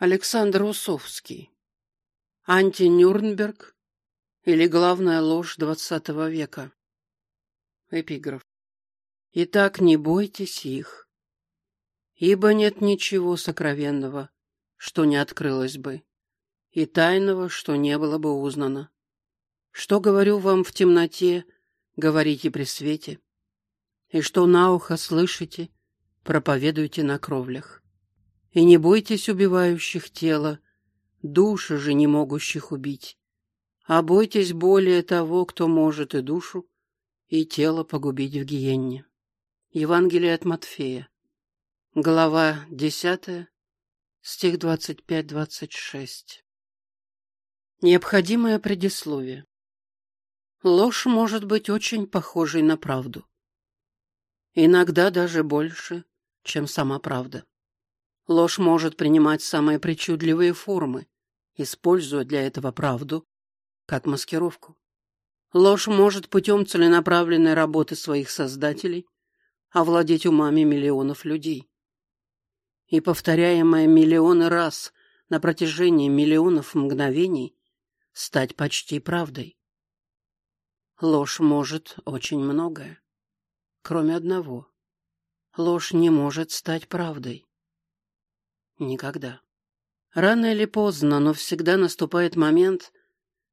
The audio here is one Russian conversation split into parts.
Александр Усовский. Анти-Нюрнберг или главная ложь двадцатого века. Эпиграф. Итак, не бойтесь их, ибо нет ничего сокровенного, что не открылось бы, и тайного, что не было бы узнано. Что говорю вам в темноте, говорите при свете, и что на ухо слышите, проповедуйте на кровлях. И не бойтесь убивающих тело, души же не могущих убить, а бойтесь более того, кто может и душу, и тело погубить в гиенне. Евангелие от Матфея, глава 10, стих 25-26. Необходимое предисловие. Ложь может быть очень похожей на правду. Иногда даже больше, чем сама правда. Ложь может принимать самые причудливые формы, используя для этого правду как маскировку. Ложь может путем целенаправленной работы своих создателей овладеть умами миллионов людей. И повторяемая миллионы раз на протяжении миллионов мгновений стать почти правдой. Ложь может очень многое, кроме одного. Ложь не может стать правдой. Никогда. Рано или поздно, но всегда наступает момент,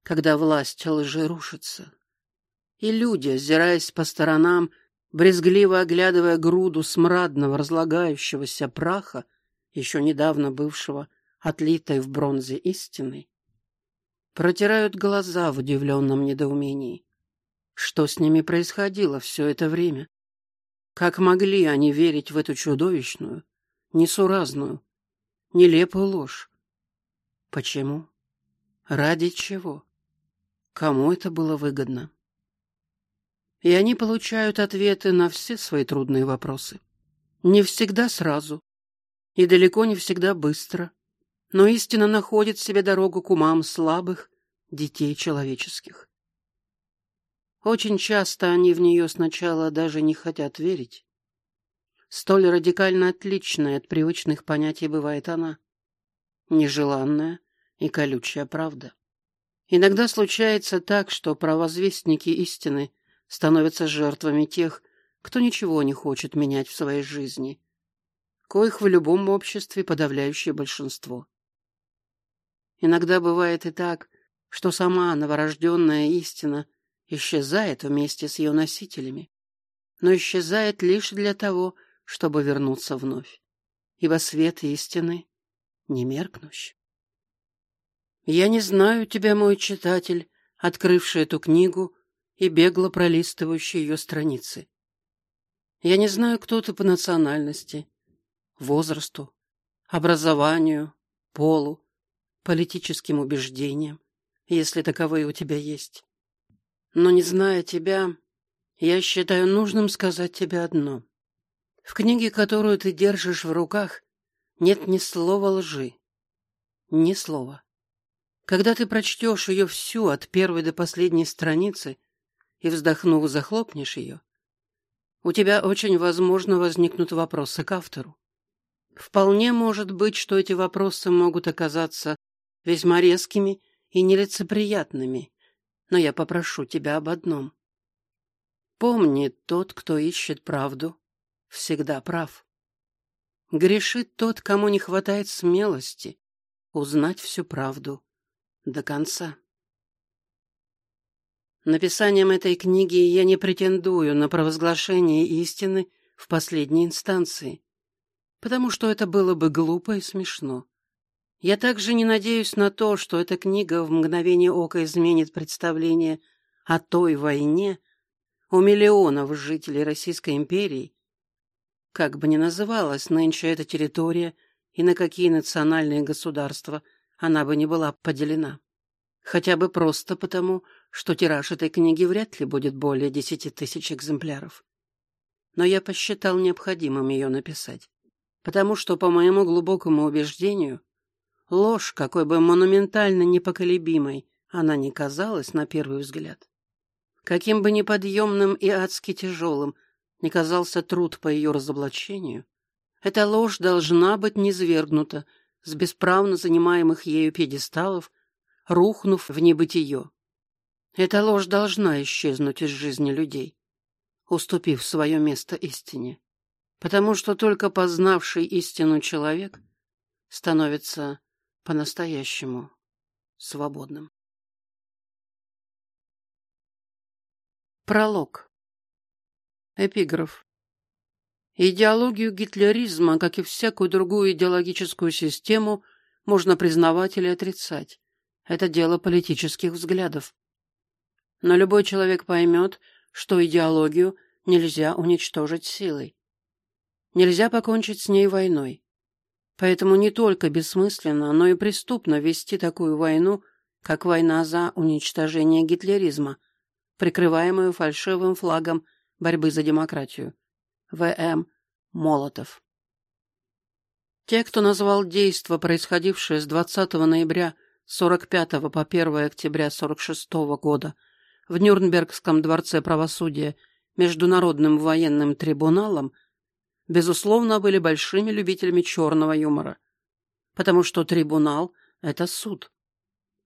когда власть лжи рушится. И люди, озираясь по сторонам, брезгливо оглядывая груду смрадного разлагающегося праха, еще недавно бывшего отлитой в бронзе истиной, протирают глаза в удивленном недоумении. Что с ними происходило все это время? Как могли они верить в эту чудовищную, несуразную, нелепую ложь. Почему? Ради чего? Кому это было выгодно? И они получают ответы на все свои трудные вопросы. Не всегда сразу. И далеко не всегда быстро. Но истина находит себе дорогу к умам слабых детей человеческих. Очень часто они в нее сначала даже не хотят верить, Столь радикально отличная от привычных понятий бывает она. Нежеланная и колючая правда. Иногда случается так, что правозвестники истины становятся жертвами тех, кто ничего не хочет менять в своей жизни, коих в любом обществе подавляющее большинство. Иногда бывает и так, что сама новорожденная истина исчезает вместе с ее носителями, но исчезает лишь для того, чтобы вернуться вновь, ибо свет истины не меркнущ. Я не знаю тебя, мой читатель, открывший эту книгу и бегло пролистывающий ее страницы. Я не знаю, кто ты по национальности, возрасту, образованию, полу, политическим убеждениям, если таковые у тебя есть. Но не зная тебя, я считаю нужным сказать тебе одно. В книге, которую ты держишь в руках, нет ни слова лжи. Ни слова. Когда ты прочтешь ее всю от первой до последней страницы и, вздохнув, захлопнешь ее, у тебя очень возможно возникнут вопросы к автору. Вполне может быть, что эти вопросы могут оказаться весьма резкими и нелицеприятными, но я попрошу тебя об одном. Помни, тот, кто ищет правду, всегда прав. Грешит тот, кому не хватает смелости узнать всю правду до конца. Написанием этой книги я не претендую на провозглашение истины в последней инстанции, потому что это было бы глупо и смешно. Я также не надеюсь на то, что эта книга в мгновение ока изменит представление о той войне у миллионов жителей Российской империи, как бы ни называлась нынче эта территория и на какие национальные государства она бы не была поделена. Хотя бы просто потому, что тираж этой книги вряд ли будет более десяти тысяч экземпляров. Но я посчитал необходимым ее написать, потому что, по моему глубокому убеждению, ложь, какой бы монументально непоколебимой она ни казалась на первый взгляд, каким бы неподъемным и адски тяжелым не казался труд по ее разоблачению, эта ложь должна быть низвергнута с бесправно занимаемых ею пьедесталов, рухнув в небытие. Эта ложь должна исчезнуть из жизни людей, уступив свое место истине, потому что только познавший истину человек становится по-настоящему свободным. Пролог. Эпиграф. Идеологию гитлеризма, как и всякую другую идеологическую систему, можно признавать или отрицать. Это дело политических взглядов. Но любой человек поймет, что идеологию нельзя уничтожить силой. Нельзя покончить с ней войной. Поэтому не только бессмысленно, но и преступно вести такую войну, как война за уничтожение гитлеризма, прикрываемую фальшивым флагом борьбы за демократию. В.М. Молотов. Те, кто назвал действо, происходившее с 20 ноября 45 по 1 октября 46 года в Нюрнбергском дворце правосудия Международным военным трибуналом, безусловно, были большими любителями черного юмора, потому что трибунал – это суд.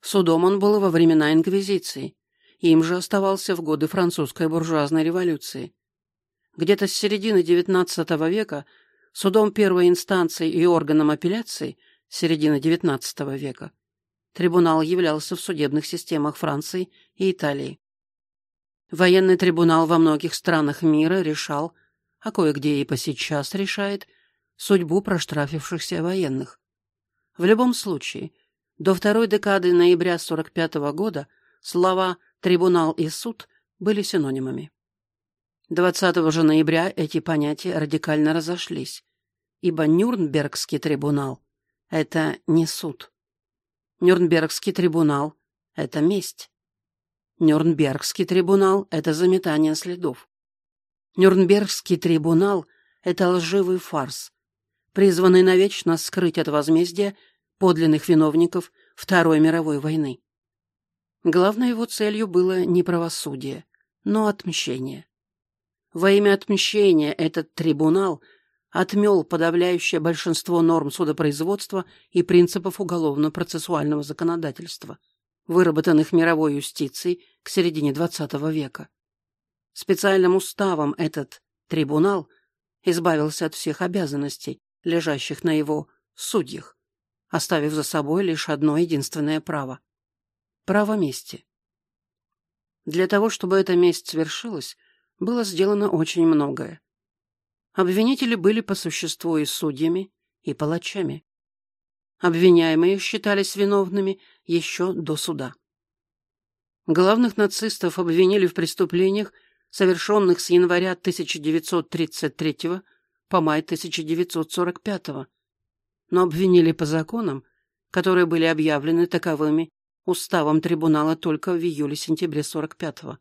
Судом он был во времена Инквизиции, им же оставался в годы французской буржуазной революции. Где-то с середины XIX века судом первой инстанции и органом апелляции середины XIX века трибунал являлся в судебных системах Франции и Италии. Военный трибунал во многих странах мира решал, а кое-где и по сейчас решает, судьбу проштрафившихся военных. В любом случае, до второй декады ноября 45 года слова «трибунал» и «суд» были синонимами. 20 же ноября эти понятия радикально разошлись, ибо Нюрнбергский трибунал – это не суд. Нюрнбергский трибунал – это месть. Нюрнбергский трибунал – это заметание следов. Нюрнбергский трибунал – это лживый фарс, призванный навечно скрыть от возмездия подлинных виновников Второй мировой войны. Главной его целью было не правосудие, но отмщение. Во имя отмщения этот трибунал отмел подавляющее большинство норм судопроизводства и принципов уголовно-процессуального законодательства, выработанных мировой юстицией к середине XX века. Специальным уставом этот трибунал избавился от всех обязанностей, лежащих на его судьях, оставив за собой лишь одно единственное право – право мести. Для того, чтобы эта месть свершилась, было сделано очень многое. Обвинители были по существу и судьями, и палачами. Обвиняемые считались виновными еще до суда. Главных нацистов обвинили в преступлениях, совершенных с января 1933 по май 1945, но обвинили по законам, которые были объявлены таковыми уставом трибунала только в июле-сентябре 45 -го.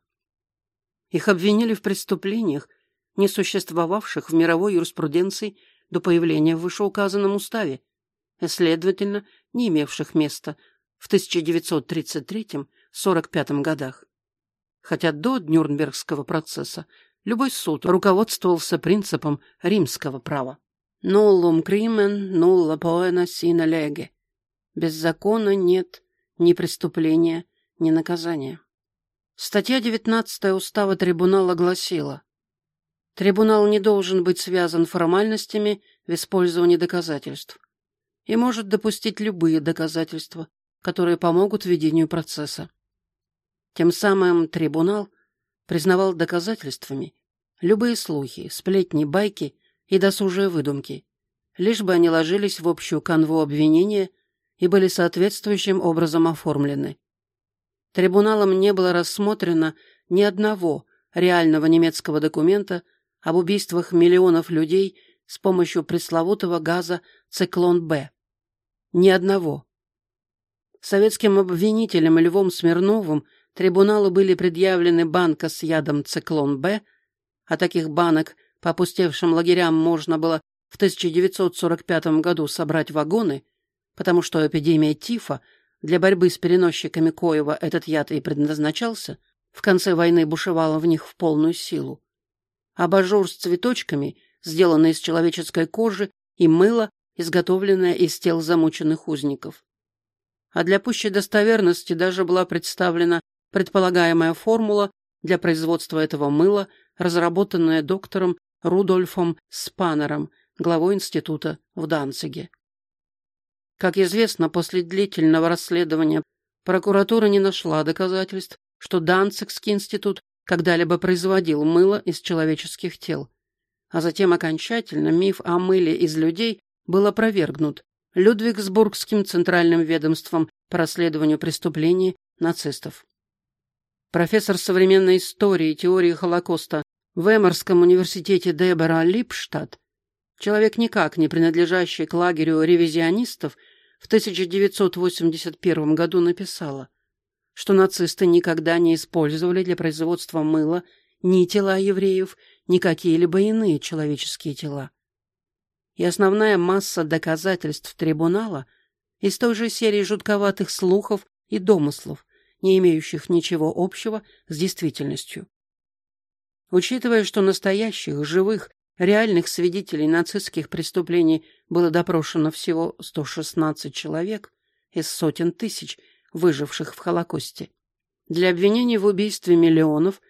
Их обвинили в преступлениях, не существовавших в мировой юриспруденции до появления в вышеуказанном уставе, и, следовательно, не имевших места в 1933-45 годах. Хотя до Нюрнбергского процесса любой суд руководствовался принципом римского права. «Нуллум кримен, нулла поэна сина леге». Без закона нет ни преступления, ни наказания. Статья 19 Устава трибунала гласила, Трибунал не должен быть связан формальностями в использовании доказательств и может допустить любые доказательства, которые помогут ведению процесса. Тем самым трибунал признавал доказательствами любые слухи, сплетни, байки и досужие выдумки, лишь бы они ложились в общую канву обвинения и были соответствующим образом оформлены. Трибуналом не было рассмотрено ни одного реального немецкого документа об убийствах миллионов людей с помощью пресловутого газа «Циклон-Б». Ни одного. Советским обвинителем Львом Смирновым трибуналу были предъявлены банка с ядом «Циклон-Б», а таких банок по опустевшим лагерям можно было в 1945 году собрать вагоны, потому что эпидемия тифа – для борьбы с переносчиками Коева этот яд и предназначался, в конце войны бушевала в них в полную силу. Абажур с цветочками, сделанный из человеческой кожи, и мыло изготовленная из тел замученных узников. А для пущей достоверности даже была представлена предполагаемая формула для производства этого мыла, разработанная доктором Рудольфом Спанером, главой института в Данциге. Как известно, после длительного расследования прокуратура не нашла доказательств, что Данцигский институт когда-либо производил мыло из человеческих тел. А затем окончательно миф о мыле из людей был опровергнут Людвигсбургским центральным ведомством по расследованию преступлений нацистов. Профессор современной истории и теории Холокоста в Эморском университете Дебора Липштадт Человек, никак не принадлежащий к лагерю ревизионистов, в 1981 году написала, что нацисты никогда не использовали для производства мыла ни тела евреев, ни какие-либо иные человеческие тела. И основная масса доказательств трибунала из той же серии жутковатых слухов и домыслов, не имеющих ничего общего с действительностью. Учитывая, что настоящих, живых Реальных свидетелей нацистских преступлений было допрошено всего 116 человек из сотен тысяч, выживших в Холокосте. Для обвинений в убийстве миллионов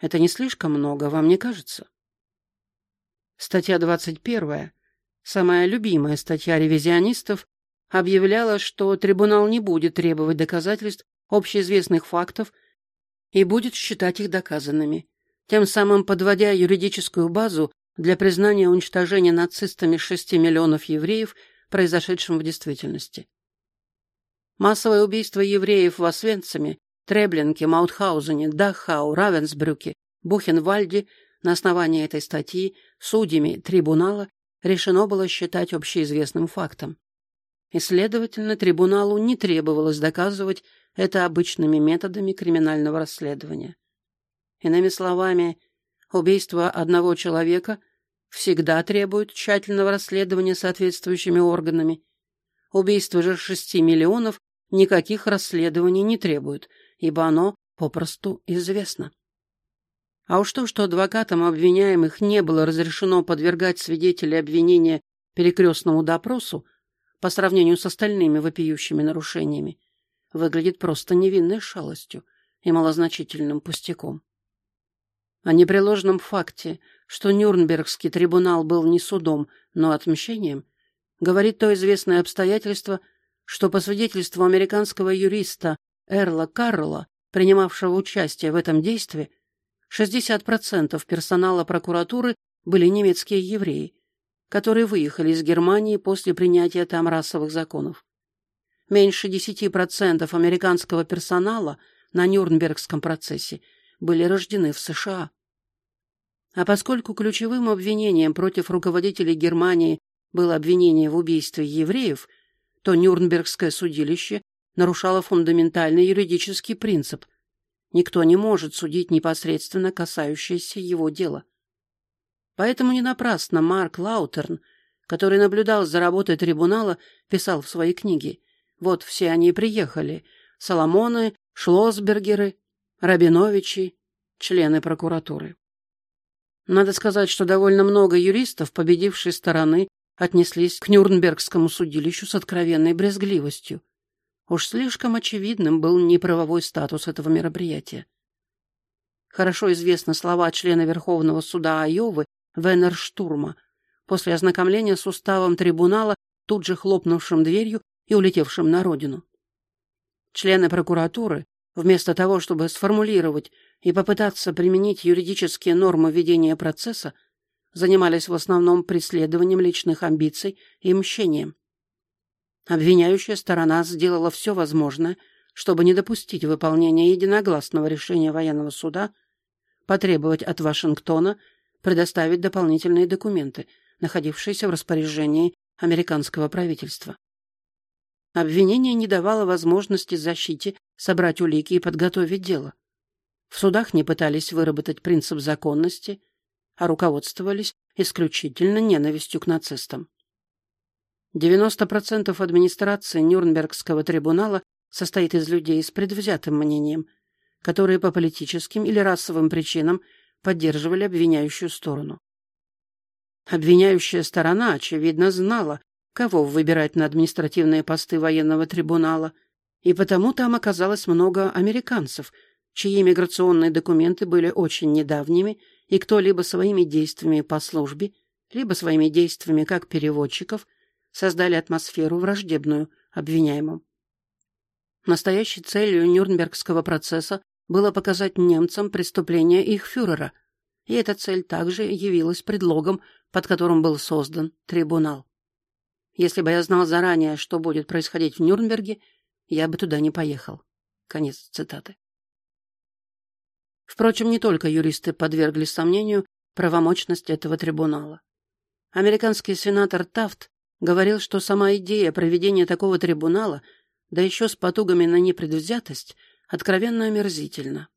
это не слишком много, вам не кажется? Статья 21, самая любимая статья ревизионистов, объявляла, что трибунал не будет требовать доказательств общеизвестных фактов и будет считать их доказанными, тем самым подводя юридическую базу для признания уничтожения нацистами 6 миллионов евреев, произошедшим в действительности. Массовое убийство евреев в Освенциме, Треблинке, Маутхаузене, Дахау, Равенсбрюке, Бухенвальде на основании этой статьи судьями трибунала решено было считать общеизвестным фактом. И, следовательно, трибуналу не требовалось доказывать это обычными методами криминального расследования. Иными словами, убийство одного человека всегда требует тщательного расследования соответствующими органами. Убийство же шести миллионов никаких расследований не требует, ибо оно попросту известно. А уж то, что адвокатам обвиняемых не было разрешено подвергать свидетелей обвинения перекрестному допросу по сравнению с остальными вопиющими нарушениями, выглядит просто невинной шалостью и малозначительным пустяком. О непреложном факте, что Нюрнбергский трибунал был не судом, но отмщением, говорит то известное обстоятельство, что по свидетельству американского юриста Эрла Карла, принимавшего участие в этом действии, 60% персонала прокуратуры были немецкие евреи, которые выехали из Германии после принятия там расовых законов. Меньше 10% американского персонала на Нюрнбергском процессе были рождены в США. А поскольку ключевым обвинением против руководителей Германии было обвинение в убийстве евреев, то Нюрнбергское судилище нарушало фундаментальный юридический принцип. Никто не может судить непосредственно касающееся его дела. Поэтому не напрасно Марк Лаутерн, который наблюдал за работой трибунала, писал в своей книге «Вот все они приехали – Соломоны, Шлосбергеры, Рабиновичи, члены прокуратуры». Надо сказать, что довольно много юристов победившей стороны отнеслись к Нюрнбергскому судилищу с откровенной брезгливостью. Уж слишком очевидным был неправовой статус этого мероприятия. Хорошо известны слова члена Верховного суда Айовы Венер Штурма после ознакомления с уставом трибунала, тут же хлопнувшим дверью и улетевшим на родину. Члены прокуратуры, вместо того, чтобы сформулировать и попытаться применить юридические нормы ведения процесса, занимались в основном преследованием личных амбиций и мщением. Обвиняющая сторона сделала все возможное, чтобы не допустить выполнения единогласного решения военного суда, потребовать от Вашингтона предоставить дополнительные документы, находившиеся в распоряжении американского правительства. Обвинение не давало возможности защите собрать улики и подготовить дело. В судах не пытались выработать принцип законности, а руководствовались исключительно ненавистью к нацистам. 90% администрации Нюрнбергского трибунала состоит из людей с предвзятым мнением, которые по политическим или расовым причинам поддерживали обвиняющую сторону. Обвиняющая сторона, очевидно, знала, кого выбирать на административные посты военного трибунала, и потому там оказалось много американцев, чьи миграционные документы были очень недавними, и кто либо своими действиями по службе, либо своими действиями как переводчиков создали атмосферу враждебную обвиняемым. Настоящей целью Нюрнбергского процесса было показать немцам преступление их фюрера, и эта цель также явилась предлогом, под которым был создан трибунал. Если бы я знал заранее, что будет происходить в Нюрнберге, я бы туда не поехал. Конец цитаты. Впрочем, не только юристы подвергли сомнению правомочность этого трибунала. Американский сенатор Тафт говорил, что сама идея проведения такого трибунала, да еще с потугами на непредвзятость, откровенно омерзительна.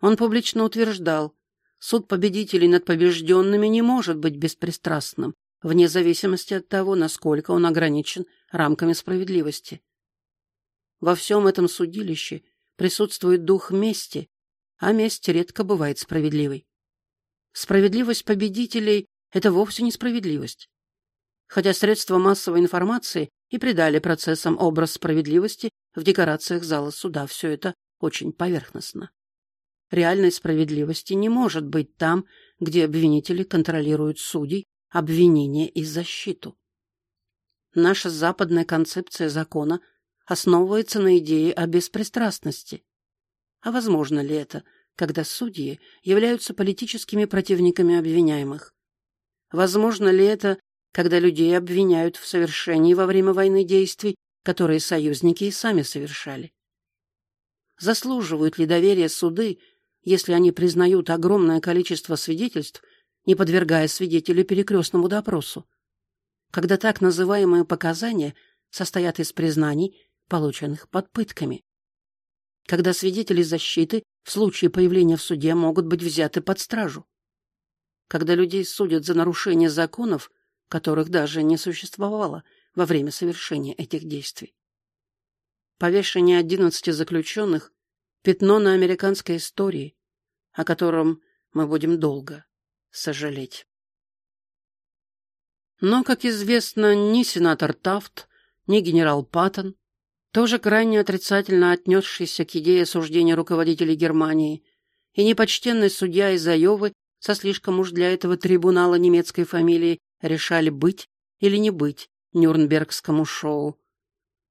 Он публично утверждал, суд победителей над побежденными не может быть беспристрастным, вне зависимости от того, насколько он ограничен рамками справедливости. Во всем этом судилище присутствует дух мести, а месть редко бывает справедливой. Справедливость победителей – это вовсе не справедливость. Хотя средства массовой информации и придали процессам образ справедливости в декорациях зала суда, все это очень поверхностно. Реальной справедливости не может быть там, где обвинители контролируют судей обвинение и защиту. Наша западная концепция закона основывается на идее о беспристрастности. А возможно ли это, когда судьи являются политическими противниками обвиняемых? Возможно ли это, когда людей обвиняют в совершении во время войны действий, которые союзники и сами совершали? Заслуживают ли доверия суды, если они признают огромное количество свидетельств не подвергая свидетелей перекрестному допросу. Когда так называемые показания состоят из признаний, полученных под пытками. Когда свидетели защиты в случае появления в суде могут быть взяты под стражу. Когда людей судят за нарушение законов, которых даже не существовало во время совершения этих действий. Повешение одиннадцати заключенных – пятно на американской истории, о котором мы будем долго сожалеть. Но, как известно, ни сенатор Тафт, ни генерал Паттон, тоже крайне отрицательно отнесшийся к идее осуждения руководителей Германии, и непочтенный судья из Айовы со слишком уж для этого трибунала немецкой фамилии решали быть или не быть Нюрнбергскому шоу.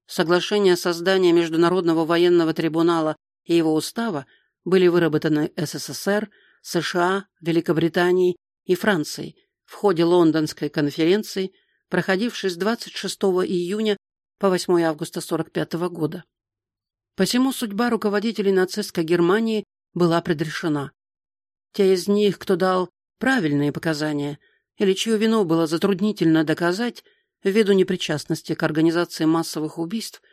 Соглашение о создании Международного военного трибунала и его устава были выработаны СССР, США, Великобританией и Францией в ходе Лондонской конференции, проходившей с 26 июня по 8 августа 1945 года. Посему судьба руководителей нацистской Германии была предрешена. Те из них, кто дал правильные показания или чью вину было затруднительно доказать ввиду непричастности к организации массовых убийств,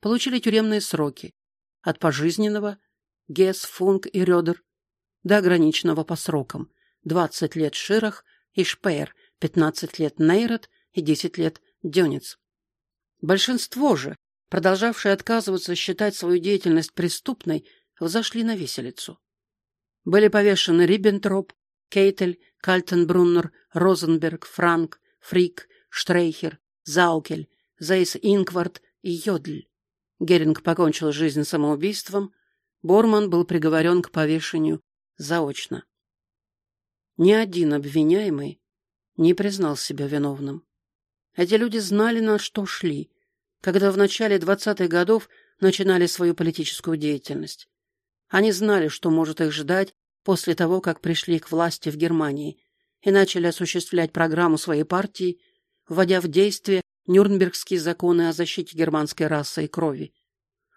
получили тюремные сроки от пожизненного Гесс, Функ и Рёдер до ограниченного по срокам. 20 лет Ширах и Шпеер, 15 лет Нейрот и 10 лет Дёнец. Большинство же, продолжавшие отказываться считать свою деятельность преступной, взошли на виселицу. Были повешены Риббентроп, Кейтель, Кальтенбруннер, Розенберг, Франк, Фрик, Штрейхер, Заукель, Зейс Инквард и Йодль. Геринг покончил жизнь самоубийством, Борман был приговорен к повешению заочно. Ни один обвиняемый не признал себя виновным. Эти люди знали, на что шли, когда в начале 20-х годов начинали свою политическую деятельность. Они знали, что может их ждать после того, как пришли к власти в Германии и начали осуществлять программу своей партии, вводя в действие Нюрнбергские законы о защите германской расы и крови.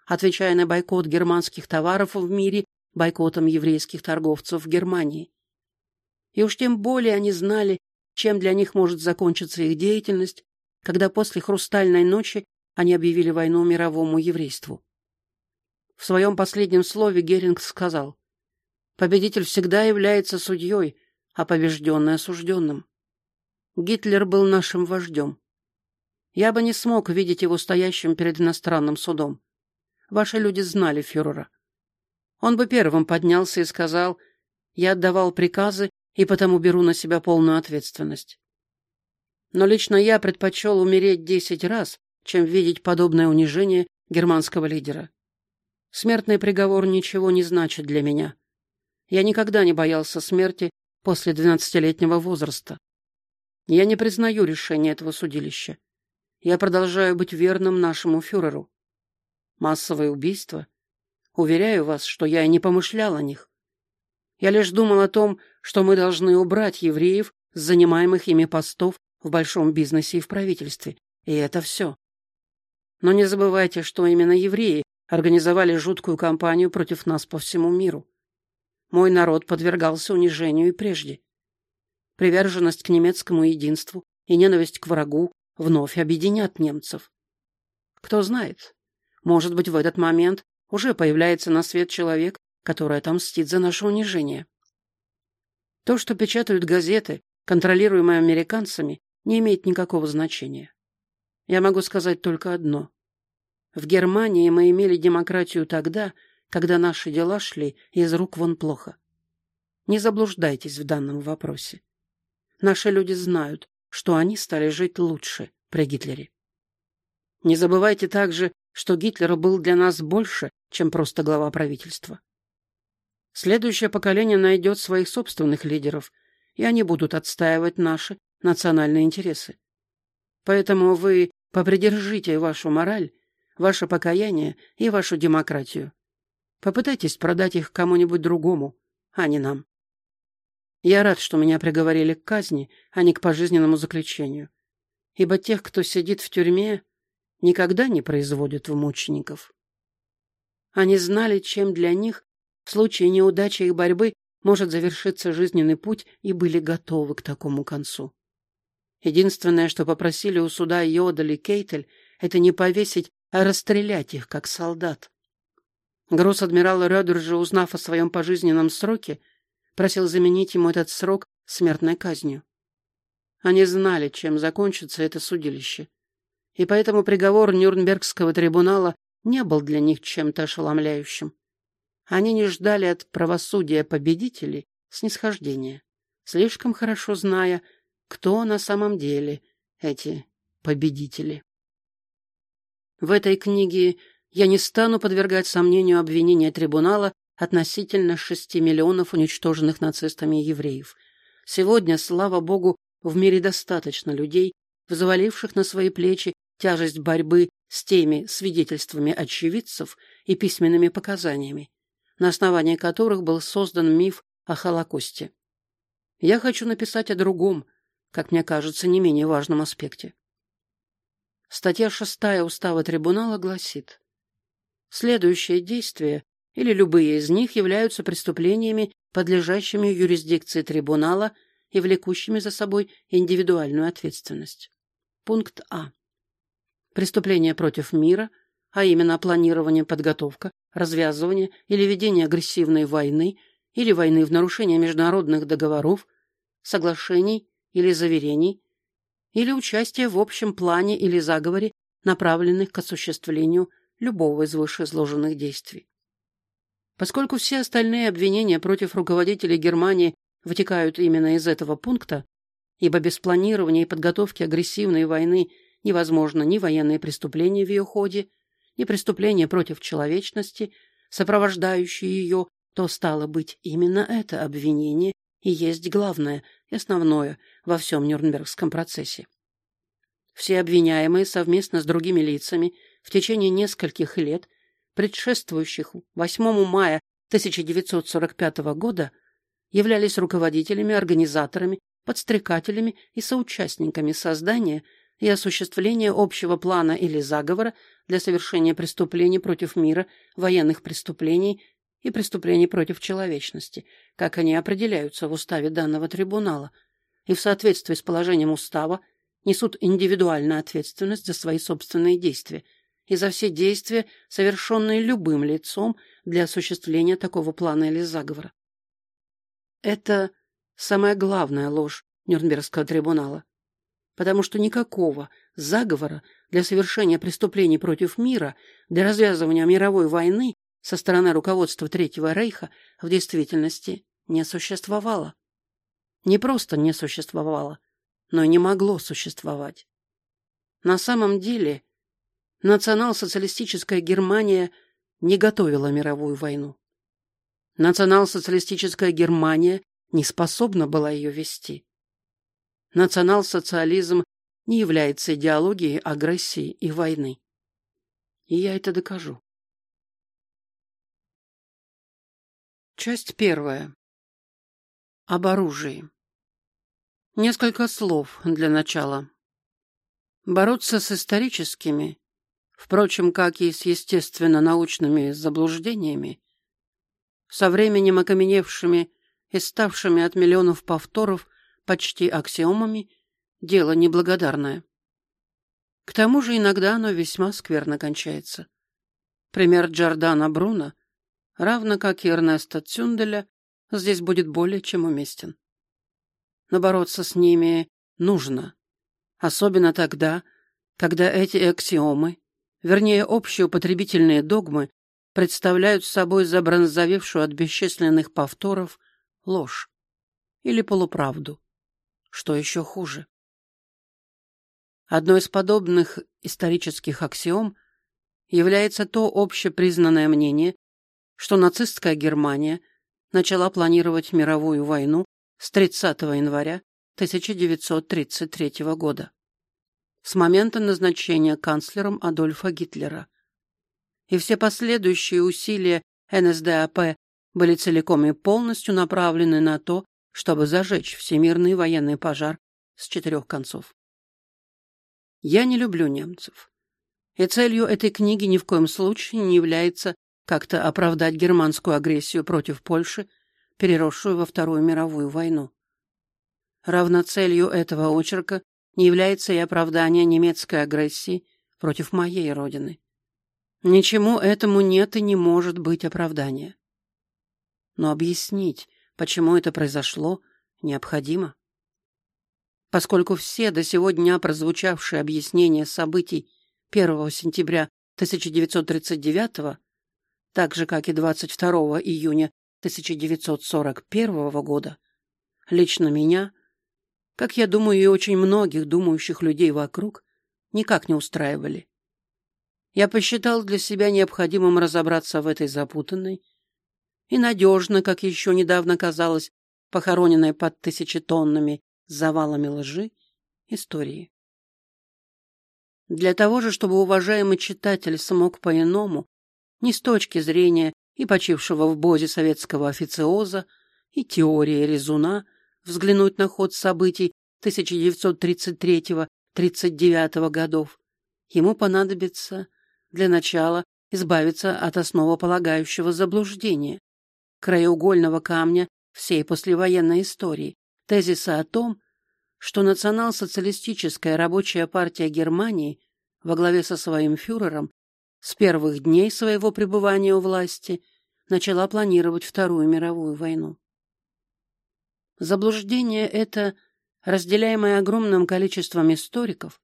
Отвечая на бойкот германских товаров в мире бойкотом еврейских торговцев в Германии. И уж тем более они знали, чем для них может закончиться их деятельность, когда после «Хрустальной ночи» они объявили войну мировому еврейству. В своем последнем слове Геринг сказал, «Победитель всегда является судьей, а побежденный — осужденным. Гитлер был нашим вождем. Я бы не смог видеть его стоящим перед иностранным судом. Ваши люди знали фюрера. Он бы первым поднялся и сказал, «Я отдавал приказы и потому беру на себя полную ответственность». Но лично я предпочел умереть десять раз, чем видеть подобное унижение германского лидера. Смертный приговор ничего не значит для меня. Я никогда не боялся смерти после двенадцатилетнего возраста. Я не признаю решение этого судилища. Я продолжаю быть верным нашему фюреру. Массовые убийства? Уверяю вас, что я и не помышлял о них. Я лишь думал о том, что мы должны убрать евреев с занимаемых ими постов в большом бизнесе и в правительстве. И это все. Но не забывайте, что именно евреи организовали жуткую кампанию против нас по всему миру. Мой народ подвергался унижению и прежде. Приверженность к немецкому единству и ненависть к врагу вновь объединят немцев. Кто знает, может быть, в этот момент уже появляется на свет человек, который отомстит за наше унижение. То, что печатают газеты, контролируемые американцами, не имеет никакого значения. Я могу сказать только одно. В Германии мы имели демократию тогда, когда наши дела шли из рук вон плохо. Не заблуждайтесь в данном вопросе. Наши люди знают, что они стали жить лучше при Гитлере. Не забывайте также, что Гитлер был для нас больше, чем просто глава правительства. Следующее поколение найдет своих собственных лидеров, и они будут отстаивать наши национальные интересы. Поэтому вы попридержите вашу мораль, ваше покаяние и вашу демократию. Попытайтесь продать их кому-нибудь другому, а не нам. Я рад, что меня приговорили к казни, а не к пожизненному заключению. Ибо тех, кто сидит в тюрьме, никогда не производят в мучеников. Они знали, чем для них в случае неудачи их борьбы может завершиться жизненный путь и были готовы к такому концу. Единственное, что попросили у суда Йодаль и Кейтель, это не повесить, а расстрелять их, как солдат. Гросс-адмирал Рёдер же, узнав о своем пожизненном сроке, просил заменить ему этот срок смертной казнью. Они знали, чем закончится это судилище, и поэтому приговор Нюрнбергского трибунала не был для них чем-то ошеломляющим. Они не ждали от правосудия победителей снисхождения, слишком хорошо зная, кто на самом деле эти победители. В этой книге я не стану подвергать сомнению обвинения трибунала относительно шести миллионов уничтоженных нацистами евреев. Сегодня, слава богу, в мире достаточно людей, взваливших на свои плечи тяжесть борьбы с теми свидетельствами очевидцев и письменными показаниями, на основании которых был создан миф о Холокосте. Я хочу написать о другом, как мне кажется, не менее важном аспекте. Статья шестая Устава трибунала гласит, следующие действия или любые из них являются преступлениями, подлежащими юрисдикции трибунала и влекущими за собой индивидуальную ответственность. Пункт А. Преступления против мира, а именно планирование, подготовка, развязывание или ведение агрессивной войны или войны в нарушение международных договоров, соглашений или заверений, или участие в общем плане или заговоре, направленных к осуществлению любого из вышеизложенных действий. Поскольку все остальные обвинения против руководителей Германии вытекают именно из этого пункта, ибо без планирования и подготовки агрессивной войны невозможно ни военные преступления в ее ходе, ни преступления против человечности, сопровождающие ее, то стало быть именно это обвинение и есть главное и основное во всем Нюрнбергском процессе. Все обвиняемые совместно с другими лицами в течение нескольких лет, предшествующих 8 мая 1945 года, являлись руководителями, организаторами, подстрекателями и соучастниками создания и осуществления общего плана или заговора для совершения преступлений против мира, военных преступлений и преступлений против человечности, как они определяются в уставе данного трибунала, и в соответствии с положением устава несут индивидуальную ответственность за свои собственные действия и за все действия, совершенные любым лицом для осуществления такого плана или заговора. Это самая главная ложь Нюрнбергского трибунала, потому что никакого заговора для совершения преступлений против мира, для развязывания мировой войны со стороны руководства Третьего Рейха в действительности не существовало. Не просто не существовало, но не могло существовать. На самом деле, национал-социалистическая Германия не готовила мировую войну. Национал-социалистическая Германия не способна была ее вести. Национал-социализм не является идеологией агрессии и войны. И я это докажу. Часть первая. Об оружии. Несколько слов для начала. Бороться с историческими, впрочем, как и с естественно-научными заблуждениями, со временем окаменевшими и ставшими от миллионов повторов почти аксиомами, дело неблагодарное. К тому же иногда оно весьма скверно кончается. Пример Джордана Бруно, равно как и Эрнеста Цюнделя, здесь будет более чем уместен. Но бороться с ними нужно, особенно тогда, когда эти аксиомы, вернее, общеупотребительные догмы, представляют собой забронзовевшую от бесчисленных повторов ложь или полуправду, что еще хуже. Одной из подобных исторических аксиом является то общепризнанное мнение, что нацистская Германия начала планировать мировую войну с 30 января 1933 года, с момента назначения канцлером Адольфа Гитлера. И все последующие усилия НСДАП были целиком и полностью направлены на то, чтобы зажечь всемирный военный пожар с четырех концов. Я не люблю немцев. И целью этой книги ни в коем случае не является как-то оправдать германскую агрессию против Польши, переросшую во Вторую мировую войну. Равно целью этого очерка не является и оправдание немецкой агрессии против моей родины. Ничему этому нет и не может быть оправдания. Но объяснить, почему это произошло, необходимо поскольку все до сего дня прозвучавшие объяснения событий 1 сентября 1939, так же, как и 22 июня 1941 года, лично меня, как я думаю и очень многих думающих людей вокруг, никак не устраивали. Я посчитал для себя необходимым разобраться в этой запутанной и надежно, как еще недавно казалось, похороненной под тысячетонными завалами лжи истории. Для того же, чтобы уважаемый читатель смог по-иному, не с точки зрения и почившего в бозе советского официоза, и теории резуна, взглянуть на ход событий 1933-39 годов, ему понадобится для начала избавиться от основополагающего заблуждения, краеугольного камня всей послевоенной истории, тезиса о том, что национал-социалистическая рабочая партия Германии во главе со своим фюрером с первых дней своего пребывания у власти начала планировать Вторую мировую войну. Заблуждение это, разделяемое огромным количеством историков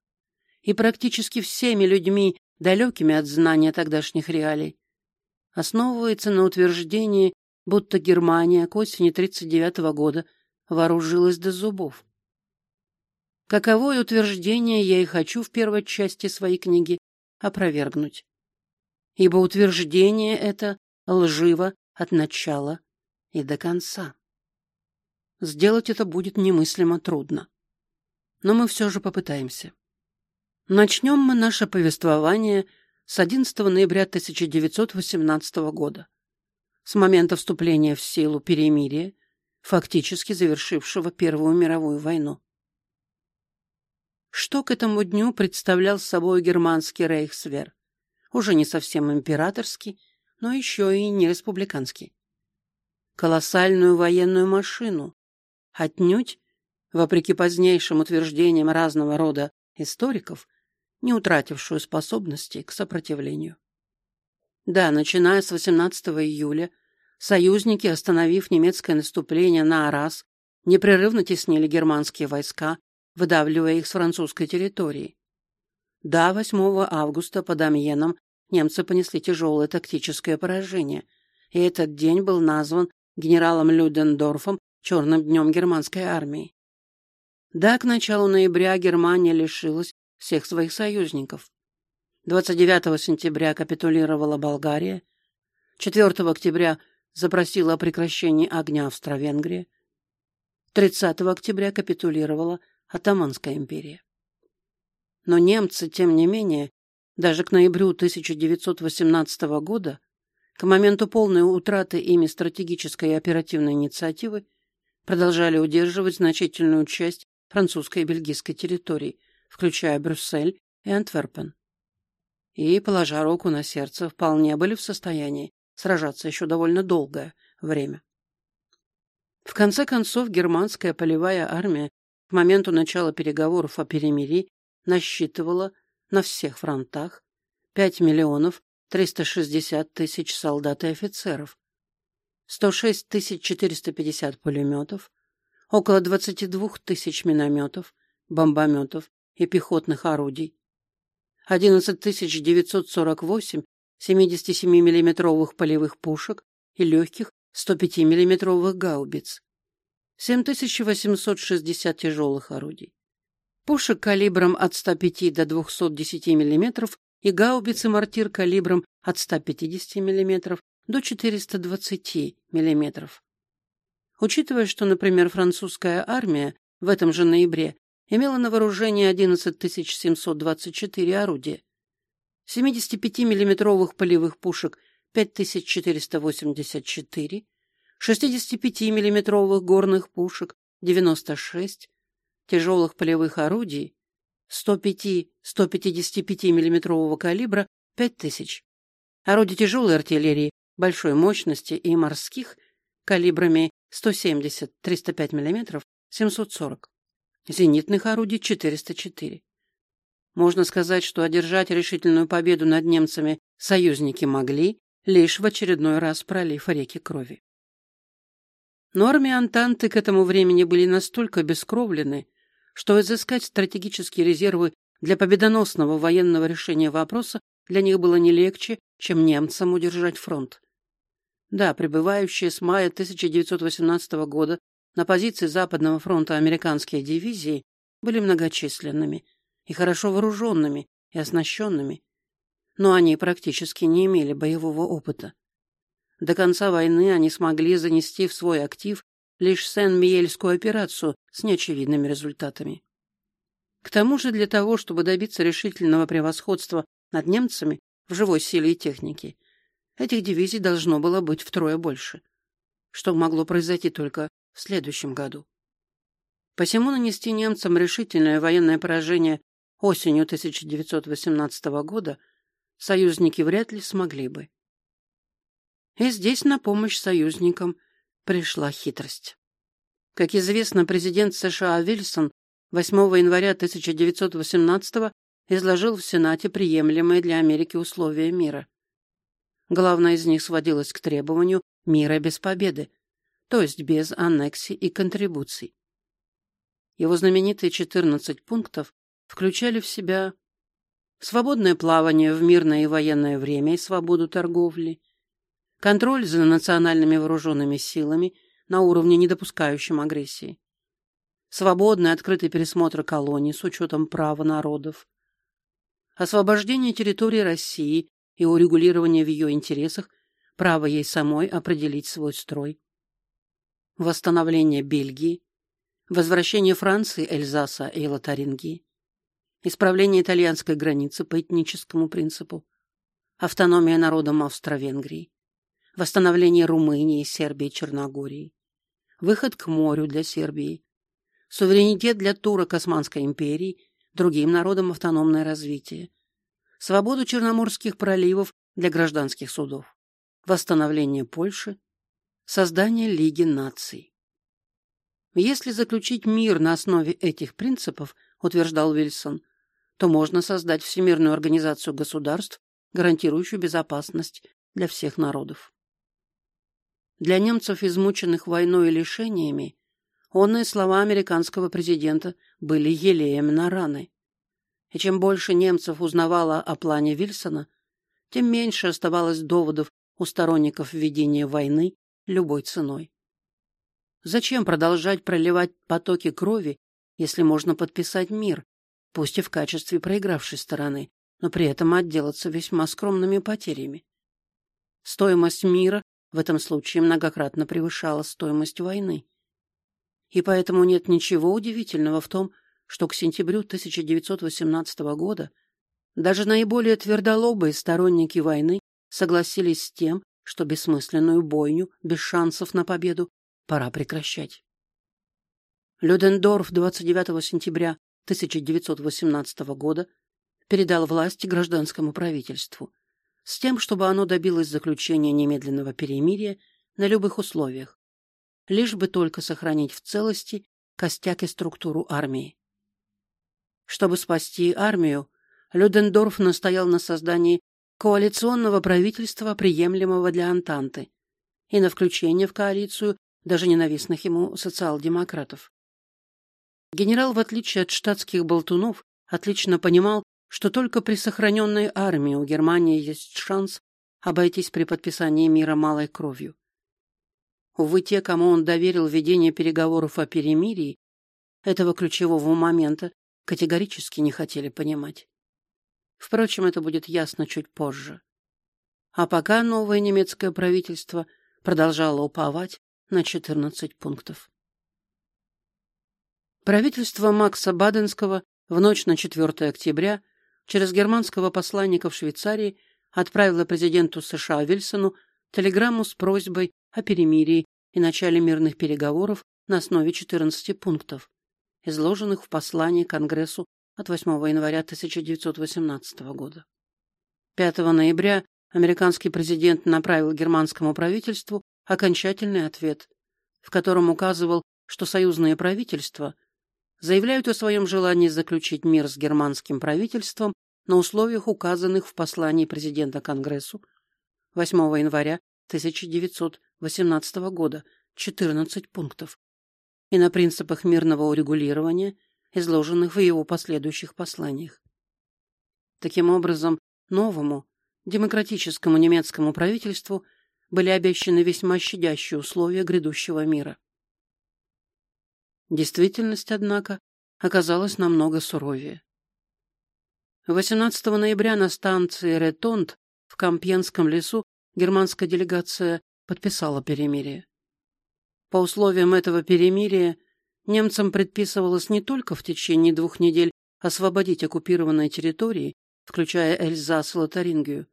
и практически всеми людьми, далекими от знания тогдашних реалий, основывается на утверждении, будто Германия к осени 1939 года – вооружилась до зубов. Каковое утверждение я и хочу в первой части своей книги опровергнуть. Ибо утверждение это лживо от начала и до конца. Сделать это будет немыслимо трудно. Но мы все же попытаемся. Начнем мы наше повествование с 11 ноября 1918 года, с момента вступления в силу перемирия фактически завершившего Первую мировую войну. Что к этому дню представлял собой германский рейхсвер? Уже не совсем императорский, но еще и не республиканский. Колоссальную военную машину, отнюдь, вопреки позднейшим утверждениям разного рода историков, не утратившую способности к сопротивлению. Да, начиная с 18 июля Союзники, остановив немецкое наступление на Арас, непрерывно теснили германские войска, выдавливая их с французской территории. До 8 августа под Амьеном немцы понесли тяжелое тактическое поражение, и этот день был назван генералом Людендорфом «Черным днем германской армии». Да, к началу ноября Германия лишилась всех своих союзников. 29 сентября капитулировала Болгария, 4 октября запросила о прекращении огня Австро-Венгрия, 30 октября капитулировала Атаманская империя. Но немцы, тем не менее, даже к ноябрю 1918 года, к моменту полной утраты ими стратегической и оперативной инициативы, продолжали удерживать значительную часть французской и бельгийской территорий, включая Брюссель и Антверпен. И, положа руку на сердце, вполне были в состоянии сражаться еще довольно долгое время. В конце концов, германская полевая армия к моменту начала переговоров о перемирии насчитывала на всех фронтах 5 миллионов 360 тысяч солдат и офицеров, 106 450 пулеметов, около 22 тысяч минометов, бомбометов и пехотных орудий, 11 948 77 миллиметровых полевых пушек и легких 105 миллиметровых гаубиц, 7860 тяжелых орудий, пушек калибром от 105 до 210 мм и гаубицы-мортир калибром от 150 мм до 420 мм. Учитывая, что, например, французская армия в этом же ноябре имела на вооружении 11 724 орудия, 75 миллиметровых полевых пушек 5484, 65 миллиметровых горных пушек 96, тяжелых полевых орудий 105-155 миллиметрового калибра 5000, орудий тяжелой артиллерии большой мощности и морских калибрами 170-305 мм 740, зенитных орудий 404. Можно сказать, что одержать решительную победу над немцами союзники могли, лишь в очередной раз пролив реки крови. Но армии Антанты к этому времени были настолько бескровлены, что изыскать стратегические резервы для победоносного военного решения вопроса для них было не легче, чем немцам удержать фронт. Да, прибывающие с мая 1918 года на позиции Западного фронта американские дивизии были многочисленными и хорошо вооруженными и оснащенными, но они практически не имели боевого опыта. До конца войны они смогли занести в свой актив лишь Сен-Миельскую операцию с неочевидными результатами. К тому же для того, чтобы добиться решительного превосходства над немцами в живой силе и технике, этих дивизий должно было быть втрое больше, что могло произойти только в следующем году. Посему нанести немцам решительное военное поражение осенью 1918 года союзники вряд ли смогли бы. И здесь на помощь союзникам пришла хитрость. Как известно, президент США Вильсон 8 января 1918 изложил в Сенате приемлемые для Америки условия мира. Главное из них сводилось к требованию мира без победы, то есть без аннексий и контрибуций. Его знаменитые 14 пунктов включали в себя свободное плавание в мирное и военное время и свободу торговли, контроль за национальными вооруженными силами на уровне, не допускающем агрессии, свободный открытый пересмотр колоний с учетом права народов, освобождение территории России и урегулирование в ее интересах права ей самой определить свой строй, восстановление Бельгии, возвращение Франции, Эльзаса и Лотарингии, исправление итальянской границы по этническому принципу, автономия народом Австро-Венгрии, восстановление Румынии, Сербии Черногории, выход к морю для Сербии, суверенитет для турок Османской империи, другим народам автономное развитие, свободу Черноморских проливов для гражданских судов, восстановление Польши, создание Лиги наций. Если заключить мир на основе этих принципов, утверждал Вильсон, то можно создать Всемирную организацию государств, гарантирующую безопасность для всех народов. Для немцев, измученных войной и лишениями, онные слова американского президента были елеем на раны. И чем больше немцев узнавало о плане Вильсона, тем меньше оставалось доводов у сторонников ведения войны любой ценой. Зачем продолжать проливать потоки крови если можно подписать мир, пусть и в качестве проигравшей стороны, но при этом отделаться весьма скромными потерями. Стоимость мира в этом случае многократно превышала стоимость войны. И поэтому нет ничего удивительного в том, что к сентябрю 1918 года даже наиболее твердолобые сторонники войны согласились с тем, что бессмысленную бойню, без шансов на победу, пора прекращать. Людендорф 29 сентября 1918 года передал власть гражданскому правительству с тем, чтобы оно добилось заключения немедленного перемирия на любых условиях, лишь бы только сохранить в целости костяк и структуру армии. Чтобы спасти армию, Людендорф настоял на создании коалиционного правительства, приемлемого для Антанты, и на включение в коалицию даже ненавистных ему социал-демократов. Генерал, в отличие от штатских болтунов, отлично понимал, что только при сохраненной армии у Германии есть шанс обойтись при подписании мира малой кровью. Увы, те, кому он доверил ведение переговоров о перемирии, этого ключевого момента категорически не хотели понимать. Впрочем, это будет ясно чуть позже. А пока новое немецкое правительство продолжало уповать на 14 пунктов. Правительство Макса Баденского в ночь на 4 октября через германского посланника в Швейцарии отправило президенту США Вильсону телеграмму с просьбой о перемирии и начале мирных переговоров на основе 14 пунктов, изложенных в послании Конгрессу от 8 января 1918 года. 5 ноября американский президент направил германскому правительству окончательный ответ, в котором указывал, что союзные правительства заявляют о своем желании заключить мир с германским правительством на условиях, указанных в послании президента Конгрессу 8 января 1918 года, 14 пунктов, и на принципах мирного урегулирования, изложенных в его последующих посланиях. Таким образом, новому, демократическому немецкому правительству были обещаны весьма щадящие условия грядущего мира. Действительность, однако, оказалась намного суровее. 18 ноября на станции Ретонд в Кампьенском лесу германская делегация подписала перемирие. По условиям этого перемирия немцам предписывалось не только в течение двух недель освободить оккупированные территории, включая Эльзас и Лотарингию,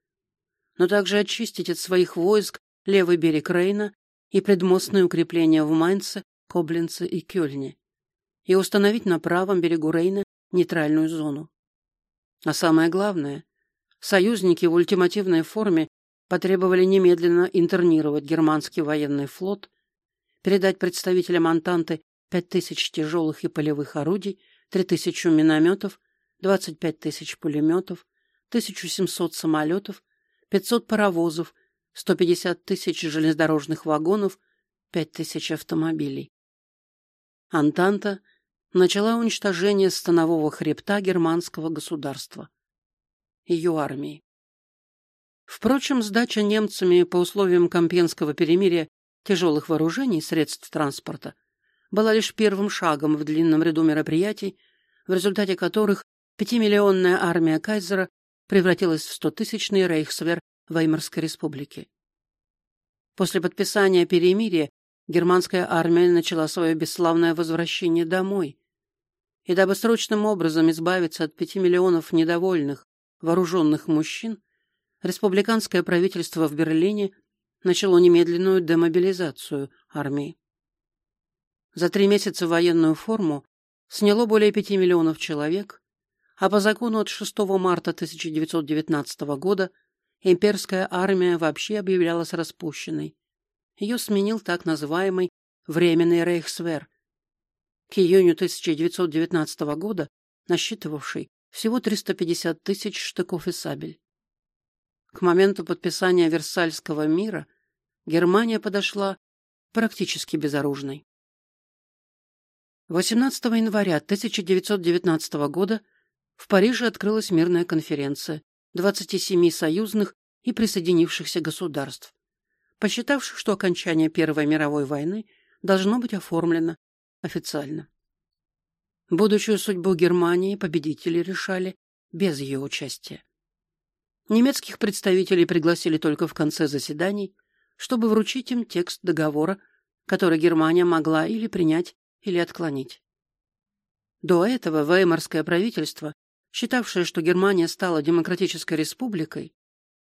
но также очистить от своих войск левый берег Рейна и предмостные укрепления в Майнце, Коблинце и Кёльне и установить на правом берегу Рейна нейтральную зону. А самое главное, союзники в ультимативной форме потребовали немедленно интернировать германский военный флот, передать представителям Антанты 5000 тяжелых и полевых орудий, 3000 минометов, 25 тысяч пулеметов, 1700 самолетов, 500 паровозов, 150 тысяч железнодорожных вагонов, 5000 автомобилей. Антанта начала уничтожение станового хребта германского государства, ее армии. Впрочем, сдача немцами по условиям Компьенского перемирия тяжелых вооружений и средств транспорта была лишь первым шагом в длинном ряду мероприятий, в результате которых пятимиллионная армия Кайзера превратилась в стотысячный рейхсвер Веймарской республики. После подписания перемирия германская армия начала свое бесславное возвращение домой. И дабы срочным образом избавиться от пяти миллионов недовольных, вооруженных мужчин, республиканское правительство в Берлине начало немедленную демобилизацию армии. За три месяца военную форму сняло более пяти миллионов человек, а по закону от 6 марта 1919 года имперская армия вообще объявлялась распущенной. Ее сменил так называемый Временный Рейхсвер, к июню 1919 года насчитывавший всего 350 тысяч штыков и сабель. К моменту подписания Версальского мира Германия подошла практически безоружной. 18 января 1919 года в Париже открылась мирная конференция 27 союзных и присоединившихся государств, посчитавших, что окончание Первой мировой войны должно быть оформлено официально. Будущую судьбу Германии победители решали без ее участия. Немецких представителей пригласили только в конце заседаний, чтобы вручить им текст договора, который Германия могла или принять, или отклонить. До этого Веймарское правительство, считавшее, что Германия стала демократической республикой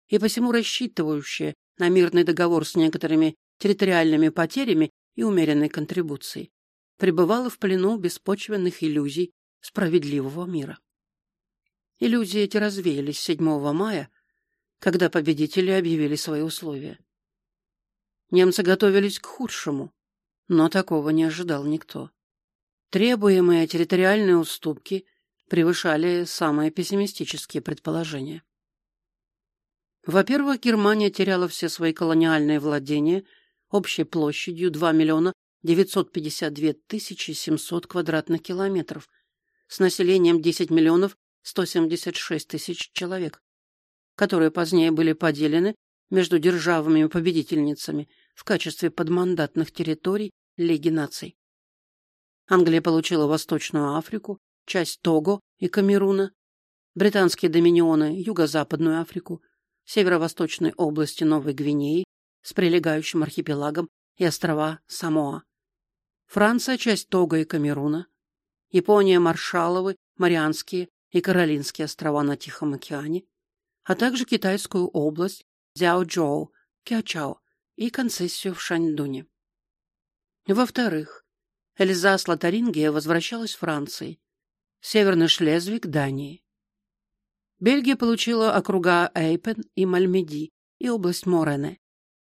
и посему рассчитывающее на мирный договор с некоторыми территориальными потерями и умеренной контрибуцией, пребывало в плену беспочвенных иллюзий справедливого мира. Иллюзии эти развеялись 7 мая, когда победители объявили свои условия. Немцы готовились к худшему, но такого не ожидал никто. Требуемые территориальные уступки превышали самые пессимистические предположения. Во-первых, Германия теряла все свои колониальные владения общей площадью 2 миллиона 952 тысячи 700 квадратных километров с населением 10 миллионов 176 тысяч человек, которые позднее были поделены между державами-победительницами в качестве подмандатных территорий Лиги наций. Англия получила Восточную Африку, часть Того и Камеруна, британские доминионы Юго-Западную Африку, северо-восточной области Новой Гвинеи с прилегающим архипелагом и острова Самоа. Франция – часть Тога и Камеруна, Япония – Маршалловы, Марианские и Каролинские острова на Тихом океане, а также Китайскую область Цзяоджоу, Кячао и концессию в Шаньдуне. Во-вторых, Эльзас-Лотарингия возвращалась в Франции, Северный Шлезвиг – Дании. Бельгия получила округа Эйпен и Мальмеди и область Морене,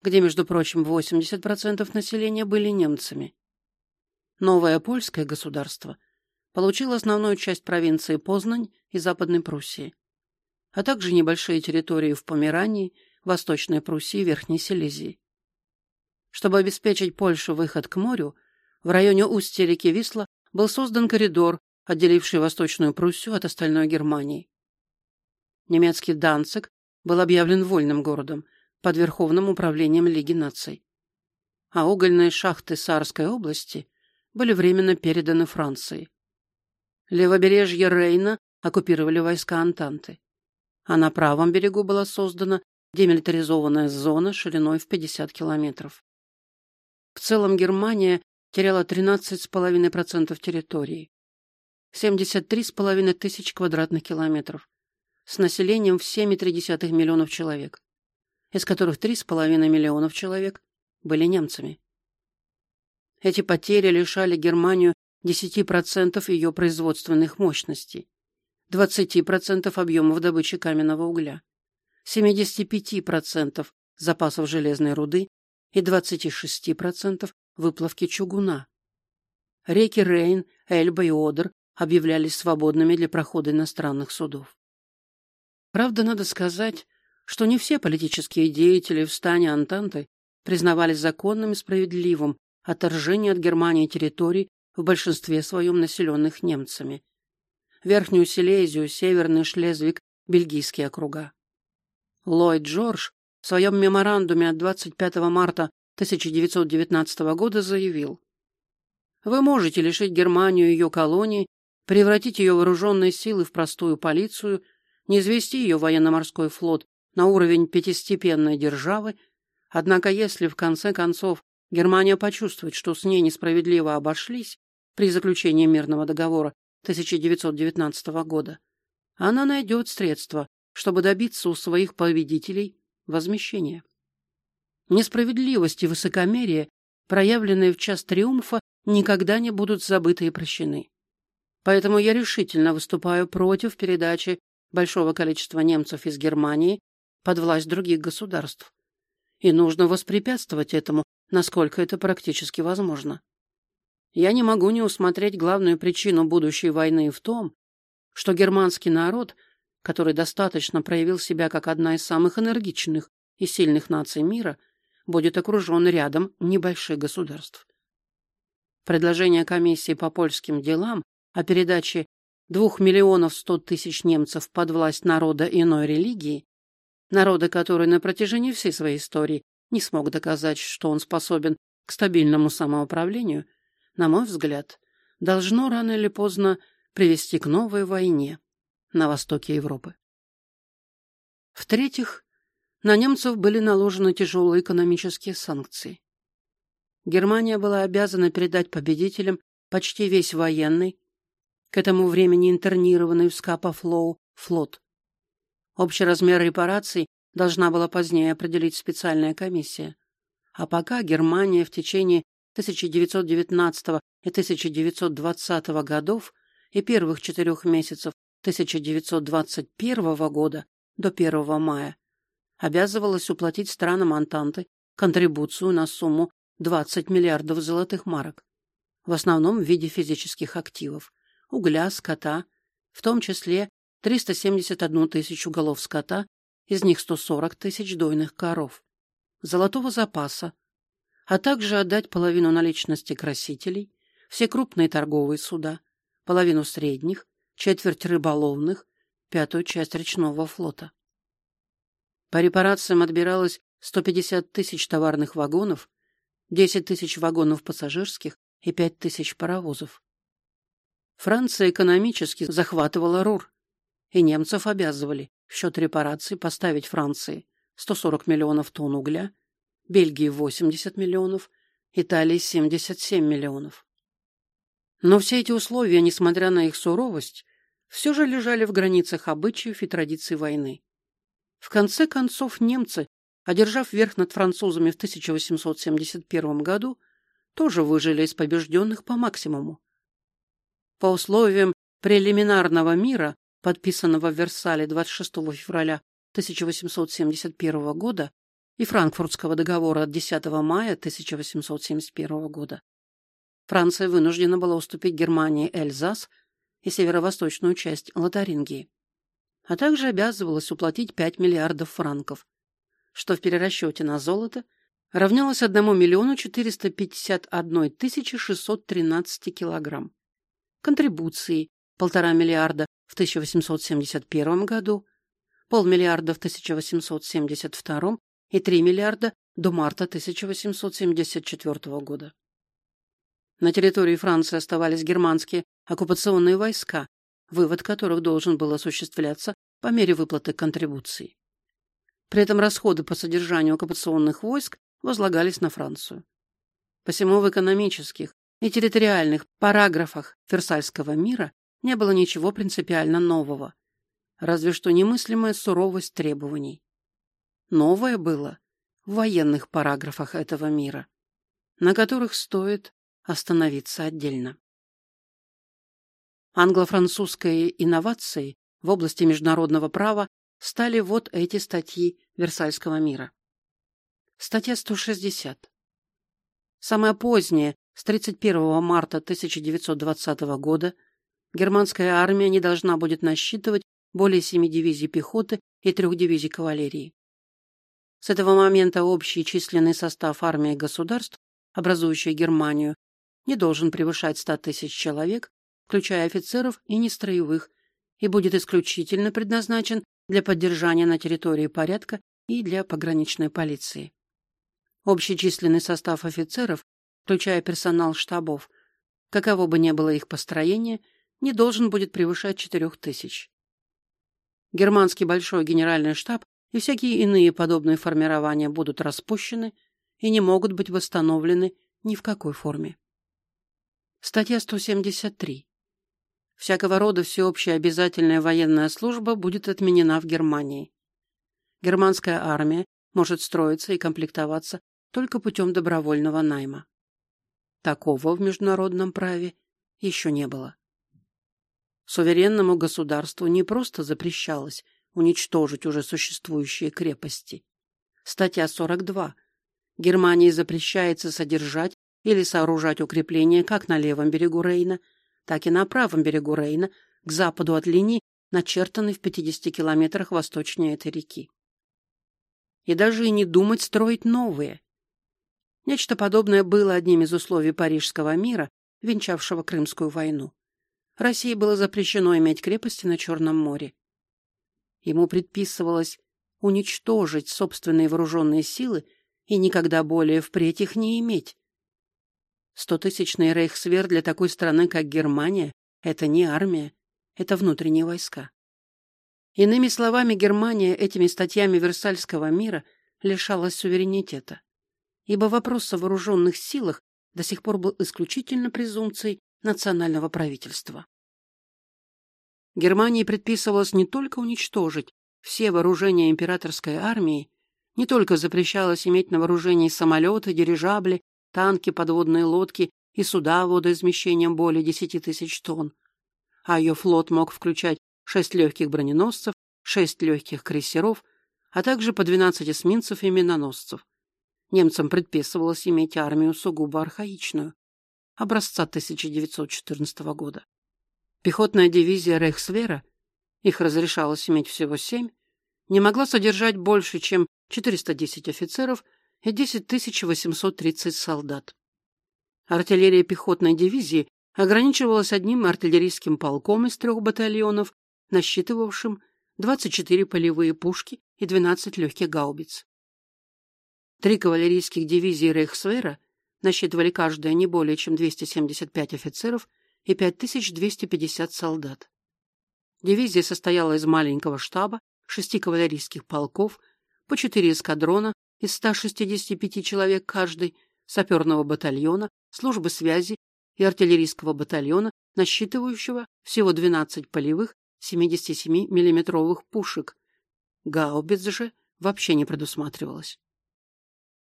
где, между прочим, 80% населения были немцами. Новое польское государство получило основную часть провинции Познань и Западной Пруссии, а также небольшие территории в Померании, Восточной Пруссии и Верхней Силезии. Чтобы обеспечить Польше выход к морю, в районе устья реки Висла был создан коридор, отделивший Восточную Пруссию от остальной Германии. Немецкий Данциг был объявлен вольным городом под Верховным управлением Лиги наций, а угольные шахты Саарской области были временно переданы Франции. Левобережье Рейна оккупировали войска Антанты, а на правом берегу была создана демилитаризованная зона шириной в 50 километров. В целом Германия теряла 13,5% территории, 73,5 тысяч квадратных километров, с населением в 7,3 миллионов человек, из которых 3,5 миллионов человек были немцами. Эти потери лишали Германию 10% ее производственных мощностей, 20% объемов добычи каменного угля, 75% запасов железной руды и 26% выплавки чугуна. Реки Рейн, Эльба и Одер объявлялись свободными для прохода иностранных судов. Правда, надо сказать, что не все политические деятели в стане Антанты признавали законным и справедливым отторжение от Германии территорий, в большинстве своем населенных немцами. Верхнюю Силезию, Северный Шлезвиг, Бельгийские округа. Ллойд Джордж в своем меморандуме от 25 марта 1919 года заявил, «Вы можете лишить Германию ее колоний, превратить ее вооруженные силы в простую полицию, не извести ее военно-морской флот на уровень пятистепенной державы, однако если в конце концов Германия почувствует, что с ней несправедливо обошлись при заключении мирного договора 1919 года, она найдет средства, чтобы добиться у своих победителей возмещения. Несправедливость и высокомерие, проявленные в час триумфа, никогда не будут забыты и прощены. Поэтому я решительно выступаю против передачи большого количества немцев из Германии под власть других государств. И нужно воспрепятствовать этому, насколько это практически возможно. Я не могу не усмотреть главную причину будущей войны в том, что германский народ, который достаточно проявил себя как одна из самых энергичных и сильных наций мира, будет окружен рядом небольших государств. Предложение комиссии по польским делам о передаче двух миллионов сто тысяч немцев под власть народа иной религии, народа, который на протяжении всей своей истории не смог доказать, что он способен к стабильному самоуправлению, на мой взгляд, должно рано или поздно привести к новой войне на востоке Европы. В-третьих, на немцев были наложены тяжелые экономические санкции. Германия была обязана передать победителям почти весь военный, к этому времени интернированный в Скапа-Флоу флот. Общий размер репараций должна была позднее определить специальная комиссия. А пока Германия в течение 1919 и 1920 годов и первых четырех месяцев 1921 года до 1 мая обязывалась уплатить странам Антанты контрибуцию на сумму 20 миллиардов золотых марок, в основном в виде физических активов, угля, скота, в том числе 371 тысячу голов скота, из них 140 тысяч дойных коров, золотого запаса, а также отдать половину наличности красителей, все крупные торговые суда, половину средних, четверть рыболовных, пятую часть речного флота. По репарациям отбиралось 150 тысяч товарных вагонов, 10 тысяч вагонов пассажирских и 5 тысяч паровозов. Франция экономически захватывала Рур, и немцев обязывали в счет репараций поставить Франции 140 миллионов тонн угля, Бельгии 80 миллионов, Италии 77 миллионов. Но все эти условия, несмотря на их суровость, все же лежали в границах обычаев и традиций войны. В конце концов, немцы, одержав верх над французами в 1871 году, тоже выжили из побежденных по максимуму. По условиям прелиминарного мира, подписанного в Версале 26 февраля 1871 года, и Франкфуртского договора от 10 мая 1871 года. Франция вынуждена была уступить Германии Эльзас и северо-восточную часть Лотарингии, а также обязывалась уплатить 5 миллиардов франков, что в перерасчете на золото равнялось 1 миллиону 451 тысячи 613 килограмм. Контрибуции – полтора миллиарда в 1871 году, полмиллиарда в 1872 и 3 миллиарда до марта 1874 года. На территории Франции оставались германские оккупационные войска, вывод которых должен был осуществляться по мере выплаты контрибуций. При этом расходы по содержанию оккупационных войск возлагались на Францию. Посему в экономических и территориальных параграфах Версальского мира не было ничего принципиально нового, разве что немыслимая суровость требований. Новое было в военных параграфах этого мира, на которых стоит остановиться отдельно. Англо-французской инновацией в области международного права стали вот эти статьи Версальского мира. Статья 160. Самая поздняя, с 31 марта 1920 года, германская армия не должна будет насчитывать более семи дивизий пехоты и трех дивизий кавалерии. С этого момента общий численный состав армии государств, образующих Германию, не должен превышать 100 тысяч человек, включая офицеров и нестроевых, и будет исключительно предназначен для поддержания на территории порядка и для пограничной полиции. Общий численный состав офицеров, включая персонал штабов, каково бы ни было их построение, не должен будет превышать 4 тысяч. Германский большой генеральный штаб и всякие иные подобные формирования будут распущены и не могут быть восстановлены ни в какой форме. Статья 173. Всякого рода всеобщая обязательная военная служба будет отменена в Германии. Германская армия может строиться и комплектоваться только путем добровольного найма. Такого в международном праве еще не было. Суверенному государству не просто запрещалось уничтожить уже существующие крепости. Статья 42. Германии запрещается содержать или сооружать укрепления как на левом берегу Рейна, так и на правом берегу Рейна, к западу от линии, начертанной в 50 километрах восточнее этой реки. И даже и не думать строить новые. Нечто подобное было одним из условий Парижского мира, венчавшего Крымскую войну. России было запрещено иметь крепости на Черном море. Ему предписывалось уничтожить собственные вооруженные силы и никогда более впредь их не иметь. Стотысячный рейхсвер для такой страны, как Германия, это не армия, это внутренние войска. Иными словами, Германия этими статьями Версальского мира лишалась суверенитета, ибо вопрос о вооруженных силах до сих пор был исключительно презумпцией национального правительства. Германии предписывалось не только уничтожить все вооружения императорской армии, не только запрещалось иметь на вооружении самолеты, дирижабли, танки, подводные лодки и суда водоизмещением более 10 тысяч тонн, а ее флот мог включать шесть легких броненосцев, шесть легких крейсеров, а также по 12 эсминцев и миноносцев. Немцам предписывалось иметь армию сугубо архаичную, образца 1914 года. Пехотная дивизия Рейхсвера, их разрешалось иметь всего семь, не могла содержать больше, чем 410 офицеров и 10 830 солдат. Артиллерия пехотной дивизии ограничивалась одним артиллерийским полком из трех батальонов насчитывавшим 24 полевые пушки и 12 легких гаубиц. Три кавалерийских дивизии Рейхсвера насчитывали каждая не более чем 275 офицеров и 5250 солдат. Дивизия состояла из маленького штаба, шести кавалерийских полков, по четыре эскадрона из 165 человек каждый, саперного батальона, службы связи и артиллерийского батальона, насчитывающего всего 12 полевых 77-миллиметровых пушек. Гаубиц же вообще не предусматривалось.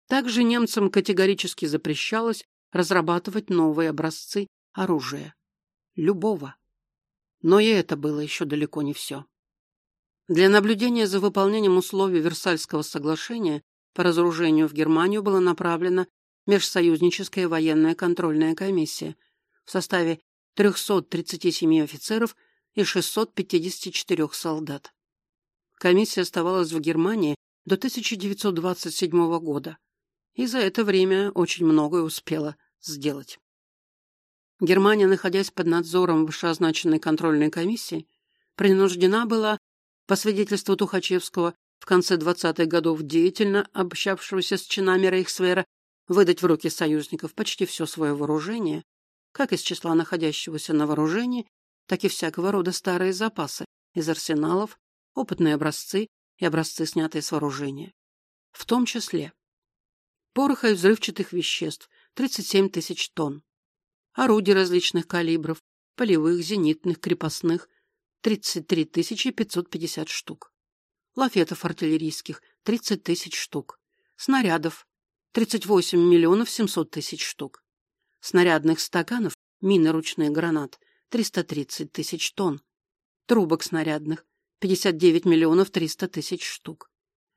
Также немцам категорически запрещалось разрабатывать новые образцы оружия. Любого. Но и это было еще далеко не все. Для наблюдения за выполнением условий Версальского соглашения по разоружению в Германию была направлена Межсоюзническая военная контрольная комиссия в составе 337 офицеров и 654 солдат. Комиссия оставалась в Германии до 1927 года и за это время очень многое успела сделать. Германия, находясь под надзором вышеозначенной контрольной комиссии, принуждена была, по свидетельству Тухачевского, в конце 20-х годов деятельно общавшегося с чинами Рейхсвера, выдать в руки союзников почти все свое вооружение, как из числа находящегося на вооружении, так и всякого рода старые запасы из арсеналов, опытные образцы и образцы, снятые с вооружения. В том числе пороха и взрывчатых веществ 37 тысяч тонн, орудий различных калибров, полевых, зенитных, крепостных 33 550 штук, лафетов артиллерийских 30 тысяч штук, снарядов 38 миллионов 700 тысяч штук, снарядных стаканов, мины ручных гранат 330 тысяч тонн. Трубок снарядных – 59 миллионов 300 тысяч штук.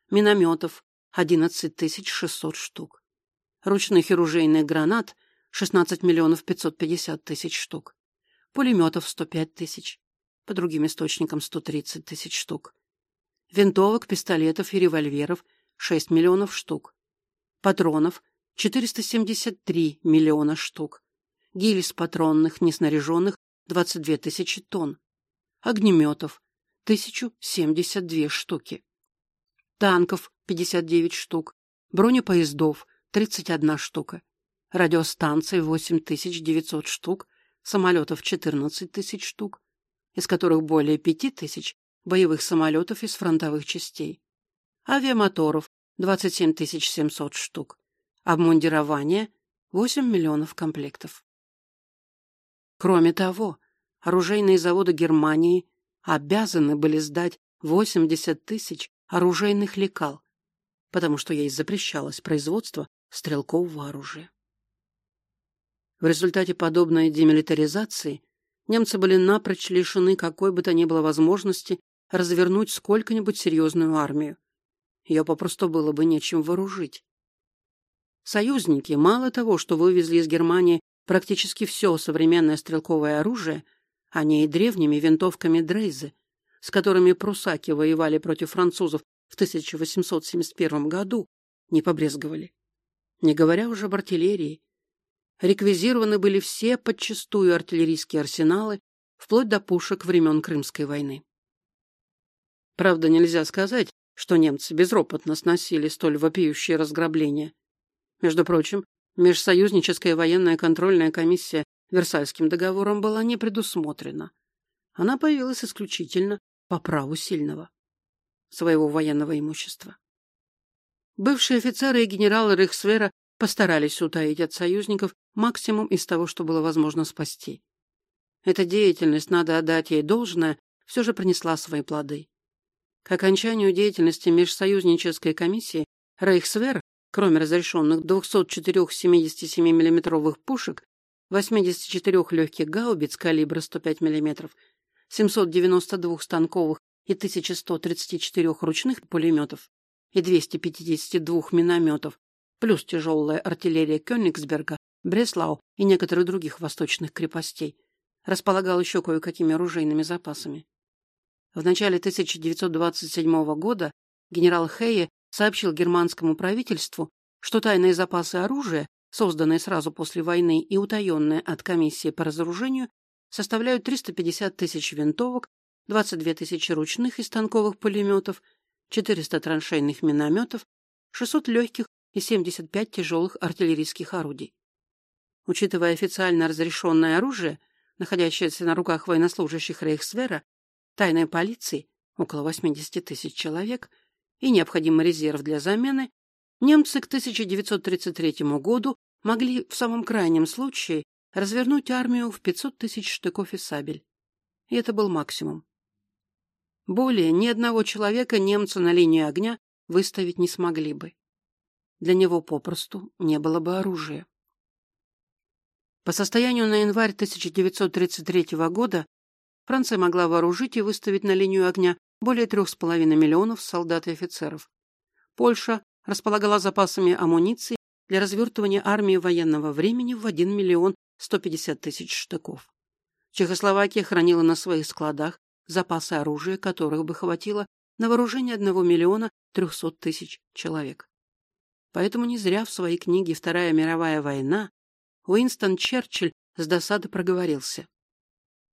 Минометов – 11 тысяч 600 штук. Ручных и ружейных гранат – 16 миллионов 550 тысяч штук. Пулеметов – 105 тысяч. По другим источникам – 130 тысяч штук. Винтовок, пистолетов и револьверов – 6 миллионов штук. Патронов – 473 миллиона штук. Гильз патронных, неснаряженных 22 тысячи тонн, огнеметов 1072 штуки, танков 59 штук, бронепоездов 31 штука, радиостанций 8900 штук, самолетов 14 тысяч штук, из которых более 5 тысяч боевых самолетов из фронтовых частей, авиамоторов 27 700 штук, обмундирование 8 миллионов комплектов. Кроме того, оружейные заводы Германии обязаны были сдать 80 тысяч оружейных лекал, потому что ей запрещалось производство стрелкового оружия. В результате подобной демилитаризации немцы были напрочь лишены какой бы то ни было возможности развернуть сколько-нибудь серьезную армию. Ее попросту было бы нечем вооружить. Союзники мало того, что вывезли из Германии практически все современное стрелковое оружие, не и древними винтовками Дрейзы, с которыми прусаки воевали против французов в 1871 году, не побрезговали. Не говоря уже об артиллерии. Реквизированы были все подчастую артиллерийские арсеналы, вплоть до пушек времен Крымской войны. Правда, нельзя сказать, что немцы безропотно сносили столь вопиющие разграбления. Между прочим, Межсоюзническая военная контрольная комиссия Версальским договором была не предусмотрена. Она появилась исключительно по праву сильного своего военного имущества. Бывшие офицеры и генералы Рейхсвера постарались утаить от союзников максимум из того, что было возможно спасти. Эта деятельность, надо отдать ей должное, все же принесла свои плоды. К окончанию деятельности межсоюзнической комиссии Рейхсвер, кроме разрешенных 204 77 миллиметровых пушек, 84 легких гаубиц калибра 105 мм, 792 станковых и 1134 ручных пулеметов и 252 минометов, плюс тяжелая артиллерия Кёнигсберга, Бреслау и некоторых других восточных крепостей, располагал еще кое-какими оружейными запасами. В начале 1927 года генерал Хейе сообщил германскому правительству, что тайные запасы оружия, созданные сразу после войны и утаенные от комиссии по разоружению, составляют 350 тысяч винтовок, 22 тысячи ручных и станковых пулеметов, 400 траншейных минометов, 600 легких и 75 тяжелых артиллерийских орудий. Учитывая официально разрешенное оружие, находящееся на руках военнослужащих Рейхсвера, тайной полиции, около 80 тысяч человек, и необходимый резерв для замены, немцы к 1933 году могли в самом крайнем случае развернуть армию в 500 тысяч штыков и сабель. И это был максимум. Более ни одного человека немцы на линию огня выставить не смогли бы. Для него попросту не было бы оружия. По состоянию на январь 1933 года Франция могла вооружить и выставить на линию огня более трех с половиной миллионов солдат и офицеров. Польша располагала запасами амуниции для развертывания армии военного времени в 1 миллион 150 тысяч штыков. Чехословакия хранила на своих складах запасы оружия, которых бы хватило на вооружение 1 миллиона 300 тысяч человек. Поэтому не зря в своей книге «Вторая мировая война» Уинстон Черчилль с досады проговорился.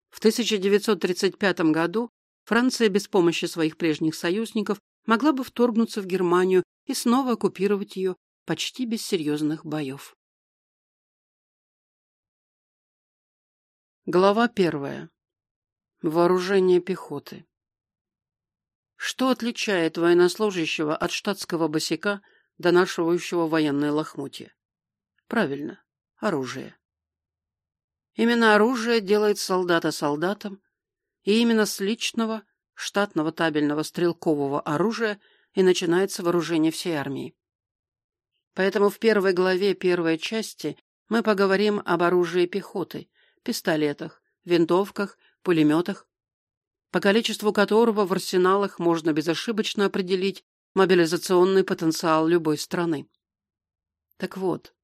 В 1935 году Франция без помощи своих прежних союзников могла бы вторгнуться в Германию и снова оккупировать ее почти без серьезных боев. Глава первая. Вооружение пехоты. Что отличает военнослужащего от штатского босика, донашивающего военные лохмотья? Правильно, оружие. Именно оружие делает солдата солдатом, и именно с личного, штатного табельного стрелкового оружия и начинается вооружение всей армии. Поэтому в первой главе первой части мы поговорим об оружии пехоты, пистолетах, винтовках, пулеметах, по количеству которого в арсеналах можно безошибочно определить мобилизационный потенциал любой страны. Так вот,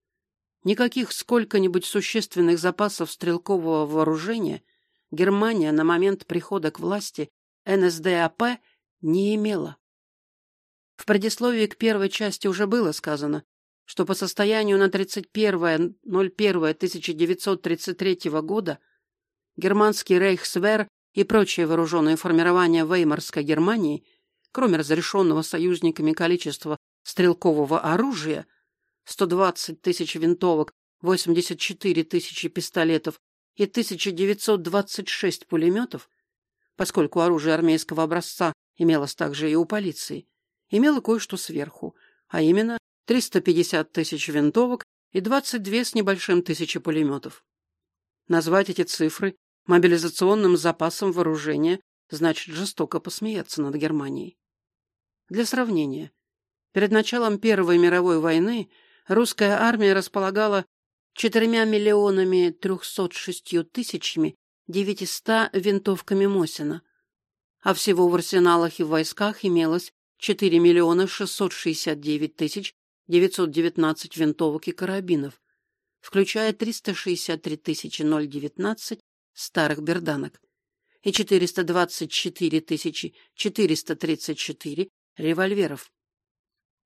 Никаких сколько-нибудь существенных запасов стрелкового вооружения Германия на момент прихода к власти НСДАП не имела. В предисловии к первой части уже было сказано, что по состоянию на 31.01.1933 года германский Рейхсвер и прочие вооруженные формирования Веймарской Германии, кроме разрешенного союзниками количества стрелкового оружия, 120 тысяч винтовок, 84 тысячи пистолетов и 1926 пулеметов, поскольку оружие армейского образца имелось также и у полиции, имело кое-что сверху, а именно 350 тысяч винтовок и 22 с небольшим тысячи пулеметов. Назвать эти цифры Мобилизационным запасом вооружения значит жестоко посмеяться над Германией. Для сравнения, перед началом Первой мировой войны русская армия располагала 4 миллионами 306 тысячами 900 винтовками Мосина, а всего в арсеналах и в войсках имелось 4 миллиона 669 тысяч 919 винтовок и карабинов, включая 363 019 старых берданок и четыреста двадцать четыре тысячи четыреста тридцать четыре револьверов.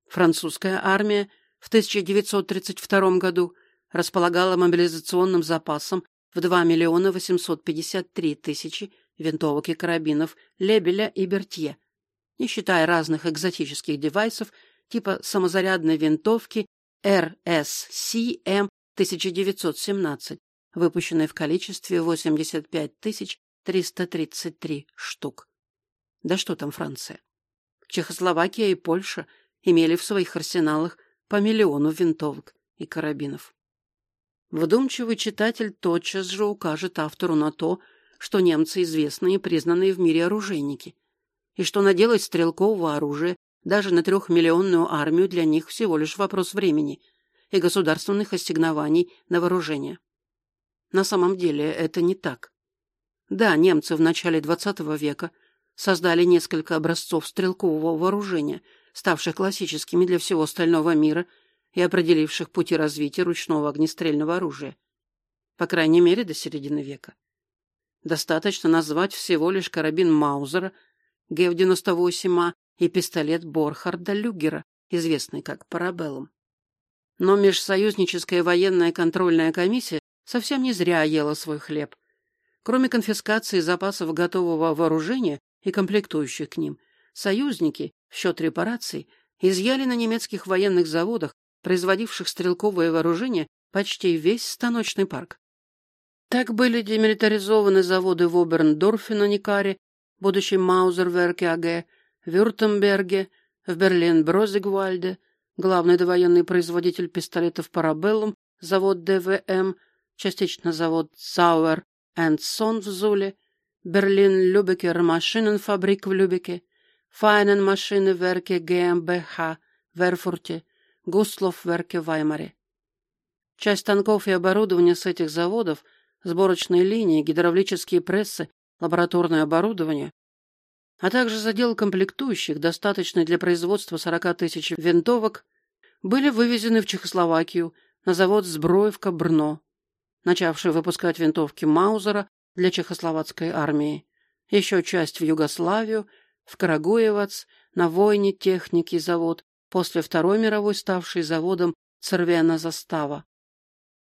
Французская армия в 1932 году располагала мобилизационным запасом в 2 миллиона 853 тысячи винтовок и карабинов Лебеля и Бертье, не считая разных экзотических девайсов типа самозарядной винтовки РССМ 1917, выпущенной в количестве 85 333 штук. Да что там Франция? Чехословакия и Польша имели в своих арсеналах по миллиону винтовок и карабинов. Вдумчивый читатель тотчас же укажет автору на то, что немцы известные и признанные в мире оружейники, и что наделать стрелкового оружия даже на трехмиллионную армию для них всего лишь вопрос времени и государственных ассигнований на вооружение. На самом деле это не так. Да, немцы в начале XX века создали несколько образцов стрелкового вооружения, ставших классическими для всего остального мира и определивших пути развития ручного огнестрельного оружия. По крайней мере, до середины века. Достаточно назвать всего лишь карабин Маузера, ГЕВ-98А и пистолет Борхарда Люгера, известный как Парабеллум. Но межсоюзническая военная контрольная комиссия совсем не зря ела свой хлеб. Кроме конфискации запасов готового вооружения и комплектующих к ним, союзники, в счет репараций, изъяли на немецких военных заводах, производивших стрелковое вооружение, почти весь станочный парк. Так были демилитаризованы заводы в Оберндорфе на Никаре, будущем Маузерверке АГ, Вюртемберге, в Берлин-Брозигвальде, главный довоенный производитель пистолетов Парабеллум, завод ДВМ, частично завод Зауэр энд Сон в Зуле, Берлин-Любекер Машиненфабрик в Любеке, Файнен Машины Верке ГМБХ в Эрфурте, Густлов Верке в Ваймаре. Часть танков и оборудования с этих заводов, сборочные линии, гидравлические прессы, лабораторное оборудование а также задел комплектующих, достаточный для производства 40 тысяч винтовок, были вывезены в Чехословакию на завод «Сброевка Брно», начавший выпускать винтовки Маузера для чехословацкой армии, еще часть в Югославию, в Карагуевац, на войне техники завод, после Второй мировой ставший заводом Цервена Застава,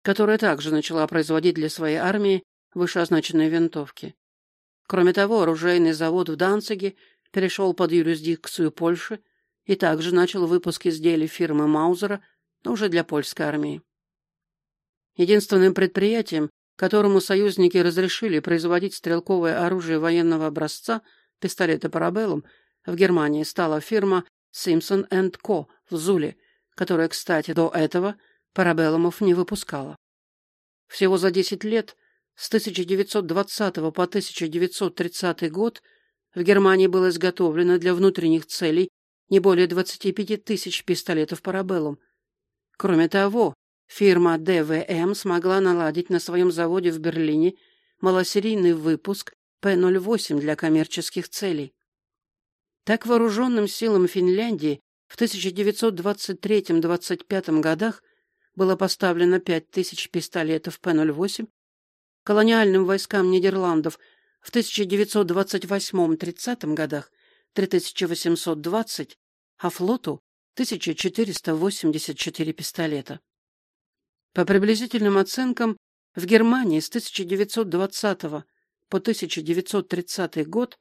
которая также начала производить для своей армии вышеозначенные винтовки. Кроме того, оружейный завод в Данциге перешел под юрисдикцию Польши и также начал выпуск изделий фирмы Маузера, но уже для польской армии. Единственным предприятием, которому союзники разрешили производить стрелковое оружие военного образца, пистолеты Парабеллум, в Германии стала фирма Simpson Co. в Зуле, которая, кстати, до этого Парабеллумов не выпускала. Всего за 10 лет с 1920 по 1930 год в Германии было изготовлено для внутренних целей не более 25 тысяч пистолетов парабеллум. Кроме того, фирма ДВМ смогла наладить на своем заводе в Берлине малосерийный выпуск П-08 для коммерческих целей. Так вооруженным силам Финляндии в 1923-25 годах было поставлено 5000 пистолетов П-08 колониальным войскам Нидерландов в 1928-30 годах 3820, а флоту 1484 пистолета. По приблизительным оценкам, в Германии с 1920 по 1930 год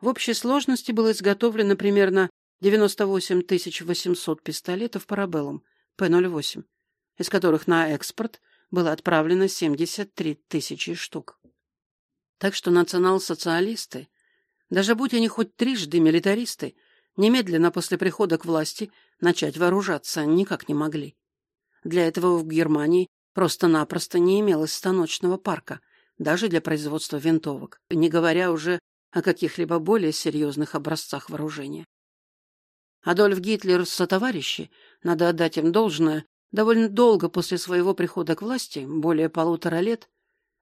в общей сложности было изготовлено примерно 98 800 пистолетов парабеллум П-08, из которых на экспорт было отправлено 73 тысячи штук. Так что национал-социалисты, даже будь они хоть трижды милитаристы, немедленно после прихода к власти начать вооружаться никак не могли. Для этого в Германии просто-напросто не имелось станочного парка, даже для производства винтовок, не говоря уже о каких-либо более серьезных образцах вооружения. Адольф Гитлер со товарищи, надо отдать им должное, довольно долго после своего прихода к власти, более полутора лет,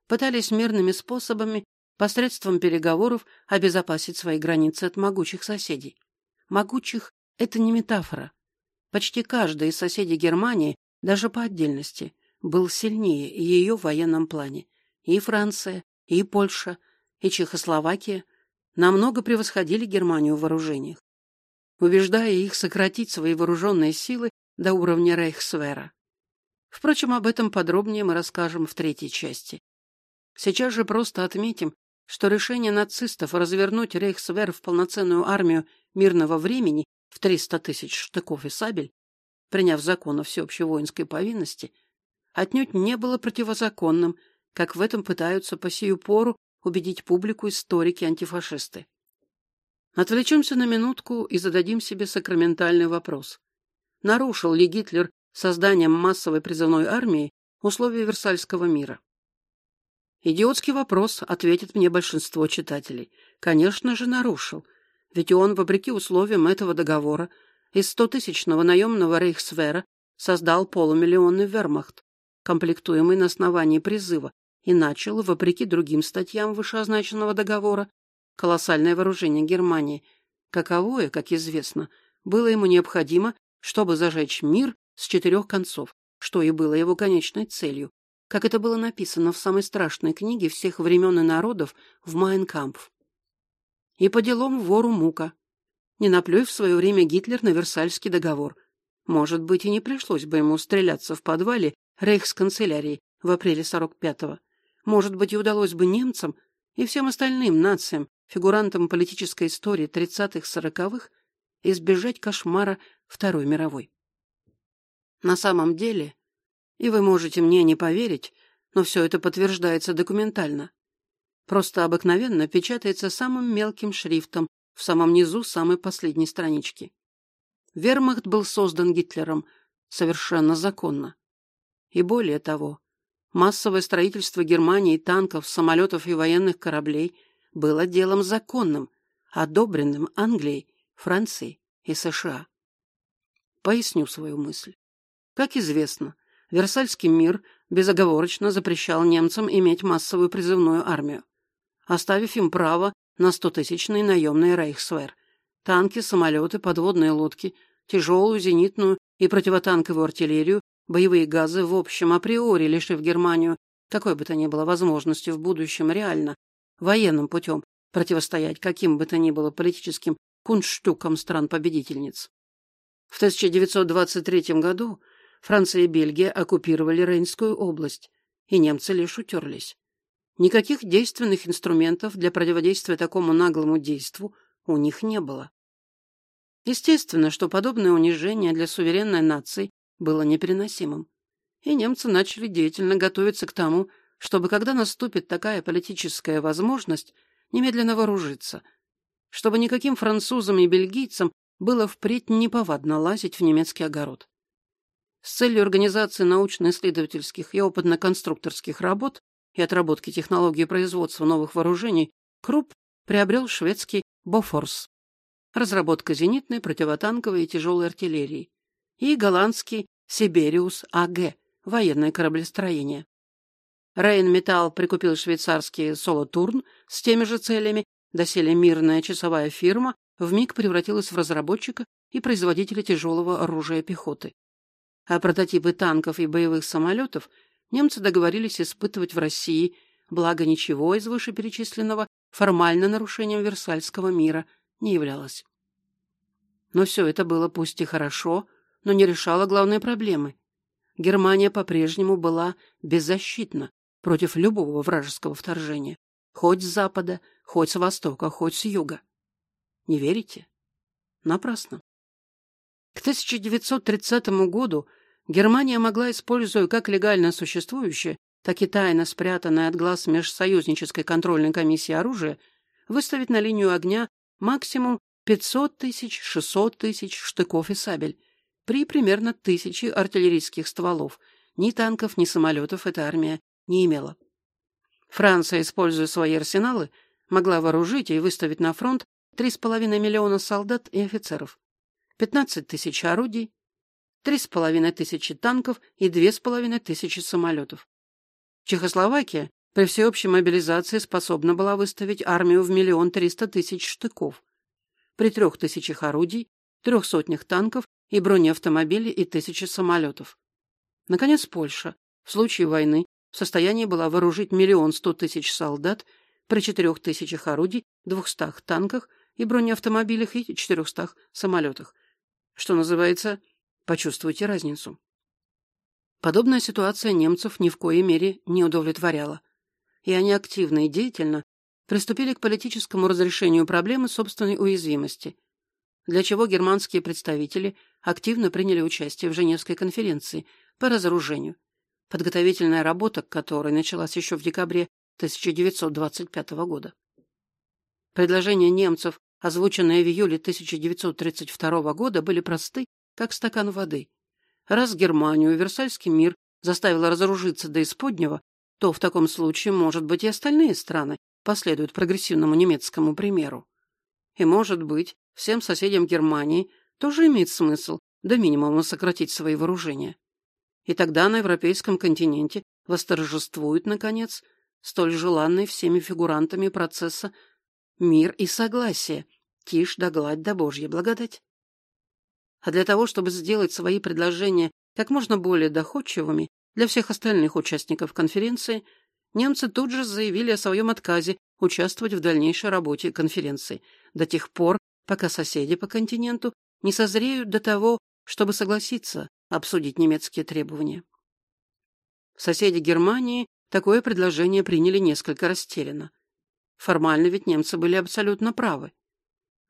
пытались мирными способами, посредством переговоров, обезопасить свои границы от могучих соседей. Могучих — это не метафора. Почти каждый из соседей Германии, даже по отдельности, был сильнее ее в военном плане. И Франция, и Польша, и Чехословакия намного превосходили Германию в вооружениях. Убеждая их сократить свои вооруженные силы, до уровня Рейхсвера. Впрочем, об этом подробнее мы расскажем в третьей части. Сейчас же просто отметим, что решение нацистов развернуть Рейхсвер в полноценную армию мирного времени в 300 тысяч штыков и сабель приняв закон о всеобщей воинской повинности, отнюдь не было противозаконным, как в этом пытаются по сию пору убедить публику историки-антифашисты. Отвлечемся на минутку и зададим себе сакраментальный вопрос. Нарушил ли Гитлер созданием массовой призывной армии условия Версальского мира? Идиотский вопрос, ответит мне большинство читателей. Конечно же, нарушил. Ведь он, вопреки условиям этого договора, из стотысячного наемного рейхсвера создал полумиллионный вермахт, комплектуемый на основании призыва, и начал, вопреки другим статьям вышеозначенного договора, колоссальное вооружение Германии, каковое, как известно, было ему необходимо, чтобы зажечь мир с четырех концов, что и было его конечной целью, как это было написано в самой страшной книге всех времен и народов в «Майнкампф». И по делам вору мука. Не наплюй в свое время Гитлер на Версальский договор. Может быть, и не пришлось бы ему стреляться в подвале рейхсканцелярии в апреле 45-го. Может быть, и удалось бы немцам и всем остальным нациям, фигурантам политической истории 30-х-40-х, избежать кошмара Второй мировой. На самом деле, и вы можете мне не поверить, но все это подтверждается документально. Просто обыкновенно печатается самым мелким шрифтом в самом низу самой последней странички. Вермахт был создан Гитлером совершенно законно. И более того, массовое строительство Германии танков, самолетов и военных кораблей было делом законным, одобренным Англией, Францией и США. Поясню свою мысль. Как известно, Версальский мир безоговорочно запрещал немцам иметь массовую призывную армию, оставив им право на стотысячный наемный рейхсвер, танки, самолеты, подводные лодки, тяжелую зенитную и противотанковую артиллерию, боевые газы в общем априори лишив Германию какой бы то ни было возможности в будущем реально, военным путем, противостоять каким бы то ни было политическим кунштюкам стран-победительниц. В 1923 году Франция и Бельгия оккупировали Рейнскую область, и немцы лишь утерлись. Никаких действенных инструментов для противодействия такому наглому действу у них не было. Естественно, что подобное унижение для суверенной нации было непереносимым, и немцы начали деятельно готовиться к тому, чтобы, когда наступит такая политическая возможность, немедленно вооружиться, чтобы никаким французам и бельгийцам было впредь неповадно лазить в немецкий огород. С целью организации научно-исследовательских и опытно-конструкторских работ и отработки технологии производства новых вооружений Крупп приобрел шведский «Бофорс» — разработка зенитной, противотанковой и тяжелой артиллерии, и голландский «Сибериус АГ» — военное кораблестроение. Рейнметалл прикупил швейцарский «Солотурн» с теми же целями, доселе мирная часовая фирма вмиг превратилась в разработчика и производителя тяжелого оружия пехоты. А прототипы танков и боевых самолетов немцы договорились испытывать в России, благо ничего из вышеперечисленного формально нарушением Версальского мира не являлось. Но все это было пусть и хорошо, но не решало главной проблемы. Германия по-прежнему была беззащитна против любого вражеского вторжения, хоть с запада, хоть с востока, хоть с юга. Не верите? Напрасно. К 1930 году Германия могла, используя как легально существующее, так и тайно спрятанное от глаз межсоюзнической контрольной комиссии оружие, выставить на линию огня максимум 500 тысяч, 600 тысяч штыков и сабель при примерно тысяче артиллерийских стволов. Ни танков, ни самолетов эта армия не имела. Франция, используя свои арсеналы, могла вооружить и выставить на фронт 3,5 миллиона солдат и офицеров. 15 тысяч орудий, 3,5 тысячи танков и 2,5 тысячи самолетов. Чехословакия при всеобщей мобилизации способна была выставить армию в миллион триста тысяч штыков, при трех тысячах орудий, трех сотнях танков и бронеавтомобилей и тысячи самолетов. Наконец, Польша в случае войны в состоянии была вооружить миллион сто тысяч солдат при четырех тысячах орудий, двухстах танках и бронеавтомобилях и четырехстах самолетах, что называется, почувствуйте разницу. Подобная ситуация немцев ни в коей мере не удовлетворяла, и они активно и деятельно приступили к политическому разрешению проблемы собственной уязвимости. для чего германские представители активно приняли участие в Женевской конференции по разоружению, подготовительная работа к которой началась еще в декабре 1925 года. Предложения немцев, озвученные в июле 1932 года, были просты, как стакан воды. Раз Германию Версальский мир заставил разоружиться до исподнего, то в таком случае, может быть, и остальные страны последуют прогрессивному немецкому примеру. И, может быть, всем соседям Германии тоже имеет смысл до минимума сократить свои вооружения. И тогда на европейском континенте восторжествует, наконец, столь желанный всеми фигурантами процесса мир и согласие, тишь да гладь да божья благодать. А для того, чтобы сделать свои предложения как можно более доходчивыми для всех остальных участников конференции, немцы тут же заявили о своем отказе участвовать в дальнейшей работе конференции до тех пор, пока соседи по континенту не созреют до того, чтобы согласиться обсудить немецкие требования. Соседи Германии такое предложение приняли несколько растерянно. Формально ведь немцы были абсолютно правы.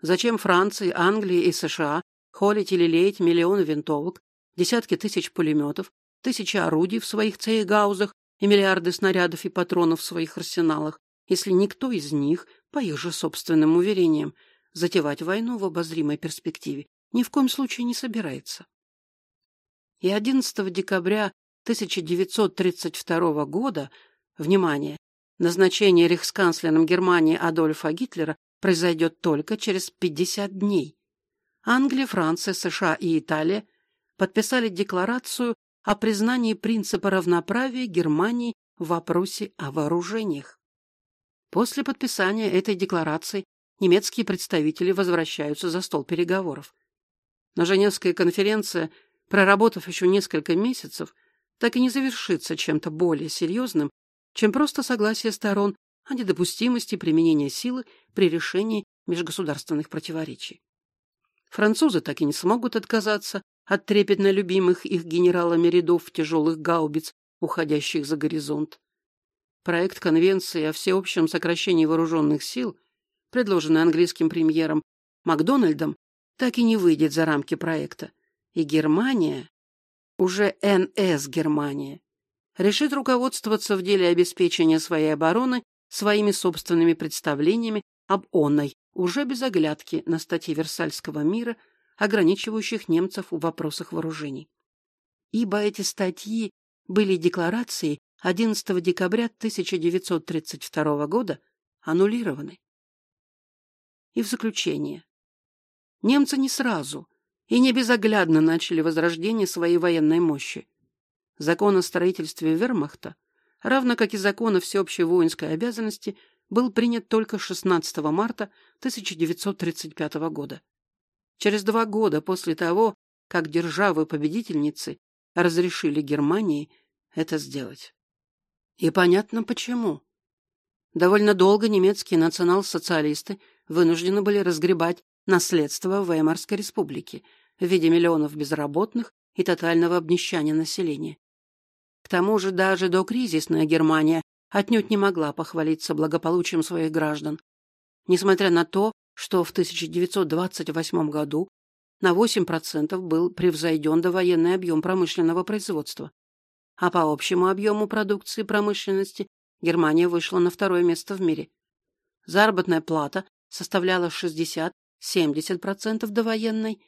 Зачем Франции, Англии и США холить или леять миллионы винтовок, десятки тысяч пулеметов, тысячи орудий в своих цейгаузах и миллиарды снарядов и патронов в своих арсеналах, если никто из них, по их же собственным уверениям, затевать войну в обозримой перспективе ни в коем случае не собирается. И 11 декабря 1932 года, внимание, назначение рейхсканцлером Германии Адольфа Гитлера произойдет только через 50 дней. Англия, Франция, США и Италия подписали декларацию о признании принципа равноправия Германии в вопросе о вооружениях. После подписания этой декларации немецкие представители возвращаются за стол переговоров. Но Женевская конференция, проработав еще несколько месяцев, так и не завершится чем-то более серьезным, чем просто согласие сторон о недопустимости применения силы при решении межгосударственных противоречий. Французы так и не смогут отказаться от трепетно любимых их генералами рядов тяжелых гаубиц, уходящих за горизонт. Проект Конвенции о всеобщем сокращении вооруженных сил, предложенный английским премьером Макдональдом, так и не выйдет за рамки проекта. И Германия, уже НС Германия, решит руководствоваться в деле обеспечения своей обороны своими собственными представлениями об онной, уже без оглядки на статьи Версальского мира, ограничивающих немцев в вопросах вооружений. Ибо эти статьи были декларацией 11 декабря 1932 года аннулированы. И в заключение. Немцы не сразу и не безоглядно начали возрождение своей военной мощи. Закон о строительстве вермахта, равно как и закон о всеобщей воинской обязанности, был принят только 16 марта 1935 года. Через два года после того, как державы-победительницы разрешили Германии это сделать. И понятно почему. Довольно долго немецкие национал-социалисты вынуждены были разгребать наследство Веймарской республики в виде миллионов безработных и тотального обнищания населения. К тому же даже докризисная Германия отнюдь не могла похвалиться благополучием своих граждан, несмотря на то, что в 1928 году на 8% был превзойден довоенный объем промышленного производства, а по общему объему продукции промышленности Германия вышла на второе место в мире. Заработная плата составляла 60 70% довоенной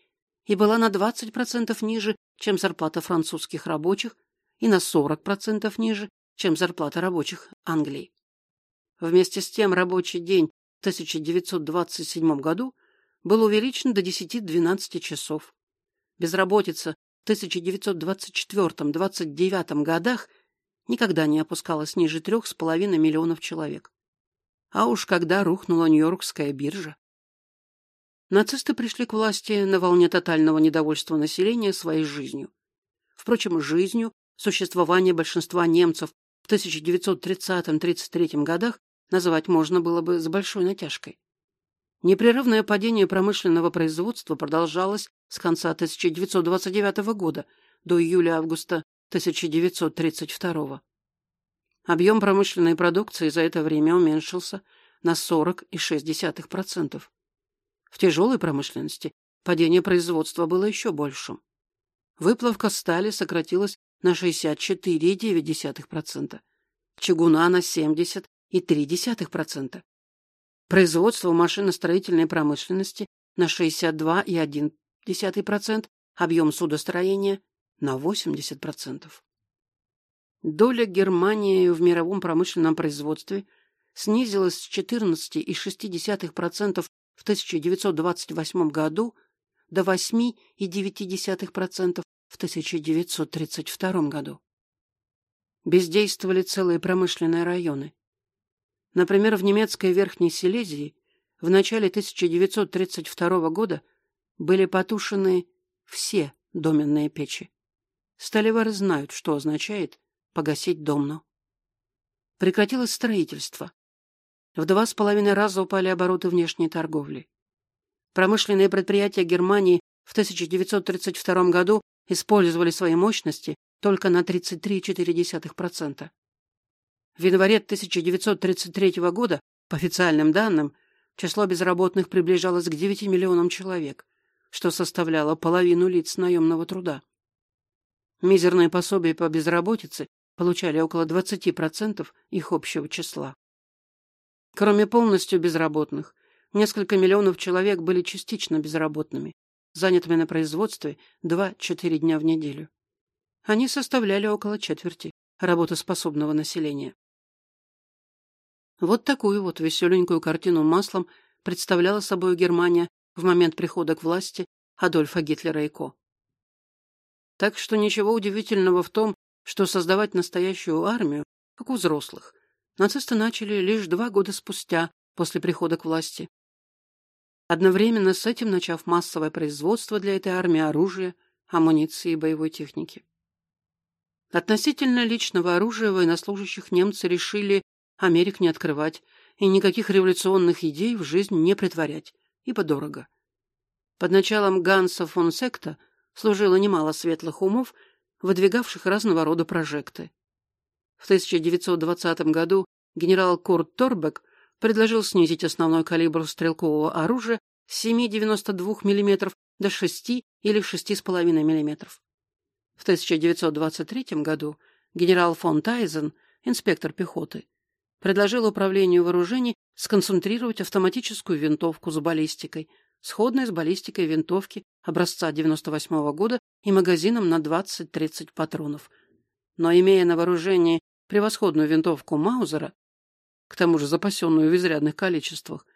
и была на 20% ниже, чем зарплата французских рабочих и на 40% ниже, чем зарплата рабочих Англии. Вместе с тем рабочий день в 1927 году был увеличен до 10-12 часов. Безработица в 1924-29 годах никогда не опускалась ниже 3,5 миллионов человек. А уж когда рухнула Нью-Йоркская биржа. Нацисты пришли к власти на волне тотального недовольства населения своей жизнью. Впрочем, жизнью существование большинства немцев в 1930-33 годах называть можно было бы с большой натяжкой. Непрерывное падение промышленного производства продолжалось с конца 1929 года до июля-августа 1932. Объем промышленной продукции за это время уменьшился на 40,6%. В тяжелой промышленности падение производства было еще большим. Выплавка стали сократилась на 64,9%, чугуна на 70,3%, производство машиностроительной промышленности на 62,1%, объем судостроения на 80%. Доля Германии в мировом промышленном производстве снизилась с 14,6% в 1928 году до 8,9% в 1932 году. Бездействовали целые промышленные районы. Например, в немецкой Верхней Силезии в начале 1932 года были потушены все доменные печи. Столевары знают, что означает погасить домну. Прекратилось строительство. В два с половиной раза упали обороты внешней торговли. Промышленные предприятия Германии в 1932 году использовали свои мощности только на 33,4%. В январе 1933 года, по официальным данным, число безработных приближалось к 9 миллионам человек, что составляло половину лиц наемного труда. Мизерные пособия по безработице получали около 20% их общего числа. Кроме полностью безработных, несколько миллионов человек были частично безработными, занятыми на производстве 2-4 дня в неделю. Они составляли около четверти работоспособного населения. Вот такую вот веселенькую картину маслом представляла собой Германия в момент прихода к власти Адольфа Гитлера и Ко. Так что ничего удивительного в том, что создавать настоящую армию, как у взрослых, нацисты начали лишь два года спустя после прихода к власти. Одновременно с этим начав массовое производство для этой армии оружия, амуниции и боевой техники. Относительно личного оружия военнослужащих немцы решили Америк не открывать и никаких революционных идей в жизнь не притворять, ибо дорого. Под началом Ганса фон Секта служило немало светлых умов, выдвигавших разного рода прожекты. В 1920 году генерал Курт Торбек предложил снизить основной калибр стрелкового оружия с 7,92 мм до 6 или 6,5 мм. В 1923 году генерал фон Тайзен, инспектор пехоты, предложил управлению вооружений сконцентрировать автоматическую винтовку с баллистикой, сходной с баллистикой винтовки образца 98 -го года и магазином на 20-30 патронов. Но имея на вооружении превосходную винтовку Маузера, к тому же запасенную в изрядных количествах,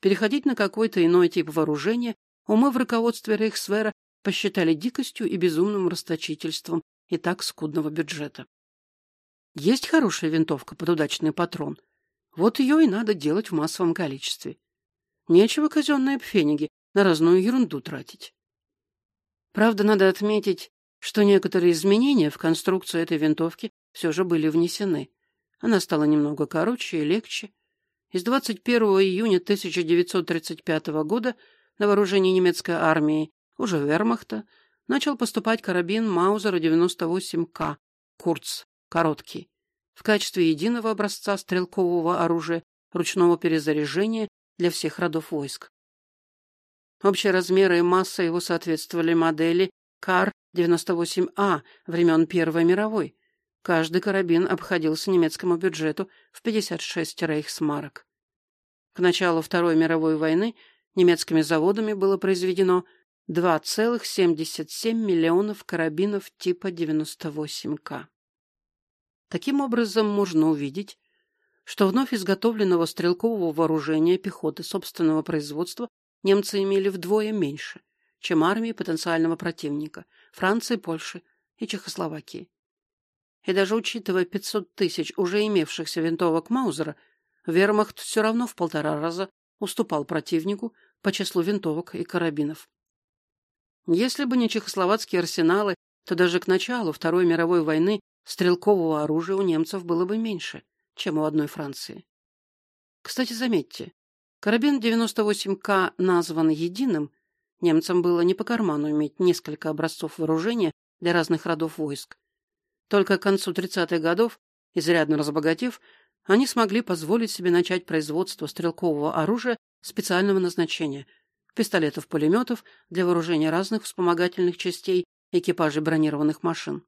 переходить на какой-то иной тип вооружения умы в руководстве Рейхсвера посчитали дикостью и безумным расточительством и так скудного бюджета. Есть хорошая винтовка под удачный патрон. Вот ее и надо делать в массовом количестве. Нечего казенные пфениги на разную ерунду тратить. Правда, надо отметить, что некоторые изменения в конструкцию этой винтовки все же были внесены. Она стала немного короче и легче. Из 21 июня 1935 года на вооружение немецкой армии, уже вермахта, начал поступать карабин Маузера 98К «Курц», короткий, в качестве единого образца стрелкового оружия ручного перезаряжения для всех родов войск. Общие размеры и масса его соответствовали модели КАР-98А времен Первой мировой. Каждый карабин обходился немецкому бюджету в 56 рейхсмарок. К началу Второй мировой войны немецкими заводами было произведено 2,77 миллионов карабинов типа 98К. Таким образом, можно увидеть, что вновь изготовленного стрелкового вооружения пехоты собственного производства немцы имели вдвое меньше, чем армии потенциального противника – Франции, Польши и Чехословакии. И даже учитывая 500 тысяч уже имевшихся винтовок Маузера, вермахт все равно в полтора раза уступал противнику по числу винтовок и карабинов. Если бы не чехословацкие арсеналы, то даже к началу Второй мировой войны стрелкового оружия у немцев было бы меньше, чем у одной Франции. Кстати, заметьте, карабин 98К назван единым, немцам было не по карману иметь несколько образцов вооружения для разных родов войск. Только к концу 30-х годов, изрядно разбогатев, они смогли позволить себе начать производство стрелкового оружия специального назначения, пистолетов-пулеметов для вооружения разных вспомогательных частей экипажей бронированных машин.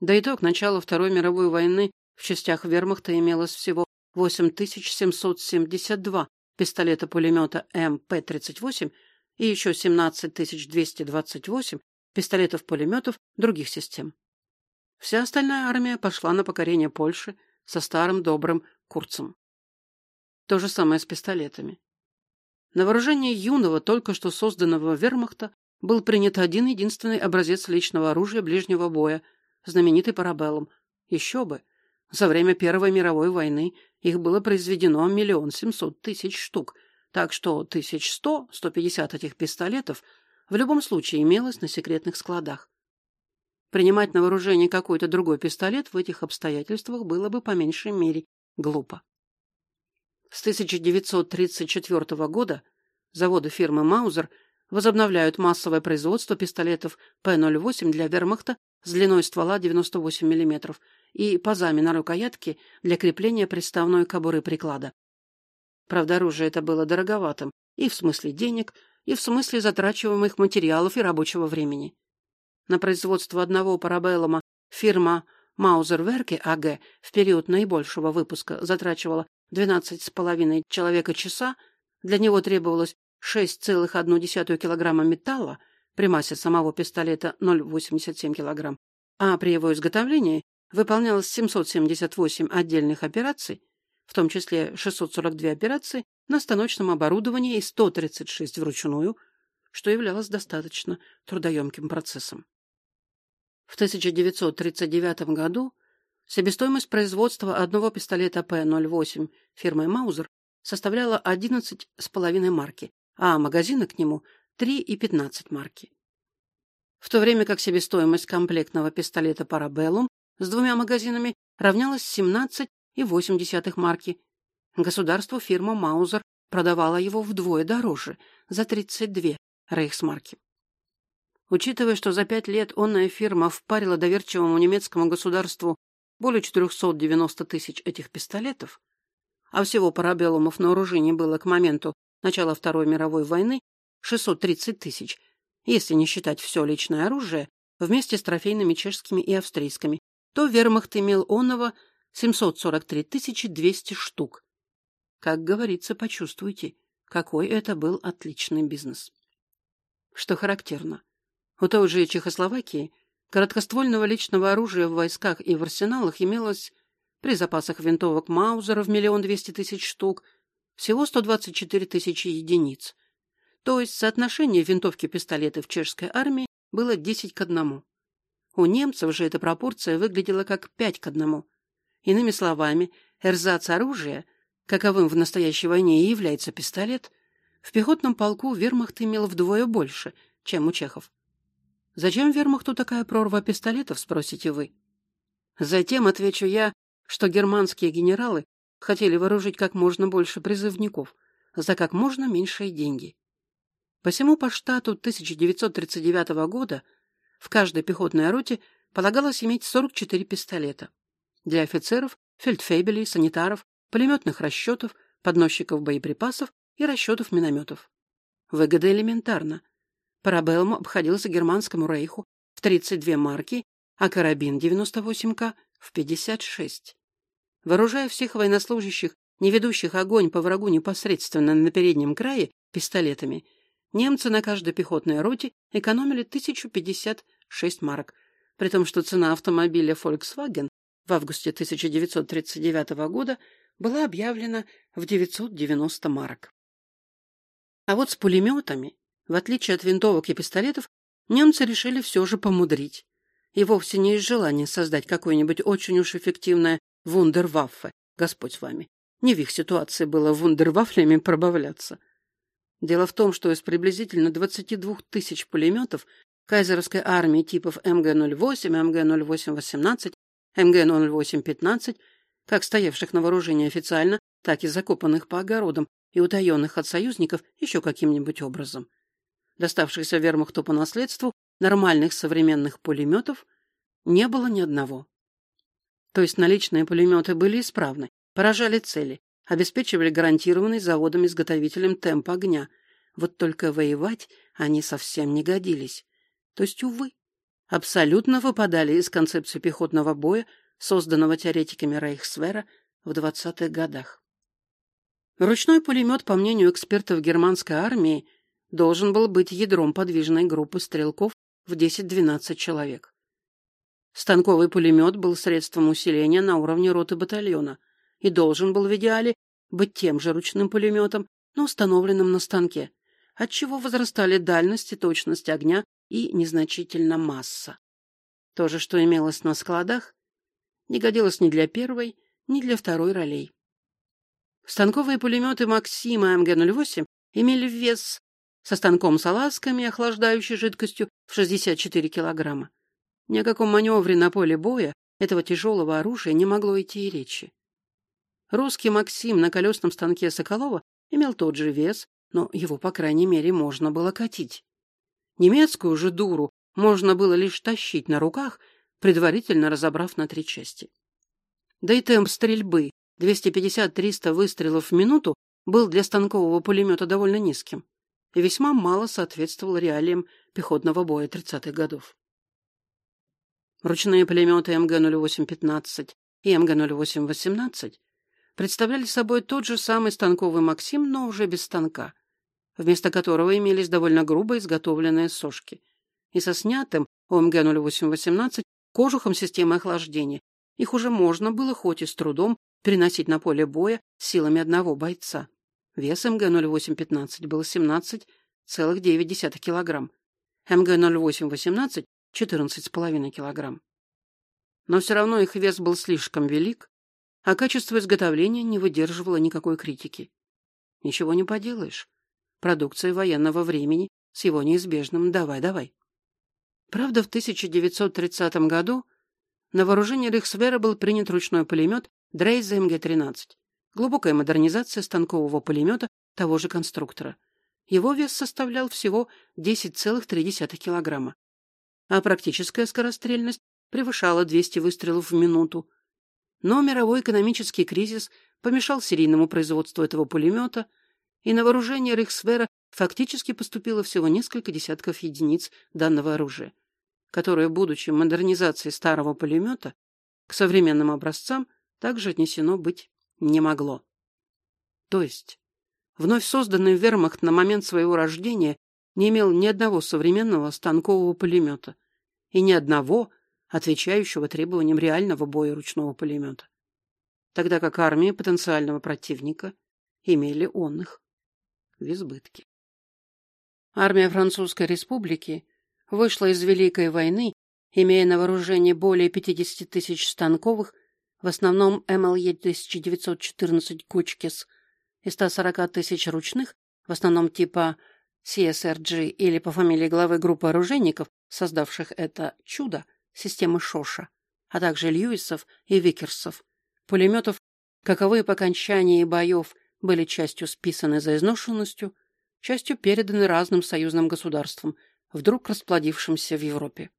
До итог начала Второй мировой войны в частях вермахта имелось всего 8772 пистолета-пулемета МП-38 и еще 17228 пистолетов-пулеметов других систем. Вся остальная армия пошла на покорение Польши со старым добрым Курцем. То же самое с пистолетами. На вооружение юного, только что созданного вермахта был принят один единственный образец личного оружия ближнего боя, знаменитый парабеллум. Еще бы! За время Первой мировой войны их было произведено миллион семьсот тысяч штук, так что тысяч сто, сто пятьдесят этих пистолетов в любом случае имелось на секретных складах. Принимать на вооружение какой-то другой пистолет в этих обстоятельствах было бы по меньшей мере глупо. С 1934 года заводы фирмы «Маузер» возобновляют массовое производство пистолетов П-08 для вермахта с длиной ствола 98 мм и пазами на рукоятке для крепления приставной кобуры приклада. Правда, оружие это было дороговатым и в смысле денег, и в смысле затрачиваемых материалов и рабочего времени. На производство одного парабеллума фирма Маузерверке АГ в период наибольшего выпуска затрачивала 12,5 человека часа, для него требовалось 6,1 килограмма металла при массе самого пистолета 0,87 килограмм, а при его изготовлении выполнялось 778 отдельных операций, в том числе 642 операции на станочном оборудовании и 136 вручную, что являлось достаточно трудоемким процессом. В 1939 году Себестоимость производства одного пистолета П-08 фирмы «Маузер» составляла 11,5 марки, а магазины к нему – 3,15 марки. В то время как себестоимость комплектного пистолета «Парабеллум» с двумя магазинами равнялась 17,8 марки, государству фирма «Маузер» продавала его вдвое дороже – за 32 рейхсмарки. Учитывая, что за пять лет онная фирма впарила доверчивому немецкому государству более 490 тысяч этих пистолетов, а всего парабеллумов на вооружении было к моменту начала Второй мировой войны 630 тысяч, если не считать все личное оружие, вместе с трофейными чешскими и австрийскими, то вермахт имел оного 743 200 штук. Как говорится, почувствуйте, какой это был отличный бизнес. Что характерно, у той же Чехословакии Короткоствольного личного оружия в войсках и в арсеналах имелось при запасах винтовок Маузера в миллион двести тысяч штук всего 124 тысячи единиц. То есть соотношение винтовки-пистолеты в чешской армии было 10 к 1. У немцев же эта пропорция выглядела как 5 к 1. Иными словами, эрзац оружия, каковым в настоящей войне и является пистолет, в пехотном полку вермахт имел вдвое больше, чем у чехов. Зачем вермахту такая прорва пистолетов, спросите вы? Затем отвечу я, что германские генералы хотели вооружить как можно больше призывников за как можно меньшие деньги. Посему по штату 1939 года в каждой пехотной роте полагалось иметь 44 пистолета. Для офицеров, фельдфебелей, санитаров, пулеметных расчетов, подносчиков боеприпасов и расчетов минометов. Выгода элементарна. Парабеллум обходился германскому рейху в 32 марки, а карабин 98К в 56. Вооружая всех военнослужащих, не ведущих огонь по врагу непосредственно на переднем крае, пистолетами, немцы на каждой пехотной роте экономили 1056 марок, при том, что цена автомобиля Volkswagen в августе 1939 года была объявлена в 990 марок. А вот с пулеметами в отличие от винтовок и пистолетов, немцы решили все же помудрить. И вовсе не из желания создать какое-нибудь очень уж эффективное вундерваффе, Господь с вами. Не в их ситуации было вундервафлями пробавляться. Дело в том, что из приблизительно 22 тысяч пулеметов кайзеровской армии типов МГ-08, МГ-08-18, МГ-08-15, как стоявших на вооружении официально, так и закопанных по огородам и утаенных от союзников еще каким-нибудь образом доставшихся вермахту по наследству, нормальных современных пулеметов не было ни одного. То есть наличные пулеметы были исправны, поражали цели, обеспечивали гарантированный заводом-изготовителем темп огня, Вот только воевать они совсем не годились. То есть, увы, абсолютно выпадали из концепции пехотного боя, созданного теоретиками Рейхсвера в 20-х годах. Ручной пулемет, по мнению экспертов германской армии, должен был быть ядром подвижной группы стрелков в 10-12 человек. Станковый пулемет был средством усиления на уровне роты батальона и должен был в идеале быть тем же ручным пулеметом, но установленным на станке, отчего возрастали дальность и точность огня и незначительно масса. То же, что имелось на складах, не годилось ни для первой, ни для второй ролей. Станковые пулеметы «Максима» МГ-08 имели вес со станком салазками, охлаждающей жидкостью в 64 килограмма. Ни о каком маневре на поле боя этого тяжелого оружия не могло идти и речи. Русский «Максим» на колесном станке Соколова имел тот же вес, но его, по крайней мере, можно было катить. Немецкую же дуру можно было лишь тащить на руках, предварительно разобрав на три части. Да и темп стрельбы 250-300 выстрелов в минуту был для станкового пулемета довольно низким весьма мало соответствовал реалиям пехотного боя 30-х годов. Ручные пулеметы МГ-08-15 и МГ-08-18 представляли собой тот же самый станковый «Максим», но уже без станка, вместо которого имелись довольно грубо изготовленные сошки, и со снятым ОМГ-08-18 кожухом системы охлаждения. Их уже можно было, хоть и с трудом, переносить на поле боя силами одного бойца. Вес МГ-0815 был 17,9 кг, МГ-0818 – 14,5 кг. Но все равно их вес был слишком велик, а качество изготовления не выдерживало никакой критики. Ничего не поделаешь. Продукция военного времени с его неизбежным «давай-давай». Правда, в 1930 году на вооружение Рейхсвера был принят ручной пулемет Дрейза МГ-13. Глубокая модернизация станкового пулемета того же конструктора. Его вес составлял всего 10,3 килограмма. А практическая скорострельность превышала 200 выстрелов в минуту. Но мировой экономический кризис помешал серийному производству этого пулемета, и на вооружение Рейхсвера фактически поступило всего несколько десятков единиц данного оружия, которое, будучи модернизацией старого пулемета, к современным образцам – также отнесено быть не могло. То есть, вновь созданный вермахт на момент своего рождения не имел ни одного современного станкового пулемета и ни одного, отвечающего требованиям реального боя ручного пулемета, тогда как армии потенциального противника имели он их в избытке. Армия Французской Республики вышла из Великой войны, имея на вооружении более 50 тысяч станковых в основном МЛЕ 1914 Кучкис и 140 тысяч ручных, в основном типа CSRG или по фамилии главы группы оружейников, создавших это чудо, системы Шоша, а также Льюисов и Викерсов, пулеметов, каковые по окончании боев были частью списаны за изношенностью, частью переданы разным союзным государствам, вдруг расплодившимся в Европе.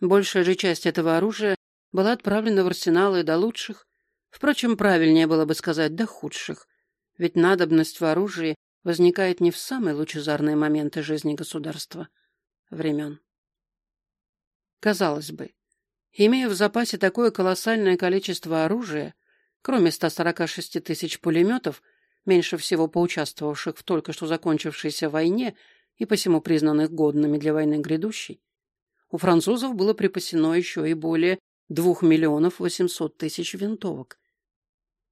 Большая же часть этого оружия была отправлена в арсеналы до лучших, впрочем, правильнее было бы сказать до худших, ведь надобность в оружии возникает не в самые лучезарные моменты жизни государства, времен. Казалось бы, имея в запасе такое колоссальное количество оружия, кроме 146 тысяч пулеметов, меньше всего поучаствовавших в только что закончившейся войне и посему признанных годными для войны грядущей, у французов было припасено еще и более двух миллионов восемьсот тысяч винтовок.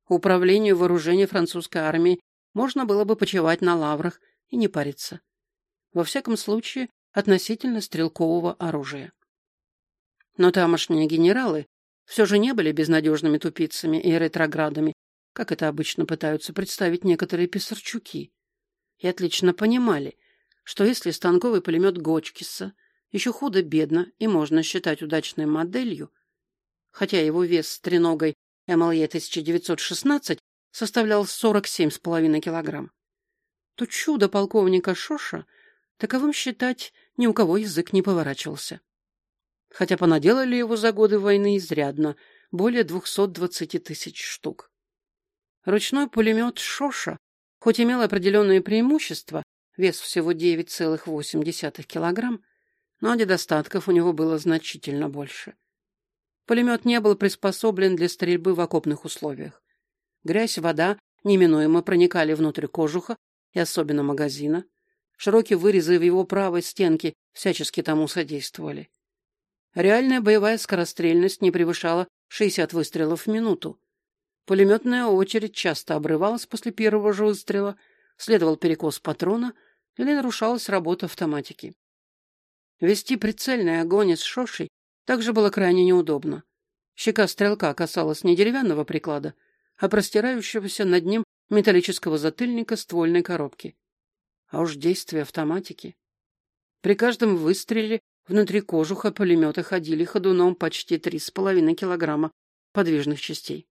Управлению вооружения французской армии можно было бы почивать на лаврах и не париться. Во всяком случае, относительно стрелкового оружия. Но тамошние генералы все же не были безнадежными тупицами и ретроградами, как это обычно пытаются представить некоторые писарчуки, и отлично понимали, что если станковый пулемет Гочкиса еще худо-бедно и можно считать удачной моделью, хотя его вес с треногой МЛЕ 1916 составлял 47,5 килограмм, то чудо полковника Шоша таковым считать ни у кого язык не поворачивался. Хотя понаделали его за годы войны изрядно, более 220 тысяч штук. Ручной пулемет Шоша, Хоть имел определенные преимущества, вес всего 9,8 килограмм, но недостатков у него было значительно больше. Пулемет не был приспособлен для стрельбы в окопных условиях. Грязь, вода неминуемо проникали внутрь кожуха и особенно магазина. Широкие вырезы в его правой стенке всячески тому содействовали. Реальная боевая скорострельность не превышала 60 выстрелов в минуту. Пулеметная очередь часто обрывалась после первого же выстрела, следовал перекос патрона или нарушалась работа автоматики. Вести прицельный огонь из шошей также было крайне неудобно. Щека стрелка касалась не деревянного приклада, а простирающегося над ним металлического затыльника ствольной коробки. А уж действие автоматики. При каждом выстреле внутри кожуха пулемета ходили ходуном почти три с половиной килограмма подвижных частей.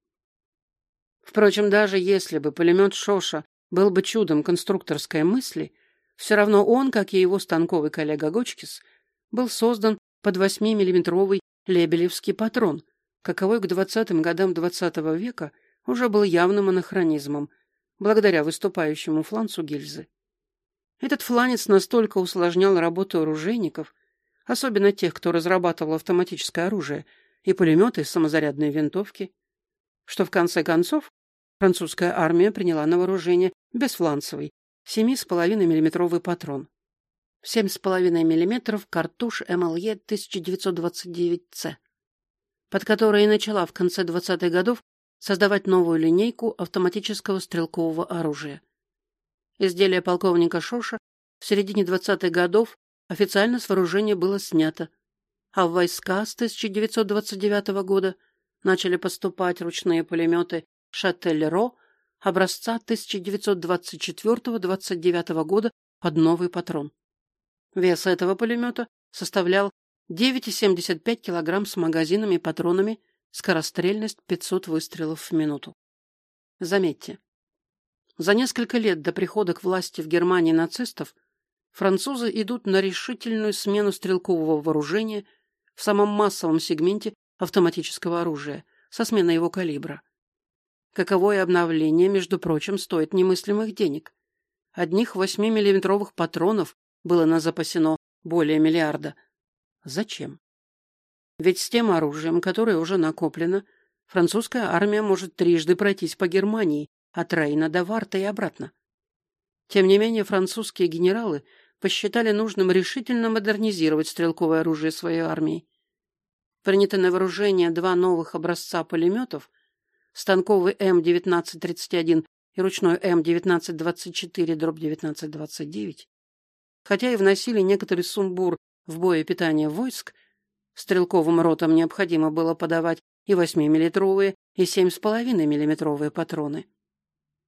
Впрочем, даже если бы пулемет Шоша был бы чудом конструкторской мысли, все равно он, как и его станковый коллега Гочкис, был создан под 8-миллиметровый лебелевский патрон, каковой к 20-м годам XX -го века уже был явным анахронизмом, благодаря выступающему фланцу гильзы. Этот фланец настолько усложнял работу оружейников, особенно тех, кто разрабатывал автоматическое оружие и пулеметы и самозарядные винтовки, что в конце концов французская армия приняла на вооружение бесфланцевый 7,5 миллиметровый патрон. 7,5 мм картуш МЛЕ 1929С, под которой и начала в конце 20-х годов создавать новую линейку автоматического стрелкового оружия. Изделие полковника Шоша в середине 20-х годов официально с вооружения было снято, а в войска с 1929 года начали поступать ручные пулеметы «Шателлеро» образца 1924-29 года под новый патрон. Вес этого пулемета составлял 9,75 кг с магазинами и патронами Скорострельность 500 выстрелов в минуту. Заметьте, за несколько лет до прихода к власти в Германии нацистов французы идут на решительную смену стрелкового вооружения в самом массовом сегменте автоматического оружия со сменой его калибра. Каковое обновление, между прочим, стоит немыслимых денег. Одних 8-миллиметровых патронов было на запасено более миллиарда. Зачем? Ведь с тем оружием, которое уже накоплено, французская армия может трижды пройтись по Германии, от Рейна до Варта и обратно. Тем не менее, французские генералы посчитали нужным решительно модернизировать стрелковое оружие своей армии. Приняты на вооружение два новых образца пулеметов, станковый М-1931 и ручной М-1924-1929, хотя и вносили некоторый сумбур в боепитание войск, Стрелковым ротам необходимо было подавать и 8-миллитровые, и 7,5-миллиметровые патроны.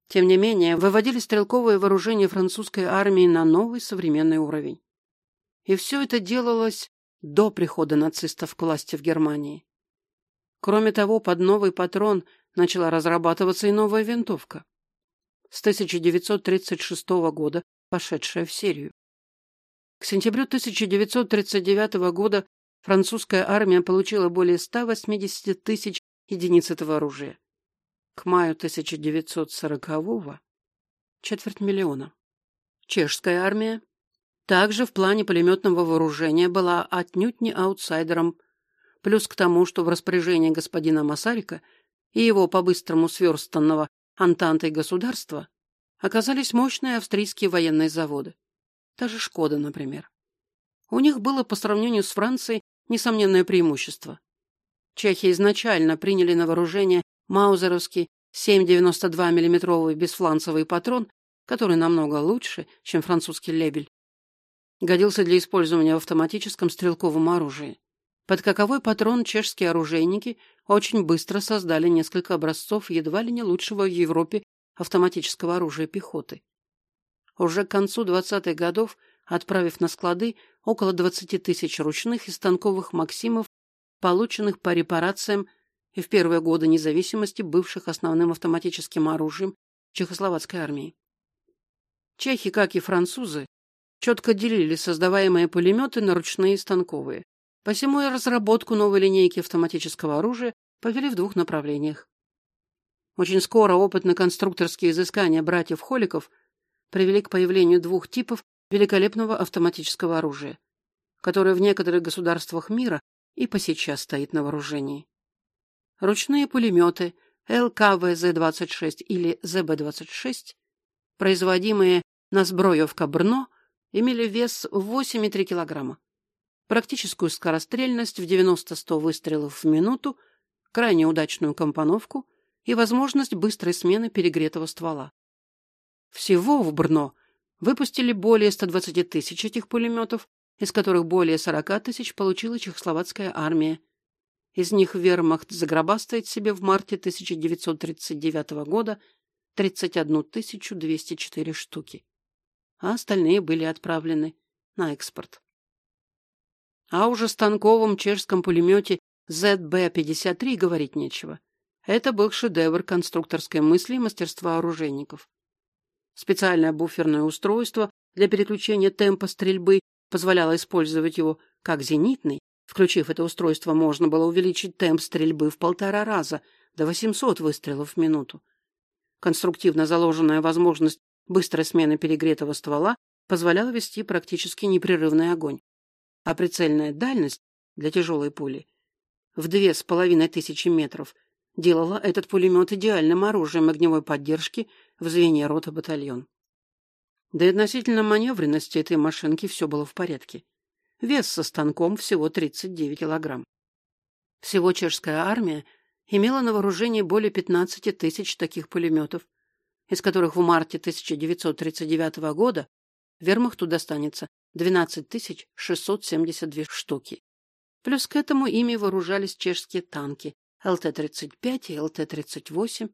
Тем не менее, выводили стрелковое вооружение французской армии на новый современный уровень. И все это делалось до прихода нацистов к власти в Германии. Кроме того, под новый патрон начала разрабатываться и новая винтовка. С 1936 года пошедшая в серию. К сентябрю 1939 года французская армия получила более 180 тысяч единиц этого оружия. К маю 1940-го – четверть миллиона. Чешская армия также в плане пулеметного вооружения была отнюдь не аутсайдером, плюс к тому, что в распоряжении господина Масарика и его по-быстрому сверстанного Антантой государства оказались мощные австрийские военные заводы. Та же «Шкода», например. У них было по сравнению с Францией несомненное преимущество. Чехи изначально приняли на вооружение маузеровский 7,92 миллиметровый бесфланцевый патрон, который намного лучше, чем французский лебель. Годился для использования в автоматическом стрелковом оружии. Под каковой патрон чешские оружейники очень быстро создали несколько образцов едва ли не лучшего в Европе автоматического оружия пехоты. Уже к концу 20-х годов отправив на склады около 20 тысяч ручных и станковых «Максимов», полученных по репарациям и в первые годы независимости бывших основным автоматическим оружием Чехословацкой армии. Чехи, как и французы, четко делили создаваемые пулеметы на ручные и станковые. Посему и разработку новой линейки автоматического оружия повели в двух направлениях. Очень скоро опытно-конструкторские изыскания братьев Холиков привели к появлению двух типов великолепного автоматического оружия, которое в некоторых государствах мира и по сейчас стоит на вооружении. Ручные пулеметы ЛКВЗ-26 или ЗБ-26, производимые на сброевка Брно, имели вес в 8,3 килограмма, практическую скорострельность в 90-100 выстрелов в минуту, крайне удачную компоновку и возможность быстрой смены перегретого ствола. Всего в Брно выпустили более 120 тысяч этих пулеметов, из которых более 40 тысяч получила чехословацкая армия. Из них вермахт загробастает себе в марте 1939 года 31 204 штуки, а остальные были отправлены на экспорт. А уже станковом чешском пулемете ZB-53 говорить нечего. Это был шедевр конструкторской мысли и мастерства оружейников. Специальное буферное устройство для переключения темпа стрельбы позволяло использовать его как зенитный. Включив это устройство, можно было увеличить темп стрельбы в полтора раза, до 800 выстрелов в минуту. Конструктивно заложенная возможность быстрой смены перегретого ствола позволяла вести практически непрерывный огонь. А прицельная дальность для тяжелой пули в две с половиной тысячи метров делала этот пулемет идеальным оружием огневой поддержки в звене рота батальон. Да и относительно маневренности этой машинки все было в порядке. Вес со станком всего 39 килограмм. Всего чешская армия имела на вооружении более 15 тысяч таких пулеметов, из которых в марте 1939 года вермахту достанется 12 672 штуки. Плюс к этому ими вооружались чешские танки ЛТ-35 и ЛТ-38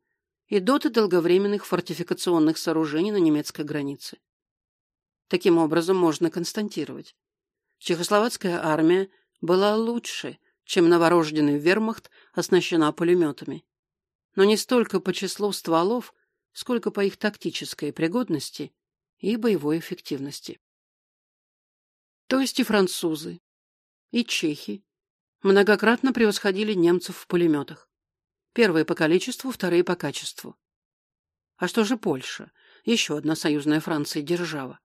и доты долговременных фортификационных сооружений на немецкой границе. Таким образом, можно констатировать, чехословацкая армия была лучше, чем новорожденный вермахт оснащена пулеметами. Но не столько по числу стволов, сколько по их тактической пригодности и боевой эффективности. То есть и французы, и чехи многократно превосходили немцев в пулеметах. Первые по количеству, вторые по качеству. А что же Польша? Еще одна союзная Франции держава.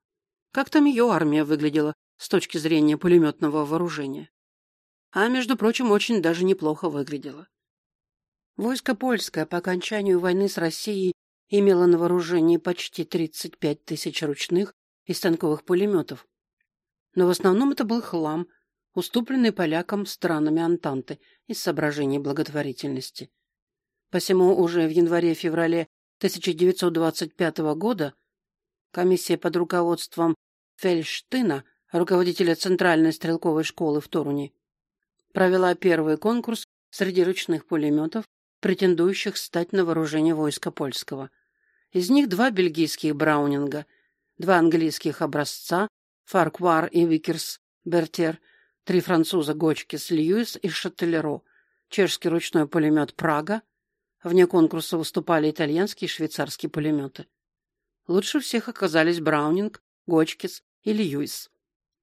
Как там ее армия выглядела с точки зрения пулеметного вооружения? А, между прочим, очень даже неплохо выглядела. Войско польское по окончанию войны с Россией имело на вооружении почти 35 тысяч ручных и станковых пулеметов. Но в основном это был хлам, уступленный полякам странами Антанты из соображений благотворительности. Посему уже в январе-феврале 1925 года комиссия под руководством Фельштына, руководителя Центральной стрелковой школы в Торуне, провела первый конкурс среди ручных пулеметов, претендующих стать на вооружение войска польского. Из них два бельгийских Браунинга, два английских образца Фарквар и Викерс Бертер – Три француза Гочкис, Льюис и Шательро. Чешский ручной пулемет «Прага». Вне конкурса выступали итальянские и швейцарские пулеметы. Лучше всех оказались Браунинг, Гочкис и Льюис,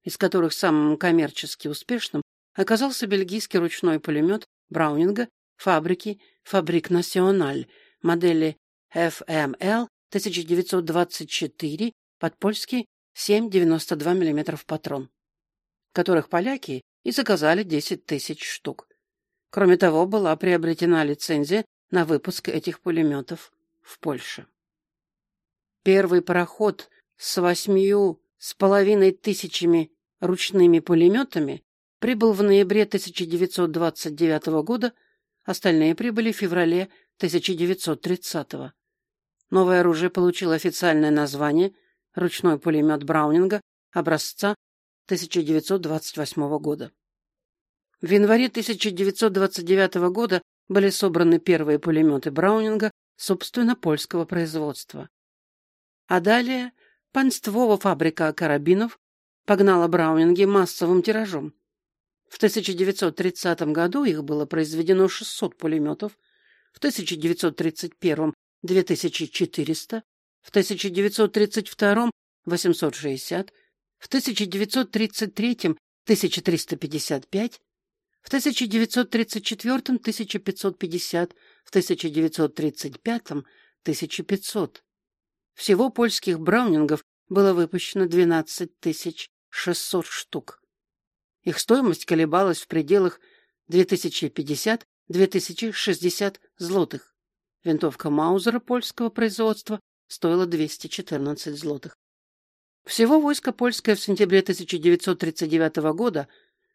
из которых самым коммерчески успешным оказался бельгийский ручной пулемет Браунинга фабрики «Фабрик Националь» модели FML 1924 подпольский 7,92 мм патрон которых поляки и заказали 10 тысяч штук. Кроме того, была приобретена лицензия на выпуск этих пулеметов в Польше. Первый пароход с восьмию с половиной тысячами ручными пулеметами прибыл в ноябре 1929 года, остальные прибыли в феврале 1930 Новое оружие получило официальное название «Ручной пулемет Браунинга» образца 1928 года. В январе 1929 года были собраны первые пулеметы Браунинга собственно польского производства. А далее Панствова фабрика карабинов погнала Браунинги массовым тиражом. В 1930 году их было произведено 600 пулеметов, в 1931 – 2400, в 1932 – 860, в 1933 – 1355, в 1934 – 1550, в 1935 – 1500. Всего польских браунингов было выпущено 12 600 штук. Их стоимость колебалась в пределах 2050-2060 злотых. Винтовка Маузера польского производства стоила 214 злотых. Всего войско польское в сентябре 1939 года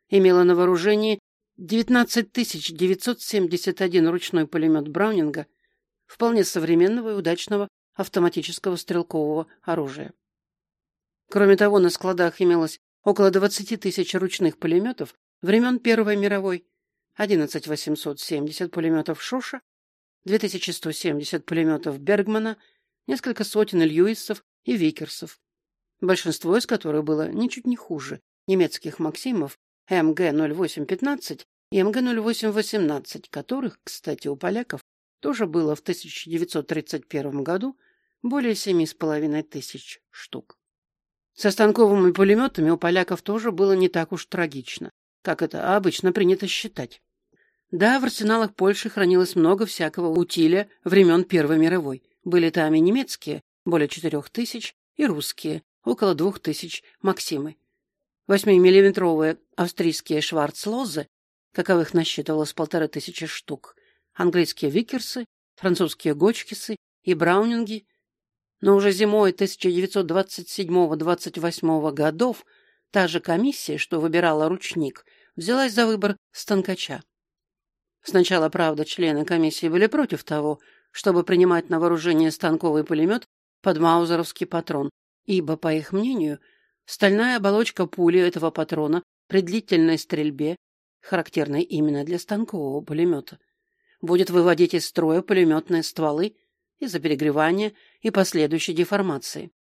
имело на вооружении 19 971 ручной пулемет Браунинга, вполне современного и удачного автоматического стрелкового оружия. Кроме того, на складах имелось около 20 тысяч ручных пулеметов времен Первой мировой, 11 870 пулеметов Шоша, 2170 пулеметов Бергмана, несколько сотен Льюисов и Викерсов, большинство из которых было ничуть не хуже немецких «Максимов» МГ-0815 и МГ-0818, которых, кстати, у поляков тоже было в 1931 году более семи с половиной тысяч штук. Со станковыми пулеметами у поляков тоже было не так уж трагично, как это обычно принято считать. Да, в арсеналах Польши хранилось много всякого утиля времен Первой мировой. Были там и немецкие, более четырех тысяч, и русские, около двух тысяч Максимы. Восьмимиллиметровые австрийские шварцлозы, каковых насчитывалось полторы тысячи штук, английские викерсы, французские гочкисы и браунинги. Но уже зимой 1927-28 годов та же комиссия, что выбирала ручник, взялась за выбор станкача. Сначала, правда, члены комиссии были против того, чтобы принимать на вооружение станковый пулемет под маузеровский патрон, ибо, по их мнению, Стальная оболочка пули этого патрона при длительной стрельбе, характерной именно для станкового пулемета, будет выводить из строя пулеметные стволы из-за перегревания и последующей деформации.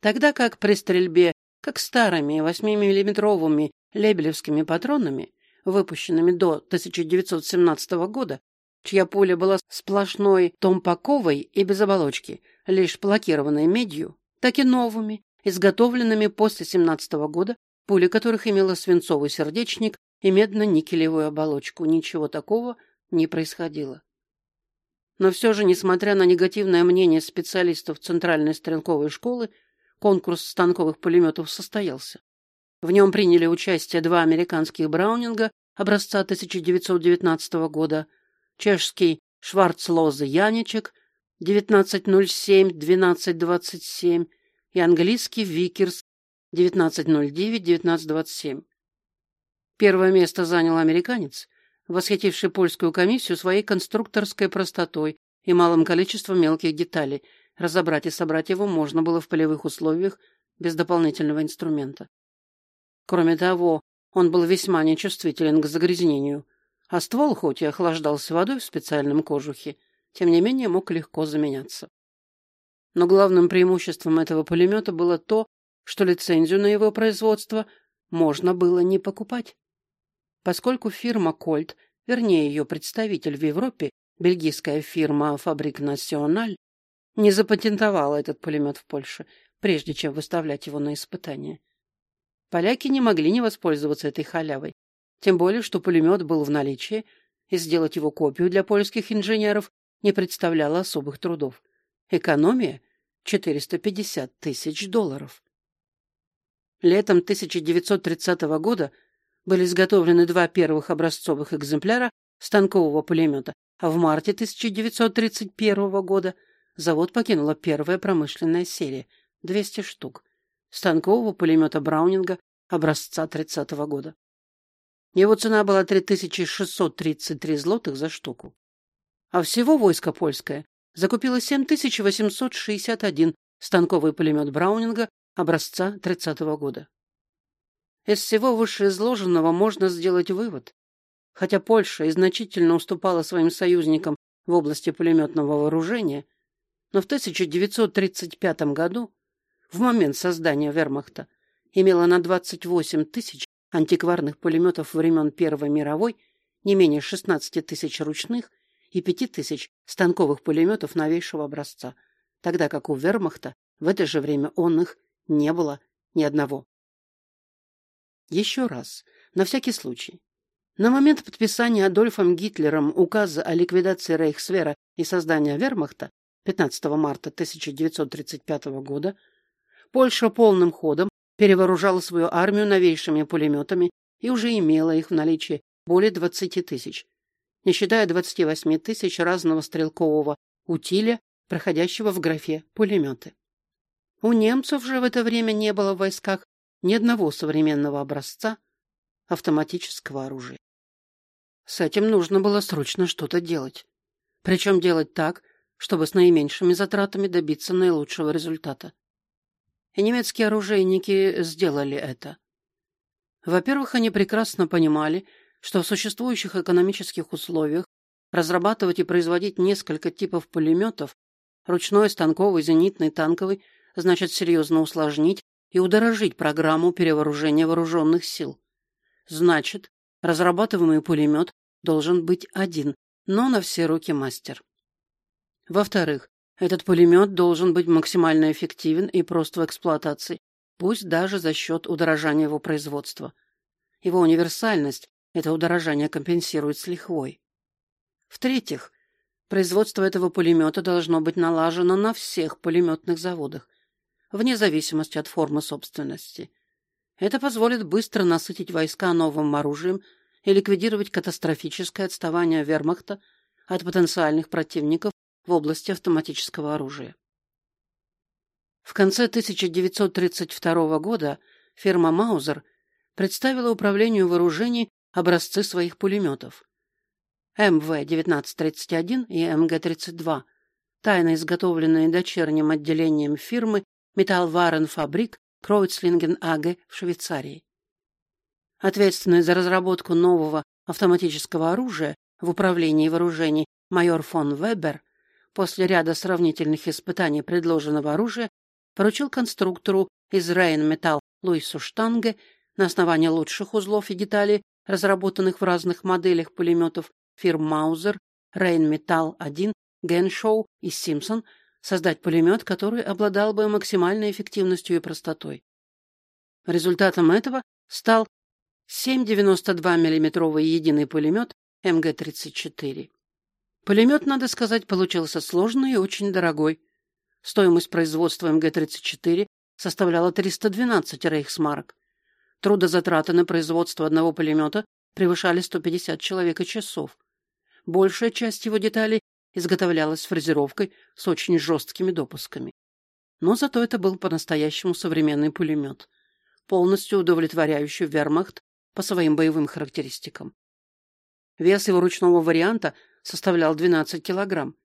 Тогда как при стрельбе как старыми 8-миллиметровыми лебелевскими патронами, выпущенными до 1917 года, чья пуля была сплошной томпаковой и без оболочки, лишь плакированной медью, так и новыми изготовленными после 17 года, пули которых имела свинцовый сердечник и медно-никелевую оболочку. Ничего такого не происходило. Но все же, несмотря на негативное мнение специалистов Центральной стрелковой школы, конкурс станковых пулеметов состоялся. В нем приняли участие два американских Браунинга образца 1919 года, чешский Шварцлозе-Яничек 1907-1227 и английский Викерс 1909-1927. Первое место занял американец, восхитивший польскую комиссию своей конструкторской простотой и малым количеством мелких деталей. Разобрать и собрать его можно было в полевых условиях без дополнительного инструмента. Кроме того, он был весьма нечувствителен к загрязнению, а ствол, хоть и охлаждался водой в специальном кожухе, тем не менее мог легко заменяться. Но главным преимуществом этого пулемета было то, что лицензию на его производство можно было не покупать. Поскольку фирма «Кольт», вернее ее представитель в Европе, бельгийская фирма «Фабрик Националь», не запатентовала этот пулемет в Польше, прежде чем выставлять его на испытание. Поляки не могли не воспользоваться этой халявой, тем более, что пулемет был в наличии, и сделать его копию для польских инженеров не представляло особых трудов. Экономия – 450 тысяч долларов. Летом 1930 года были изготовлены два первых образцовых экземпляра станкового пулемета, а в марте 1931 года завод покинула первая промышленная серия – 200 штук станкового пулемета Браунинга образца 30 -го года. Его цена была 3633 злотых за штуку. А всего войско польское закупила 7861 станковый пулемет Браунинга образца 30-го года. Из всего вышеизложенного можно сделать вывод. Хотя Польша и значительно уступала своим союзникам в области пулеметного вооружения, но в 1935 году, в момент создания вермахта, имела на 28 тысяч антикварных пулеметов времен Первой мировой, не менее 16 тысяч ручных и пяти тысяч станковых пулеметов новейшего образца, тогда как у вермахта в это же время он их не было ни одного. Еще раз, на всякий случай. На момент подписания Адольфом Гитлером указа о ликвидации Рейхсвера и создания Вермахта 15 марта 1935 года Польша полным ходом перевооружала свою армию новейшими пулеметами и уже имела их в наличии более 20 тысяч, не считая 28 тысяч разного стрелкового утиля, проходящего в графе «пулеметы». У немцев же в это время не было в войсках ни одного современного образца автоматического оружия. С этим нужно было срочно что-то делать. Причем делать так, чтобы с наименьшими затратами добиться наилучшего результата. И немецкие оружейники сделали это. Во-первых, они прекрасно понимали, что в существующих экономических условиях разрабатывать и производить несколько типов пулеметов, ручной, станковый, зенитный, танковый, значит серьезно усложнить и удорожить программу перевооружения вооруженных сил. Значит, разрабатываемый пулемет должен быть один, но на все руки мастер. Во-вторых, этот пулемет должен быть максимально эффективен и прост в эксплуатации, пусть даже за счет удорожания его производства. Его универсальность это удорожание компенсирует с лихвой. В-третьих, производство этого пулемета должно быть налажено на всех пулеметных заводах, вне зависимости от формы собственности. Это позволит быстро насытить войска новым оружием и ликвидировать катастрофическое отставание вермахта от потенциальных противников в области автоматического оружия. В конце 1932 года фирма «Маузер» представила управлению вооружений образцы своих пулеметов. МВ-1931 и МГ-32, тайно изготовленные дочерним отделением фирмы Металлваренфабрик Кройцлинген АГ в Швейцарии. Ответственный за разработку нового автоматического оружия в управлении вооружений майор фон Вебер после ряда сравнительных испытаний предложенного оружия поручил конструктору из Рейн-Металл Луису Штанге на основании лучших узлов и деталей, разработанных в разных моделях пулеметов фирм Маузер, Рейн-Металл-1, Геншоу и Симпсон, создать пулемет, который обладал бы максимальной эффективностью и простотой. Результатом этого стал 7,92 миллиметровый единый пулемет МГ-34. Пулемет, надо сказать, получился сложный и очень дорогой. Стоимость производства МГ-34 составляла 312 рейхсмарок. Трудозатраты на производство одного пулемета превышали 150 человека часов. Большая часть его деталей изготовлялась фрезеровкой с очень жесткими допусками. Но зато это был по-настоящему современный пулемет, полностью удовлетворяющий вермахт по своим боевым характеристикам. Вес его ручного варианта составлял 12 килограмм.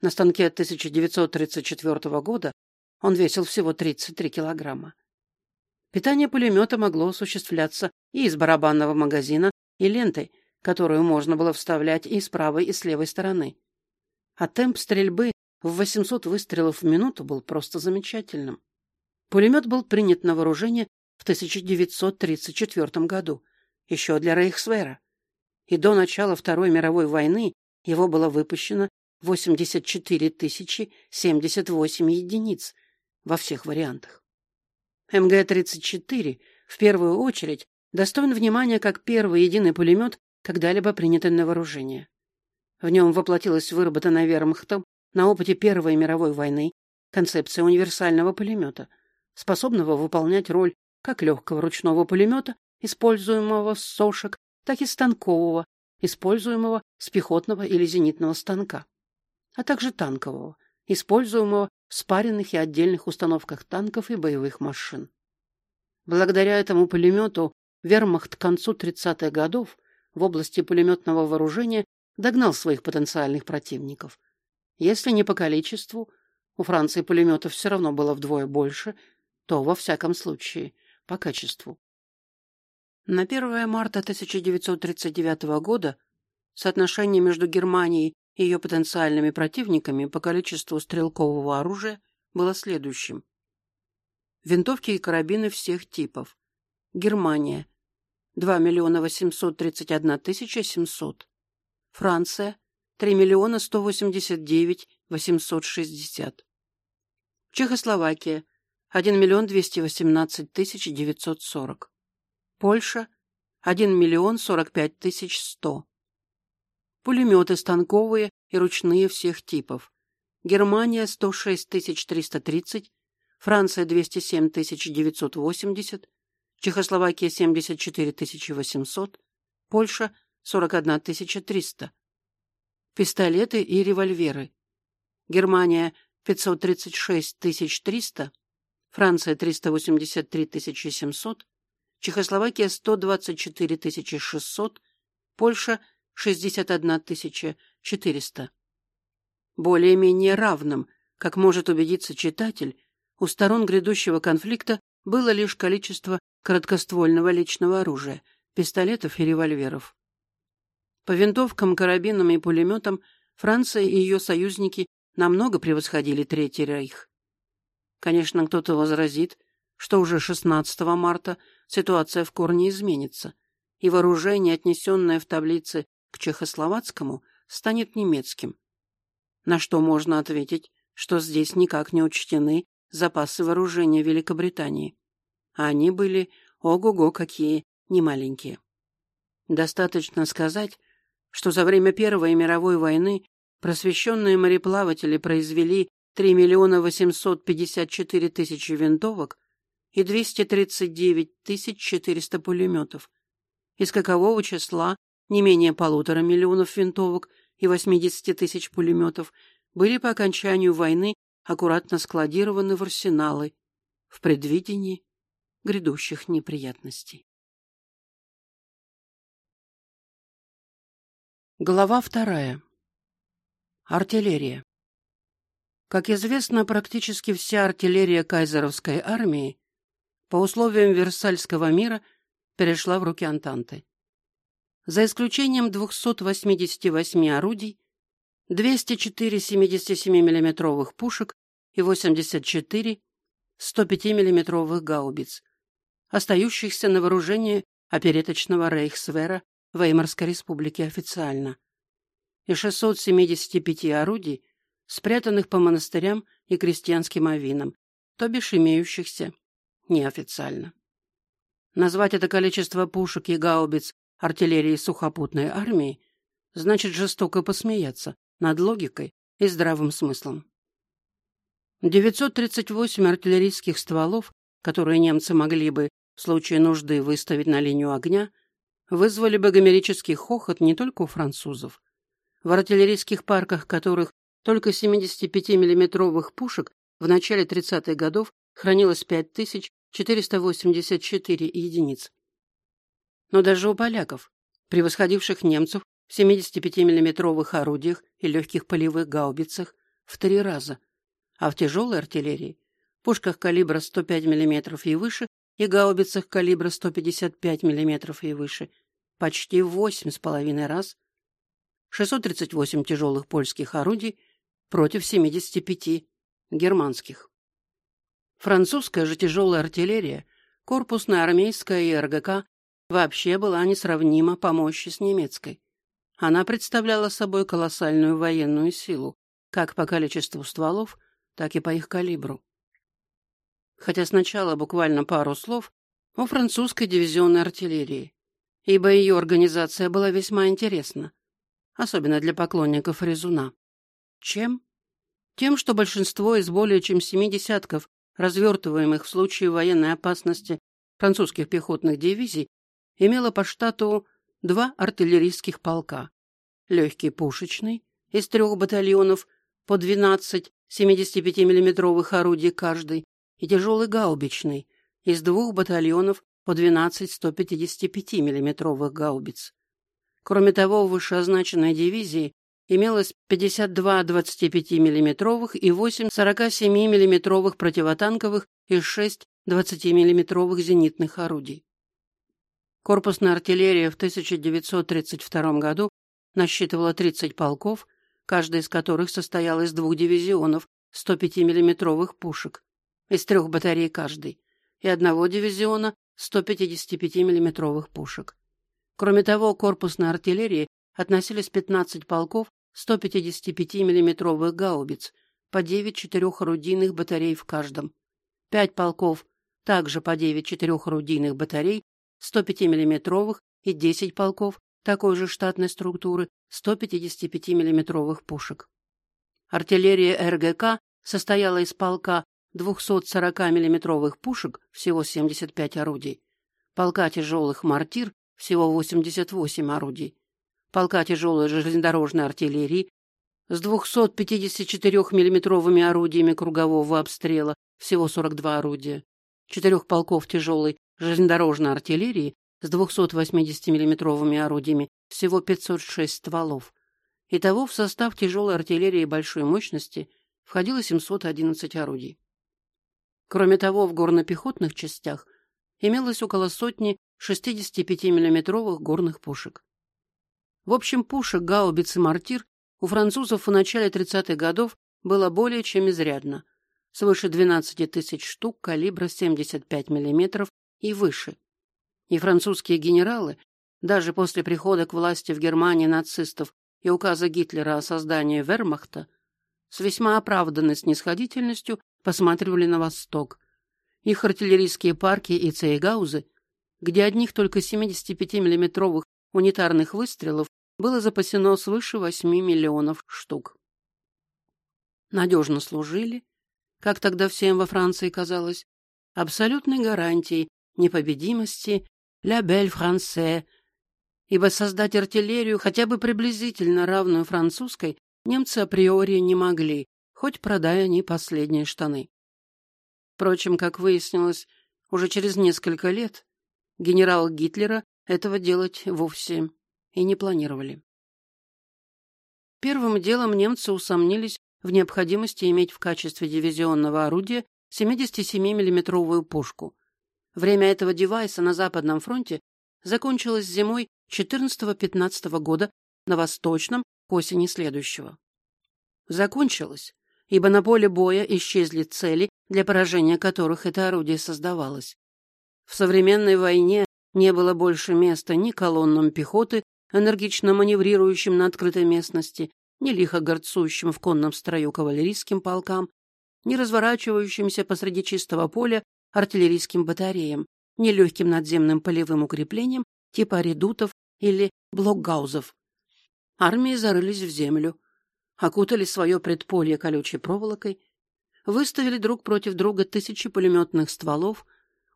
На станке 1934 года он весил всего 33 килограмма. Питание пулемета могло осуществляться и из барабанного магазина, и лентой, которую можно было вставлять и с правой, и с левой стороны. А темп стрельбы в 800 выстрелов в минуту был просто замечательным. Пулемет был принят на вооружение в 1934 году, еще для Рейхсвера. И до начала Второй мировой войны его было выпущено 84 тысячи 78 единиц во всех вариантах. МГ-34 в первую очередь достоин внимания как первый единый пулемет, когда-либо принятый на вооружение. В нем воплотилась выработанная вермахтом на опыте Первой мировой войны концепция универсального пулемета, способного выполнять роль как легкого ручного пулемета, используемого с сошек, так и станкового, используемого с пехотного или зенитного станка, а также танкового, используемого в спаренных и отдельных установках танков и боевых машин. Благодаря этому пулемету вермахт к концу 30-х годов в области пулеметного вооружения догнал своих потенциальных противников. Если не по количеству, у Франции пулеметов все равно было вдвое больше, то, во всяком случае, по качеству. На 1 марта 1939 года соотношение между Германией ее потенциальными противниками по количеству стрелкового оружия было следующим. Винтовки и карабины всех типов. Германия – 2 миллиона 831 тысяча 700. Франция – 3 миллиона 189 860. Чехословакия – 1 миллион 218 тысяч 940. Польша 1 миллион 45 тысяч 100. Пулеметы станковые и ручные всех типов. Германия 106 330, Франция 207 980, Чехословакия 74 800, Польша 41 300. Пистолеты и револьверы. Германия 536 300, Франция 383 700, Чехословакия 124 600, Польша 61 400. Более-менее равным, как может убедиться читатель, у сторон грядущего конфликта было лишь количество короткоствольного личного оружия, пистолетов и револьверов. По винтовкам, карабинам и пулеметам Франция и ее союзники намного превосходили Третий Рейх. Конечно, кто-то возразит, что уже 16 марта ситуация в корне изменится, и вооружение, отнесенное в таблице к чехословацкому, станет немецким. На что можно ответить, что здесь никак не учтены запасы вооружения Великобритании. А они были ого-го какие немаленькие. Достаточно сказать, что за время Первой мировой войны просвещенные мореплаватели произвели 3 миллиона 854 тысячи винтовок и 239 тысяч 400 пулеметов, из какового числа не менее полутора миллионов винтовок и 80 тысяч пулеметов были по окончанию войны аккуратно складированы в арсеналы в предвидении грядущих неприятностей. Глава вторая. Артиллерия. Как известно, практически вся артиллерия кайзеровской армии по условиям Версальского мира перешла в руки Антанты. За исключением 288 орудий, 204 77 миллиметровых пушек и 84 105 миллиметровых гаубиц, остающихся на вооружении опереточного Рейхсвера Веймарской республики официально, и 675 орудий, спрятанных по монастырям и крестьянским авинам, то бишь имеющихся неофициально. Назвать это количество пушек и гаубиц артиллерии сухопутной армии значит жестоко посмеяться над логикой и здравым смыслом. 938 артиллерийских стволов, которые немцы могли бы в случае нужды выставить на линию огня, вызвали бы гомерический хохот не только у французов. В артиллерийских парках которых только 75 миллиметровых пушек в начале 30-х годов хранилось 5484 единиц. Но даже у поляков, превосходивших немцев в 75 миллиметровых орудиях и легких полевых гаубицах в три раза, а в тяжелой артиллерии, пушках калибра 105 мм и выше и гаубицах калибра 155 мм и выше почти в восемь с половиной раз, 638 тяжелых польских орудий против 75 германских. Французская же тяжелая артиллерия, корпусная армейская и РГК вообще была несравнима по мощи с немецкой. Она представляла собой колоссальную военную силу, как по количеству стволов, так и по их калибру. Хотя сначала буквально пару слов о французской дивизионной артиллерии, ибо ее организация была весьма интересна, особенно для поклонников Резуна. Чем? Тем, что большинство из более чем семи десятков развертываемых в случае военной опасности французских пехотных дивизий имело по штату два артиллерийских полка. Легкий пушечный из трех батальонов по 12 75 миллиметровых орудий каждый и тяжелый гаубичный из двух батальонов по 12 155 миллиметровых гаубиц. Кроме того, в вышеозначенной дивизии имелось 52 25 миллиметровых и 8 47 миллиметровых противотанковых и 6 20 миллиметровых зенитных орудий. Корпусная артиллерия в 1932 году насчитывала 30 полков, каждый из которых состоял из двух дивизионов 105 миллиметровых пушек, из трех батарей каждый, и одного дивизиона 155 миллиметровых пушек. Кроме того, к корпусной артиллерии относились 15 полков 155 миллиметровых гаубиц, по 9 четырехорудийных батарей в каждом, 5 полков, также по 9 четырехорудийных батарей 105 миллиметровых и 10 полков такой же штатной структуры 155 миллиметровых пушек. Артиллерия РГК состояла из полка 240 миллиметровых пушек, всего 75 орудий, полка тяжелых мортир, всего 88 орудий, полка тяжелой железнодорожной артиллерии с 254 миллиметровыми орудиями кругового обстрела, всего 42 орудия, четырех полков тяжелой железнодорожной артиллерии с 280 миллиметровыми орудиями, всего 506 стволов. Итого в состав тяжелой артиллерии большой мощности входило 711 орудий. Кроме того, в горно-пехотных частях имелось около сотни 65 миллиметровых горных пушек. В общем, пушек, гаубиц и мортир у французов в начале 30-х годов было более чем изрядно, свыше 12 тысяч штук калибра 75 мм и выше. И французские генералы, даже после прихода к власти в Германии нацистов и указа Гитлера о создании вермахта, с весьма оправданной снисходительностью посматривали на восток. Их артиллерийские парки и цейгаузы, где одних только 75 миллиметровых унитарных выстрелов было запасено свыше 8 миллионов штук. Надежно служили, как тогда всем во Франции казалось, абсолютной гарантией непобедимости «La Belle France», ибо создать артиллерию, хотя бы приблизительно равную французской, немцы априори не могли, хоть продай они последние штаны. Впрочем, как выяснилось, уже через несколько лет генерал Гитлера этого делать вовсе и не планировали. Первым делом немцы усомнились в необходимости иметь в качестве дивизионного орудия 77 миллиметровую пушку. Время этого девайса на Западном фронте закончилось зимой 14-15 года на Восточном к осени следующего. Закончилось, ибо на поле боя исчезли цели, для поражения которых это орудие создавалось. В современной войне не было больше места ни колоннам пехоты, энергично маневрирующим на открытой местности, ни лихо горцующим в конном строю кавалерийским полкам, ни разворачивающимся посреди чистого поля артиллерийским батареям, ни легким надземным полевым укреплениям типа редутов или блокгаузов. Армии зарылись в землю, окутали свое предполье колючей проволокой, выставили друг против друга тысячи пулеметных стволов,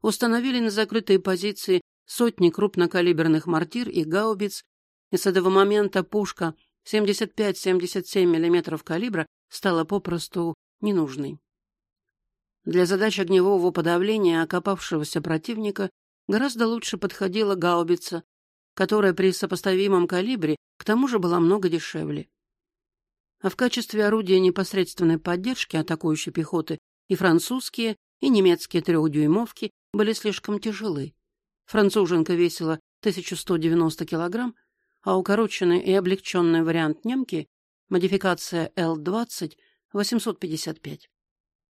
установили на закрытые позиции сотни крупнокалиберных мортир и гаубиц, и с этого момента пушка 75-77 мм калибра стала попросту ненужной. Для задач огневого подавления окопавшегося противника гораздо лучше подходила гаубица, которая при сопоставимом калибре к тому же была много дешевле. А в качестве орудия непосредственной поддержки атакующей пехоты и французские, и немецкие трехдюймовки были слишком тяжелы. Француженка весила 1190 килограмм, а укороченный и облегченный вариант немки, модификация Л-20, 855.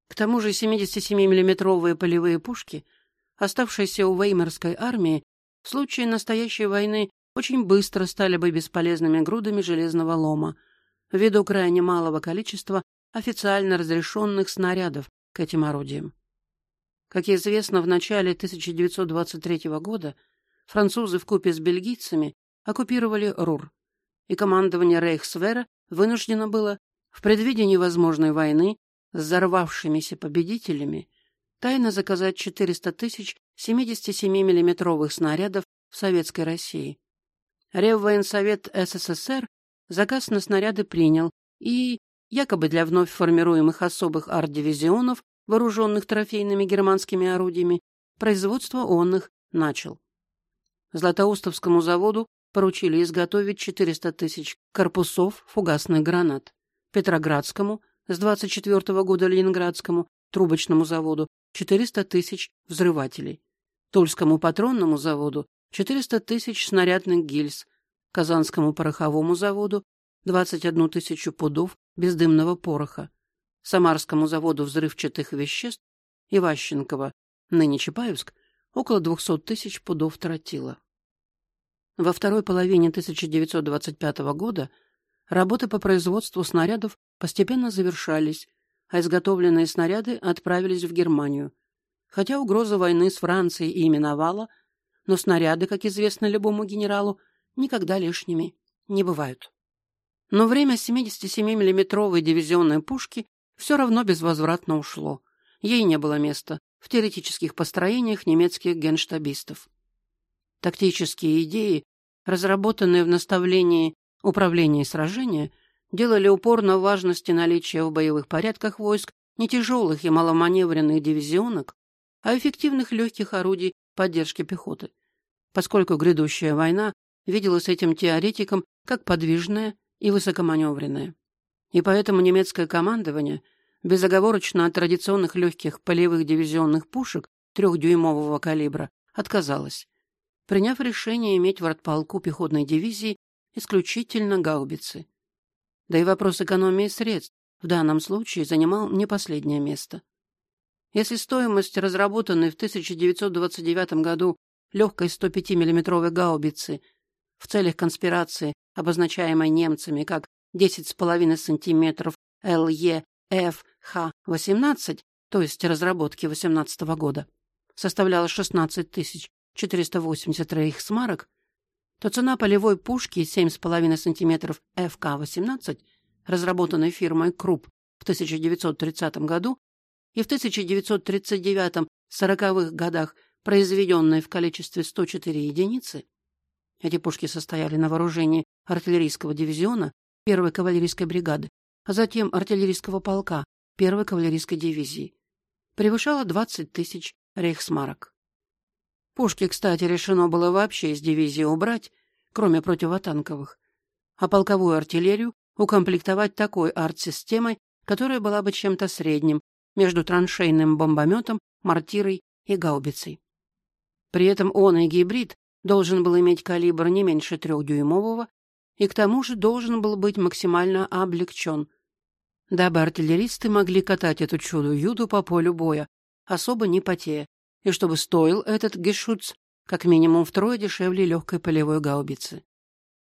К тому же 77 миллиметровые полевые пушки, оставшиеся у Веймарской армии, в случае настоящей войны очень быстро стали бы бесполезными грудами железного лома, ввиду крайне малого количества официально разрешенных снарядов к этим орудиям. Как известно, в начале 1923 года французы вкупе с бельгийцами оккупировали Рур, и командование Рейхсвера вынуждено было, в предвидении возможной войны с взорвавшимися победителями, тайно заказать 400 тысяч 77 миллиметровых снарядов в Советской России. Реввоенсовет СССР заказ на снаряды принял и, якобы для вновь формируемых особых арт-дивизионов, вооруженных трофейными германскими орудиями, производство он их начал. Златоустовскому заводу поручили изготовить 400 тысяч корпусов фугасных гранат. Петроградскому, с 24 -го года Ленинградскому, трубочному заводу 400 тысяч взрывателей. Тульскому патронному заводу 400 тысяч снарядных гильз, Казанскому пороховому заводу 21 тысячу пудов бездымного пороха, Самарскому заводу взрывчатых веществ Иващенкова, ныне Чапаевск, около 200 тысяч пудов тротила. Во второй половине 1925 года работы по производству снарядов постепенно завершались, а изготовленные снаряды отправились в Германию. Хотя угроза войны с Францией и именовала, но снаряды, как известно любому генералу, никогда лишними не бывают. Но время 77 миллиметровой дивизионной пушки все равно безвозвратно ушло. Ей не было места в теоретических построениях немецких генштабистов. Тактические идеи, разработанные в наставлении управления сражения, делали упор на важности наличия в боевых порядках войск не тяжелых и маломаневренных дивизионок, а эффективных легких орудий поддержки пехоты, поскольку грядущая война виделась этим теоретиком как подвижная и высокоманевренная. И поэтому немецкое командование, безоговорочно от традиционных легких полевых дивизионных пушек трехдюймового калибра, отказалось, приняв решение иметь в артполку пехотной дивизии исключительно гаубицы. Да и вопрос экономии средств в данном случае занимал не последнее место. Если стоимость разработанной в 1929 году легкой 105 миллиметровой гаубицы в целях конспирации, обозначаемой немцами как 10,5 см ЛЕ-ФХ-18, то есть разработки 18 года, составляла 16 480 рейхсмарок, то цена полевой пушки 7,5 см ФК-18, разработанной фирмой Круп в 1930 году и в 1939-40-х годах произведенной в количестве 104 единицы, эти пушки состояли на вооружении артиллерийского дивизиона первой кавалерийской бригады, а затем артиллерийского полка первой кавалерийской дивизии, превышала 20 тысяч рейхсмарок. Пушки, кстати, решено было вообще из дивизии убрать, кроме противотанковых, а полковую артиллерию укомплектовать такой арт-системой, которая была бы чем-то средним между траншейным бомбометом, мортирой и гаубицей. При этом он и гибрид должен был иметь калибр не меньше трехдюймового и к тому же должен был быть максимально облегчен, дабы артиллеристы могли катать эту чудо-юду по полю боя, особо не потея, и чтобы стоил этот гешуц как минимум втрое дешевле легкой полевой гаубицы.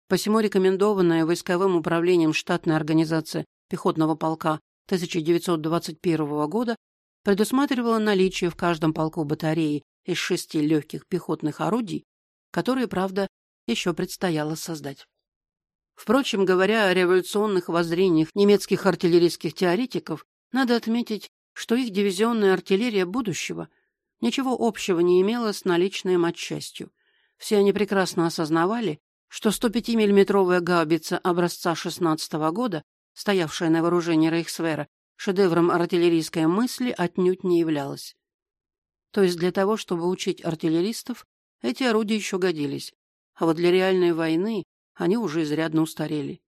Посему рекомендованная войсковым управлением штатная организация пехотного полка 1921 года предусматривала наличие в каждом полку батареи из шести легких пехотных орудий, которые, правда, еще предстояло создать. Впрочем, говоря о революционных воззрениях немецких артиллерийских теоретиков, надо отметить, что их дивизионная артиллерия будущего – ничего общего не имела с наличной матчастью. Все они прекрасно осознавали, что 105-миллиметровая гаубица образца 16 -го года, стоявшая на вооружении Рейхсвера, шедевром артиллерийской мысли отнюдь не являлась. То есть для того, чтобы учить артиллеристов, эти орудия еще годились, а вот для реальной войны они уже изрядно устарели.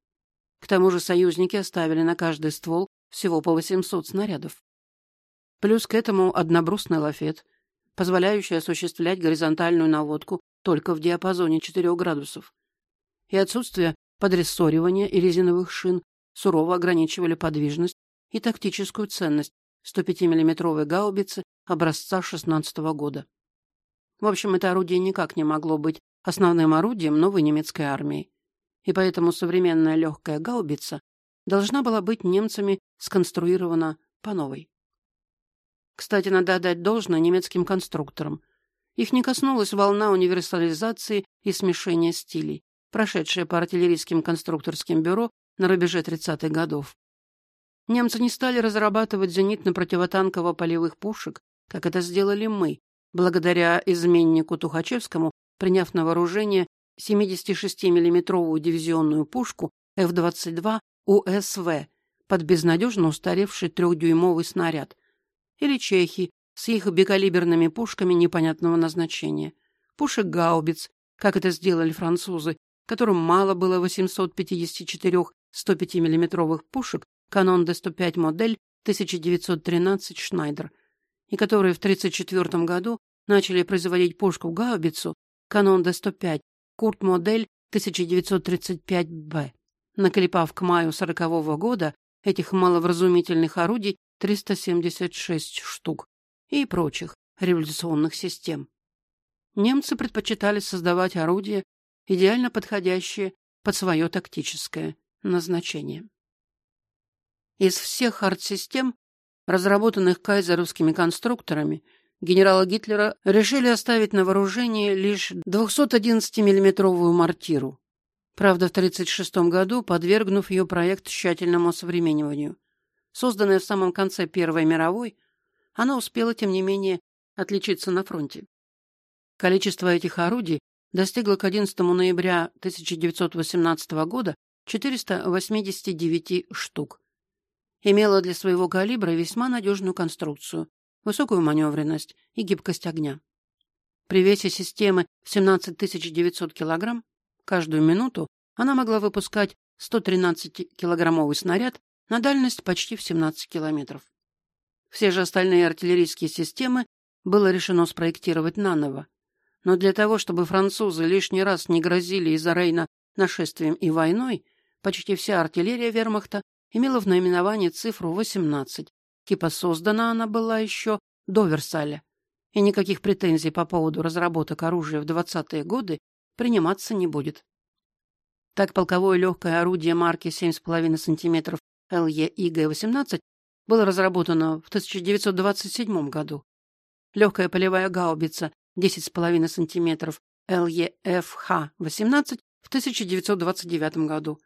К тому же союзники оставили на каждый ствол всего по 800 снарядов. Плюс к этому однобрусный лафет — позволяющий осуществлять горизонтальную наводку только в диапазоне 4 градусов. И отсутствие подрессоривания и резиновых шин сурово ограничивали подвижность и тактическую ценность 105 миллиметровой гаубицы образца 16 года. В общем, это орудие никак не могло быть основным орудием новой немецкой армии. И поэтому современная легкая гаубица должна была быть немцами сконструирована по новой. Кстати, надо отдать должное немецким конструкторам. Их не коснулась волна универсализации и смешения стилей, прошедшая по артиллерийским конструкторским бюро на рубеже 30-х годов. Немцы не стали разрабатывать зенитно-противотанково-полевых пушек, как это сделали мы, благодаря изменнику Тухачевскому, приняв на вооружение 76 миллиметровую дивизионную пушку F-22 УСВ под безнадежно устаревший трехдюймовый снаряд, или чехи с их бекалиберными пушками непонятного назначения, пушек гаубиц, как это сделали французы, которым мало было 854 105 миллиметровых пушек канон Д-105 модель 1913 Шнайдер, и которые в 1934 году начали производить пушку-гаубицу канон Д-105 Курт модель 1935Б, наклепав к маю 40 -го года этих маловразумительных орудий 376 штук и прочих революционных систем. Немцы предпочитали создавать орудия, идеально подходящие под свое тактическое назначение. Из всех арт-систем, разработанных кайзеровскими конструкторами, генерала Гитлера решили оставить на вооружении лишь 211 миллиметровую мортиру. Правда, в 1936 году подвергнув ее проект тщательному осовремениванию. Созданная в самом конце Первой мировой, она успела, тем не менее, отличиться на фронте. Количество этих орудий достигло к 11 ноября 1918 года 489 штук. Имела для своего калибра весьма надежную конструкцию, высокую маневренность и гибкость огня. При весе системы в 17 900 кг каждую минуту она могла выпускать 113-килограммовый снаряд на дальность почти в 17 километров. Все же остальные артиллерийские системы было решено спроектировать наново, но для того, чтобы французы лишний раз не грозили из-за Рейна нашествием и войной, почти вся артиллерия вермахта имела в наименовании цифру 18, типа создана она была еще до Версаля, и никаких претензий по поводу разработок оружия в 20-е годы приниматься не будет. Так полковое легкое орудие марки 7,5 см ЛЕ-ИГ-18 было разработано в 1927 году. Легкая полевая гаубица 10,5 см ЛЕФХ-18 в 1929 году.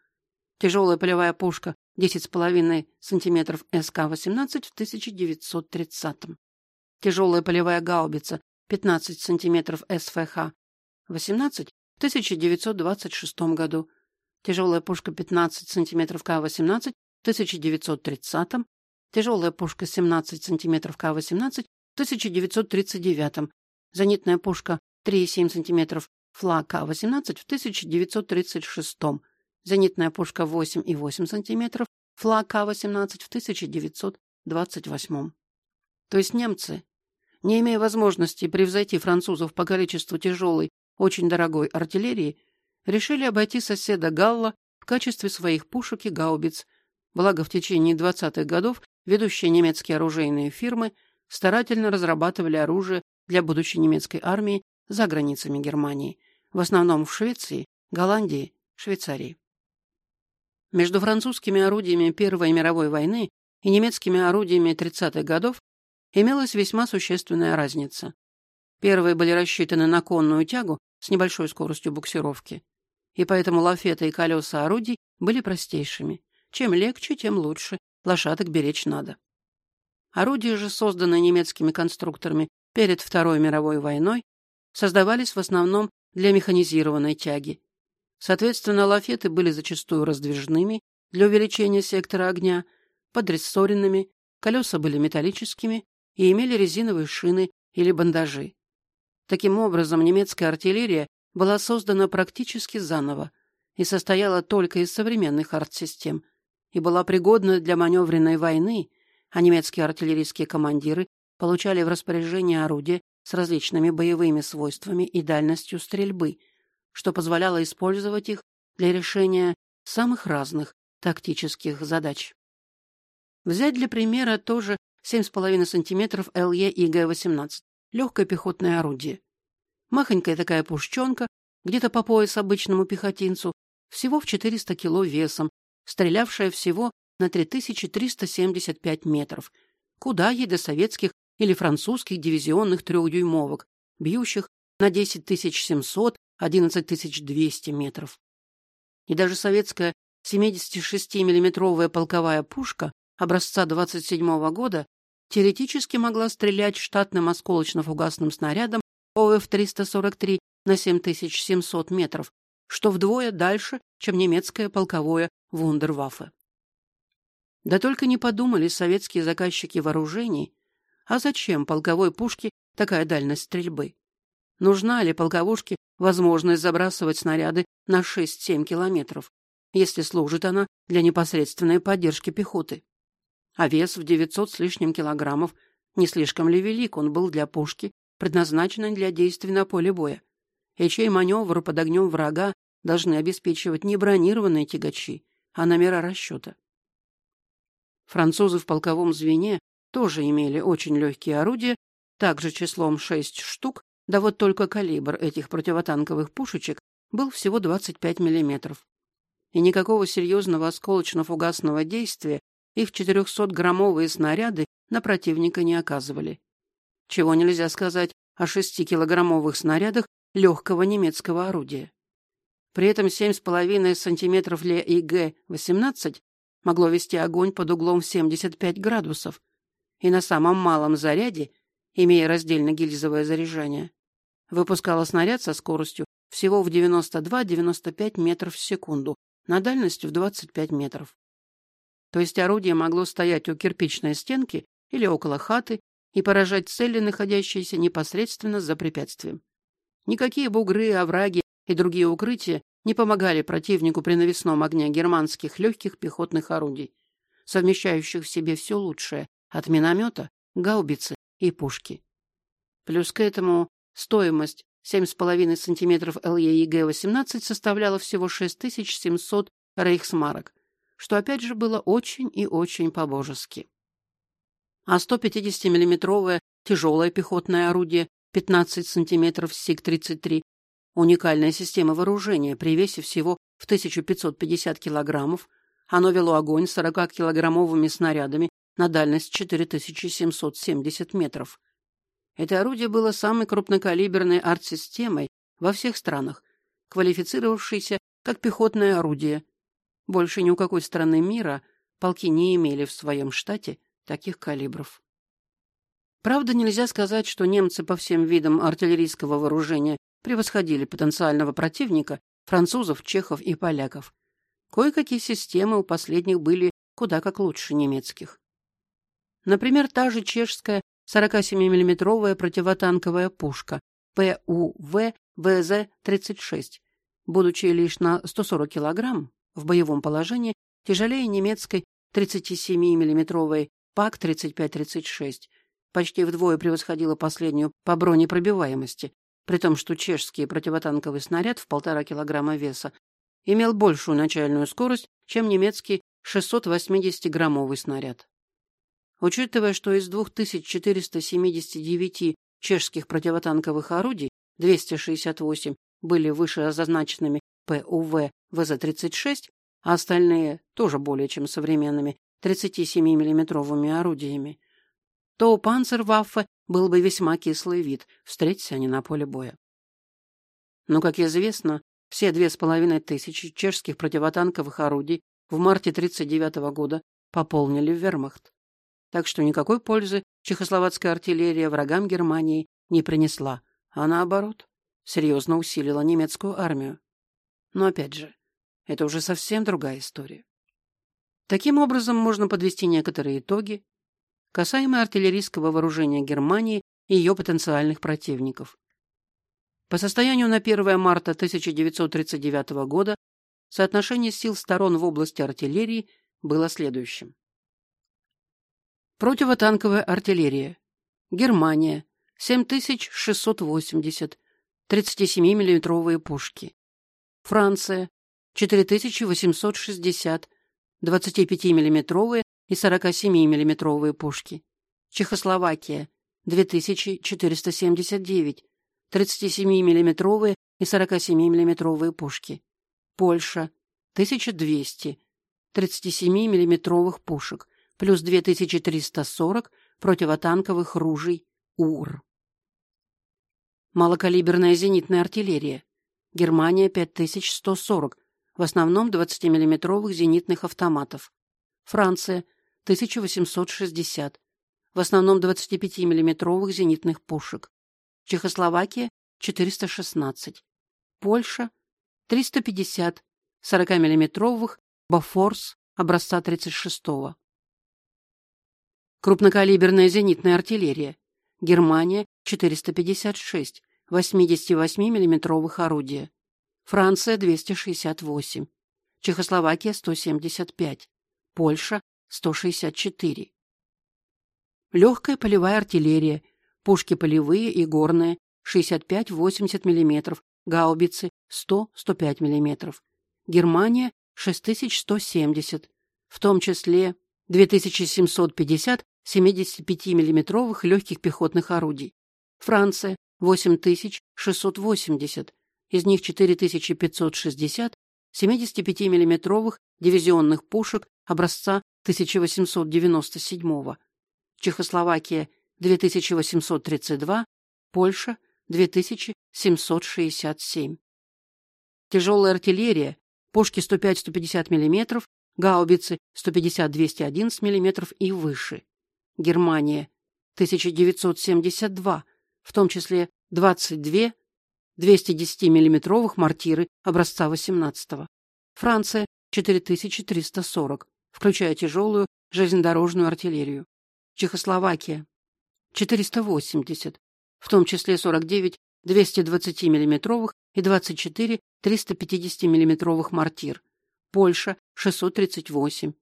Тяжелая полевая пушка 10,5 см СК-18 в 1930. Тяжелая полевая гаубица 15 см СФХ-18 в 1926 году. Тяжелая пушка 15 см К-18 в 1930. Тяжелая пушка 17 см К-18 в 1939 зенитная пушка 3,7 см флаг К-18 в 1936, зенитная пушка 8,8 см флаг К-18 в 1928. То есть немцы, не имея возможности превзойти французов по количеству тяжелой, очень дорогой артиллерии, решили обойти соседа Галла в качестве своих пушек и гаубиц, благо в течение 20-х годов ведущие немецкие оружейные фирмы старательно разрабатывали оружие для будущей немецкой армии за границами Германии, в основном в Швеции, Голландии, Швейцарии. Между французскими орудиями Первой мировой войны и немецкими орудиями 30-х годов имелась весьма существенная разница. Первые были рассчитаны на конную тягу с небольшой скоростью буксировки, и поэтому лафеты и колеса орудий были простейшими. Чем легче, тем лучше, лошадок беречь надо. Орудия же, созданные немецкими конструкторами перед Второй мировой войной создавались в основном для механизированной тяги. Соответственно, лафеты были зачастую раздвижными для увеличения сектора огня, подрессоренными, колеса были металлическими и имели резиновые шины или бандажи. Таким образом, немецкая артиллерия была создана практически заново и состояла только из современных артсистем и была пригодна для маневренной войны, а немецкие артиллерийские командиры получали в распоряжение орудия с различными боевыми свойствами и дальностью стрельбы, что позволяло использовать их для решения самых разных тактических задач. Взять для примера тоже 7,5 см ЛЕ ИГ-18, легкое пехотное орудие. Махонькая такая пушченка, где-то по пояс обычному пехотинцу, всего в 400 кило весом, стрелявшая всего на 3375 метров. Куда ей до советских или французских дивизионных трехдюймовок, бьющих на 10 700, 11 200 метров. И даже советская 76-миллиметровая полковая пушка образца 27 -го года теоретически могла стрелять штатным осколочно-фугасным снарядом ОФ-343 на 7700 метров, что вдвое дальше, чем немецкое полковое вундерваффе. Да только не подумали советские заказчики вооружений, а зачем полковой пушке такая дальность стрельбы? Нужна ли полковушке возможность забрасывать снаряды на 6-7 километров, если служит она для непосредственной поддержки пехоты? А вес в 900 с лишним килограммов не слишком ли велик он был для пушки, предназначенной для действий на поле боя? И чей маневр под огнем врага должны обеспечивать не бронированные тягачи, а номера расчета? Французы в полковом звене тоже имели очень легкие орудия, также числом 6 штук, да вот только калибр этих противотанковых пушечек был всего 25 миллиметров. И никакого серьезного осколочно-фугасного действия их 400-граммовые снаряды на противника не оказывали. чего нельзя сказать о 6-килограммовых снарядах легкого немецкого орудия. При этом 7,5 сантиметров Ле ИГ-18 могло вести огонь под углом в 75 градусов, и на самом малом заряде, имея раздельно-гильзовое заряжание, выпускало снаряд со скоростью всего в 92-95 метров в секунду, на дальность в 25 метров. То есть орудие могло стоять у кирпичной стенки или около хаты и поражать цели, находящиеся непосредственно за препятствием. Никакие бугры, овраги и другие укрытия не помогали противнику при навесном огне германских легких пехотных орудий, совмещающих в себе все лучшее от миномета, гаубицы и пушки. Плюс к этому стоимость 7,5 см ЛЕИГ-18 составляла всего 6700 рейхсмарок, что опять же было очень и очень по-божески. А 150-миллиметровое тяжелое пехотное орудие 15 см СИГ-33 уникальная система вооружения при весе всего в 1550 килограммов, оно вело огонь 40-килограммовыми снарядами на дальность 4770 метров. Это орудие было самой крупнокалиберной артсистемой во всех странах, квалифицировавшейся как пехотное орудие. Больше ни у какой страны мира полки не имели в своем штате таких калибров. Правда, нельзя сказать, что немцы по всем видам артиллерийского вооружения превосходили потенциального противника, французов, чехов и поляков. Кое-какие системы у последних были куда как лучше немецких. Например, та же чешская 47-мм противотанковая пушка ПУВ ВЗ-36, будучи лишь на 140 кг в боевом положении, тяжелее немецкой 37-мм ПАК-35-36, почти вдвое превосходила последнюю по бронепробиваемости, при том, что чешский противотанковый снаряд в полтора килограмма веса имел большую начальную скорость, чем немецкий 680-граммовый снаряд. Учитывая, что из 2479 чешских противотанковых орудий 268 были выше означенными ПУВ ВЗ-36, а остальные тоже более чем современными 37 миллиметровыми орудиями, то Панцерваффе был бы весьма кислый вид, встретиться они на поле боя. Но, как известно, все две с половиной тысячи чешских противотанковых орудий в марте 1939 года пополнили вермахт так что никакой пользы чехословацкая артиллерия врагам Германии не принесла, а наоборот, серьезно усилила немецкую армию. Но опять же, это уже совсем другая история. Таким образом, можно подвести некоторые итоги касаемо артиллерийского вооружения Германии и ее потенциальных противников. По состоянию на 1 марта 1939 года соотношение сил сторон в области артиллерии было следующим. Противотанковая артиллерия. Германия. 7680. 37-миллиметровые пушки. Франция. 4860. 25-миллиметровые и 47-миллиметровые пушки. Чехословакия. 2479. 37-миллиметровые и 47-миллиметровые пушки. Польша. 1200. 37-миллиметровых пушек плюс 2340 противотанковых ружей УР. Малокалиберная зенитная артиллерия. Германия 5140, в основном 20-миллиметровых зенитных автоматов. Франция 1860, в основном 25-миллиметровых зенитных пушек. Чехословакия 416. Польша 350 40-миллиметровых Бафорс образца 36 -го. Крупнокалиберная зенитная артиллерия. Германия 456 88 миллиметровых орудия. Франция 268. Чехословакия 175. Польша 164. Легкая полевая артиллерия. Пушки полевые и горные 65-80 мм, гаубицы 100-105 мм. Германия 6170, в том числе 2750 75-миллиметровых легких пехотных орудий. Франция – 8680, из них 4560 75-миллиметровых дивизионных пушек образца 1897 Чехословакия – 2832, Польша 2767. Тяжелая артиллерия, пушки 105-150 мм, гаубицы 150-211 мм и выше. Германия 1972, в том числе 22 210 миллиметровых мортиры образца 18 -го. Франция 4340, включая тяжелую железнодорожную артиллерию. Чехословакия 480, в том числе 49 220 миллиметровых и 24 350 миллиметровых мортир. Польша 638,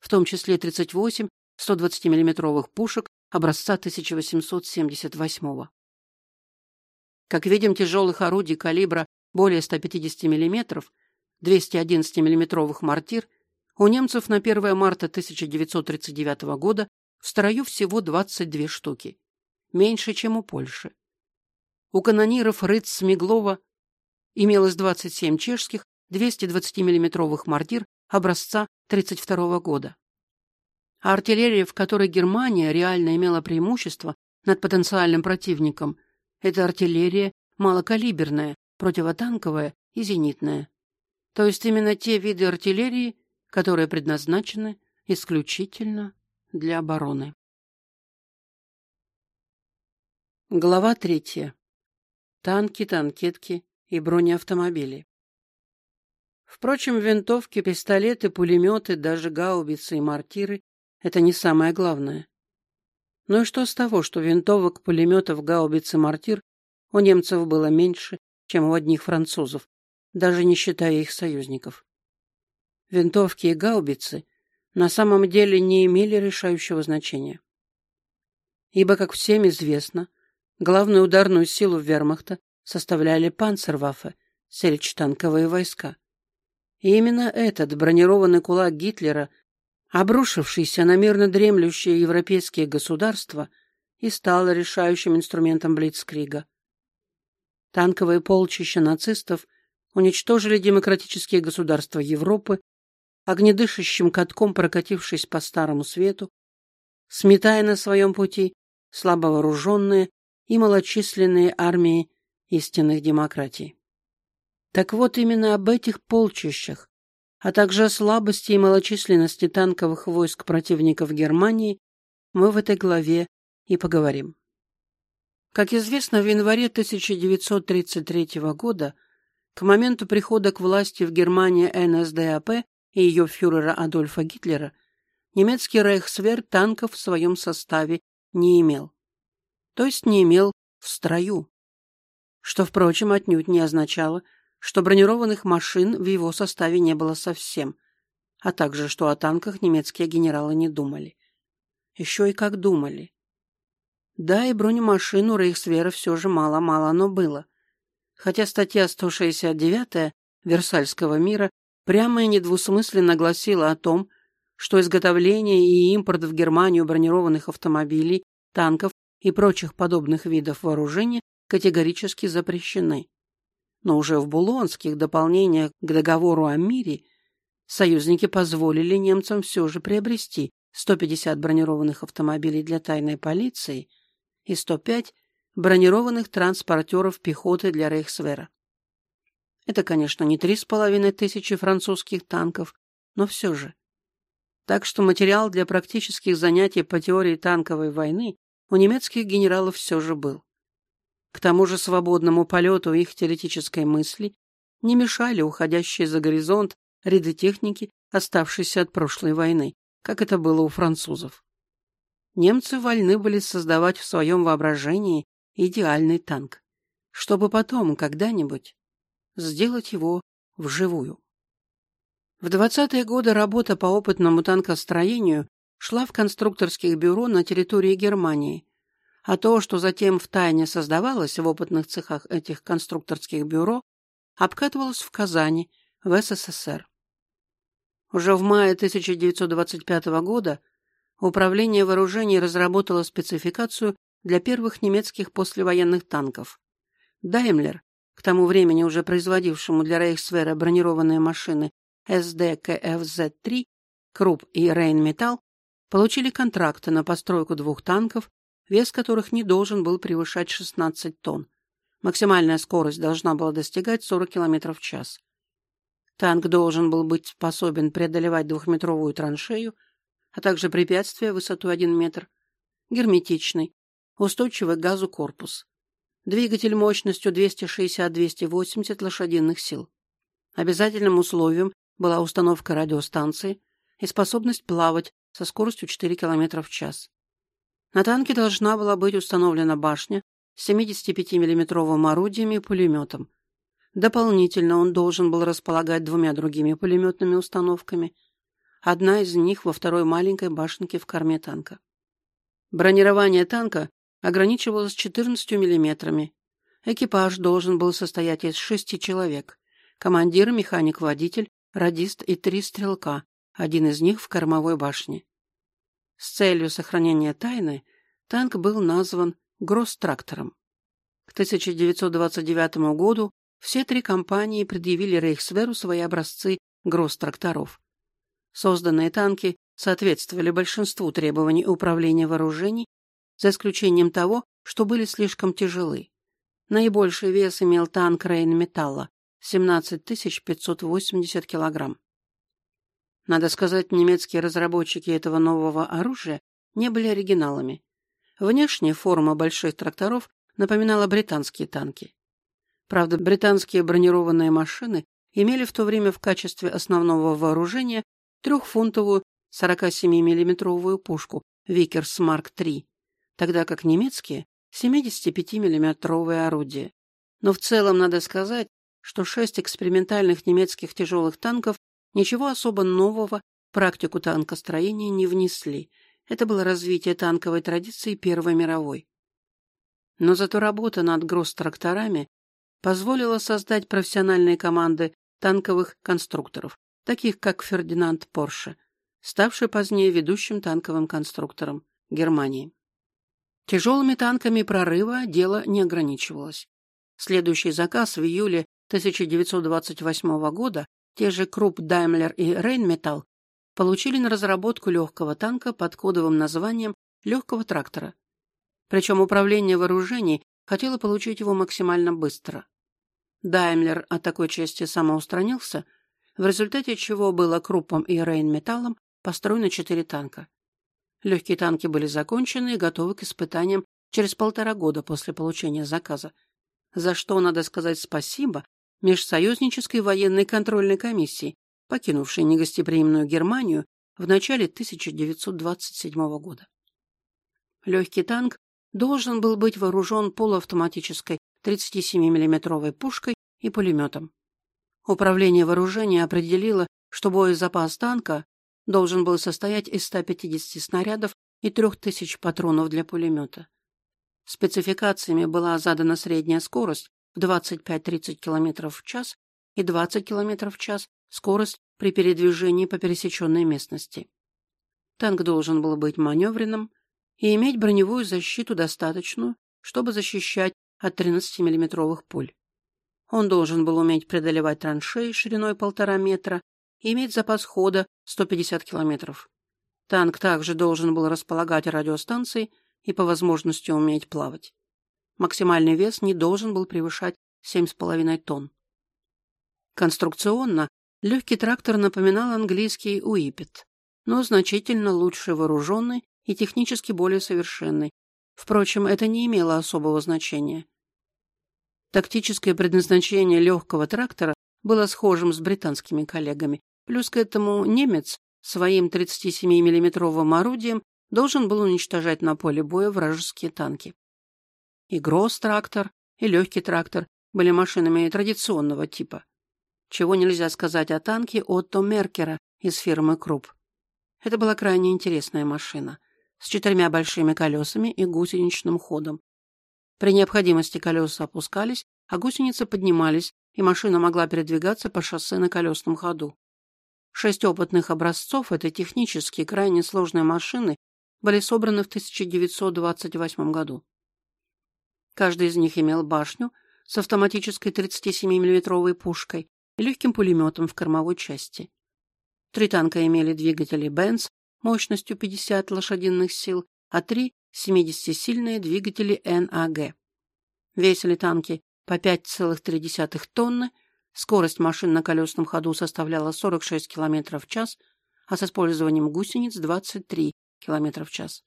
в том числе 38 120 миллиметровых пушек образца 1878 -го. Как видим, тяжелых орудий калибра более 150 мм, 211 миллиметровых мортир у немцев на 1 марта 1939 года в строю всего 22 штуки, меньше, чем у Польши. У канониров Рыц Смеглова имелось 27 чешских 220 миллиметровых мортир образца 1932 года. А артиллерия, в которой Германия реально имела преимущество над потенциальным противником – это артиллерия малокалиберная, противотанковая и зенитная. То есть именно те виды артиллерии, которые предназначены исключительно для обороны. Глава третья. Танки, танкетки и бронеавтомобили. Впрочем, винтовки, пистолеты, пулеметы, даже гаубицы и мортиры – это не самое главное. Ну и что с того, что винтовок, пулеметов, гаубиц и мортир у немцев было меньше, чем у одних французов, даже не считая их союзников. Винтовки и гаубицы на самом деле не имели решающего значения. Ибо, как всем известно, главную ударную силу вермахта составляли панцерваффе, сельчтанковые войска. И именно этот бронированный кулак Гитлера – обрушившийся на мирно дремлющие европейские государства, и стало решающим инструментом Блицкрига. Танковые полчища нацистов уничтожили демократические государства Европы, огнедышащим катком прокатившись по Старому Свету, сметая на своем пути слабовооруженные и малочисленные армии истинных демократий. Так вот, именно об этих полчищах а также о слабости и малочисленности танковых войск противников Германии, мы в этой главе и поговорим. Как известно, в январе 1933 года, к моменту прихода к власти в Германии НСДАП и ее фюрера Адольфа Гитлера, немецкий рейхсвер танков в своем составе не имел. То есть не имел в строю. Что, впрочем, отнюдь не означало, что бронированных машин в его составе не было совсем, а также, что о танках немецкие генералы не думали. Еще и как думали. Да, и бронемашин у Рейхсвера все же мало-мало, но было. Хотя статья 169 Версальского мира прямо и недвусмысленно гласила о том, что изготовление и импорт в Германию бронированных автомобилей, танков и прочих подобных видов вооружения категорически запрещены но уже в Булонских дополнениях к договору о мире союзники позволили немцам все же приобрести 150 бронированных автомобилей для тайной полиции и 105 бронированных транспортеров пехоты для Рейхсвера. Это, конечно, не три с половиной тысячи французских танков, но все же. Так что материал для практических занятий по теории танковой войны у немецких генералов все же был. К тому же свободному полету их теоретической мысли не мешали уходящие за горизонт ряды техники, оставшиеся от прошлой войны, как это было у французов. Немцы вольны были создавать в своем воображении идеальный танк, чтобы потом, когда-нибудь, сделать его вживую. В 20-е годы работа по опытному танкостроению шла в конструкторских бюро на территории Германии, а то, что затем в тайне создавалось в опытных цехах этих конструкторских бюро, обкатывалось в Казани, в СССР. Уже в мае 1925 года Управление вооружений разработало спецификацию для первых немецких послевоенных танков. Даймлер, к тому времени уже производившему для Рейхсвера бронированные машины СД-КФЗ-3, Крупп и Рейнметалл, получили контракты на постройку двух танков вес которых не должен был превышать 16 тонн. Максимальная скорость должна была достигать 40 км в час. Танк должен был быть способен преодолевать двухметровую траншею, а также препятствия высотой 1 метр, герметичный, устойчивый к газу корпус. Двигатель мощностью 260-280 лошадиных сил. Обязательным условием была установка радиостанции и способность плавать со скоростью 4 км в час. На танке должна была быть установлена башня с 75 миллиметровым орудием и пулеметом. Дополнительно он должен был располагать двумя другими пулеметными установками. Одна из них во второй маленькой башенке в корме танка. Бронирование танка ограничивалось 14 миллиметрами. Экипаж должен был состоять из шести человек. Командир, механик-водитель, радист и три стрелка, один из них в кормовой башне. С целью сохранения тайны танк был назван Гросс-трактором. К 1929 году все три компании предъявили Рейхсверу свои образцы Гросс-тракторов. Созданные танки соответствовали большинству требований управления вооружений, за исключением того, что были слишком тяжелы. Наибольший вес имел танк Рейн-Металла 17 580 килограмм. Надо сказать, немецкие разработчики этого нового оружия не были оригиналами. Внешняя форма больших тракторов напоминала британские танки. Правда, британские бронированные машины имели в то время в качестве основного вооружения трехфунтовую 47-миллиметровую пушку Викерс Марк III, тогда как немецкие — 75-миллиметровые орудия. Но в целом надо сказать, что шесть экспериментальных немецких тяжелых танков ничего особо нового в практику танкостроения не внесли — это было развитие танковой традиции Первой мировой. Но зато работа над гросс-тракторами позволила создать профессиональные команды танковых конструкторов, таких как Фердинанд Порше, ставший позднее ведущим танковым конструктором Германии. Тяжелыми танками прорыва дело не ограничивалось. Следующий заказ в июле 1928 года те же Круп Даймлер и Рейнметалл получили на разработку легкого танка под кодовым названием «легкого трактора». Причем управление вооружений хотело получить его максимально быстро. Даймлер от такой части самоустранился, в результате чего было Круппом и Рейнметаллом построено четыре танка. Легкие танки были закончены и готовы к испытаниям через полтора года после получения заказа, за что надо сказать спасибо Межсоюзнической военной контрольной комиссии, покинувший негостеприимную Германию в начале 1927 года. Легкий танк должен был быть вооружен полуавтоматической 37 миллиметровой пушкой и пулеметом. Управление вооружения определило, что боезапас танка должен был состоять из 150 снарядов и 3000 патронов для пулемета. Спецификациями была задана средняя скорость в 25-30 км в час и 20 км в час скорость при передвижении по пересеченной местности. Танк должен был быть маневренным и иметь броневую защиту достаточную, чтобы защищать от 13-миллиметровых пуль. Он должен был уметь преодолевать траншеи шириной полтора метра и иметь запас хода 150 километров. Танк также должен был располагать радиостанцией и по возможности уметь плавать. Максимальный вес не должен был превышать 7,5 тонн. Конструкционно Легкий трактор напоминал английский Уипет, но значительно лучше вооруженный и технически более совершенный. Впрочем, это не имело особого значения. Тактическое предназначение легкого трактора было схожим с британскими коллегами. Плюс к этому немец своим 37 миллиметровым орудием должен был уничтожать на поле боя вражеские танки. И Гросс-трактор, и легкий трактор были машинами традиционного типа чего нельзя сказать о танке Отто Меркера из фирмы Круп. Это была крайне интересная машина с четырьмя большими колесами и гусеничным ходом. При необходимости колеса опускались, а гусеницы поднимались, и машина могла передвигаться по шоссе на колесном ходу. Шесть опытных образцов этой технически крайне сложной машины были собраны в 1928 году. Каждый из них имел башню с автоматической 37 миллиметровой пушкой, и легким пулеметом в кормовой части. Три танка имели двигатели Benz мощностью 50 лошадиных сил, а три 70-сильные двигатели НАГ. Весили танки по 5,3 тонны, скорость машин на колесном ходу составляла 46 км в час, а с использованием гусениц 23 км в час.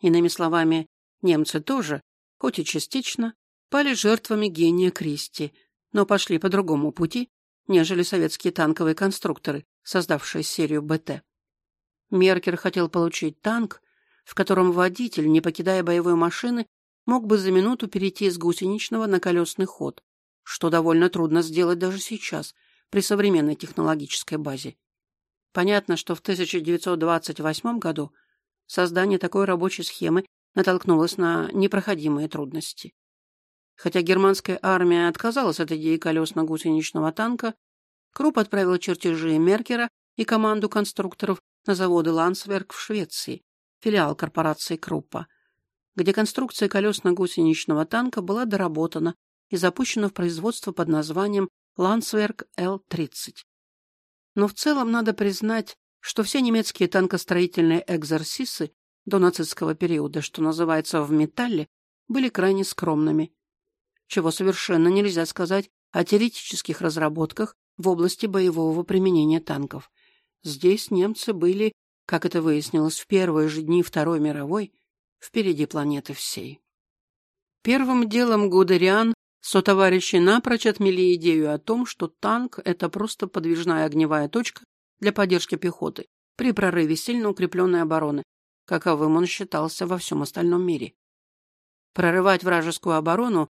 Иными словами, немцы тоже, хоть и частично, пали жертвами гения Кристи, но пошли по другому пути, нежели советские танковые конструкторы, создавшие серию БТ. Меркер хотел получить танк, в котором водитель, не покидая боевой машины, мог бы за минуту перейти с гусеничного на колесный ход, что довольно трудно сделать даже сейчас, при современной технологической базе. Понятно, что в 1928 году создание такой рабочей схемы натолкнулось на непроходимые трудности. Хотя германская армия отказалась от идеи колесно-гусеничного танка, Круп отправил чертежи Меркера и команду конструкторов на заводы Лансверк в Швеции, филиал корпорации Круппа, где конструкция колесно-гусеничного танка была доработана и запущена в производство под названием Лансверк Л-30. Но в целом надо признать, что все немецкие танкостроительные экзорсисы до нацистского периода, что называется в металле, были крайне скромными, чего совершенно нельзя сказать о теоретических разработках в области боевого применения танков. Здесь немцы были, как это выяснилось в первые же дни Второй мировой, впереди планеты всей. Первым делом Гудериан сотоварищи напрочь отмели идею о том, что танк — это просто подвижная огневая точка для поддержки пехоты при прорыве сильно укрепленной обороны, каковым он считался во всем остальном мире. Прорывать вражескую оборону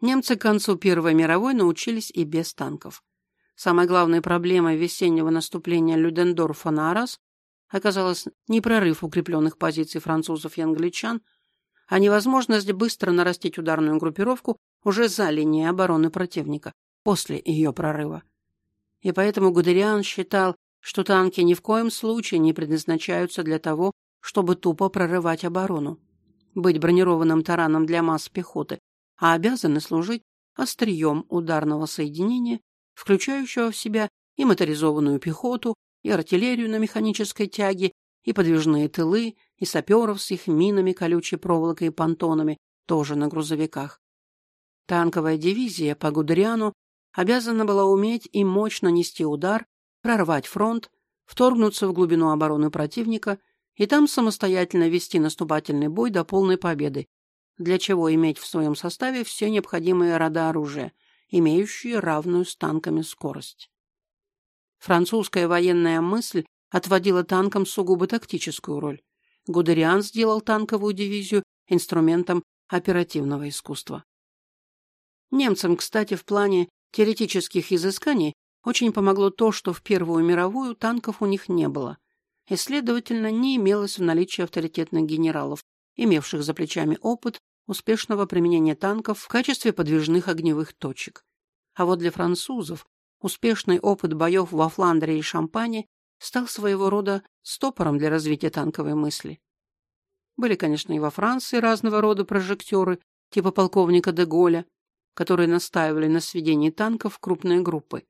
немцы к концу Первой мировой научились и без танков. Самой главной проблемой весеннего наступления Людендорфа на Арас оказалась не прорыв укрепленных позиций французов и англичан, а невозможность быстро нарастить ударную группировку уже за линией обороны противника, после ее прорыва. И поэтому Гудериан считал, что танки ни в коем случае не предназначаются для того, чтобы тупо прорывать оборону, быть бронированным тараном для масс пехоты, а обязаны служить острием ударного соединения включающего в себя и моторизованную пехоту, и артиллерию на механической тяге, и подвижные тылы, и саперов с их минами, колючей проволокой и понтонами, тоже на грузовиках. Танковая дивизия по Гудериану обязана была уметь и мощно нести удар, прорвать фронт, вторгнуться в глубину обороны противника и там самостоятельно вести наступательный бой до полной победы, для чего иметь в своем составе все необходимые рода оружия – имеющие равную с танками скорость. Французская военная мысль отводила танкам сугубо тактическую роль. Гудериан сделал танковую дивизию инструментом оперативного искусства. Немцам, кстати, в плане теоретических изысканий очень помогло то, что в Первую мировую танков у них не было, и, следовательно, не имелось в наличии авторитетных генералов, имевших за плечами опыт успешного применения танков в качестве подвижных огневых точек. А вот для французов успешный опыт боев во Фландрии и Шампане стал своего рода стопором для развития танковой мысли. Были, конечно, и во Франции разного рода прожектеры, типа полковника де Голля, которые настаивали на сведении танков в крупные группы.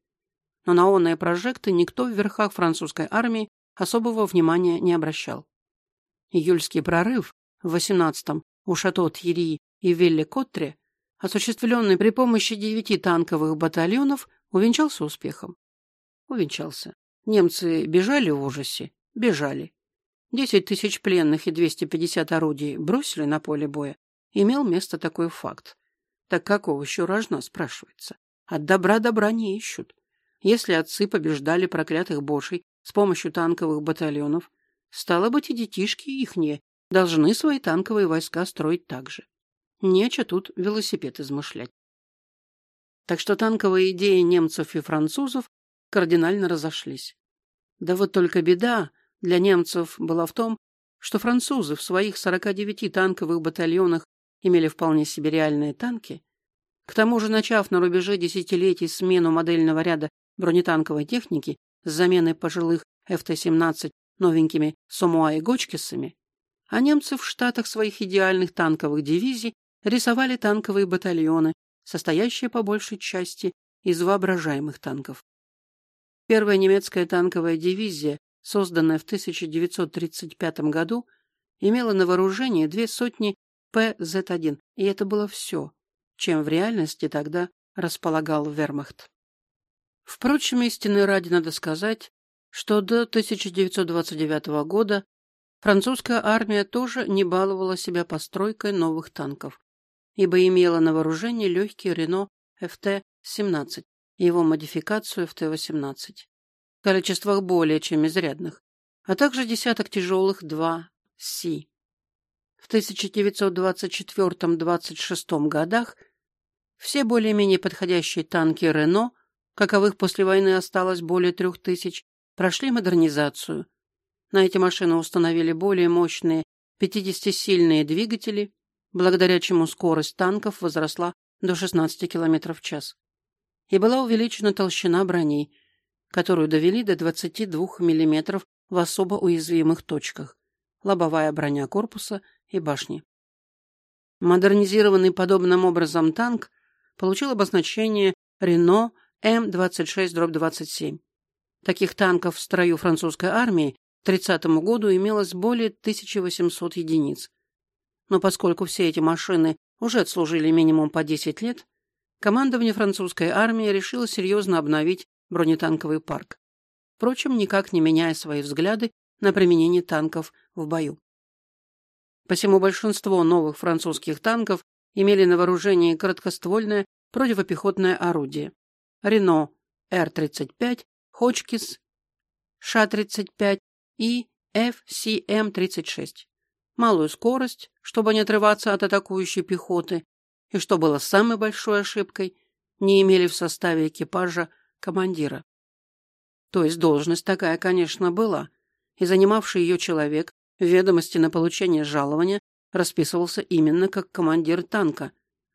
Но на онные прожекты никто в верхах французской армии особого внимания не обращал. Июльский прорыв в 18-м у Шато-Тьерри и Велле-Котре, осуществленный при помощи девяти танковых батальонов, увенчался успехом. Увенчался. Немцы бежали в ужасе? Бежали. Десять тысяч пленных и 250 орудий бросили на поле боя. Имел место такой факт. Так какого еще рожна, спрашивается? От добра добра не ищут. Если отцы побеждали проклятых бошей с помощью танковых батальонов, стало быть, и детишки ихние должны свои танковые войска строить так же. Нече тут велосипед измышлять. Так что танковые идеи немцев и французов кардинально разошлись. Да вот только беда для немцев была в том, что французы в своих 49 танковых батальонах имели вполне себе реальные танки, к тому же начав на рубеже десятилетий смену модельного ряда бронетанковой техники с заменой пожилых ФТ-17 новенькими Сомуа и Гочкисами, а немцы в штатах своих идеальных танковых дивизий рисовали танковые батальоны, состоящие по большей части из воображаемых танков. Первая немецкая танковая дивизия, созданная в 1935 году, имела на вооружении две сотни ПЗ-1, и это было все, чем в реальности тогда располагал вермахт. Впрочем, истины ради надо сказать, что до 1929 года французская армия тоже не баловала себя постройкой новых танков, ибо имела на вооружении легкий Рено ФТ-17 и его модификацию ФТ-18 в количествах более чем изрядных, а также десяток тяжелых 2С. В 1924-26 годах все более-менее подходящие танки «Рено», каковых после войны осталось более трех тысяч, прошли модернизацию. На эти машины установили более мощные 50-сильные двигатели, благодаря чему скорость танков возросла до 16 км в час. И была увеличена толщина брони, которую довели до 22 мм в особо уязвимых точках – лобовая броня корпуса и башни. Модернизированный подобным образом танк получил обозначение «Рено М-26-27». Таких танков в строю французской армии к 30 году имелось более 1800 единиц. Но поскольку все эти машины уже отслужили минимум по 10 лет, командование французской армии решило серьезно обновить бронетанковый парк. Впрочем, никак не меняя свои взгляды на применение танков в бою. Посему большинство новых французских танков имели на вооружении короткоствольное противопехотное орудие. Рено Р-35, Хочкис Ш-35 и FCM-36 малую скорость, чтобы не отрываться от атакующей пехоты, и, что было самой большой ошибкой, не имели в составе экипажа командира. То есть должность такая, конечно, была, и занимавший ее человек в ведомости на получение жалования расписывался именно как командир танка,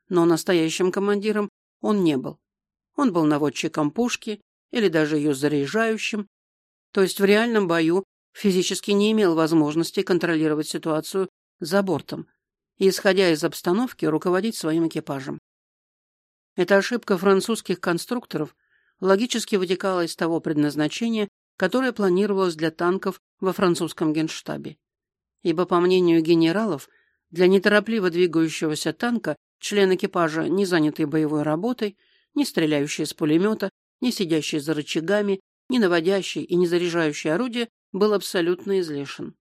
но настоящим командиром он не был. Он был наводчиком пушки или даже ее заряжающим, то есть в реальном бою физически не имел возможности контролировать ситуацию за бортом и, исходя из обстановки, руководить своим экипажем. Эта ошибка французских конструкторов логически вытекала из того предназначения, которое планировалось для танков во французском генштабе. Ибо, по мнению генералов, для неторопливо двигающегося танка член экипажа, не занятый боевой работой, не стреляющий из пулемета, не сидящий за рычагами, не наводящий и не заряжающий орудие, был абсолютно излишен.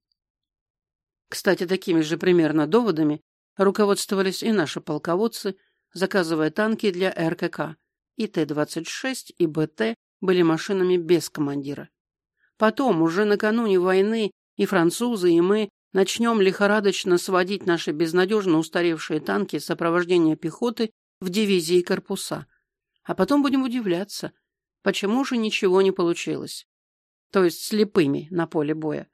Кстати, такими же примерно доводами руководствовались и наши полководцы, заказывая танки для РКК. И Т-26, и БТ были машинами без командира. Потом, уже накануне войны, и французы, и мы начнем лихорадочно сводить наши безнадежно устаревшие танки сопровождения пехоты в дивизии и корпуса. А потом будем удивляться, почему же ничего не получилось то есть слепыми на поле боя.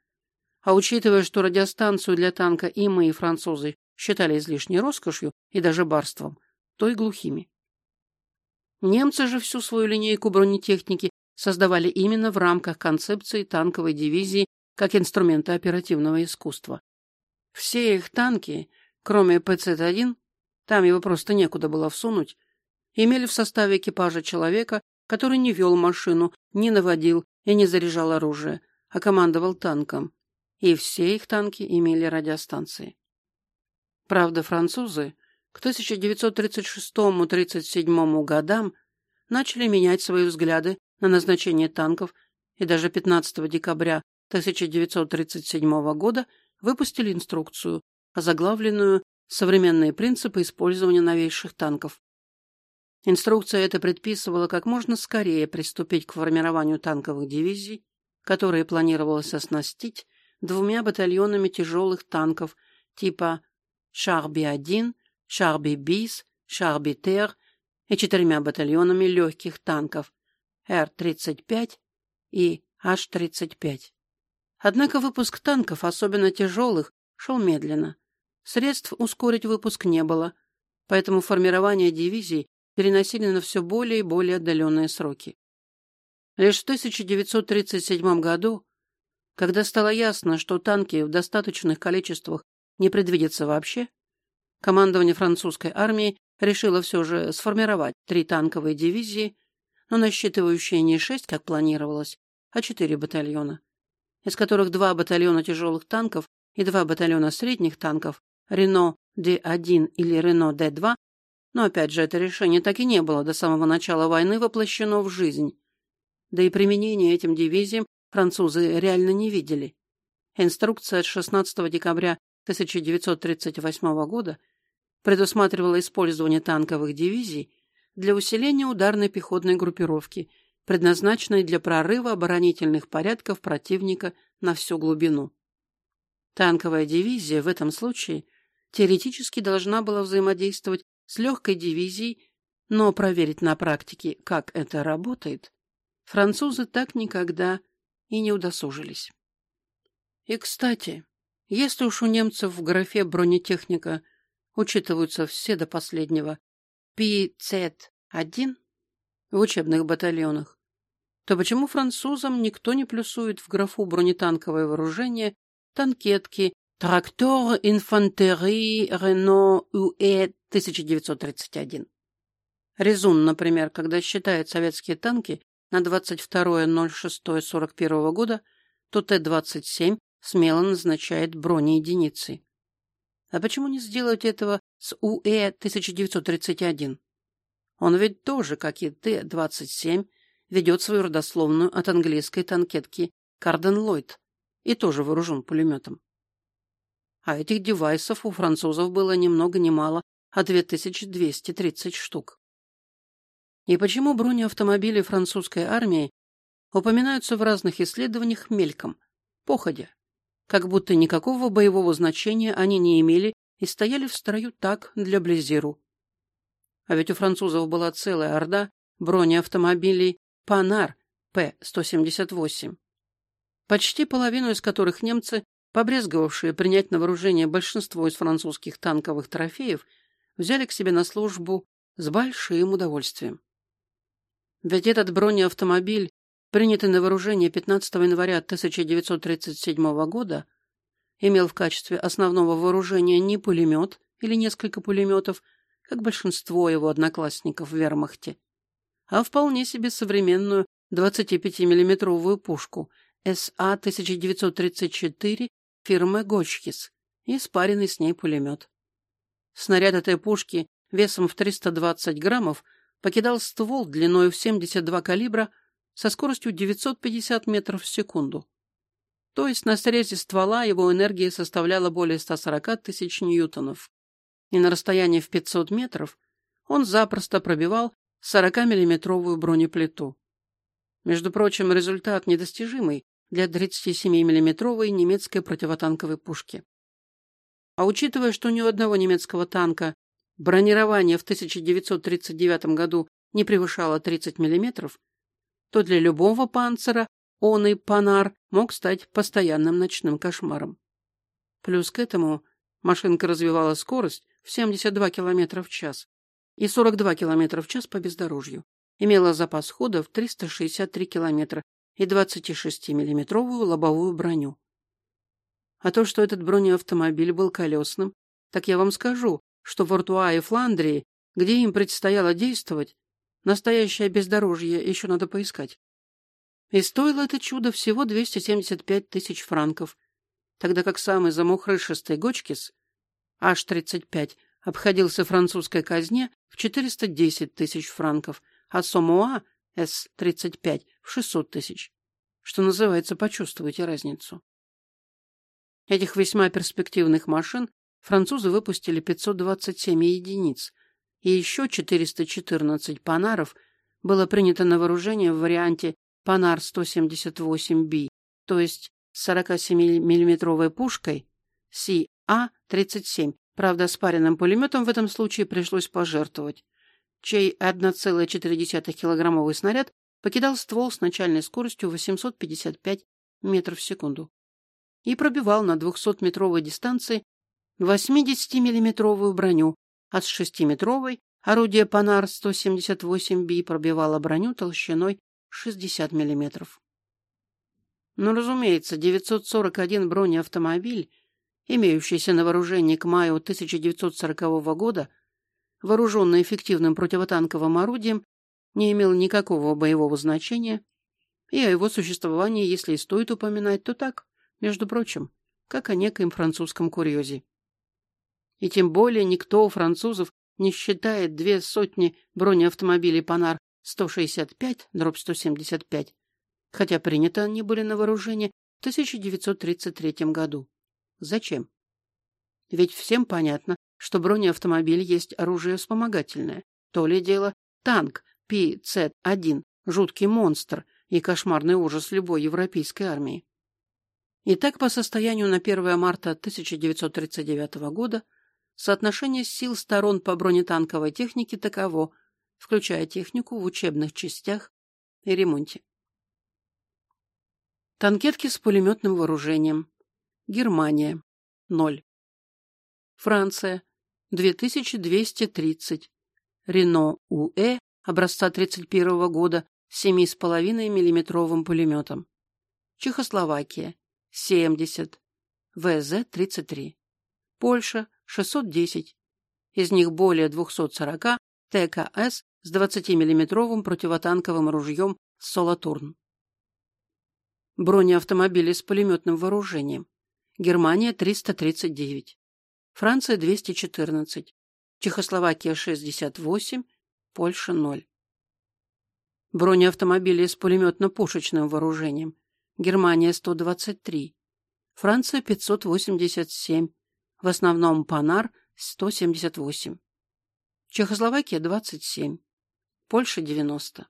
А учитывая, что радиостанцию для танка и мы, и французы считали излишней роскошью и даже барством, то и глухими. Немцы же всю свою линейку бронетехники создавали именно в рамках концепции танковой дивизии как инструмента оперативного искусства. Все их танки, кроме ПЦ-1, там его просто некуда было всунуть, имели в составе экипажа человека, который не вел машину, не наводил и не заряжал оружие, а командовал танком. И все их танки имели радиостанции. Правда, французы к 1936-37 годам начали менять свои взгляды на назначение танков и даже 15 декабря 1937 года выпустили инструкцию, озаглавленную «Современные принципы использования новейших танков». Инструкция эта предписывала как можно скорее приступить к формированию танковых дивизий, которые планировалось оснастить двумя батальонами тяжелых танков типа Шарби-1, Шарби-Бис, Шарби-Тер и четырьмя батальонами легких танков Р-35 и H-35. Однако выпуск танков, особенно тяжелых, шел медленно. Средств ускорить выпуск не было, поэтому формирование дивизий переносили на все более и более отдаленные сроки. Лишь в 1937 году, когда стало ясно, что танки в достаточных количествах не предвидятся вообще, командование французской армии решило все же сформировать три танковые дивизии, но насчитывающие не шесть, как планировалось, а четыре батальона, из которых два батальона тяжелых танков и два батальона средних танков Рено Д-1 или Рено Д-2, но опять же это решение так и не было до самого начала войны воплощено в жизнь. Да и применение этим дивизиям французы реально не видели. Инструкция от 16 декабря 1938 года предусматривала использование танковых дивизий для усиления ударной пехотной группировки, предназначенной для прорыва оборонительных порядков противника на всю глубину. Танковая дивизия в этом случае теоретически должна была взаимодействовать с легкой дивизией, но проверить на практике, как это работает, французы так никогда и не удосужились. И, кстати, если уж у немцев в графе бронетехника учитываются все до последнего ПЦ-1 в учебных батальонах, то почему французам никто не плюсует в графу бронетанковое вооружение танкетки «Трактор инфантерии Рено УЭ 1931»? Резун, например, когда считает советские танки на 22.06.41 года, то Т-27 смело назначает бронеединицы. А почему не сделать этого с УЭ-1931? Он ведь тоже, как и Т-27, ведет свою родословную от английской танкетки Карден Ллойд и тоже вооружен пулеметом. А этих девайсов у французов было ни много ни мало, а 2230 штук. И почему бронеавтомобили французской армии упоминаются в разных исследованиях мельком, походя, как будто никакого боевого значения они не имели и стояли в строю так для Близиру. А ведь у французов была целая орда бронеавтомобилей «Панар» П-178, почти половину из которых немцы, побрезговавшие принять на вооружение большинство из французских танковых трофеев, взяли к себе на службу с большим удовольствием. Ведь этот бронеавтомобиль, принятый на вооружение 15 января 1937 года, имел в качестве основного вооружения не пулемет или несколько пулеметов, как большинство его одноклассников в вермахте, а вполне себе современную 25-миллиметровую пушку СА-1934 фирмы Гочкис и спаренный с ней пулемет. Снаряд этой пушки весом в 320 граммов покидал ствол длиной в 72 калибра со скоростью 950 метров в секунду. То есть на срезе ствола его энергия составляла более 140 тысяч ньютонов. И на расстоянии в 500 метров он запросто пробивал 40-миллиметровую бронеплиту. Между прочим, результат недостижимый для 37-миллиметровой немецкой противотанковой пушки. А учитывая, что ни у одного немецкого танка бронирование в 1939 году не превышало 30 мм, то для любого панцера он и панар мог стать постоянным ночным кошмаром. Плюс к этому машинка развивала скорость в 72 км в час и 42 км в час по бездорожью, имела запас хода в 363 км и 26-миллиметровую лобовую броню. А то, что этот бронеавтомобиль был колесным, так я вам скажу, что в Ортуа и Фландрии, где им предстояло действовать, настоящее бездорожье еще надо поискать. И стоило это чудо всего 275 тысяч франков, тогда как самый замухрышистый Гочкис, H-35, обходился французской казне в 410 тысяч франков, а Сомуа С-35 в 600 тысяч. Что называется, почувствуйте разницу. Этих весьма перспективных машин французы выпустили 527 единиц, и еще 414 панаров было принято на вооружение в варианте Панар 178B, то есть с 47-миллиметровой пушкой CA-37, правда, спаренным пулеметом в этом случае пришлось пожертвовать, чей 1,4-килограммовый снаряд покидал ствол с начальной скоростью 855 метров в секунду и пробивал на 200-метровой дистанции 80-миллиметровую броню, а с 6-метровой орудие Панар 178B пробивало броню толщиной 60 миллиметров. Но, ну, разумеется, 941 бронеавтомобиль, имеющийся на вооружении к маю 1940 года, вооруженный эффективным противотанковым орудием, не имел никакого боевого значения, и о его существовании, если и стоит упоминать, то так, между прочим, как о некоем французском курьезе. И тем более никто у французов не считает две сотни бронеавтомобилей Панар 165, дробь 175, хотя приняты они были на вооружение в 1933 году. Зачем? Ведь всем понятно, что бронеавтомобиль есть оружие вспомогательное. То ли дело танк PZ-1, жуткий монстр и кошмарный ужас любой европейской армии. Итак, по состоянию на 1 марта 1939 года соотношение сил сторон по бронетанковой технике таково, включая технику в учебных частях и ремонте. Танкетки с пулеметным вооружением. Германия. 0. Франция. 2230. Рено УЭ образца 31 года с 7,5 миллиметровым пулеметом. Чехословакия. 70. ВЗ-33. Польша. 610. Из них более 240 ТКС с 20-миллиметровым противотанковым ружьем «Солатурн». Бронеавтомобили с пулеметным вооружением. Германия 339. Франция 214. Чехословакия 68. Польша 0. Бронеавтомобили с пулеметно-пушечным вооружением. Германия 123. Франция 587. В основном Панар 178. Чехословакия 27. Польша 90.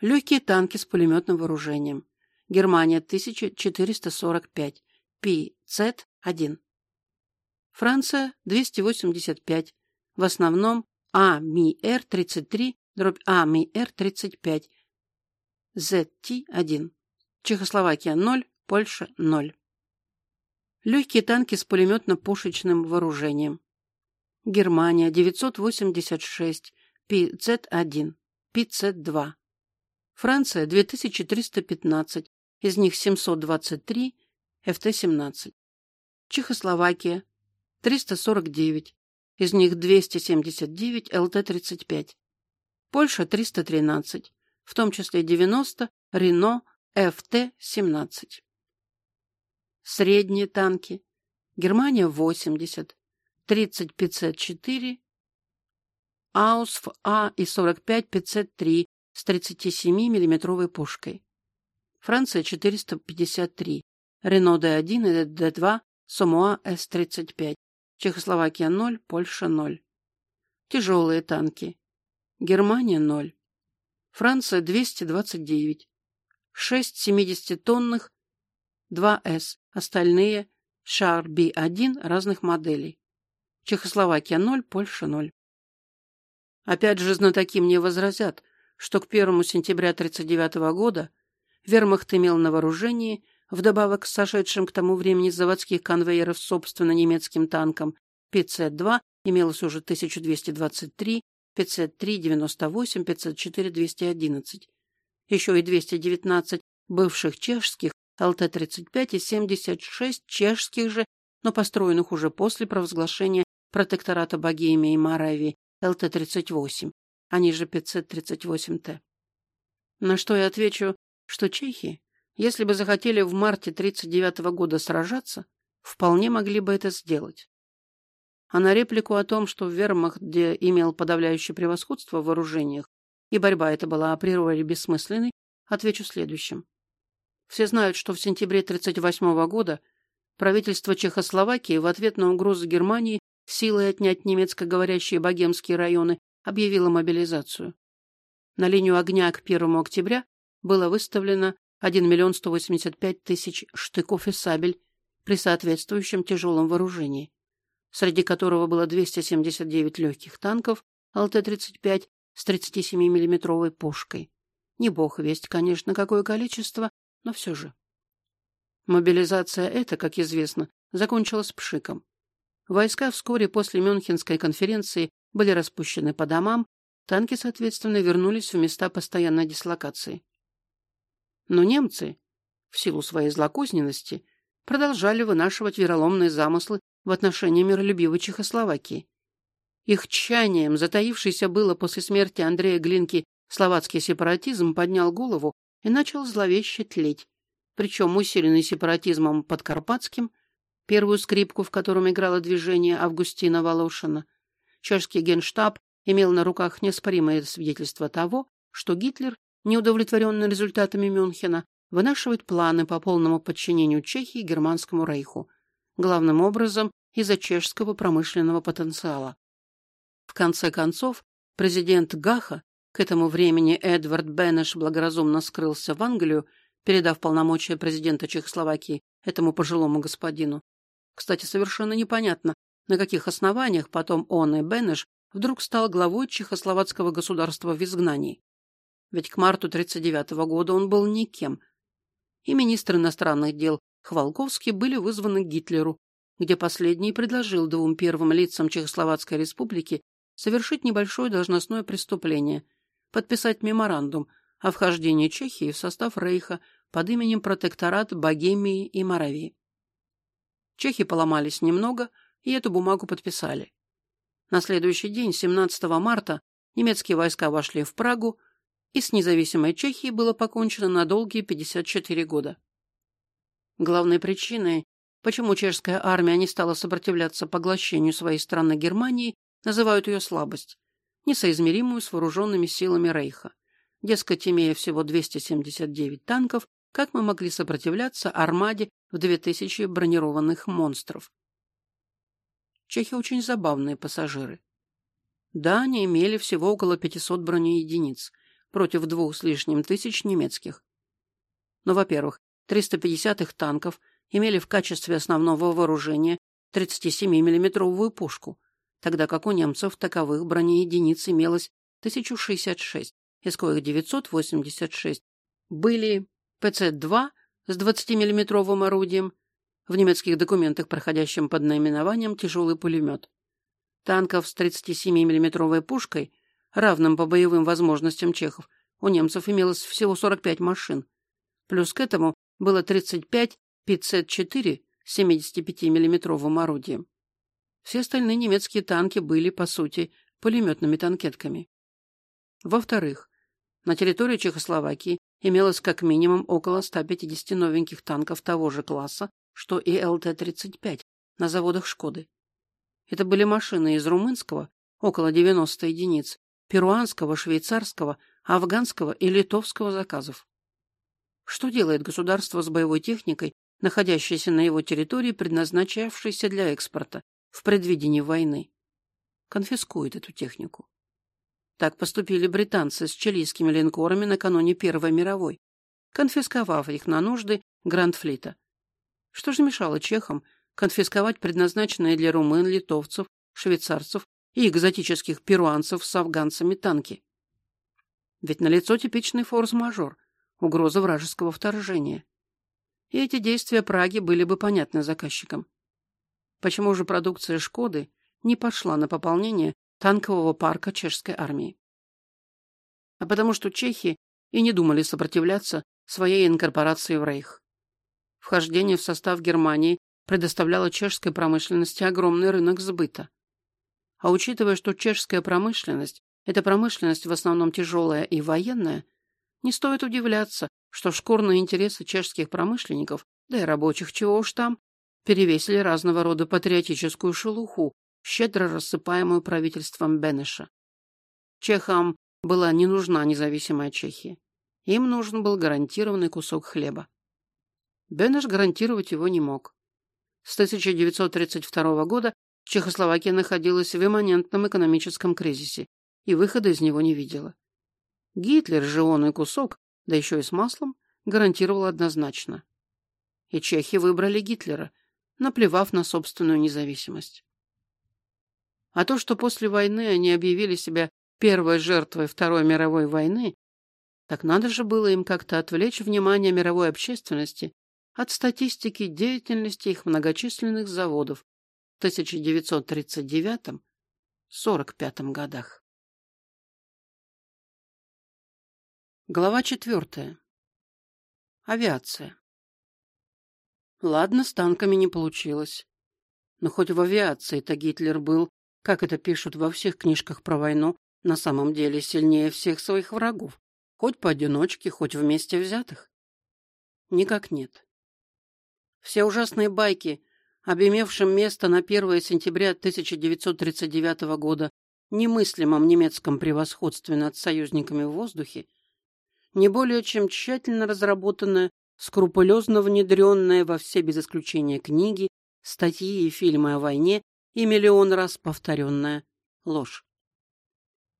Легкие танки с пулеметным вооружением. Германия 1445. ПИЦ-1. Франция 285. В основном АМИ-Р-33, дробь АМИ-Р-35. ЗТ-1. Чехословакия 0, Польша 0. Легкие танки с пулеметно-пушечным вооружением. Германия 986, ПЗ-1, ПЗ-2. Франция 2315, из них 723, ФТ-17. Чехословакия 349, из них 279 ЛТ-35. Польша 313, в том числе 90 Рено ФТ-17. Средние танки. Германия 80, 30 504, АУСФ А и 45 503 с 37 миллиметровой пушкой. Франция 453, Рено Д1 и Д2, Самуа С-35, Чехословакия 0, Польша 0. Тяжелые танки. Германия 0. Франция 229. 6 70-тонных, 2С, остальные Шар Би-1 разных моделей. Чехословакия 0, Польша 0. Опять же, знатоки мне возразят, что к 1 сентября 1939 года вермахт имел на вооружении, вдобавок к сошедшим к тому времени заводских конвейеров собственно немецким танкам, 502 имелось уже 1223, 503, 98, 504, 211. Еще и 219 бывших чешских ЛТ-35 и 76 чешских же, но построенных уже после провозглашения протектората Богемии и Моравии ЛТ-38, они же 538Т. На что я отвечу, что чехи, если бы захотели в марте 1939 года сражаться, вполне могли бы это сделать. А на реплику о том, что вермахт, где имел подавляющее превосходство в вооружениях, и борьба эта была априори бессмысленной, отвечу следующим. Все знают, что в сентябре 1938 года правительство Чехословакии в ответ на угрозу Германии силой отнять немецкоговорящие богемские районы, объявила мобилизацию. На линию огня к 1 октября было выставлено 1 миллион 185 тысяч штыков и сабель при соответствующем тяжелом вооружении, среди которого было 279 легких танков ЛТ-35 с 37 миллиметровой пушкой. Не бог весть, конечно, какое количество, но все же. Мобилизация эта, как известно, закончилась пшиком. Войска вскоре после Мюнхенской конференции были распущены по домам, танки, соответственно, вернулись в места постоянной дислокации. Но немцы, в силу своей злокозненности, продолжали вынашивать вероломные замыслы в отношении миролюбивой Чехословакии. Их тщанием, затаившийся было после смерти Андрея Глинки словацкий сепаратизм, поднял голову и начал зловеще тлеть, причем усиленный сепаратизмом подкарпатским, первую скрипку, в котором играло движение Августина Волошина, чешский генштаб имел на руках неоспоримое свидетельство того, что Гитлер, неудовлетворенный результатами Мюнхена, вынашивает планы по полному подчинению Чехии Германскому рейху, главным образом из-за чешского промышленного потенциала. В конце концов, президент Гаха, к этому времени Эдвард Бенеш благоразумно скрылся в Англию, передав полномочия президента Чехословакии этому пожилому господину. Кстати, совершенно непонятно, на каких основаниях потом он и Бенеш вдруг стал главой чехословацкого государства в изгнании. Ведь к марту 1939 года он был никем. И министр иностранных дел Хвалковский были вызваны Гитлеру, где последний предложил двум первым лицам Чехословацкой республики совершить небольшое должностное преступление, подписать меморандум о вхождении Чехии в состав Рейха под именем протекторат Богемии и Моравии. Чехи поломались немного и эту бумагу подписали. На следующий день, 17 марта, немецкие войска вошли в Прагу, и с независимой Чехией было покончено на долгие 54 года. Главной причиной, почему чешская армия не стала сопротивляться поглощению своей страны Германии, называют ее слабость, несоизмеримую с вооруженными силами Рейха. Дескать, имея всего 279 танков, как мы могли сопротивляться армаде в 2000 бронированных монстров? Чехи очень забавные пассажиры. Да, они имели всего около 500 бронеединиц против двух с лишним тысяч немецких. Но, во-первых, 350 их танков имели в качестве основного вооружения 37 миллиметровую пушку, тогда как у немцев таковых бронеединиц имелось 1066, из коих 986 были ПЦ-2 с 20 миллиметровым орудием, в немецких документах, проходящим под наименованием «тяжелый пулемет». Танков с 37 миллиметровой пушкой, равным по боевым возможностям чехов, у немцев имелось всего 45 машин. Плюс к этому было 35 504 с 75 миллиметровым орудием. Все остальные немецкие танки были, по сути, пулеметными танкетками. Во-вторых, на территории Чехословакии имелось как минимум около 150 новеньких танков того же класса, что и ЛТ-35 на заводах «Шкоды». Это были машины из румынского, около 90 единиц, перуанского, швейцарского, афганского и литовского заказов. Что делает государство с боевой техникой, находящейся на его территории, предназначавшейся для экспорта, в предвидении войны? Конфискует эту технику. Так поступили британцы с чилийскими линкорами накануне Первой мировой, конфисковав их на нужды Грандфлита. Что же мешало чехам конфисковать предназначенные для румын, литовцев, швейцарцев и экзотических перуанцев с афганцами танки? Ведь налицо типичный форс-мажор, угроза вражеского вторжения. И эти действия Праги были бы понятны заказчикам. Почему же продукция «Шкоды» не пошла на пополнение танкового парка чешской армии? А потому что чехи и не думали сопротивляться своей инкорпорации в Рейх. Вхождение в состав Германии предоставляло чешской промышленности огромный рынок сбыта. А учитывая, что чешская промышленность – это промышленность в основном тяжелая и военная, не стоит удивляться, что шкурные интересы чешских промышленников, да и рабочих чего уж там, перевесили разного рода патриотическую шелуху, щедро рассыпаемую правительством Бенеша. Чехам была не нужна независимая Чехия. Им нужен был гарантированный кусок хлеба. Бенеш гарантировать его не мог. С 1932 года Чехословакия находилась в имманентном экономическом кризисе и выхода из него не видела. Гитлер же он и кусок, да еще и с маслом, гарантировал однозначно. И чехи выбрали Гитлера, наплевав на собственную независимость. А то, что после войны они объявили себя первой жертвой Второй мировой войны, так надо же было им как-то отвлечь внимание мировой общественности от статистики деятельности их многочисленных заводов 1939-45 годах. Глава четвертая. Авиация. Ладно, с танками не получилось. Но хоть в авиации-то Гитлер был, как это пишут во всех книжках про войну, на самом деле сильнее всех своих врагов, хоть поодиночке, хоть вместе взятых. Никак нет. Все ужасные байки, обимевшим место на 1 сентября 1939 года немыслимом немецком превосходстве над союзниками в воздухе, не более чем тщательно разработанная, скрупулезно внедренная во все без исключения книги, статьи и фильмы о войне и миллион раз повторенная ложь.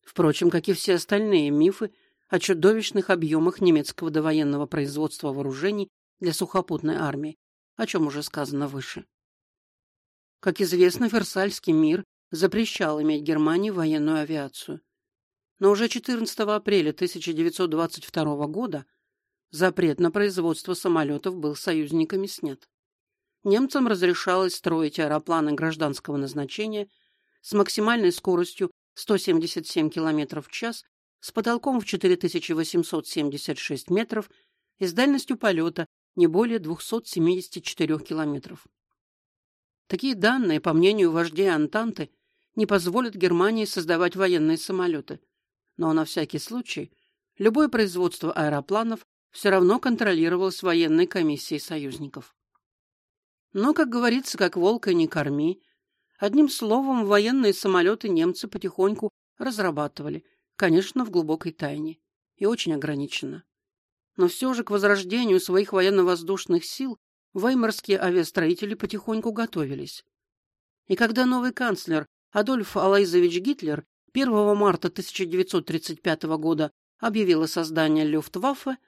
Впрочем, как и все остальные мифы о чудовищных объемах немецкого довоенного производства вооружений для сухопутной армии, о чем уже сказано выше. Как известно, Версальский мир запрещал иметь Германии военную авиацию. Но уже 14 апреля 1922 года запрет на производство самолетов был союзниками снят. Немцам разрешалось строить аэропланы гражданского назначения с максимальной скоростью 177 км в час, с потолком в 4876 метров и с дальностью полета не более 274 километров. Такие данные, по мнению вождей Антанты, не позволят Германии создавать военные самолеты. Но на всякий случай любое производство аэропланов все равно контролировалось военной комиссией союзников. Но, как говорится, как волка не корми. Одним словом, военные самолеты немцы потихоньку разрабатывали, конечно, в глубокой тайне и очень ограниченно. Но все же к возрождению своих военно-воздушных сил веймарские авиастроители потихоньку готовились. И когда новый канцлер Адольф Алайзович Гитлер 1 марта 1935 года объявил о создании Люфтваффе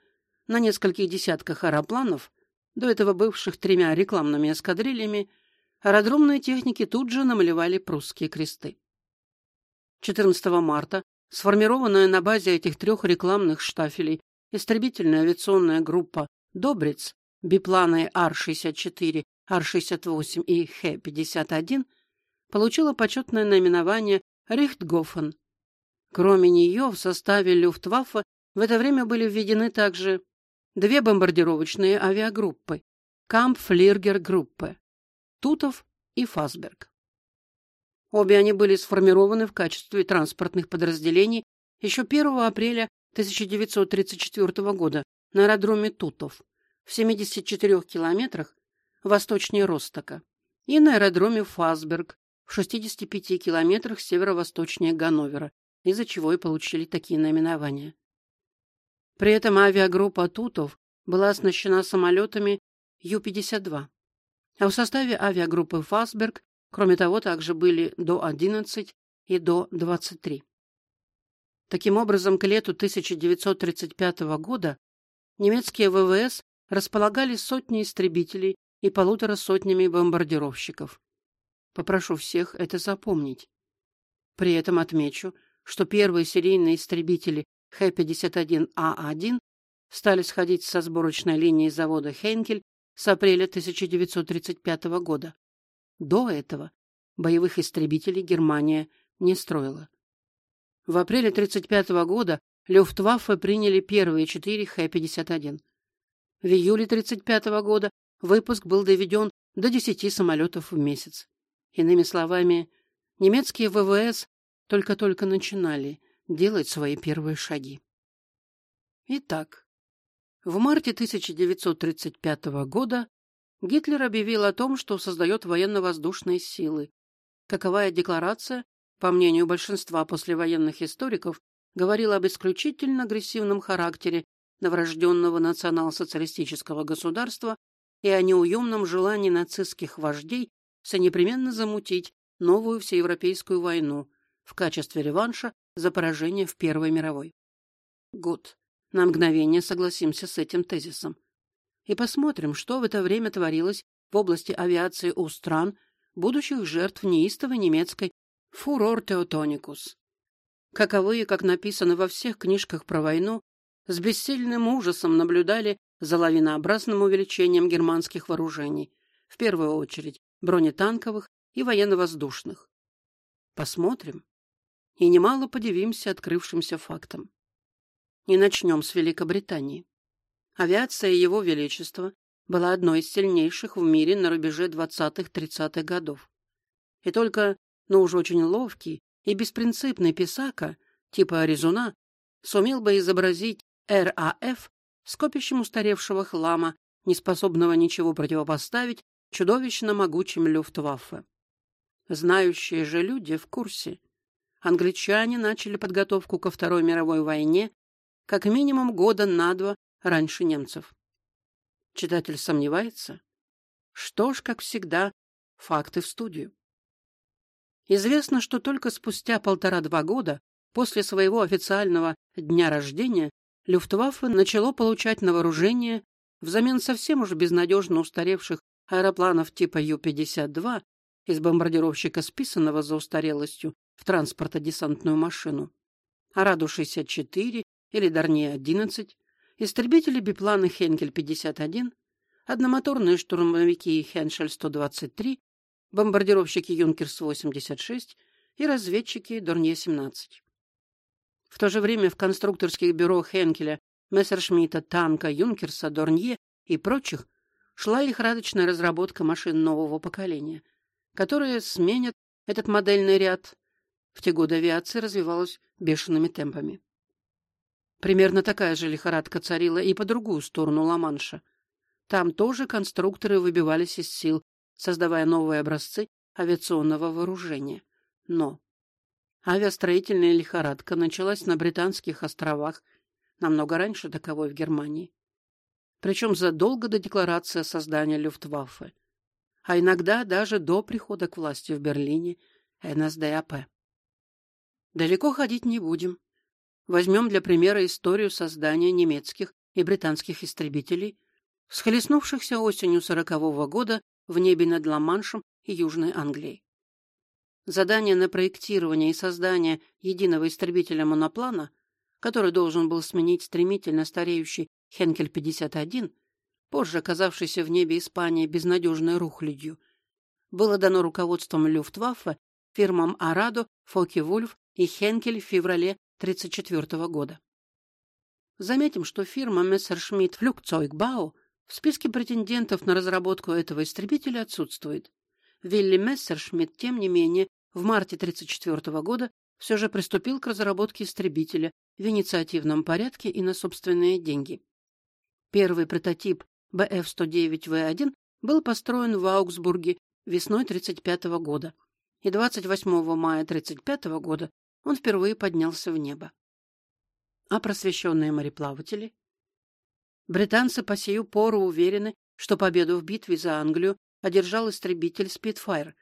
на нескольких десятках аэропланов, до этого бывших тремя рекламными эскадрильями, аэродромные техники тут же намалевали прусские кресты. 14 марта сформированная на базе этих трех рекламных штафелей истребительная авиационная группа «Добриц» бипланы Ар-64, Ар-68 и Х-51 получила почетное наименование «Рихтгофен». Кроме нее в составе Люфтваффе в это время были введены также две бомбардировочные авиагруппы Кампфлиргер-группы Тутов и Фасберг. Обе они были сформированы в качестве транспортных подразделений еще 1 апреля 1934 года на аэродроме Тутов в 74 километрах восточнее Ростока и на аэродроме Фасберг в 65 километрах северо-восточнее Ганновера, из-за чего и получили такие наименования. При этом авиагруппа Тутов была оснащена самолетами Ю-52, а в составе авиагруппы Фасберг, кроме того, также были До-11 и До-23. Таким образом, к лету 1935 года немецкие ВВС располагали сотни истребителей и полутора сотнями бомбардировщиков. Попрошу всех это запомнить. При этом отмечу, что первые серийные истребители Х-51А1 стали сходить со сборочной линии завода «Хейнкель» с апреля 1935 года. До этого боевых истребителей Германия не строила. В апреле 1935 года Люфтваффе приняли первые четыре Х-51. В июле 1935 года выпуск был доведен до 10 самолетов в месяц. Иными словами, немецкие ВВС только-только начинали делать свои первые шаги. Итак, в марте 1935 года Гитлер объявил о том, что создает военно-воздушные силы. Каковая декларация, по мнению большинства послевоенных историков, говорила об исключительно агрессивном характере новорожденного национал-социалистического государства и о неуемном желании нацистских вождей непременно замутить новую всеевропейскую войну в качестве реванша за поражение в Первой мировой. Год. На мгновение согласимся с этим тезисом. И посмотрим, что в это время творилось в области авиации у стран, будущих жертв неистовой немецкой «фурор теотоникус». Каковые, как написано во всех книжках про войну, с бессильным ужасом наблюдали за лавинообразным увеличением германских вооружений, в первую очередь бронетанковых и военно-воздушных. Посмотрим и немало подивимся открывшимся фактам. И начнем с Великобритании. Авиация Его Величества была одной из сильнейших в мире на рубеже 20-30-х годов. И только, но уже очень ловкий и беспринципный писака, типа Аризуна, сумел бы изобразить РАФ скопищем устаревшего хлама неспособного ничего противопоставить чудовищно могучим Люфтваффе. Знающие же люди в курсе. Англичане начали подготовку ко Второй мировой войне как минимум года на два раньше немцев. Читатель сомневается? Что ж, как всегда, факты в студию. Известно, что только спустя полтора-два года после своего официального дня рождения Люфтваффе начало получать на вооружение взамен совсем уж безнадежно устаревших аэропланов типа Ю-52 из бомбардировщика, списанного за устарелостью в транспортно-десантную машину, Араду-64 или Дарния-11, истребители-бипланы Хенкель-51, одномоторные штурмовики Хеншель-123, бомбардировщики Юнкерс-86 и разведчики Дорнье-17. В то же время в конструкторских бюро Хенкеля, Мессершмитта, Танка, Юнкерса, Дорнье и прочих шла лихорадочная разработка машин нового поколения, которые сменят этот модельный ряд. В те годы авиация развивалась бешеными темпами. Примерно такая же лихорадка царила и по другую сторону Ла-Манша. Там тоже конструкторы выбивались из сил, создавая новые образцы авиационного вооружения. Но авиастроительная лихорадка началась на Британских островах намного раньше таковой в Германии. Причем задолго до декларации о создании Люфтваффе, а иногда даже до прихода к власти в Берлине НСДАП. Далеко ходить не будем. Возьмем для примера историю создания немецких и британских истребителей, схлестнувшихся осенью сорокового года в небе над Ла-Маншем и Южной Англией. Задание на проектирование и создание единого истребителя-моноплана, который должен был сменить стремительно стареющий Хенкель-51, позже оказавшийся в небе Испании безнадежной рухлядью, было дано руководством Люфтваффе фирмам Арадо, Фоки-Вульф и Хенкель в феврале 1934 года. Заметим, что фирма Messerschmitt Flugzeugbau в списке претендентов на разработку этого истребителя отсутствует. Вилли Мессершмитт, тем не менее, в марте 1934 года все же приступил к разработке истребителя в инициативном порядке и на собственные деньги. Первый прототип БФ-109В1 был построен в Аугсбурге весной 1935 года, и 28 мая 1935 года он впервые поднялся в небо. А просвещенные мореплаватели? Британцы по сию пору уверены, что победу в битве за Англию одержал истребитель «Спитфайр»,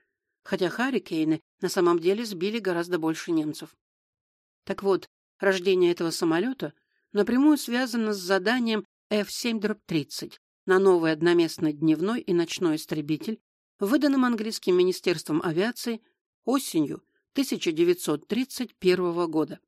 хотя «Харрикейны» на самом деле сбили гораздо больше немцев. Так вот, рождение этого самолета напрямую связано с заданием F-7-30 на новый одноместный дневной и ночной истребитель, выданным английским министерством авиации осенью 1931 года.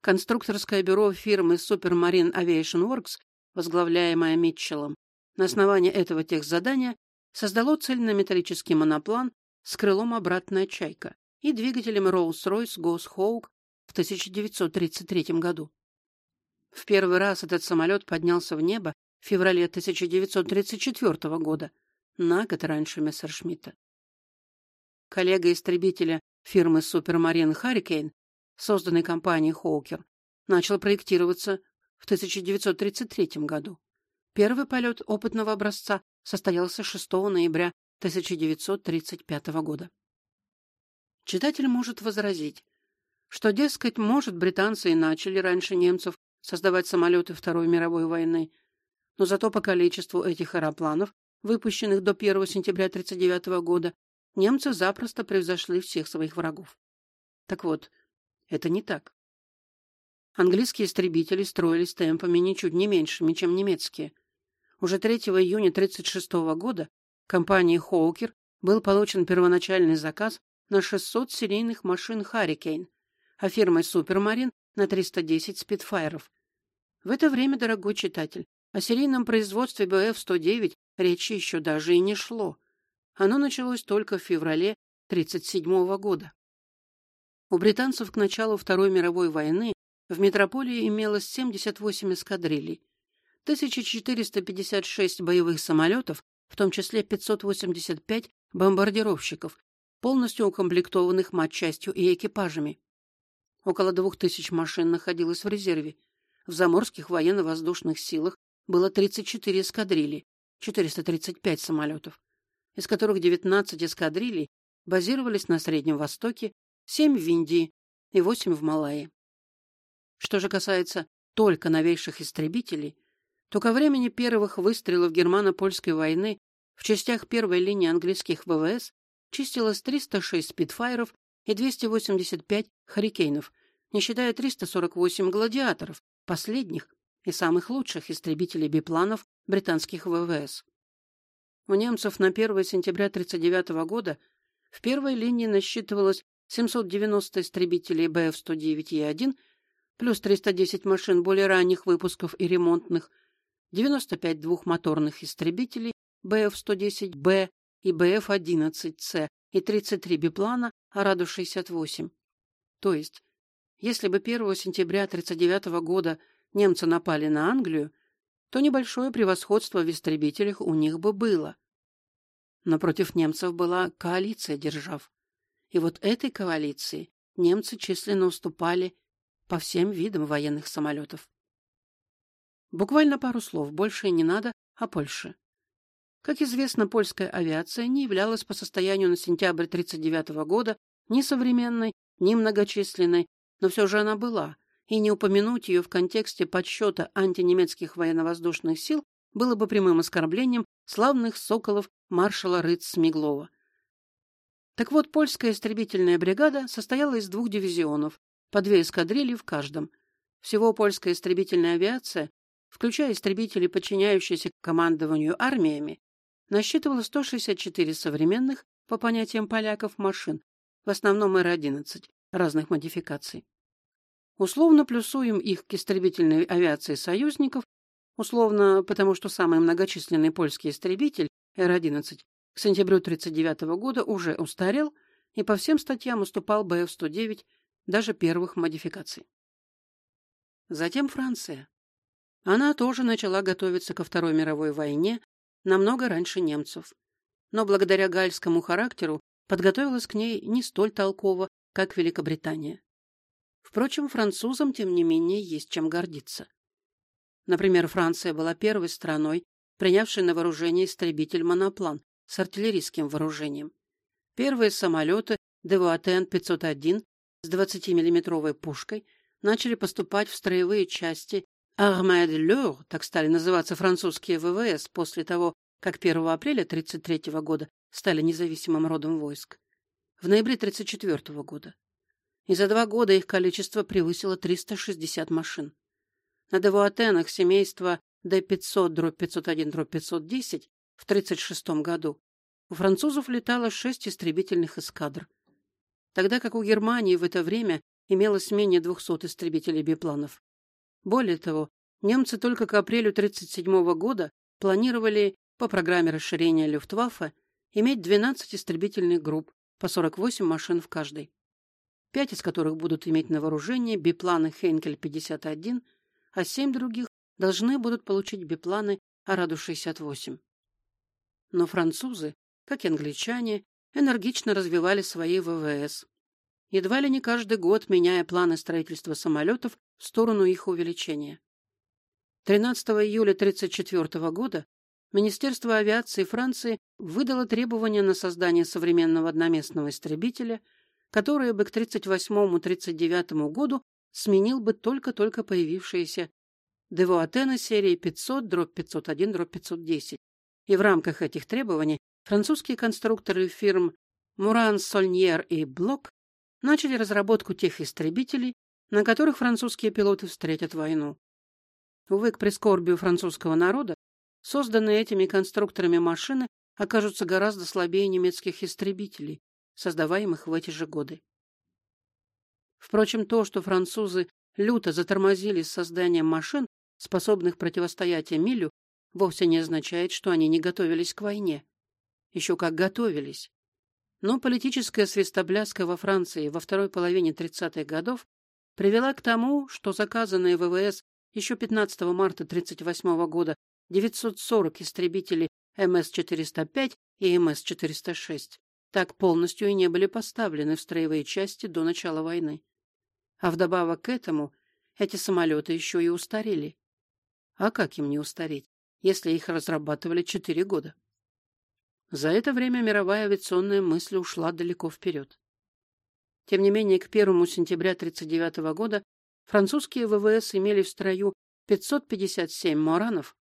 Конструкторское бюро фирмы Supermarine Aviation Works, возглавляемое Митчеллом, на основании этого техзадания создало цельнометаллический моноплан с крылом «Обратная чайка» и двигателем Rolls-Royce Goshawk в 1933 году. В первый раз этот самолет поднялся в небо в феврале 1934 года, на год раньше Мессершмитта. Коллега истребителя фирмы Supermarine Hurricane, созданной компанией Хоукер, начал проектироваться в 1933 году. Первый полет опытного образца состоялся 6 ноября 1935 года. Читатель может возразить, что, дескать, может, британцы и начали раньше немцев создавать самолеты Второй мировой войны, но зато по количеству этих аэропланов, выпущенных до 1 сентября 1939 года, немцы запросто превзошли всех своих врагов. Так вот, это не так. Английские истребители строились темпами ничуть не меньшими, чем немецкие. Уже 3 июня 1936 года компанией Хоукер был получен первоначальный заказ на 600 серийных машин «Харрикейн», а фирмой «Супермарин» на 310 спидфайров. В это время, дорогой читатель, о серийном производстве БФ-109 речи еще даже и не шло. Оно началось только в феврале 1937 года. У британцев к началу Второй мировой войны в метрополии имелось 78 эскадрилей, 1456 боевых самолетов, в том числе 585 бомбардировщиков, полностью укомплектованных матчастью и экипажами. Около двух тысяч машин находилось в резерве. В заморских военно-воздушных силах было 34 эскадрильи, 435 самолетов, из которых 19 эскадрилей базировались на Среднем Востоке, 7 в Индии и 8 в Малайи. Что же касается только новейших истребителей, то ко времени первых выстрелов германо-польской войны в частях первой линии английских ВВС чистилось 306 спидфайров и 285 «Харрикейнов», не считая 348 «Гладиаторов», последних и самых лучших истребителей бипланов британских ВВС. У немцев на 1 сентября 1939 года в первой линии насчитывалось 790 истребителей БФ-109Е1, плюс 310 машин более ранних выпусков и ремонтных, 95 двухмоторных истребителей БФ-110Б и БФ-110С и 33 биплана Арадо-68. То есть, если бы 1 сентября 1939 года немцы напали на Англию, то небольшое превосходство в истребителях у них бы было. Но против немцев была коалиция держав. И вот этой коалиции немцы численно уступали по всем видам военных самолетов. Буквально пару слов, больше не надо, о Польше. Как известно, польская авиация не являлась по состоянию на сентябрь 1939 года ни современной, ни многочисленной, но все же она была, и не упомянуть ее в контексте подсчета антинемецких военно-воздушных сил было бы прямым оскорблением славных соколов маршала Рыц-Смиглова. Так вот, польская истребительная бригада состояла из двух дивизионов, по две эскадрильи в каждом. Всего польская истребительная авиация, включая истребители, подчиняющиеся командованию армиями, насчитывала 164 современных, по понятиям поляков, машин, в основном Р-11, разных модификаций. Условно плюсуем их к истребительной авиации союзников, условно потому, что самый многочисленный польский истребитель Р-11 к сентябрю 1939 года уже устарел и по всем статьям уступал БФ-109 даже первых модификаций. Затем Франция. Она тоже начала готовиться ко Второй мировой войне намного раньше немцев. Но благодаря гальскому характеру подготовилась к ней не столь толково, как Великобритания. Впрочем, французам, тем не менее, есть чем гордиться. Например, Франция была первой страной, принявшей на вооружение истребитель-моноплан с артиллерийским вооружением. Первые самолеты ДВАТН-501 с 20-миллиметровой пушкой начали поступать в строевые части Armée de l'Eure, так стали называться французские ВВС после того, как 1 апреля 1933 года стали независимым родом войск, в ноябре 1934 года. И за два года их количество превысило 360 машин. На Девуатенах семейства Д-500-501-510 в 1936 году у французов летало шесть истребительных эскадр, тогда как у Германии в это время имелось менее 200 истребителей-бипланов. Более того, немцы только к апрелю 1937 года планировали по программе расширения Люфтваффе иметь 12 истребительных групп по 48 машин в каждой. Пять из которых будут иметь на вооружении бипланы Хейнкель-51, а семь других должны будут получить бипланы Араду-68. Но французы, как и англичане, энергично развивали свои ВВС, едва ли не каждый год меняя планы строительства самолетов в сторону их увеличения. 13 июля 1934 года Министерство авиации Франции выдало требование на создание современного одноместного истребителя, которое бы к 1938-1939 году сменил бы только-только появившиеся Девуатена серии 500-501-510. И в рамках этих требований французские конструкторы фирм Муран, Сольньер и Блок начали разработку тех истребителей, на которых французские пилоты встретят войну. Увы, к прискорбию французского народа, созданные этими конструкторами машины окажутся гораздо слабее немецких истребителей, создаваемых в эти же годы. Впрочем, то, что французы люто затормозили с созданием машин, способных противостоять Эмилю, вовсе не означает, что они не готовились к войне. Еще как готовились. Но политическая свистобляска во Франции во второй половине 30-х годов привела к тому, что заказанные ВВС еще 15 марта 1938 года 940 истребителей МС-405 и МС-406 так полностью и не были поставлены в строевые части до начала войны. А вдобавок к этому эти самолеты еще и устарели. А как им не устареть, если их разрабатывали четыре года? За это время мировая авиационная мысль ушла далеко вперед. Тем не менее, к 1 сентября 1939 года французские ВВС имели в строю 557 «Моранов»,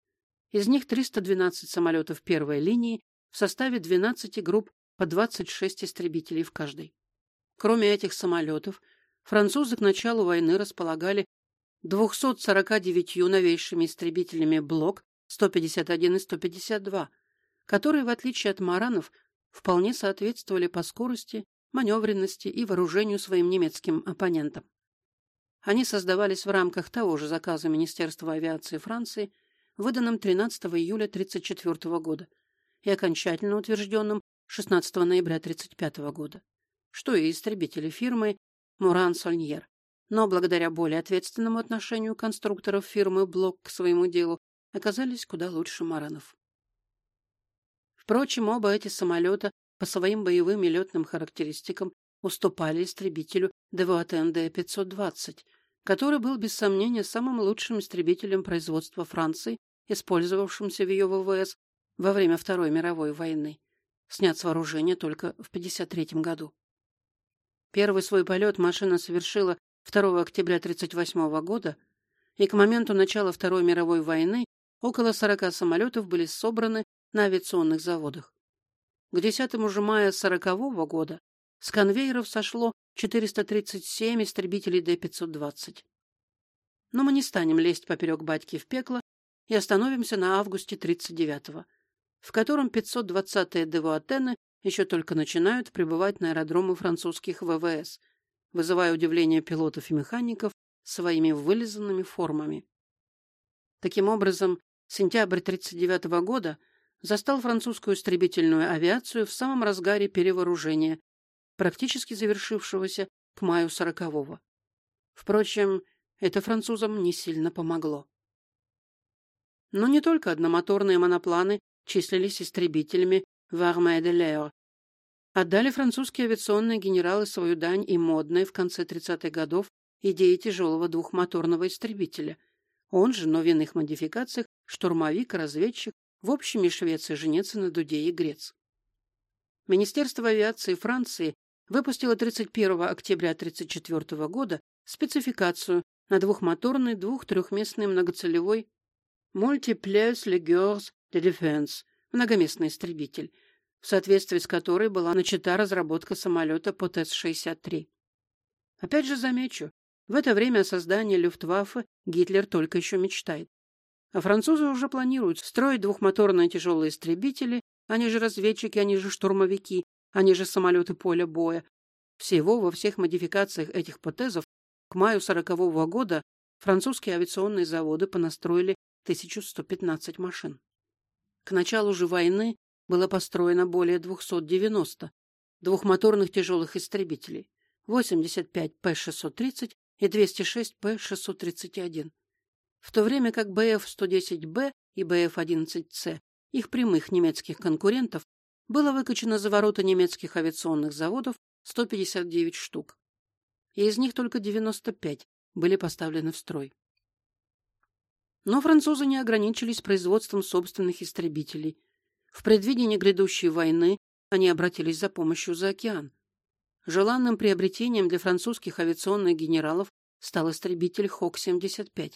из них 312 самолетов первой линии в составе 12 групп по 26 истребителей в каждой. Кроме этих самолетов, французы к началу войны располагали 249 новейшими истребителями «Блок» 151 и 152, которые, в отличие от «Маранов», вполне соответствовали по скорости, маневренности и вооружению своим немецким оппонентам. Они создавались в рамках того же заказа Министерства авиации Франции, выданным 13 июля 1934 года и окончательно утвержденным 16 ноября 1935 года, что и истребители фирмы «Муран-Сольньер». Но благодаря более ответственному отношению конструкторов фирмы «Блок» к своему делу оказались куда лучше «Маранов». Впрочем, оба эти самолета по своим боевым и летным характеристикам уступали истребителю Девуатен Д-520, который был без сомнения самым лучшим истребителем производства Франции, использовавшимся в ее ВВС во время Второй мировой войны, снят с вооружения только в 1953 году. Первый свой полет машина совершила 2 октября 1938 года, и к моменту начала Второй мировой войны около 40 самолетов были собраны на авиационных заводах. К 10 же мая 1940 года с конвейеров сошло 437 истребителей Д-520. Но мы не станем лезть поперек батьки в пекло и остановимся на августе 39-го, в котором 520-е Девуатены еще только начинают прибывать на аэродромы французских ВВС, вызывая удивление пилотов и механиков своими вылизанными формами. Таким образом, сентябрь 1939 года застал французскую истребительную авиацию в самом разгаре перевооружения, практически завершившегося к маю 40-го. Впрочем, это французам не сильно помогло. Но не только одномоторные монопланы числились истребителями в армée de l'air. Отдали французские авиационные генералы свою дань и модной в конце 30-х годов идее тяжелого двухмоторного истребителя. Он же, но в иных модификациях, штурмовик, разведчик, в общем и Швеции женится на Дуде и Грец. Министерство авиации Франции выпустило 31 октября 1934 года спецификацию на двухмоторный двух-трехместный многоцелевой Multiplex Legueurs de Défense многоместный истребитель, в соответствии с которой была начата разработка самолета по ТС-63. Опять же замечу, в это время о создании Люфтваффе Гитлер только еще мечтает. А французы уже планируют строить двухмоторные тяжелые истребители, они же разведчики, они же штурмовики, они же самолеты поля боя. Всего во всех модификациях этих потезов к маю 40-го года французские авиационные заводы понастроили 1115 машин. К началу же войны было построено более 290 двухмоторных тяжелых истребителей, 85 П-630 и 206 П-631 в то время как БФ-110Б и БФ-110С, их прямых немецких конкурентов, было выкачано за ворота немецких авиационных заводов 159 штук. И из них только 95 были поставлены в строй. Но французы не ограничились производством собственных истребителей. В предвидении грядущей войны они обратились за помощью за океан. Желанным приобретением для французских авиационных генералов стал истребитель Хок-75.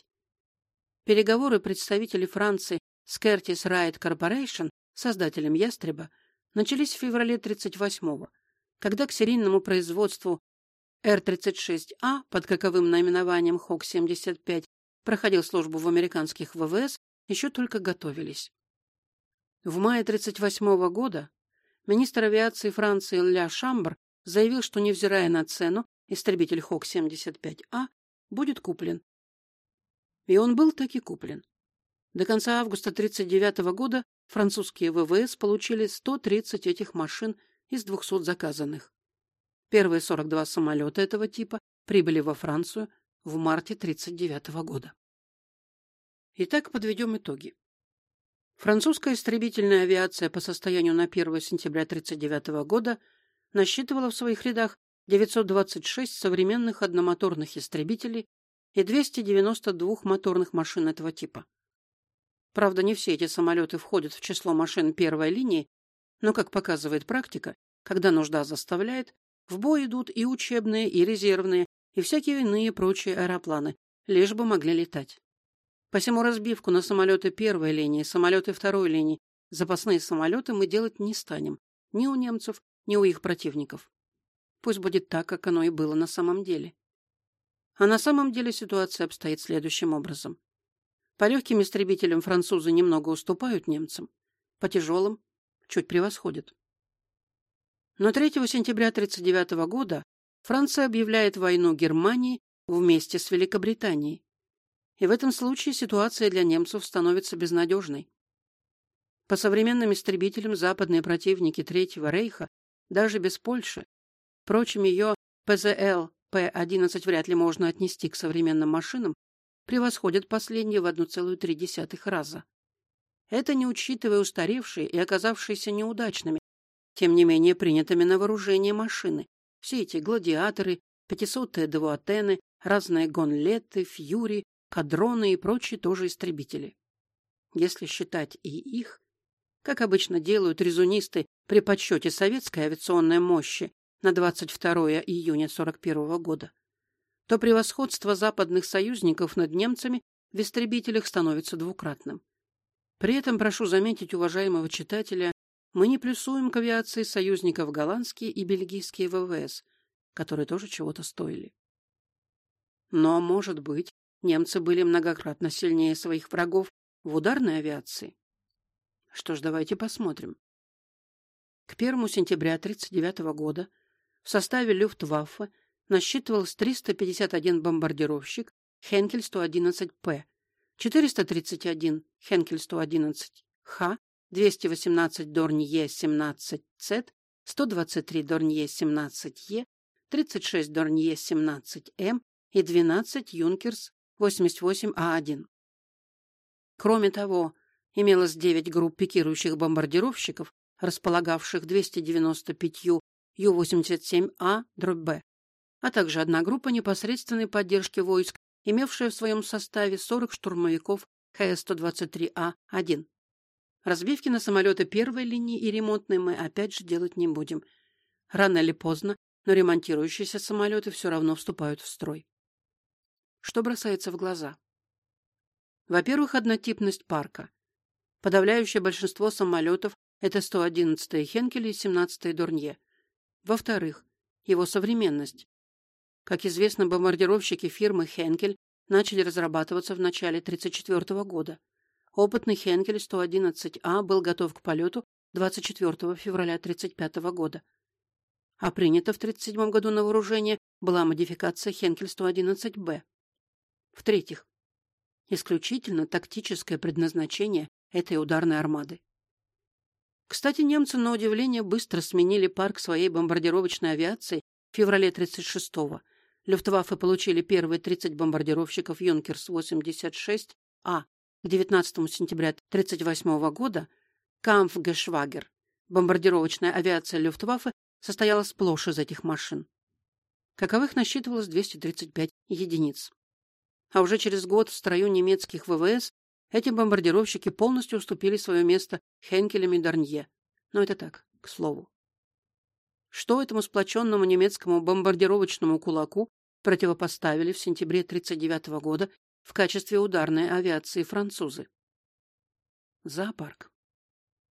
Переговоры представителей Франции с Curtiss Wright Corporation, создателем «Ястреба», начались в феврале 1938-го, когда к серийному производству Р-36А под каковым наименованием ХОК-75 проходил службу в американских ВВС, еще только готовились. В мае 1938 года министр авиации Франции Ля Шамбр заявил, что, невзирая на цену, истребитель ХОК-75А будет куплен и он был таки куплен. До конца августа 1939 года французские ВВС получили 130 этих машин из 200 заказанных. Первые 42 самолета этого типа прибыли во Францию в марте 1939 года. Итак, подведем итоги. Французская истребительная авиация по состоянию на 1 сентября 1939 года насчитывала в своих рядах 926 современных одномоторных истребителей и 292 моторных машин этого типа. Правда, не все эти самолеты входят в число машин первой линии, но, как показывает практика, когда нужда заставляет, в бой идут и учебные, и резервные, и всякие иные прочие аэропланы, лишь бы могли летать. Посему разбивку на самолеты первой линии, самолеты второй линии, запасные самолеты мы делать не станем. Ни у немцев, ни у их противников. Пусть будет так, как оно и было на самом деле. А на самом деле ситуация обстоит следующим образом. По легким истребителям французы немного уступают немцам, по тяжелым чуть превосходят. Но 3 сентября 1939 года Франция объявляет войну Германии вместе с Великобританией. И в этом случае ситуация для немцев становится безнадежной. По современным истребителям западные противники Третьего Рейха, даже без Польши, впрочем, ее ПЗЛ П-11 вряд ли можно отнести к современным машинам, превосходят последние в 1,3 раза. Это не учитывая устаревшие и оказавшиеся неудачными, тем не менее принятыми на вооружение машины. Все эти гладиаторы, 500-е Девуатены, разные гонлеты, фьюри, кадроны и прочие тоже истребители. Если считать и их, как обычно делают резунисты при подсчете советской авиационной мощи на 22 июня 1941 года, то превосходство западных союзников над немцами в истребителях становится двукратным. При этом прошу заметить уважаемого читателя, мы не плюсуем к авиации союзников голландские и бельгийские ВВС, которые тоже чего-то стоили. Но, может быть, немцы были многократно сильнее своих врагов в ударной авиации? Что ж, давайте посмотрим. К 1 сентября 1939 года в составе Люфтваффе насчитывалось 351 бомбардировщик Хенкель-111П, 431 Хенкель-111Х, 218 Дорнье-17З, 123 Дорнье-17Е, 36 Дорнье-17М и 12 Юнкерс-88А1. Кроме того, имелось 9 групп пикирующих бомбардировщиков, располагавших 295 Ю-87А-Б, а также одна группа непосредственной поддержки войск, имевшая в своем составе 40 штурмовиков ХС-123А-1. Разбивки на самолеты первой линии и ремонтные мы опять же делать не будем. Рано или поздно, но ремонтирующиеся самолеты все равно вступают в строй. Что бросается в глаза? Во-первых, однотипность парка. Подавляющее большинство самолетов – это 111-е Хенкель и 17-е Дорнье. Во-вторых, его современность. Как известно, бомбардировщики фирмы Хенкель начали разрабатываться в начале 1934 года. Опытный Хенкель 111А был готов к полету 24 февраля 1935 года. А принята в 1937 году на вооружение была модификация Хенкель 111Б. В-третьих, исключительно тактическое предназначение этой ударной армады. Кстати, немцы, на удивление, быстро сменили парк своей бомбардировочной авиации в феврале 1936-го. Люфтваффе получили первые 30 бомбардировщиков «Юнкерс-86А» к 19 сентября 1938 года. «Камфгешвагер» бомбардировочная авиация Люфтваффе состояла сплошь из этих машин. Каковых насчитывалось 235 единиц. А уже через год в строю немецких ВВС эти бомбардировщики полностью уступили свое место Хенкелям и Дарнье. Но это так, к слову. Что этому сплоченному немецкому бомбардировочному кулаку противопоставили в сентябре 1939 года в качестве ударной авиации французы? Зоопарк.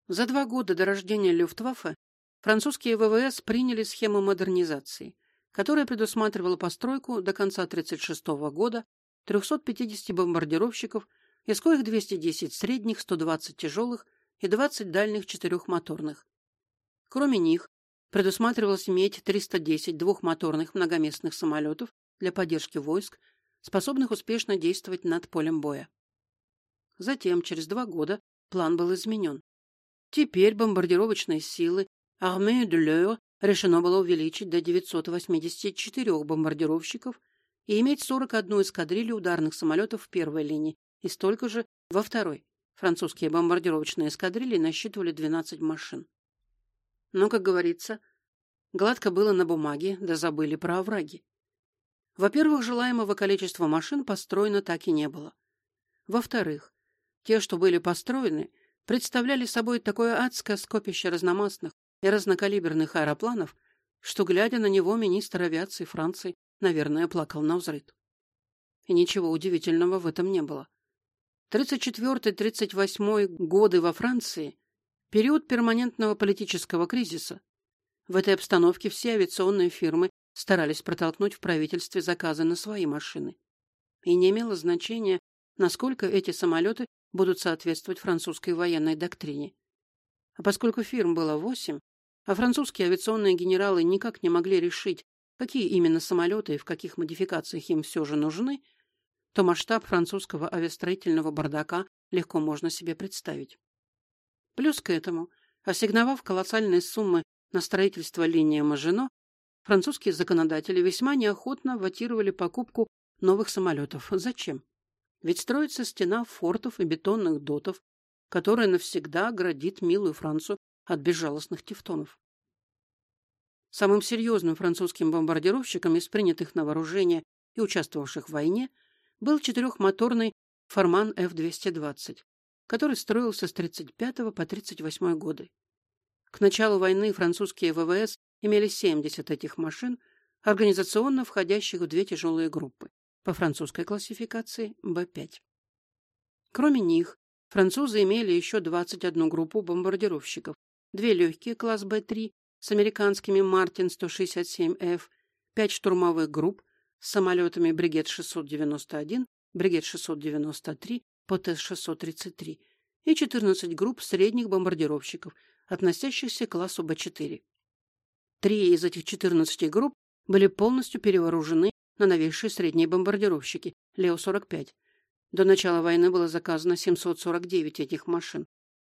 За два года до рождения Люфтваффе французские ВВС приняли схему модернизации, которая предусматривала постройку до конца 1936 года 350 бомбардировщиков из коих 210 средних, 120 тяжелых и 20 дальних четырехмоторных. Кроме них, предусматривалось иметь 310 двухмоторных многоместных самолетов для поддержки войск, способных успешно действовать над полем боя. Затем, через два года, план был изменен. Теперь бомбардировочные силы de l'Eure решено было увеличить до 984 бомбардировщиков и иметь 41 эскадрилью ударных самолетов в первой линии и столько же во второй. Французские бомбардировочные эскадрильи насчитывали 12 машин. Но, как говорится, гладко было на бумаге, да забыли про овраги. Во-первых, желаемого количества машин построено так и не было. Во-вторых, Те, что были построены, представляли собой такое адское скопище разномастных и разнокалиберных аэропланов, что, глядя на него, министр авиации Франции, наверное, плакал на взрыд. И ничего удивительного в этом не было. 34-38 годы во Франции – период перманентного политического кризиса. В этой обстановке все авиационные фирмы старались протолкнуть в правительстве заказы на свои машины. И не имело значения, насколько эти самолеты будут соответствовать французской военной доктрине. А поскольку фирм было восемь, а французские авиационные генералы никак не могли решить, какие именно самолеты и в каких модификациях им все же нужны, то масштаб французского авиастроительного бардака легко можно себе представить. Плюс к этому, ассигновав колоссальные суммы на строительство линии Мажино, французские законодатели весьма неохотно ватировали покупку новых самолетов. Зачем? Ведь строится стена фортов и бетонных дотов, которая навсегда оградит милую Францию от безжалостных тевтонов. Самым серьезным французским бомбардировщиком из принятых на вооружение и участвовавших в войне был четырехмоторный Форман F-220, который строился с 35 по 38 годы. К началу войны французские ВВС имели 70 этих машин, организационно входящих в две тяжелые группы по французской классификации Б-5. Кроме них, французы имели еще 21 группу бомбардировщиков, две легкие класс Б-3 с американскими Мартин-167Ф, пять штурмовых групп с самолетами Бригет-691, Бригет-693, ПТС-633 и 14 групп средних бомбардировщиков, относящихся к классу Б-4. Три из этих 14 групп были полностью перевооружены на новейшие средние бомбардировщики Лео-45. До начала войны было заказано 749 этих машин.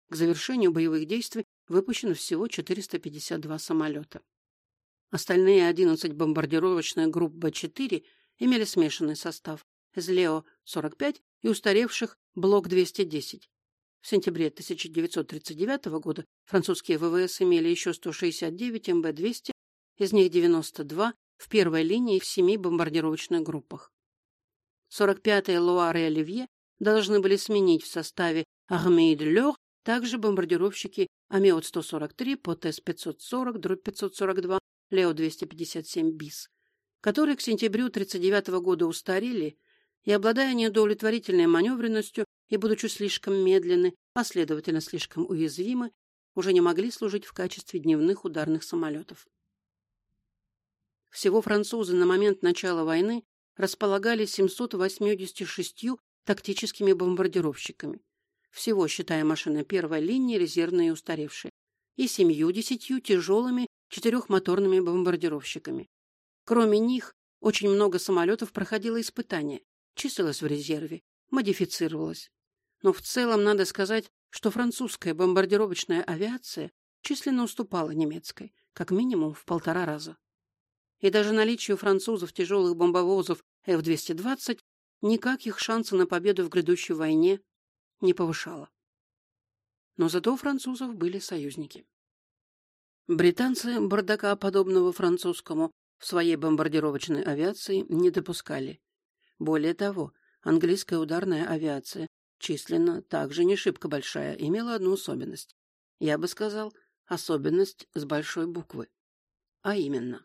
К завершению боевых действий выпущено всего 452 самолета. Остальные 11 бомбардировочных групп Б-4 имели смешанный состав из Лео-45 и устаревших Блок-210. В сентябре 1939 года французские ВВС имели еще 169 МБ-200, из них 92 в первой линии в семи бомбардировочных группах. 45-е Луар и Оливье должны были сменить в составе Армии де Лёр также бомбардировщики Амиот-143, ПТС-540, Дробь-542, Лео-257 БИС, которые к сентябрю 1939 года устарели и, обладая неудовлетворительной маневренностью и будучи слишком медленны, а следовательно слишком уязвимы, уже не могли служить в качестве дневных ударных самолетов. Всего французы на момент начала войны располагали 786 тактическими бомбардировщиками, всего считая машины первой линии, резервные и устаревшие, и семью-десятью тяжелыми четырехмоторными бомбардировщиками. Кроме них, очень много самолетов проходило испытания, числилось в резерве, модифицировалось. Но в целом надо сказать, что французская бомбардировочная авиация численно уступала немецкой, как минимум в полтора раза. И даже наличие у французов тяжелых бомбовозов F-220 никак их шансы на победу в грядущей войне не повышало. Но зато у французов были союзники. Британцы бардака, подобного французскому, в своей бомбардировочной авиации не допускали. Более того, английская ударная авиация, численно также не шибко большая, имела одну особенность. Я бы сказал, особенность с большой буквы. А именно,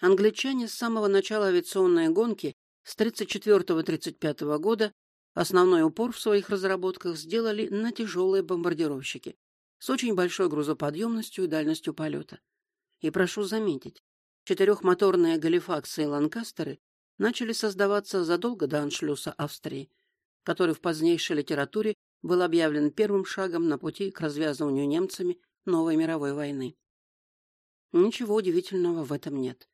англичане с самого начала авиационной гонки с 1934-1935 года основной упор в своих разработках сделали на тяжелые бомбардировщики с очень большой грузоподъемностью и дальностью полета. И прошу заметить, четырехмоторные галифаксы и ланкастеры начали создаваться задолго до аншлюса Австрии, который в позднейшей литературе был объявлен первым шагом на пути к развязыванию немцами новой мировой войны. Ничего удивительного в этом нет.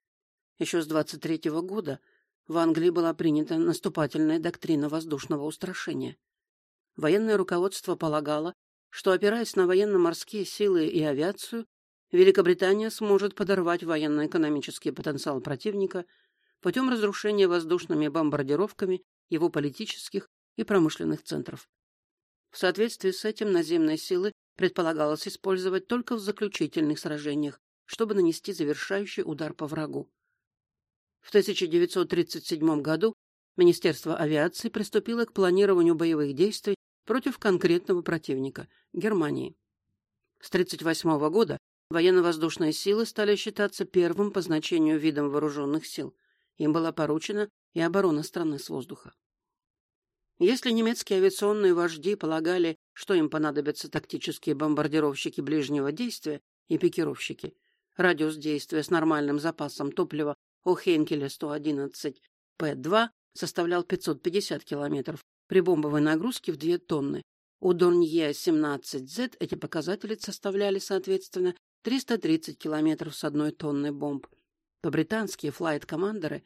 Еще с 23 -го года в Англии была принята наступательная доктрина воздушного устрашения. Военное руководство полагало, что, опираясь на военно-морские силы и авиацию, Великобритания сможет подорвать военно-экономический потенциал противника путем разрушения воздушными бомбардировками его политических и промышленных центров. В соответствии с этим наземные силы предполагалось использовать только в заключительных сражениях, чтобы нанести завершающий удар по врагу. В 1937 году Министерство авиации приступило к планированию боевых действий против конкретного противника – Германии. С 1938 года военно-воздушные силы стали считаться первым по значению видом вооруженных сил. Им была поручена и оборона страны с воздуха. Если немецкие авиационные вожди полагали, что им понадобятся тактические бомбардировщики ближнего действия и пикировщики, радиус действия с нормальным запасом топлива у Хенкеля 111 П-2 составлял 550 километров при бомбовой нагрузке в 2 тонны. У Дорнье-17Z эти показатели составляли, соответственно, 330 километров с одной тонной бомб. По-британские флайт-командеры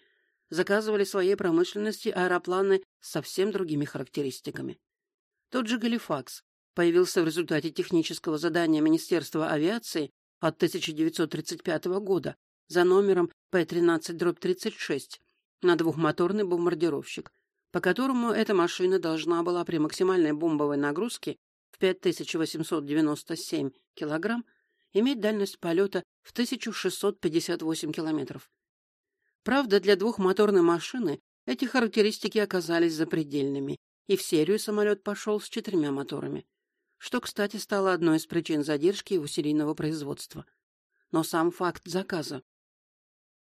заказывали своей промышленности аэропланы с совсем другими характеристиками. Тот же Галифакс появился в результате технического задания Министерства авиации от 1935 года за номером П-13-36 на двухмоторный бомбардировщик, по которому эта машина должна была при максимальной бомбовой нагрузке в 5897 килограмм иметь дальность полета в 1658 километров. Правда, для двухмоторной машины эти характеристики оказались запредельными, и в серию самолет пошел с четырьмя моторами, что, кстати, стало одной из причин задержки его серийного производства. Но сам факт заказа.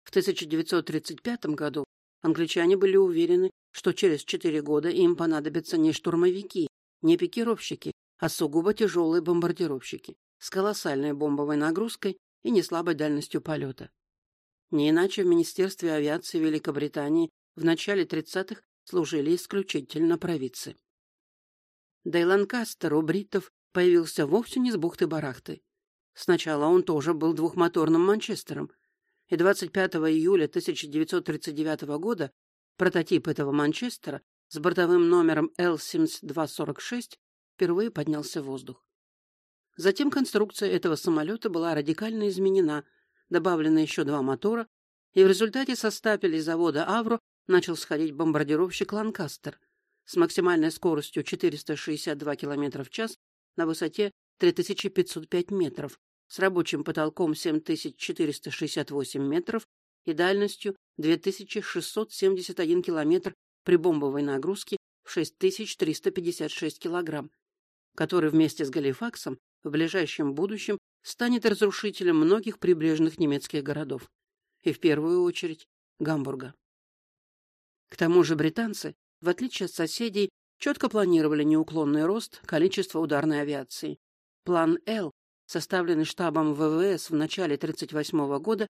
В 1935 году англичане были уверены, что через четыре года им понадобятся не штурмовики, не пикировщики, а сугубо тяжелые бомбардировщики с колоссальной бомбовой нагрузкой и неслабой дальностью полета. Не иначе в Министерстве авиации Великобритании в начале 30-х служили исключительно провидцы. Да и у бриттов появился вовсе не с бухты-барахты. Сначала он тоже был двухмоторным Манчестером, и 25 июля 1939 года прототип этого Манчестера с бортовым номером L-7246 впервые поднялся в воздух. Затем конструкция этого самолета была радикально изменена – добавлено еще два мотора, и в результате со стапелей завода «Авро» начал сходить бомбардировщик «Ланкастер» с максимальной скоростью 462 км в час на высоте 3505 метров, с рабочим потолком 7468 метров и дальностью 2671 километр при бомбовой нагрузке в 6356 килограмм, который вместе с Галифаксом в ближайшем будущем станет разрушителем многих прибрежных немецких городов, и в первую очередь Гамбурга. К тому же британцы, в отличие от соседей, четко планировали неуклонный рост количества ударной авиации. План «Л», составленный штабом ВВС в начале 1938 года,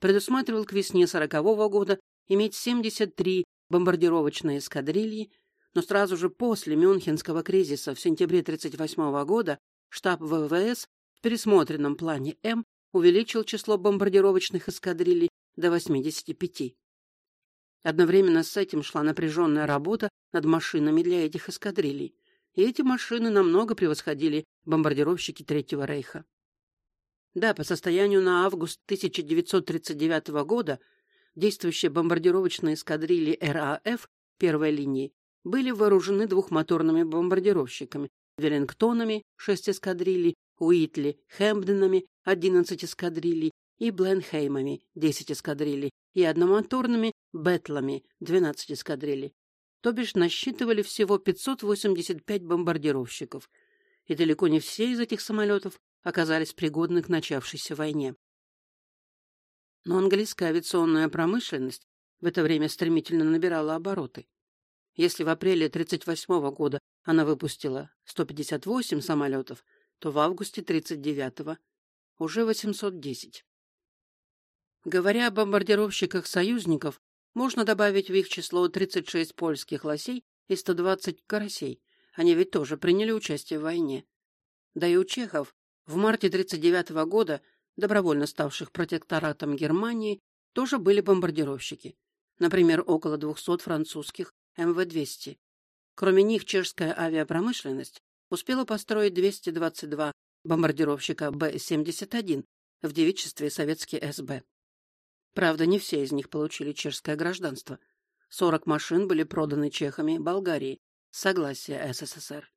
предусматривал к весне 1940 года иметь 73 бомбардировочные эскадрильи, но сразу же после Мюнхенского кризиса в сентябре 1938 года штаб ВВС в пересмотренном плане М увеличил число бомбардировочных эскадрилей до 85. Одновременно с этим шла напряженная работа над машинами для этих эскадрилей, и эти машины намного превосходили бомбардировщики Третьего Рейха. Да, по состоянию на август 1939 года действующие бомбардировочные эскадрильи РАФ первой линии были вооружены двухмоторными бомбардировщиками, Веллингтонами, 6 эскадрилей, Уитли, Хэмпденами 11 эскадрилей и Бленхеймами 10 эскадрилей и одномоторными Бэтлами 12 эскадрилей. То бишь насчитывали всего 585 бомбардировщиков, и далеко не все из этих самолетов оказались пригодны к начавшейся войне. Но английская авиационная промышленность в это время стремительно набирала обороты. Если в апреле 1938 года она выпустила 158 самолетов, то в августе 39-го уже 810. Говоря о бомбардировщиках союзников, можно добавить в их число 36 польских лосей и 120 карасей. Они ведь тоже приняли участие в войне. Да и у чехов в марте 39 -го года, добровольно ставших протекторатом Германии, тоже были бомбардировщики. Например, около 200 французских МВ-200. Кроме них, чешская авиапромышленность успела построить 222 бомбардировщика Б-71 в девичестве советский СБ. Правда, не все из них получили чешское гражданство. 40 машин были проданы чехами Болгарии с согласия СССР.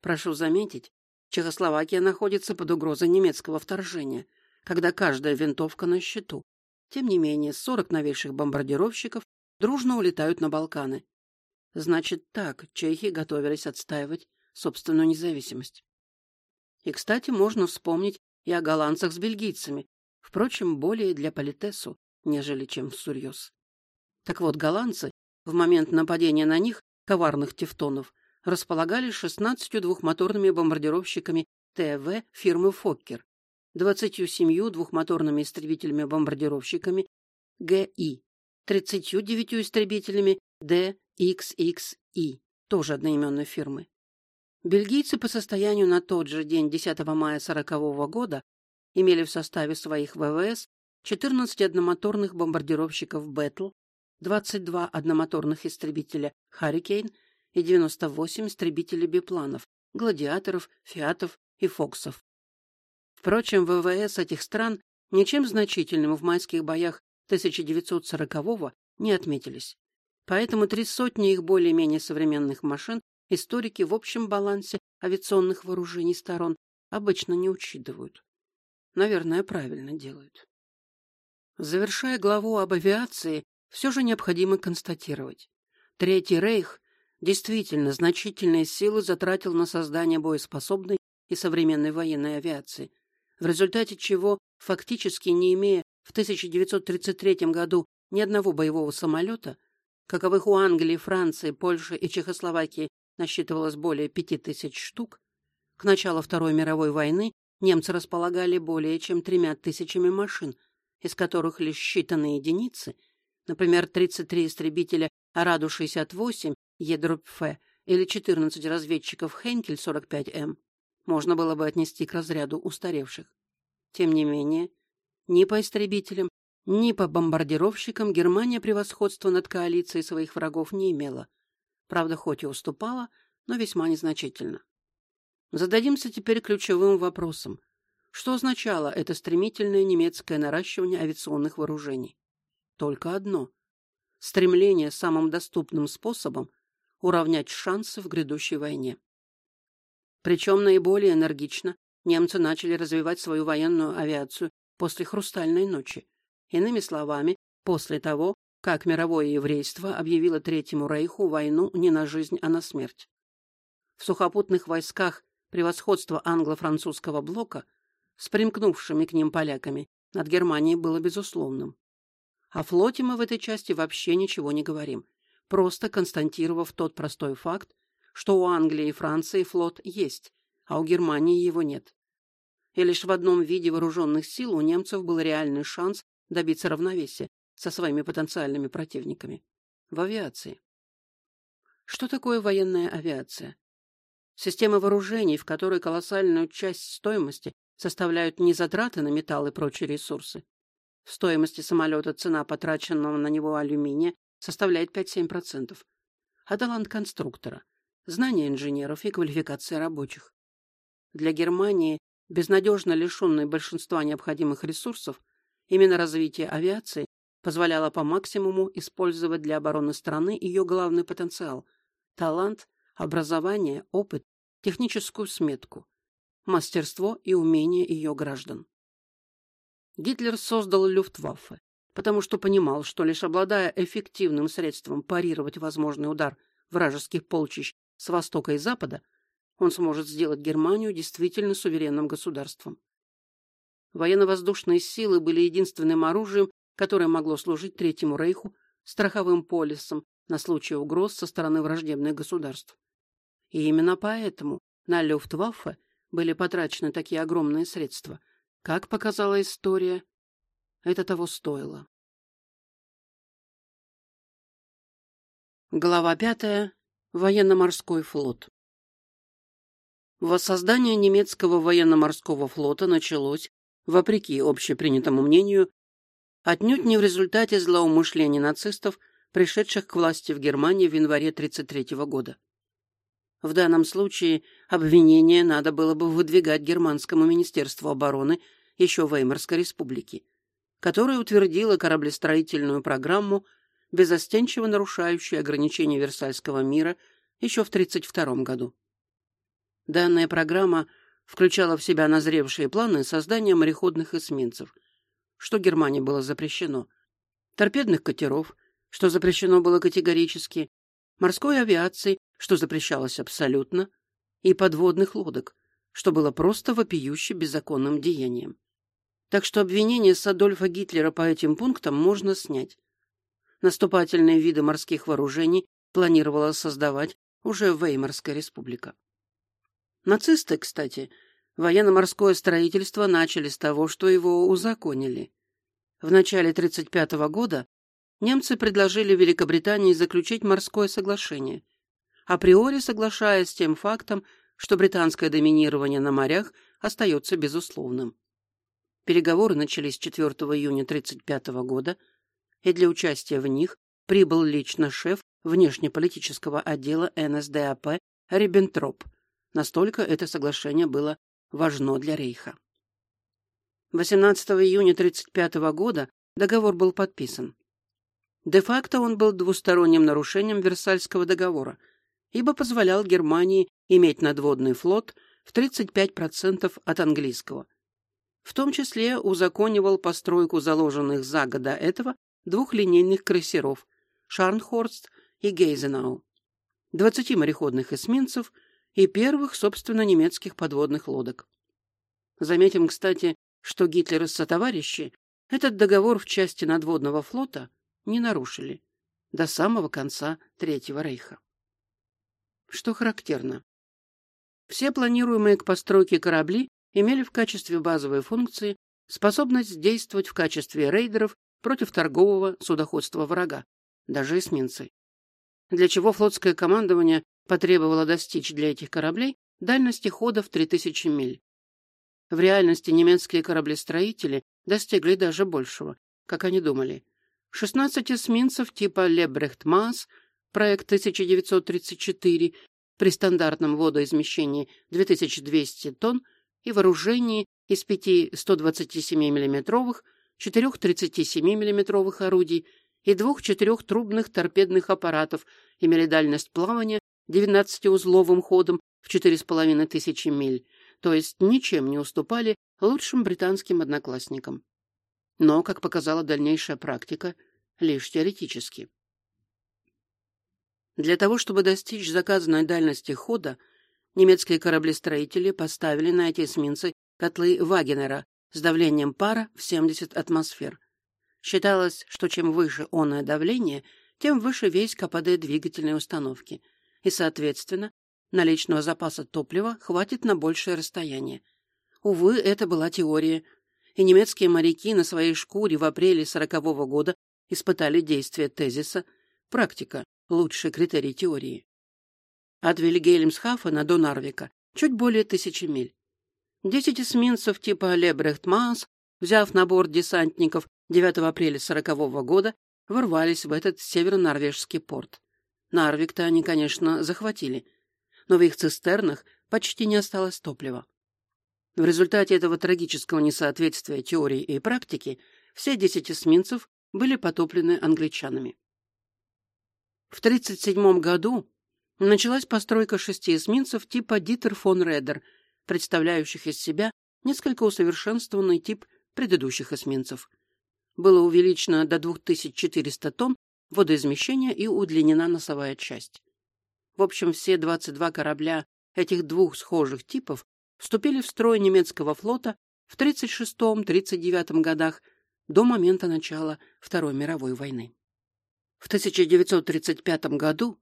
Прошу заметить, Чехословакия находится под угрозой немецкого вторжения, когда каждая винтовка на счету. Тем не менее, 40 новейших бомбардировщиков дружно улетают на Балканы. Значит так, чехи готовились отстаивать собственную независимость. И, кстати, можно вспомнить и о голландцах с бельгийцами, впрочем, более для политесу, нежели чем всерьез. Так вот, голландцы в момент нападения на них, коварных тевтонов, располагали 16 двухмоторными бомбардировщиками ТВ фирмы «Фоккер», 27 двухмоторными истребителями-бомбардировщиками ГИ, 39 истребителями DXXI, тоже одноименной фирмы. Бельгийцы по состоянию на тот же день 10 мая 1940 года имели в составе своих ВВС 14 одномоторных бомбардировщиков «Бэтл», 22 одномоторных истребителя «Харрикейн» и 98 истребителей бипланов, гладиаторов, фиатов и фоксов. Впрочем, ВВС этих стран ничем значительным в майских боях 1940-го не отметились. Поэтому три сотни их более-менее современных машин историки в общем балансе авиационных вооружений сторон обычно не учитывают. Наверное, правильно делают. Завершая главу об авиации, все же необходимо констатировать. Третий рейх действительно значительные силы затратил на создание боеспособной и современной военной авиации, в результате чего, фактически не имея в 1933 году ни одного боевого самолета, каковых у Англии, Франции, Польши и Чехословакии насчитывалось более пяти тысяч штук, к началу Второй мировой войны немцы располагали более чем тремя тысячами машин, из которых лишь считанные единицы – Например, 33 истребителя Араду-68 Едрупфе или 14 разведчиков Хенкель-45М можно было бы отнести к разряду устаревших. Тем не менее, ни по истребителям, ни по бомбардировщикам Германия превосходства над коалицией своих врагов не имела. Правда, хоть и уступала, но весьма незначительно. Зададимся теперь ключевым вопросом. Что означало это стремительное немецкое наращивание авиационных вооружений? только одно — стремление самым доступным способом уравнять шансы в грядущей войне. Причем наиболее энергично немцы начали развивать свою военную авиацию после «Хрустальной ночи», иными словами, после того, как мировое еврейство объявило Третьему Рейху войну не на жизнь, а на смерть. В сухопутных войсках превосходство англо-французского блока с примкнувшими к ним поляками над Германией было безусловным. О флоте мы в этой части вообще ничего не говорим, просто констатировав тот простой факт, что у Англии и Франции флот есть, а у Германии его нет. И лишь в одном виде вооруженных сил у немцев был реальный шанс добиться равновесия со своими потенциальными противниками – в авиации. Что такое военная авиация? Система вооружений, в которой колоссальную часть стоимости составляют не затраты на металл и прочие ресурсы, в стоимости самолета цена потраченного на него алюминия составляет 5-7%. А талант конструктора, знания инженеров и квалификация рабочих. Для Германии, безнадежно лишенной большинства необходимых ресурсов, именно развитие авиации позволяло по максимуму использовать для обороны страны ее главный потенциал – талант, образование, опыт, техническую сметку, мастерство и умение ее граждан. Гитлер создал Люфтваффе, потому что понимал, что лишь обладая эффективным средством парировать возможный удар вражеских полчищ с востока и запада, он сможет сделать Германию действительно суверенным государством. Военно-воздушные силы были единственным оружием, которое могло служить Третьему Рейху страховым полисом на случай угроз со стороны враждебных государств. И именно поэтому на Люфтваффе были потрачены такие огромные средства – как показала история, это того стоило. Глава пятая. Военно-морской флот. Воссоздание немецкого военно-морского флота началось, вопреки общепринятому мнению, отнюдь не в результате злоумышлений нацистов, пришедших к власти в Германии в январе 1933 года. В данном случае обвинение надо было бы выдвигать Германскому министерству обороны еще Веймарской республики, которое утвердило кораблестроительную программу, безостенчиво нарушающую ограничения Версальского мира еще в 1932 году. Данная программа включала в себя назревшие планы создания мореходных эсминцев, что Германии было запрещено, торпедных катеров, что запрещено было категорически, морской авиации, что запрещалось абсолютно, и подводных лодок, что было просто вопиюще беззаконным деянием. Так что обвинение с Адольфа Гитлера по этим пунктам можно снять. Наступательные виды морских вооружений планировала создавать уже Веймарская республика. Нацисты, кстати, военно-морское строительство начали с того, что его узаконили. В начале 1935 года немцы предложили Великобритании заключить морское соглашение, априори соглашаясь с тем фактом, что британское доминирование на морях остается безусловным. Переговоры начались 4 июня 1935 года, и для участия в них прибыл лично шеф внешнеполитического отдела НСДАП Риббентроп. Настолько это соглашение было важно для Рейха. 18 июня 1935 года договор был подписан. Де-факто он был двусторонним нарушением Версальского договора, ибо позволял Германии иметь надводный флот в 35% от английского. В том числе узаконивал постройку заложенных за год до этого двух линейных крейсеров «Шарнхорст» и «Гейзенау», 20 мореходных эсминцев и первых, собственно, немецких подводных лодок. Заметим, кстати, что Гитлер и сотоварищи этот договор в части надводного флота не нарушили до самого конца Третьего Рейха. Что характерно, все планируемые к постройке корабли имели в качестве базовой функции способность действовать в качестве рейдеров против торгового судоходства врага, даже эсминцы. Для чего флотское командование потребовало достичь для этих кораблей дальности хода в 3000 миль. В реальности немецкие кораблестроители достигли даже большего, как они думали. 16 эсминцев типа Лебрехт Маас, проект 1934, при стандартном водоизмещении 2200 тонн и вооружении из пяти 127 миллиметровых, четырех 37 миллиметровых орудий и двух четырехтрубных торпедных аппаратов имели дальность плавания 19-узловым ходом в 4,5 тысячи миль, то есть ничем не уступали лучшим британским одноклассникам. Но, как показала дальнейшая практика, лишь теоретически. Для того, чтобы достичь заказанной дальности хода, немецкие кораблестроители поставили на эти эсминцы котлы Вагенера с давлением пара в 70 атмосфер. Считалось, что чем выше оное давление, тем выше весь КПД двигательной установки, и, соответственно, наличного запаса топлива хватит на большее расстояние. Увы, это была теория, и немецкие моряки на своей шкуре в апреле сорокового года испытали действие тезиса «практика – лучший критерий теории». От Вильгельмсхафена до Нарвика чуть более тысячи миль. Десять эсминцев типа Лебрехт-Манс, взяв на борт десантников 9 апреля сорокового года, ворвались в этот северо-норвежский порт. Нарвик-то они, конечно, захватили, но в их цистернах почти не осталось топлива. В результате этого трагического несоответствия теории и практики все десять эсминцев были потоплены англичанами. В 1937 году началась постройка шести эсминцев типа Дитер фон Редер, представляющих из себя несколько усовершенствованный тип предыдущих эсминцев. Было увеличено до 2400 тонн водоизмещения и удлинена носовая часть. В общем, все 22 корабля этих двух схожих типов вступили в строй немецкого флота в 1936-1939 годах до момента начала Второй мировой войны. В 1935 году,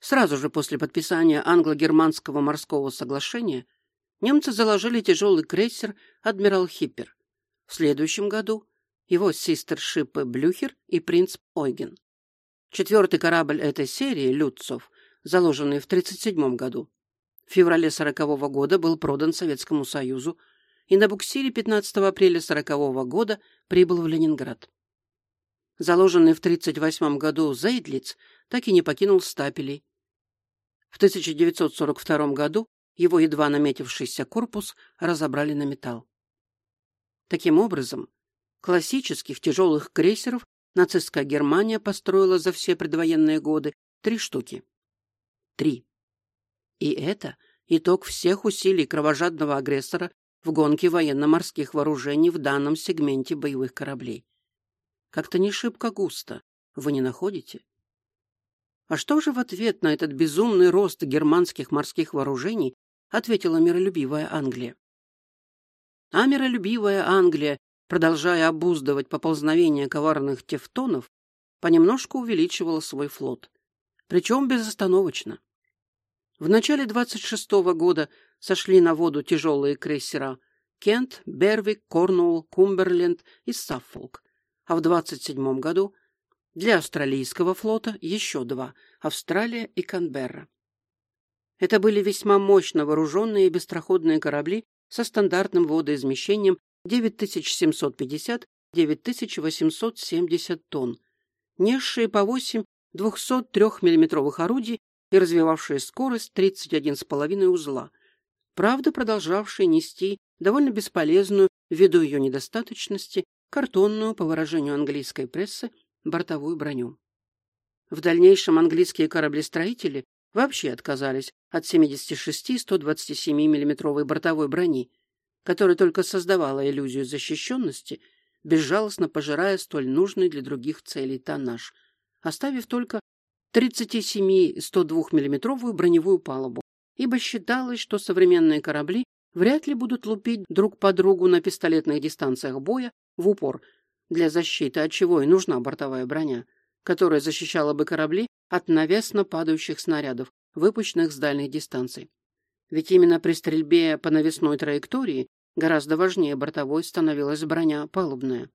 сразу же после подписания англо-германского морского соглашения, немцы заложили тяжелый крейсер «Адмирал Хиппер». В следующем году его систершипы «Блюхер» и «Принц Ойген». Четвертый корабль этой серии, «Люцов», заложенный в 1937 году. В феврале 1940 года был продан Советскому Союзу и на буксире 15 апреля 1940 года прибыл в Ленинград. Заложенный в 1938 году Зейдлиц так и не покинул стапелей. В 1942 году его едва наметившийся корпус разобрали на металл. Таким образом, классических тяжелых крейсеров нацистская Германия построила за все предвоенные годы три штуки. Три. И это итог всех усилий кровожадного агрессора в гонке военно-морских вооружений в данном сегменте боевых кораблей. Как-то не шибко густо, вы не находите? А что же в ответ на этот безумный рост германских морских вооружений ответила миролюбивая Англия. А миролюбивая Англия, продолжая обуздывать поползновение коварных тевтонов, понемножку увеличивала свой флот, причем безостановочно. В начале 26-го года сошли на воду тяжелые крейсера Кент, Бервик, Корнуолл, Кумберленд и Саффолк, а в 27 году для австралийского флота еще два – Австралия и Канберра. Это были весьма мощно вооруженные и быстроходные корабли со стандартным водоизмещением 9750-9870 тонн, несшие по 8 203 миллиметровых орудий и развивавшие скорость 31,5 узла, правда продолжавшие нести довольно бесполезную, ввиду ее недостаточности, картонную, по выражению английской прессы, бортовую броню. В дальнейшем английские кораблестроители вообще отказались от 76 127 миллиметровой бортовой брони, которая только создавала иллюзию защищенности, безжалостно пожирая столь нужный для других целей тоннаж, оставив только 37 102 миллиметровую броневую палубу, ибо считалось, что современные корабли вряд ли будут лупить друг по другу на пистолетных дистанциях боя в упор, для защиты от чего и нужна бортовая броня, которая защищала бы корабли от навесно падающих снарядов, выпущенных с дальних дистанций. Ведь именно при стрельбе по навесной траектории гораздо важнее бортовой становилась броня палубная.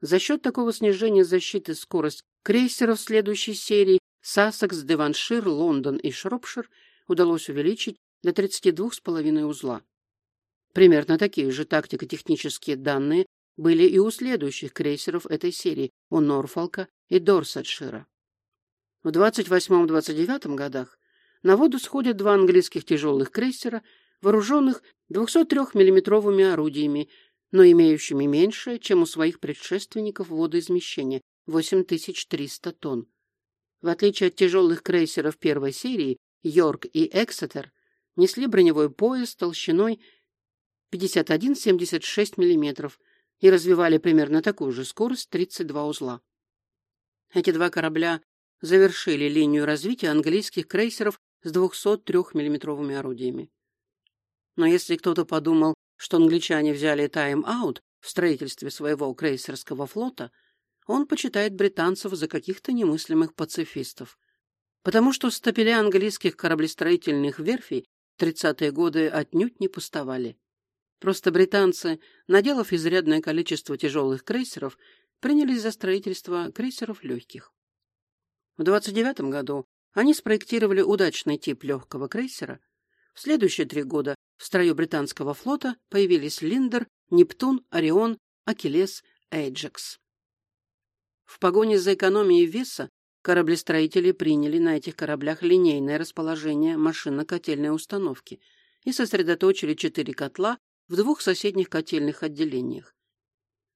За счет такого снижения защиты скорость крейсеров следующей серии Сассекс, Деваншир, Лондон и Шропшир удалось увеличить до 32,5 узла. Примерно такие же тактико-технические данные были и у следующих крейсеров этой серии, у Норфолка и Дорсетшира. В 28-29 годах на воду сходят два английских тяжелых крейсера, вооруженных 203 миллиметровыми орудиями, но имеющими меньшее, чем у своих предшественников водоизмещение – 8300 тонн. В отличие от тяжелых крейсеров первой серии, Йорк и Эксетер несли броневой пояс толщиной 51-76 мм и развивали примерно такую же скорость 32 узла. Эти два корабля завершили линию развития английских крейсеров с 203 миллиметровыми орудиями. Но если кто-то подумал, что англичане взяли тайм-аут в строительстве своего крейсерского флота, он почитает британцев за каких-то немыслимых пацифистов потому что стапеля английских кораблестроительных верфей в 30-е годы отнюдь не пустовали. Просто британцы, наделав изрядное количество тяжелых крейсеров, принялись за строительство крейсеров легких. В 29 году они спроектировали удачный тип легкого крейсера. В следующие три года в строю британского флота появились Линдер, Нептун, Орион, Акелес, Эйджекс. В погоне за экономией веса Кораблестроители приняли на этих кораблях линейное расположение машинно-котельной установки и сосредоточили четыре котла в двух соседних котельных отделениях.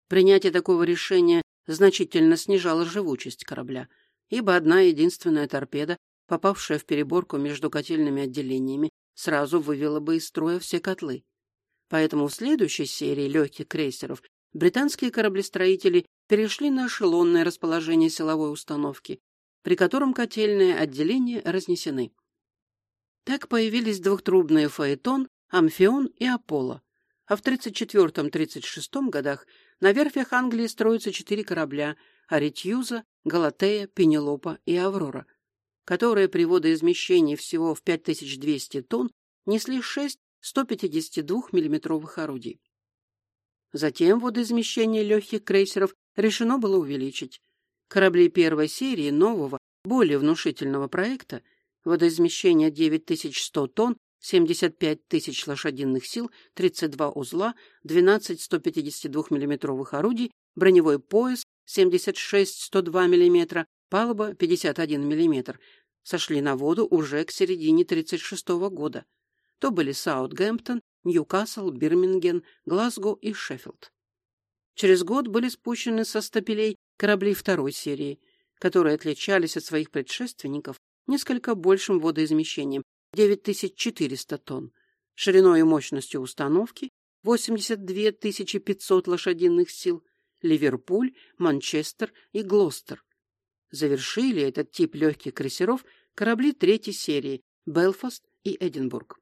Принятие такого решения значительно снижало живучесть корабля, ибо одна единственная торпеда, попавшая в переборку между котельными отделениями, сразу вывела бы из строя все котлы. Поэтому в следующей серии легких крейсеров британские кораблестроители перешли на эшелонное расположение силовой установки, при котором котельные отделения разнесены. Так появились двухтрубные фаэтон, амфион и аполло, а в 34-36 годах на верфях Англии строятся четыре корабля Аритьюза, Галатея, Пенелопа и Аврора, которые при водоизмещении всего в 5200 тонн несли шесть 152 миллиметровых орудий. Затем водоизмещение легких крейсеров решено было увеличить. Корабли первой серии нового, более внушительного проекта, водоизмещение 9100 тонн, 75 тысяч лошадиных сил, 32 узла, 12 152 миллиметровых орудий, броневой пояс 76-102 мм, палуба 51 мм, сошли на воду уже к середине 1936 года. То были Саутгемптон, Ньюкасл, Бирминген, Глазго и Шеффилд. Через год были спущены со стапелей корабли второй серии, которые отличались от своих предшественников несколько большим водоизмещением – 9400 тонн, шириной и мощностью установки – 82 500 лошадиных сил, Ливерпуль, Манчестер и Глостер. Завершили этот тип легких крейсеров корабли третьей серии – Белфаст и Эдинбург.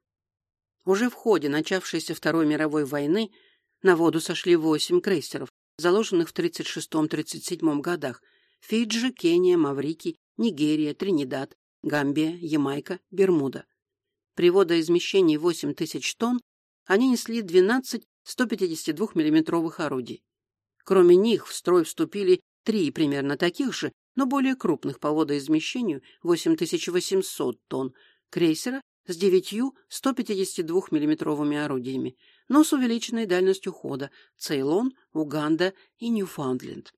Уже в ходе начавшейся Второй мировой войны на воду сошли восемь крейсеров, заложенных в 36-37 годах. Фиджи, Кения, Маврикий, Нигерия, Тринидад, Гамбия, Ямайка, Бермуда. При водоизмещении 8 тысяч тонн они несли 12 152 миллиметровых орудий. Кроме них в строй вступили три примерно таких же, но более крупных по водоизмещению 8800 тонн крейсера с девятью 152 миллиметровыми орудиями, но с увеличенной дальностью хода Цейлон, Уганда и Ньюфаундленд.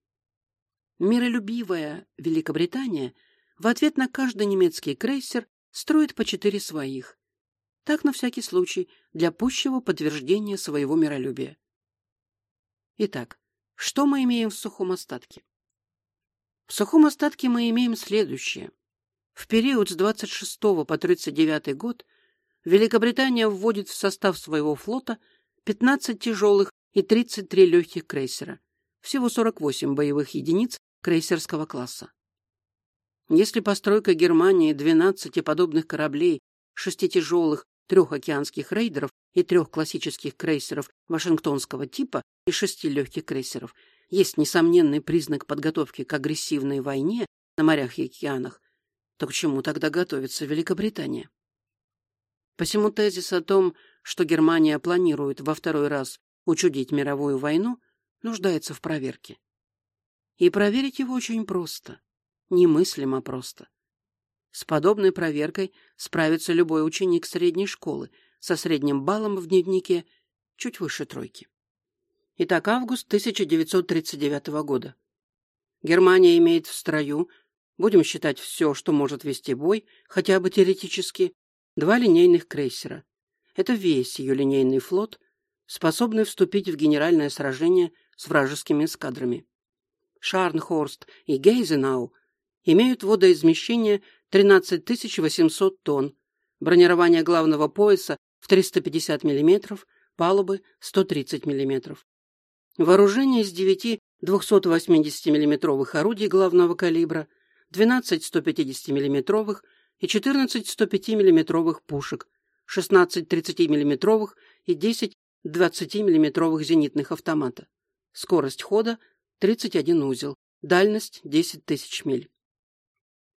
Миролюбивая Великобритания в ответ на каждый немецкий крейсер строит по четыре своих. Так на всякий случай, для пущего подтверждения своего миролюбия. Итак, что мы имеем в сухом остатке? В сухом остатке мы имеем следующее. В период с 26 по 39 год Великобритания вводит в состав своего флота 15 тяжелых и 33 легких крейсера, всего 48 боевых единиц крейсерского класса. Если постройка Германии 12 подобных кораблей, шести тяжелых, трех океанских рейдеров и трех классических крейсеров Вашингтонского типа и шести легких крейсеров есть несомненный признак подготовки к агрессивной войне на морях и океанах, то к чему тогда готовится Великобритания? Посему тезис о том, что Германия планирует во второй раз учудить мировую войну, нуждается в проверке. И проверить его очень просто, немыслимо просто. С подобной проверкой справится любой ученик средней школы со средним баллом в дневнике чуть выше тройки. Итак, август 1939 года. Германия имеет в строю, будем считать все, что может вести бой, хотя бы теоретически, два линейных крейсера. Это весь ее линейный флот, способный вступить в генеральное сражение с вражескими эскадрами. Шарнхорст и Гейзенау имеют водоизмещение 13 800 тонн, бронирование главного пояса в 350 мм, палубы 130 мм. Вооружение из 9 280 миллиметровых орудий главного калибра, 12 150 миллиметровых и 14 105 миллиметровых пушек, 16 30 миллиметровых и 10 20 миллиметровых зенитных автомата. Скорость хода 31 узел, дальность 10 тысяч миль.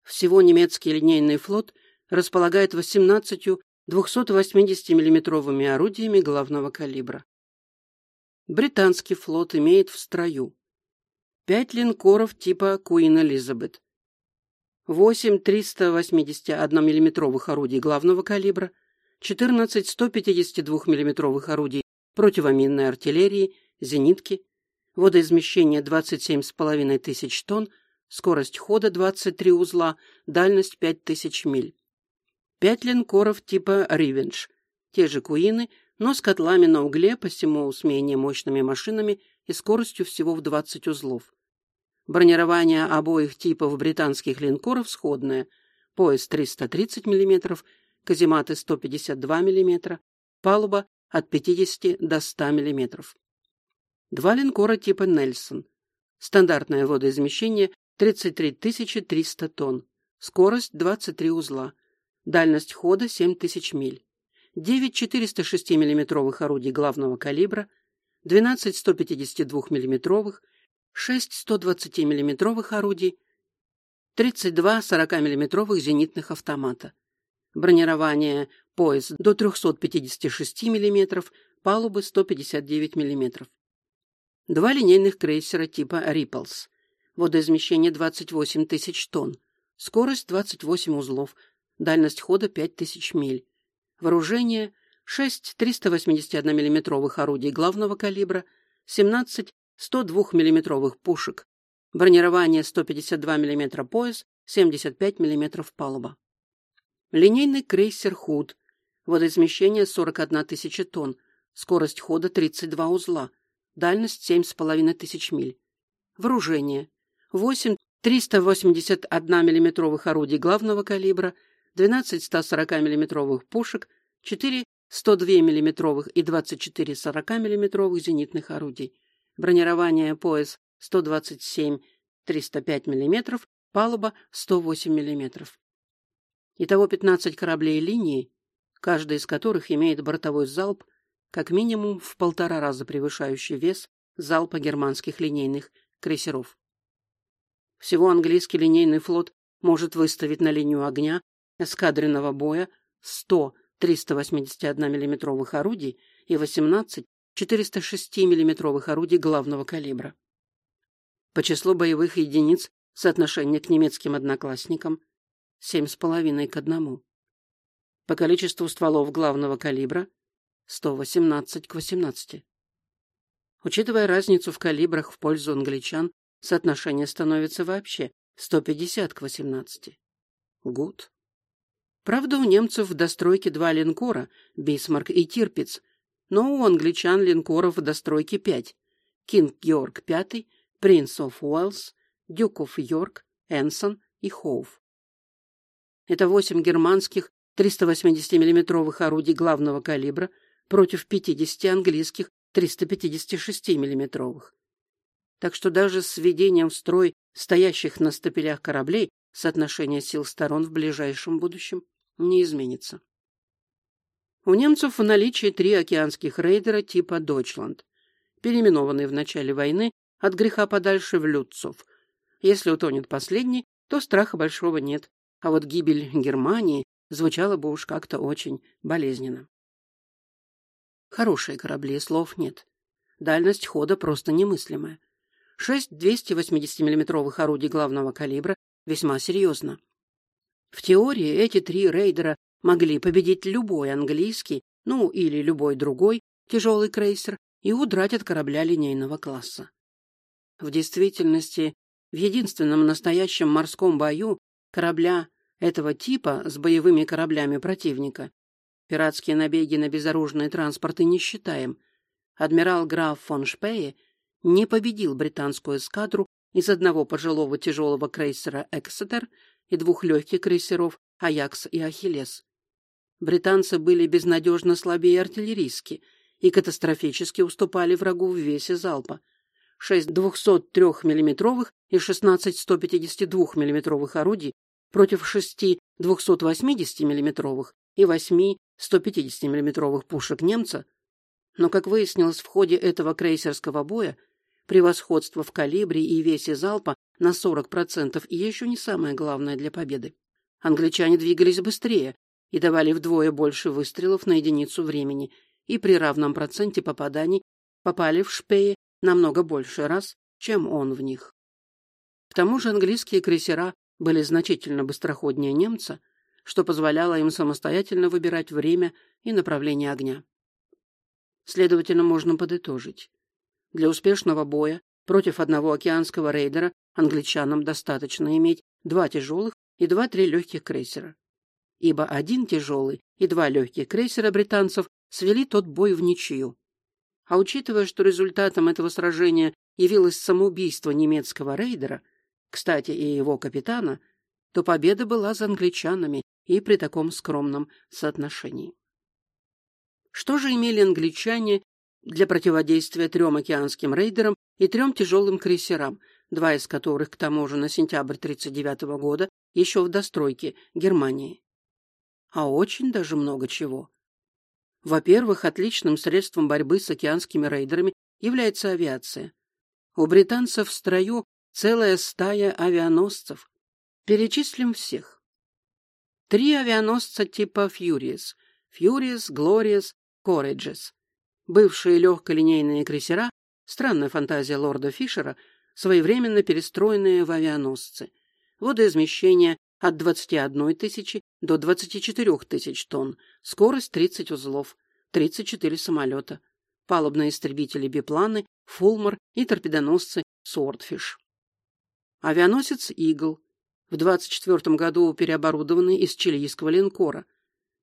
Всего немецкий линейный флот располагает 18 280 миллиметровыми орудиями главного калибра. Британский флот имеет в строю пять линкоров типа Queen Elizabeth, восемь 381 миллиметровых орудий главного калибра, 14 152 миллиметровых орудий противоминной артиллерии, зенитки, водоизмещение 27,5 тысяч тонн, скорость хода 23 узла, дальность 5000 миль. Пять линкоров типа «Ривенж», те же «Куины», но с котлами на угле, посему с менее мощными машинами и скоростью всего в 20 узлов. Бронирование обоих типов британских линкоров сходное. Пояс 330 мм, казематы 152 мм, палуба от 50 до 100 мм. Два линкора типа «Нельсон». Стандартное водоизмещение 33 300 тонн. Скорость 23 узла. Дальность хода 7000 миль. 9 406 миллиметровых орудий главного калибра, 12 152 миллиметровых, 6 120 миллиметровых орудий, 32 40 миллиметровых зенитных автомата. Бронирование пояс до 356 мм, палубы 159 мм. Два линейных крейсера типа «Риплс». Водоизмещение 28 тысяч тонн. Скорость 28 узлов. Дальность хода 5000 миль. Вооружение 6 381 миллиметровых орудий главного калибра, 17 102 миллиметровых пушек, бронирование 152 мм пояс, 75 мм палуба. Линейный крейсер «Худ», водоизмещение 41 тысяча тонн, скорость хода 32 узла, дальность 7,5 тысяч миль. Вооружение 8 381 миллиметровых орудий главного калибра, 12 140 миллиметровых пушек, 4 102 миллиметровых и 24 40 миллиметровых зенитных орудий, бронирование пояс 127 305 мм, палуба 108 мм. Итого 15 кораблей линии, каждый из которых имеет бортовой залп как минимум в полтора раза превышающий вес залпа германских линейных крейсеров. Всего английский линейный флот может выставить на линию огня эскадренного боя 100 381 миллиметровых орудий и 18 406 миллиметровых орудий главного калибра. По числу боевых единиц соотношение к немецким одноклассникам 7,5 к 1. По количеству стволов главного калибра 118 к 18. Учитывая разницу в калибрах в пользу англичан, соотношение становится вообще 150 к 18. Гуд. Правда, у немцев в достройке два линкора, Бисмарк и Тирпиц, но у англичан линкоров в достройке пять. Кинг Георг V, Принц оф Уэллс, Дюк оф Йорк, Энсон и Хоув. Это восемь германских 380 миллиметровых орудий главного калибра против 50 английских 356 миллиметровых. Так что даже с введением в строй стоящих на стапелях кораблей соотношение сил сторон в ближайшем будущем не изменится. У немцев в наличии три океанских рейдера типа «Дойчланд», переименованные в начале войны от греха подальше в «Люцов». Если утонет последний, то страха большого нет, а вот гибель Германии звучала бы уж как-то очень болезненно. Хорошие корабли, слов нет. Дальность хода просто немыслимая. Шесть 280 миллиметровых орудий главного калибра весьма серьезно. В теории эти три рейдера могли победить любой английский, ну или любой другой тяжелый крейсер и удрать от корабля линейного класса. В действительности, в единственном настоящем морском бою корабля этого типа с боевыми кораблями противника пиратские набеги на безоружные транспорты не считаем, адмирал граф фон Шпее не победил британскую эскадру из одного пожилого тяжелого крейсера «Эксетер» и двух легких крейсеров «Аякс» и «Ахиллес». Британцы были безнадежно слабее артиллерийски и катастрофически уступали врагу в весе залпа. Шесть 203 миллиметровых и 16 152 миллиметровых орудий против шести 280 миллиметровых и восьми 150 миллиметровых пушек немца. Но, как выяснилось в ходе этого крейсерского боя, Превосходство в калибре и весе залпа на 40% и еще не самое главное для победы. Англичане двигались быстрее и давали вдвое больше выстрелов на единицу времени, и при равном проценте попаданий попали в шпее намного больше раз, чем он в них. К тому же английские крейсера были значительно быстроходнее немца, что позволяло им самостоятельно выбирать время и направление огня. Следовательно, можно подытожить. Для успешного боя против одного океанского рейдера англичанам достаточно иметь два тяжелых и два-три легких крейсера. Ибо один тяжелый и два легких крейсера британцев свели тот бой в ничью. А учитывая, что результатом этого сражения явилось самоубийство немецкого рейдера, кстати, и его капитана, то победа была за англичанами и при таком скромном соотношении. Что же имели англичане для противодействия трем океанским рейдерам и трем тяжелым крейсерам, два из которых, к тому же, на сентябрь 1939 года еще в достройке Германии. А очень даже много чего. Во-первых, отличным средством борьбы с океанскими рейдерами является авиация. У британцев в строю целая стая авианосцев. Перечислим всех. Три авианосца типа «Фьюриес» — «Фьюриес», «Глориес», «Courageous», Бывшие легколинейные крейсера, странная фантазия лорда Фишера, своевременно перестроенные в авианосцы. Водоизмещение от 21 тысячи до 24 тысяч тонн, скорость 30 узлов, 34 самолета, палубные истребители-бипланы, Фулмар и торпедоносцы Сордфиш. Авианосец «Игл» в 24 году переоборудованный из чилийского линкора,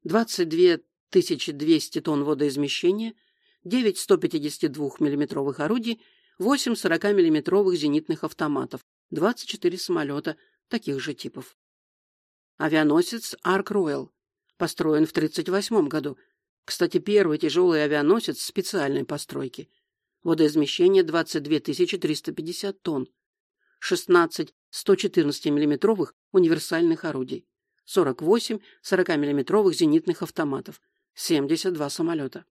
22 200 тонн водоизмещения – 9 152 миллиметровых орудий, 8 40 миллиметровых зенитных автоматов, 24 самолета таких же типов. Авианосец Арк Роyal построен в 1938 году. Кстати, первый тяжелый авианосец специальной постройки. Водоизмещение 22 350 тонн. 16 114 миллиметровых универсальных орудий. 48 40-мм зенитных автоматов, 72 самолета.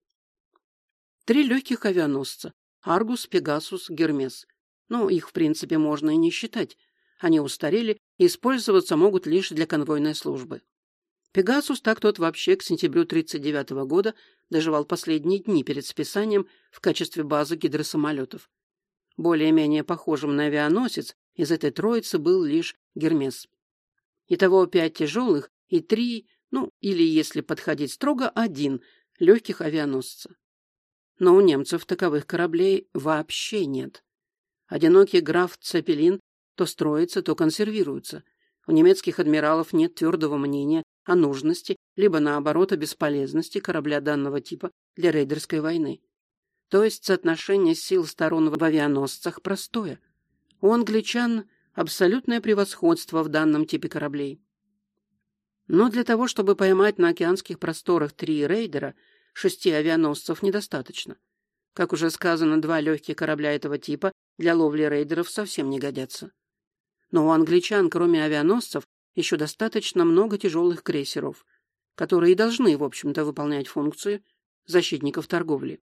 Три легких авианосца – Аргус, Пегасус, Гермес. Ну, их, в принципе, можно и не считать. Они устарели и использоваться могут лишь для конвойной службы. Пегасус так тот вообще к сентябрю 1939 года доживал последние дни перед списанием в качестве базы гидросамолетов. Более-менее похожим на авианосец из этой троицы был лишь Гермес. Итого пять тяжелых и три, ну, или, если подходить строго, один легких авианосца. Но у немцев таковых кораблей вообще нет. Одинокий граф Цепелин то строится, то консервируется. У немецких адмиралов нет твердого мнения о нужности, либо наоборот о бесполезности корабля данного типа для рейдерской войны. То есть соотношение сил сторон в авианосцах простое. У англичан абсолютное превосходство в данном типе кораблей. Но для того, чтобы поймать на океанских просторах три рейдера, шести авианосцев недостаточно. Как уже сказано, два легких корабля этого типа для ловли рейдеров совсем не годятся. Но у англичан, кроме авианосцев, еще достаточно много тяжелых крейсеров, которые и должны, в общем-то, выполнять функцию защитников торговли.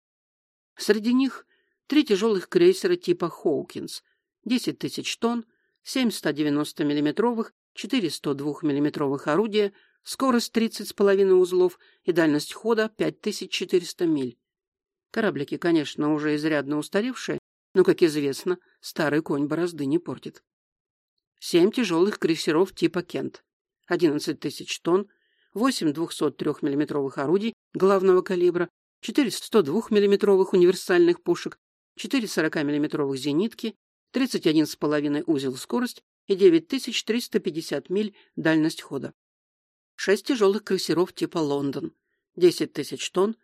Среди них три тяжелых крейсера типа «Хоукинс» 10 тысяч тонн, 7 190 миллиметровых, 4 102 миллиметровых орудия, скорость 30,5 узлов и дальность хода 5400 миль. Кораблики, конечно, уже изрядно устаревшие, но, как известно, старый конь борозды не портит. Семь тяжелых крейсеров типа «Кент», 11 тысяч тонн, 8 203 миллиметровых орудий главного калибра, 4 102 миллиметровых универсальных пушек, 4 40 миллиметровых зенитки, 31,5 узел скорость и 9350 миль дальность хода. Шесть тяжелых крейсеров типа «Лондон», 10 тысяч тонн,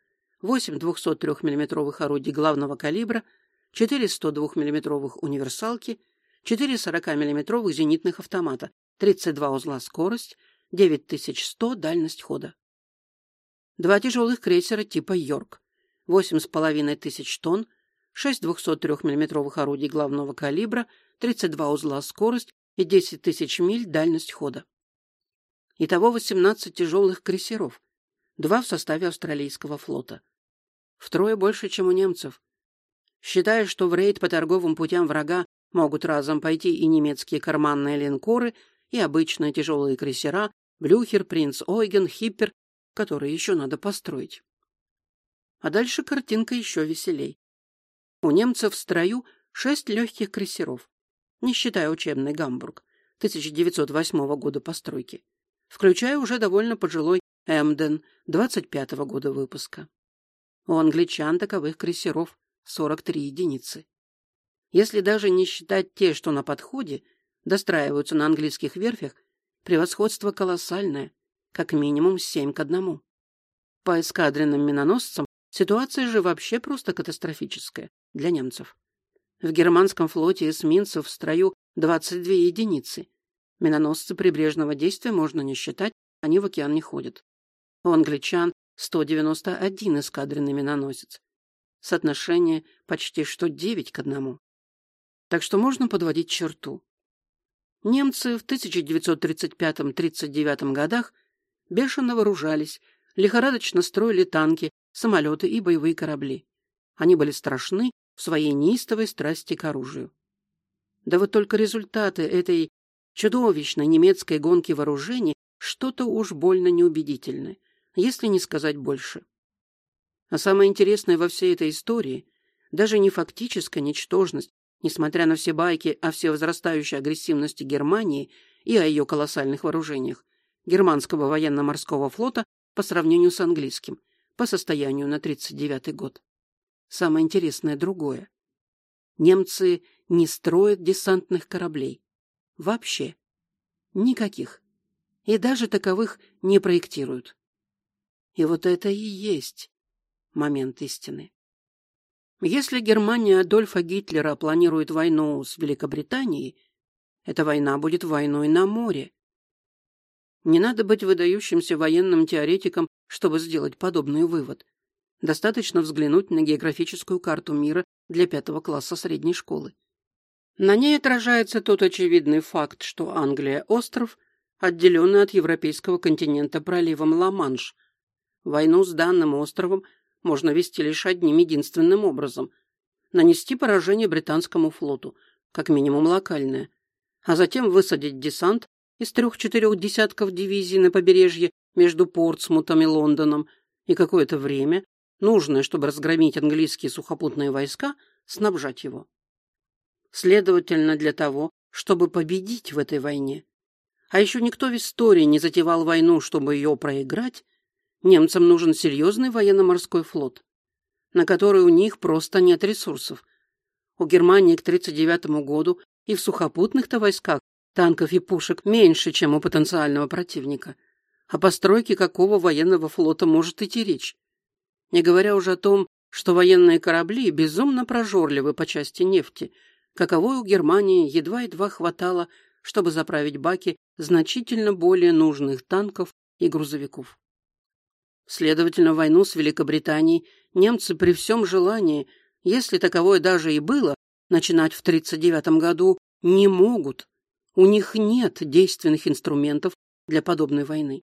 8 203 миллиметровых орудий главного калибра, 4 102 миллиметровых универсалки, 4 40-мм зенитных автомата, 32 узла скорость, 9100 дальность хода. Два тяжелых крейсера типа «Йорк», 8,5 тысяч тонн, 6 203 мм орудий главного калибра, 32 узла скорость и 10 тысяч миль дальность хода. Итого 18 тяжелых крейсеров, два в составе австралийского флота. Втрое больше, чем у немцев. Считая, что в рейд по торговым путям врага Могут разом пойти и немецкие карманные линкоры, и обычные тяжелые крейсера, Блюхер, Принц Ойген, Хиппер, которые еще надо построить. А дальше картинка еще веселей. У немцев в строю шесть легких крейсеров, не считая учебный Гамбург, 1908 года постройки, включая уже довольно пожилой Эмден, 25 -го года выпуска. У англичан таковых крейсеров 43 единицы. Если даже не считать те, что на подходе, достраиваются на английских верфях, превосходство колоссальное, как минимум семь к одному. По эскадренным миноносцам ситуация же вообще просто катастрофическая для немцев. В германском флоте эсминцев в строю 22 единицы. Миноносцы прибрежного действия можно не считать, они в океан не ходят. У англичан 191 эскадренный миноносец. Соотношение почти что 9 к одному так что можно подводить черту. Немцы в 1935-39 годах бешено вооружались, лихорадочно строили танки, самолеты и боевые корабли. Они были страшны в своей неистовой страсти к оружию. Да вот только результаты этой чудовищной немецкой гонки вооружений что-то уж больно неубедительны, если не сказать больше. А самое интересное во всей этой истории даже не фактическая ничтожность Несмотря на все байки о всевозрастающей агрессивности Германии и о ее колоссальных вооружениях, германского военно-морского флота по сравнению с английским, по состоянию на 1939 год. Самое интересное другое. Немцы не строят десантных кораблей. Вообще. Никаких. И даже таковых не проектируют. И вот это и есть момент истины. Если Германия Адольфа Гитлера планирует войну с Великобританией, эта война будет войной на море. Не надо быть выдающимся военным теоретиком, чтобы сделать подобный вывод. Достаточно взглянуть на географическую карту мира для пятого класса средней школы. На ней отражается тот очевидный факт, что Англия – остров, отделенный от европейского континента проливом Ла-Манш. Войну с данным островом можно вести лишь одним единственным образом – нанести поражение британскому флоту, как минимум локальное, а затем высадить десант из трех-четырех десятков дивизий на побережье между Портсмутом и Лондоном и какое-то время, нужное, чтобы разгромить английские сухопутные войска, снабжать его. Следовательно, для того, чтобы победить в этой войне, а еще никто в истории не затевал войну, чтобы ее проиграть, немцам нужен серьезный военно-морской флот, на который у них просто нет ресурсов. У Германии к 1939 году и в сухопутных-то войсках танков и пушек меньше, чем у потенциального противника. О постройке какого военного флота может идти речь? Не говоря уже о том, что военные корабли безумно прожорливы по части нефти, каковой у Германии едва-едва хватало, чтобы заправить баки значительно более нужных танков и грузовиков. Следовательно, войну с Великобританией немцы при всем желании, если таковое даже и было, начинать в 1939 году не могут. У них нет действенных инструментов для подобной войны.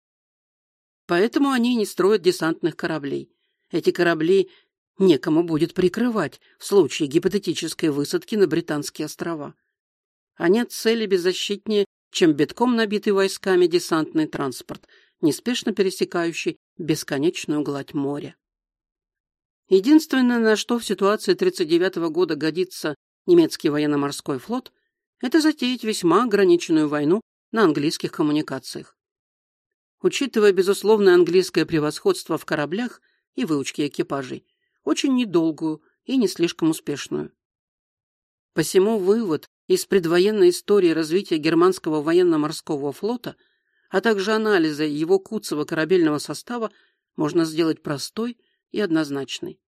Поэтому они не строят десантных кораблей. Эти корабли некому будет прикрывать в случае гипотетической высадки на Британские острова. А нет цели беззащитнее, чем битком набитый войсками десантный транспорт, неспешно пересекающий бесконечную гладь моря. Единственное, на что в ситуации 1939 года годится немецкий военно-морской флот, это затеять весьма ограниченную войну на английских коммуникациях. Учитывая безусловное английское превосходство в кораблях и выучке экипажей, очень недолгую и не слишком успешную. Посему вывод из предвоенной истории развития германского военно-морского флота, а также анализа его куцого корабельного состава можно сделать простой и однозначный.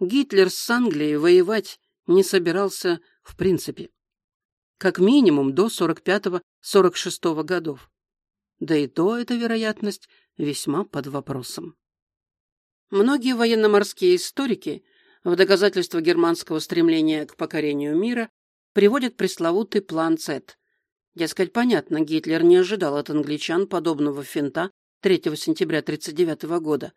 Гитлер с Англией воевать не собирался в принципе. Как минимум до 45-46 годов. Да и то эта вероятность весьма под вопросом. Многие военно-морские историки в доказательство германского стремления к покорению мира приводят пресловутый план Z. Дескать, понятно, Гитлер не ожидал от англичан подобного финта 3 сентября 1939 года.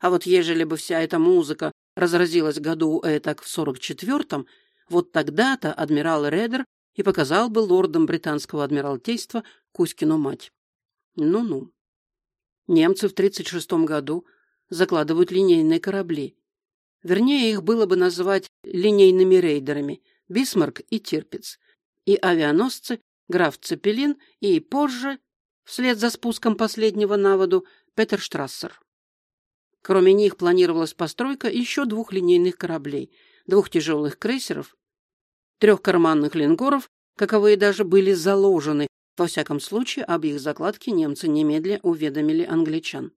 А вот ежели бы вся эта музыка разразилась году этак в 44-м, вот тогда-то адмирал Редер и показал бы лордам британского адмиралтейства Кузькину мать. Ну-ну. Немцы в 36 году закладывают линейные корабли. Вернее, их было бы назвать линейными рейдерами, Бисмарк и Тирпиц, и авианосцы граф Цепелин и позже, вслед за спуском последнего на воду, Петер Штрассер. Кроме них планировалась постройка еще двух линейных кораблей, двух тяжелых крейсеров, трех карманных линкоров, каковые даже были заложены, во всяком случае об их закладке немцы немедля уведомили англичан.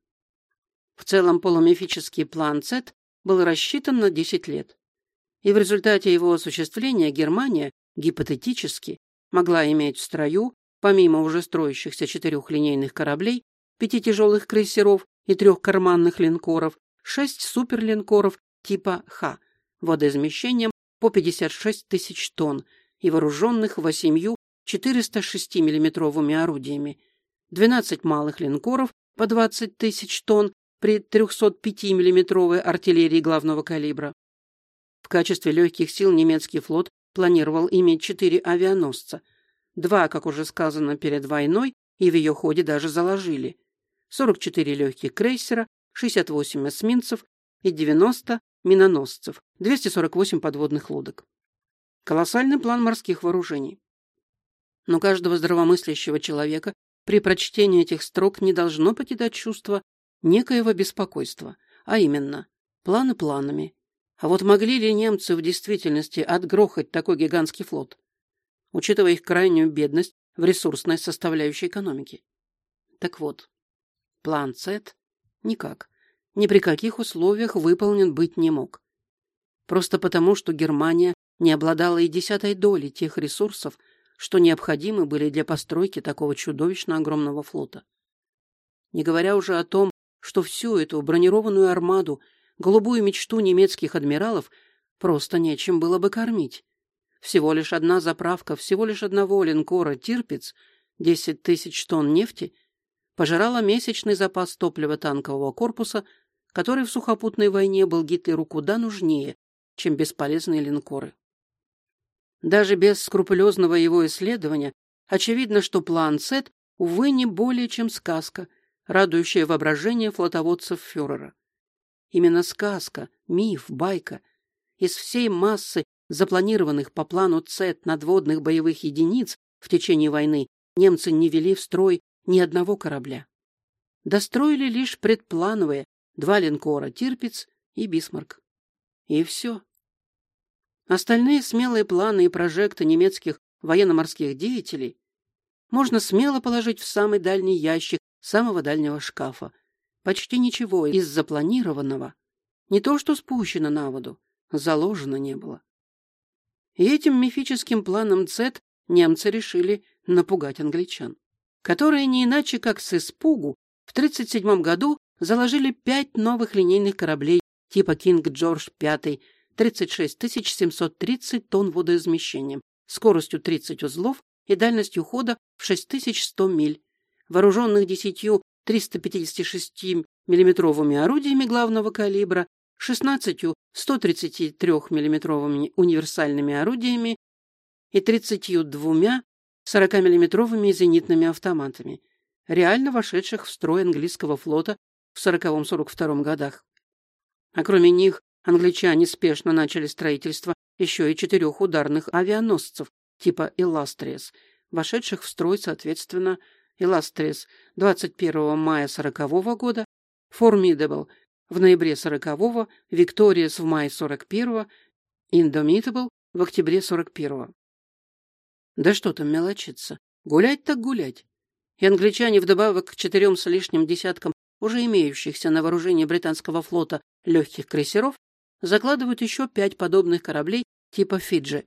В целом полумифический план Z был рассчитан на 10 лет. И в результате его осуществления Германия, гипотетически, могла иметь в строю, помимо уже строящихся четырех линейных кораблей, пяти тяжелых крейсеров и трех карманных линкоров, шесть суперлинкоров типа «Х» водоизмещением по 56 тысяч тонн и вооруженных восемью 406 миллиметровыми орудиями, 12 малых линкоров по 20 тысяч тонн при 305 миллиметровой артиллерии главного калибра, в качестве легких сил немецкий флот планировал иметь четыре авианосца. Два, как уже сказано, перед войной, и в ее ходе даже заложили. 44 легких крейсера, 68 эсминцев и 90 миноносцев, 248 подводных лодок. Колоссальный план морских вооружений. Но каждого здравомыслящего человека при прочтении этих строк не должно покидать чувство некоего беспокойства, а именно, планы планами, а вот могли ли немцы в действительности отгрохать такой гигантский флот, учитывая их крайнюю бедность в ресурсной составляющей экономики? Так вот, план ЦЭТ никак, ни при каких условиях выполнен быть не мог. Просто потому, что Германия не обладала и десятой долей тех ресурсов, что необходимы были для постройки такого чудовищно огромного флота. Не говоря уже о том, что всю эту бронированную армаду голубую мечту немецких адмиралов просто нечем было бы кормить. Всего лишь одна заправка, всего лишь одного линкора «Тирпиц» 10 тысяч тонн нефти, пожирала месячный запас топлива танкового корпуса, который в сухопутной войне был Гитлеру куда нужнее, чем бесполезные линкоры. Даже без скрупулезного его исследования очевидно, что план Сет, увы, не более чем сказка, радующая воображение флотоводцев фюрера. Именно сказка, миф, байка. Из всей массы запланированных по плану ЦЕТ надводных боевых единиц в течение войны немцы не вели в строй ни одного корабля. Достроили лишь предплановые два линкора «Тирпиц» и «Бисмарк». И все. Остальные смелые планы и прожекты немецких военно-морских деятелей можно смело положить в самый дальний ящик самого дальнего шкафа. Почти ничего из запланированного, не то что спущено на воду, заложено не было. И этим мифическим планом Цет немцы решили напугать англичан, которые не иначе как с испугу в 1937 году заложили пять новых линейных кораблей типа «Кинг Джордж V», 36 730 тонн водоизмещением, скоростью 30 узлов и дальностью хода в 6100 миль, вооруженных десятью 356 миллиметровыми орудиями главного калибра, 16 133 миллиметровыми универсальными орудиями и 32 40 миллиметровыми зенитными автоматами, реально вошедших в строй английского флота в 40-42 годах. А кроме них, англичане спешно начали строительство еще и четырех ударных авианосцев типа «Иластриес», вошедших в строй, соответственно, «Иластриес» 21 мая 40 года, «Formidable» в ноябре 40-го, «Викториес» в мае 41-го, «Indomitable» в октябре 41-го. Да что там мелочиться, гулять так гулять. И англичане вдобавок к четырем с лишним десяткам уже имеющихся на вооружении британского флота легких крейсеров закладывают еще пять подобных кораблей типа «Фиджи».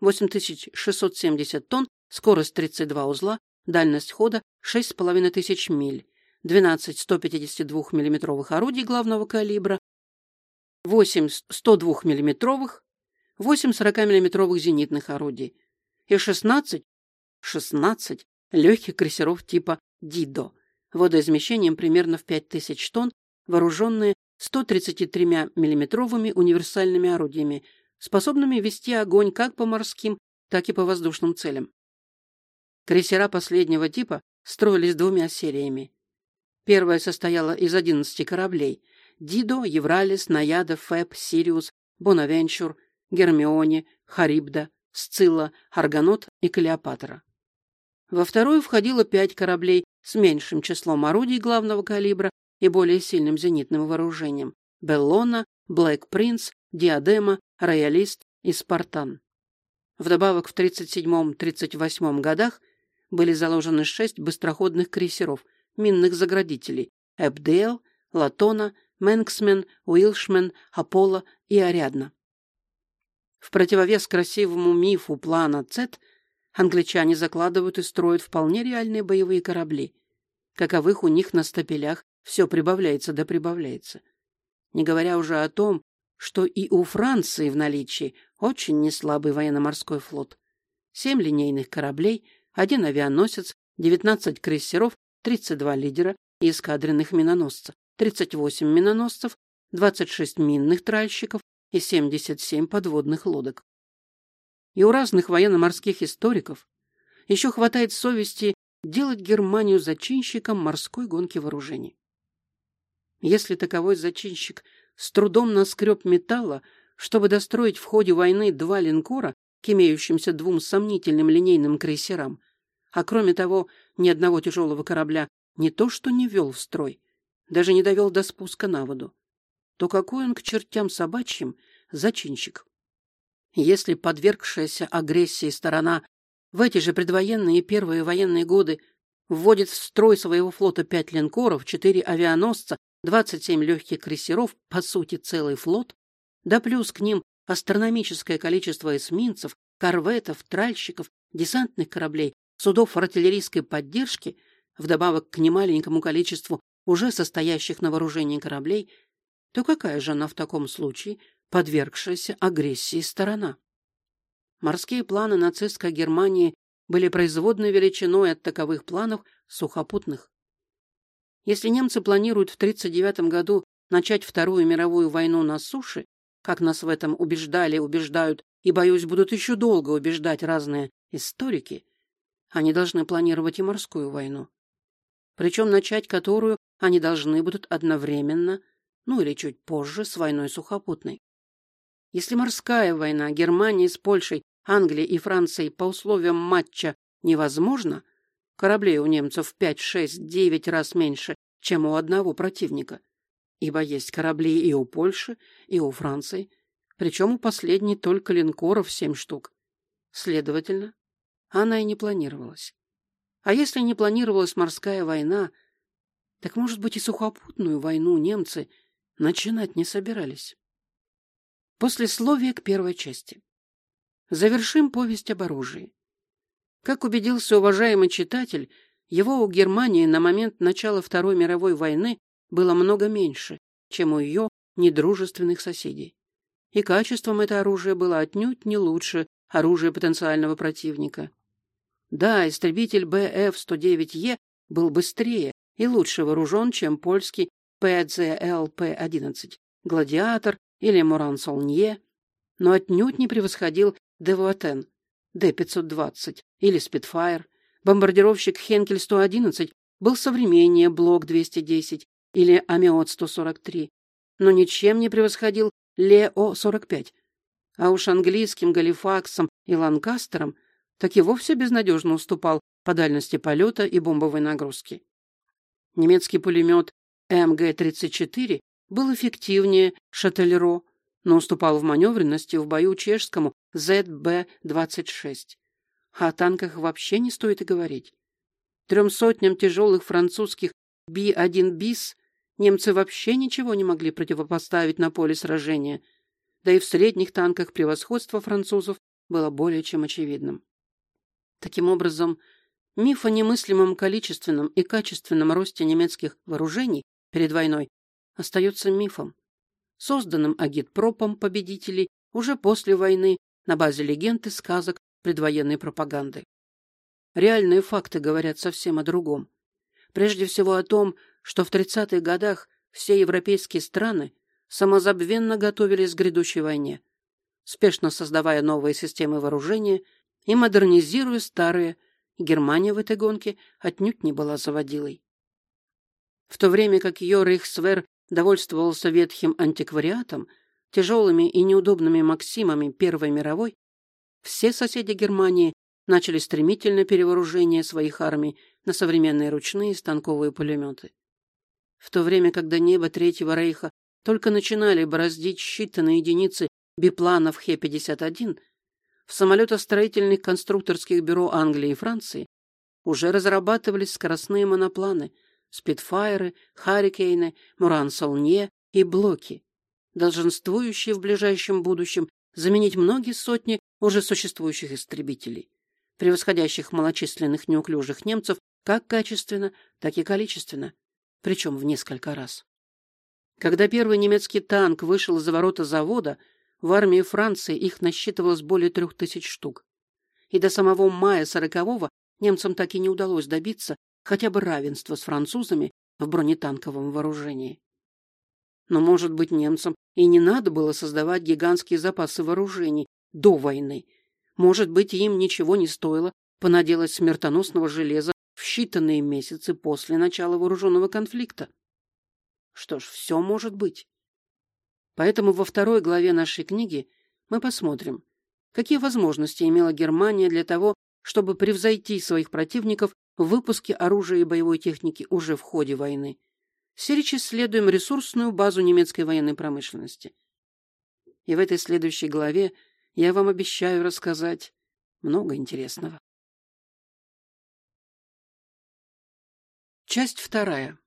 8670 тонн, скорость 32 узла, дальность хода 6500 миль, 12 152 миллиметровых орудий главного калибра, 8 102 миллиметровых, 8 40 миллиметровых зенитных орудий и 16 16 легких крейсеров типа «Дидо» водоизмещением примерно в 5000 тонн, вооруженные 133 миллиметровыми универсальными орудиями, способными вести огонь как по морским, так и по воздушным целям. Крейсера последнего типа строились двумя сериями. Первая состояла из 11 кораблей – Дидо, Евралис, Наяда, Фэб, Сириус, Бонавенчур, Гермионе, Харибда, Сцилла, Аргонот и Клеопатра. Во вторую входило пять кораблей с меньшим числом орудий главного калибра и более сильным зенитным вооружением – Беллона, Блэк Принц, Диадема, Роялист и Спартан. Вдобавок в 37-38 годах были заложены шесть быстроходных крейсеров, минных заградителей – Эбдейл, Латона, Мэнксмен, Уилшмен, Аполло и Ариадна. В противовес красивому мифу плана Цет англичане закладывают и строят вполне реальные боевые корабли. Каковых у них на стапелях все прибавляется да прибавляется. Не говоря уже о том, что и у Франции в наличии очень неслабый военно-морской флот. Семь линейных кораблей, один авианосец, 19 крейсеров, 32 лидера и эскадренных миноносцев, 38 миноносцев, 26 минных тральщиков и 77 подводных лодок. И у разных военно-морских историков еще хватает совести делать Германию зачинщиком морской гонки вооружений. Если таковой зачинщик с трудом наскреб металла, чтобы достроить в ходе войны два линкора к имеющимся двум сомнительным линейным крейсерам, а кроме того, ни одного тяжелого корабля не то что не вел в строй, даже не довел до спуска на воду, то какой он к чертям собачьим зачинщик? Если подвергшаяся агрессии сторона в эти же предвоенные и первые военные годы вводит в строй своего флота пять линкоров, четыре авианосца 27 легких крейсеров, по сути целый флот, да плюс к ним астрономическое количество эсминцев, корветов, тральщиков, десантных кораблей, судов артиллерийской поддержки, вдобавок к немаленькому количеству уже состоящих на вооружении кораблей, то какая же она в таком случае подвергшаяся агрессии сторона? Морские планы нацистской Германии были производной величиной от таковых планов сухопутных. Если немцы планируют в 1939 году начать Вторую мировую войну на суше, как нас в этом убеждали, убеждают и, боюсь, будут еще долго убеждать разные историки, они должны планировать и морскую войну. Причем начать которую они должны будут одновременно, ну или чуть позже, с войной сухопутной. Если морская война Германии с Польшей, Англией и Францией по условиям матча невозможна, кораблей у немцев в 5, 6, 9 раз меньше, чем у одного противника, ибо есть корабли и у Польши, и у Франции, причем у последней только линкоров семь штук. Следовательно, она и не планировалась. А если не планировалась морская война, так, может быть, и сухопутную войну немцы начинать не собирались. Послесловие к первой части. Завершим повесть об оружии. Как убедился уважаемый читатель, его у Германии на момент начала Второй мировой войны было много меньше, чем у ее недружественных соседей. И качеством это оружие было отнюдь не лучше оружия потенциального противника. Да, истребитель БФ-109Е был быстрее и лучше вооружен, чем польский ПЗЛ-П-11, «Гладиатор» или «Муран-Солнье», но отнюдь не превосходил Девуатен Д-520 или «Спитфайр». Бомбардировщик «Хенкель-111» был современнее «Блок-210» или «Амиот-143», но ничем не превосходил Лео-45. А уж английским Галифаксом и Ланкастером так и вовсе безнадежно уступал по дальности полета и бомбовой нагрузки. Немецкий пулемет МГ-34 был эффективнее Шателеро, но уступал в маневренности в бою чешскому ЗБ-26. А о танках вообще не стоит и говорить. Трем сотням тяжелых французских Би-1 БИС немцы вообще ничего не могли противопоставить на поле сражения, да и в средних танках превосходство французов было более чем очевидным. Таким образом, миф о немыслимом количественном и качественном росте немецких вооружений перед войной остается мифом, созданным агитпропом победителей уже после войны на базе легенд и сказок предвоенной пропаганды. Реальные факты говорят совсем о другом. Прежде всего о том, что в 30-х годах все европейские страны самозабвенно готовились к грядущей войне, спешно создавая новые системы вооружения и модернизируя старые, Германия в этой гонке отнюдь не была заводилой. В то время как ее Рейхсвер довольствовался ветхим антиквариатом, тяжелыми и неудобными максимами Первой мировой, все соседи Германии начали стремительное перевооружение своих армий на современные ручные станковые пулеметы. В то время, когда небо Третьего Рейха только начинали бороздить считанные единицы бипланов Хе-51, в самолетостроительных конструкторских бюро Англии и Франции уже разрабатывались скоростные монопланы, спидфайры, харрикейны, муран-солнье и блоки, долженствующие в ближайшем будущем заменить многие сотни уже существующих истребителей, превосходящих малочисленных неуклюжих немцев как качественно, так и количественно, причем в несколько раз. Когда первый немецкий танк вышел из ворота завода, в армии Франции их насчитывалось более трех тысяч штук. И до самого мая сорокового немцам так и не удалось добиться хотя бы равенства с французами в бронетанковом вооружении. Но, может быть, немцам и не надо было создавать гигантские запасы вооружений до войны. Может быть, им ничего не стоило понаделать смертоносного железа в считанные месяцы после начала вооруженного конфликта. Что ж, все может быть. Поэтому во второй главе нашей книги мы посмотрим, какие возможности имела Германия для того, чтобы превзойти своих противников в выпуске оружия и боевой техники уже в ходе войны. Сирич исследуем ресурсную базу немецкой военной промышленности. И в этой следующей главе я вам обещаю рассказать много интересного. Часть вторая.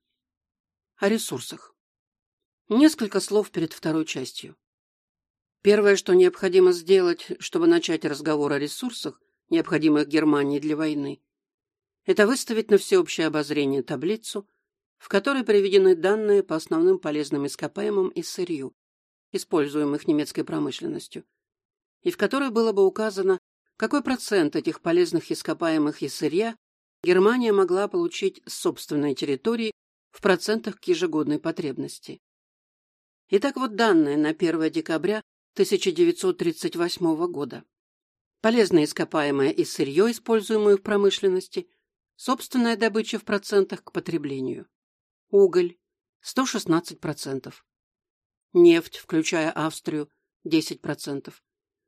О ресурсах. Несколько слов перед второй частью. Первое, что необходимо сделать, чтобы начать разговор о ресурсах, необходимых Германии для войны, это выставить на всеобщее обозрение таблицу, в которой приведены данные по основным полезным ископаемым и сырью, используемых немецкой промышленностью, и в которой было бы указано, какой процент этих полезных ископаемых из сырья Германия могла получить с собственной территории в процентах к ежегодной потребности. Итак, вот данные на 1 декабря 1938 года. Полезное ископаемое и сырье, используемое в промышленности, собственная добыча в процентах к потреблению. Уголь – 116%. Нефть, включая Австрию, 10%.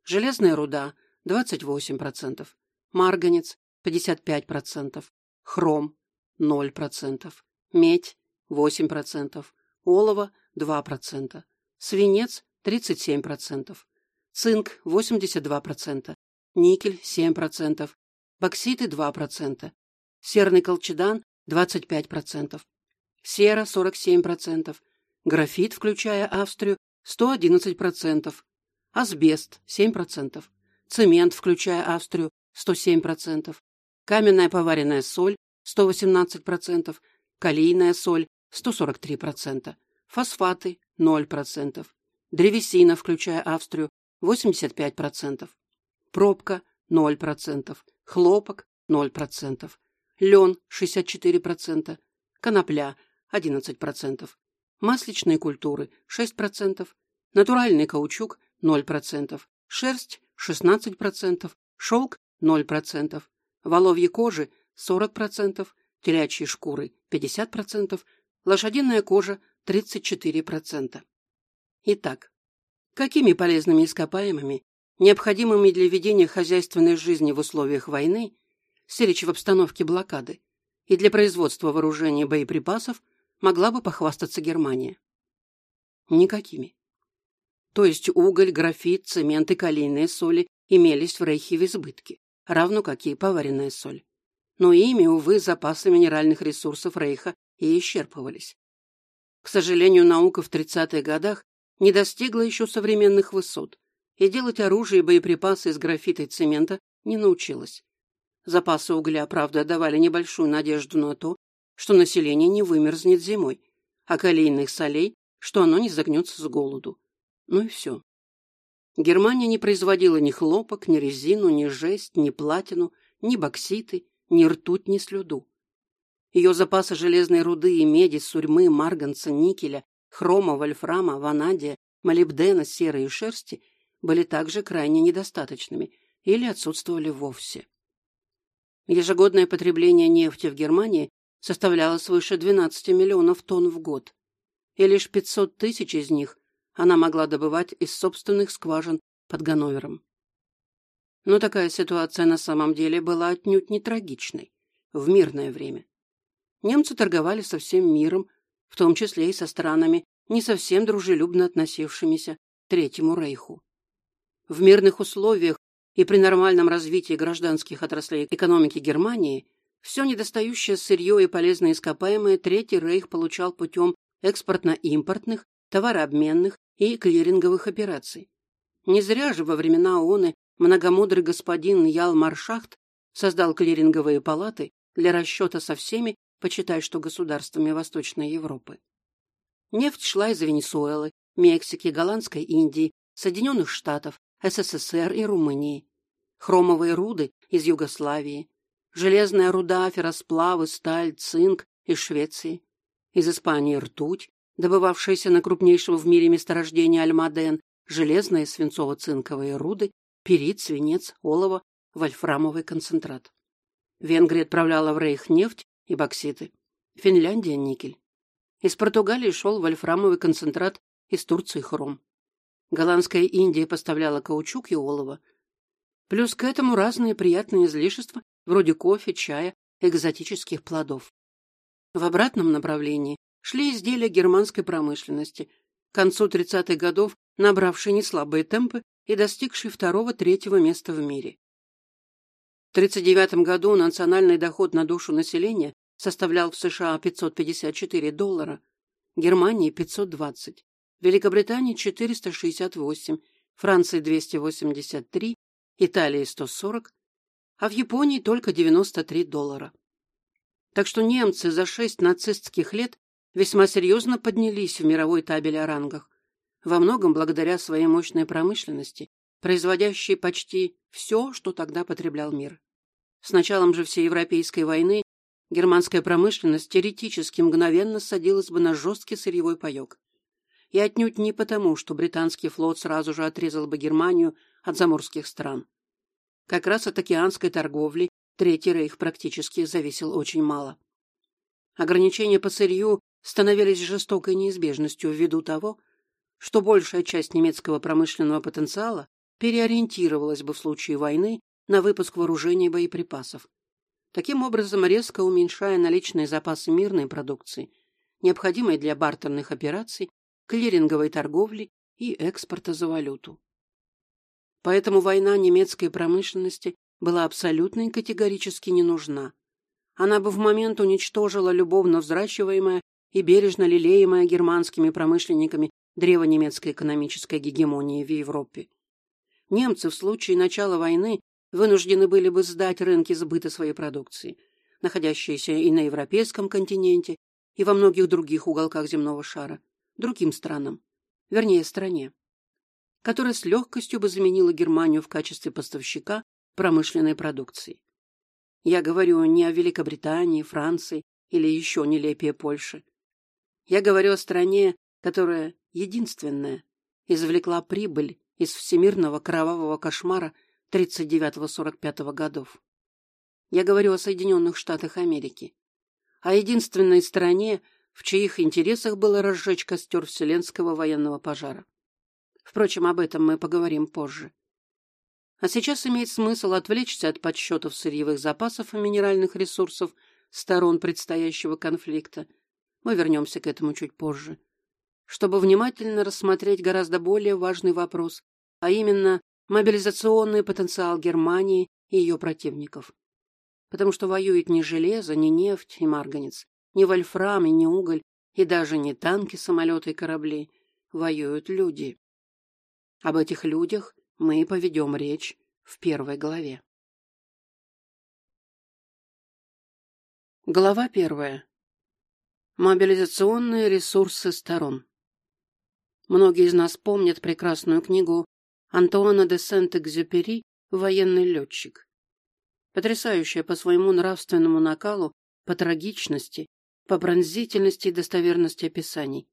Железная руда – 28%. Марганец – 55%. Хром – 0%. Медь – 8%. Олово – 2%. Свинец 37%, цинк 82%, никель 7%, бокситы 2%, серный колчедан 25%, сера 47%, графит, включая Австрию, 111%, асбест 7%, цемент, включая Австрию, 107%, каменная поваренная соль 118%, калийная соль 143%, фосфаты 0%, древесина, включая Австрию, 85%, пробка 0%, хлопок 0%, лен 64%, конопля 11%, масличные культуры 6%, натуральный каучук 0%, шерсть 16%, шелк 0%, воловьи кожи 40%, телячьи шкуры 50%, лошадиная кожа 34%. Итак, какими полезными ископаемыми, необходимыми для ведения хозяйственной жизни в условиях войны, сирич в обстановке блокады, и для производства вооружений и боеприпасов могла бы похвастаться Германия? Никакими. То есть уголь, графит, цемент и калийные соли имелись в Рейхе в избытке, равно как и поваренная соль. Но ими, увы, запасы минеральных ресурсов Рейха и исчерпывались. К сожалению, наука в 30-х годах не достигла еще современных высот, и делать оружие и боеприпасы из графита и цемента не научилась. Запасы угля, правда, давали небольшую надежду на то, что население не вымерзнет зимой, а калийных солей, что оно не загнется с голоду. Ну и все. Германия не производила ни хлопок, ни резину, ни жесть, ни платину, ни бокситы, ни ртуть, ни слюду. Ее запасы железной руды и меди, сурьмы, марганца, никеля хрома, вольфрама, ванадия, молибдена, серы и шерсти были также крайне недостаточными или отсутствовали вовсе. Ежегодное потребление нефти в Германии составляло свыше 12 миллионов тонн в год, и лишь 500 тысяч из них она могла добывать из собственных скважин под Ганновером. Но такая ситуация на самом деле была отнюдь не трагичной в мирное время. Немцы торговали со всем миром, в том числе и со странами, не совсем дружелюбно относившимися к Третьему Рейху. В мирных условиях и при нормальном развитии гражданских отраслей экономики Германии все недостающее сырье и полезные ископаемые Третий Рейх получал путем экспортно-импортных, товарообменных и клиринговых операций. Не зря же во времена ООН многомудрый господин Ял Маршахт создал клиринговые палаты для расчета со всеми почитай, что государствами Восточной Европы. Нефть шла из Венесуэлы, Мексики, Голландской Индии, Соединенных Штатов, СССР и Румынии. Хромовые руды из Югославии, железная руда, ферросплавы, сталь, цинк из Швеции. Из Испании ртуть, добывавшаяся на крупнейшем в мире месторождении Альмаден, железные свинцово-цинковые руды, перит, свинец, олово, вольфрамовый концентрат. Венгрия отправляла в Рейх нефть и бокситы. Финляндия – никель. Из Португалии шел вольфрамовый концентрат, из Турции – хром. Голландская Индия поставляла каучук и олово. Плюс к этому разные приятные излишества, вроде кофе, чая, экзотических плодов. В обратном направлении шли изделия германской промышленности, к концу 30-х годов набравшие неслабые темпы и достигшие второго-третьего места в мире. В 1939 году национальный доход на душу населения составлял в США 554 доллара, Германии 520, Великобритании 468, Франции 283, Италии 140, а в Японии только 93 доллара. Так что немцы за шесть нацистских лет весьма серьезно поднялись в мировой табель о рангах, во многом благодаря своей мощной промышленности производящей почти все, что тогда потреблял мир. С началом же всей Европейской войны германская промышленность теоретически мгновенно садилась бы на жесткий сырьевой паек. И отнюдь не потому, что британский флот сразу же отрезал бы Германию от заморских стран. Как раз от океанской торговли Третий Рейх практически зависел очень мало. Ограничения по сырью становились жестокой неизбежностью ввиду того, что большая часть немецкого промышленного потенциала переориентировалась бы в случае войны на выпуск вооружений и боеприпасов. Таким образом, резко уменьшая наличные запасы мирной продукции, необходимой для бартерных операций, клиринговой торговли и экспорта за валюту. Поэтому война немецкой промышленности была абсолютно и категорически не нужна. Она бы в момент уничтожила любовно взращиваемое и бережно лелеемое германскими промышленниками древо немецкой экономической гегемонии в Европе. Немцы в случае начала войны вынуждены были бы сдать рынки сбыта своей продукции, находящиеся и на европейском континенте, и во многих других уголках земного шара, другим странам, вернее, стране, которая с легкостью бы заменила Германию в качестве поставщика промышленной продукции. Я говорю не о Великобритании, Франции или еще нелепее Польше. Я говорю о стране, которая единственная извлекла прибыль из всемирного кровавого кошмара 39-45 годов. Я говорю о Соединенных Штатах Америки, о единственной стране, в чьих интересах было разжечь костер Вселенского военного пожара. Впрочем, об этом мы поговорим позже. А сейчас имеет смысл отвлечься от подсчетов сырьевых запасов и минеральных ресурсов сторон предстоящего конфликта. Мы вернемся к этому чуть позже чтобы внимательно рассмотреть гораздо более важный вопрос, а именно мобилизационный потенциал Германии и ее противников. Потому что воюет не железо, не нефть и марганец, не вольфрам и не уголь, и даже не танки, самолеты и корабли. Воюют люди. Об этих людях мы поведем речь в первой главе. Глава первая. Мобилизационные ресурсы сторон. Многие из нас помнят прекрасную книгу Антуана де Сент-Экзюпери «Военный летчик». Потрясающая по своему нравственному накалу, по трагичности, по пронзительности и достоверности описаний.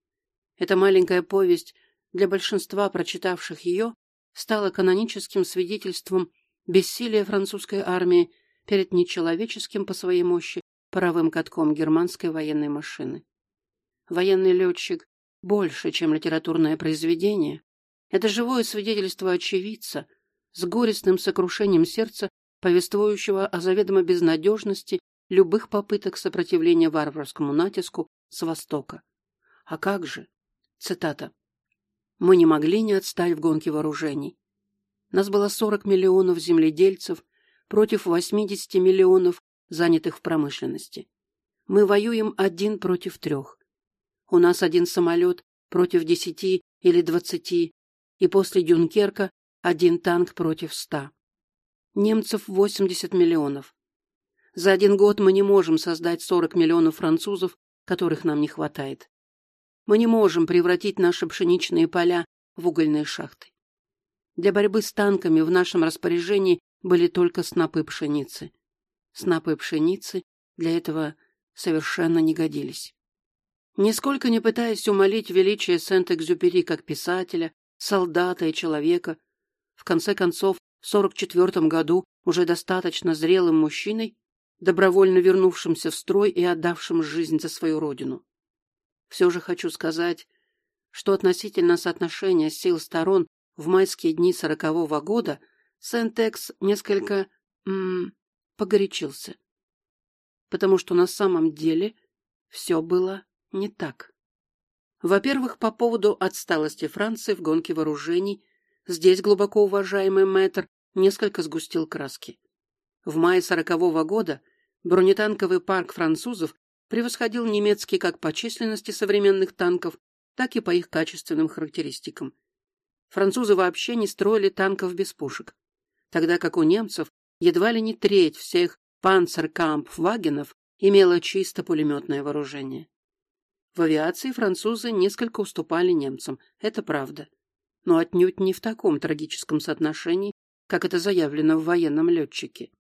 Эта маленькая повесть для большинства прочитавших ее стала каноническим свидетельством бессилия французской армии перед нечеловеческим по своей мощи паровым катком германской военной машины. Военный летчик больше, чем литературное произведение. Это живое свидетельство очевидца с горестным сокрушением сердца, повествующего о заведомо безнадежности любых попыток сопротивления варварскому натиску с Востока. А как же? Цитата. «Мы не могли не отстать в гонке вооружений. Нас было 40 миллионов земледельцев против 80 миллионов, занятых в промышленности. Мы воюем один против трех. У нас один самолет против десяти или двадцати, и после Дюнкерка один танк против ста. Немцев 80 миллионов. За один год мы не можем создать 40 миллионов французов, которых нам не хватает. Мы не можем превратить наши пшеничные поля в угольные шахты. Для борьбы с танками в нашем распоряжении были только снопы пшеницы. Снопы пшеницы для этого совершенно не годились. Нисколько не пытаясь умолить величие Сент-Экзюпери как писателя, солдата и человека, в конце концов, в 44 году уже достаточно зрелым мужчиной, добровольно вернувшимся в строй и отдавшим жизнь за свою родину. Все же хочу сказать, что относительно соотношения сил сторон в майские дни сорокового года Сент-Экс несколько -м, погорячился, потому что на самом деле все было не так. Во-первых, по поводу отсталости Франции в гонке вооружений, здесь глубоко уважаемый мэтр несколько сгустил краски. В мае сорокового года бронетанковый парк французов превосходил немецкий как по численности современных танков, так и по их качественным характеристикам. Французы вообще не строили танков без пушек, тогда как у немцев едва ли не треть всех панцеркампфвагенов имела чисто пулеметное вооружение. В авиации французы несколько уступали немцам, это правда. но отнюдь не в таком трагическом соотношении, как это заявлено в военном летчике.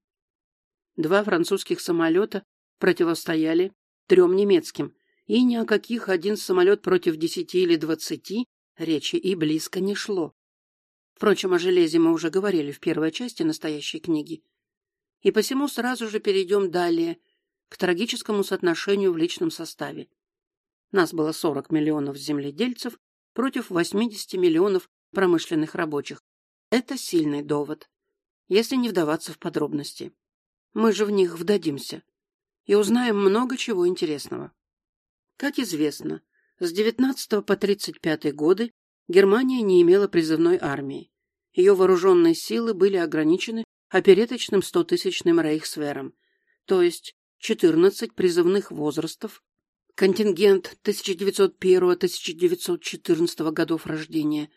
Два французских самолета противостояли трем немецким, и ни о каких один самолет против десяти или двадцати речи и близко не шло. Впрочем, о железе мы уже говорили в первой части настоящей книги. И посему сразу же перейдем далее к трагическому соотношению в личном составе. Нас было 40 миллионов земледельцев против 80 миллионов промышленных рабочих. Это сильный довод, если не вдаваться в подробности. Мы же в них вдадимся и узнаем много чего интересного. Как известно, с 19 по 35 годы Германия не имела призывной армии. Ее вооруженные силы были ограничены опереточным стотысячным рейхсвером, то есть 14 призывных возрастов, контингент 1901-1914 годов рождения,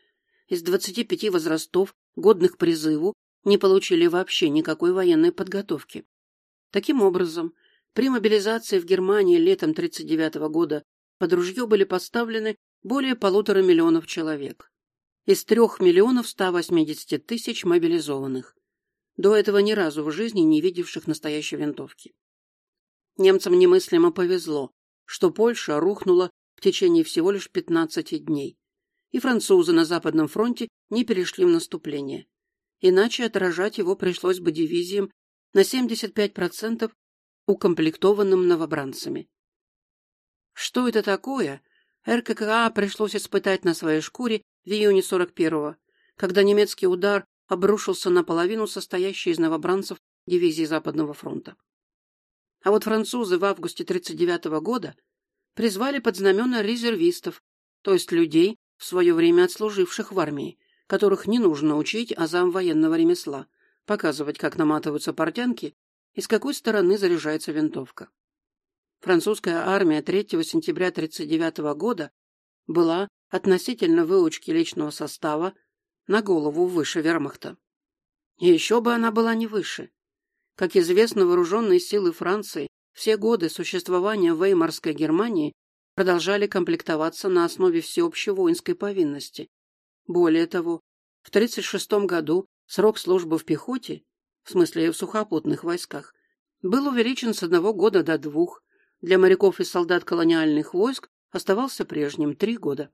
из 25 возрастов, годных призыву, не получили вообще никакой военной подготовки. Таким образом, при мобилизации в Германии летом 1939 года под ружье были поставлены более полутора миллионов человек. Из трех миллионов 180 тысяч мобилизованных. До этого ни разу в жизни не видевших настоящей винтовки. Немцам немыслимо повезло, что Польша рухнула в течение всего лишь 15 дней, и французы на Западном фронте не перешли в наступление. Иначе отражать его пришлось бы дивизиям на 75% укомплектованным новобранцами. Что это такое, РККА пришлось испытать на своей шкуре в июне 41-го, когда немецкий удар обрушился на половину состоящей из новобранцев дивизии Западного фронта. А вот французы в августе 1939 года призвали под знамена резервистов, то есть людей, в свое время отслуживших в армии, которых не нужно учить азам военного ремесла, показывать, как наматываются портянки и с какой стороны заряжается винтовка. Французская армия 3 сентября 1939 года была относительно выучки личного состава на голову выше вермахта. И еще бы она была не выше. Как известно, вооруженные силы Франции все годы существования Веймарской Германии продолжали комплектоваться на основе всеобщей воинской повинности. Более того, в 1936 году срок службы в пехоте, в смысле в сухопутных войсках, был увеличен с одного года до двух, для моряков и солдат колониальных войск оставался прежним – три года.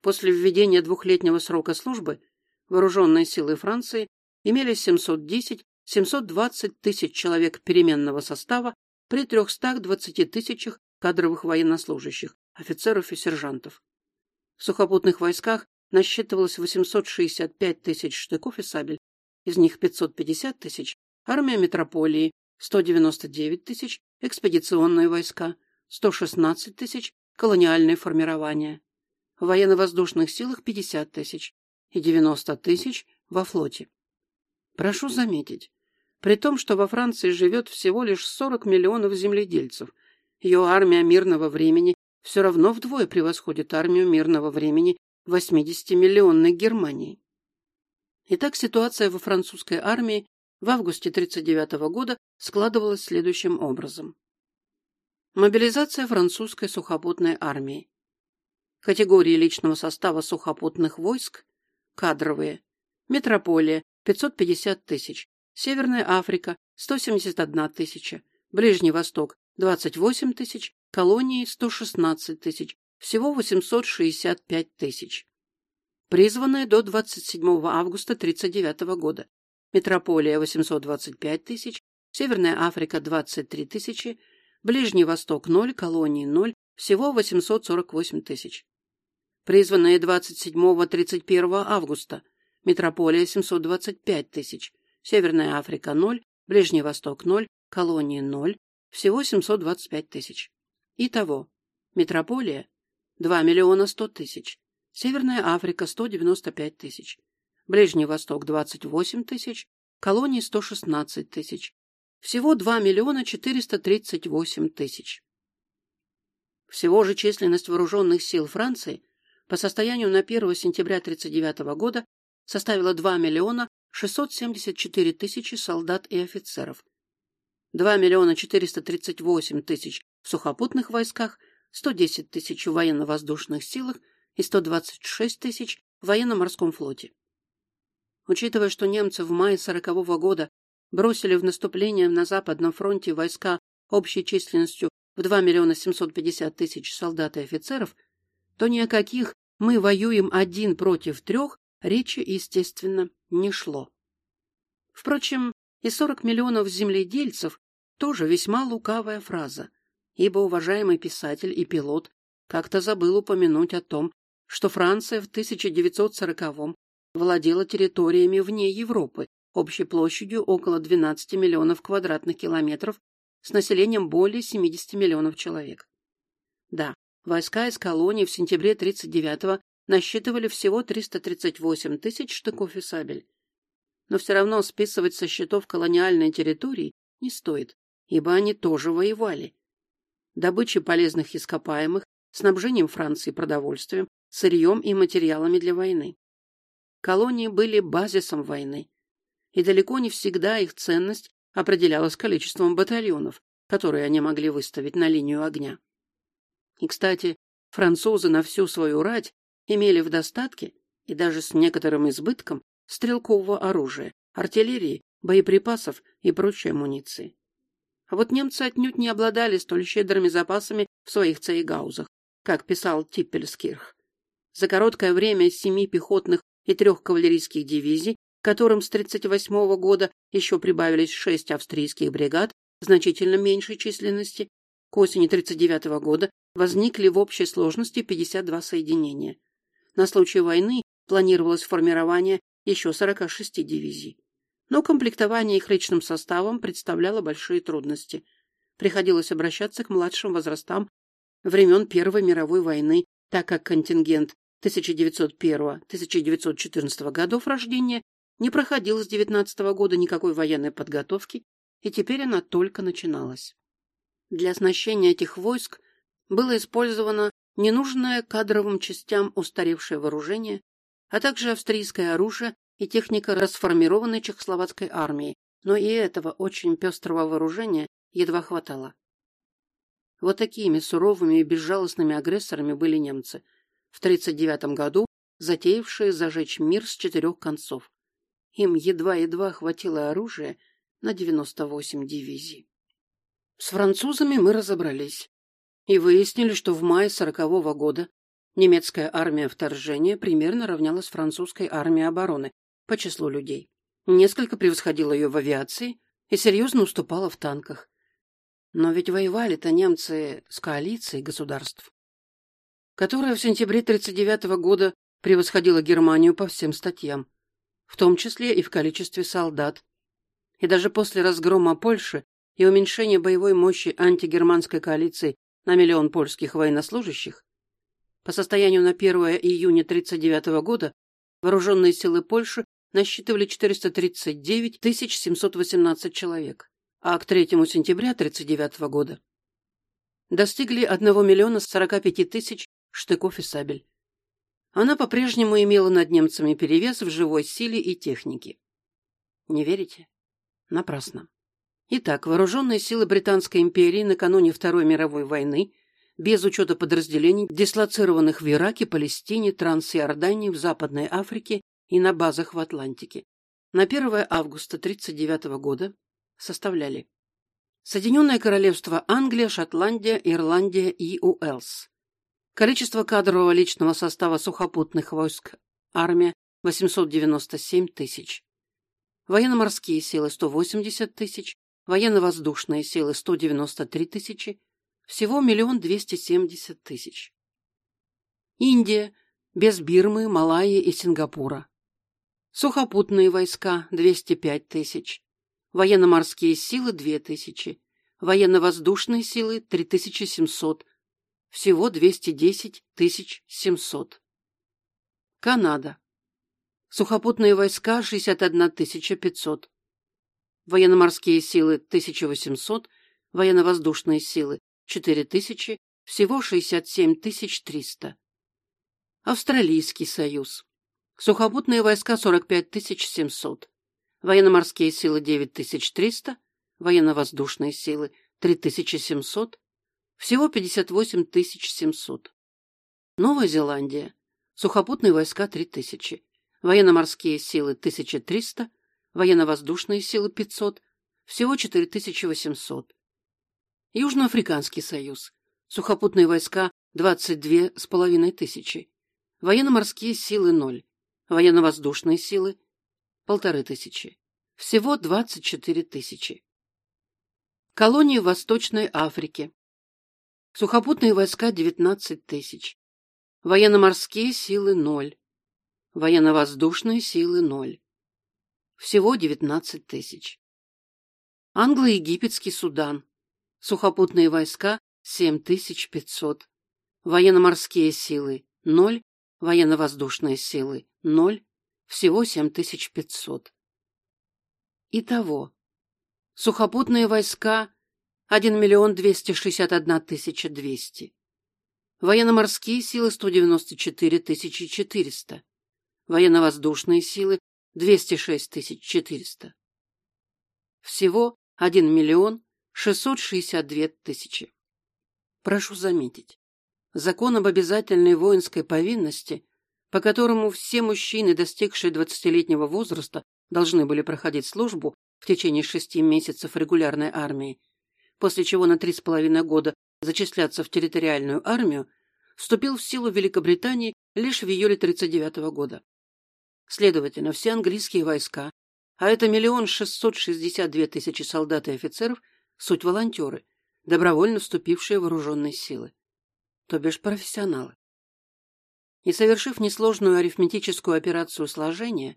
После введения двухлетнего срока службы вооруженные силы Франции имели 710-720 тысяч человек переменного состава при 320 тысячах кадровых военнослужащих, офицеров и сержантов. В сухопутных войсках насчитывалось 865 тысяч штыков и сабель, из них 550 тысяч армия метрополии, 199 тысяч экспедиционные войска, 116 тысяч колониальные формирования в военно-воздушных силах 50 тысяч и 90 тысяч во флоте. Прошу заметить, при том, что во Франции живет всего лишь 40 миллионов земледельцев, ее армия мирного времени все равно вдвое превосходит армию мирного времени 80-миллионной Германии. Итак, ситуация во французской армии в августе 1939 года складывалась следующим образом. Мобилизация французской сухопутной армии категории личного состава сухопутных войск, кадровые, метрополия – 550 тысяч, Северная Африка – 171 тысяча, Ближний Восток – 28 тысяч, колонии – 116 тысяч, всего 865 тысяч. Призванные до 27 августа 1939 года. Метрополия – 825 тысяч, Северная Африка – 23 тысячи, Ближний Восток – 0, колонии – 0, всего 848 тысяч призванные 27-31 августа, метрополия 725 тысяч, Северная Африка – 0, Ближний Восток – 0, колонии – 0, всего 725 тысяч. Итого, метрополия – 2 миллиона 100 тысяч, Северная Африка – 195 тысяч, Ближний Восток – 28 тысяч, колонии – 116 тысяч, всего 2 миллиона 438 тысяч. Всего же численность вооруженных сил Франции по состоянию на 1 сентября 1939 года составила 2 миллиона 674 тысячи солдат и офицеров, 2 миллиона 438 тысяч в сухопутных войсках, 110 тысяч в военно-воздушных силах и 126 тысяч в военно-морском флоте. Учитывая, что немцы в мае 40-го года бросили в наступление на Западном фронте войска общей численностью в 2 миллиона 750 тысяч солдат и офицеров, то ни о каких «мы воюем один против трех» речи, естественно, не шло. Впрочем, и 40 миллионов земледельцев тоже весьма лукавая фраза, ибо уважаемый писатель и пилот как-то забыл упомянуть о том, что Франция в 1940-м владела территориями вне Европы, общей площадью около 12 миллионов квадратных километров с населением более 70 миллионов человек. Да, войска из колонии в сентябре 1939-го насчитывали всего 338 тысяч штыков и сабель. Но все равно списывать со счетов колониальной территории не стоит, ибо они тоже воевали. Добычей полезных ископаемых, снабжением Франции продовольствием, сырьем и материалами для войны. Колонии были базисом войны, и далеко не всегда их ценность определялась количеством батальонов, которые они могли выставить на линию огня. И, кстати, французы на всю свою рать имели в достатке и даже с некоторым избытком стрелкового оружия, артиллерии, боеприпасов и прочей амуниции. А вот немцы отнюдь не обладали столь щедрыми запасами в своих цейгаузах, как писал Типпельскирх. За короткое время семи пехотных и трех кавалерийских дивизий, которым с 1938 года еще прибавились шесть австрийских бригад, значительно меньшей численности, к осени 1939 года возникли в общей сложности 52 соединения. На случай войны планировалось формирование еще 46 дивизий. Но комплектование их личным составом представляло большие трудности. Приходилось обращаться к младшим возрастам времен Первой мировой войны, так как контингент 1901-1914 годов рождения не проходил с 19 года никакой военной подготовки, и теперь она только начиналась. Для оснащения этих войск было использовано ненужное кадровым частям устаревшее вооружение, а также австрийское оружие и техника расформированной чехословацкой армии, но и этого очень пестрого вооружения едва хватало. Вот такими суровыми и безжалостными агрессорами были немцы, в 1939 году затеявшие зажечь мир с четырех концов. Им едва-едва хватило оружия на 98 дивизий. С французами мы разобрались и выяснили, что в мае сорокового года немецкая армия вторжения примерно равнялась французской армии обороны по числу людей. Несколько превосходила ее в авиации и серьезно уступала в танках. Но ведь воевали-то немцы с коалицией государств, которая в сентябре 1939 года превосходила Германию по всем статьям, в том числе и в количестве солдат. И даже после разгрома Польши и уменьшения боевой мощи антигерманской коалиции на миллион польских военнослужащих, по состоянию на 1 июня 1939 года вооруженные силы Польши насчитывали 439 718 человек, а к 3 сентября 1939 года достигли 1 миллиона 45 тысяч штыков и сабель. Она по-прежнему имела над немцами перевес в живой силе и технике. Не верите? Напрасно. Итак, вооруженные силы Британской империи накануне Второй мировой войны, без учета подразделений, дислоцированных в Ираке, Палестине, Трансиордании, в Западной Африке и на базах в Атлантике, на 1 августа 1939 года составляли Соединенное Королевство Англия, Шотландия, Ирландия и Уэльс. Количество кадрового личного состава сухопутных войск армия 897 тысяч. Военно-морские силы 180 тысяч, военно-воздушные силы 193 тысячи, всего миллион двести семьдесят тысяч. Индия, без Бирмы, Малайи и Сингапура. Сухопутные войска 205 тысяч, военно-морские силы 2 тысячи, военно-воздушные силы 3700, всего 210 700. Канада. Сухопутные войска 61 500, военно-морские силы 1800, военно-воздушные силы 4000, всего 67 300. Австралийский союз. Сухопутные войска 45 700, военно-морские силы 9300, военно-воздушные силы 3700, всего 58 700. Новая Зеландия. сухопутные войска – 3000, военно-морские силы – 1300, военно-воздушные силы – 500, всего 4800. Южноафриканский союз, сухопутные войска – 22 с половиной тысячи, военно-морские силы – 0, военно-воздушные силы – полторы тысячи, всего 24 тысячи. Колонии Восточной Африке, сухопутные войска – 19 тысяч, Военно-морские силы – ноль. Военно-воздушные силы – ноль. Всего 19 тысяч. Англо-Египетский Судан. Сухопутные войска – 7500. Военно-морские силы – ноль. Военно-воздушные силы – ноль. Всего 7500. Итого. Сухопутные войска – 1 миллион 261 тысяча 200. Военно-морские силы 194 400. Военно-воздушные силы 206 400. Всего 1 миллион 662 тысячи. Прошу заметить, закон об обязательной воинской повинности, по которому все мужчины, достигшие 20-летнего возраста, должны были проходить службу в течение шести месяцев регулярной армии, после чего на три с половиной года зачисляться в территориальную армию, вступил в силу Великобритании лишь в июле 1939 года. Следовательно, все английские войска, а это миллион шестьсот шестьдесят две тысячи солдат и офицеров, суть волонтеры, добровольно вступившие в вооруженные силы, то бишь профессионалы. И совершив несложную арифметическую операцию сложения,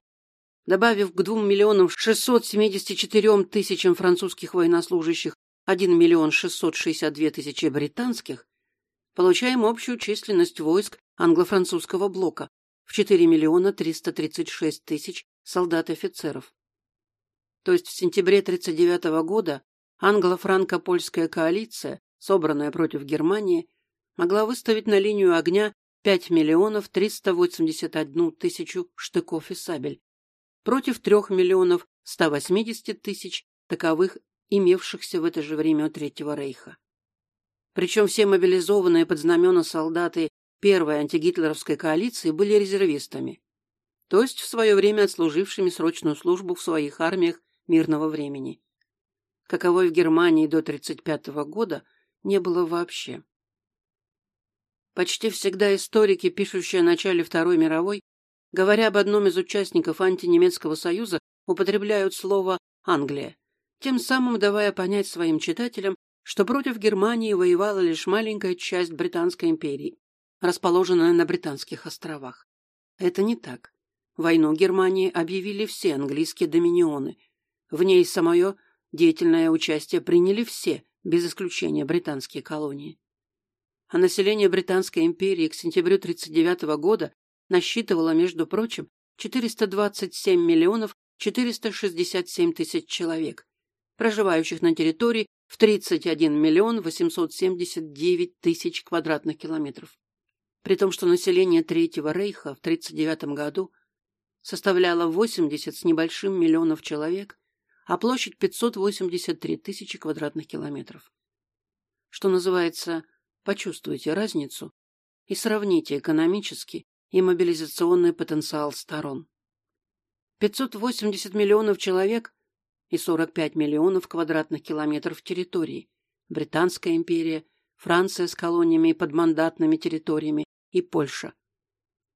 добавив к двум миллионам шестьсот семидесяти четырем тысячам французских военнослужащих 1 миллион 662 тысячи британских, получаем общую численность войск англо-французского блока в 4 миллиона 336 тысяч солдат и офицеров. То есть в сентябре 1939 года англо-франко-польская коалиция, собранная против Германии, могла выставить на линию огня 5 миллионов 381 тысячу штыков и сабель против 3 миллионов 180 тысяч таковых имевшихся в это же время у Третьего Рейха. Причем все мобилизованные под знамена солдаты первой антигитлеровской коалиции были резервистами, то есть в свое время отслужившими срочную службу в своих армиях мирного времени. Каковой в Германии до 1935 года не было вообще. Почти всегда историки, пишущие о начале Второй мировой, говоря об одном из участников антинемецкого союза, употребляют слово «Англия», тем самым давая понять своим читателям, что против Германии воевала лишь маленькая часть Британской империи, расположенная на Британских островах. Это не так. Войну Германии объявили все английские доминионы. В ней самое деятельное участие приняли все, без исключения британские колонии. А население Британской империи к сентябрю 1939 года насчитывало, между прочим, 427 миллионов 467 тысяч человек, проживающих на территории в 31 миллион 879 тысяч квадратных километров. При том, что население Третьего Рейха в 1939 году составляло 80 с небольшим миллионов человек, а площадь 583 тысячи квадратных километров. Что называется, почувствуйте разницу и сравните экономический и мобилизационный потенциал сторон. 580 миллионов человек и 45 миллионов квадратных километров территории, Британская империя, Франция с колониями и подмандатными территориями и Польша.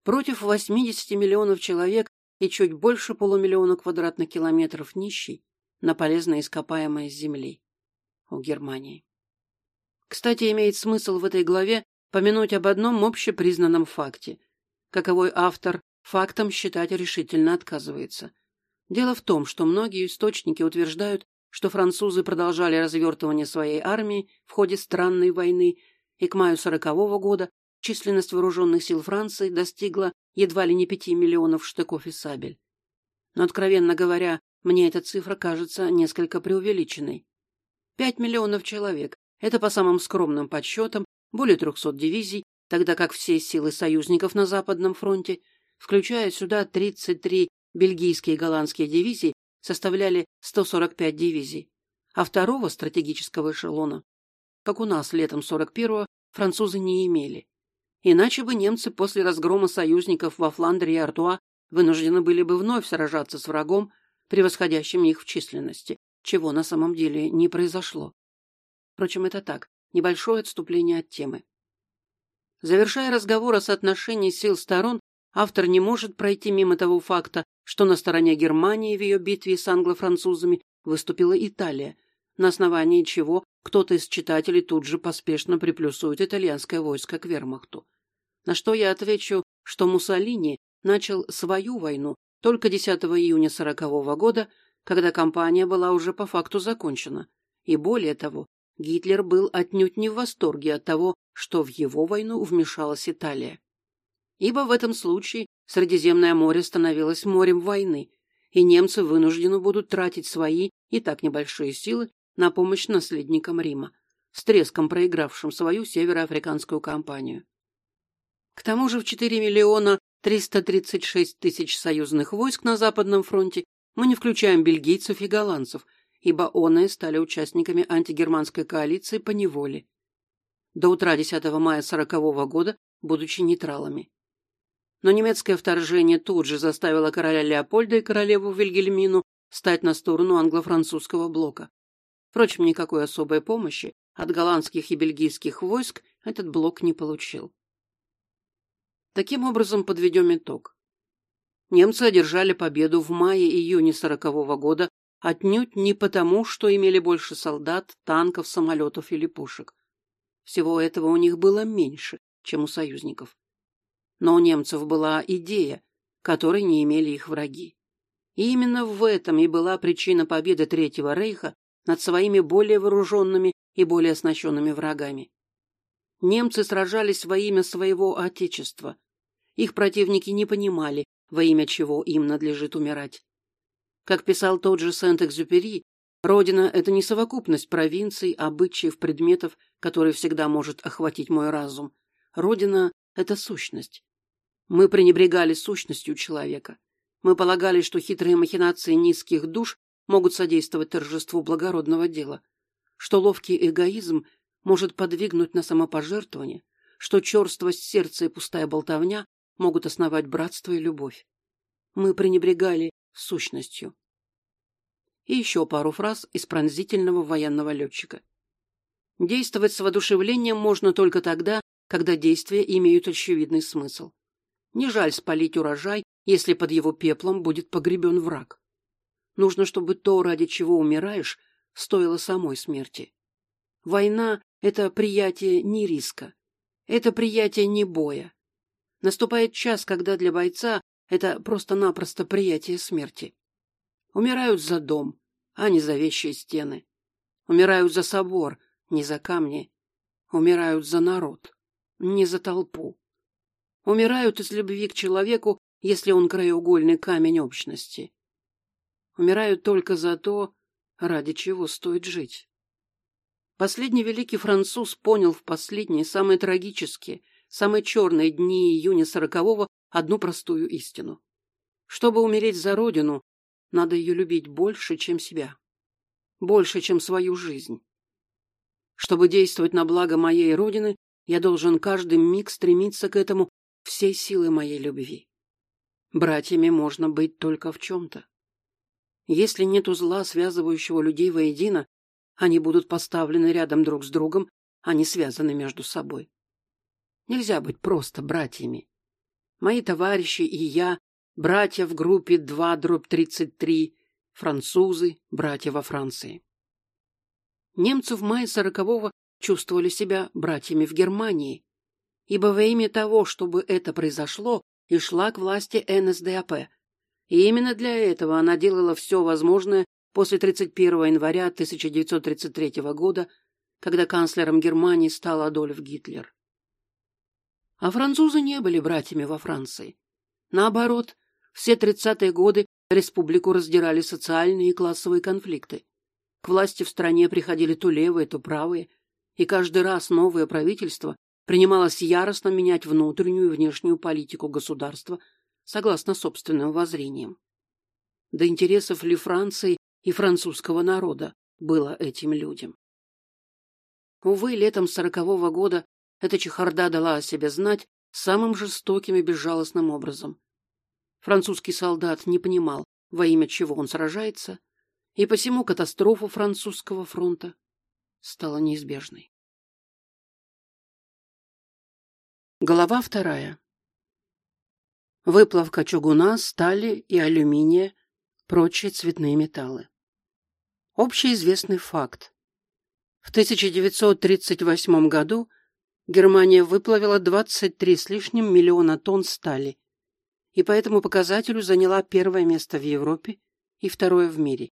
Против 80 миллионов человек и чуть больше полумиллиона квадратных километров нищей на полезное ископаемое земли у Германии. Кстати, имеет смысл в этой главе помянуть об одном общепризнанном факте, каковой автор фактом считать решительно отказывается. Дело в том, что многие источники утверждают, что французы продолжали развертывание своей армии в ходе странной войны, и к маю сорокового года численность вооруженных сил Франции достигла едва ли не пяти миллионов штыков и сабель. Но, откровенно говоря, мне эта цифра кажется несколько преувеличенной. Пять миллионов человек – это по самым скромным подсчетам более трехсот дивизий, тогда как все силы союзников на Западном фронте, включая сюда 33 бельгийские и голландские дивизии составляли 145 дивизий, а второго стратегического эшелона, как у нас летом 41-го, французы не имели. Иначе бы немцы после разгрома союзников во Фландре и Артуа вынуждены были бы вновь сражаться с врагом, превосходящим их в численности, чего на самом деле не произошло. Впрочем, это так, небольшое отступление от темы. Завершая разговор о соотношении сил сторон, автор не может пройти мимо того факта, что на стороне Германии в ее битве с англо-французами выступила Италия, на основании чего кто-то из читателей тут же поспешно приплюсует итальянское войско к вермахту. На что я отвечу, что Муссолини начал свою войну только 10 июня 40 -го года, когда кампания была уже по факту закончена. И более того, Гитлер был отнюдь не в восторге от того, что в его войну вмешалась Италия. Ибо в этом случае Средиземное море становилось морем войны, и немцы вынуждены будут тратить свои и так небольшие силы на помощь наследникам Рима, с треском проигравшим свою североафриканскую кампанию. К тому же в 4 миллиона 336 тысяч союзных войск на Западном фронте мы не включаем бельгийцев и голландцев, ибо оные стали участниками антигерманской коалиции по неволе. До утра 10 мая 40 -го года, будучи нейтралами. Но немецкое вторжение тут же заставило короля Леопольда и королеву Вильгельмину стать на сторону англо-французского блока. Впрочем, никакой особой помощи от голландских и бельгийских войск этот блок не получил. Таким образом, подведем итог. Немцы одержали победу в мае-июне сорокового года отнюдь не потому, что имели больше солдат, танков, самолетов или пушек. Всего этого у них было меньше, чем у союзников. Но у немцев была идея, которой не имели их враги. И именно в этом и была причина победы Третьего Рейха над своими более вооруженными и более оснащенными врагами. Немцы сражались во имя своего Отечества. Их противники не понимали, во имя чего им надлежит умирать. Как писал тот же Сент-Экзюпери, Родина — это не совокупность провинций, обычаев, предметов, которые всегда может охватить мой разум. Родина — это сущность. Мы пренебрегали сущностью человека. Мы полагали, что хитрые махинации низких душ могут содействовать торжеству благородного дела, что ловкий эгоизм может подвигнуть на самопожертвование, что черствость сердца и пустая болтовня могут основать братство и любовь. Мы пренебрегали сущностью. И еще пару фраз из пронзительного военного летчика. Действовать с воодушевлением можно только тогда, когда действия имеют очевидный смысл. Не жаль спалить урожай, если под его пеплом будет погребен враг. Нужно, чтобы то, ради чего умираешь, стоило самой смерти. Война — это приятие не риска. Это приятие не боя. Наступает час, когда для бойца это просто-напросто приятие смерти. Умирают за дом, а не за вещи и стены. Умирают за собор, не за камни. Умирают за народ, не за толпу. Умирают из любви к человеку, если он краеугольный камень общности умирают только за то, ради чего стоит жить. Последний великий француз понял в последние, самые трагические, самые черные дни июня сорокового одну простую истину. Чтобы умереть за родину, надо ее любить больше, чем себя. Больше, чем свою жизнь. Чтобы действовать на благо моей родины, я должен каждый миг стремиться к этому всей силой моей любви. Братьями можно быть только в чем-то. Если нет узла, связывающего людей воедино, они будут поставлены рядом друг с другом, а не связаны между собой. Нельзя быть просто братьями. Мои товарищи и я, братья в группе 2 дробь 33, французы, братья во Франции. Немцы в мае сорокового чувствовали себя братьями в Германии, ибо во имя того, чтобы это произошло, и шла к власти НСДАП, и именно для этого она делала все возможное после 31 января 1933 года, когда канцлером Германии стал Адольф Гитлер. А французы не были братьями во Франции. Наоборот, все 30-е годы республику раздирали социальные и классовые конфликты. К власти в стране приходили то левые, то правые, и каждый раз новое правительство принималось яростно менять внутреннюю и внешнюю политику государства согласно собственным воззрениям. До интересов ли Франции и французского народа было этим людям. Увы, летом сорокового года эта чехарда дала о себе знать самым жестоким и безжалостным образом. Французский солдат не понимал, во имя чего он сражается, и посему катастрофа французского фронта стала неизбежной. Глава вторая. Выплавка чугуна, стали и алюминия, прочие цветные металлы. Общеизвестный факт. В 1938 году Германия выплавила 23 с лишним миллиона тонн стали и по этому показателю заняла первое место в Европе и второе в мире.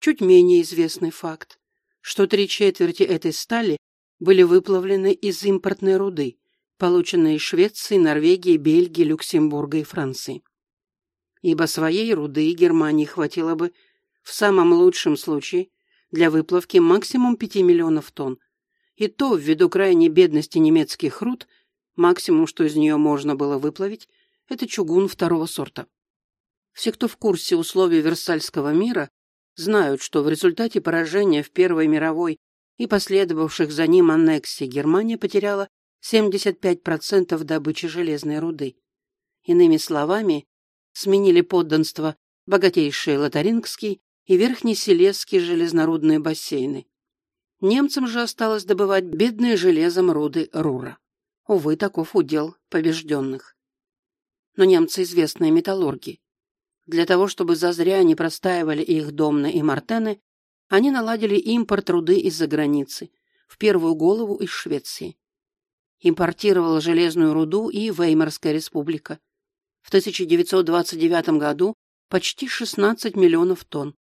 Чуть менее известный факт, что три четверти этой стали были выплавлены из импортной руды, полученной из Швеции, Норвегии, Бельгии, Люксембурга и Франции. Ибо своей руды Германии хватило бы в самом лучшем случае для выплавки максимум 5 миллионов тонн, и то, ввиду крайней бедности немецких руд, максимум, что из нее можно было выплавить, это чугун второго сорта. Все, кто в курсе условий Версальского мира, знают, что в результате поражения в Первой мировой и последовавших за ним аннексий Германия потеряла 75% добычи железной руды. Иными словами, сменили подданство богатейшие Лотарингский и Верхнеселесский железнорудные бассейны. Немцам же осталось добывать бедные железом руды Рура. Увы, таков удел побежденных. Но немцы известные металлурги. Для того, чтобы зазря не простаивали их домны и мартены, они наладили импорт руды из-за границы, в первую голову из Швеции. Импортировала железную руду и Веймарская республика. В 1929 году почти 16 миллионов тонн.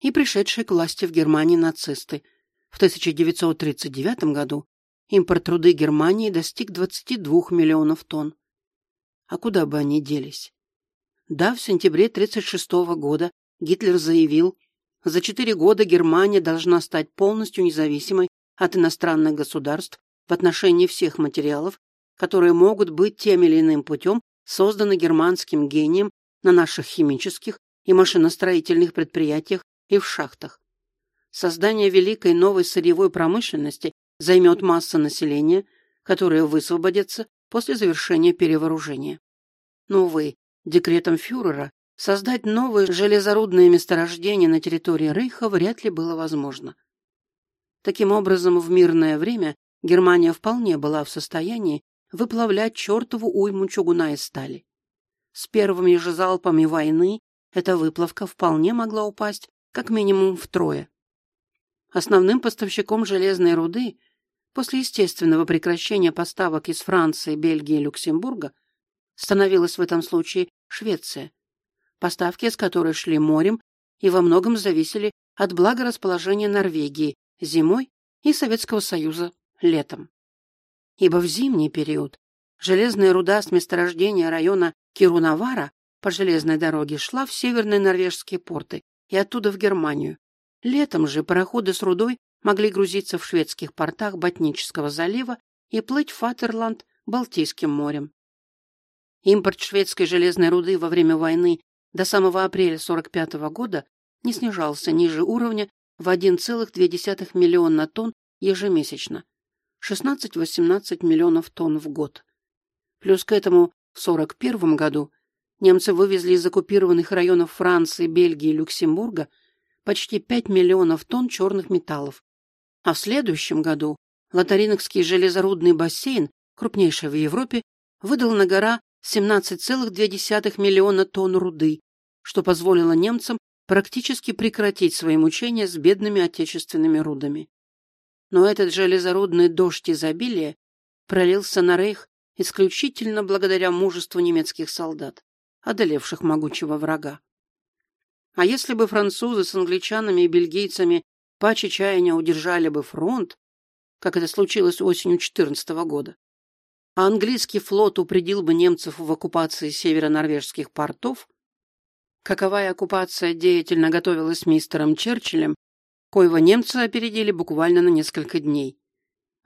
И пришедшие к власти в Германии нацисты – в 1939 году импорт труды Германии достиг 22 миллионов тонн. А куда бы они делись? Да, в сентябре 1936 года Гитлер заявил, за четыре года Германия должна стать полностью независимой от иностранных государств в отношении всех материалов, которые могут быть тем или иным путем созданы германским гением на наших химических и машиностроительных предприятиях и в шахтах. Создание великой новой сырьевой промышленности займет масса населения, которое высвободится после завершения перевооружения. Но, увы, декретом фюрера создать новые железорудные месторождения на территории Рейха вряд ли было возможно. Таким образом, в мирное время Германия вполне была в состоянии выплавлять чертову уйму чугуна и стали. С первыми же залпами войны эта выплавка вполне могла упасть как минимум втрое. Основным поставщиком железной руды после естественного прекращения поставок из Франции, Бельгии и Люксембурга становилась в этом случае Швеция, поставки с которой шли морем и во многом зависели от благорасположения Норвегии зимой и Советского Союза летом. Ибо в зимний период железная руда с месторождения района Кирунавара по железной дороге шла в северные норвежские порты и оттуда в Германию, Летом же пароходы с рудой могли грузиться в шведских портах Ботнического залива и плыть в Фатерланд Балтийским морем. Импорт шведской железной руды во время войны до самого апреля 1945 года не снижался ниже уровня в 1,2 миллиона тонн ежемесячно, 16-18 миллионов тонн в год. Плюс к этому в 1941 году немцы вывезли из оккупированных районов Франции, Бельгии и Люксембурга почти 5 миллионов тонн черных металлов. А в следующем году Лотаринокский железорудный бассейн, крупнейший в Европе, выдал на гора 17,2 миллиона тонн руды, что позволило немцам практически прекратить свои мучения с бедными отечественными рудами. Но этот железорудный дождь изобилия пролился на рейх исключительно благодаря мужеству немецких солдат, одолевших могучего врага. А если бы французы с англичанами и бельгийцами по чаяния удержали бы фронт, как это случилось осенью 14 года, а английский флот упредил бы немцев в оккупации северо-норвежских портов, каковая оккупация деятельно готовилась мистером Черчиллем, коего немцы опередили буквально на несколько дней.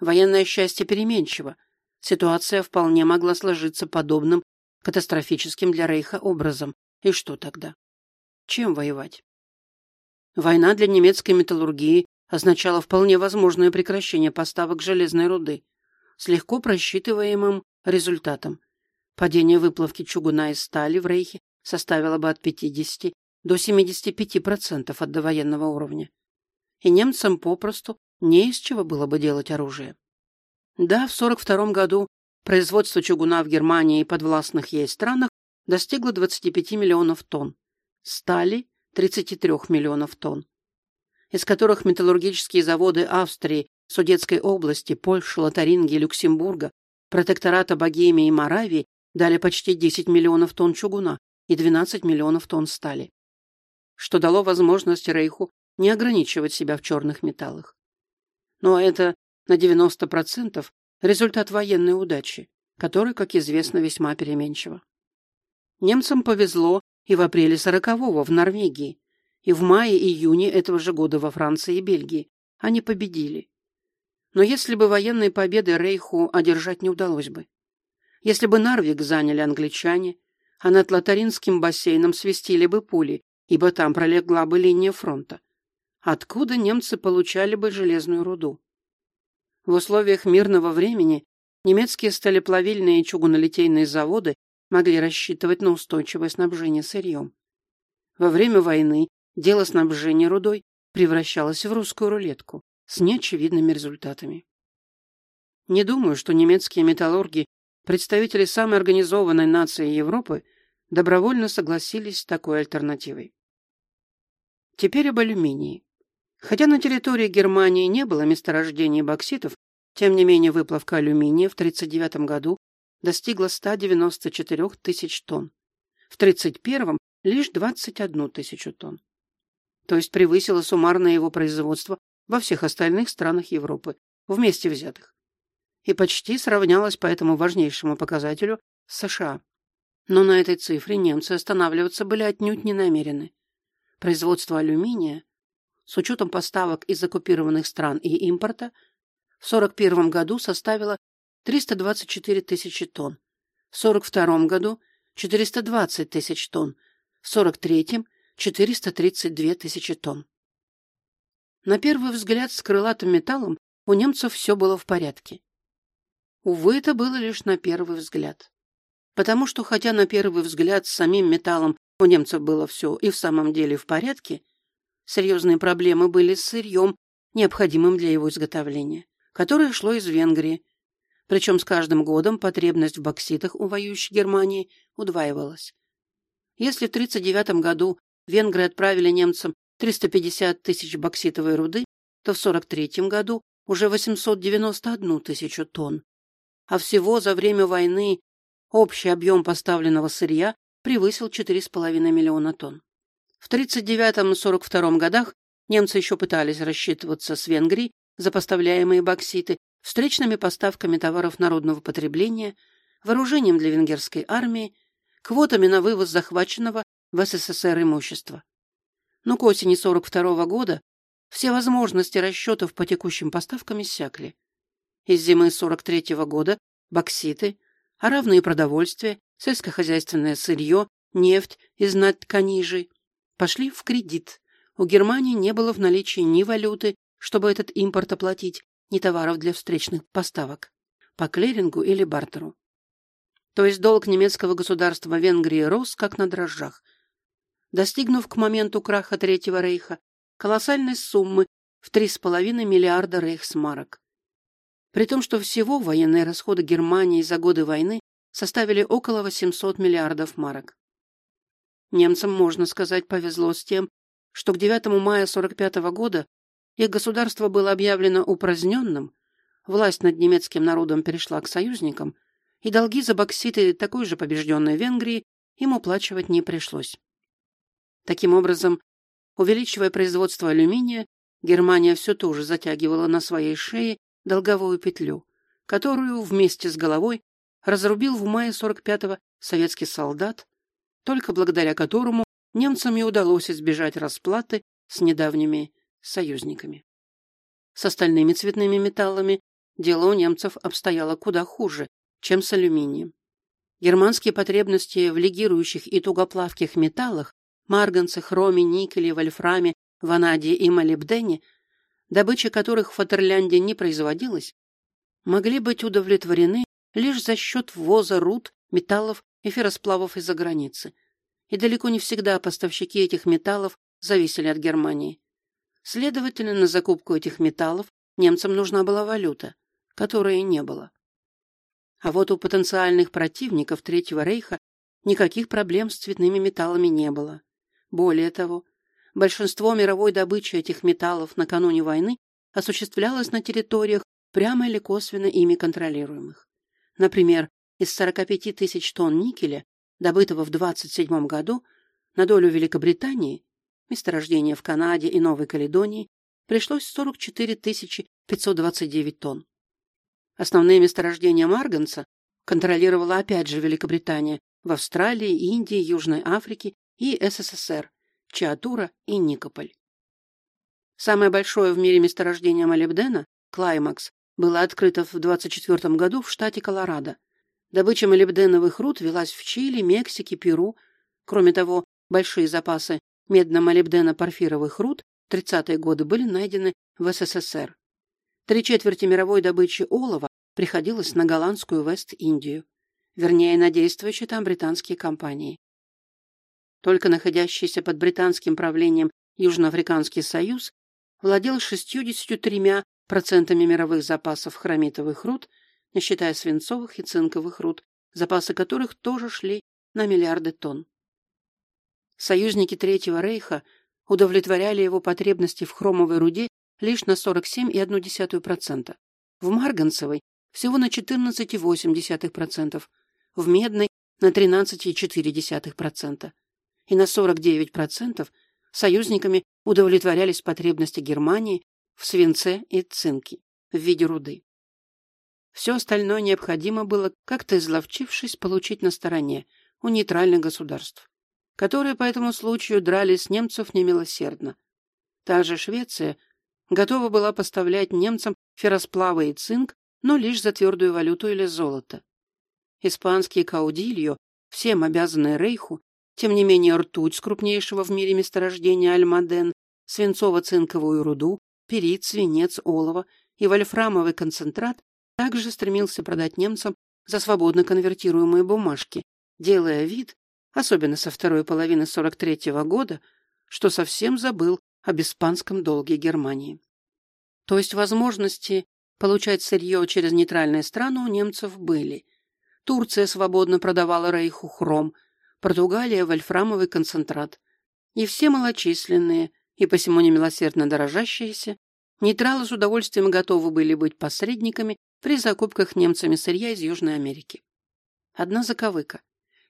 Военное счастье переменчиво. Ситуация вполне могла сложиться подобным катастрофическим для Рейха образом. И что тогда? Чем воевать? Война для немецкой металлургии означала вполне возможное прекращение поставок железной руды. с легко просчитываемым результатом. Падение выплавки чугуна из стали в Рейхе составило бы от 50 до 75% от довоенного уровня. И немцам попросту не из чего было бы делать оружие. Да, в 1942 году производство чугуна в Германии и подвластных ей странах достигло 25 миллионов тонн, стали – 33 миллионов тонн, из которых металлургические заводы Австрии, Судетской области, Польши, Лотарингии, Люксембурга, протектората Богемии и Моравии дали почти 10 миллионов тонн чугуна и 12 миллионов тонн стали, что дало возможность Рейху не ограничивать себя в черных металлах. Но это на 90% результат военной удачи, которая, как известно, весьма переменчива. Немцам повезло и в апреле 40-го в Норвегии, и в мае-июне этого же года во Франции и Бельгии. Они победили. Но если бы военной победы Рейху одержать не удалось бы, если бы Нарвик заняли англичане, а над Лотаринским бассейном свистили бы пули, ибо там пролегла бы линия фронта, откуда немцы получали бы железную руду? В условиях мирного времени немецкие сталеплавильные и чугунолитейные заводы могли рассчитывать на устойчивое снабжение сырьем. Во время войны дело снабжения рудой превращалось в русскую рулетку с неочевидными результатами. Не думаю, что немецкие металлурги, представители самой организованной нации Европы, добровольно согласились с такой альтернативой. Теперь об алюминии. Хотя на территории Германии не было месторождений бокситов, тем не менее выплавка алюминия в 1939 году достигла 194 тысяч тонн, в 1931 лишь 21 тысячу тонн. То есть превысила суммарное его производство во всех остальных странах Европы, вместе взятых. И почти сравнялась по этому важнейшему показателю с США. Но на этой цифре немцы останавливаться были отнюдь не намерены. Производство алюминия с учетом поставок из оккупированных стран и импорта, в 1941 году составила 324 тысячи тонн, в 1942 году – 420 тысяч тонн, в 1943 – 432 тысячи тонн. На первый взгляд с крылатым металлом у немцев все было в порядке. Увы, это было лишь на первый взгляд. Потому что, хотя на первый взгляд с самим металлом у немцев было все и в самом деле в порядке, Серьезные проблемы были с сырьем, необходимым для его изготовления, которое шло из Венгрии. Причем с каждым годом потребность в бокситах у воюющей Германии удваивалась. Если в 1939 году венгры отправили немцам 350 тысяч бокситовой руды, то в 1943 году уже 891 тысячу тонн. А всего за время войны общий объем поставленного сырья превысил 4,5 миллиона тонн. В 1939-1942 годах немцы еще пытались рассчитываться с Венгрией за поставляемые бокситы встречными поставками товаров народного потребления, вооружением для венгерской армии, квотами на вывоз захваченного в СССР имущества. Но к осени 1942 года все возможности расчетов по текущим поставкам иссякли. Из зимы 1943 года бокситы, а равные продовольствие, сельскохозяйственное сырье, нефть из надтканижей – пошли в кредит. У Германии не было в наличии ни валюты, чтобы этот импорт оплатить, ни товаров для встречных поставок по клирингу или бартеру. То есть долг немецкого государства Венгрии рос, как на дрожжах, достигнув к моменту краха Третьего рейха колоссальной суммы в 3,5 миллиарда рейхсмарок. При том, что всего военные расходы Германии за годы войны составили около 800 миллиардов марок. Немцам, можно сказать, повезло с тем, что к 9 мая 45 года их государство было объявлено упраздненным, власть над немецким народом перешла к союзникам, и долги за бокситы такой же побежденной Венгрии им уплачивать не пришлось. Таким образом, увеличивая производство алюминия, Германия все тоже затягивала на своей шее долговую петлю, которую вместе с головой разрубил в мае 45-го советский солдат только благодаря которому немцам и удалось избежать расплаты с недавними союзниками. С остальными цветными металлами дело у немцев обстояло куда хуже, чем с алюминием. Германские потребности в легирующих и тугоплавких металлах марганце, хроме, никеле, вольфраме, ванадии и молибдене, добыча которых в Фатерлянде не производилась, могли быть удовлетворены лишь за счет ввоза руд, металлов и ферросплавов из-за границы. И далеко не всегда поставщики этих металлов зависели от Германии. Следовательно, на закупку этих металлов немцам нужна была валюта, которой не было. А вот у потенциальных противников Третьего Рейха никаких проблем с цветными металлами не было. Более того, большинство мировой добычи этих металлов накануне войны осуществлялось на территориях, прямо или косвенно ими контролируемых. Например, из 45 тысяч тонн никеля, добытого в 27 году, на долю Великобритании, месторождения в Канаде и Новой Каледонии, пришлось 44 529 тонн. Основные месторождения марганца контролировала опять же Великобритания в Австралии, Индии, Южной Африке и СССР, Чиатура и Никополь. Самое большое в мире месторождение молибдена, Клаймакс, было открыто в 24 году в штате Колорадо. Добыча молибденовых руд велась в Чили, Мексике, Перу. Кроме того, большие запасы медно-молибдено-порфировых руд в 30-е годы были найдены в СССР. Три четверти мировой добычи олова приходилось на голландскую Вест-Индию, вернее, на действующие там британские компании. Только находящийся под британским правлением Южноафриканский союз владел 63% мировых запасов хромитовых руд, не считая свинцовых и цинковых руд, запасы которых тоже шли на миллиарды тонн. Союзники Третьего Рейха удовлетворяли его потребности в хромовой руде лишь на 47,1%, в марганцевой всего на 14,8%, в медной на 13,4%, и на 49% союзниками удовлетворялись потребности Германии в свинце и цинке в виде руды. Все остальное необходимо было, как-то изловчившись, получить на стороне у нейтральных государств, которые по этому случаю драли с немцев немилосердно. Также Швеция готова была поставлять немцам ферросплавы и цинк, но лишь за твердую валюту или золото. Испанские каудильо, всем обязанные Рейху, тем не менее, ртуть с крупнейшего в мире месторождения Альмаден, свинцово-цинковую руду, перит, свинец, олово и вольфрамовый концентрат также стремился продать немцам за свободно конвертируемые бумажки, делая вид, особенно со второй половины 43 -го года, что совсем забыл об испанском долге Германии. То есть возможности получать сырье через нейтральные страны у немцев были. Турция свободно продавала Рейху хром – Португалия – вольфрамовый концентрат. И все малочисленные, и посему немилосердно дорожащиеся, нейтралы с удовольствием готовы были быть посредниками при закупках немцами сырья из Южной Америки. Одна заковыка.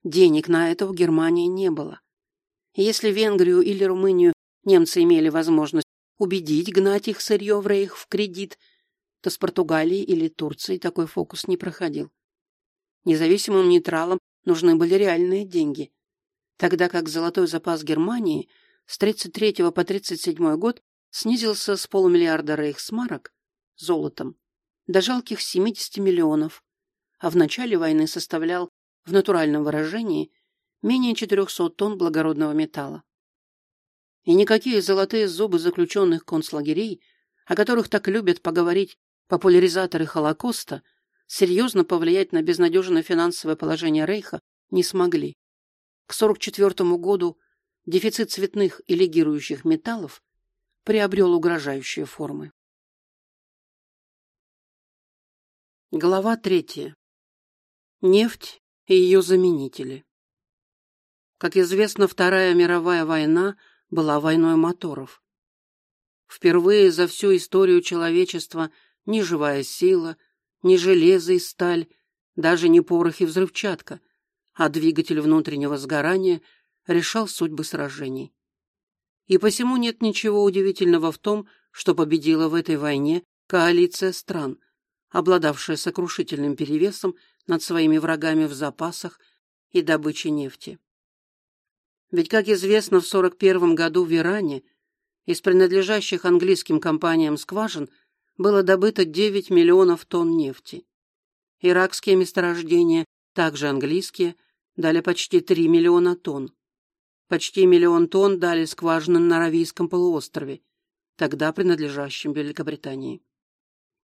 Денег на это у Германии не было. Если Венгрию или Румынию немцы имели возможность убедить гнать их сырье в рейх в кредит, то с Португалией или Турцией такой фокус не проходил. Независимым нейтралам нужны были реальные деньги, тогда как золотой запас Германии с 33 по 37 год снизился с полумиллиарда рейхсмарок золотом до жалких 70 миллионов, а в начале войны составлял в натуральном выражении менее 400 тонн благородного металла. И никакие золотые зубы заключенных концлагерей, о которых так любят поговорить популяризаторы Холокоста, серьезно повлиять на безнадежное финансовое положение Рейха не смогли. К 1944 году дефицит цветных и легирующих металлов приобрел угрожающие формы. Глава третья. Нефть и ее заменители. Как известно, Вторая мировая война была войной моторов. Впервые за всю историю человечества ни живая сила, не железо и сталь, даже не порох и взрывчатка, а двигатель внутреннего сгорания решал судьбы сражений. И посему нет ничего удивительного в том, что победила в этой войне коалиция стран, обладавшая сокрушительным перевесом над своими врагами в запасах и добыче нефти. Ведь, как известно, в 1941 году в Иране из принадлежащих английским компаниям скважин – было добыто 9 миллионов тонн нефти. Иракские месторождения, также английские, дали почти 3 миллиона тонн. Почти миллион тонн дали скважины на Аравийском полуострове, тогда принадлежащем Великобритании.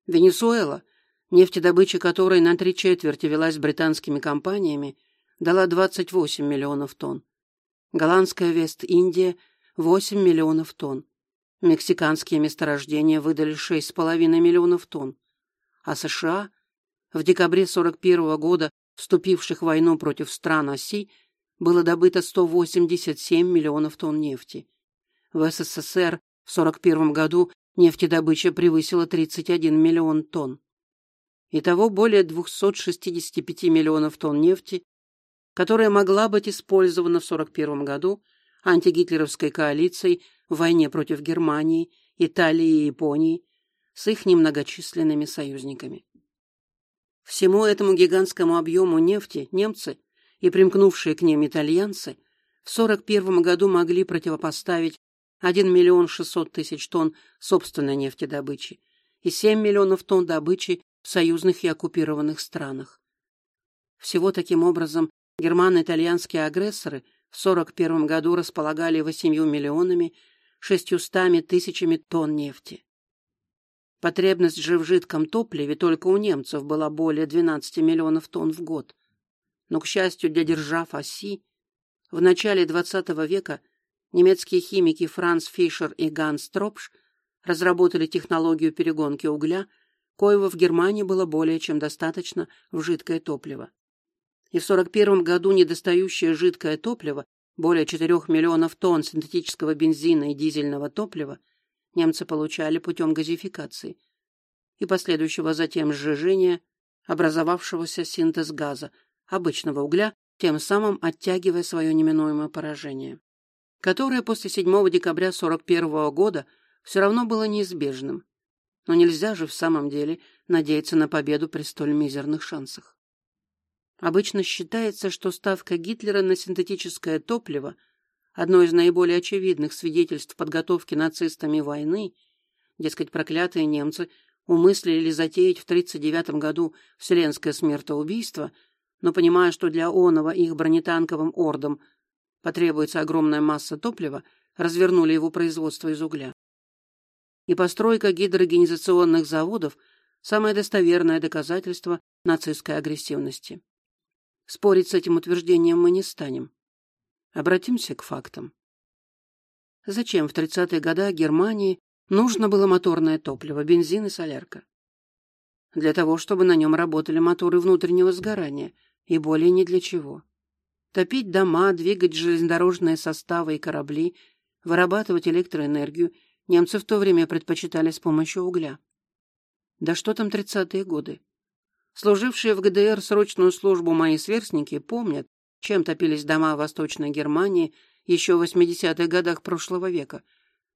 Венесуэла нефтедобыча которой на три четверти велась британскими компаниями, дала 28 миллионов тонн. Голландская Вест-Индия – 8 миллионов тонн. Мексиканские месторождения выдали 6,5 миллионов тонн. А США, в декабре 1941 года вступивших в войну против стран оси, было добыто 187 миллионов тонн нефти. В СССР в 1941 году нефтедобыча превысила 31 миллион тонн. Итого более 265 миллионов тонн нефти, которая могла быть использована в 1941 году антигитлеровской коалицией в войне против Германии, Италии и Японии с их немногочисленными союзниками. Всему этому гигантскому объему нефти немцы и примкнувшие к ним итальянцы в 1941 году могли противопоставить 1 миллион 600 тысяч тонн собственной нефтедобычи и 7 миллионов тонн добычи союзных и оккупированных странах. Всего таким образом германо-итальянские агрессоры в 1941 году располагали 8 миллионами 600 тысячами тонн нефти. Потребность же в жидком топливе только у немцев была более 12 миллионов тонн в год. Но, к счастью для держав оси, в начале XX века немецкие химики Франц Фишер и Ганс Тропш разработали технологию перегонки угля, коего в Германии было более чем достаточно в жидкое топливо. И в 1941 году недостающее жидкое топливо, более 4 миллионов тонн синтетического бензина и дизельного топлива, немцы получали путем газификации и последующего затем сжижения, образовавшегося синтез газа, обычного угля, тем самым оттягивая свое неминуемое поражение, которое после 7 декабря 1941 года все равно было неизбежным. Но нельзя же в самом деле надеяться на победу при столь мизерных шансах. Обычно считается, что ставка Гитлера на синтетическое топливо – одно из наиболее очевидных свидетельств подготовки нацистами войны, дескать, проклятые немцы умыслили затеять в 1939 году вселенское смертоубийство – но понимая, что для Онова их бронетанковым ордам потребуется огромная масса топлива, развернули его производство из угля. И постройка гидрогенизационных заводов – самое достоверное доказательство нацистской агрессивности. Спорить с этим утверждением мы не станем. Обратимся к фактам. Зачем в 30-е годы Германии нужно было моторное топливо, бензин и солярка? Для того, чтобы на нем работали моторы внутреннего сгорания – и более ни для чего. Топить дома, двигать железнодорожные составы и корабли, вырабатывать электроэнергию немцы в то время предпочитали с помощью угля. Да что там тридцатые годы? Служившие в ГДР срочную службу мои сверстники помнят, чем топились дома Восточной Германии еще в 80-х годах прошлого века,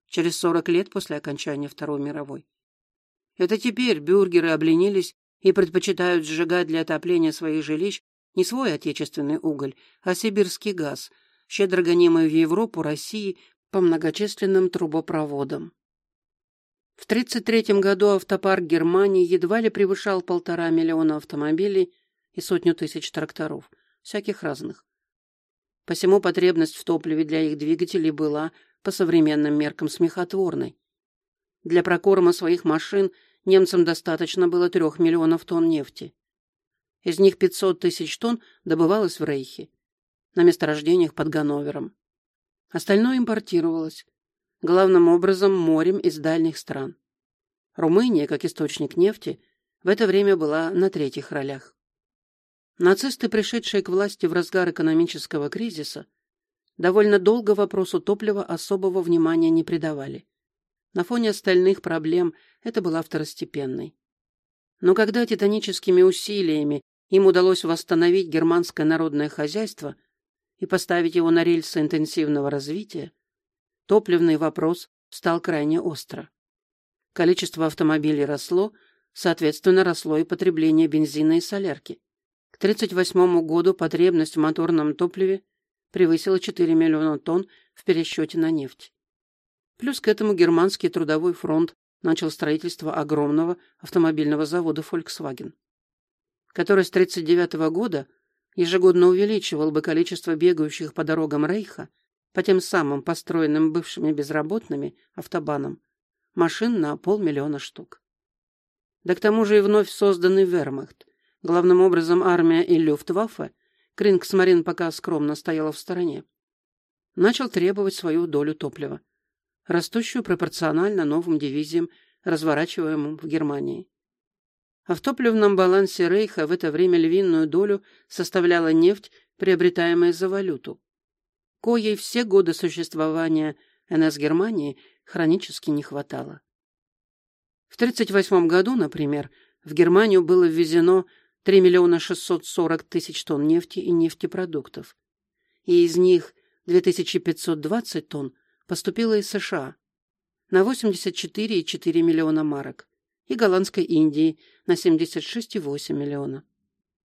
через 40 лет после окончания Второй мировой. Это теперь бюргеры обленились и предпочитают сжигать для отопления своих жилищ не свой отечественный уголь, а сибирский газ, щедро гонимый в Европу, России по многочисленным трубопроводам. В 1933 году автопарк Германии едва ли превышал полтора миллиона автомобилей и сотню тысяч тракторов, всяких разных. Посему потребность в топливе для их двигателей была, по современным меркам, смехотворной. Для прокорма своих машин немцам достаточно было трех миллионов тонн нефти. Из них 500 тысяч тонн добывалось в Рейхе, на месторождениях под Ганновером. Остальное импортировалось, главным образом морем из дальних стран. Румыния, как источник нефти, в это время была на третьих ролях. Нацисты, пришедшие к власти в разгар экономического кризиса, довольно долго вопросу топлива особого внимания не придавали. На фоне остальных проблем это была второстепенной. Но когда титаническими усилиями им удалось восстановить германское народное хозяйство и поставить его на рельсы интенсивного развития, топливный вопрос стал крайне остро. Количество автомобилей росло, соответственно, росло и потребление бензина и солярки. К 1938 году потребность в моторном топливе превысила 4 миллиона тонн в пересчете на нефть. Плюс к этому германский трудовой фронт начал строительство огромного автомобильного завода Volkswagen который с 1939 года ежегодно увеличивал бы количество бегающих по дорогам Рейха по тем самым построенным бывшими безработными автобанам машин на полмиллиона штук. Да к тому же и вновь созданный вермахт, главным образом армия и люфтваффе, Крингсмарин пока скромно стояла в стороне, начал требовать свою долю топлива, растущую пропорционально новым дивизиям, разворачиваемым в Германии. А в топливном балансе Рейха в это время львиную долю составляла нефть, приобретаемая за валюту, коей все годы существования НС Германии хронически не хватало. В 1938 году, например, в Германию было ввезено 3 миллиона 640 тысяч тонн нефти и нефтепродуктов, и из них 2520 тонн поступило из США на 84,4 миллиона марок и Голландской Индии на 76,8 миллиона.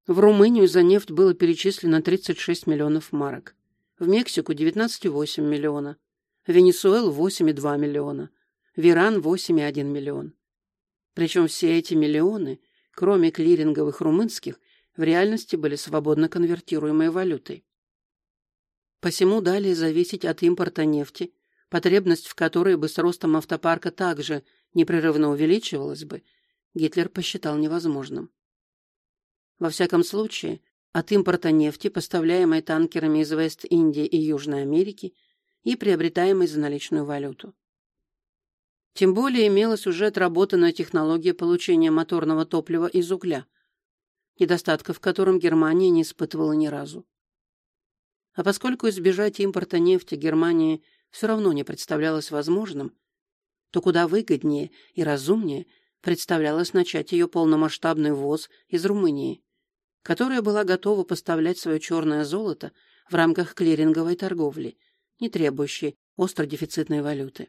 В Румынию за нефть было перечислено 36 миллионов марок, в Мексику 19,8 миллиона, в Венесуэлу 8,2 миллиона, в Иран 8,1 миллион. Причем все эти миллионы, кроме клиринговых румынских, в реальности были свободно конвертируемой валютой. Посему далее зависеть от импорта нефти, потребность в которой бы с ростом автопарка также непрерывно увеличивалась бы, Гитлер посчитал невозможным. Во всяком случае, от импорта нефти, поставляемой танкерами из Вест-Индии и Южной Америки, и приобретаемой за наличную валюту. Тем более имелась уже отработанная технология получения моторного топлива из угля, недостатков в котором Германия не испытывала ни разу. А поскольку избежать импорта нефти Германии все равно не представлялось возможным, то куда выгоднее и разумнее представлялось начать ее полномасштабный ввоз из Румынии, которая была готова поставлять свое черное золото в рамках клиринговой торговли, не требующей остродефицитной валюты.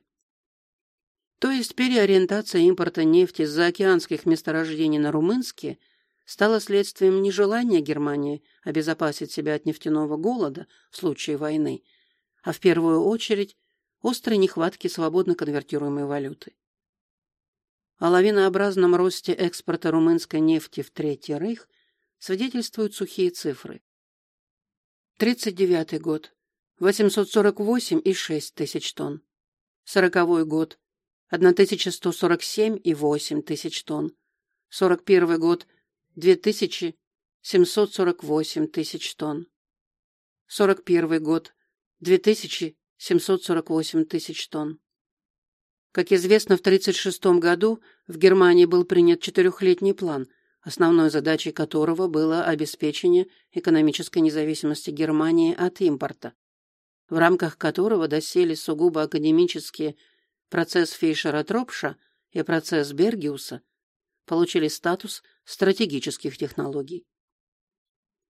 То есть переориентация импорта нефти с заокеанских месторождений на румынские стала следствием нежелания Германии обезопасить себя от нефтяного голода в случае войны, а в первую очередь острой нехватки свободно конвертируемой валюты. О лавинообразном росте экспорта румынской нефти в Третий Рейх свидетельствуют сухие цифры. 39 год – 848,6 тысяч тонн. 40 год 1147,8 тысяч тонн. 41 год – 2748 тысяч тонн. 41 год – 2748 тысяч тонн. Как известно, в 1936 году в Германии был принят четырехлетний план, основной задачей которого было обеспечение экономической независимости Германии от импорта, в рамках которого досели сугубо академические Процесс Фейшера-Тропша и процесс Бергиуса получили статус стратегических технологий.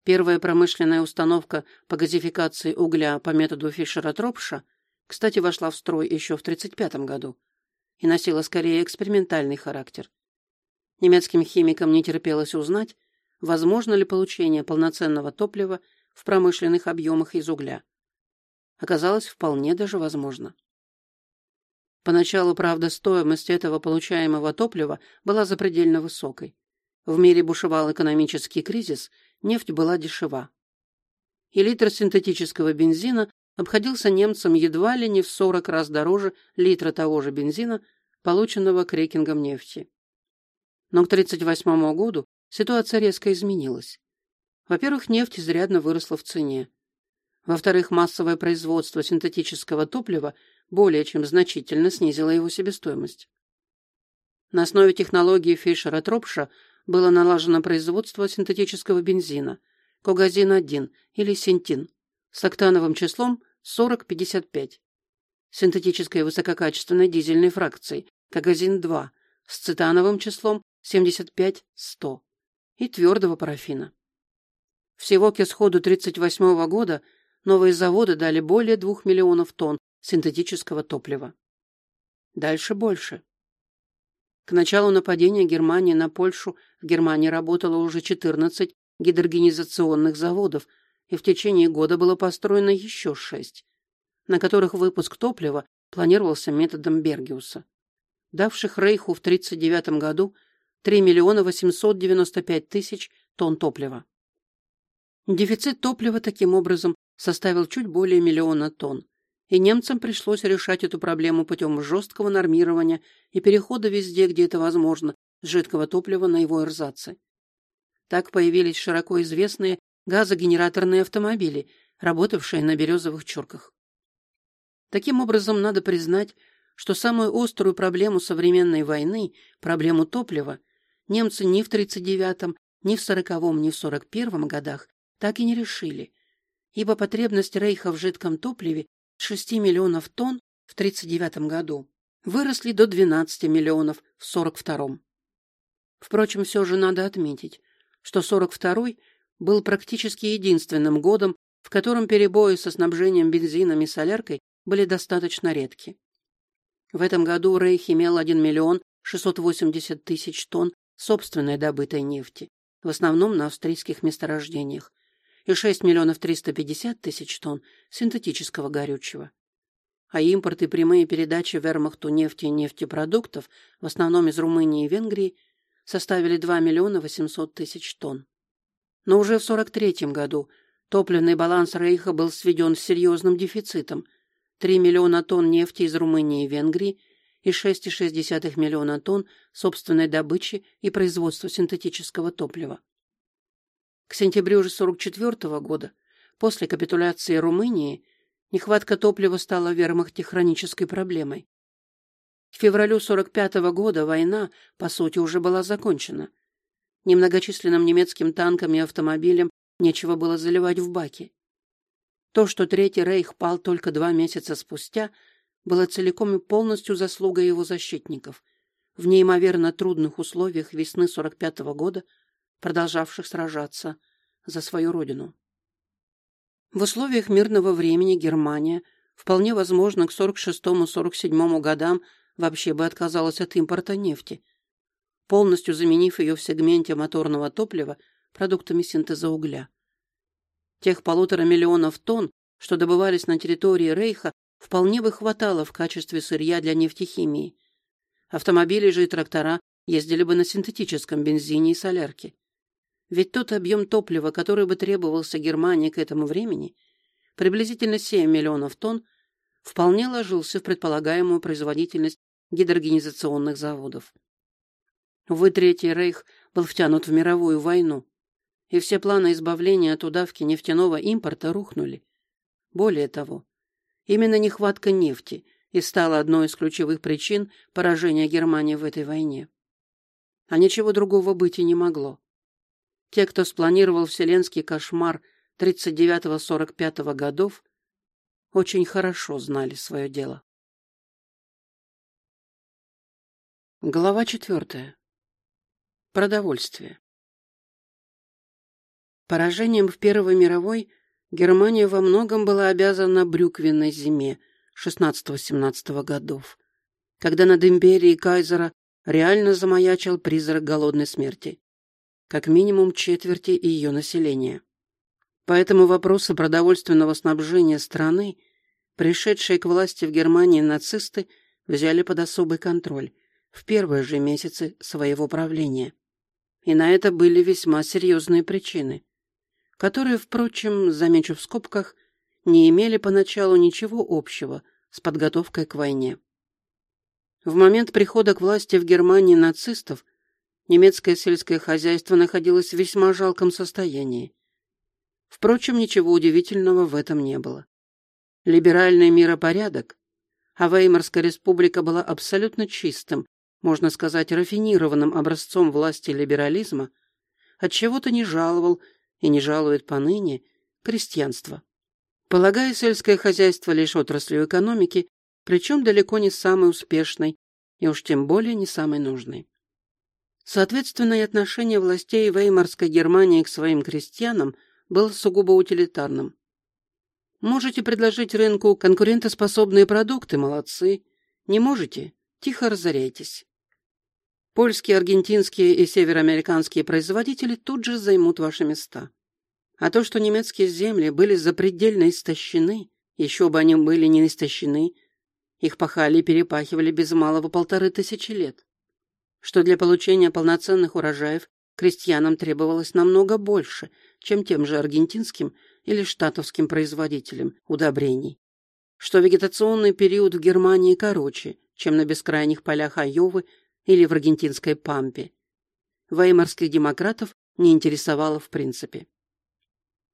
Первая промышленная установка по газификации угля по методу Фишера-Тропша, кстати, вошла в строй еще в 1935 году и носила скорее экспериментальный характер. Немецким химикам не терпелось узнать, возможно ли получение полноценного топлива в промышленных объемах из угля. Оказалось, вполне даже возможно. Поначалу, правда, стоимость этого получаемого топлива была запредельно высокой. В мире бушевал экономический кризис, нефть была дешева. И литр синтетического бензина обходился немцам едва ли не в 40 раз дороже литра того же бензина, полученного крекингом нефти. Но к 1938 году ситуация резко изменилась. Во-первых, нефть изрядно выросла в цене. Во-вторых, массовое производство синтетического топлива более чем значительно снизила его себестоимость. На основе технологии Фишера-Тропша было налажено производство синтетического бензина Когазин-1 или Синтин с октановым числом 40-55, синтетической высококачественной дизельной фракцией Когазин-2 с цитановым числом 75-100 и твердого парафина. Всего к исходу 1938 года новые заводы дали более 2 миллионов тонн синтетического топлива. Дальше больше. К началу нападения Германии на Польшу. В Германии работало уже 14 гидрогенизационных заводов, и в течение года было построено еще шесть, на которых выпуск топлива планировался методом Бергиуса, давших Рейху в 1939 году 3 миллиона 895 тысяч тонн топлива. Дефицит топлива таким образом составил чуть более миллиона тонн, и немцам пришлось решать эту проблему путем жесткого нормирования и перехода везде, где это возможно, жидкого топлива на его эрзацы. Так появились широко известные газогенераторные автомобили, работавшие на березовых чурках. Таким образом, надо признать, что самую острую проблему современной войны, проблему топлива, немцы ни в 39-м, ни в 40-м, ни в 41-м годах так и не решили, ибо потребность Рейха в жидком топливе 6 миллионов тонн в 1939 году выросли до 12 миллионов в 1942. Впрочем, все же надо отметить, что 1942 был практически единственным годом, в котором перебои со снабжением бензином и соляркой были достаточно редки. В этом году Рейх имел 1 миллион 680 тысяч тонн собственной добытой нефти, в основном на австрийских месторождениях, и 6 миллионов 350 тысяч тонн синтетического горючего. А импорт и прямые передачи вермахту нефти и нефтепродуктов, в основном из Румынии и Венгрии, составили 2 миллиона 800 тысяч тонн. Но уже в 1943 году топливный баланс Рейха был сведен с серьезным дефицитом – 3 миллиона тонн нефти из Румынии и Венгрии и 6,6 миллиона тонн собственной добычи и производства синтетического топлива. К сентябрю же 1944 года, после капитуляции Румынии, нехватка топлива стала в вермахте хронической проблемой. К февралю 1945 года война, по сути, уже была закончена. Немногочисленным немецким танкам и автомобилям нечего было заливать в баки. То, что Третий Рейх пал только два месяца спустя, было целиком и полностью заслугой его защитников, в неимоверно трудных условиях весны 45 -го года, продолжавших сражаться за свою родину. В условиях мирного времени Германия, вполне возможно, к 46-47 годам вообще бы отказалась от импорта нефти, полностью заменив ее в сегменте моторного топлива продуктами синтеза угля. Тех полутора миллионов тонн, что добывались на территории Рейха, вполне бы хватало в качестве сырья для нефтехимии. Автомобили же и трактора ездили бы на синтетическом бензине и солярке. Ведь тот объем топлива, который бы требовался Германии к этому времени, приблизительно 7 миллионов тонн, вполне ложился в предполагаемую производительность гидрогенизационных заводов. Увы, Третий Рейх был втянут в мировую войну и все планы избавления от удавки нефтяного импорта рухнули. Более того, именно нехватка нефти и стала одной из ключевых причин поражения Германии в этой войне. А ничего другого быть и не могло. Те, кто спланировал вселенский кошмар 39-45 годов, очень хорошо знали свое дело. Глава четвертая. Продовольствие. Поражением в Первой мировой Германия во многом была обязана брюквенной зиме 16-17 годов, когда над империей Кайзера реально замаячил призрак голодной смерти, как минимум четверти ее населения. Поэтому вопросы продовольственного снабжения страны, пришедшие к власти в Германии нацисты, взяли под особый контроль в первые же месяцы своего правления. И на это были весьма серьезные причины которые, впрочем, замечу в скобках, не имели поначалу ничего общего с подготовкой к войне. В момент прихода к власти в Германии нацистов немецкое сельское хозяйство находилось в весьма жалком состоянии. Впрочем, ничего удивительного в этом не было. Либеральный миропорядок, а Веймарская республика была абсолютно чистым, можно сказать, рафинированным образцом власти либерализма, отчего-то не жаловал и не жалует поныне крестьянство. Полагая сельское хозяйство лишь отраслью экономики, причем далеко не самой успешной и уж тем более не самой нужной. Соответственно, и отношение властей Веймарской Германии к своим крестьянам было сугубо утилитарным. Можете предложить рынку конкурентоспособные продукты, молодцы. Не можете? Тихо разоряйтесь. Польские, аргентинские и североамериканские производители тут же займут ваши места. А то, что немецкие земли были запредельно истощены, еще бы они были не истощены, их пахали и перепахивали без малого полторы тысячи лет. Что для получения полноценных урожаев крестьянам требовалось намного больше, чем тем же аргентинским или штатовским производителям удобрений. Что вегетационный период в Германии короче, чем на бескрайних полях Айовы или в аргентинской Пампе. Веймарских демократов не интересовало в принципе.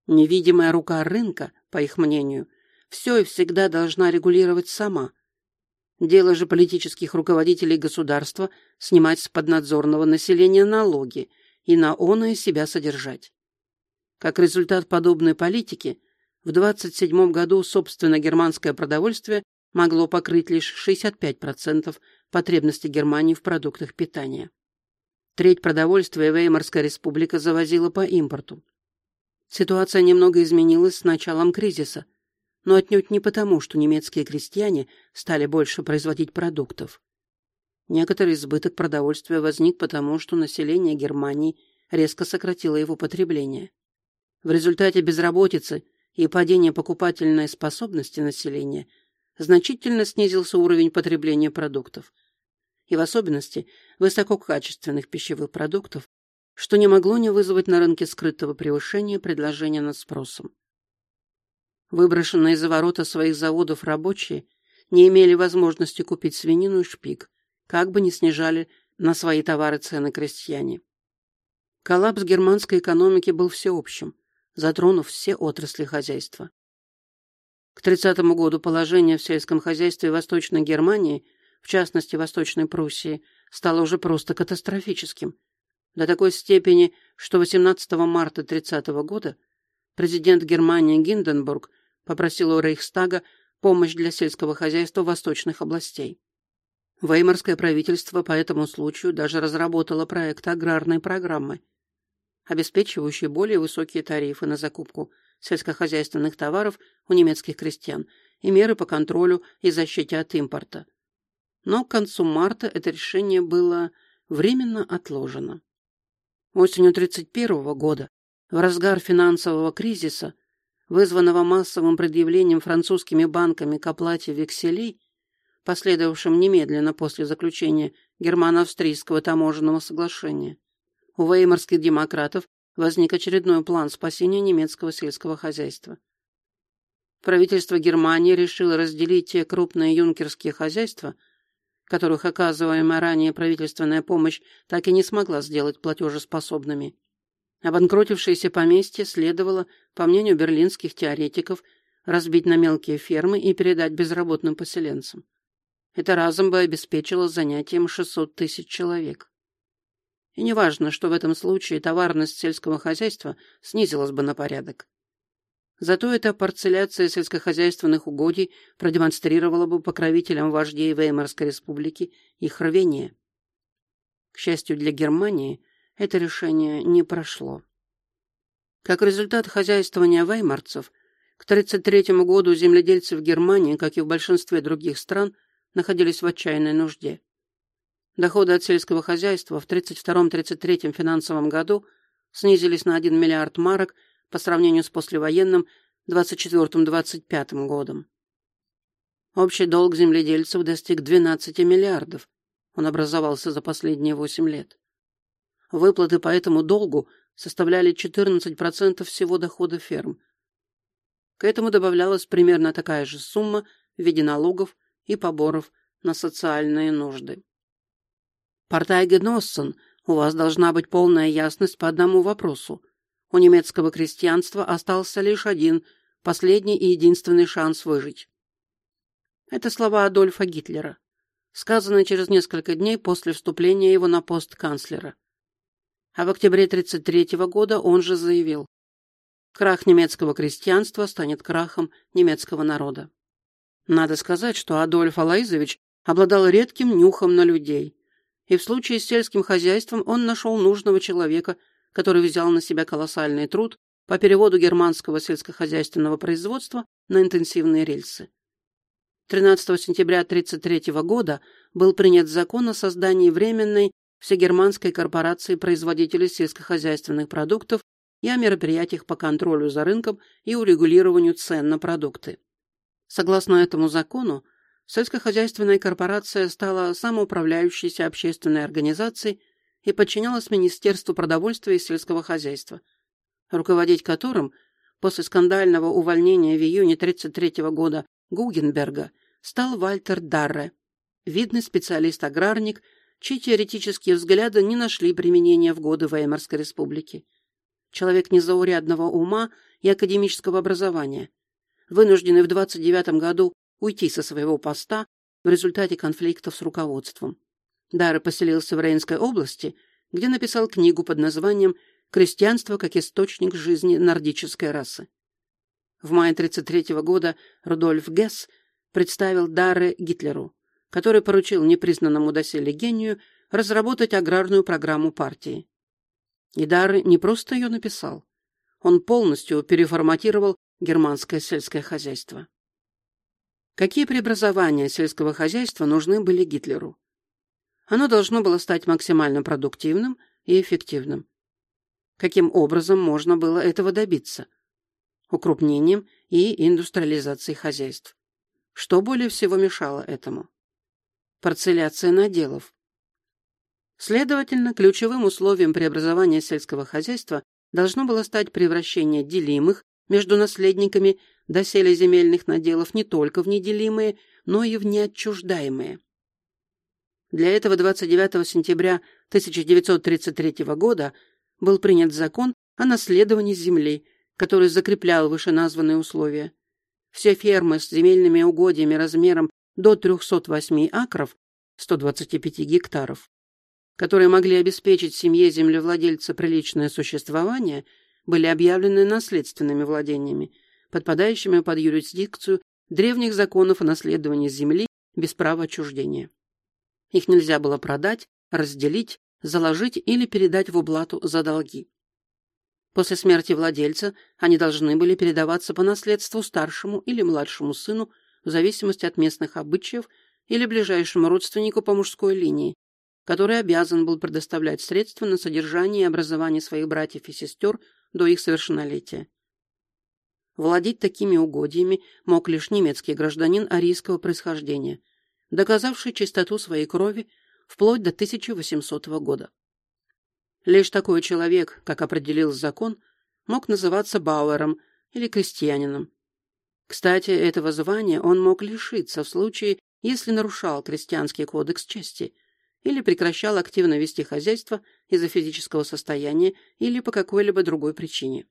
Невидимая рука рынка, по их мнению, все и всегда должна регулировать сама. Дело же политических руководителей государства снимать с поднадзорного населения налоги и на оное себя содержать. Как результат подобной политики, в 27 году собственно германское продовольствие могло покрыть лишь 65% потребностей Германии в продуктах питания. Треть продовольствия Веймарская республика завозила по импорту. Ситуация немного изменилась с началом кризиса, но отнюдь не потому, что немецкие крестьяне стали больше производить продуктов. Некоторый избыток продовольствия возник потому, что население Германии резко сократило его потребление. В результате безработицы и падения покупательной способности населения значительно снизился уровень потребления продуктов, и в особенности высококачественных пищевых продуктов, что не могло не вызвать на рынке скрытого превышения предложения над спросом. Выброшенные за ворота своих заводов рабочие не имели возможности купить свинину и шпик, как бы ни снижали на свои товары цены крестьяне. Коллапс германской экономики был всеобщим, затронув все отрасли хозяйства. К 30 году положение в сельском хозяйстве Восточной Германии, в частности Восточной Пруссии, стало уже просто катастрофическим – до такой степени, что 18 марта 30 года президент Германии Гинденбург попросил у Рейхстага помощь для сельского хозяйства восточных областей. Веймарское правительство по этому случаю даже разработало проект аграрной программы, обеспечивающий более высокие тарифы на закупку сельскохозяйственных товаров у немецких крестьян и меры по контролю и защите от импорта. Но к концу марта это решение было временно отложено. Осенью 1931 года, в разгар финансового кризиса, вызванного массовым предъявлением французскими банками к оплате векселей, последовавшим немедленно после заключения германо-австрийского таможенного соглашения, у веймарских демократов возник очередной план спасения немецкого сельского хозяйства. Правительство Германии решило разделить те крупные юнкерские хозяйства – которых оказываемая ранее правительственная помощь так и не смогла сделать платежеспособными. Обанкротившееся поместье следовало, по мнению берлинских теоретиков, разбить на мелкие фермы и передать безработным поселенцам. Это разом бы обеспечило занятием 600 тысяч человек. И неважно, что в этом случае товарность сельского хозяйства снизилась бы на порядок. Зато эта парцеляция сельскохозяйственных угодий продемонстрировала бы покровителям вождей Веймарской республики их рвение. К счастью для Германии, это решение не прошло. Как результат хозяйствования веймарцев, к 1933 году земледельцы в Германии, как и в большинстве других стран, находились в отчаянной нужде. Доходы от сельского хозяйства в 1932-1933 финансовом году снизились на 1 миллиард марок – по сравнению с послевоенным 24-25 годом. Общий долг земледельцев достиг 12 миллиардов. Он образовался за последние 8 лет. Выплаты по этому долгу составляли 14% всего дохода ферм. К этому добавлялась примерно такая же сумма в виде налогов и поборов на социальные нужды. Партайге Носсон, у вас должна быть полная ясность по одному вопросу. У немецкого крестьянства остался лишь один, последний и единственный шанс выжить. Это слова Адольфа Гитлера, сказанные через несколько дней после вступления его на пост канцлера. А в октябре 1933 года он же заявил, крах немецкого крестьянства станет крахом немецкого народа. Надо сказать, что Адольф Алайзович обладал редким нюхом на людей, и в случае с сельским хозяйством он нашел нужного человека – который взял на себя колоссальный труд по переводу германского сельскохозяйственного производства на интенсивные рельсы. 13 сентября 1933 года был принят закон о создании временной всегерманской корпорации производителей сельскохозяйственных продуктов и о мероприятиях по контролю за рынком и урегулированию цен на продукты. Согласно этому закону, сельскохозяйственная корпорация стала самоуправляющейся общественной организацией и подчинялась Министерству продовольствия и сельского хозяйства, руководить которым после скандального увольнения в июне 1933 года Гугенберга стал Вальтер Дарре, видный специалист-аграрник, чьи теоретические взгляды не нашли применения в годы Веймарской республики. Человек незаурядного ума и академического образования, вынужденный в 29 году уйти со своего поста в результате конфликтов с руководством. Дара поселился в Рейнской области, где написал книгу под названием «Крестьянство как источник жизни нордической расы». В мае 1933 года Рудольф Гесс представил Дары Гитлеру, который поручил непризнанному доселе гению разработать аграрную программу партии. И Дары не просто ее написал, он полностью переформатировал германское сельское хозяйство. Какие преобразования сельского хозяйства нужны были Гитлеру? Оно должно было стать максимально продуктивным и эффективным. Каким образом можно было этого добиться? Укрупнением и индустриализацией хозяйств. Что более всего мешало этому? Парцеляция наделов. Следовательно, ключевым условием преобразования сельского хозяйства должно было стать превращение делимых между наследниками доселе земельных наделов не только в неделимые, но и в неотчуждаемые. Для этого 29 сентября 1933 года был принят закон о наследовании земли, который закреплял вышеназванные условия. Все фермы с земельными угодьями размером до 308 акров, 125 гектаров, которые могли обеспечить семье землевладельца приличное существование, были объявлены наследственными владениями, подпадающими под юрисдикцию древних законов о наследовании земли без права отчуждения. Их нельзя было продать, разделить, заложить или передать в уплату за долги. После смерти владельца они должны были передаваться по наследству старшему или младшему сыну в зависимости от местных обычаев или ближайшему родственнику по мужской линии, который обязан был предоставлять средства на содержание и образование своих братьев и сестер до их совершеннолетия. Владеть такими угодьями мог лишь немецкий гражданин арийского происхождения, доказавший чистоту своей крови вплоть до 1800 года. Лишь такой человек, как определил закон, мог называться Бауэром или крестьянином. Кстати, этого звания он мог лишиться в случае, если нарушал крестьянский кодекс чести или прекращал активно вести хозяйство из-за физического состояния или по какой-либо другой причине.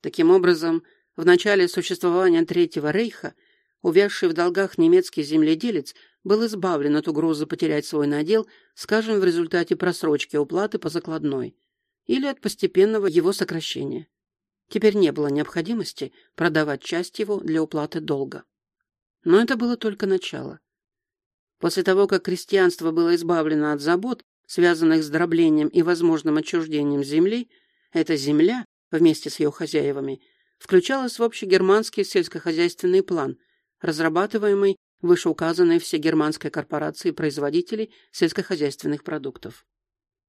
Таким образом, в начале существования Третьего Рейха увязший в долгах немецкий земледелец был избавлен от угрозы потерять свой надел, скажем, в результате просрочки уплаты по закладной или от постепенного его сокращения. Теперь не было необходимости продавать часть его для уплаты долга. Но это было только начало. После того, как крестьянство было избавлено от забот, связанных с дроблением и возможным отчуждением земли, эта земля, вместе с ее хозяевами, включалась в общегерманский сельскохозяйственный план, разрабатываемый вышеуказанной всегерманской корпорацией производителей сельскохозяйственных продуктов.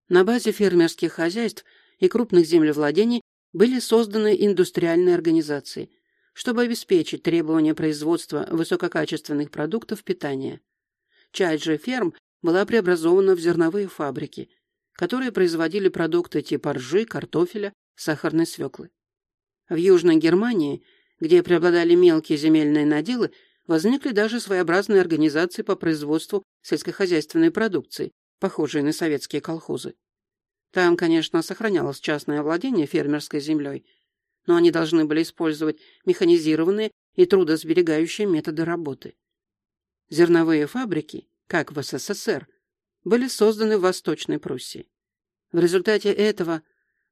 На базе фермерских хозяйств и крупных землевладений были созданы индустриальные организации, чтобы обеспечить требования производства высококачественных продуктов питания. Часть же ферм была преобразована в зерновые фабрики, которые производили продукты типа ржи, картофеля, сахарной свеклы. В Южной Германии, где преобладали мелкие земельные наделы, возникли даже своеобразные организации по производству сельскохозяйственной продукции, похожие на советские колхозы. Там, конечно, сохранялось частное владение фермерской землей, но они должны были использовать механизированные и трудосберегающие методы работы. Зерновые фабрики, как в СССР, были созданы в Восточной Пруссии. В результате этого,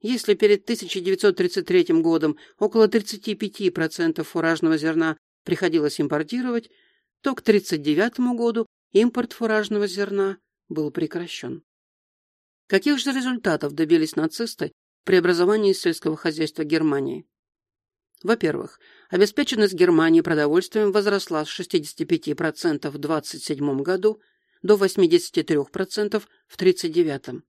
если перед 1933 годом около 35% фуражного зерна приходилось импортировать, то к 1939 году импорт фуражного зерна был прекращен. Каких же результатов добились нацисты при образовании сельского хозяйства Германии? Во-первых, обеспеченность Германии продовольствием возросла с 65% в 1927 году до 83% в 1939.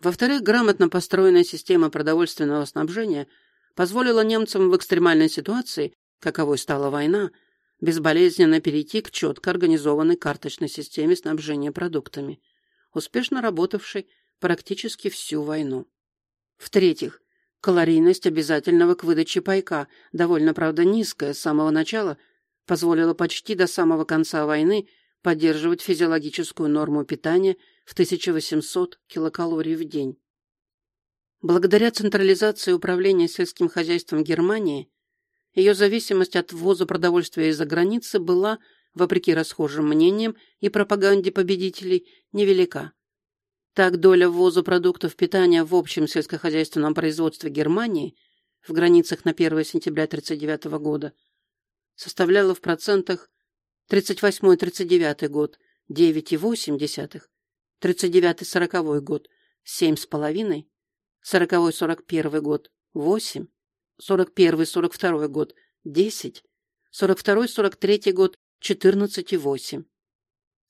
Во-вторых, грамотно построенная система продовольственного снабжения позволила немцам в экстремальной ситуации, каковой стала война, безболезненно перейти к четко организованной карточной системе снабжения продуктами, успешно работавшей практически всю войну. В-третьих, Калорийность обязательного к выдаче пайка, довольно, правда, низкая с самого начала, позволила почти до самого конца войны поддерживать физиологическую норму питания в 1800 килокалорий в день. Благодаря централизации управления сельским хозяйством Германии, ее зависимость от ввоза продовольствия из-за границы была, вопреки расхожим мнениям и пропаганде победителей, невелика. Так доля ввоза продуктов питания в общем сельскохозяйственном производстве Германии в границах на 1 сентября 1939 года составляла в процентах 38-39 год 9,8, 39-40 год 7,5, 40-41 год 8, 41-42 год 10, 42-43 год 14,8,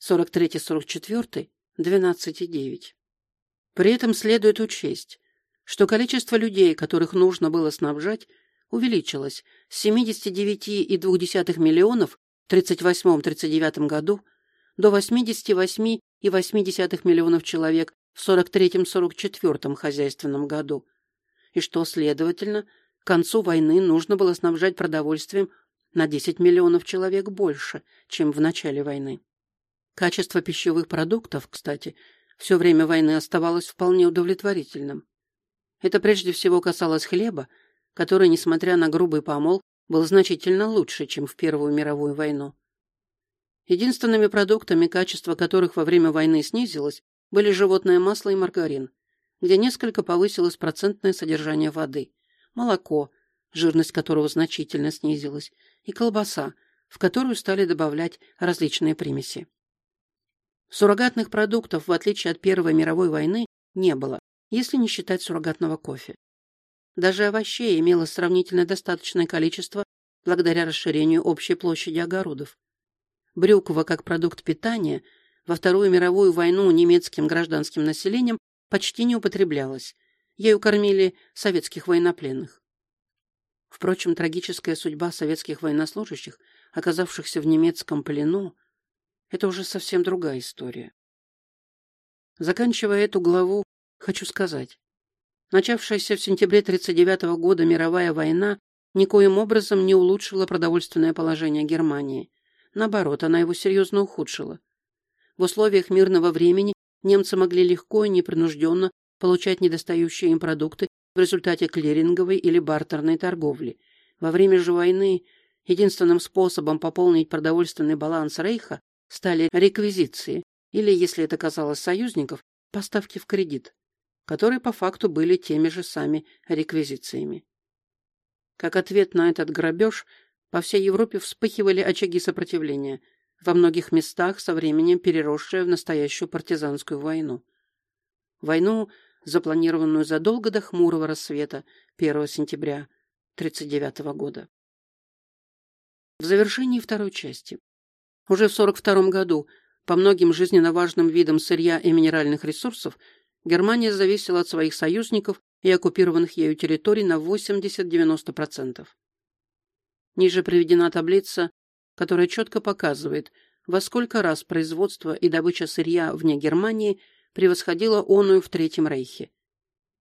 43-44 12,9. При этом следует учесть, что количество людей, которых нужно было снабжать, увеличилось с 79,2 миллионов в 1938-1939 году до 88,8 миллионов человек в 43-44 хозяйственном году, и что, следовательно, к концу войны нужно было снабжать продовольствием на 10 миллионов человек больше, чем в начале войны. Качество пищевых продуктов, кстати, все время войны оставалось вполне удовлетворительным. Это прежде всего касалось хлеба, который, несмотря на грубый помол, был значительно лучше, чем в Первую мировую войну. Единственными продуктами, качество которых во время войны снизилось, были животное масло и маргарин, где несколько повысилось процентное содержание воды, молоко, жирность которого значительно снизилась, и колбаса, в которую стали добавлять различные примеси. Суррогатных продуктов, в отличие от Первой мировой войны, не было, если не считать суррогатного кофе. Даже овощей имелось сравнительно достаточное количество благодаря расширению общей площади огородов. Брюква как продукт питания во Вторую мировую войну немецким гражданским населением почти не употреблялась. Ею кормили советских военнопленных. Впрочем, трагическая судьба советских военнослужащих, оказавшихся в немецком плену, это уже совсем другая история. Заканчивая эту главу, хочу сказать. Начавшаяся в сентябре 1939 года мировая война никоим образом не улучшила продовольственное положение Германии. Наоборот, она его серьезно ухудшила. В условиях мирного времени немцы могли легко и непринужденно получать недостающие им продукты в результате клиринговой или бартерной торговли. Во время же войны единственным способом пополнить продовольственный баланс Рейха стали реквизиции, или, если это казалось союзников, поставки в кредит, которые по факту были теми же сами реквизициями. Как ответ на этот грабеж, по всей Европе вспыхивали очаги сопротивления, во многих местах со временем переросшие в настоящую партизанскую войну. Войну, запланированную задолго до хмурого рассвета 1 сентября 1939 года. В завершении второй части уже в 1942 году по многим жизненно важным видам сырья и минеральных ресурсов Германия зависела от своих союзников и оккупированных ею территорий на 80-90%. Ниже приведена таблица, которая четко показывает, во сколько раз производство и добыча сырья вне Германии превосходило оную в Третьем Рейхе.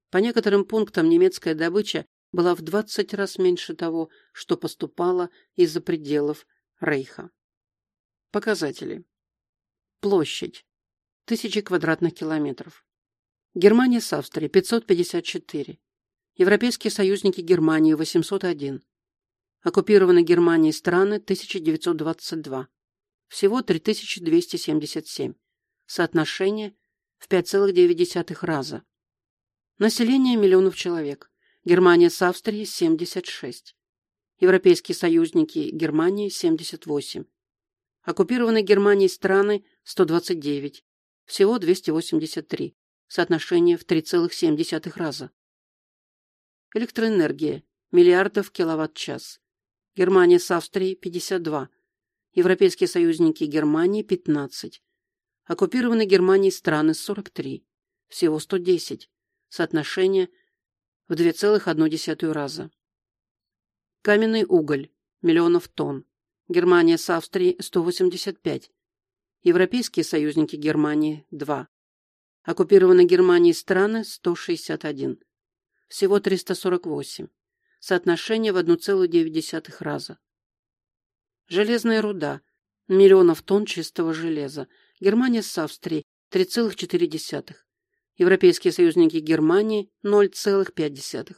По некоторым пунктам немецкая добыча была в 20 раз меньше того, что поступало из-за пределов Рейха. Показатели. Площадь. Тысячи квадратных километров. Германия с Австрией 554. Европейские союзники Германии 801. Оккупированы Германией страны 1922. Всего 3277. Соотношение в 5,9 раза. Население миллионов человек. Германия с Австрией 76. Европейские союзники Германии 78. Оккупированные Германией страны – 129. Всего 283. Соотношение в 3,7 раза. Электроэнергия – миллиардов киловатт-час. Германия с Австрией – 52. Европейские союзники Германии – 15. Оккупированные Германией страны – 43. Всего 110. Соотношение в 2,1 раза. Каменный уголь – миллионов тонн. Германия с Австрией 185. Европейские союзники Германии 2. Оккупированные Германией страны 161. Всего 348. Соотношение в 1,9 раза. Железная руда миллионов тонн чистого железа. Германия с Австрией 3,4. Европейские союзники Германии 0,5.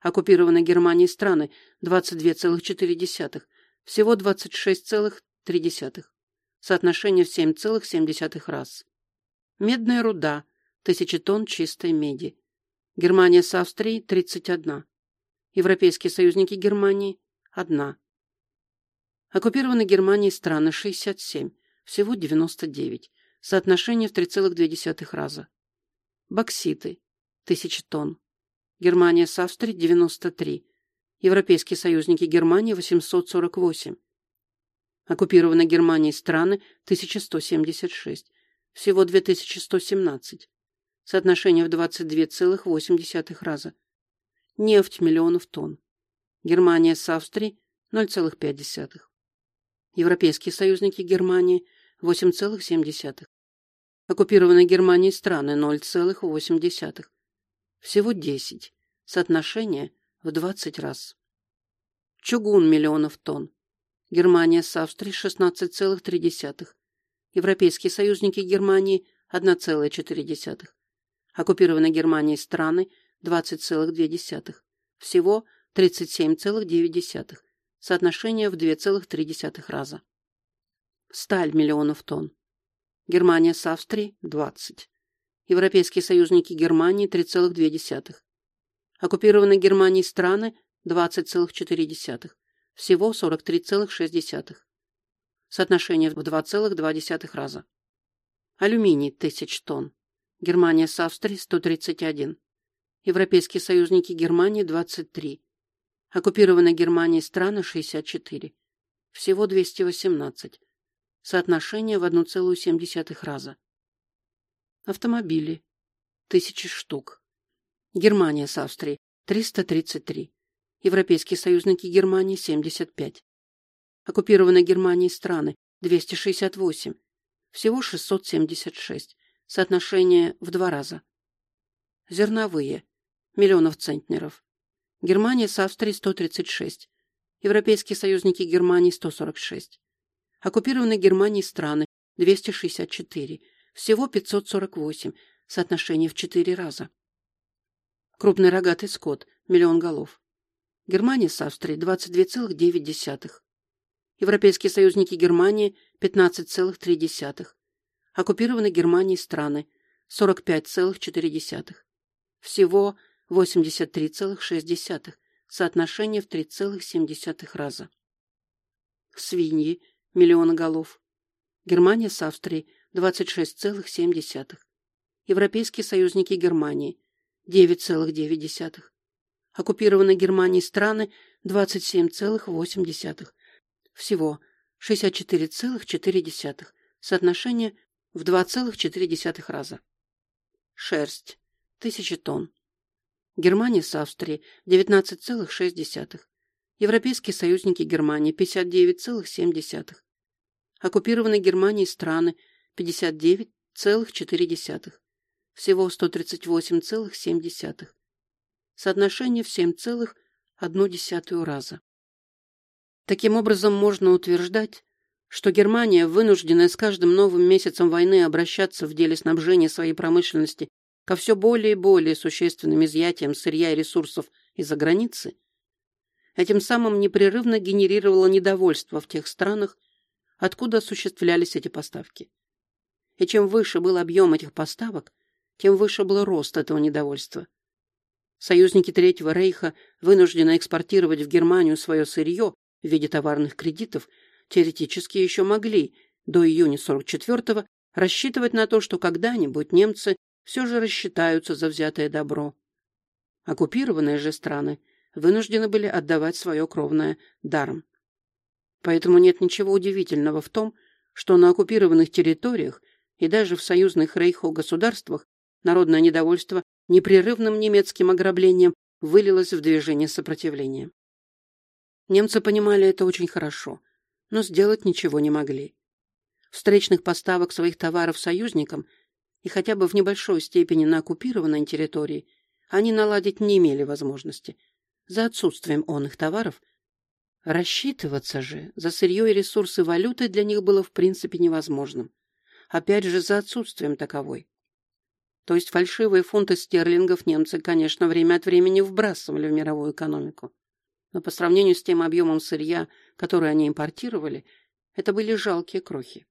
Оккупированные Германией страны 22,4. Всего 26,3. Соотношение в 7,7 раз. Медная руда. Тысячи тонн чистой меди. Германия с Австрией 31. Европейские союзники Германии – 1. Оккупированные Германией страны – 67. Всего 99. Соотношение в 3,2 раза. Бокситы – 1000 тонн. Германия с Австрией – 93. Европейские союзники Германии – 848. Оккупированные Германией страны – 1176. Всего 2117. Соотношение в 22,8 раза. Нефть миллионов тонн. Германия с Австрией – 0,5. Европейские союзники Германии – 8,7. Оккупированные Германией страны – 0,8. Всего 10. Соотношение в 20 раз. Чугун миллионов тонн. Германия с Австрией – 16,3. Европейские союзники Германии – 1,4. Оккупированные Германией страны – 20,2. Всего 37,9. Соотношение в 2,3 раза. Сталь миллионов тонн. Германия с Австрией – 20. Европейские союзники Германии – 3,2. Оккупированные Германией страны – 20,4. Всего 43,6. Соотношение в 2,2 раза. Алюминий – тысяч тонн. Германия с Австрией – 131. Европейские союзники Германии – 23. Оккупированные Германией страны – 64. Всего 218. Соотношение в 1,7 раза. Автомобили. Тысячи штук. Германия с Австрией – 333. Европейские союзники Германии – 75. Оккупированные Германией страны – 268. Всего 676. Соотношение в два раза. Зерновые. Миллионов центнеров. Германия с Австрией 136. Европейские союзники Германии 146. Оккупированные Германией страны 264. Всего 548. Соотношение в четыре раза. Крупный рогатый скот. Миллион голов. Германия с Австрией 22,9. Европейские союзники Германии 15,3. Оккупированные Германией страны 45,4. Всего 83,6. Соотношение в 3,7 раза. Свиньи – миллиона голов. Германия с Австрией – 26,7. Европейские союзники Германии – 9,9. Оккупированные Германией страны – 27,8. Всего 64,4. Соотношение в 2,4 раза. Шерсть. Тысячи тонн. Германия с Австрией 19,6. Европейские союзники Германии 59,7. Оккупированные Германией страны 59,4. Всего 138,7. Соотношение в 7,1 раза. Таким образом, можно утверждать, что Германия, вынужденная с каждым новым месяцем войны обращаться в деле снабжения своей промышленности ко все более и более существенным изъятиям сырья и ресурсов из-за границы, этим самым непрерывно генерировала недовольство в тех странах, откуда осуществлялись эти поставки. И чем выше был объем этих поставок, тем выше был рост этого недовольства. Союзники Третьего Рейха, вынуждены экспортировать в Германию свое сырье в виде товарных кредитов, теоретически еще могли до июня 44-го рассчитывать на то, что когда-нибудь немцы все же рассчитаются за взятое добро. Оккупированные же страны вынуждены были отдавать свое кровное даром. Поэтому нет ничего удивительного в том, что на оккупированных территориях и даже в союзных рейхо-государствах народное недовольство непрерывным немецким ограблением вылилось в движение сопротивления. Немцы понимали это очень хорошо но сделать ничего не могли. Встречных поставок своих товаров союзникам и хотя бы в небольшой степени на оккупированной территории они наладить не имели возможности. За отсутствием он их товаров Рассчитываться же за сырье и ресурсы валюты для них было в принципе невозможным. Опять же, за отсутствием таковой. То есть фальшивые фунты стерлингов немцы, конечно, время от времени вбрасывали в мировую экономику. Но по сравнению с тем объемом сырья, который они импортировали, это были жалкие крохи.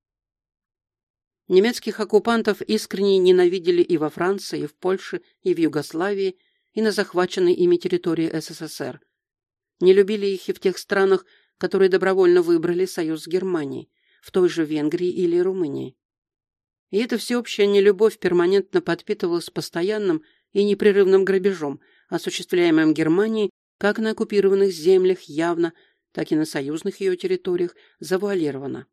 Немецких оккупантов искренне ненавидели и во Франции, и в Польше, и в Югославии, и на захваченной ими территории СССР. Не любили их и в тех странах, которые добровольно выбрали союз с Германией, в той же Венгрии или Румынии. И эта всеобщая нелюбовь перманентно подпитывалась постоянным и непрерывным грабежом, осуществляемым Германией как на оккупированных землях явно, так и на союзных ее территориях завуалировано.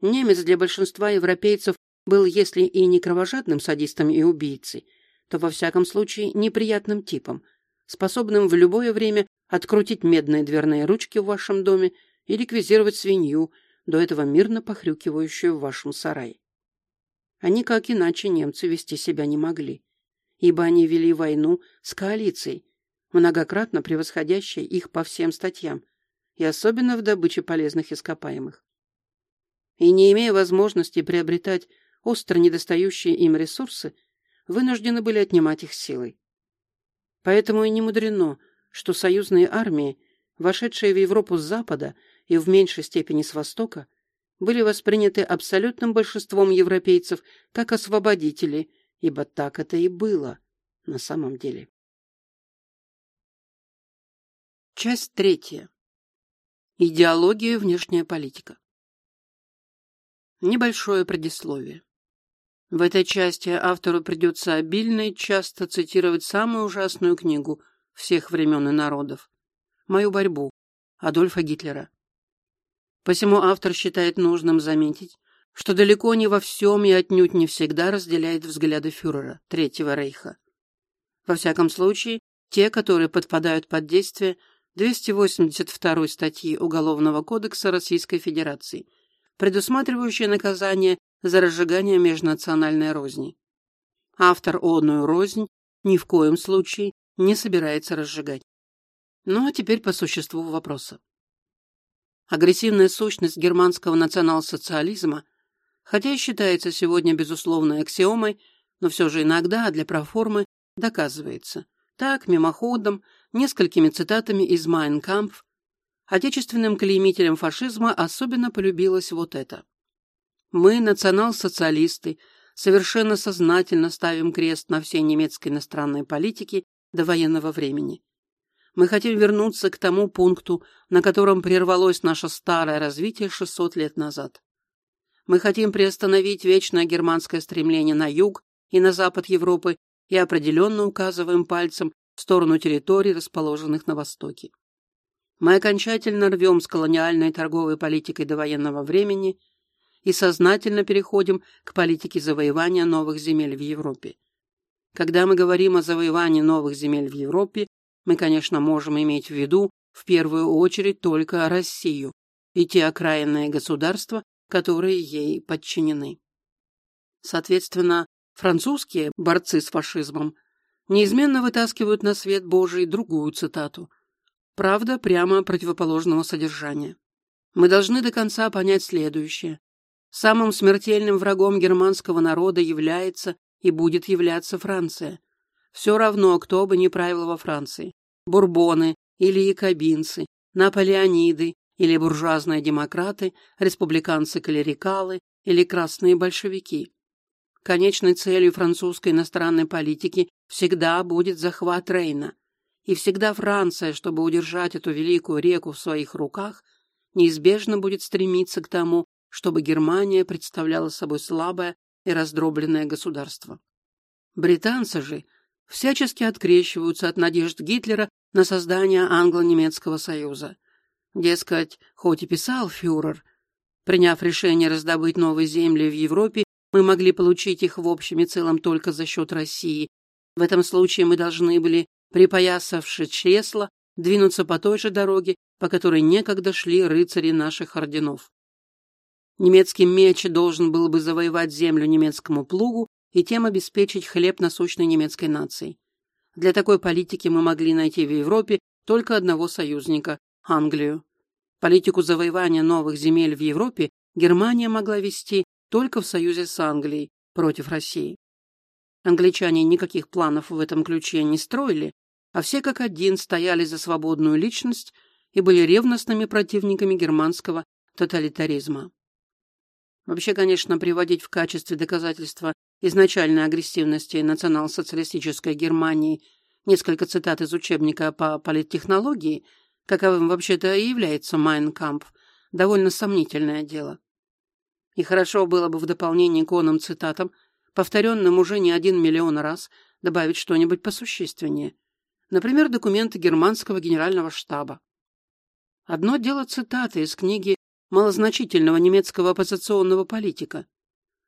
Немец для большинства европейцев был, если и не кровожадным садистом и убийцей, то во всяком случае неприятным типом, способным в любое время открутить медные дверные ручки в вашем доме и реквизировать свинью, до этого мирно похрюкивающую в вашем сарае. Они, как иначе, немцы вести себя не могли, ибо они вели войну с коалицией, многократно превосходящей их по всем статьям, и особенно в добыче полезных ископаемых и, не имея возможности приобретать остро недостающие им ресурсы, вынуждены были отнимать их силой. Поэтому и не мудрено, что союзные армии, вошедшие в Европу с запада и в меньшей степени с востока, были восприняты абсолютным большинством европейцев как освободители, ибо так это и было на самом деле. Часть третья. Идеология внешняя политика. Небольшое предисловие. В этой части автору придется обильно и часто цитировать самую ужасную книгу всех времен и народов «Мою борьбу» Адольфа Гитлера. Посему автор считает нужным заметить, что далеко не во всем и отнюдь не всегда разделяет взгляды фюрера Третьего Рейха. Во всяком случае, те, которые подпадают под действие 282 статьи Уголовного кодекса Российской Федерации – предусматривающее наказание за разжигание межнациональной розни. Автор одную рознь ни в коем случае не собирается разжигать. Ну а теперь по существу вопроса. Агрессивная сущность германского национал-социализма, хотя и считается сегодня безусловной аксиомой, но все же иногда для проформы доказывается. Так, мимоходом, несколькими цитатами из «Майн Кампф» Отечественным клеймителям фашизма особенно полюбилось вот это. Мы, национал-социалисты, совершенно сознательно ставим крест на всей немецкой иностранной политике до военного времени. Мы хотим вернуться к тому пункту, на котором прервалось наше старое развитие 600 лет назад. Мы хотим приостановить вечное германское стремление на юг и на запад Европы и определенно указываем пальцем в сторону территорий, расположенных на востоке. Мы окончательно рвем с колониальной торговой политикой до военного времени и сознательно переходим к политике завоевания новых земель в Европе. Когда мы говорим о завоевании новых земель в Европе, мы, конечно, можем иметь в виду в первую очередь только Россию и те окраинные государства, которые ей подчинены. Соответственно, французские борцы с фашизмом неизменно вытаскивают на свет Божий другую цитату – Правда, прямо противоположного содержания. Мы должны до конца понять следующее. Самым смертельным врагом германского народа является и будет являться Франция. Все равно, кто бы ни правил во Франции. Бурбоны или якобинцы, наполеониды или буржуазные демократы, республиканцы-клерикалы или красные большевики. Конечной целью французской иностранной политики всегда будет захват Рейна – и всегда Франция, чтобы удержать эту великую реку в своих руках, неизбежно будет стремиться к тому, чтобы Германия представляла собой слабое и раздробленное государство. Британцы же всячески открещиваются от надежд Гитлера на создание англо-немецкого союза. Дескать, хоть и писал фюрер, приняв решение раздобыть новые земли в Европе, мы могли получить их в общем и целом только за счет России. В этом случае мы должны были припоясавши чресла, двинуться по той же дороге, по которой некогда шли рыцари наших орденов. Немецкий меч должен был бы завоевать землю немецкому плугу и тем обеспечить хлеб насущной немецкой нации. Для такой политики мы могли найти в Европе только одного союзника – Англию. Политику завоевания новых земель в Европе Германия могла вести только в союзе с Англией против России. Англичане никаких планов в этом ключе не строили, а все как один стояли за свободную личность и были ревностными противниками германского тоталитаризма. Вообще, конечно, приводить в качестве доказательства изначальной агрессивности национал-социалистической Германии несколько цитат из учебника по политтехнологии, каковым вообще-то и является Майнкамп, довольно сомнительное дело. И хорошо было бы в дополнение к онным цитатам, повторенным уже не один миллион раз, добавить что-нибудь посущественнее. Например, документы германского генерального штаба. Одно дело цитаты из книги малозначительного немецкого оппозиционного политика.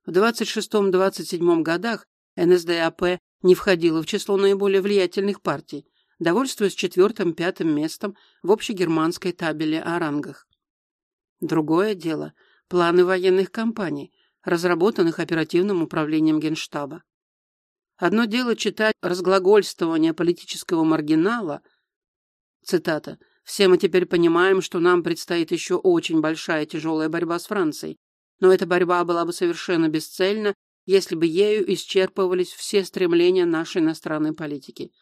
В 26-27 годах НСДАП не входила в число наиболее влиятельных партий, довольствуясь четвертым-пятым местом в общегерманской табеле о рангах. Другое дело – планы военных кампаний, разработанных оперативным управлением Генштаба. Одно дело читать разглагольствование политического маргинала, цитата, «Все мы теперь понимаем, что нам предстоит еще очень большая тяжелая борьба с Францией, но эта борьба была бы совершенно бесцельна, если бы ею исчерпывались все стремления нашей иностранной политики.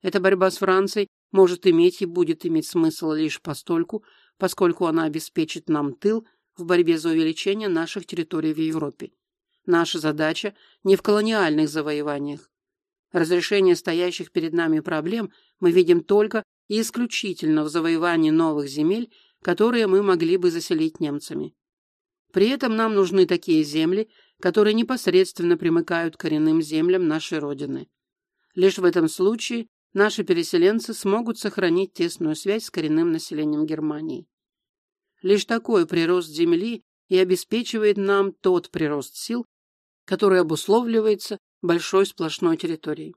Эта борьба с Францией может иметь и будет иметь смысл лишь постольку, поскольку она обеспечит нам тыл в борьбе за увеличение наших территорий в Европе. Наша задача не в колониальных завоеваниях. Разрешение стоящих перед нами проблем мы видим только и исключительно в завоевании новых земель, которые мы могли бы заселить немцами. При этом нам нужны такие земли, которые непосредственно примыкают к коренным землям нашей Родины. Лишь в этом случае наши переселенцы смогут сохранить тесную связь с коренным населением Германии. Лишь такой прирост земли и обеспечивает нам тот прирост сил, который обусловливается большой сплошной территорией.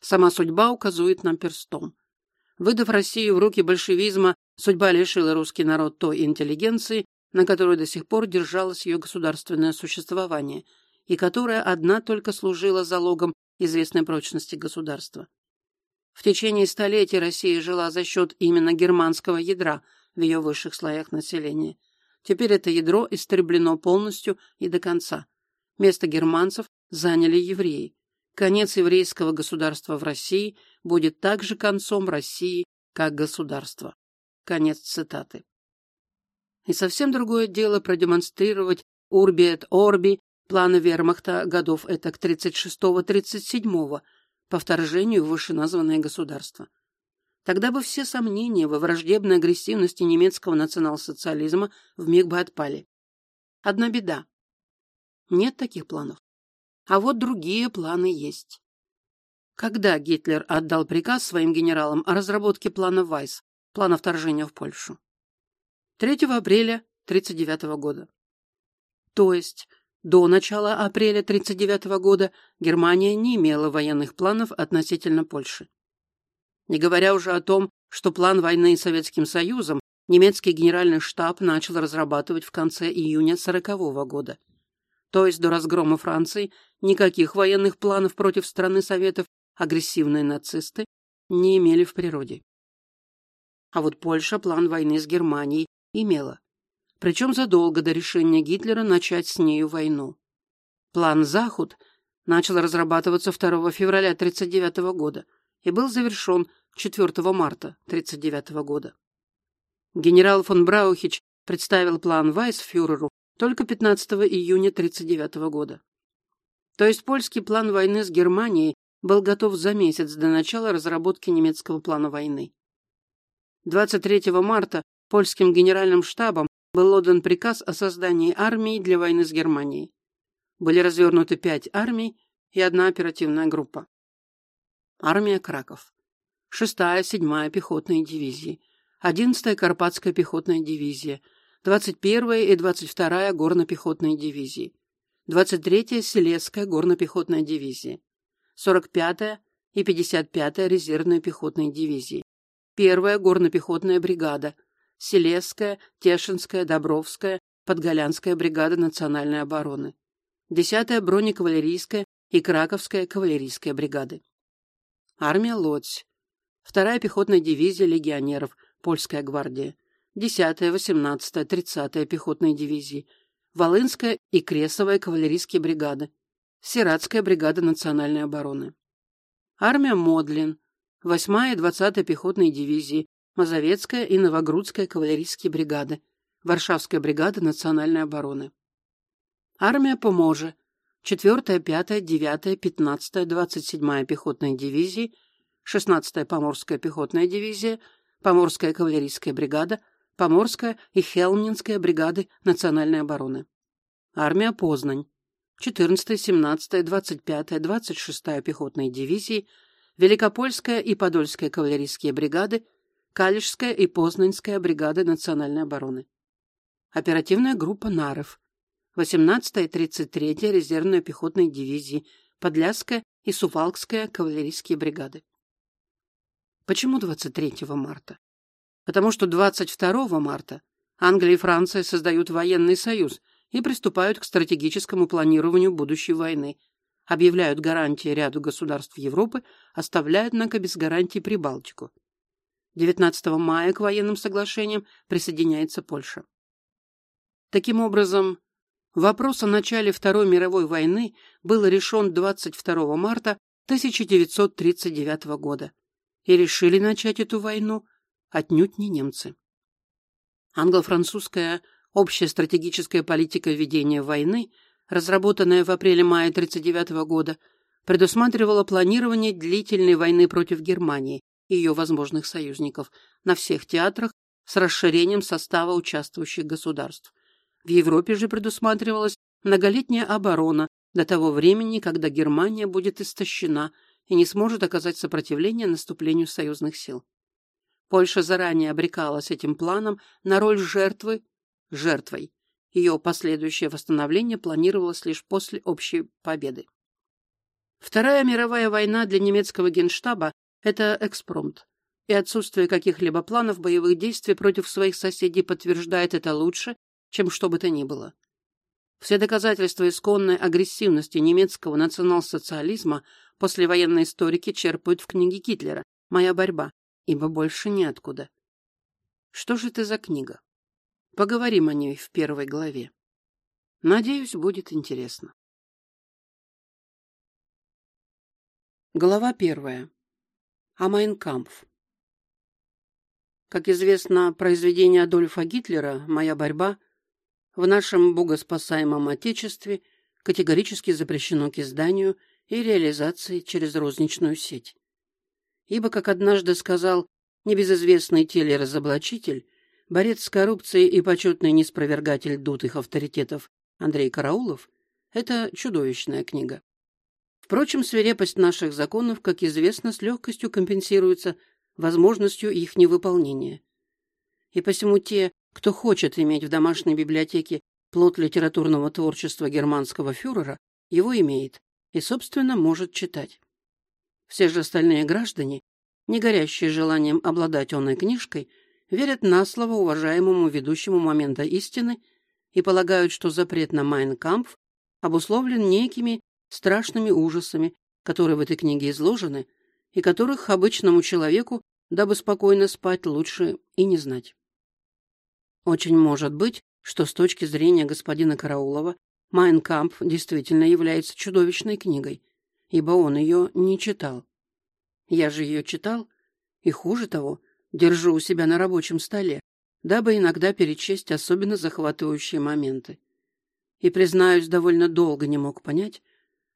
Сама судьба указывает нам перстом. Выдав Россию в руки большевизма, судьба лишила русский народ той интеллигенции, на которой до сих пор держалось ее государственное существование, и которая одна только служила залогом известной прочности государства. В течение столетий Россия жила за счет именно германского ядра в ее высших слоях населения. Теперь это ядро истреблено полностью и до конца. Место германцев заняли евреи. Конец еврейского государства в России будет также концом России как государства. Конец цитаты. И совсем другое дело продемонстрировать урби et орби планы вермахта годов этак 36-37 по вторжению в вышеназванное государство. Тогда бы все сомнения во враждебной агрессивности немецкого национал-социализма вмиг бы отпали. Одна беда. Нет таких планов. А вот другие планы есть. Когда Гитлер отдал приказ своим генералам о разработке плана Вайс, плана вторжения в Польшу? 3 апреля 1939 года. То есть до начала апреля 1939 года Германия не имела военных планов относительно Польши. Не говоря уже о том, что план войны с Советским Союзом немецкий генеральный штаб начал разрабатывать в конце июня 1940 года. То есть до разгрома Франции никаких военных планов против страны Советов агрессивные нацисты не имели в природе. А вот Польша план войны с Германией имела, причем задолго до решения Гитлера начать с нею войну. План «Захуд» начал разрабатываться 2 февраля 1939 года и был завершен 4 марта 1939 года. Генерал фон Браухич представил план Вайсфюреру только 15 июня 1939 года. То есть польский план войны с Германией был готов за месяц до начала разработки немецкого плана войны. 23 марта Польским генеральным штабом был отдан приказ о создании армии для войны с Германией. Были развернуты пять армий и одна оперативная группа. Армия Краков. 6-я, 7-я пехотные дивизии, 11-я Карпатская пехотная дивизия, 21-я и 22-я горно-пехотные дивизии, 23-я Селесская горно-пехотная дивизия, 45-я и 55-я резервные пехотные дивизии, 1-я горно-пехотная бригада, Селесская, Тешинская, Добровская, Подголянская бригада национальной обороны, 10-я бронекавалерийская и Краковская кавалерийская бригады. Армия Лодзь, 2-я пехотная дивизия легионеров, польская гвардия, 10-я, 18-я, 30-я пехотные дивизии, Волынская и Кресовая кавалерийские бригады, Сиратская бригада национальной обороны. Армия Модлин, 8-я и 20-я пехотные дивизии, Мазовецкая и Новогрудская кавалерийские бригады, Варшавская бригада национальной обороны. Армия Поможи, 4-я, 5-я, 9-я, 15-я, 27-я пехотные дивизии, 16-я Поморская пехотная дивизия, Поморская кавалерийская бригада, Поморская и Хелмнинская бригады национальной обороны. Армия Познань, 14-я, 17-я, 25-я, 26-я пехотные дивизии, Великопольская и Подольская кавалерийские бригады, Калишская и Познанская бригады национальной обороны. Оперативная группа Наров, 18-я и 33-я резервные пехотные дивизии, Подляская и Сувалкская кавалерийские бригады. Почему 23 марта? Потому что 22 марта Англия и Франция создают военный союз и приступают к стратегическому планированию будущей войны, объявляют гарантии ряду государств Европы, оставляют, однако, без гарантий Прибалтику. 19 мая к военным соглашениям присоединяется Польша. Таким образом, Вопрос о начале Второй мировой войны был решен 22 марта 1939 года, и решили начать эту войну отнюдь не немцы. Англо-французская общая стратегическая политика ведения войны, разработанная в апреле-мае 1939 года, предусматривала планирование длительной войны против Германии и ее возможных союзников на всех театрах с расширением состава участвующих государств – в Европе же предусматривалась многолетняя оборона до того времени, когда Германия будет истощена и не сможет оказать сопротивление наступлению союзных сил. Польша заранее обрекалась этим планом на роль жертвы жертвой. Ее последующее восстановление планировалось лишь после общей победы. Вторая мировая война для немецкого генштаба – это экспромт, и отсутствие каких-либо планов боевых действий против своих соседей подтверждает это лучше, чем что бы то ни было. Все доказательства исконной агрессивности немецкого национал-социализма послевоенные историки черпают в книге Гитлера «Моя борьба», ибо больше неоткуда. Что же это за книга? Поговорим о ней в первой главе. Надеюсь, будет интересно. Глава первая. О Майнкампф. Как известно, произведение Адольфа Гитлера «Моя борьба» в нашем богоспасаемом Отечестве категорически запрещено к изданию и реализации через розничную сеть. Ибо, как однажды сказал небезызвестный телеразоблачитель, борец с коррупцией и почетный неспровергатель дутых авторитетов Андрей Караулов, это чудовищная книга. Впрочем, свирепость наших законов, как известно, с легкостью компенсируется возможностью их невыполнения. И посему те, кто хочет иметь в домашней библиотеке плод литературного творчества германского фюрера, его имеет и, собственно, может читать. Все же остальные граждане, не горящие желанием обладать онной книжкой, верят на слово уважаемому ведущему момента истины и полагают, что запрет на Майнкампф обусловлен некими страшными ужасами, которые в этой книге изложены, и которых обычному человеку, дабы спокойно спать, лучше и не знать. Очень может быть, что с точки зрения господина Караулова «Майнкамп» действительно является чудовищной книгой, ибо он ее не читал. Я же ее читал, и хуже того, держу у себя на рабочем столе, дабы иногда перечесть особенно захватывающие моменты. И, признаюсь, довольно долго не мог понять,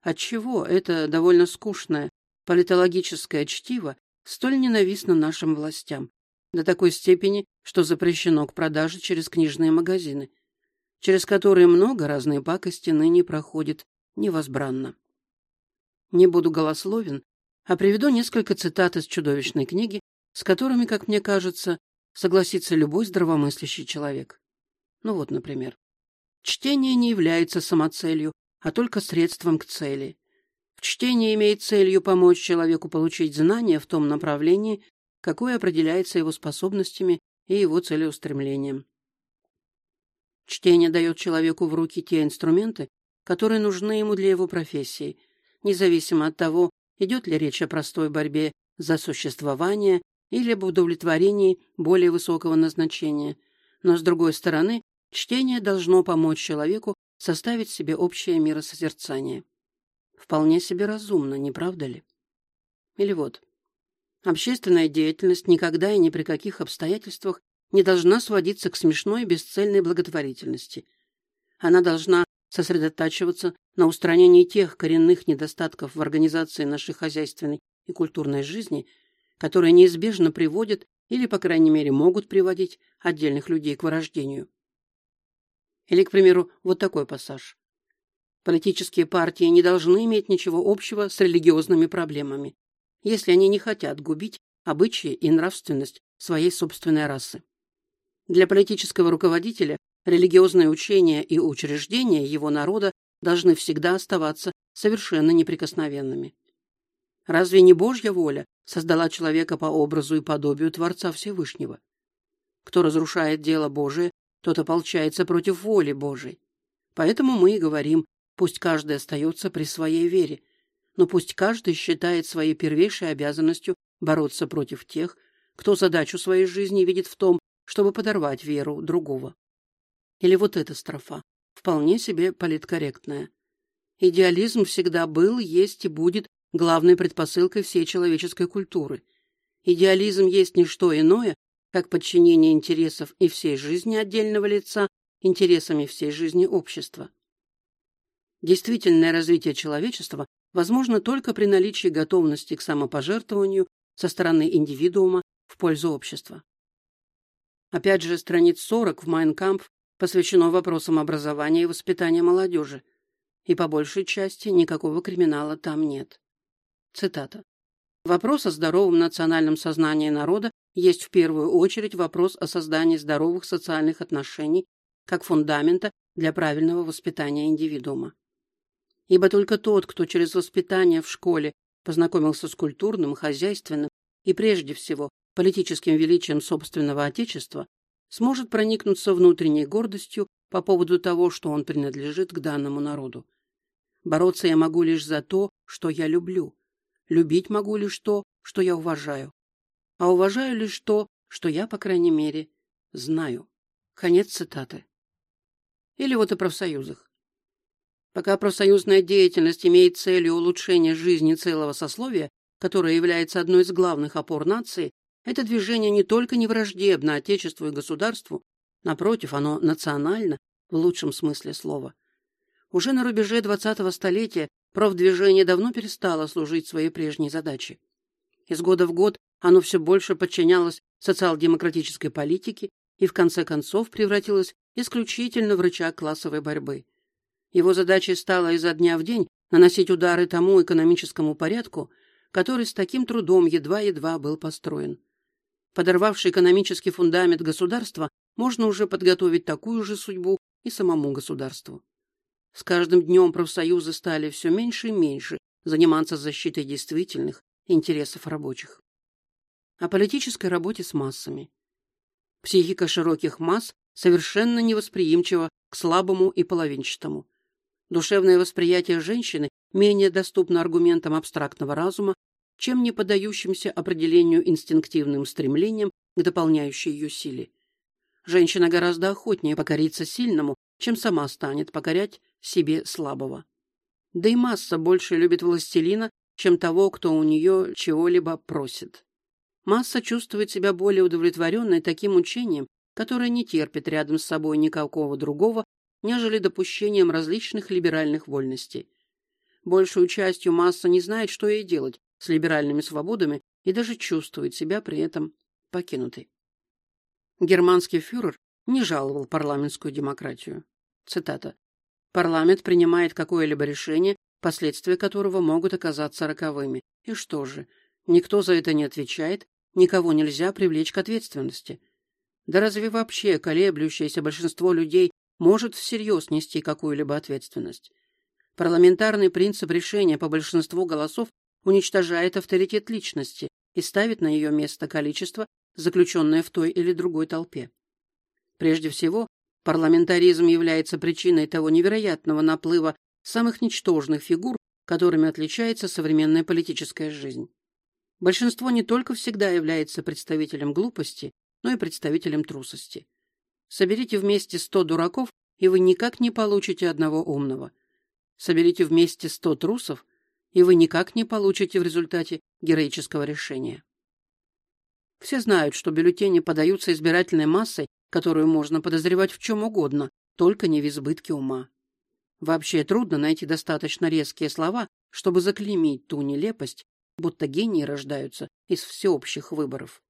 отчего это довольно скучное политологическое чтиво столь ненавистно нашим властям, до такой степени, что запрещено к продаже через книжные магазины, через которые много разной пакости ныне проходит невозбранно. Не буду голословен, а приведу несколько цитат из чудовищной книги, с которыми, как мне кажется, согласится любой здравомыслящий человек. Ну вот, например. Чтение не является самоцелью, а только средством к цели. В чтении имеет целью помочь человеку получить знания в том направлении, какое определяется его способностями и его целеустремлением. Чтение дает человеку в руки те инструменты, которые нужны ему для его профессии, независимо от того, идет ли речь о простой борьбе за существование или об удовлетворении более высокого назначения. Но, с другой стороны, чтение должно помочь человеку составить себе общее миросозерцание. Вполне себе разумно, не правда ли? Или вот. Общественная деятельность никогда и ни при каких обстоятельствах не должна сводиться к смешной и бесцельной благотворительности. Она должна сосредотачиваться на устранении тех коренных недостатков в организации нашей хозяйственной и культурной жизни, которые неизбежно приводят или, по крайней мере, могут приводить отдельных людей к вырождению. Или, к примеру, вот такой пассаж. Политические партии не должны иметь ничего общего с религиозными проблемами, если они не хотят губить обычаи и нравственность своей собственной расы. Для политического руководителя религиозные учения и учреждения его народа должны всегда оставаться совершенно неприкосновенными. Разве не Божья воля создала человека по образу и подобию Творца Всевышнего? Кто разрушает дело Божие, тот ополчается против воли Божией. Поэтому мы и говорим, пусть каждый остается при своей вере, но пусть каждый считает своей первейшей обязанностью бороться против тех, кто задачу своей жизни видит в том, чтобы подорвать веру другого. Или вот эта строфа, вполне себе политкорректная. Идеализм всегда был, есть и будет главной предпосылкой всей человеческой культуры. Идеализм есть не что иное, как подчинение интересов и всей жизни отдельного лица интересами всей жизни общества. Действительное развитие человечества возможно только при наличии готовности к самопожертвованию со стороны индивидуума в пользу общества. Опять же, страниц 40 в «Майнкампф» посвящено вопросам образования и воспитания молодежи, и по большей части никакого криминала там нет. Цитата. Вопрос о здоровом национальном сознании народа есть в первую очередь вопрос о создании здоровых социальных отношений как фундамента для правильного воспитания индивидуума. Ибо только тот, кто через воспитание в школе познакомился с культурным, хозяйственным и прежде всего политическим величием собственного Отечества, сможет проникнуться внутренней гордостью по поводу того, что он принадлежит к данному народу. Бороться я могу лишь за то, что я люблю. Любить могу лишь то, что я уважаю. А уважаю лишь то, что я, по крайней мере, знаю. Конец цитаты. Или вот о профсоюзах. Пока профсоюзная деятельность имеет целью улучшения жизни целого сословия, которое является одной из главных опор нации, это движение не только не враждебно Отечеству и государству, напротив, оно национально, в лучшем смысле слова. Уже на рубеже 20-го столетия профдвижение давно перестало служить своей прежней задаче. Из года в год оно все больше подчинялось социал-демократической политике и в конце концов превратилось исключительно в рычаг классовой борьбы. Его задачей стало изо дня в день наносить удары тому экономическому порядку, который с таким трудом едва-едва был построен. Подорвавший экономический фундамент государства, можно уже подготовить такую же судьбу и самому государству. С каждым днем профсоюзы стали все меньше и меньше заниматься защитой действительных интересов рабочих. О политической работе с массами. Психика широких масс совершенно невосприимчива к слабому и половинчатому. Душевное восприятие женщины менее доступно аргументам абстрактного разума чем не поддающимся определению инстинктивным стремлением к дополняющей ее силе. Женщина гораздо охотнее покорится сильному, чем сама станет покорять себе слабого. Да и масса больше любит властелина, чем того, кто у нее чего-либо просит. Масса чувствует себя более удовлетворенной таким учением, которое не терпит рядом с собой никакого другого, нежели допущением различных либеральных вольностей. Большую частью масса не знает, что ей делать, с либеральными свободами и даже чувствует себя при этом покинутой. Германский фюрер не жаловал парламентскую демократию. Цитата. «Парламент принимает какое-либо решение, последствия которого могут оказаться роковыми. И что же, никто за это не отвечает, никого нельзя привлечь к ответственности. Да разве вообще колеблющееся большинство людей может всерьез нести какую-либо ответственность? Парламентарный принцип решения по большинству голосов уничтожает авторитет личности и ставит на ее место количество, заключенное в той или другой толпе. Прежде всего, парламентаризм является причиной того невероятного наплыва самых ничтожных фигур, которыми отличается современная политическая жизнь. Большинство не только всегда является представителем глупости, но и представителем трусости. Соберите вместе сто дураков, и вы никак не получите одного умного. Соберите вместе сто трусов, и вы никак не получите в результате героического решения. Все знают, что бюллетени подаются избирательной массой, которую можно подозревать в чем угодно, только не в избытке ума. Вообще трудно найти достаточно резкие слова, чтобы заклеймить ту нелепость, будто гении рождаются из всеобщих выборов.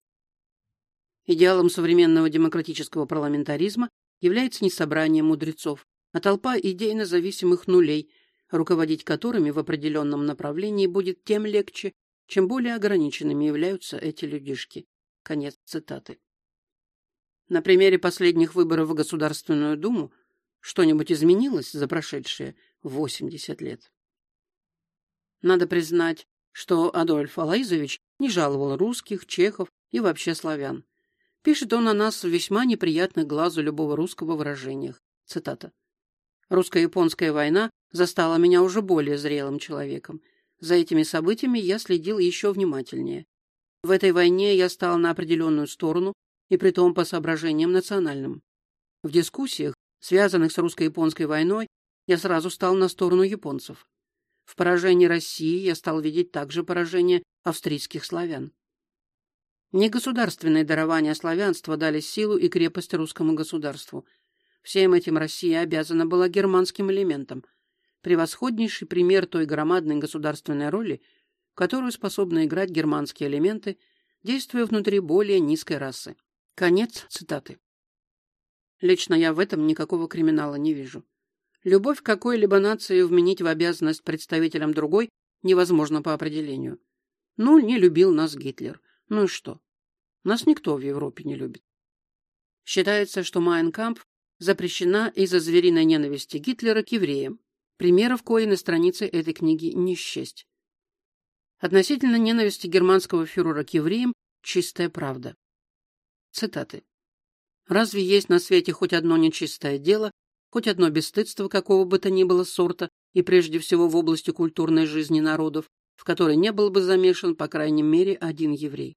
Идеалом современного демократического парламентаризма является не собрание мудрецов, а толпа идейно зависимых нулей, руководить которыми в определенном направлении будет тем легче, чем более ограниченными являются эти людишки. Конец цитаты. На примере последних выборов в Государственную Думу что-нибудь изменилось за прошедшие 80 лет? Надо признать, что Адольф Алаизович не жаловал русских, чехов и вообще славян. Пишет он о нас в весьма неприятных глазу любого русского выражениях. Цитата. «Русско-японская война застала меня уже более зрелым человеком. За этими событиями я следил еще внимательнее. В этой войне я стал на определенную сторону, и притом по соображениям национальным. В дискуссиях, связанных с русско-японской войной, я сразу стал на сторону японцев. В поражении России я стал видеть также поражение австрийских славян. Не государственные дарования славянства дали силу и крепость русскому государству. Всем этим Россия обязана была германским элементам. Превосходнейший пример той громадной государственной роли, которую способны играть германские элементы, действуя внутри более низкой расы. Конец цитаты. Лично я в этом никакого криминала не вижу. Любовь какой-либо нации вменить в обязанность представителям другой невозможно по определению. Ну, не любил нас Гитлер. Ну и что? Нас никто в Европе не любит. Считается, что Майнкамп запрещена из-за звериной ненависти Гитлера к евреям. Примеров кое на странице этой книги не счесть. Относительно ненависти германского фюрера к евреям чистая правда. Цитаты. «Разве есть на свете хоть одно нечистое дело, хоть одно бесстыдство какого бы то ни было сорта, и прежде всего в области культурной жизни народов, в которой не был бы замешан, по крайней мере, один еврей?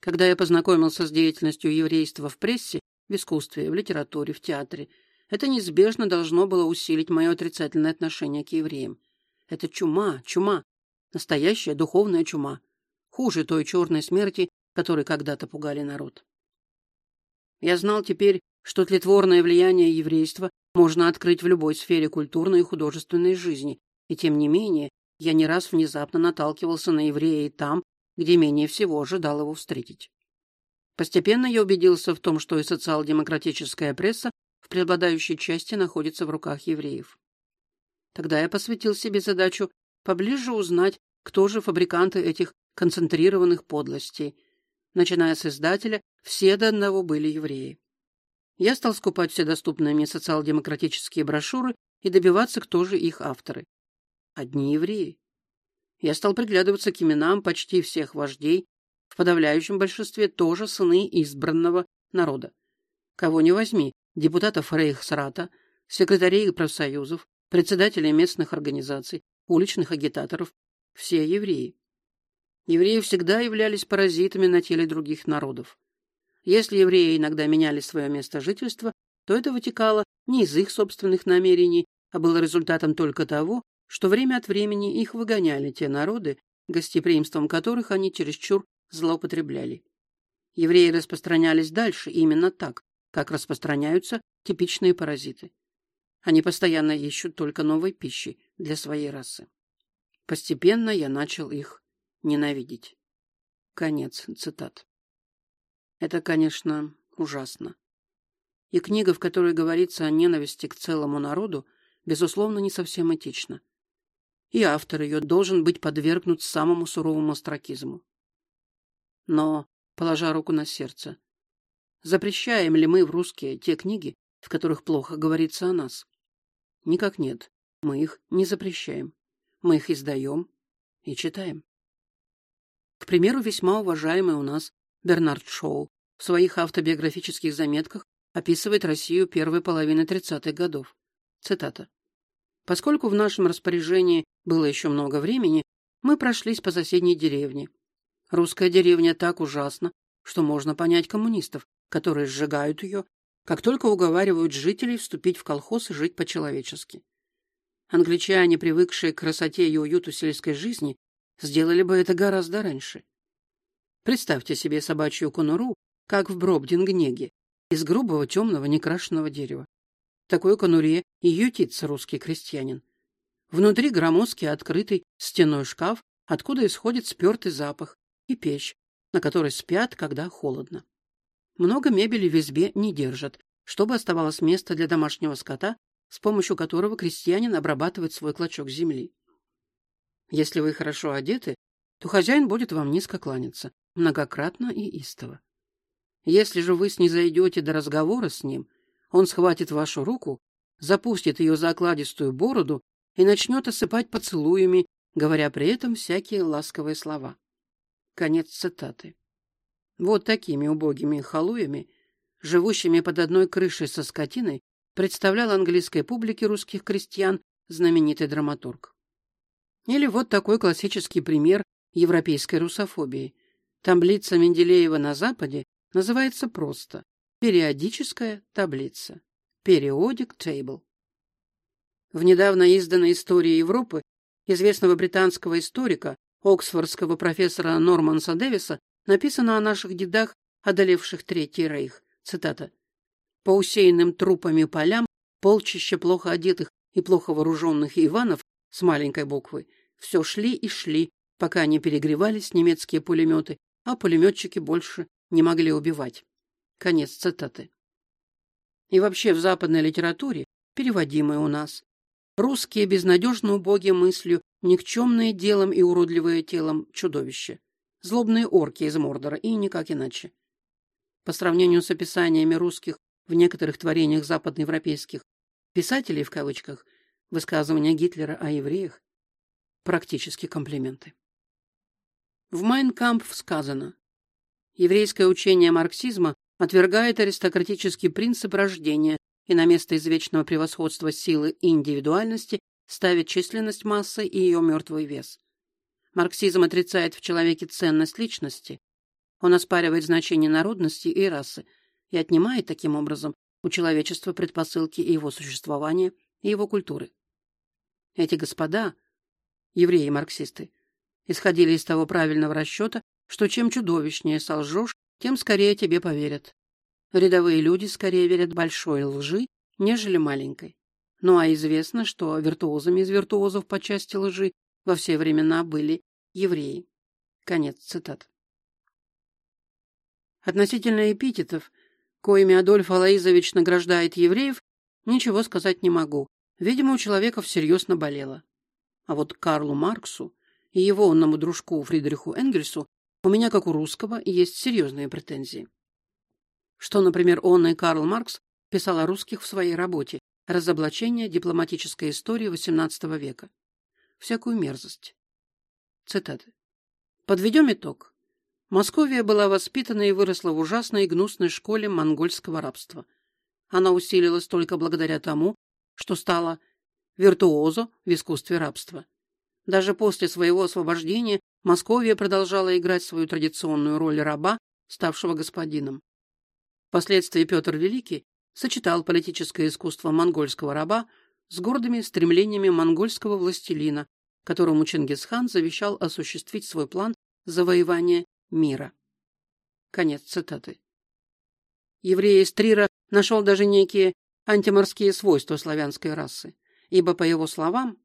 Когда я познакомился с деятельностью еврейства в прессе, в искусстве, в литературе, в театре, это неизбежно должно было усилить мое отрицательное отношение к евреям. Это чума, чума, настоящая духовная чума, хуже той черной смерти, которой когда-то пугали народ. Я знал теперь, что тлетворное влияние еврейства можно открыть в любой сфере культурной и художественной жизни, и тем не менее я не раз внезапно наталкивался на еврея и там, где менее всего ожидал его встретить. Постепенно я убедился в том, что и социал-демократическая пресса в преобладающей части находится в руках евреев. Тогда я посвятил себе задачу поближе узнать, кто же фабриканты этих концентрированных подлостей, Начиная с издателя, все до одного были евреи. Я стал скупать все доступные мне социал-демократические брошюры и добиваться, кто же их авторы. Одни евреи. Я стал приглядываться к именам почти всех вождей, в подавляющем большинстве тоже сыны избранного народа. Кого не возьми, депутатов Рейхсрата, секретарей профсоюзов, председателей местных организаций, уличных агитаторов, все евреи. Евреи всегда являлись паразитами на теле других народов. Если евреи иногда меняли свое место жительства, то это вытекало не из их собственных намерений, а было результатом только того, что время от времени их выгоняли те народы, гостеприимством которых они чересчур злоупотребляли. Евреи распространялись дальше именно так, как распространяются типичные паразиты. Они постоянно ищут только новой пищи для своей расы. Постепенно я начал их ненавидеть. Конец цитат. Это, конечно, ужасно. И книга, в которой говорится о ненависти к целому народу, безусловно, не совсем этична. И автор ее должен быть подвергнут самому суровому астракизму. Но, положа руку на сердце, запрещаем ли мы в русские те книги, в которых плохо говорится о нас? Никак нет. Мы их не запрещаем. Мы их издаем и читаем. К примеру, весьма уважаемый у нас Бернард Шоу в своих автобиографических заметках описывает Россию первой половины 30-х годов. Цитата. «Поскольку в нашем распоряжении было еще много времени, мы прошлись по соседней деревне. Русская деревня так ужасна, что можно понять коммунистов, которые сжигают ее, как только уговаривают жителей вступить в колхоз и жить по-человечески. Англичане, привыкшие к красоте и уюту сельской жизни, сделали бы это гораздо раньше. Представьте себе собачью конуру, как в Бробдингнеге, из грубого темного некрашенного дерева. В такой конуре и ютится русский крестьянин. Внутри громоздкий открытый стеной шкаф, откуда исходит спертый запах, и печь, на которой спят, когда холодно. Много мебели в избе не держат, чтобы оставалось место для домашнего скота, с помощью которого крестьянин обрабатывает свой клочок земли. Если вы хорошо одеты, то хозяин будет вам низко кланяться, многократно и истово. Если же вы снизойдете до разговора с ним, он схватит вашу руку, запустит ее за окладистую бороду и начнет осыпать поцелуями, говоря при этом всякие ласковые слова. Конец цитаты. Вот такими убогими халуями, живущими под одной крышей со скотиной, представлял английской публике русских крестьян знаменитый драматург. Или вот такой классический пример европейской русофобии. Таблица Менделеева на Западе называется просто «Периодическая таблица» Periodic Table. В недавно изданной «Истории Европы» известного британского историка, оксфордского профессора Норманса Дэвиса, написано о наших дедах, одолевших Третий Рейх. Цитата. «По усеянным трупами полям полчища плохо одетых и плохо вооруженных Иванов с маленькой буквы все шли и шли, пока не перегревались немецкие пулеметы, а пулеметчики больше не могли убивать». Конец цитаты. И вообще в западной литературе, переводимой у нас, русские безнадежно убогие мыслью, никчемные делом и уродливые телом чудовища, злобные орки из Мордора и никак иначе. По сравнению с описаниями русских в некоторых творениях западноевропейских писателей в кавычках, высказывания Гитлера о евреях практически комплименты. В Майнкампф сказано, еврейское учение марксизма отвергает аристократический принцип рождения и на место извечного превосходства силы и индивидуальности ставит численность массы и ее мертвый вес. Марксизм отрицает в человеке ценность личности. Он оспаривает значение народности и расы и отнимает таким образом у человечества предпосылки его существования, и его культуры. Эти господа, евреи-марксисты, исходили из того правильного расчета, что чем чудовищнее солжешь, тем скорее тебе поверят. Рядовые люди скорее верят большой лжи, нежели маленькой. Ну а известно, что виртуозами из виртуозов по части лжи во все времена были евреи. Конец цитат. Относительно эпитетов, коими Адольф Алаизович награждает евреев, ничего сказать не могу. Видимо, у человека всерьез наболело. А вот Карлу Марксу и его онному дружку Фридриху Энгельсу у меня, как у русского, есть серьезные претензии. Что, например, он и Карл Маркс писал о русских в своей работе «Разоблачение дипломатической истории XVIII века». Всякую мерзость. Цитаты. Подведем итог. Московия была воспитана и выросла в ужасной и гнусной школе монгольского рабства. Она усилилась только благодаря тому, что стала виртуозо в искусстве рабства. Даже после своего освобождения Московия продолжала играть свою традиционную роль раба, ставшего господином. Впоследствии Петр Великий сочетал политическое искусство монгольского раба с гордыми стремлениями монгольского властелина, которому Чингисхан завещал осуществить свой план завоевания мира. Конец цитаты. Еврей из Трира нашел даже некие антиморские свойства славянской расы, ибо, по его словам,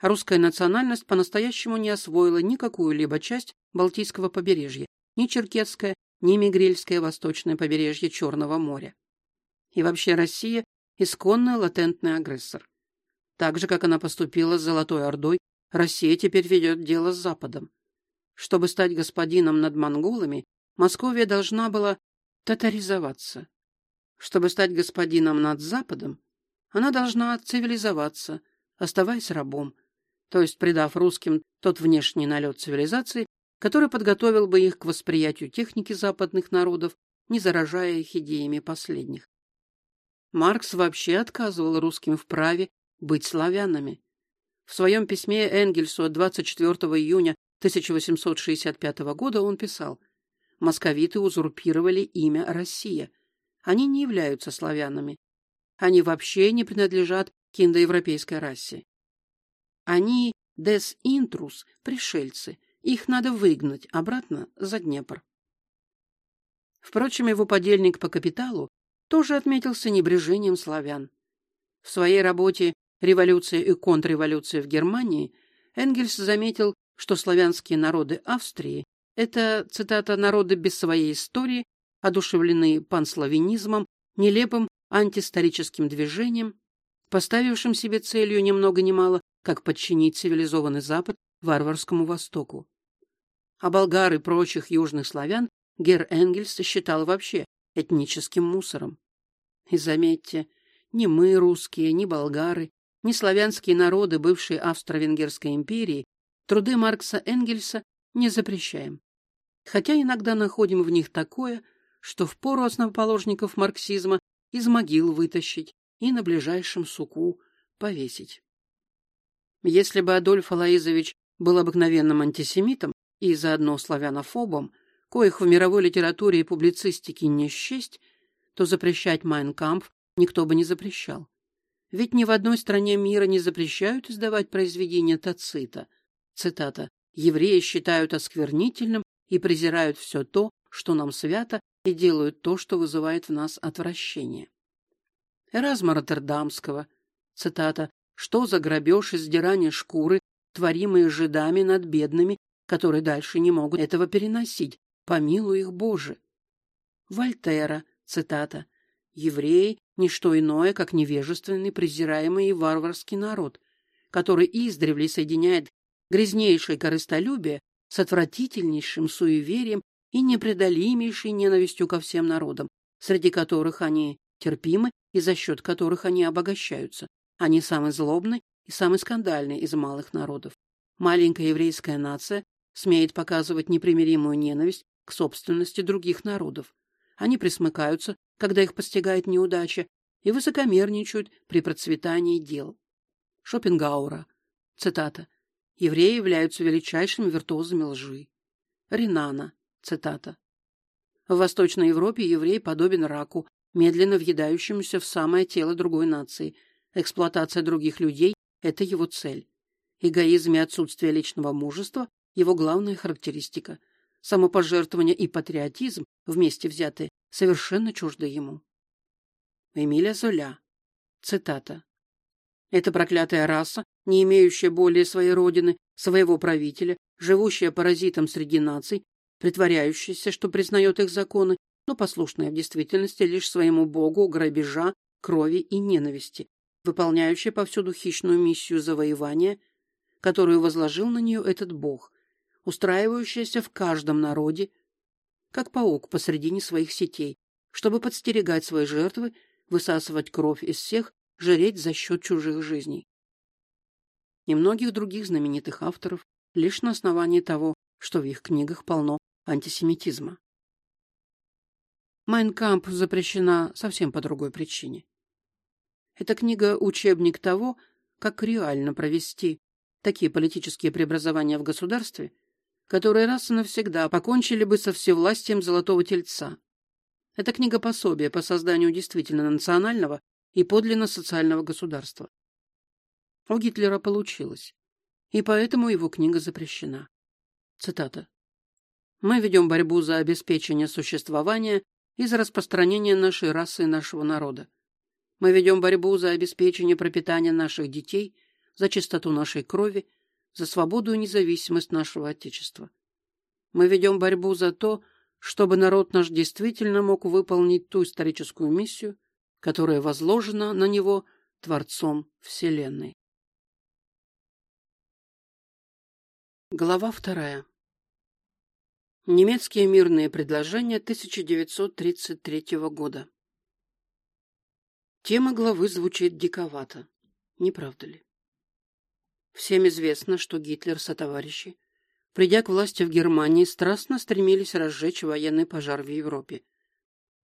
русская национальность по-настоящему не освоила ни какую-либо часть Балтийского побережья, ни Черкесское, ни Мигрельское восточное побережье Черного моря. И вообще Россия – исконный латентный агрессор. Так же, как она поступила с Золотой Ордой, Россия теперь ведет дело с Западом. Чтобы стать господином над монголами, Московия должна была татаризоваться. Чтобы стать господином над Западом, она должна цивилизоваться, оставаясь рабом, то есть придав русским тот внешний налет цивилизации, который подготовил бы их к восприятию техники западных народов, не заражая их идеями последних. Маркс вообще отказывал русским в праве быть славянами. В своем письме Энгельсу от 24 июня 1865 года он писал «Московиты узурпировали имя Россия. Они не являются славянами. Они вообще не принадлежат к индоевропейской расе. Они des intrus, пришельцы. Их надо выгнать обратно за Днепр». Впрочем, его подельник по капиталу тоже отметился небрежением славян. В своей работе «Революция и контрреволюция в Германии» Энгельс заметил, что славянские народы Австрии – это, цитата, «народы без своей истории, одушевленные панславянизмом, нелепым антисторическим движением, поставившим себе целью ни много ни мало, как подчинить цивилизованный Запад варварскому Востоку. А болгар и прочих южных славян Гер Энгельс считал вообще этническим мусором. И заметьте, ни мы, русские, ни болгары, ни славянские народы бывшей Австро-Венгерской империи труды Маркса Энгельса не запрещаем. Хотя иногда находим в них такое, что в пору основоположников марксизма из могил вытащить и на ближайшем суку повесить. Если бы Адольф Алаизович был обыкновенным антисемитом и заодно славянофобом, коих в мировой литературе и публицистике не счесть, то запрещать Майнкамп никто бы не запрещал. Ведь ни в одной стране мира не запрещают издавать произведения Тацита. Цитата. «Евреи считают осквернительным и презирают все то, что нам свято, и делают то, что вызывает в нас отвращение». Эразма Роттердамского. Цитата. «Что за грабеж и сдирание шкуры, творимые жидами над бедными, которые дальше не могут этого переносить, помилуй их Боже. Вольтера, цитата, «Евреи — ничто иное, как невежественный, презираемый и варварский народ, который издревле соединяет грязнейшее корыстолюбие с отвратительнейшим суеверием и непреодолимейшей ненавистью ко всем народам, среди которых они терпимы и за счет которых они обогащаются. Они самый злобный и самый скандальный из малых народов. Маленькая еврейская нация смеет показывать непримиримую ненависть к собственности других народов. Они присмыкаются, когда их постигает неудача, и высокомерничают при процветании дел. Шопенгаура. Цитата. «Евреи являются величайшими виртуозами лжи». Ринана. Цитата. В Восточной Европе еврей подобен раку, медленно въедающемуся в самое тело другой нации. Эксплуатация других людей – это его цель. Эгоизм и отсутствие личного мужества – его главная характеристика – самопожертвование и патриотизм, вместе взятые, совершенно чужды ему. Эмиля Золя. Цитата. «Эта проклятая раса, не имеющая более своей родины, своего правителя, живущая паразитом среди наций, притворяющаяся, что признает их законы, но послушная в действительности лишь своему богу грабежа, крови и ненависти, выполняющая повсюду хищную миссию завоевания, которую возложил на нее этот бог, устраивающаяся в каждом народе, как паук посредине своих сетей, чтобы подстерегать свои жертвы, высасывать кровь из всех, жреть за счет чужих жизней. И многих других знаменитых авторов лишь на основании того, что в их книгах полно антисемитизма. «Майнкамп» запрещена совсем по другой причине. Эта книга – учебник того, как реально провести такие политические преобразования в государстве – которые раз и навсегда покончили бы со всевластием Золотого Тельца. Это книга пособия по созданию действительно национального и подлинно социального государства. У Гитлера получилось, и поэтому его книга запрещена. Цитата. «Мы ведем борьбу за обеспечение существования и за распространение нашей расы и нашего народа. Мы ведем борьбу за обеспечение пропитания наших детей, за чистоту нашей крови за свободу и независимость нашего Отечества. Мы ведем борьбу за то, чтобы народ наш действительно мог выполнить ту историческую миссию, которая возложена на него Творцом Вселенной. Глава вторая. Немецкие мирные предложения 1933 года. Тема главы звучит диковато, не правда ли? Всем известно, что Гитлер со товарищи, придя к власти в Германии, страстно стремились разжечь военный пожар в Европе.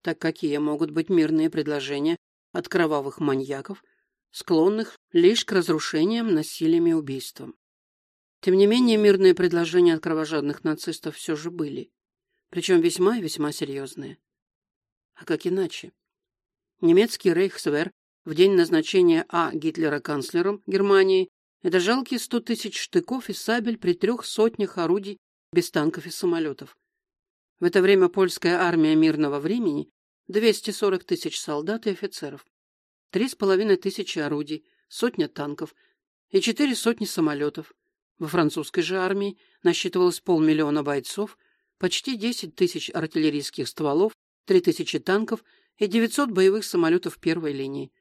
Так какие могут быть мирные предложения от кровавых маньяков, склонных лишь к разрушениям, насилиям и убийствам? Тем не менее, мирные предложения от кровожадных нацистов все же были, причем весьма и весьма серьезные. А как иначе? Немецкий рейхсвер в день назначения А. Гитлера канцлером Германии это жалкие сто тысяч штыков и сабель при трех сотнях орудий без танков и самолетов. В это время польская армия мирного времени 240 тысяч солдат и офицеров, три с половиной тысячи орудий, сотня танков и четыре сотни самолетов. Во французской же армии насчитывалось полмиллиона бойцов, почти 10 тысяч артиллерийских стволов, 3 тысячи танков и 900 боевых самолетов первой линии.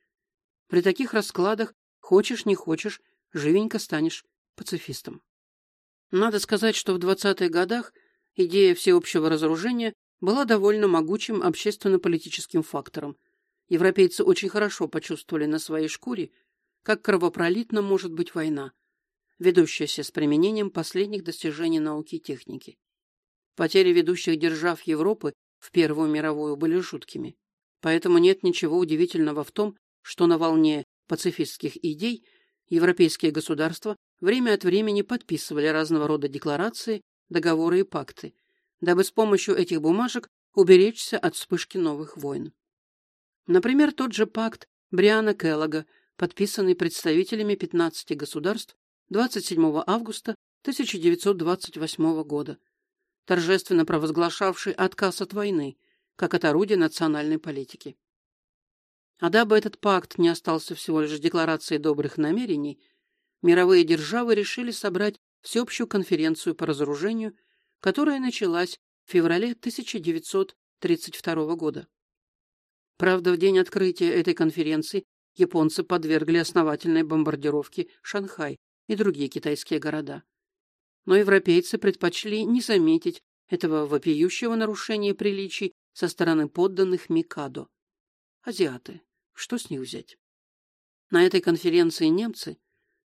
При таких раскладах, хочешь не хочешь, живенько станешь пацифистом. Надо сказать, что в 20-х годах идея всеобщего разоружения была довольно могучим общественно-политическим фактором. Европейцы очень хорошо почувствовали на своей шкуре, как кровопролитна может быть война, ведущаяся с применением последних достижений науки и техники. Потери ведущих держав Европы в Первую мировую были жуткими. Поэтому нет ничего удивительного в том, что на волне пацифистских идей европейские государства время от времени подписывали разного рода декларации, договоры и пакты, дабы с помощью этих бумажек уберечься от вспышки новых войн. Например, тот же пакт Бриана Келлога, подписанный представителями 15 государств 27 августа 1928 года, торжественно провозглашавший отказ от войны, как от орудия национальной политики. А дабы этот пакт не остался всего лишь декларацией добрых намерений, мировые державы решили собрать всеобщую конференцию по разоружению, которая началась в феврале 1932 года. Правда, в день открытия этой конференции японцы подвергли основательной бомбардировке Шанхай и другие китайские города. Но европейцы предпочли не заметить этого вопиющего нарушения приличий со стороны подданных Микадо. Азиаты. Что с них взять? На этой конференции немцы,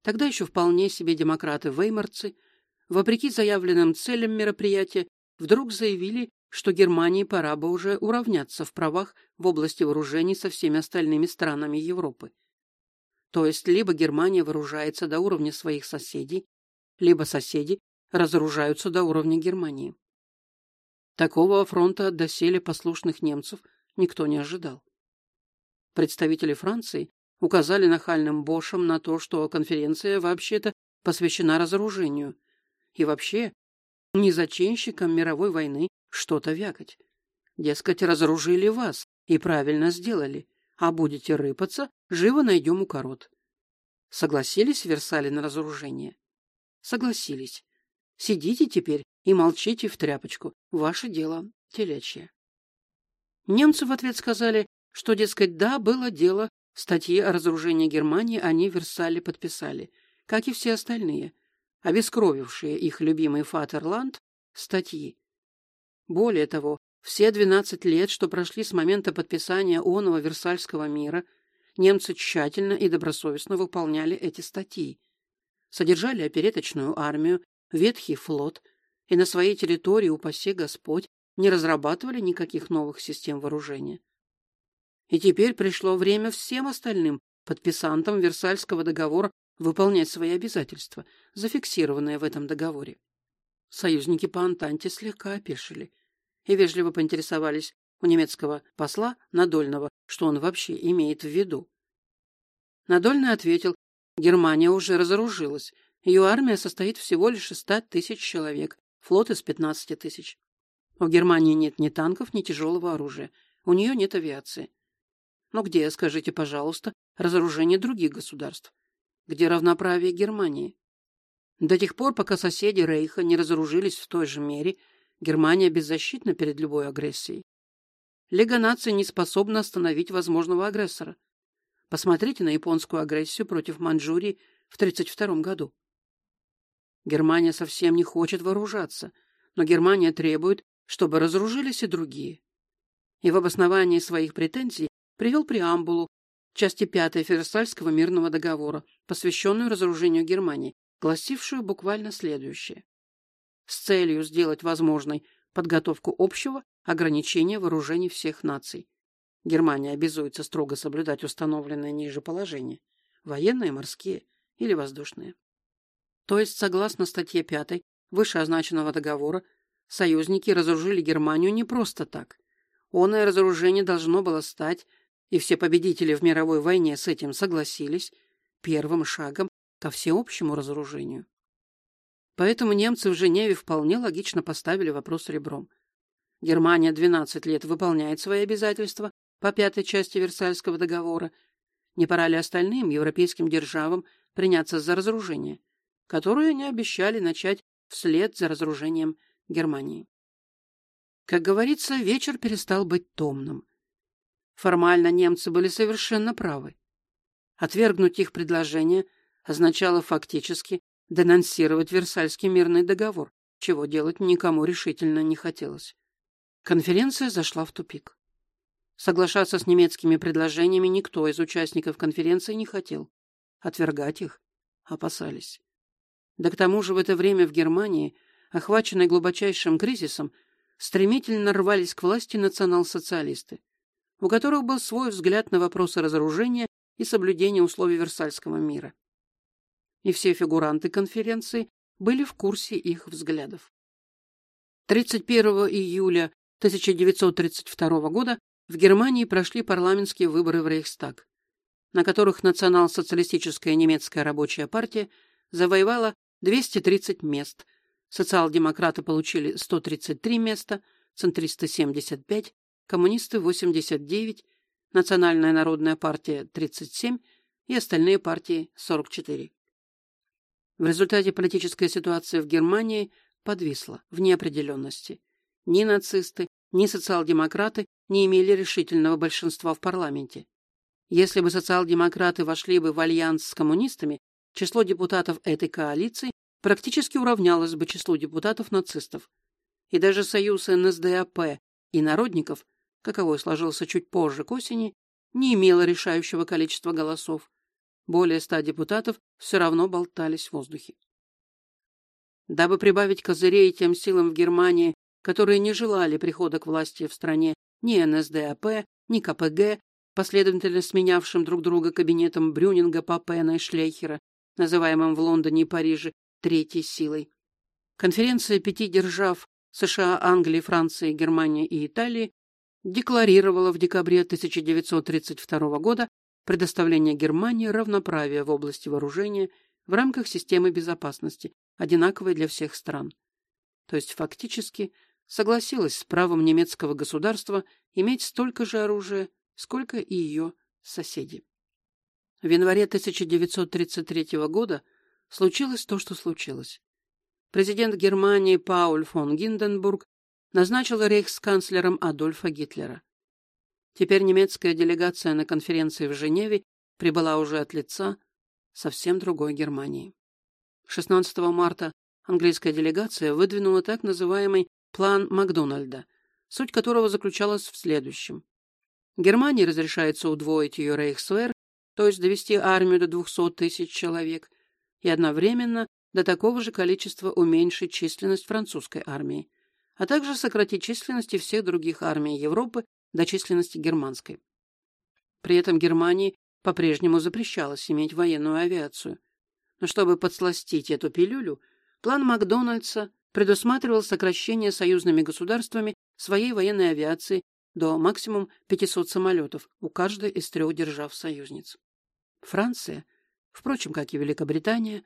тогда еще вполне себе демократы-веймарцы, вопреки заявленным целям мероприятия, вдруг заявили, что Германии пора бы уже уравняться в правах в области вооружений со всеми остальными странами Европы. То есть либо Германия вооружается до уровня своих соседей, либо соседи разоружаются до уровня Германии. Такого фронта от доселе послушных немцев никто не ожидал. Представители Франции указали нахальным Бошам на то, что конференция вообще-то посвящена разоружению. И вообще, не зачинщикам мировой войны что-то вякать. Дескать, разоружили вас и правильно сделали, а будете рыпаться, живо найдем укорот. Согласились в Версале на разоружение? Согласились. Сидите теперь и молчите в тряпочку. Ваше дело телячье. Немцы в ответ сказали, что, дескать, да, было дело, статьи о разоружении Германии они в Версале подписали, как и все остальные, обескровившие их любимый Фатерланд статьи. Более того, все 12 лет, что прошли с момента подписания оного Версальского мира, немцы тщательно и добросовестно выполняли эти статьи, содержали опереточную армию, ветхий флот и на своей территории, упаси Господь, не разрабатывали никаких новых систем вооружения. И теперь пришло время всем остальным подписантам Версальского договора выполнять свои обязательства, зафиксированные в этом договоре. Союзники по Антанте слегка опешили и вежливо поинтересовались у немецкого посла Надольного, что он вообще имеет в виду. Надольный ответил, Германия уже разоружилась, ее армия состоит всего лишь из ста тысяч человек, флот из пятнадцати тысяч. У Германии нет ни танков, ни тяжелого оружия, у нее нет авиации. Но где, скажите, пожалуйста, разоружение других государств? Где равноправие Германии? До тех пор, пока соседи Рейха не разоружились в той же мере, Германия беззащитна перед любой агрессией. Лига наций не способна остановить возможного агрессора. Посмотрите на японскую агрессию против Маньчжурии в 1932 году. Германия совсем не хочет вооружаться, но Германия требует, чтобы разоружились и другие. И в обосновании своих претензий привел преамбулу части 5 Ферсальского мирного договора, посвященную разоружению Германии, гласившую буквально следующее. С целью сделать возможной подготовку общего ограничения вооружений всех наций. Германия обязуется строго соблюдать установленные ниже положения – военные, морские или воздушные. То есть, согласно статье 5 вышеозначенного договора, союзники разоружили Германию не просто так. Оное разоружение должно было стать, и все победители в мировой войне с этим согласились, первым шагом ко всеобщему разоружению. Поэтому немцы в Женеве вполне логично поставили вопрос ребром. Германия 12 лет выполняет свои обязательства по пятой части Версальского договора. Не пора ли остальным европейским державам приняться за разоружение, которое они обещали начать вслед за разоружением Германии? Как говорится, вечер перестал быть томным. Формально немцы были совершенно правы. Отвергнуть их предложение означало фактически денонсировать Версальский мирный договор, чего делать никому решительно не хотелось. Конференция зашла в тупик. Соглашаться с немецкими предложениями никто из участников конференции не хотел. Отвергать их опасались. Да к тому же в это время в Германии, охваченной глубочайшим кризисом, стремительно рвались к власти национал-социалисты, у которых был свой взгляд на вопросы разоружения и соблюдения условий Версальского мира и все фигуранты конференции были в курсе их взглядов. 31 июля 1932 года в Германии прошли парламентские выборы в Рейхстаг, на которых национал-социалистическая немецкая рабочая партия завоевала 230 мест, социал-демократы получили 133 места, центристы 75, коммунисты 89, Национальная народная партия 37 и остальные партии 44. В результате политическая ситуация в Германии подвисла в неопределенности. Ни нацисты, ни социал-демократы не имели решительного большинства в парламенте. Если бы социал-демократы вошли бы в альянс с коммунистами, число депутатов этой коалиции практически уравнялось бы числу депутатов нацистов. И даже союз НСДАП и народников, каковой сложился чуть позже к осени, не имело решающего количества голосов, более ста депутатов все равно болтались в воздухе. Дабы прибавить козырей тем силам в Германии, которые не желали прихода к власти в стране ни НСДАП, ни КПГ, последовательно сменявшим друг друга кабинетом Брюнинга, Папена и Шлейхера, называемым в Лондоне и Париже третьей силой. Конференция пяти держав США, Англии, Франции, Германии и Италии декларировала в декабре 1932 года предоставление Германии равноправия в области вооружения в рамках системы безопасности, одинаковой для всех стран. То есть фактически согласилась с правом немецкого государства иметь столько же оружия, сколько и ее соседи. В январе 1933 года случилось то, что случилось. Президент Германии Пауль фон Гинденбург назначил рейхсканцлером Адольфа Гитлера. Теперь немецкая делегация на конференции в Женеве прибыла уже от лица совсем другой Германии. 16 марта английская делегация выдвинула так называемый план Макдональда, суть которого заключалась в следующем. Германии разрешается удвоить ее рейхсвер, то есть довести армию до 200 тысяч человек, и одновременно до такого же количества уменьшить численность французской армии, а также сократить численности всех других армий Европы до численности германской. При этом Германии по-прежнему запрещалось иметь военную авиацию. Но чтобы подсластить эту пилюлю, план Макдональдса предусматривал сокращение союзными государствами своей военной авиации до максимум 500 самолетов у каждой из трех держав-союзниц. Франция, впрочем, как и Великобритания,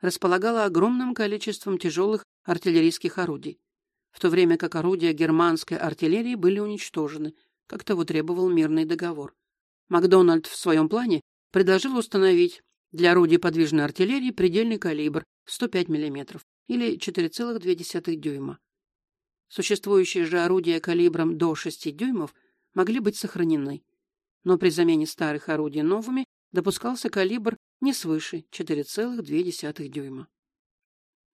располагала огромным количеством тяжелых артиллерийских орудий, в то время как орудия германской артиллерии были уничтожены, как того требовал мирный договор. Макдональд в своем плане предложил установить для орудий подвижной артиллерии предельный калибр 105 мм или 4,2 дюйма. Существующие же орудия калибром до 6 дюймов могли быть сохранены, но при замене старых орудий новыми допускался калибр не свыше 4,2 дюйма.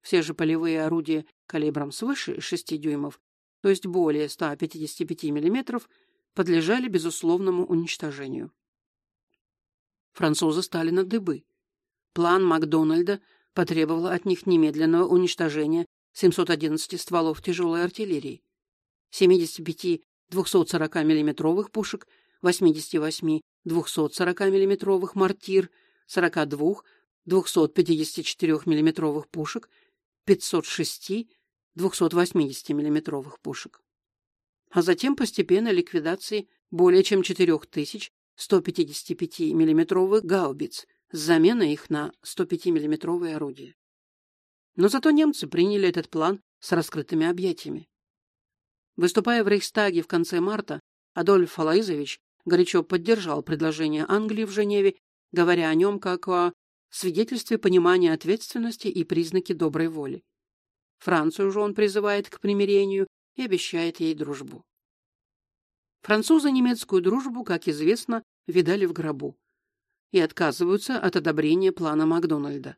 Все же полевые орудия калибром свыше 6 дюймов, то есть более 155 мм, подлежали безусловному уничтожению. Французы стали на дыбы. План Макдональда потребовал от них немедленного уничтожения 711 стволов тяжелой артиллерии, 75 240 миллиметровых пушек, 88 240 миллиметровых мортир, 42 254 миллиметровых пушек, 506 280 миллиметровых пушек. А затем постепенно ликвидации более чем 4155 миллиметровых гаубиц с заменой их на 105 миллиметровые орудия. Но зато немцы приняли этот план с раскрытыми объятиями. Выступая в Рейхстаге в конце марта, Адольф Алаизович горячо поддержал предложение Англии в Женеве, говоря о нем как о свидетельстве понимания ответственности и признаки доброй воли. Францию же он призывает к примирению и обещает ей дружбу. Французы немецкую дружбу, как известно, видали в гробу и отказываются от одобрения плана Макдональда.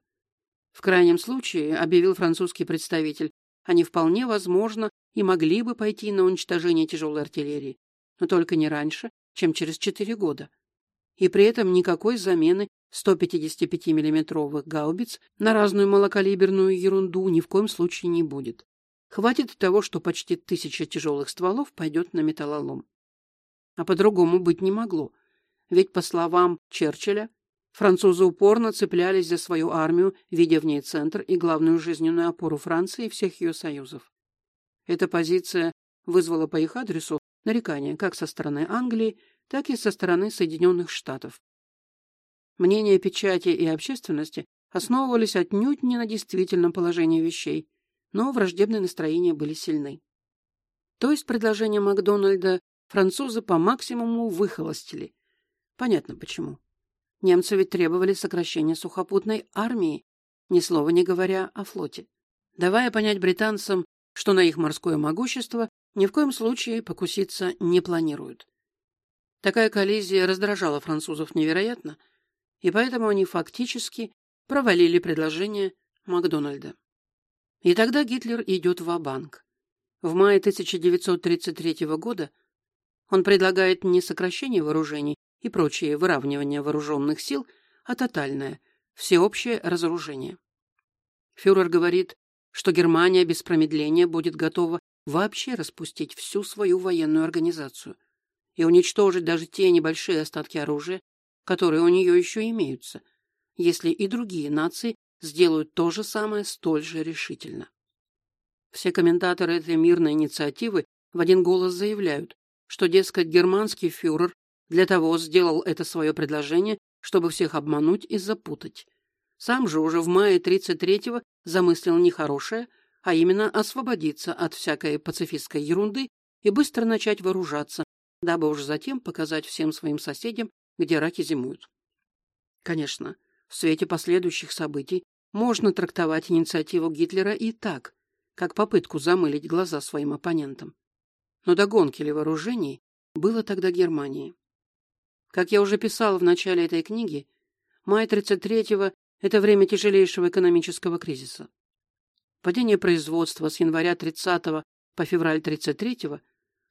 В крайнем случае, объявил французский представитель, они вполне возможно и могли бы пойти на уничтожение тяжелой артиллерии, но только не раньше, чем через четыре года. И при этом никакой замены 155 миллиметровых гаубиц на разную малокалиберную ерунду ни в коем случае не будет. Хватит того, что почти тысяча тяжелых стволов пойдет на металлолом. А по-другому быть не могло. Ведь, по словам Черчилля, французы упорно цеплялись за свою армию, видя в ней центр и главную жизненную опору Франции и всех ее союзов. Эта позиция вызвала по их адресу нарекания как со стороны Англии, так и со стороны Соединенных Штатов. Мнения печати и общественности основывались отнюдь не на действительном положении вещей, но враждебные настроения были сильны. То есть предложение Макдональда французы по максимуму выхолостили. Понятно почему. Немцы ведь требовали сокращения сухопутной армии, ни слова не говоря о флоте, давая понять британцам, что на их морское могущество ни в коем случае покуситься не планируют. Такая коллизия раздражала французов невероятно, и поэтому они фактически провалили предложение Макдональда. И тогда Гитлер идет в банк В мае 1933 года он предлагает не сокращение вооружений и прочее выравнивание вооруженных сил, а тотальное, всеобщее разоружение. Фюрер говорит, что Германия без промедления будет готова вообще распустить всю свою военную организацию и уничтожить даже те небольшие остатки оружия, которые у нее еще имеются, если и другие нации сделают то же самое столь же решительно. Все комментаторы этой мирной инициативы в один голос заявляют, что, дескать, германский фюрер для того сделал это свое предложение, чтобы всех обмануть и запутать. Сам же уже в мае 33-го замыслил нехорошее, а именно освободиться от всякой пацифистской ерунды и быстро начать вооружаться, дабы уж затем показать всем своим соседям, где раки зимуют. Конечно, в свете последующих событий можно трактовать инициативу Гитлера и так, как попытку замылить глаза своим оппонентам. Но до гонки ли вооружений было тогда Германии. Как я уже писал в начале этой книги, май 33-го – это время тяжелейшего экономического кризиса. Падение производства с января 30 по февраль 33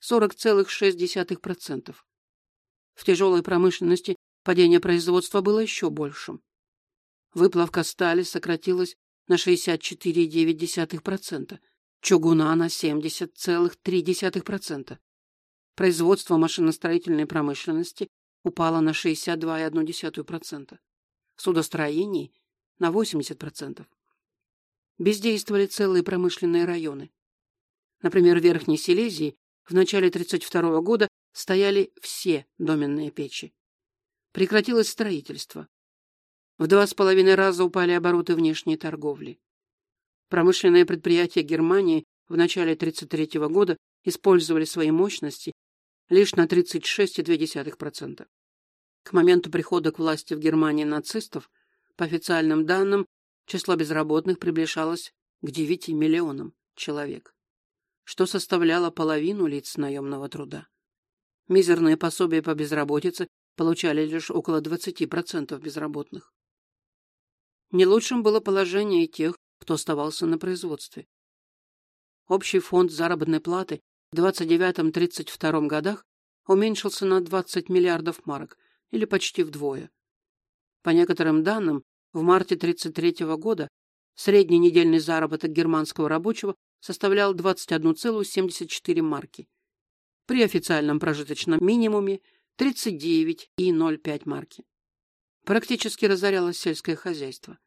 40,6%. В тяжелой промышленности падение производства было еще большим. Выплавка стали сократилась на 64,9%, чугуна на 70,3%. Производство машиностроительной промышленности упало на 62,1%. В судостроении – на 80%. Бездействовали целые промышленные районы. Например, в Верхней Силезии в начале 1932 года стояли все доменные печи. Прекратилось строительство. В два с половиной раза упали обороты внешней торговли. Промышленные предприятия Германии в начале 1933 года использовали свои мощности лишь на 36,2%. К моменту прихода к власти в Германии нацистов, по официальным данным, число безработных приближалось к 9 миллионам человек, что составляло половину лиц наемного труда. Мизерные пособия по безработице получали лишь около 20% безработных. Не лучшим было положение и тех, кто оставался на производстве. Общий фонд заработной платы в 29-32 годах уменьшился на 20 миллиардов марок, или почти вдвое. По некоторым данным, в марте 1933 года средний недельный заработок германского рабочего составлял 21,74 марки. При официальном прожиточном минимуме 39,05 марки. Практически разорялось сельское хозяйство.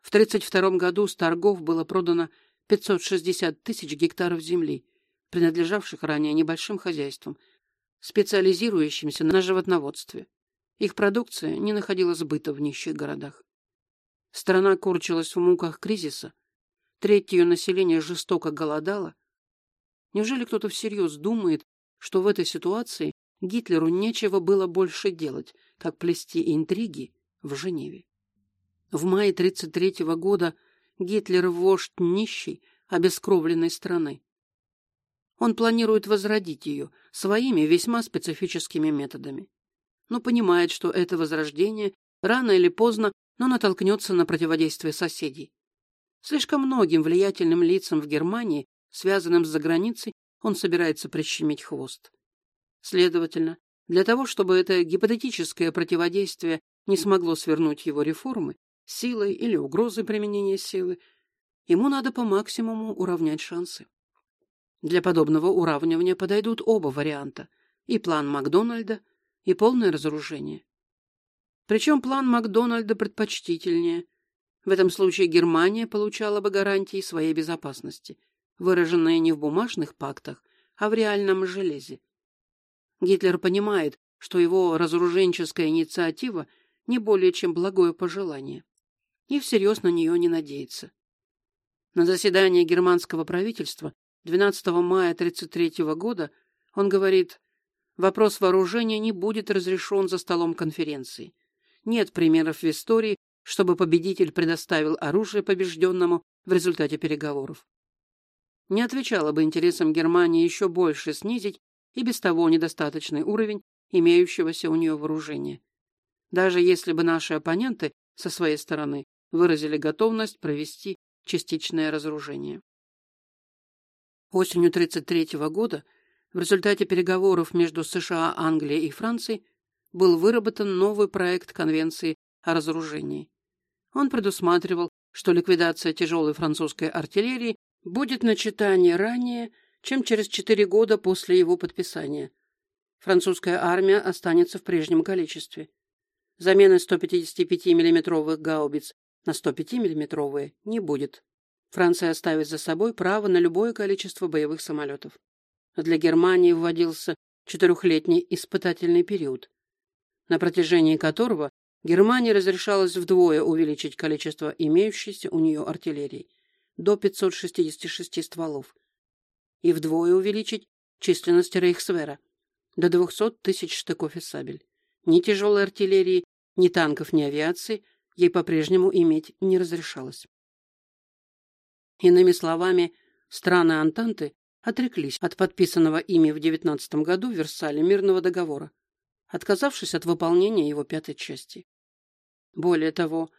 В 1932 году с торгов было продано 560 тысяч гектаров земли, принадлежавших ранее небольшим хозяйствам, специализирующимся на животноводстве. Их продукция не находила сбыта в нищих городах. Страна корчилась в муках кризиса, треть ее населения жестоко голодало. Неужели кто-то всерьез думает, что в этой ситуации Гитлеру нечего было больше делать, как плести интриги в Женеве? В мае 1933 года Гитлер – вождь нищей, обескровленной страны. Он планирует возродить ее своими весьма специфическими методами. Но понимает, что это возрождение рано или поздно, но натолкнется на противодействие соседей. Слишком многим влиятельным лицам в Германии, связанным с заграницей, он собирается прищемить хвост. Следовательно, для того, чтобы это гипотетическое противодействие не смогло свернуть его реформы, силой или угрозой применения силы, ему надо по максимуму уравнять шансы. Для подобного уравнивания подойдут оба варианта – и план Макдональда, и полное разоружение. Причем план Макдональда предпочтительнее. В этом случае Германия получала бы гарантии своей безопасности, выраженные не в бумажных пактах, а в реальном железе. Гитлер понимает, что его разоруженческая инициатива не более чем благое пожелание, и всерьез на нее не надеется. На заседании германского правительства 12 мая 1933 года он говорит, вопрос вооружения не будет разрешен за столом конференции. Нет примеров в истории, чтобы победитель предоставил оружие побежденному в результате переговоров. Не отвечало бы интересам Германии еще больше снизить и без того недостаточный уровень имеющегося у нее вооружения. Даже если бы наши оппоненты со своей стороны выразили готовность провести частичное разоружение. Осенью 1933 года в результате переговоров между США, Англией и Францией был выработан новый проект Конвенции о разоружении. Он предусматривал, что ликвидация тяжелой французской артиллерии будет начата не ранее, чем через четыре года после его подписания. Французская армия останется в прежнем количестве. Замены 155 миллиметровых гаубиц на 105 миллиметровые не будет. Франция оставит за собой право на любое количество боевых самолетов. Для Германии вводился четырехлетний испытательный период, на протяжении которого Германии разрешалось вдвое увеличить количество имеющейся у нее артиллерии до 566 стволов и вдвое увеличить численность Рейхсвера до 200 тысяч штыков и сабель. Ни тяжелой артиллерии, ни танков, ни авиации ей по-прежнему иметь не разрешалось. Иными словами, страны Антанты отреклись от подписанного ими в 19 году в Версале мирного договора, отказавшись от выполнения его пятой части. Более того,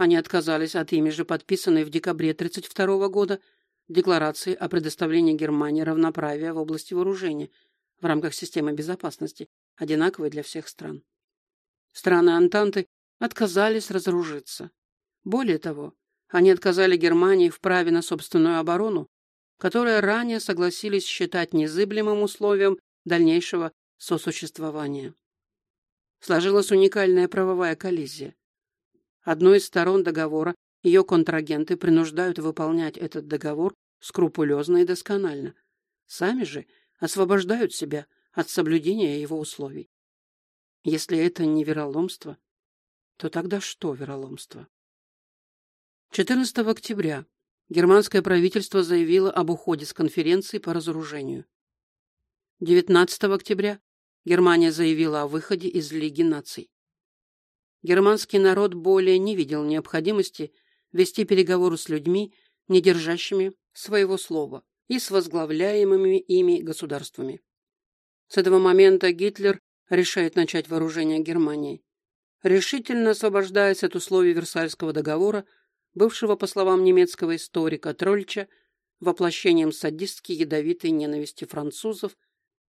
они отказались от ими же подписанной в декабре 1932 года Декларации о предоставлении Германии равноправия в области вооружения в рамках системы безопасности, одинаковой для всех стран. Страны Антанты отказались разоружиться. Более того, они отказали Германии в праве на собственную оборону, которое ранее согласились считать незыблемым условием дальнейшего сосуществования. Сложилась уникальная правовая коллизия. Одной из сторон договора ее контрагенты принуждают выполнять этот договор скрупулезно и досконально. Сами же освобождают себя от соблюдения его условий. Если это не вероломство, то тогда что вероломство? 14 октября германское правительство заявило об уходе с конференции по разоружению. 19 октября Германия заявила о выходе из Лиги наций. Германский народ более не видел необходимости вести переговоры с людьми, не держащими своего слова, и с возглавляемыми ими государствами. С этого момента Гитлер решает начать вооружение Германии. Решительно освобождаясь от условий Версальского договора, бывшего, по словам немецкого историка Трольча, воплощением садистски ядовитой ненависти французов,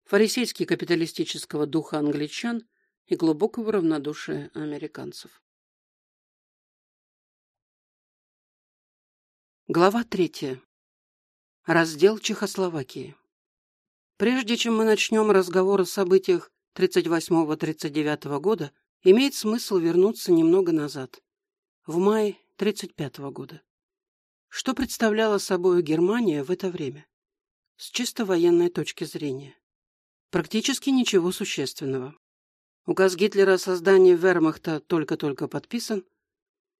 фарисейски капиталистического духа англичан и глубокого равнодушия американцев. Глава третья. Раздел Чехословакии. Прежде чем мы начнем разговор о событиях 38-39 года, имеет смысл вернуться немного назад, в мае 1935 года. Что представляла собой Германия в это время? С чисто военной точки зрения. Практически ничего существенного. Указ Гитлера о создании вермахта только-только подписан,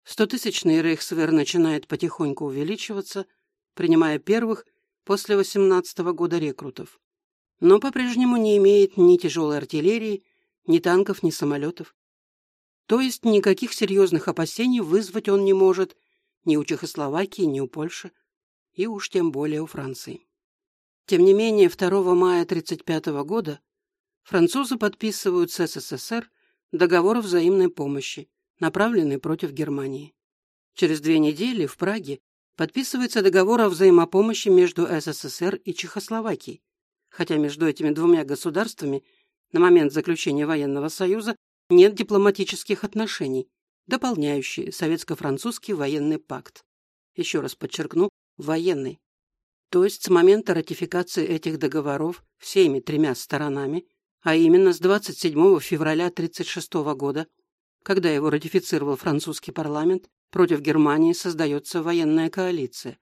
стотысячный рейхсвер начинает потихоньку увеличиваться, принимая первых после 18 -го года рекрутов, но по-прежнему не имеет ни тяжелой артиллерии, ни танков, ни самолетов. То есть никаких серьезных опасений вызвать он не может ни у Чехословакии, ни у Польши, и уж тем более у Франции. Тем не менее, 2 мая 1935 года французы подписывают с СССР договор о взаимной помощи, направленный против Германии. Через две недели в Праге подписывается договор о взаимопомощи между СССР и Чехословакией, хотя между этими двумя государствами на момент заключения военного союза нет дипломатических отношений, дополняющие советско-французский военный пакт. Еще раз подчеркну, военный. То есть с момента ратификации этих договоров всеми тремя сторонами, а именно с 27 февраля 1936 года, когда его ратифицировал французский парламент, против Германии создается военная коалиция,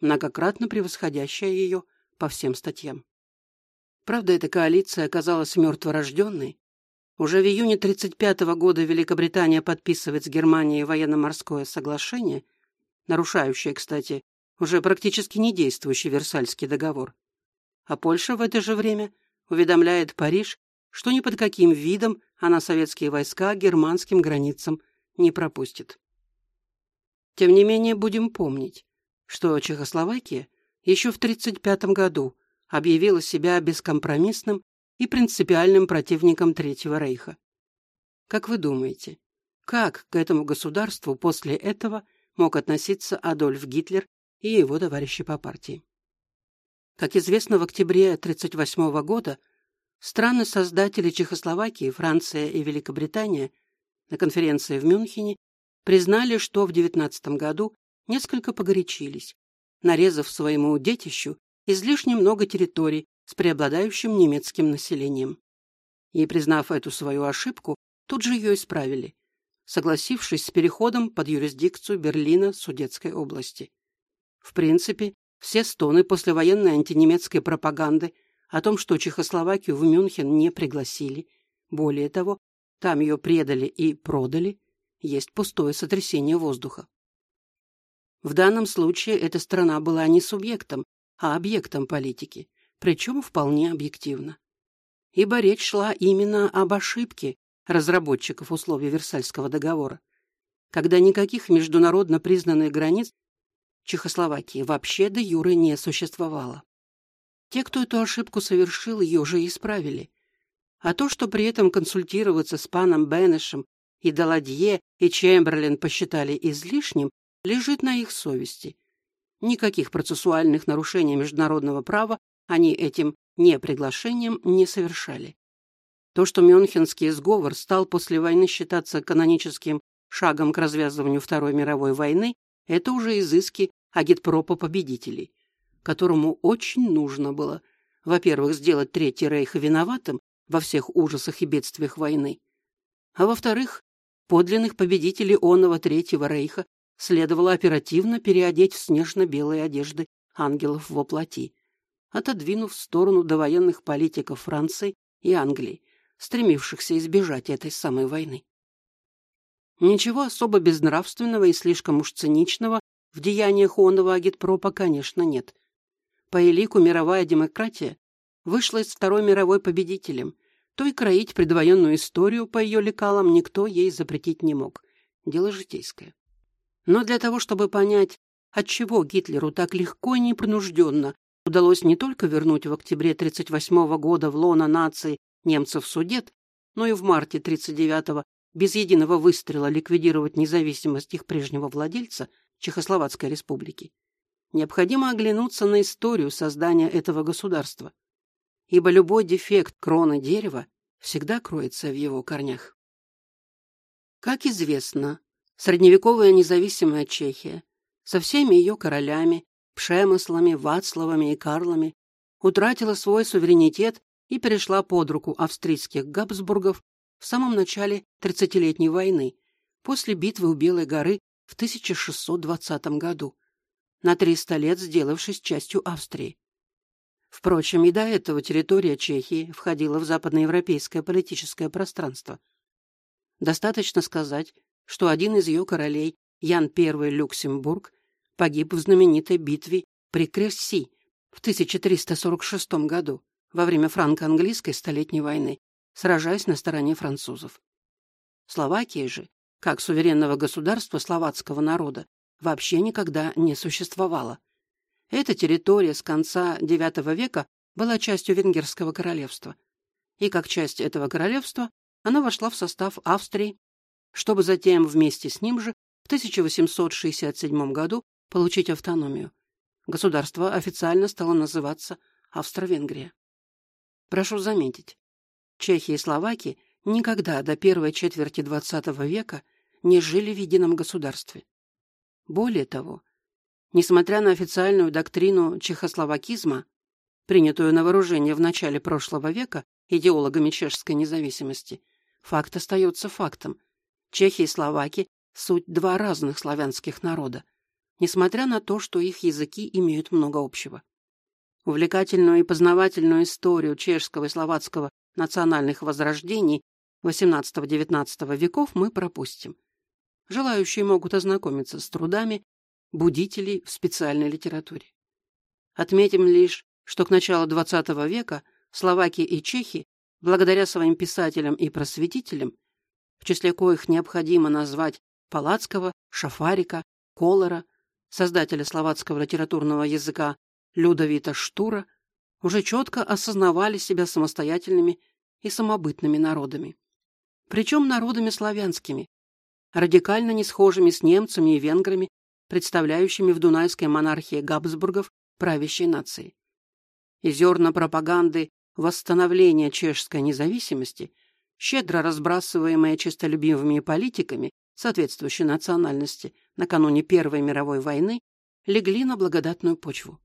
многократно превосходящая ее по всем статьям. Правда, эта коалиция оказалась мертворожденной. Уже в июне 1935 года Великобритания подписывает с Германией военно-морское соглашение, нарушающее, кстати, уже практически не действующий Версальский договор. А Польша в это же время уведомляет Париж, что ни под каким видом она советские войска германским границам не пропустит. Тем не менее, будем помнить, что Чехословакия еще в 1935 году объявила себя бескомпромиссным и принципиальным противником Третьего Рейха. Как вы думаете, как к этому государству после этого мог относиться Адольф Гитлер и его товарищи по партии? Как известно, в октябре 1938 года страны-создатели Чехословакии, Франция и Великобритания на конференции в Мюнхене признали, что в 19 году несколько погорячились, нарезав своему детищу излишне много территорий с преобладающим немецким населением. И, признав эту свою ошибку, тут же ее исправили, согласившись с переходом под юрисдикцию Берлина Судетской области. В принципе, все стоны послевоенной антинемецкой пропаганды о том, что Чехословакию в Мюнхен не пригласили, более того, там ее предали и продали, есть пустое сотрясение воздуха. В данном случае эта страна была не субъектом, а объектом политики, причем вполне объективно. Ибо речь шла именно об ошибке разработчиков условий Версальского договора, когда никаких международно признанных границ Чехословакии вообще до юры не существовало. Те, кто эту ошибку совершил, ее уже исправили. А то, что при этом консультироваться с паном Бенешем и Даладье и Чемберлен посчитали излишним, лежит на их совести, Никаких процессуальных нарушений международного права они этим неприглашением не совершали. То, что Мюнхенский сговор стал после войны считаться каноническим шагом к развязыванию Второй мировой войны, это уже изыски агитпропа победителей, которому очень нужно было, во-первых, сделать Третий Рейх виноватым во всех ужасах и бедствиях войны, а во-вторых, подлинных победителей оного Третьего Рейха следовало оперативно переодеть в снежно-белые одежды ангелов во плоти, отодвинув в сторону довоенных политиков Франции и Англии, стремившихся избежать этой самой войны. Ничего особо безнравственного и слишком уж циничного в деяниях онного агитпропа, конечно, нет. По элику мировая демократия вышла из Второй мировой победителем, то и кроить предвоенную историю по ее лекалам никто ей запретить не мог. Дело житейское. Но для того, чтобы понять, отчего Гитлеру так легко и непринужденно удалось не только вернуть в октябре 1938 года в лоно нации немцев-судет, но и в марте 1939 без единого выстрела ликвидировать независимость их прежнего владельца, Чехословацкой республики, необходимо оглянуться на историю создания этого государства, ибо любой дефект кроны дерева всегда кроется в его корнях. Как известно, Средневековая независимая Чехия со всеми ее королями, Пшемыслами, Вацлавами и Карлами утратила свой суверенитет и перешла под руку австрийских Габсбургов в самом начале Тридцатилетней войны, после битвы у Белой горы в 1620 году, на 300 лет сделавшись частью Австрии. Впрочем, и до этого территория Чехии входила в западноевропейское политическое пространство. Достаточно сказать, что один из ее королей, Ян I Люксембург, погиб в знаменитой битве при Кресси в 1346 году во время франко-английской столетней войны, сражаясь на стороне французов. Словакия же, как суверенного государства словацкого народа, вообще никогда не существовала. Эта территория с конца IX века была частью Венгерского королевства. И как часть этого королевства она вошла в состав Австрии, чтобы затем вместе с ним же в 1867 году получить автономию. Государство официально стало называться Австро-Венгрия. Прошу заметить, Чехия и Словакия никогда до первой четверти XX века не жили в едином государстве. Более того, несмотря на официальную доктрину чехословакизма, принятую на вооружение в начале прошлого века идеологами чешской независимости, факт остается фактом. Чехи и словаки – суть два разных славянских народа, несмотря на то, что их языки имеют много общего. Увлекательную и познавательную историю чешского и словацкого национальных возрождений XVIII-XIX веков мы пропустим. Желающие могут ознакомиться с трудами будителей в специальной литературе. Отметим лишь, что к началу XX века Словакия и Чехи, благодаря своим писателям и просветителям, в числе коих необходимо назвать Палацкого, Шафарика, Колора, создателя словацкого литературного языка Людовита Штура, уже четко осознавали себя самостоятельными и самобытными народами. Причем народами славянскими, радикально не схожими с немцами и венграми, представляющими в дунайской монархии Габсбургов правящей нации. И зерна пропаганды восстановления чешской независимости, щедро разбрасываемые честолюбивыми политиками соответствующей национальности накануне Первой мировой войны, легли на благодатную почву.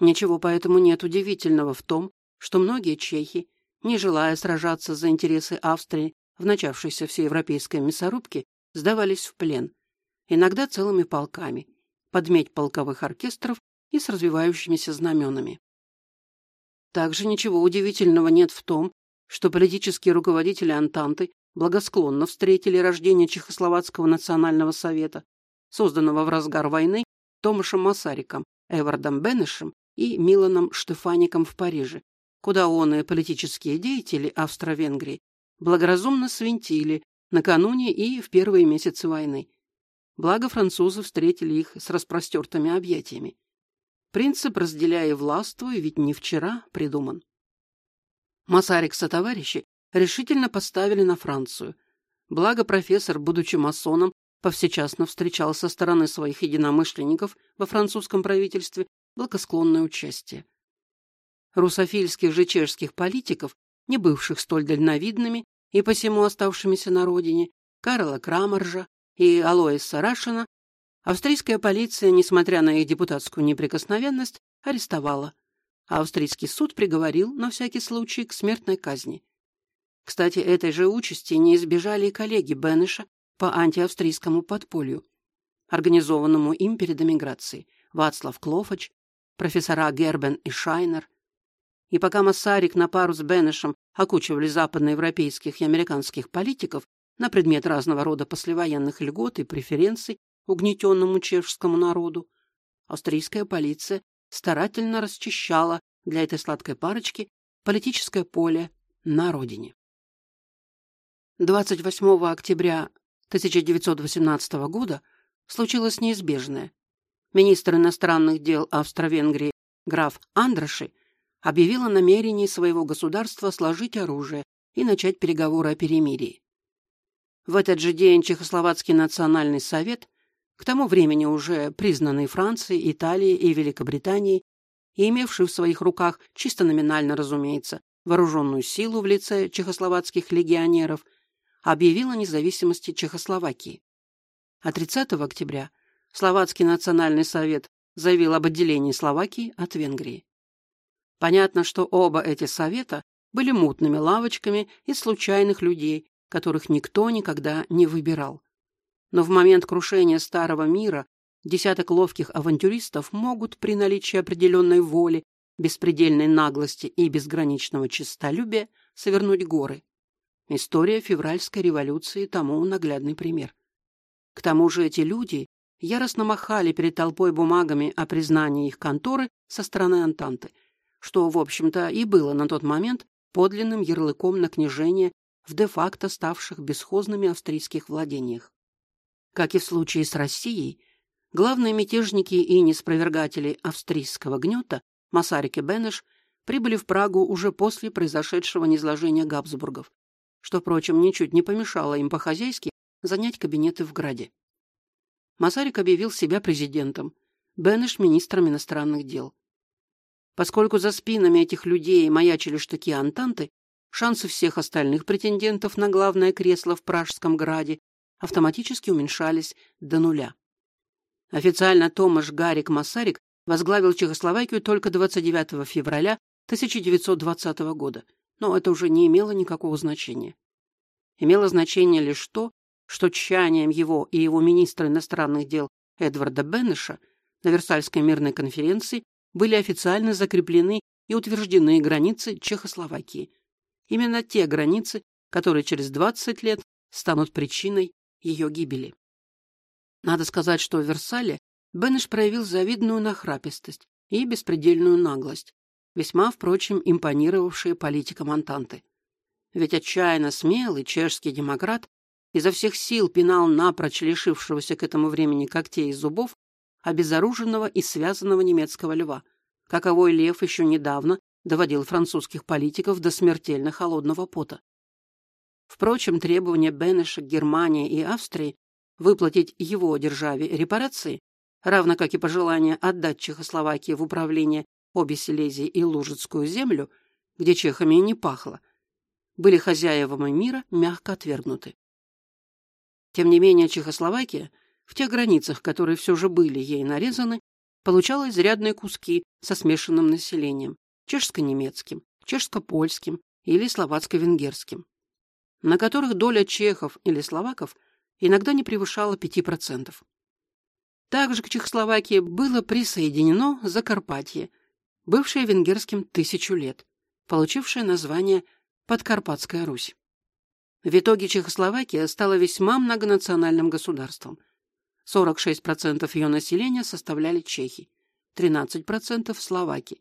Ничего поэтому нет удивительного в том, что многие чехи, не желая сражаться за интересы Австрии в начавшейся всеевропейской мясорубке, сдавались в плен, иногда целыми полками, под медь полковых оркестров и с развивающимися знаменами. Также ничего удивительного нет в том, что политические руководители Антанты благосклонно встретили рождение Чехословацкого национального совета, созданного в разгар войны Томашем Масариком, Эвардом Бенешем и Миланом Штефаником в Париже, куда он и политические деятели Австро-Венгрии благоразумно свинтили накануне и в первые месяцы войны. Благо французы встретили их с распростертыми объятиями. Принцип «разделяй и властвуй» ведь не вчера придуман. Масарик со товарищи решительно поставили на Францию. Благо профессор, будучи масоном, повсечасно встречал со стороны своих единомышленников во французском правительстве благосклонное участие. Русофильских же чешских политиков, не бывших столь дальновидными и посему оставшимися на родине, Карла Крамаржа и Алоиса Рашина, австрийская полиция, несмотря на их депутатскую неприкосновенность, арестовала, а австрийский суд приговорил, на всякий случай, к смертной казни. Кстати, этой же участи не избежали и коллеги Бенеша по антиавстрийскому подполью, организованному им перед эмиграцией, Вацлав Клофач, профессора Гербен и Шайнер. И пока Массарик на пару с Бенешем окучивали западноевропейских и американских политиков на предмет разного рода послевоенных льгот и преференций угнетенному чешскому народу, австрийская полиция старательно расчищала для этой сладкой парочки политическое поле на родине. 28 октября 1918 года случилось неизбежное. Министр иностранных дел Австро-Венгрии граф Андраши объявил о намерении своего государства сложить оружие и начать переговоры о перемирии. В этот же день Чехословацкий национальный совет, к тому времени уже признанный Францией, Италией и Великобританией, и имевший в своих руках, чисто номинально, разумеется, вооруженную силу в лице чехословацких легионеров, объявил о независимости Чехословакии. А 30 октября Словацкий национальный совет заявил об отделении Словакии от Венгрии. Понятно, что оба эти совета были мутными лавочками из случайных людей, которых никто никогда не выбирал. Но в момент крушения старого мира десяток ловких авантюристов могут при наличии определенной воли, беспредельной наглости и безграничного честолюбия совернуть горы. История февральской революции тому наглядный пример. К тому же эти люди яростно махали перед толпой бумагами о признании их конторы со стороны Антанты, что, в общем-то, и было на тот момент подлинным ярлыком на княжение в де-факто ставших бесхозными австрийских владениях. Как и в случае с Россией, главные мятежники и неспровергатели австрийского гнета Масарик и Бенеш прибыли в Прагу уже после произошедшего низложения Габсбургов, что, впрочем, ничуть не помешало им по-хозяйски занять кабинеты в Граде. Масарик объявил себя президентом, Бенеш – министром иностранных дел. Поскольку за спинами этих людей маячили штыки Антанты, шансы всех остальных претендентов на главное кресло в Пражском граде автоматически уменьшались до нуля. Официально Томаш Гарик Масарик возглавил Чехословакию только 29 февраля 1920 года, но это уже не имело никакого значения. Имело значение лишь то, что тщанием его и его министра иностранных дел Эдварда Беннеша на Версальской мирной конференции были официально закреплены и утверждены границы Чехословакии. Именно те границы, которые через 20 лет станут причиной ее гибели. Надо сказать, что в Версале Беннеш проявил завидную нахрапистость и беспредельную наглость, весьма, впрочем, импонировавшие политикам Антанты. Ведь отчаянно смелый чешский демократ изо всех сил пинал напрочь лишившегося к этому времени когтей и зубов обезоруженного и связанного немецкого льва, каковой лев еще недавно доводил французских политиков до смертельно холодного пота. Впрочем, требования Бенеша Германии и Австрии выплатить его державе репарации, равно как и пожелание отдать Чехословакии в управление обе Силезии и Лужицкую землю, где чехами и не пахло, были хозяевами мира мягко отвергнуты. Тем не менее, Чехословакия, в тех границах, которые все же были ей нарезаны, получала изрядные куски со смешанным населением – чешско-немецким, чешско-польским или словацко-венгерским, на которых доля чехов или словаков иногда не превышала 5%. Также к Чехословакии было присоединено Закарпатье, бывшее венгерским тысячу лет, получившее название Подкарпатская Русь. В итоге Чехословакия стала весьма многонациональным государством. 46% ее населения составляли чехи, 13% словаки,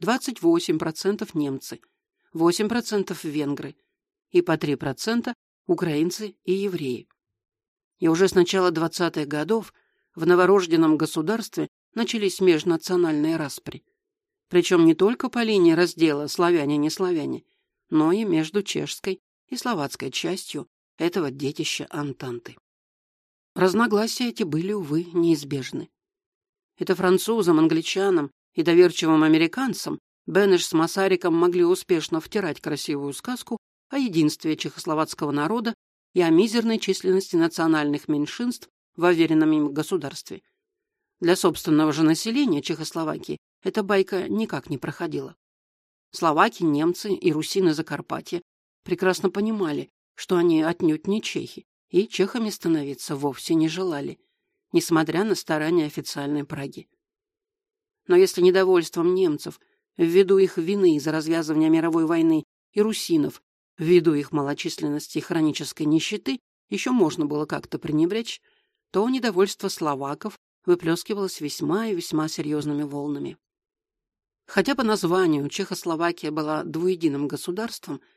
28% немцы, 8% венгры и по 3% украинцы и евреи. И уже с начала 20-х годов в новорожденном государстве начались межнациональные распри. Причем не только по линии раздела славяне-не славяне, но и между чешской и словацкой частью этого детища Антанты. Разногласия эти были, увы, неизбежны. Это французам, англичанам и доверчивым американцам Бенеш с Масариком могли успешно втирать красивую сказку о единстве чехословацкого народа и о мизерной численности национальных меньшинств в уверенном им государстве. Для собственного же населения Чехословакии эта байка никак не проходила. Словаки, немцы и русины Закарпатья прекрасно понимали, что они отнюдь не чехи, и чехами становиться вовсе не желали, несмотря на старания официальной Праги. Но если недовольством немцев, ввиду их вины за развязывание мировой войны, и русинов, ввиду их малочисленности и хронической нищеты, еще можно было как-то пренебречь, то недовольство словаков выплескивалось весьма и весьма серьезными волнами. Хотя по названию Чехословакия была двуединым государством –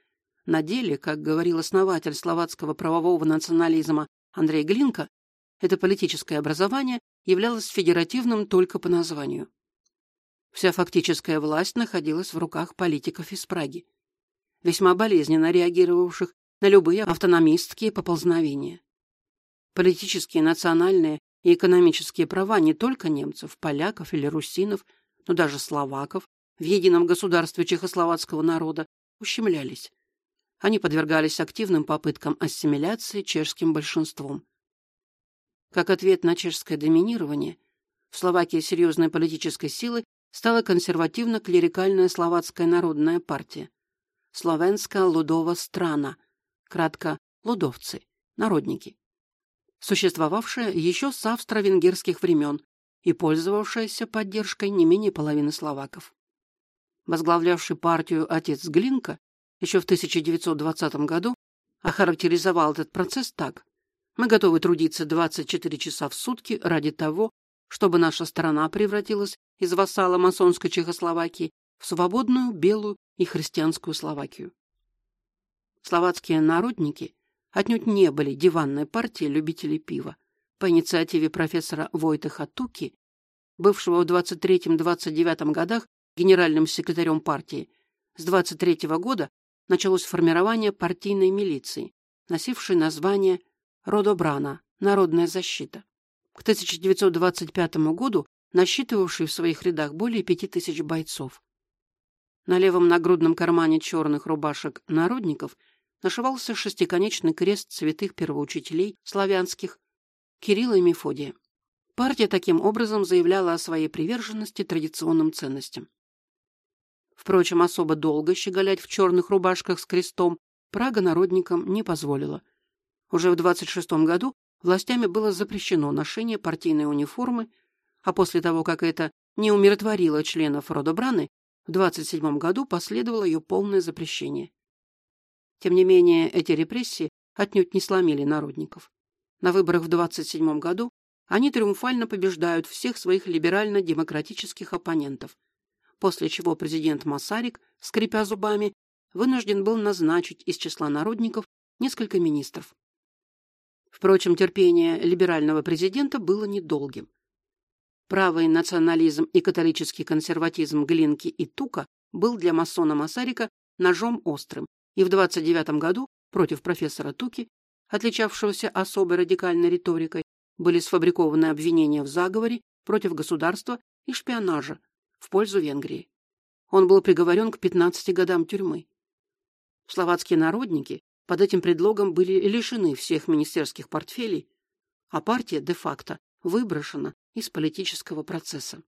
на деле, как говорил основатель словацкого правового национализма Андрей Глинка, это политическое образование являлось федеративным только по названию. Вся фактическая власть находилась в руках политиков из Праги, весьма болезненно реагировавших на любые автономистские поползновения. Политические, национальные и экономические права не только немцев, поляков или русинов, но даже словаков в едином государстве чехословацкого народа ущемлялись. Они подвергались активным попыткам ассимиляции чешским большинством. Как ответ на чешское доминирование, в Словакии серьезной политической силой стала консервативно-клерикальная словацкая народная партия, Словенская Лудова страна, кратко лудовцы, народники, существовавшая еще с австро-венгерских времен и пользовавшаяся поддержкой не менее половины словаков. Возглавлявший партию отец Глинка еще в 1920 году охарактеризовал этот процесс так. «Мы готовы трудиться 24 часа в сутки ради того, чтобы наша страна превратилась из вассала масонской Чехословакии в свободную, белую и христианскую Словакию. Словацкие народники отнюдь не были диванной партией любителей пива. По инициативе профессора Войтеха Туки, бывшего в 23-29 годах генеральным секретарем партии, с 23 -го года началось формирование партийной милиции, носившей название Родобрана – Народная защита к 1925 году насчитывавший в своих рядах более пяти тысяч бойцов. На левом нагрудном кармане черных рубашек народников нашивался шестиконечный крест святых первоучителей славянских Кирилла и Мефодия. Партия таким образом заявляла о своей приверженности традиционным ценностям. Впрочем, особо долго щеголять в черных рубашках с крестом Прага народникам не позволила. Уже в 26 году властями было запрещено ношение партийной униформы, а после того, как это не умиротворило членов рода Браны, в 27 году последовало ее полное запрещение. Тем не менее, эти репрессии отнюдь не сломили народников. На выборах в 27 году они триумфально побеждают всех своих либерально-демократических оппонентов, после чего президент Масарик, скрипя зубами, вынужден был назначить из числа народников несколько министров. Впрочем, терпение либерального президента было недолгим. Правый национализм и католический консерватизм Глинки и Тука был для масона Масарика ножом острым, и в 29 году против профессора Туки, отличавшегося особой радикальной риторикой, были сфабрикованы обвинения в заговоре против государства и шпионажа в пользу Венгрии. Он был приговорен к 15 годам тюрьмы. Словацкие народники под этим предлогом были лишены всех министерских портфелей, а партия де-факто выброшена из политического процесса.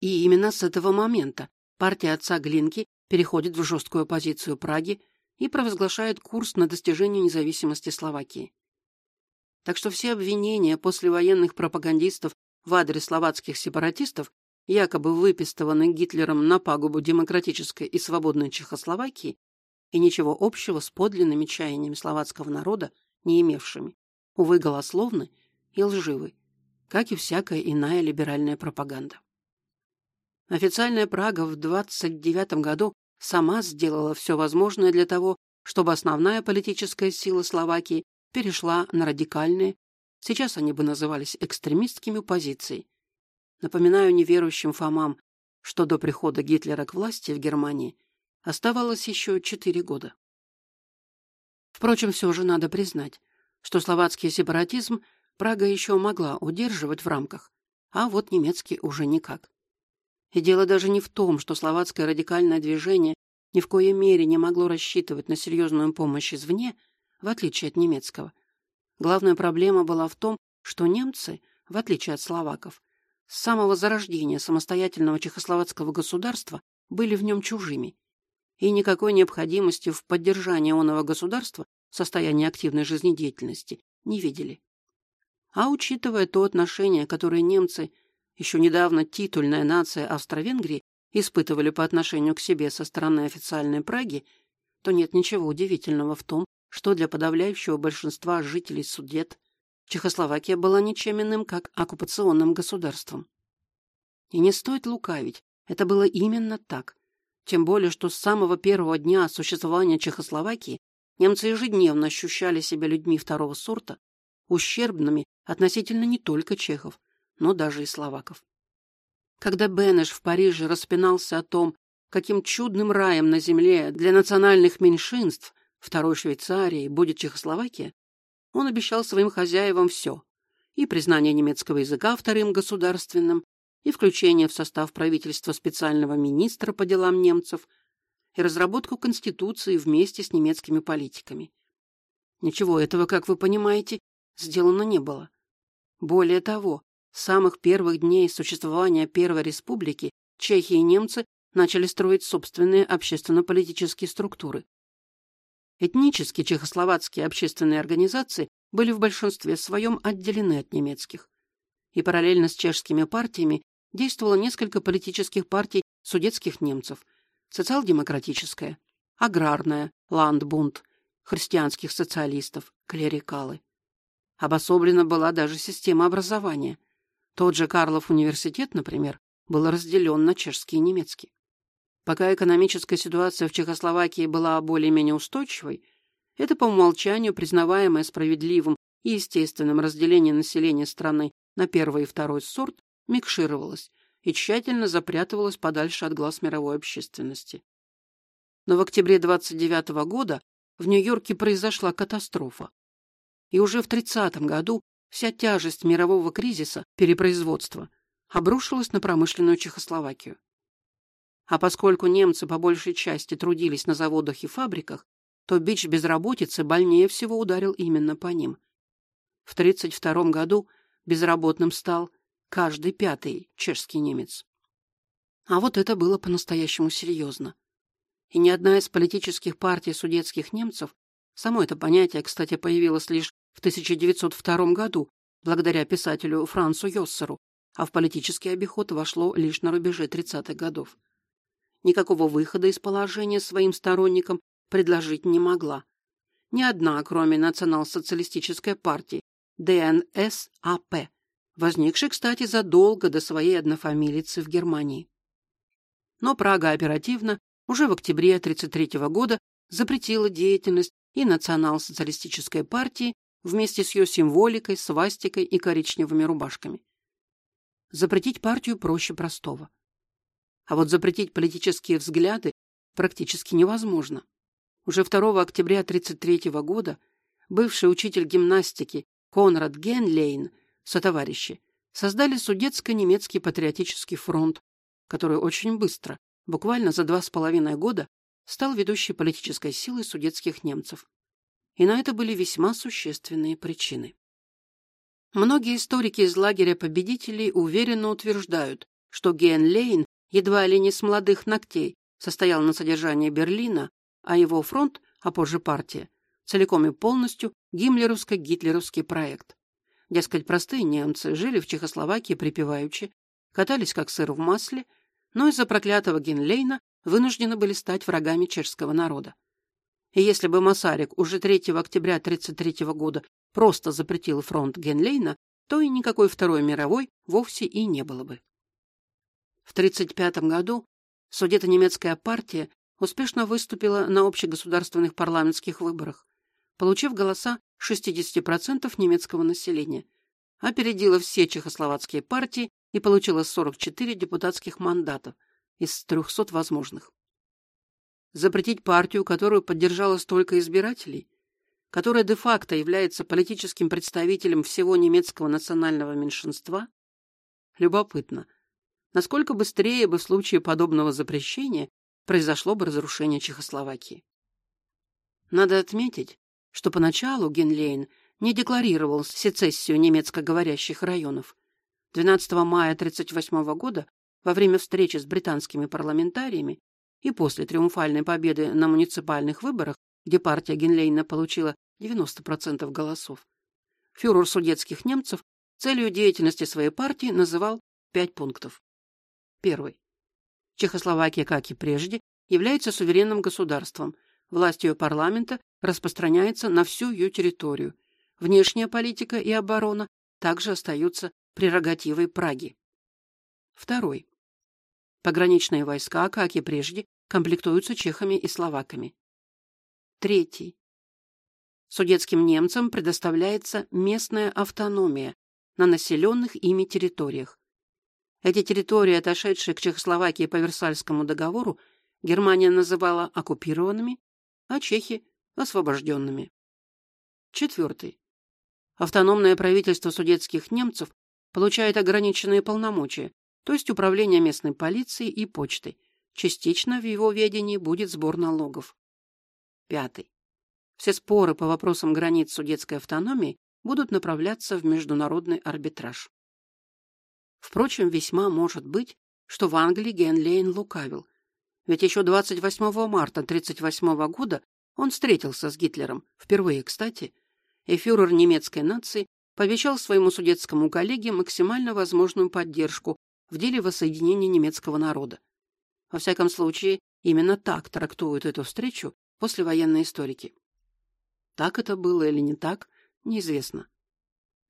И именно с этого момента партия отца Глинки переходит в жесткую оппозицию Праги и провозглашает курс на достижение независимости Словакии. Так что все обвинения послевоенных пропагандистов в адрес словацких сепаратистов, якобы выпистованных Гитлером на пагубу демократической и свободной Чехословакии, и ничего общего с подлинными чаяниями словацкого народа не имевшими, увы, голословны и лживы, как и всякая иная либеральная пропаганда. Официальная Прага в 29 году сама сделала все возможное для того, чтобы основная политическая сила Словакии перешла на радикальные, сейчас они бы назывались экстремистскими позиции. Напоминаю неверующим Фомам, что до прихода Гитлера к власти в Германии Оставалось еще четыре года. Впрочем, все же надо признать, что словацкий сепаратизм Прага еще могла удерживать в рамках, а вот немецкий уже никак. И дело даже не в том, что словацкое радикальное движение ни в коей мере не могло рассчитывать на серьезную помощь извне, в отличие от немецкого. Главная проблема была в том, что немцы, в отличие от словаков, с самого зарождения самостоятельного чехословацкого государства были в нем чужими и никакой необходимости в поддержании оного государства в состоянии активной жизнедеятельности не видели. А учитывая то отношение, которое немцы, еще недавно титульная нация Австро-Венгрии, испытывали по отношению к себе со стороны официальной Праги, то нет ничего удивительного в том, что для подавляющего большинства жителей Судет Чехословакия была ничем иным, как оккупационным государством. И не стоит лукавить, это было именно так. Тем более, что с самого первого дня существования Чехословакии немцы ежедневно ощущали себя людьми второго сорта, ущербными относительно не только чехов, но даже и словаков. Когда Бенеш в Париже распинался о том, каким чудным раем на земле для национальных меньшинств второй Швейцарии будет Чехословакия, он обещал своим хозяевам все – и признание немецкого языка вторым государственным, и включение в состав правительства специального министра по делам немцев, и разработку Конституции вместе с немецкими политиками. Ничего этого, как вы понимаете, сделано не было. Более того, с самых первых дней существования Первой Республики чехи и немцы начали строить собственные общественно-политические структуры. Этнически чехословацкие общественные организации были в большинстве своем отделены от немецких. И параллельно с чешскими партиями действовало несколько политических партий судетских немцев, социал-демократическая, аграрная, ландбунд, христианских социалистов, клерикалы. Обособлена была даже система образования. Тот же Карлов университет, например, был разделен на чешский и немецкий. Пока экономическая ситуация в Чехословакии была более-менее устойчивой, это по умолчанию признаваемое справедливым и естественным разделение населения страны на первый и второй сорт микшировалось и тщательно запрятывалось подальше от глаз мировой общественности. Но в октябре 29 года в Нью-Йорке произошла катастрофа. И уже в 30 году вся тяжесть мирового кризиса перепроизводства обрушилась на промышленную Чехословакию. А поскольку немцы по большей части трудились на заводах и фабриках, то бич безработицы больнее всего ударил именно по ним. В 1932 году безработным стал каждый пятый чешский немец. А вот это было по-настоящему серьезно. И ни одна из политических партий судетских немцев, само это понятие, кстати, появилось лишь в 1902 году, благодаря писателю Францу Йоссеру, а в политический обиход вошло лишь на рубеже 30-х годов. Никакого выхода из положения своим сторонникам предложить не могла. Ни одна, кроме национал-социалистической партии, ДНСАП, возникшей, кстати, задолго до своей однофамилицы в Германии. Но Прага оперативно, уже в октябре 1933 года, запретила деятельность и национал-социалистической партии вместе с ее символикой, свастикой и коричневыми рубашками. Запретить партию проще простого. А вот запретить политические взгляды практически невозможно. Уже 2 октября 1933 года бывший учитель гимнастики Конрад Генлейн сотоварищи создали Судетско-немецкий патриотический фронт, который очень быстро, буквально за два с половиной года, стал ведущей политической силой судетских немцев. И на это были весьма существенные причины. Многие историки из лагеря победителей уверенно утверждают, что Генлейн едва ли не с молодых ногтей состоял на содержании Берлина, а его фронт, а позже партия, целиком и полностью гиммлеровско-гитлеровский проект. Дескать, простые немцы жили в Чехословакии припеваючи, катались как сыр в масле, но из-за проклятого Генлейна вынуждены были стать врагами чешского народа. И если бы Масарик уже 3 октября 1933 года просто запретил фронт Генлейна, то и никакой Второй мировой вовсе и не было бы. В 1935 году Судето-немецкая партия успешно выступила на общегосударственных парламентских выборах, получив голоса 60% немецкого населения, опередила все чехословацкие партии и получила 44 депутатских мандатов из 300 возможных. Запретить партию, которую поддержало столько избирателей, которая де-факто является политическим представителем всего немецкого национального меньшинства? Любопытно, насколько быстрее бы в случае подобного запрещения произошло бы разрушение Чехословакии. Надо отметить, что поначалу Генлейн не декларировал сецессию немецкоговорящих районов. 12 мая 1938 года, во время встречи с британскими парламентариями и после триумфальной победы на муниципальных выборах, где партия Генлейна получила 90% голосов, фюрер судетских немцев целью деятельности своей партии называл пять пунктов. Первый. Чехословакия, как и прежде, является суверенным государством – Власть ее парламента распространяется на всю ее территорию. Внешняя политика и оборона также остаются прерогативой Праги. Второй. Пограничные войска, как и прежде, комплектуются чехами и словаками. Третий. Судетским немцам предоставляется местная автономия на населенных ими территориях. Эти территории, отошедшие к Чехословакии по Версальскому договору, Германия называла оккупированными а чехи – освобожденными. Четвертый. Автономное правительство судетских немцев получает ограниченные полномочия, то есть управление местной полицией и почтой. Частично в его ведении будет сбор налогов. Пятый. Все споры по вопросам границ судетской автономии будут направляться в международный арбитраж. Впрочем, весьма может быть, что в Англии Генлейн лукавил, Ведь еще 28 марта 1938 года он встретился с Гитлером, впервые, кстати, и фюрер немецкой нации пообещал своему судетскому коллеге максимально возможную поддержку в деле воссоединения немецкого народа. Во всяком случае, именно так трактуют эту встречу послевоенные историки. Так это было или не так, неизвестно.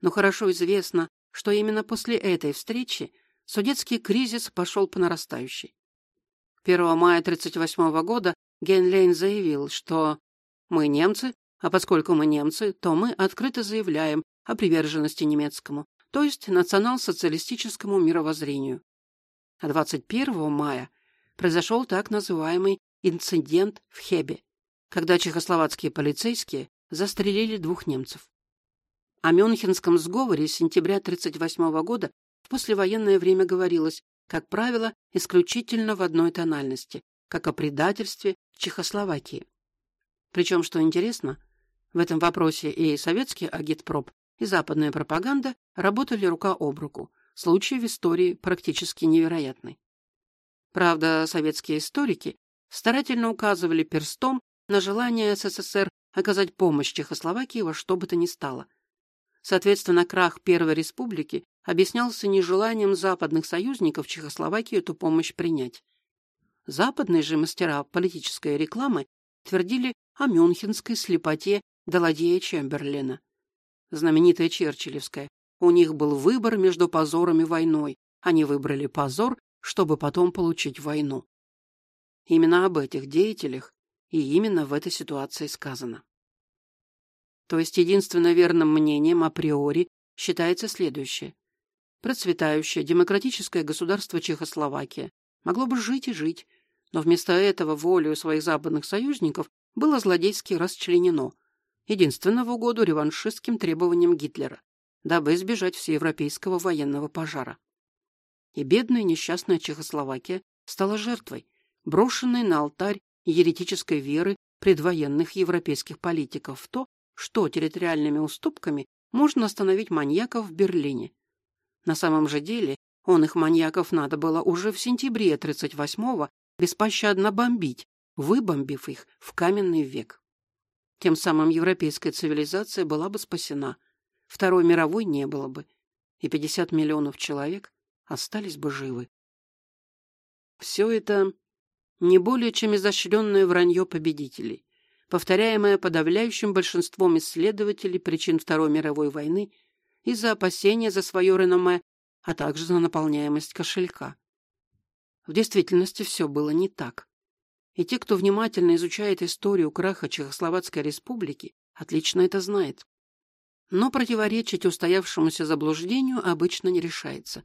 Но хорошо известно, что именно после этой встречи судетский кризис пошел по нарастающей. 1 мая 1938 года Генлейн заявил, что «мы немцы, а поскольку мы немцы, то мы открыто заявляем о приверженности немецкому, то есть национал-социалистическому мировоззрению». А 21 мая произошел так называемый инцидент в Хебе, когда чехословацкие полицейские застрелили двух немцев. О Мюнхенском сговоре сентября 1938 года в послевоенное время говорилось, как правило, исключительно в одной тональности, как о предательстве Чехословакии. Причем, что интересно, в этом вопросе и советский агитпроп, и западная пропаганда работали рука об руку. Случай в истории практически невероятный. Правда, советские историки старательно указывали перстом на желание СССР оказать помощь Чехословакии во что бы то ни стало. Соответственно, крах Первой Республики объяснялся нежеланием западных союзников Чехословакии эту помощь принять. Западные же мастера политической рекламы твердили о мюнхенской слепоте Даладея Чемберлина. Знаменитая Черчиллевская. У них был выбор между позором и войной. Они выбрали позор, чтобы потом получить войну. Именно об этих деятелях и именно в этой ситуации сказано. То есть единственно верным мнением априори считается следующее. Процветающее демократическое государство Чехословакия могло бы жить и жить, но вместо этого волею своих западных союзников было злодейски расчленено, единственно в угоду реваншистским требованиям Гитлера, дабы избежать всеевропейского военного пожара. И бедная несчастная Чехословакия стала жертвой, брошенной на алтарь еретической веры предвоенных европейских политиков в то, что территориальными уступками можно остановить маньяков в Берлине. На самом же деле он их маньяков надо было уже в сентябре 38-го беспощадно бомбить, выбомбив их в каменный век. Тем самым европейская цивилизация была бы спасена, Второй мировой не было бы, и 50 миллионов человек остались бы живы. Все это не более чем изощренное вранье победителей, повторяемое подавляющим большинством исследователей причин Второй мировой войны из-за опасения за свое реноме, а также за наполняемость кошелька. В действительности все было не так. И те, кто внимательно изучает историю краха Чехословацкой республики, отлично это знает. Но противоречить устоявшемуся заблуждению обычно не решается,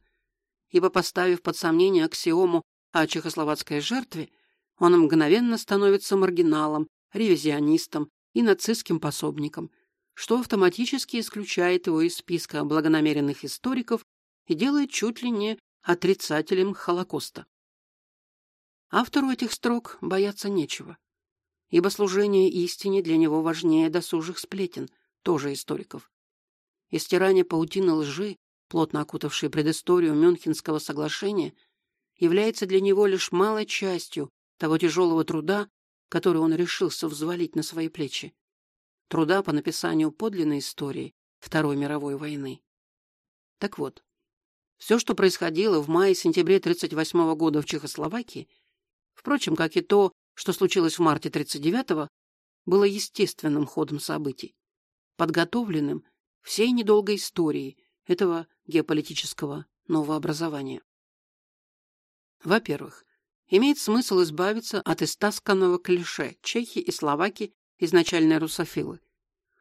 ибо поставив под сомнение аксиому о чехословацкой жертве, он мгновенно становится маргиналом, ревизионистом и нацистским пособником, что автоматически исключает его из списка благонамеренных историков и делает чуть ли не отрицателем Холокоста. Автору этих строк бояться нечего, ибо служение истине для него важнее досужих сплетен, тоже историков. Истирание паутины лжи, плотно окутавшей предысторию Мюнхенского соглашения, является для него лишь малой частью того тяжелого труда, который он решился взвалить на свои плечи. Труда по написанию подлинной истории Второй мировой войны. Так вот, все, что происходило в мае-сентябре 1938 года в Чехословакии, впрочем, как и то, что случилось в марте 1939 было естественным ходом событий, подготовленным всей недолгой историей этого геополитического новообразования. Во-первых, имеет смысл избавиться от истасканного клише «чехи и словаки – изначальные русофилы».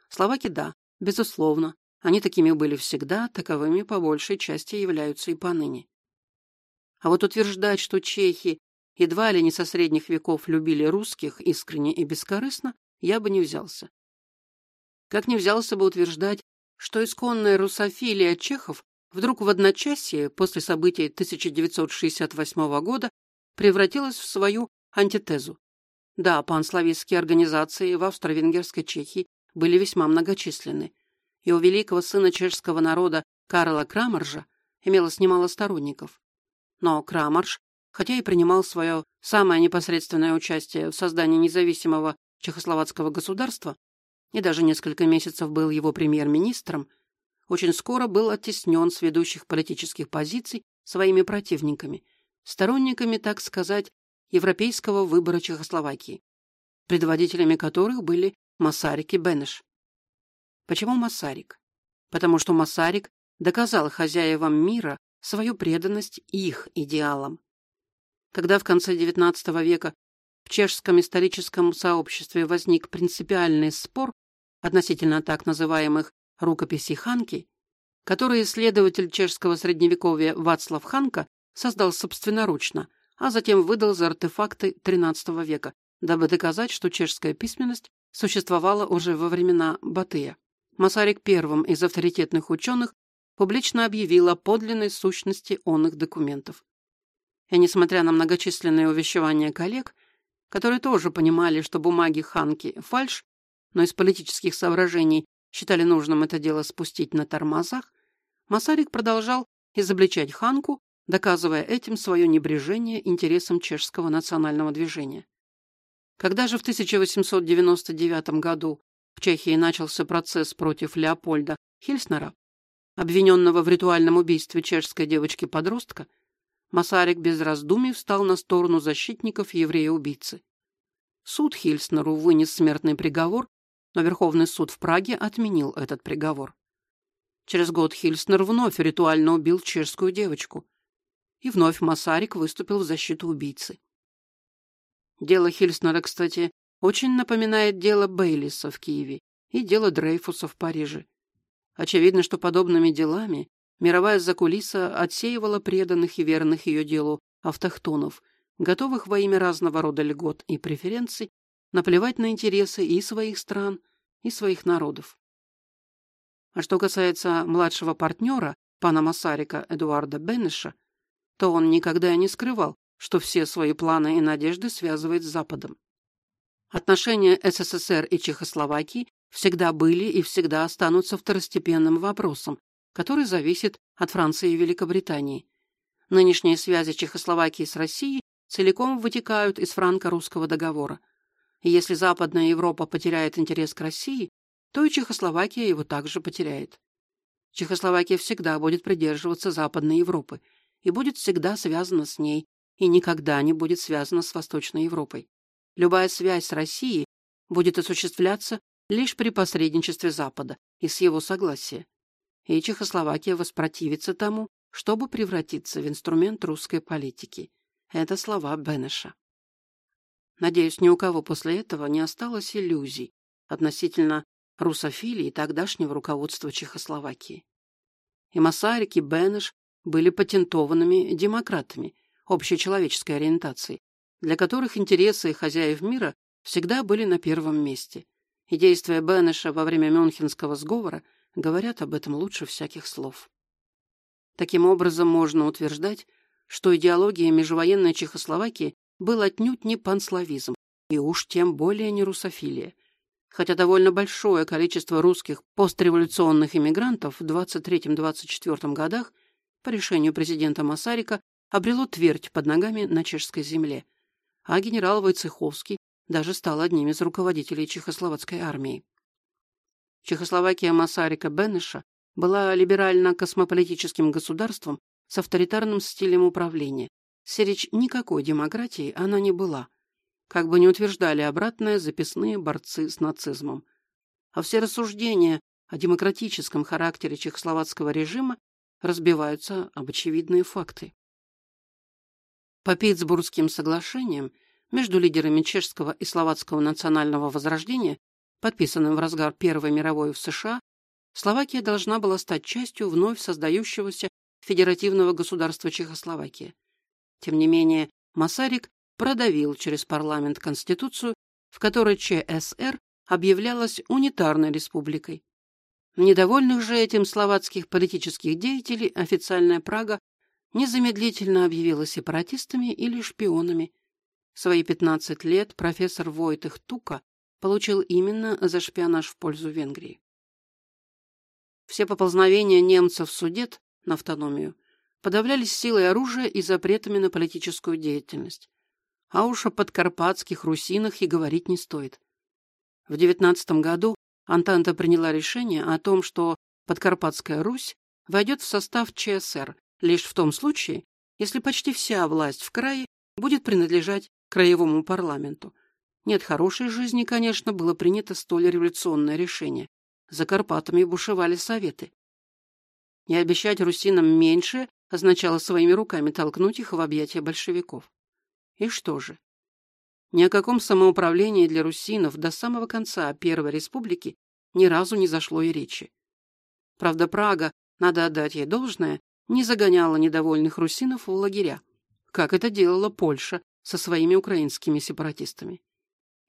Словаки – да, безусловно, они такими были всегда, таковыми по большей части являются и поныне. А вот утверждать, что чехи едва ли не со средних веков любили русских искренне и бескорыстно, я бы не взялся. Как не взялся бы утверждать, что исконная русофилия чехов вдруг в одночасье после событий 1968 года превратилась в свою антитезу. Да, панславистские организации в Австро-Венгерской Чехии были весьма многочисленны, и у великого сына чешского народа Карла Крамаржа имелось немало сторонников. Но Крамарж хотя и принимал свое самое непосредственное участие в создании независимого чехословацкого государства и даже несколько месяцев был его премьер-министром, очень скоро был оттеснен с ведущих политических позиций своими противниками, сторонниками, так сказать, европейского выбора Чехословакии, предводителями которых были Масарик и Бенеш. Почему Масарик? Потому что Масарик доказал хозяевам мира свою преданность их идеалам. Когда в конце XIX века в чешском историческом сообществе возник принципиальный спор относительно так называемых рукописей Ханки, которые исследователь чешского средневековья Вацлав Ханка создал собственноручно, а затем выдал за артефакты XIII века, дабы доказать, что чешская письменность существовала уже во времена Батыя. Масарик первым из авторитетных ученых публично объявил о подлинной сущности онных документов. И несмотря на многочисленные увещевания коллег, которые тоже понимали, что бумаги Ханки – фальшь, но из политических соображений считали нужным это дело спустить на тормозах, Масарик продолжал изобличать Ханку, доказывая этим свое небрежение интересам чешского национального движения. Когда же в 1899 году в Чехии начался процесс против Леопольда Хильснера, обвиненного в ритуальном убийстве чешской девочки-подростка, Масарик без раздумий встал на сторону защитников еврея-убийцы. Суд Хильснеру вынес смертный приговор, но Верховный суд в Праге отменил этот приговор. Через год Хильснер вновь ритуально убил чешскую девочку. И вновь Масарик выступил в защиту убийцы. Дело Хильснера, кстати, очень напоминает дело Бейлиса в Киеве и дело Дрейфуса в Париже. Очевидно, что подобными делами мировая закулиса отсеивала преданных и верных ее делу автохтонов, готовых во имя разного рода льгот и преференций наплевать на интересы и своих стран, и своих народов. А что касается младшего партнера, пана Масарика Эдуарда Беннеша, то он никогда не скрывал, что все свои планы и надежды связывает с Западом. Отношения СССР и Чехословакии всегда были и всегда останутся второстепенным вопросом, который зависит от Франции и Великобритании. Нынешние связи Чехословакии с Россией целиком вытекают из франко-русского договора. И если Западная Европа потеряет интерес к России, то и Чехословакия его также потеряет. Чехословакия всегда будет придерживаться Западной Европы и будет всегда связана с ней, и никогда не будет связана с Восточной Европой. Любая связь с Россией будет осуществляться лишь при посредничестве Запада и с его согласия. И Чехословакия воспротивится тому, чтобы превратиться в инструмент русской политики. Это слова Бенеша. Надеюсь, ни у кого после этого не осталось иллюзий относительно русофилии тогдашнего руководства Чехословакии. И Масарик, и Бенеш были патентованными демократами общечеловеческой ориентации, для которых интересы хозяев мира всегда были на первом месте, и действия Бенеша во время Мюнхенского сговора говорят об этом лучше всяких слов. Таким образом, можно утверждать, что идеология межвоенной Чехословакии был отнюдь не панславизм, и уж тем более не русофилия. Хотя довольно большое количество русских постреволюционных иммигрантов в 23-24 годах по решению президента Масарика обрело твердь под ногами на чешской земле, а генерал Войцеховский даже стал одним из руководителей чехословацкой армии. Чехословакия Масарика Бенеша была либерально-космополитическим государством с авторитарным стилем управления. Сирич никакой демократии она не была. Как бы ни утверждали обратное записные борцы с нацизмом. А все рассуждения о демократическом характере чехословацкого режима разбиваются об очевидные факты. По Питтсбургским соглашениям между лидерами чешского и словацкого национального возрождения, подписанным в разгар Первой мировой в США, Словакия должна была стать частью вновь создающегося федеративного государства Чехословакия. Тем не менее, Масарик продавил через парламент Конституцию, в которой ЧСР объявлялась унитарной республикой. Недовольных же этим словацких политических деятелей официальная Прага незамедлительно объявила сепаратистами или шпионами. В свои 15 лет профессор Войтых Тука получил именно за шпионаж в пользу Венгрии. Все поползновения немцев судет на автономию подавлялись силой оружия и запретами на политическую деятельность. А уж о подкарпатских русинах и говорить не стоит. В 19 году Антанта приняла решение о том, что Подкарпатская Русь войдет в состав ЧСР лишь в том случае, если почти вся власть в крае будет принадлежать краевому парламенту. Нет хорошей жизни, конечно, было принято столь революционное решение. За Карпатами бушевали советы. И обещать русинам меньше означало своими руками толкнуть их в объятия большевиков. И что же? Ни о каком самоуправлении для русинов до самого конца Первой Республики ни разу не зашло и речи. Правда, Прага, надо отдать ей должное, не загоняла недовольных русинов в лагеря, как это делала Польша со своими украинскими сепаратистами.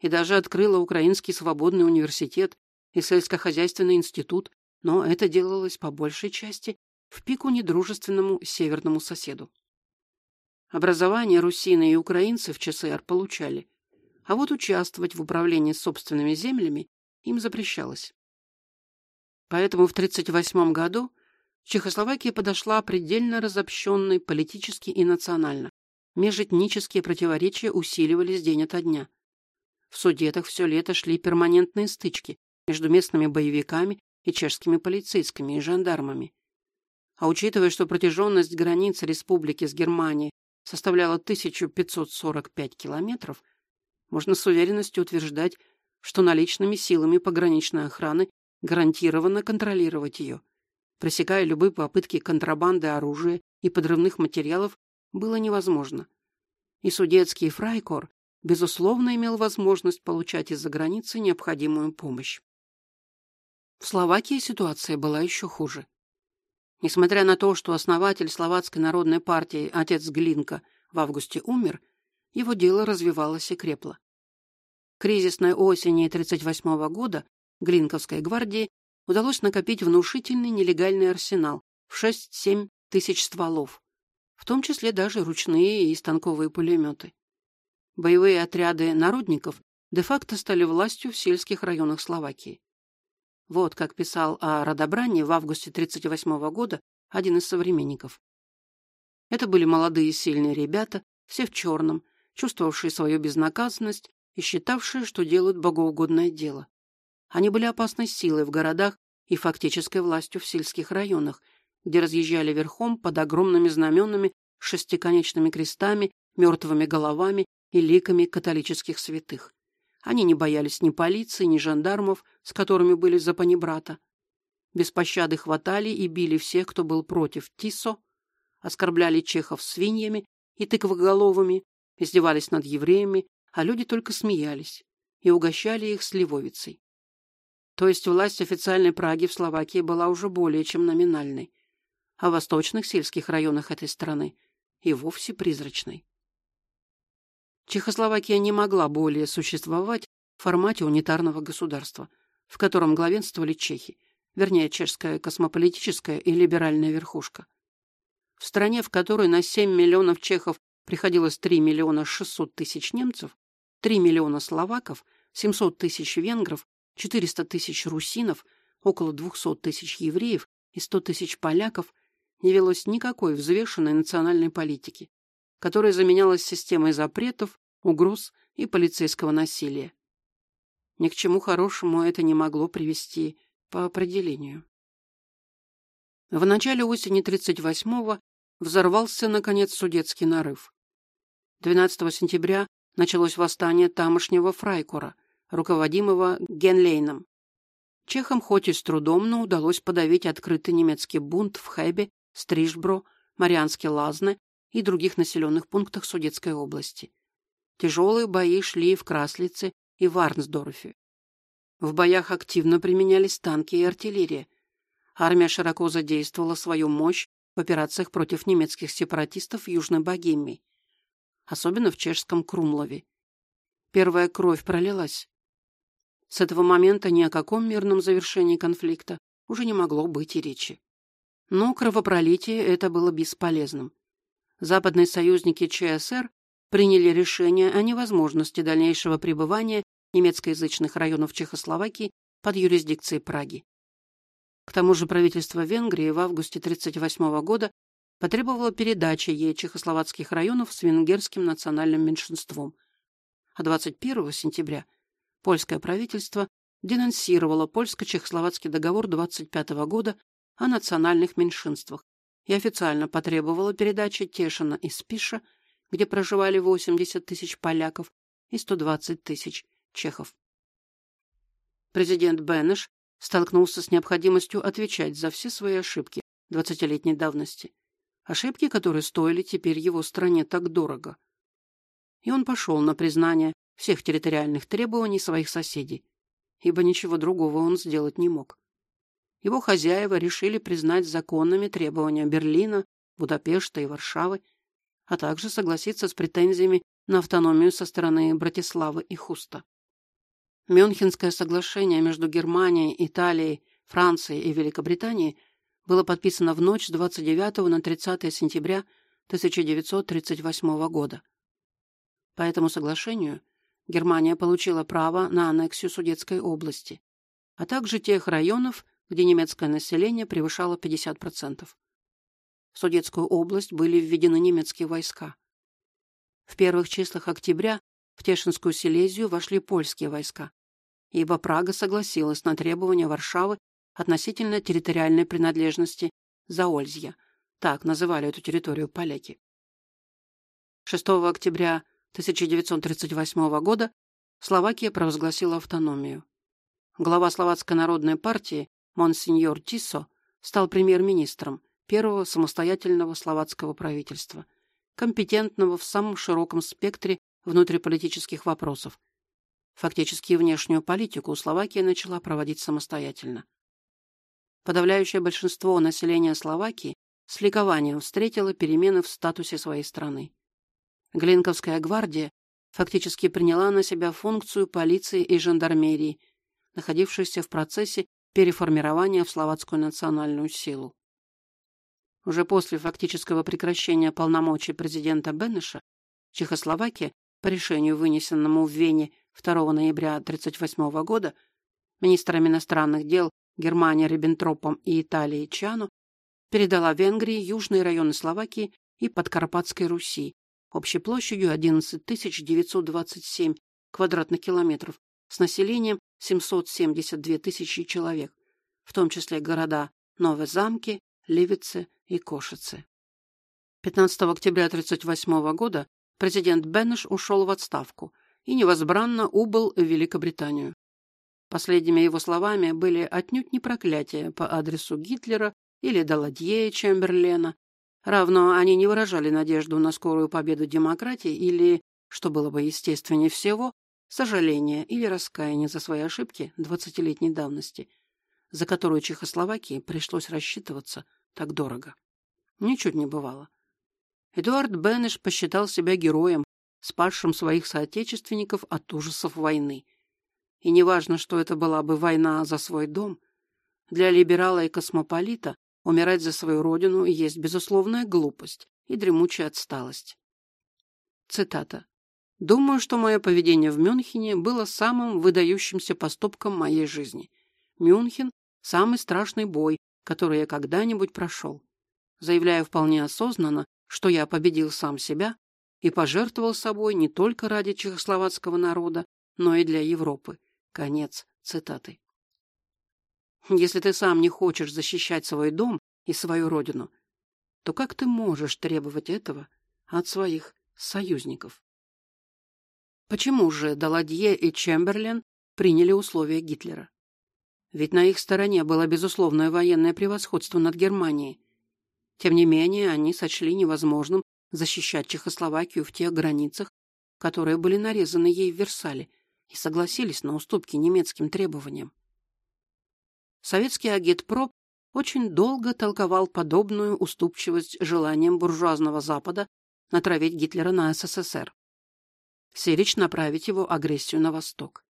И даже открыла Украинский свободный университет и сельскохозяйственный институт, но это делалось по большей части в пику недружественному северному соседу. Образование русины и украинцы в ЧСР получали, а вот участвовать в управлении собственными землями им запрещалось. Поэтому в 1938 году Чехословакия подошла предельно разобщенной политически и национально. Межэтнические противоречия усиливались день ото дня. В Судетах все лето шли перманентные стычки между местными боевиками и чешскими полицейскими и жандармами. А учитывая, что протяженность границ республики с Германией составляла 1545 километров, можно с уверенностью утверждать, что наличными силами пограничной охраны гарантированно контролировать ее. Пресекая любые попытки контрабанды оружия и подрывных материалов, было невозможно. И судетский фрайкор, безусловно, имел возможность получать из-за границы необходимую помощь. В Словакии ситуация была еще хуже. Несмотря на то, что основатель Словацкой народной партии, отец Глинка, в августе умер, его дело развивалось и крепло. Кризисной осени 1938 года Глинковской гвардии удалось накопить внушительный нелегальный арсенал в 6-7 тысяч стволов, в том числе даже ручные и станковые пулеметы. Боевые отряды народников де-факто стали властью в сельских районах Словакии. Вот как писал о Радобране в августе 1938 года один из современников. Это были молодые сильные ребята, все в черном, чувствовавшие свою безнаказанность и считавшие, что делают богоугодное дело. Они были опасной силой в городах и фактической властью в сельских районах, где разъезжали верхом под огромными знаменами шестиконечными крестами, мертвыми головами и ликами католических святых. Они не боялись ни полиции, ни жандармов, с которыми были за панибрата. Без пощады хватали и били всех, кто был против Тисо, оскорбляли чехов свиньями и тыквоголовыми, издевались над евреями, а люди только смеялись и угощали их сливовицей. То есть власть официальной Праги в Словакии была уже более чем номинальной, а в восточных сельских районах этой страны и вовсе призрачной. Чехословакия не могла более существовать в формате унитарного государства, в котором главенствовали чехи, вернее, чешская космополитическая и либеральная верхушка. В стране, в которой на 7 миллионов чехов приходилось 3 миллиона 600 тысяч немцев, 3 миллиона словаков, 700 тысяч венгров, 400 тысяч русинов, около 200 тысяч евреев и 100 тысяч поляков не велось никакой взвешенной национальной политики, которая заменялась системой запретов, угроз и полицейского насилия. Ни к чему хорошему это не могло привести по определению. В начале осени 38-го взорвался, наконец, судетский нарыв. 12 сентября началось восстание тамошнего фрайкора, руководимого Генлейном. Чехам хоть и с трудом, но удалось подавить открытый немецкий бунт в Хэбе, Стрижбро, Марианске Лазне и других населенных пунктах Судетской области. Тяжелые бои шли в Краслице и Варнсдорфе. В боях активно применялись танки и артиллерия. Армия широко задействовала свою мощь в операциях против немецких сепаратистов в Южной Богемии, особенно в чешском Крумлове. Первая кровь пролилась. С этого момента ни о каком мирном завершении конфликта уже не могло быть и речи. Но кровопролитие это было бесполезным. Западные союзники ЧСР приняли решение о невозможности дальнейшего пребывания немецкоязычных районов Чехословакии под юрисдикцией Праги. К тому же правительство Венгрии в августе 1938 года потребовала передачи ей чехословацких районов с венгерским национальным меньшинством. А 21 сентября польское правительство денонсировало польско-чехословацкий договор 25 года о национальных меньшинствах и официально потребовало передачи Тешина и Спиша, где проживали 80 тысяч поляков и 120 тысяч чехов. Президент Бенеш столкнулся с необходимостью отвечать за все свои ошибки 20-летней давности. Ошибки, которые стоили теперь его стране так дорого. И он пошел на признание всех территориальных требований своих соседей, ибо ничего другого он сделать не мог. Его хозяева решили признать законными требования Берлина, Будапешта и Варшавы, а также согласиться с претензиями на автономию со стороны Братиславы и Хуста. Мюнхенское соглашение между Германией, Италией, Францией и Великобританией было подписано в ночь с 29 на 30 сентября 1938 года. По этому соглашению Германия получила право на аннексию Судетской области, а также тех районов, где немецкое население превышало 50%. В Судетскую область были введены немецкие войска. В первых числах октября в Тешинскую Силезию вошли польские войска, ибо Прага согласилась на требования Варшавы относительно территориальной принадлежности Заользья. Так называли эту территорию поляки. 6 октября 1938 года Словакия провозгласила автономию. Глава Словацкой народной партии Монсеньор Тисо стал премьер-министром первого самостоятельного словацкого правительства, компетентного в самом широком спектре внутриполитических вопросов. Фактически внешнюю политику Словакия начала проводить самостоятельно. Подавляющее большинство населения Словакии с ликованием встретило перемены в статусе своей страны. Глинковская гвардия фактически приняла на себя функцию полиции и жандармерии, находившейся в процессе переформирования в словацкую национальную силу. Уже после фактического прекращения полномочий президента Бенеша Чехословакия по решению, вынесенному в Вене 2 ноября 1938 года министрами иностранных дел Германии Риббентропом и Италии Чану, передала Венгрии южные районы Словакии и Подкарпатской Руси общей площадью 11 927 квадратных километров с населением 772 тысячи человек, в том числе города Новые Замки, Ливице и Кошице. 15 октября 1938 года президент Беннеш ушел в отставку и невозбранно убыл в Великобританию. Последними его словами были отнюдь не проклятия по адресу Гитлера или Даладье Чемберлена, равно они не выражали надежду на скорую победу демократии или, что было бы естественнее всего, сожаление или раскаяние за свои ошибки двадцатилетней давности, за которую Чехословакии пришлось рассчитываться так дорого. Ничуть не бывало. Эдуард Бенеш посчитал себя героем, спасшим своих соотечественников от ужасов войны. И неважно, что это была бы война за свой дом, для либерала и космополита умирать за свою родину есть безусловная глупость и дремучая отсталость. Цитата. «Думаю, что мое поведение в Мюнхене было самым выдающимся поступком моей жизни. Мюнхен – самый страшный бой, который я когда-нибудь прошел. Заявляю вполне осознанно, что я победил сам себя и пожертвовал собой не только ради чехословацкого народа, но и для Европы. Конец цитаты. Если ты сам не хочешь защищать свой дом и свою родину, то как ты можешь требовать этого от своих союзников? Почему же Даладье и Чемберлен приняли условия Гитлера? Ведь на их стороне было безусловное военное превосходство над Германией, тем не менее, они сочли невозможным защищать Чехословакию в тех границах, которые были нарезаны ей в Версале, и согласились на уступки немецким требованиям. Советский агитпроп очень долго толковал подобную уступчивость желанием буржуазного Запада натравить Гитлера на СССР. Сирич направить его агрессию на Восток.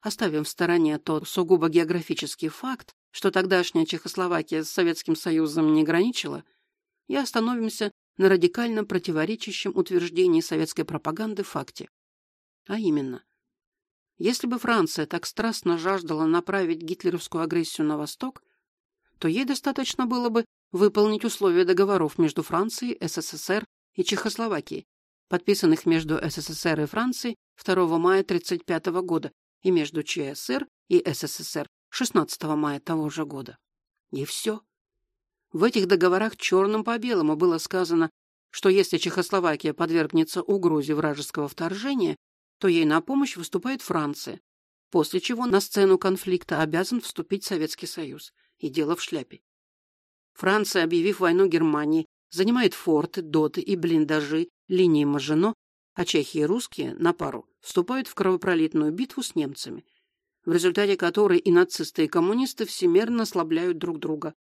Оставим в стороне тот сугубо географический факт, что тогдашняя Чехословакия с Советским Союзом не граничила, и остановимся на радикально противоречащем утверждении советской пропаганды факте. А именно, если бы Франция так страстно жаждала направить гитлеровскую агрессию на Восток, то ей достаточно было бы выполнить условия договоров между Францией, СССР и Чехословакией, подписанных между СССР и Францией 2 мая 1935 года и между ЧСР и СССР 16 мая того же года. И все. В этих договорах черным по белому было сказано, что если Чехословакия подвергнется угрозе вражеского вторжения, то ей на помощь выступает Франция, после чего на сцену конфликта обязан вступить Советский Союз. И дело в шляпе. Франция, объявив войну Германии, занимает форты, доты и блиндажи линии Мажино, а чехи и русские на пару вступают в кровопролитную битву с немцами, в результате которой и нацисты, и коммунисты всемерно ослабляют друг друга.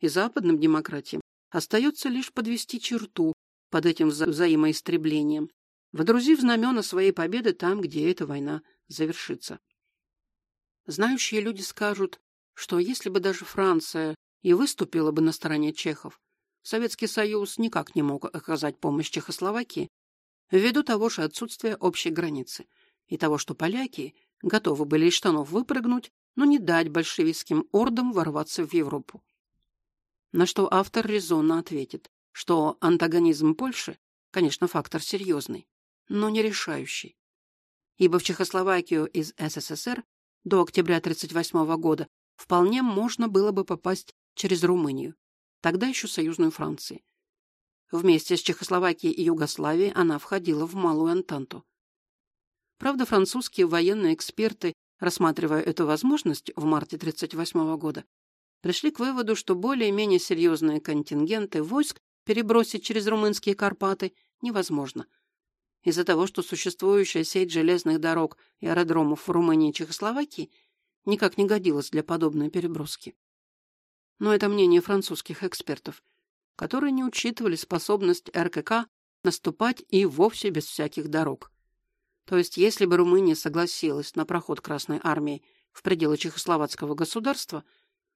И западным демократиям остается лишь подвести черту под этим вза взаимоистреблением, водрузив знамена своей победы там, где эта война завершится. Знающие люди скажут, что если бы даже Франция и выступила бы на стороне чехов, Советский Союз никак не мог оказать помощь Чехословакии ввиду того же отсутствия общей границы и того, что поляки готовы были из штанов выпрыгнуть, но не дать большевистским ордам ворваться в Европу. На что автор резонно ответит, что антагонизм Польши, конечно, фактор серьезный, но не решающий. Ибо в Чехословакию из СССР до октября 1938 года вполне можно было бы попасть через Румынию, тогда еще союзную Франции. Вместе с Чехословакией и Югославией она входила в Малую Антанту. Правда, французские военные эксперты, рассматривая эту возможность в марте 1938 года, пришли к выводу, что более-менее серьезные контингенты войск перебросить через румынские Карпаты невозможно. Из-за того, что существующая сеть железных дорог и аэродромов в Румынии и Чехословакии никак не годилась для подобной переброски. Но это мнение французских экспертов, которые не учитывали способность РКК наступать и вовсе без всяких дорог. То есть, если бы Румыния согласилась на проход Красной Армии в пределы Чехословацкого государства,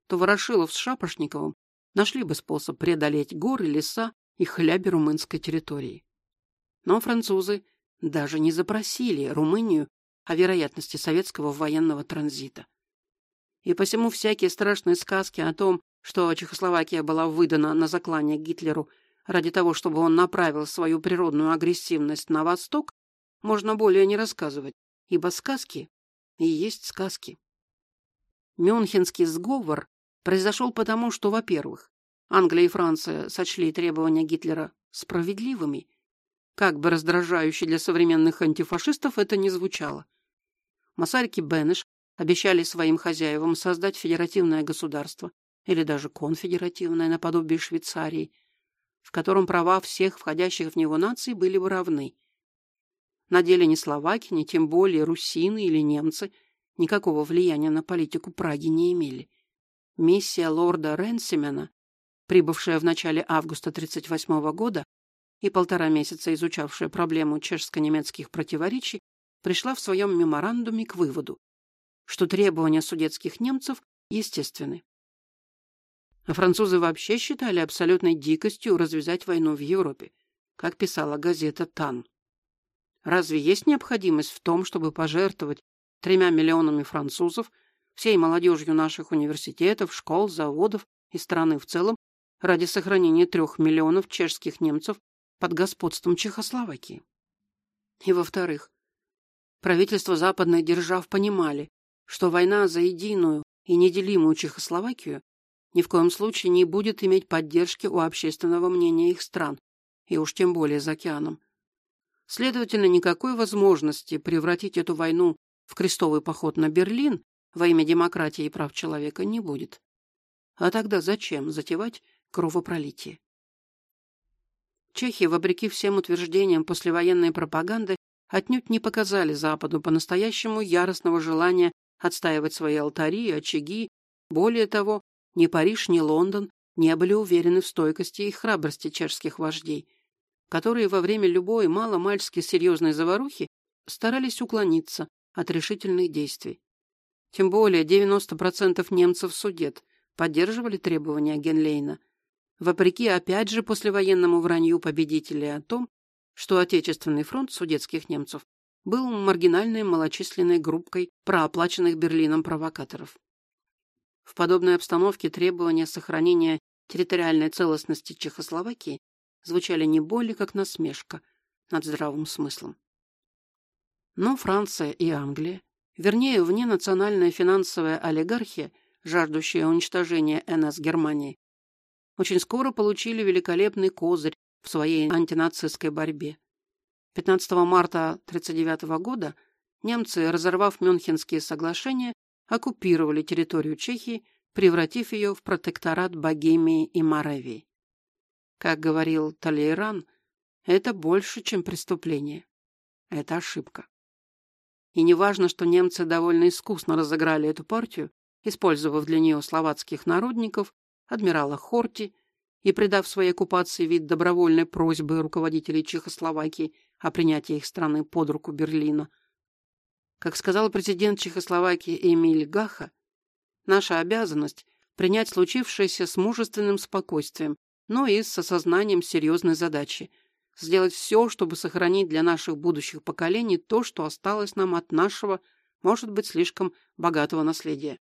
то Ворошилов с Шапошниковым нашли бы способ преодолеть горы, леса и хляби румынской территории. Но французы даже не запросили Румынию о вероятности советского военного транзита. И посему всякие страшные сказки о том, что Чехословакия была выдана на заклание Гитлеру ради того, чтобы он направил свою природную агрессивность на восток, можно более не рассказывать, ибо сказки и есть сказки. Мюнхенский сговор произошел потому, что, во-первых, Англия и Франция сочли требования Гитлера справедливыми, как бы раздражающе для современных антифашистов это ни звучало. Масарик и Бенеш обещали своим хозяевам создать федеративное государство или даже конфедеративное наподобие Швейцарии, в котором права всех входящих в него наций были бы равны. На деле ни словаки, ни тем более русины или немцы никакого влияния на политику Праги не имели. Миссия лорда Ренсимена, прибывшая в начале августа 1938 года и полтора месяца изучавшая проблему чешско-немецких противоречий, пришла в своем меморандуме к выводу, что требования судетских немцев естественны. А французы вообще считали абсолютной дикостью развязать войну в Европе, как писала газета «Тан». Разве есть необходимость в том, чтобы пожертвовать тремя миллионами французов – всей молодежью наших университетов, школ, заводов и страны в целом ради сохранения трех миллионов чешских немцев под господством Чехословакии. И во-вторых, правительства западных держав понимали, что война за единую и неделимую Чехословакию ни в коем случае не будет иметь поддержки у общественного мнения их стран, и уж тем более за океаном. Следовательно, никакой возможности превратить эту войну в крестовый поход на Берлин во имя демократии и прав человека не будет. А тогда зачем затевать кровопролитие? Чехи, вопреки всем утверждениям послевоенной пропаганды, отнюдь не показали Западу по-настоящему яростного желания отстаивать свои алтари и очаги. Более того, ни Париж, ни Лондон не были уверены в стойкости и храбрости чешских вождей, которые во время любой мало-мальски серьезной заварухи старались уклониться от решительных действий. Тем более 90% немцев судет поддерживали требования Генлейна, вопреки опять же послевоенному вранью победителей о том, что Отечественный фронт судетских немцев был маргинальной малочисленной группкой прооплаченных Берлином провокаторов. В подобной обстановке требования сохранения территориальной целостности Чехословакии звучали не более как насмешка над здравым смыслом. Но Франция и Англия, вернее, вненациональная финансовая олигархия, жаждущая уничтожения НС Германии, очень скоро получили великолепный козырь в своей антинацистской борьбе. 15 марта 1939 года немцы, разорвав Мюнхенские соглашения, оккупировали территорию Чехии, превратив ее в протекторат Богемии и Моравии. Как говорил Талейран, это больше, чем преступление. Это ошибка. И не важно, что немцы довольно искусно разыграли эту партию, использовав для нее словацких народников, адмирала Хорти и придав своей оккупации вид добровольной просьбы руководителей Чехословакии о принятии их страны под руку Берлина. Как сказал президент Чехословакии Эмиль Гаха, наша обязанность принять случившееся с мужественным спокойствием, но и с осознанием серьезной задачи – сделать все, чтобы сохранить для наших будущих поколений то, что осталось нам от нашего, может быть, слишком богатого наследия.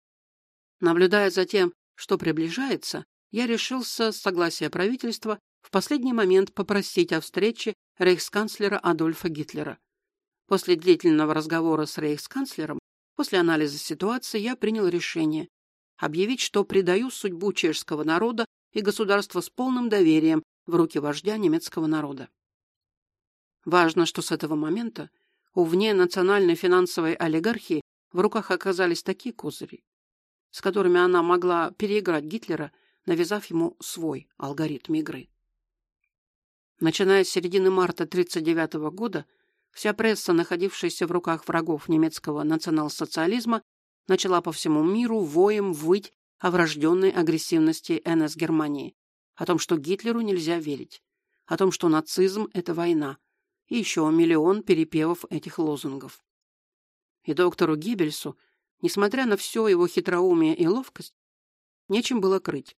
Наблюдая за тем, что приближается, я решился с согласия правительства в последний момент попросить о встрече рейхсканцлера Адольфа Гитлера. После длительного разговора с рейхсканцлером, после анализа ситуации, я принял решение объявить, что предаю судьбу чешского народа и государства с полным доверием в руки вождя немецкого народа. Важно, что с этого момента у вне национальной финансовой олигархии в руках оказались такие козыри, с которыми она могла переиграть Гитлера, навязав ему свой алгоритм игры. Начиная с середины марта 1939 года, вся пресса, находившаяся в руках врагов немецкого национал-социализма, начала по всему миру воем выть о врожденной агрессивности НС Германии, о том, что Гитлеру нельзя верить, о том, что нацизм – это война, и еще миллион перепевов этих лозунгов. И доктору Гиббельсу, несмотря на все его хитроумие и ловкость, нечем было крыть.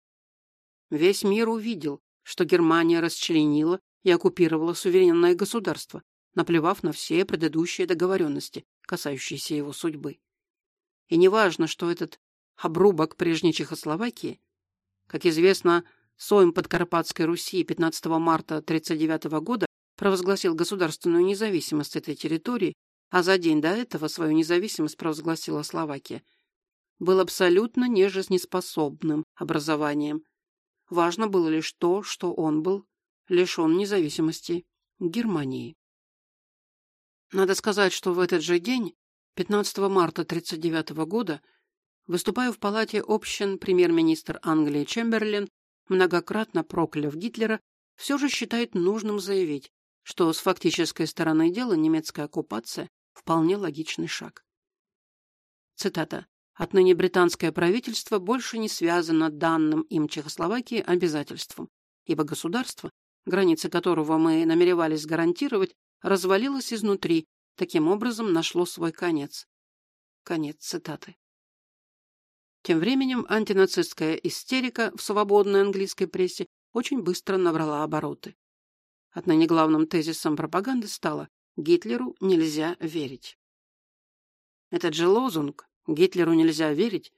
Весь мир увидел, что Германия расчленила и оккупировала суверенное государство, наплевав на все предыдущие договоренности, касающиеся его судьбы. И неважно, что этот обрубок прежней Чехословакии, как известно, Сойм Подкарпатской Руси 15 марта 1939 года провозгласил государственную независимость этой территории, а за день до этого свою независимость провозгласила Словакия, был абсолютно нежизнеспособным образованием. Важно было лишь то, что он был лишен независимости Германии. Надо сказать, что в этот же день, 15 марта 1939 года, выступая в палате общин премьер-министр Англии Чемберлен, многократно прокляв Гитлера, все же считает нужным заявить, что с фактической стороны дела немецкая оккупация – вполне логичный шаг. Цитата. «Отныне британское правительство больше не связано данным им Чехословакии обязательством, ибо государство, границы которого мы намеревались гарантировать, развалилось изнутри, таким образом нашло свой конец». Конец цитаты. Тем временем антинацистская истерика в свободной английской прессе очень быстро набрала обороты. Отныне главным тезисом пропаганды стало «Гитлеру нельзя верить». Этот же лозунг «Гитлеру нельзя верить»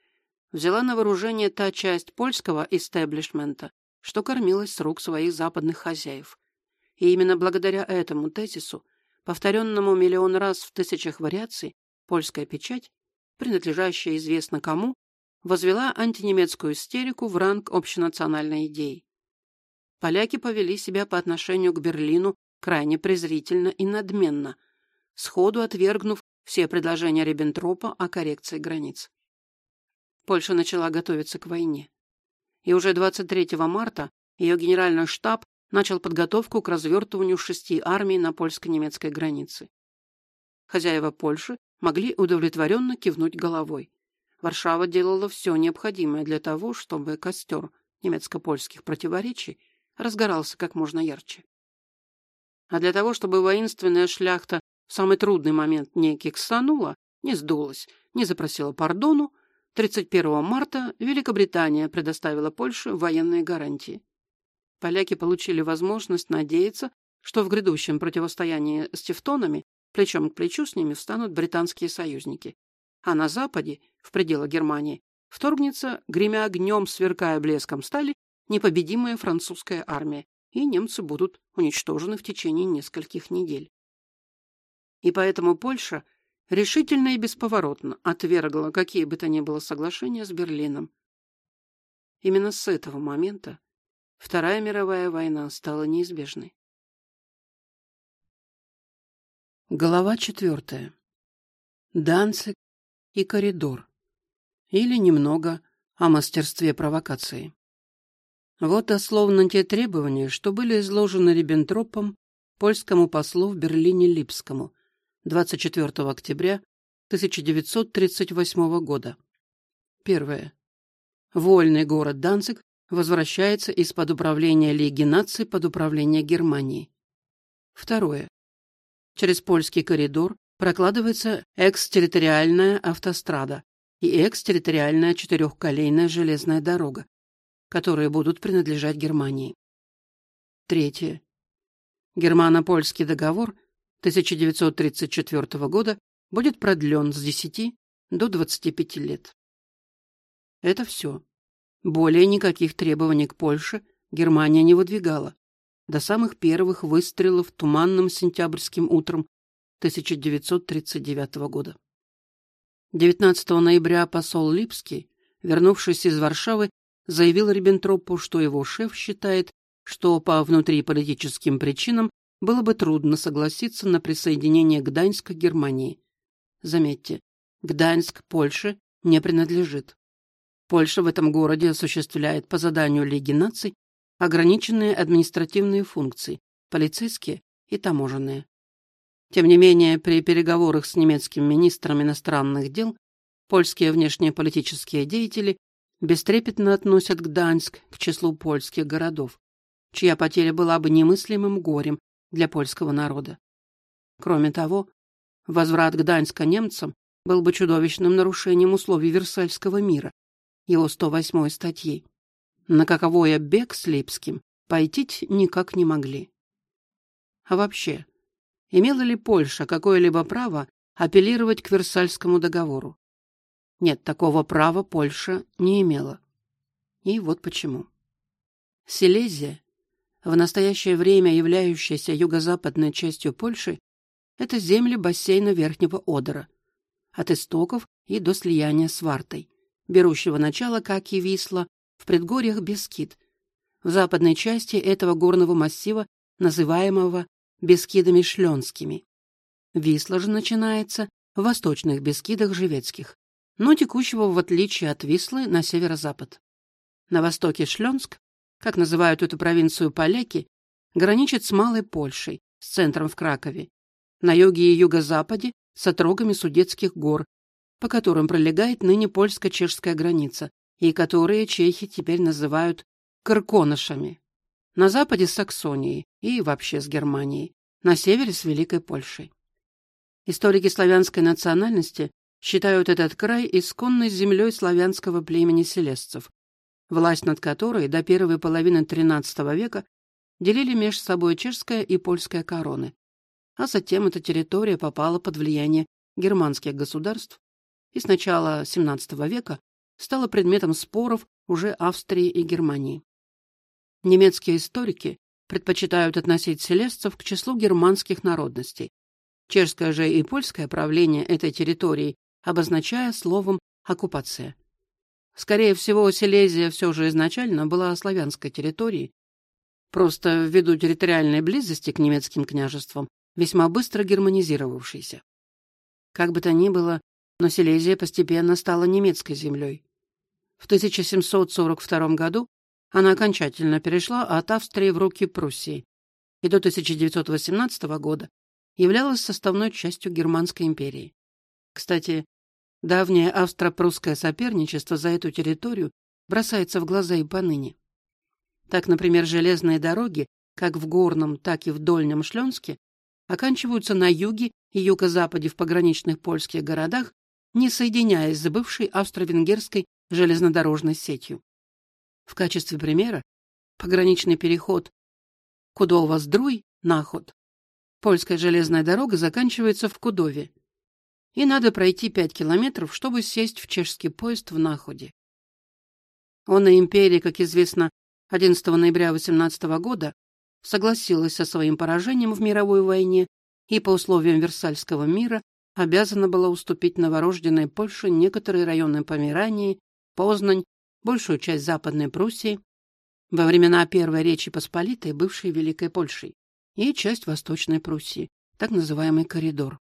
взяла на вооружение та часть польского истеблишмента, что кормилась с рук своих западных хозяев. И именно благодаря этому тезису, повторенному миллион раз в тысячах вариаций, польская печать, принадлежащая известно кому, возвела антинемецкую истерику в ранг общенациональной идеи поляки повели себя по отношению к Берлину крайне презрительно и надменно, сходу отвергнув все предложения Риббентропа о коррекции границ. Польша начала готовиться к войне. И уже 23 марта ее генеральный штаб начал подготовку к развертыванию шести армий на польско-немецкой границе. Хозяева Польши могли удовлетворенно кивнуть головой. Варшава делала все необходимое для того, чтобы костер немецко-польских противоречий разгорался как можно ярче. А для того, чтобы воинственная шляхта в самый трудный момент не киксанула, не сдулась, не запросила пардону, 31 марта Великобритания предоставила Польше военные гарантии. Поляки получили возможность надеяться, что в грядущем противостоянии с тевтонами плечом к плечу с ними встанут британские союзники. А на западе, в пределах Германии, вторгнется, гремя огнем, сверкая блеском стали, непобедимая французская армия, и немцы будут уничтожены в течение нескольких недель. И поэтому Польша решительно и бесповоротно отвергла какие бы то ни было соглашения с Берлином. Именно с этого момента Вторая мировая война стала неизбежной. Глава четвертая. Данцик и коридор. Или немного о мастерстве провокации. Вот дословно те требования, что были изложены Риббентропом польскому послу в Берлине Липскому 24 октября 1938 года. Первое. Вольный город Данцик возвращается из-под управления Лиги наций под управление Германии. Второе. Через польский коридор прокладывается экстерриториальная автострада и экстерриториальная четырехколейная железная дорога, которые будут принадлежать Германии. Третье. Германо-польский договор 1934 года будет продлен с 10 до 25 лет. Это все. Более никаких требований к Польше Германия не выдвигала. До самых первых выстрелов туманным сентябрьским утром 1939 года. 19 ноября посол Липский, вернувшись из Варшавы, заявил Риббентропу, что его шеф считает, что по внутриполитическим причинам было бы трудно согласиться на присоединение Гданьска к Германии. Заметьте, Гданьск Польше не принадлежит. Польша в этом городе осуществляет по заданию Лиги наций ограниченные административные функции, полицейские и таможенные. Тем не менее, при переговорах с немецким министром иностранных дел польские внешнеполитические деятели бестрепетно относят Гданьск к числу польских городов, чья потеря была бы немыслимым горем для польского народа. Кроме того, возврат Гданьска немцам был бы чудовищным нарушением условий Версальского мира, его 108 статьи. На каковое бег с Липским пойти никак не могли. А вообще, имела ли Польша какое-либо право апеллировать к Версальскому договору? Нет, такого права Польша не имела. И вот почему. Силезия, в настоящее время являющаяся юго-западной частью Польши, это земли бассейна Верхнего Одера, от истоков и до слияния с Вартой, берущего начало, как и Висла, в предгорьях Бескид, в западной части этого горного массива, называемого Бескидами Шленскими. Висла же начинается в восточных Бескидах Живецких, но текущего, в отличие от Вислы, на северо-запад. На востоке Шленск, как называют эту провинцию поляки, граничит с Малой Польшей, с центром в Кракове. На юге и юго-западе с отрогами Судетских гор, по которым пролегает ныне польско-чешская граница, и которые чехи теперь называют Карконышами. На западе с Саксонией и вообще с Германией, на севере с Великой Польшей. Историки славянской национальности считают этот край исконной землей славянского племени селесцев, власть над которой до первой половины XIII века делили между собой чешская и польская короны, а затем эта территория попала под влияние германских государств и с начала XVII века стала предметом споров уже Австрии и Германии. Немецкие историки предпочитают относить селесцев к числу германских народностей. Чешское же и польское правление этой территории обозначая словом «оккупация». Скорее всего, Силезия все же изначально была славянской территорией, просто ввиду территориальной близости к немецким княжествам, весьма быстро германизировавшейся. Как бы то ни было, но Силезия постепенно стала немецкой землей. В 1742 году она окончательно перешла от Австрии в руки Пруссии и до 1918 года являлась составной частью Германской империи. Кстати, давнее австро-прусское соперничество за эту территорию бросается в глаза и поныне. Так, например, железные дороги, как в горном, так и в дольнем Шленске, оканчиваются на юге и юго-западе в пограничных польских городах не соединяясь с бывшей австро-венгерской железнодорожной сетью. В качестве примера пограничный переход Кудова-Здруй Наход. Польская железная дорога заканчивается в Кудове. И надо пройти пять километров, чтобы сесть в чешский поезд в Находе. Он на империи, как известно, 11 ноября 18 года согласилась со своим поражением в мировой войне и по условиям Версальского мира обязана была уступить новорожденной Польше некоторые районы Померании, Познань, большую часть Западной Пруссии, во времена Первой Речи Посполитой, бывшей Великой Польшей, и часть Восточной Пруссии, так называемый коридор.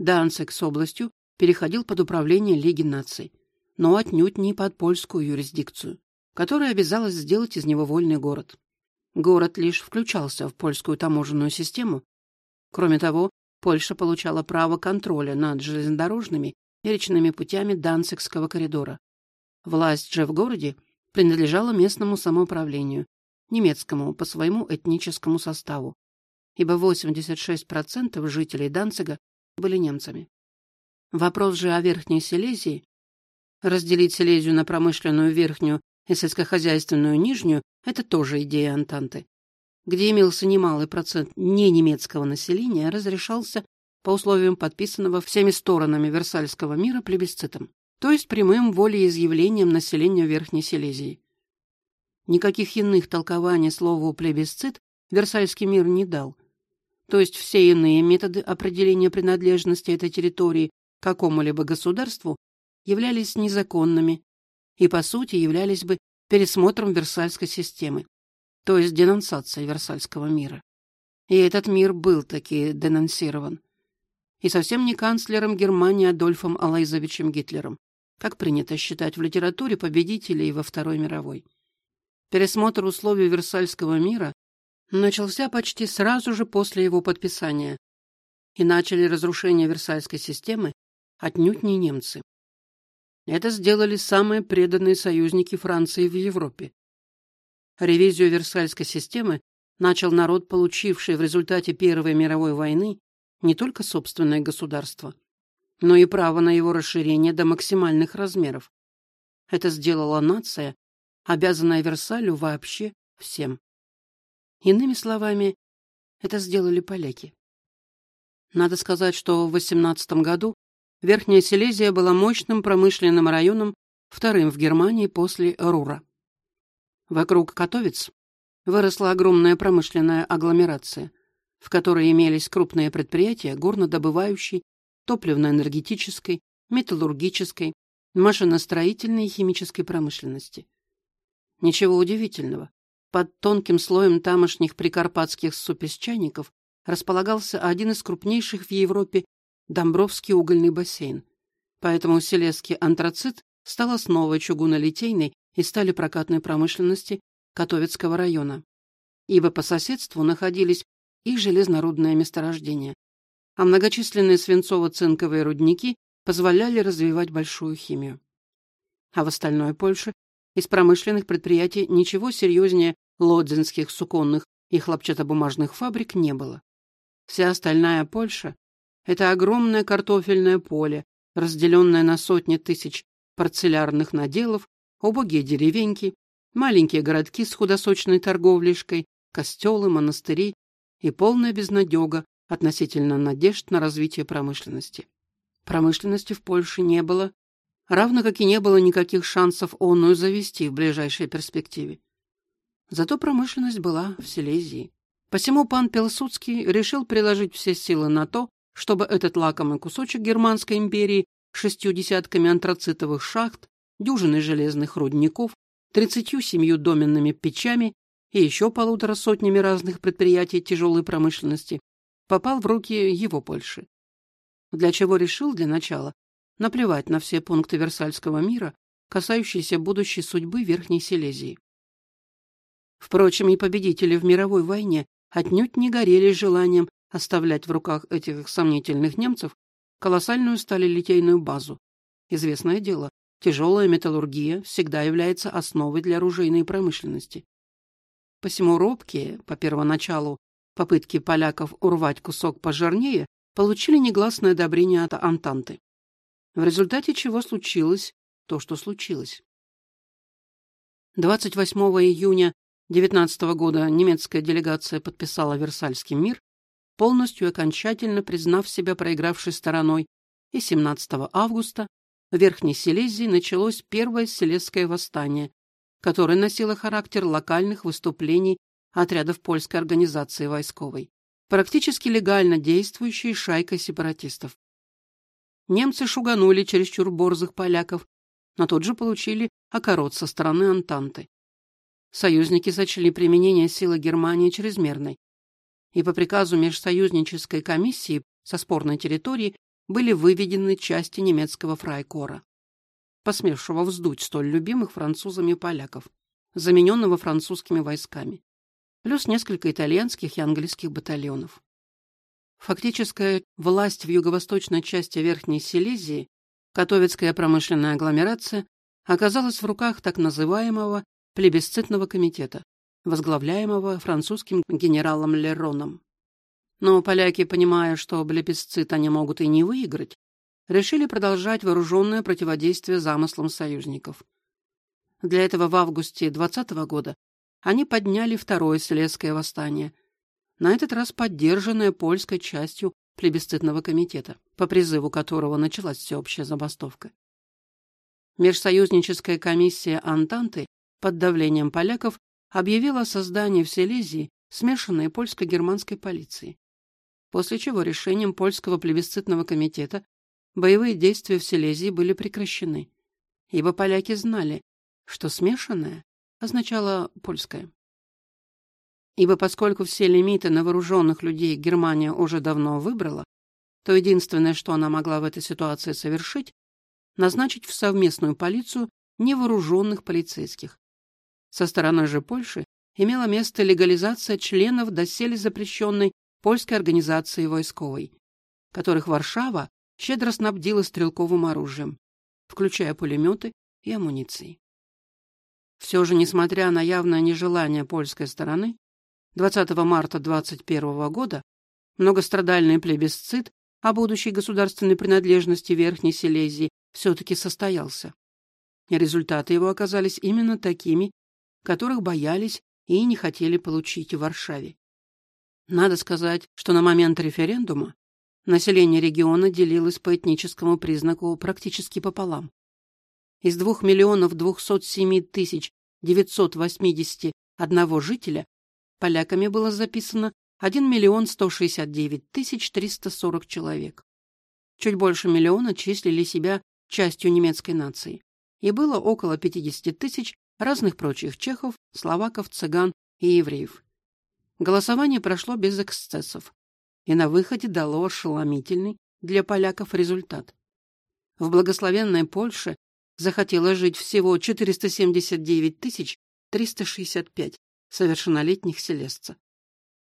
Данцик с областью переходил под управление Лиги наций, но отнюдь не под польскую юрисдикцию, которая обязалась сделать из него вольный город. Город лишь включался в польскую таможенную систему. Кроме того, Польша получала право контроля над железнодорожными и речными путями Данцикского коридора. Власть же в городе принадлежала местному самоуправлению, немецкому по своему этническому составу, ибо 86% жителей Данцига были немцами. Вопрос же о Верхней Силезии, разделить Силезию на промышленную верхнюю и сельскохозяйственную нижнюю, это тоже идея Антанты, где имелся немалый процент ненемецкого населения, разрешался по условиям подписанного всеми сторонами Версальского мира плебисцитом, то есть прямым волеизъявлением населения Верхней Силезии. Никаких иных толкований слову «плебисцит» Версальский мир не дал, то есть все иные методы определения принадлежности этой территории какому-либо государству являлись незаконными и, по сути, являлись бы пересмотром Версальской системы, то есть денонсацией Версальского мира. И этот мир был таки денонсирован. И совсем не канцлером Германии Адольфом Алайзовичем Гитлером, как принято считать в литературе победителей во Второй мировой. Пересмотр условий Версальского мира начался почти сразу же после его подписания, и начали разрушение Версальской системы отнюдь не немцы. Это сделали самые преданные союзники Франции в Европе. Ревизию Версальской системы начал народ, получивший в результате Первой мировой войны не только собственное государство, но и право на его расширение до максимальных размеров. Это сделала нация, обязанная Версалю вообще всем. Иными словами, это сделали поляки. Надо сказать, что в 18 году Верхняя Силезия была мощным промышленным районом, вторым в Германии после Рура. Вокруг Катовиц выросла огромная промышленная агломерация, в которой имелись крупные предприятия горнодобывающей, топливно-энергетической, металлургической, машиностроительной и химической промышленности. Ничего удивительного. Под тонким слоем тамошних прикарпатских супесчаников располагался один из крупнейших в Европе Домбровский угольный бассейн. Поэтому Селезский антрацит стал основой чугунолитейной и стали прокатной промышленности Котовецкого района, ибо по соседству находились и железнорудные месторождения, а многочисленные свинцово-цинковые рудники позволяли развивать большую химию. А в остальной Польше из промышленных предприятий ничего серьезнее лодзинских суконных и хлопчатобумажных фабрик не было. Вся остальная Польша — это огромное картофельное поле, разделенное на сотни тысяч парцелярных наделов, убогие деревеньки, маленькие городки с худосочной торговлишкой, костелы, монастыри и полная безнадега относительно надежд на развитие промышленности. Промышленности в Польше не было, равно как и не было никаких шансов онную завести в ближайшей перспективе. Зато промышленность была в Силезии. Посему пан Пилсудский решил приложить все силы на то, чтобы этот лакомый кусочек Германской империи шестью десятками антрацитовых шахт, дюжиной железных рудников, тридцатью семью доменными печами и еще полутора сотнями разных предприятий тяжелой промышленности попал в руки его Польши. Для чего решил для начала наплевать на все пункты Версальского мира, касающиеся будущей судьбы Верхней Силезии. Впрочем, и победители в мировой войне отнюдь не горели желанием оставлять в руках этих сомнительных немцев колоссальную сталелитейную базу. Известное дело, тяжелая металлургия всегда является основой для оружейной промышленности. Посему робкие, по первоначалу, попытки поляков урвать кусок пожирнее получили негласное одобрение от Антанты в результате чего случилось то, что случилось. 28 июня 19 года немецкая делегация подписала Версальский мир, полностью и окончательно признав себя проигравшей стороной, и 17 августа в Верхней Силезии началось первое Силезское восстание, которая носила характер локальных выступлений отрядов польской организации войсковой, практически легально действующей шайкой сепаратистов. Немцы шуганули чересчур борзых поляков, но тут же получили окорот со стороны Антанты. Союзники сочли применение силы Германии чрезмерной, и по приказу межсоюзнической комиссии со спорной территории были выведены части немецкого фрайкора, посмевшего вздуть столь любимых французами поляков, замененного французскими войсками, плюс несколько итальянских и английских батальонов. Фактическая власть в юго-восточной части Верхней Силезии, Котовицкая промышленная агломерация, оказалась в руках так называемого плебисцитного комитета, возглавляемого французским генералом Лероном. Но поляки, понимая, что плебисцит они могут и не выиграть, решили продолжать вооруженное противодействие замыслам союзников. Для этого в августе 20 года они подняли второе Селезское восстание, на этот раз поддержанное польской частью плебисцитного комитета, по призыву которого началась всеобщая забастовка. Межсоюзническая комиссия Антанты под давлением поляков объявила о создании в Силезии смешанной польско-германской полиции, после чего решением польского плебисцитного комитета боевые действия в Силезии были прекращены, ибо поляки знали, что смешанное означало польское. Ибо поскольку все лимиты на вооруженных людей Германия уже давно выбрала, то единственное, что она могла в этой ситуации совершить, назначить в совместную полицию невооруженных полицейских, со стороны же Польши имела место легализация членов доселе запрещенной польской организации войсковой, которых Варшава щедро снабдила стрелковым оружием, включая пулеметы и амуниции. Все же, несмотря на явное нежелание польской стороны, 20 марта 21 года многострадальный плебисцит о будущей государственной принадлежности Верхней Силезии все-таки состоялся. И результаты его оказались именно такими, которых боялись и не хотели получить в Варшаве. Надо сказать, что на момент референдума население региона делилось по этническому признаку практически пополам. Из 2 миллионов 207 тысяч 981 жителя поляками было записано 1 миллион 169 тысяч 340 человек. Чуть больше миллиона числили себя частью немецкой нации, и было около 50 тысяч разных прочих чехов, словаков, цыган и евреев. Голосование прошло без эксцессов и на выходе дало ошеломительный для поляков результат. В благословенной Польше захотело жить всего 479 тысяч 365 совершеннолетних селесца,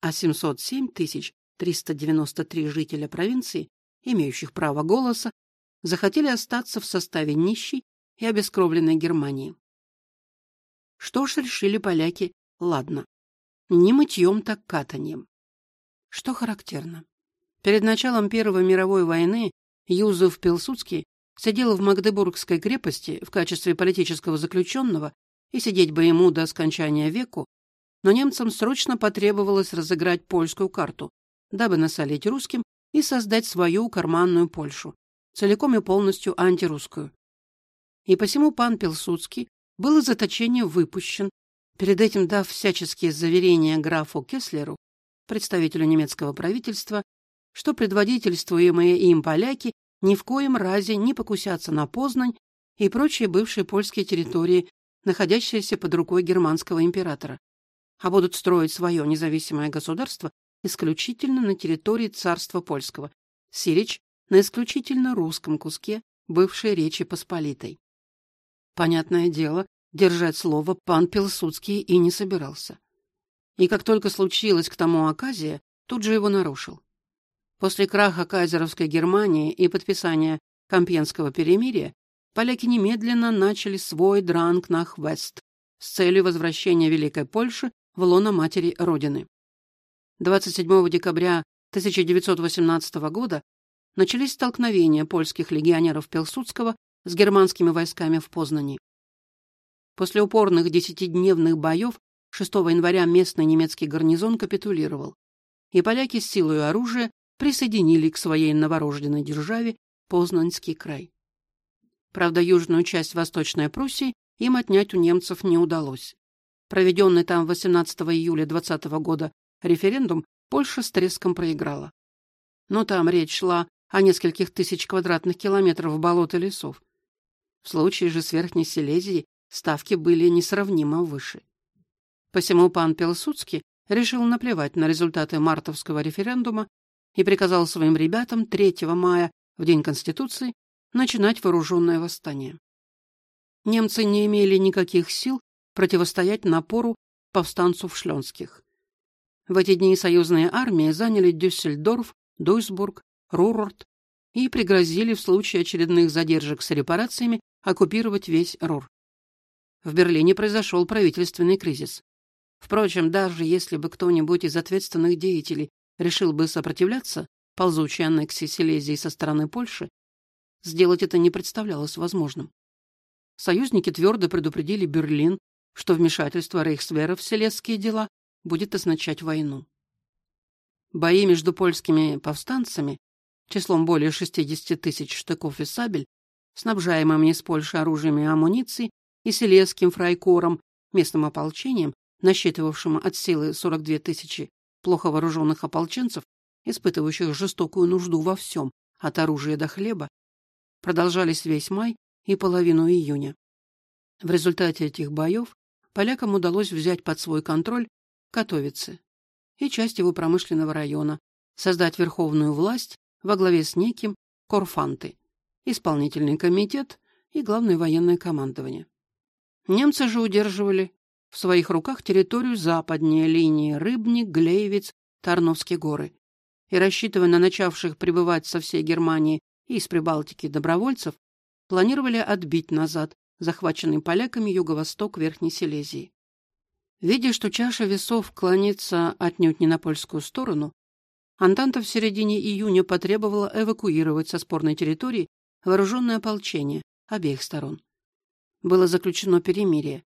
а 707 тысяч 393 жителя провинции, имеющих право голоса, захотели остаться в составе нищей и обескровленной Германии. Что ж, решили поляки, ладно, не мытьем, так катаньем. Что характерно. Перед началом Первой мировой войны Юзеф Пилсудский сидел в Магдебургской крепости в качестве политического заключенного, и сидеть бы ему до скончания веку, но немцам срочно потребовалось разыграть польскую карту, дабы насолить русским и создать свою карманную Польшу, целиком и полностью антирусскую. И посему пан Пилсудский был из заточения выпущен, перед этим дав всяческие заверения графу Кеслеру, представителю немецкого правительства, что предводительствуемые им поляки ни в коем разе не покусятся на Познань и прочие бывшие польские территории, находящиеся под рукой германского императора, а будут строить свое независимое государство исключительно на территории царства польского, сирич на исключительно русском куске бывшей Речи Посполитой. Понятное дело, держать слово пан Пилсудский и не собирался. И как только случилось к тому оказия, тут же его нарушил. После краха кайзеровской Германии и подписания Компьенского перемирия поляки немедленно начали свой дранг на Хвест с целью возвращения Великой Польши в лоно матери Родины. 27 декабря 1918 года начались столкновения польских легионеров Пилсудского с германскими войсками в Познани. После упорных десятидневных боев 6 января местный немецкий гарнизон капитулировал, и поляки с силой оружия присоединили к своей новорожденной державе Познанский край. Правда, южную часть Восточной Пруссии им отнять у немцев не удалось. Проведенный там 18 июля 20 года референдум Польша с треском проиграла. Но там речь шла о нескольких тысяч квадратных километров болот и лесов. В случае же с Верхней Силезией ставки были несравнимо выше. Посему пан Пилсудский решил наплевать на результаты мартовского референдума и приказал своим ребятам 3 мая, в День Конституции, начинать вооруженное восстание. Немцы не имели никаких сил противостоять напору повстанцев шленских. В эти дни союзные армии заняли Дюссельдорф, Дуйсбург, Рурорт и пригрозили в случае очередных задержек с репарациями оккупировать весь Рур. В Берлине произошел правительственный кризис. Впрочем, даже если бы кто-нибудь из ответственных деятелей решил бы сопротивляться ползучей аннексии Силезии со стороны Польши, сделать это не представлялось возможным. Союзники твердо предупредили Берлин, что вмешательство Рейхсвера в селезские дела будет означать войну. Бои между польскими повстанцами, числом более 60 тысяч штыков и сабель, снабжаемыми из Польши оружием и амуницией, и селезским фрайкором, местным ополчением, насчитывавшим от силы 42 тысячи плохо вооруженных ополченцев, испытывающих жестокую нужду во всем, от оружия до хлеба, продолжались весь май и половину июня. В результате этих боев полякам удалось взять под свой контроль Катовицы и часть его промышленного района, создать верховную власть во главе с неким Корфанты, исполнительный комитет и главное военное командование. Немцы же удерживали в своих руках территорию западнее линии Рыбник, Глеевец, Тарновские горы и, рассчитывая на начавших прибывать со всей Германии и из Прибалтики добровольцев, планировали отбить назад захваченный поляками юго-восток Верхней Силезии. Видя, что чаша весов клонится отнюдь не на польскую сторону, Антанта в середине июня потребовала эвакуировать со спорной территории вооруженное ополчение обеих сторон. Было заключено перемирие,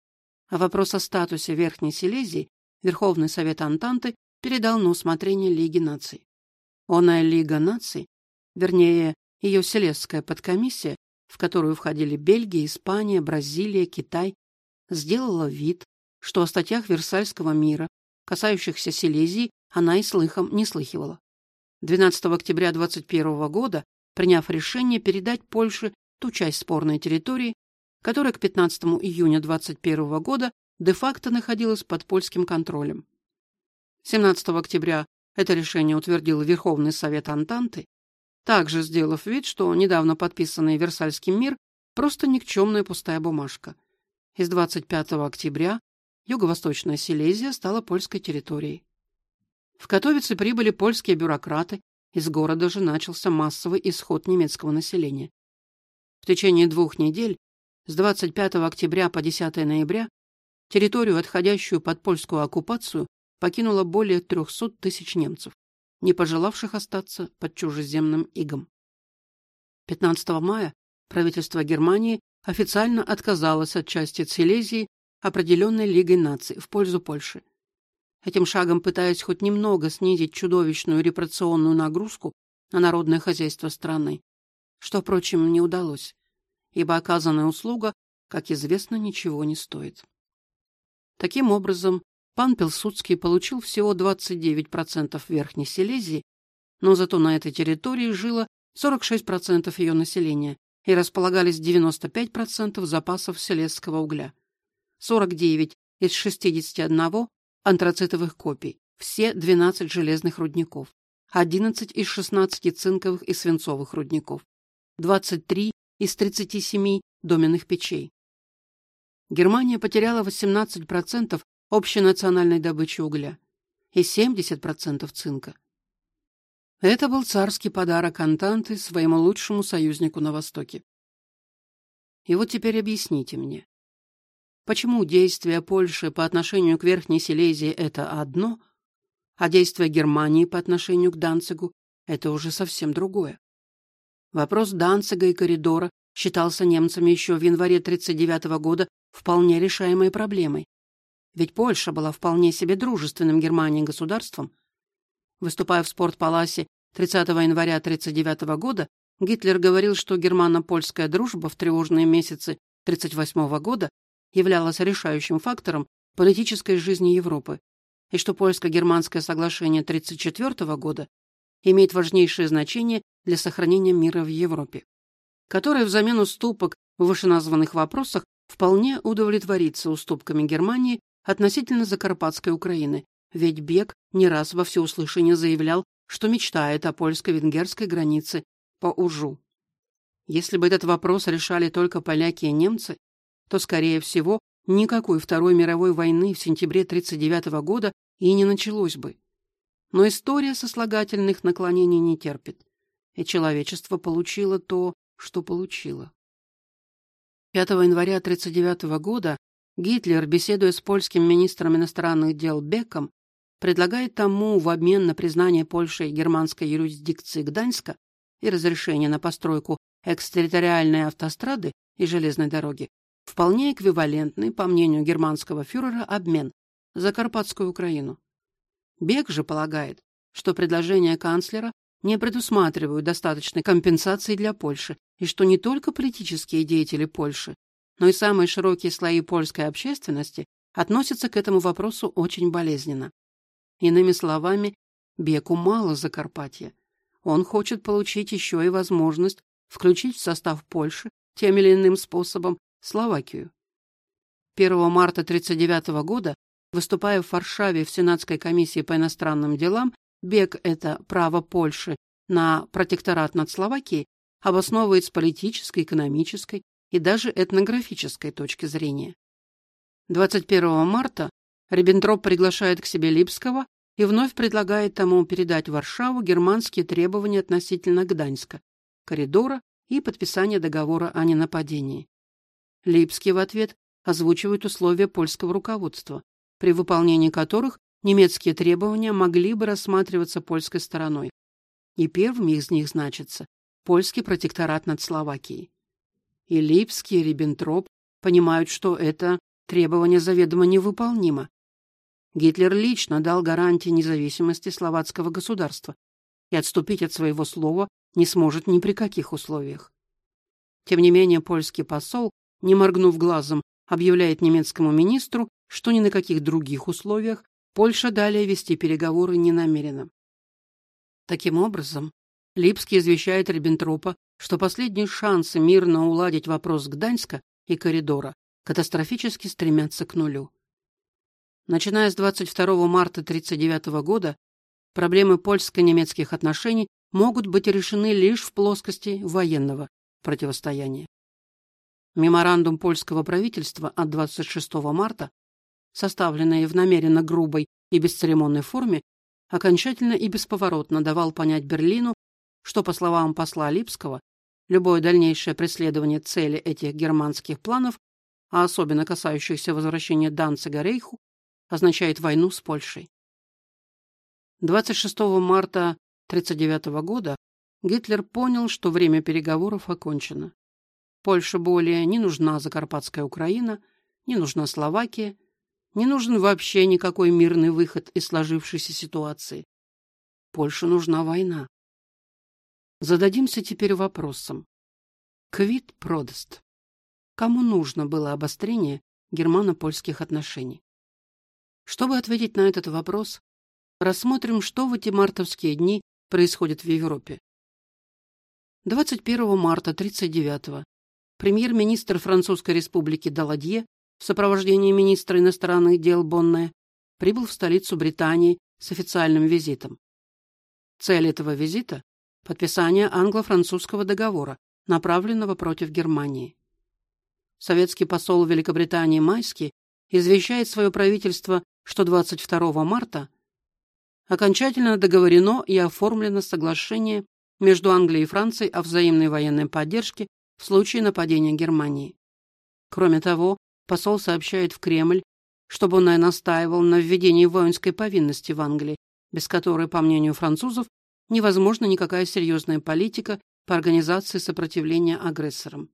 а вопрос о статусе Верхней Силезии Верховный Совет Антанты передал на усмотрение Лиги наций. Оная Лига наций, вернее, ее Селезская подкомиссия, в которую входили Бельгия, Испания, Бразилия, Китай, сделала вид, что о статьях Версальского мира, касающихся Силезии, она и слыхом не слыхивала. 12 октября 21 года, приняв решение передать Польше ту часть спорной территории, которая к 15 июня 21 года де-факто находилась под польским контролем. 17 октября это решение утвердил Верховный Совет Антанты, также сделав вид, что недавно подписанный Версальский мир просто никчемная пустая бумажка. Из 25 октября Юго-Восточная Силезия стала польской территорией. В Катовице прибыли польские бюрократы, из города же начался массовый исход немецкого населения. В течение двух недель, с 25 октября по 10 ноября, территорию, отходящую под польскую оккупацию, покинуло более 300 тысяч немцев, не пожелавших остаться под чужеземным игом. 15 мая правительство Германии официально отказалось от части Силезии определенной Лигой наций в пользу Польши. Этим шагом пытаясь хоть немного снизить чудовищную репрессионную нагрузку на народное хозяйство страны, что, впрочем, не удалось, ибо оказанная услуга, как известно, ничего не стоит. Таким образом, пан Пилсудский получил всего 29% Верхней Силезии, но зато на этой территории жило 46% ее населения и располагались 95% запасов селезского угля. 49 из 61 антрацитовых копий, все 12 железных рудников, 11 из 16 цинковых и свинцовых рудников, 23 из 37 доменных печей. Германия потеряла 18% общенациональной добычи угля и 70% цинка. Это был царский подарок Антанты своему лучшему союзнику на Востоке. И вот теперь объясните мне, Почему действия Польши по отношению к Верхней Силезии – это одно, а действия Германии по отношению к Данцигу – это уже совсем другое? Вопрос Данцига и коридора считался немцами еще в январе 1939 года вполне решаемой проблемой. Ведь Польша была вполне себе дружественным Германии государством. Выступая в спортпаласе 30 января 1939 года, Гитлер говорил, что германо-польская дружба в тревожные месяцы 1938 года являлось решающим фактором политической жизни Европы, и что польско-германское соглашение 1934 года имеет важнейшее значение для сохранения мира в Европе, которое взамен уступок в вышеназванных вопросах вполне удовлетворится уступками Германии относительно Закарпатской Украины, ведь Бек не раз во всеуслышание заявлял, что мечтает о польско-венгерской границе по Ужу. Если бы этот вопрос решали только поляки и немцы, то, скорее всего, никакой Второй мировой войны в сентябре 1939 года и не началось бы. Но история сослагательных наклонений не терпит, и человечество получило то, что получило. 5 января 1939 года Гитлер, беседуя с польским министром иностранных дел Беком, предлагает тому в обмен на признание Польши германской юрисдикции Гданьска и разрешение на постройку экстерриториальной автострады и железной дороги вполне эквивалентный, по мнению германского фюрера, обмен за Карпатскую Украину. Бек же полагает, что предложения канцлера не предусматривают достаточной компенсации для Польши и что не только политические деятели Польши, но и самые широкие слои польской общественности относятся к этому вопросу очень болезненно. Иными словами, Беку мало Закарпатья. Он хочет получить еще и возможность включить в состав Польши тем или иным способом Словакию. 1 марта 1939 года, выступая в Варшаве в Сенатской комиссии по иностранным делам, Бек это право Польши на протекторат над Словакией обосновывает с политической, экономической и даже этнографической точки зрения. 21 марта Риббентроп приглашает к себе Липского и вновь предлагает тому передать Варшаву германские требования относительно Гданьска, коридора и подписания договора о ненападении. Липский в ответ озвучивает условия польского руководства, при выполнении которых немецкие требования могли бы рассматриваться польской стороной. И первым из них значится польский протекторат над Словакией. И Липский, и Риббентроп понимают, что это требование заведомо невыполнимо, Гитлер лично дал гарантии независимости словацкого государства и отступить от своего слова не сможет ни при каких условиях. Тем не менее, польский посол, не моргнув глазом, объявляет немецкому министру, что ни на каких других условиях Польша далее вести переговоры не намерена. Таким образом, Липский извещает Риббентропа, что последние шансы мирно уладить вопрос Гданьска и коридора катастрофически стремятся к нулю. Начиная с 22 марта 1939 года, проблемы польско-немецких отношений могут быть решены лишь в плоскости военного противостояния. Меморандум польского правительства от 26 марта, составленный в намеренно грубой и бесцеремонной форме, окончательно и бесповоротно давал понять Берлину, что, по словам посла Липского, любое дальнейшее преследование цели этих германских планов, а особенно касающихся возвращения Данцига Рейху, означает войну с Польшей. 26 марта 1939 года Гитлер понял, что время переговоров окончено. Польше более не нужна Закарпатская Украина, не нужна Словакия, не нужен вообще никакой мирный выход из сложившейся ситуации. Польше нужна война. Зададимся теперь вопросом. Квит продаст. Кому нужно было обострение германо-польских отношений? Чтобы ответить на этот вопрос, рассмотрим, что в эти мартовские дни происходит в Европе. 21 марта 1939 премьер-министр Французской республики Даладье в сопровождении министра иностранных дел Бонне прибыл в столицу Британии с официальным визитом. Цель этого визита – подписание англо-французского договора, направленного против Германии. Советский посол Великобритании Майский извещает свое правительство что 22 марта окончательно договорено и оформлено соглашение между Англией и Францией о взаимной военной поддержке в случае нападения Германии. Кроме того, посол сообщает в Кремль, чтобы он настаивал на введении воинской повинности в Англии, без которой, по мнению французов, невозможна никакая серьезная политика по организации сопротивления агрессорам.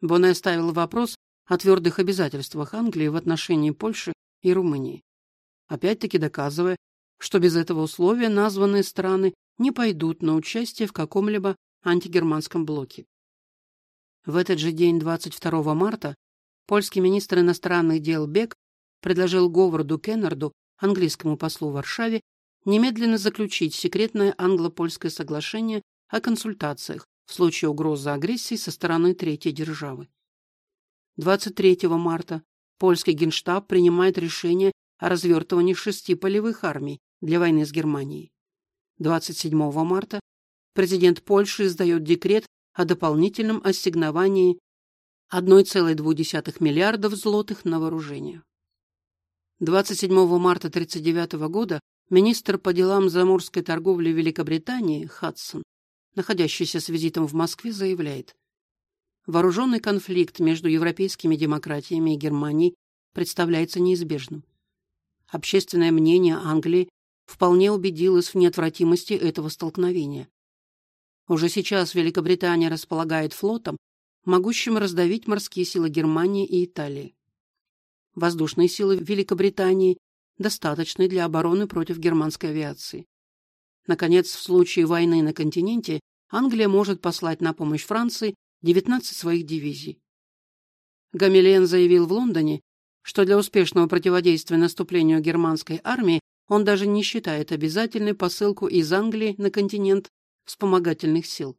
Боне ставил вопрос о твердых обязательствах Англии в отношении Польши и Румынии. Опять-таки доказывая, что без этого условия названные страны не пойдут на участие в каком-либо антигерманском блоке. В этот же день, 22 марта, польский министр иностранных дел Бек предложил Говарду Кеннарду, английскому послу в Варшаве, немедленно заключить секретное англо-польское соглашение о консультациях в случае угрозы агрессии со стороны третьей державы. 23 марта польский генштаб принимает решение о развертывании шести полевых армий для войны с Германией. 27 марта президент Польши издает декрет о дополнительном ассигновании 1,2 миллиардов злотых на вооружение. 27 марта 1939 года министр по делам заморской торговли Великобритании Хадсон, находящийся с визитом в Москве, заявляет, вооруженный конфликт между европейскими демократиями и Германией представляется неизбежным. Общественное мнение Англии вполне убедилось в неотвратимости этого столкновения. Уже сейчас Великобритания располагает флотом, могущим раздавить морские силы Германии и Италии. Воздушные силы Великобритании достаточны для обороны против германской авиации. Наконец, в случае войны на континенте Англия может послать на помощь Франции 19 своих дивизий. Гамилен заявил в Лондоне, что для успешного противодействия наступлению германской армии он даже не считает обязательной посылку из Англии на континент вспомогательных сил.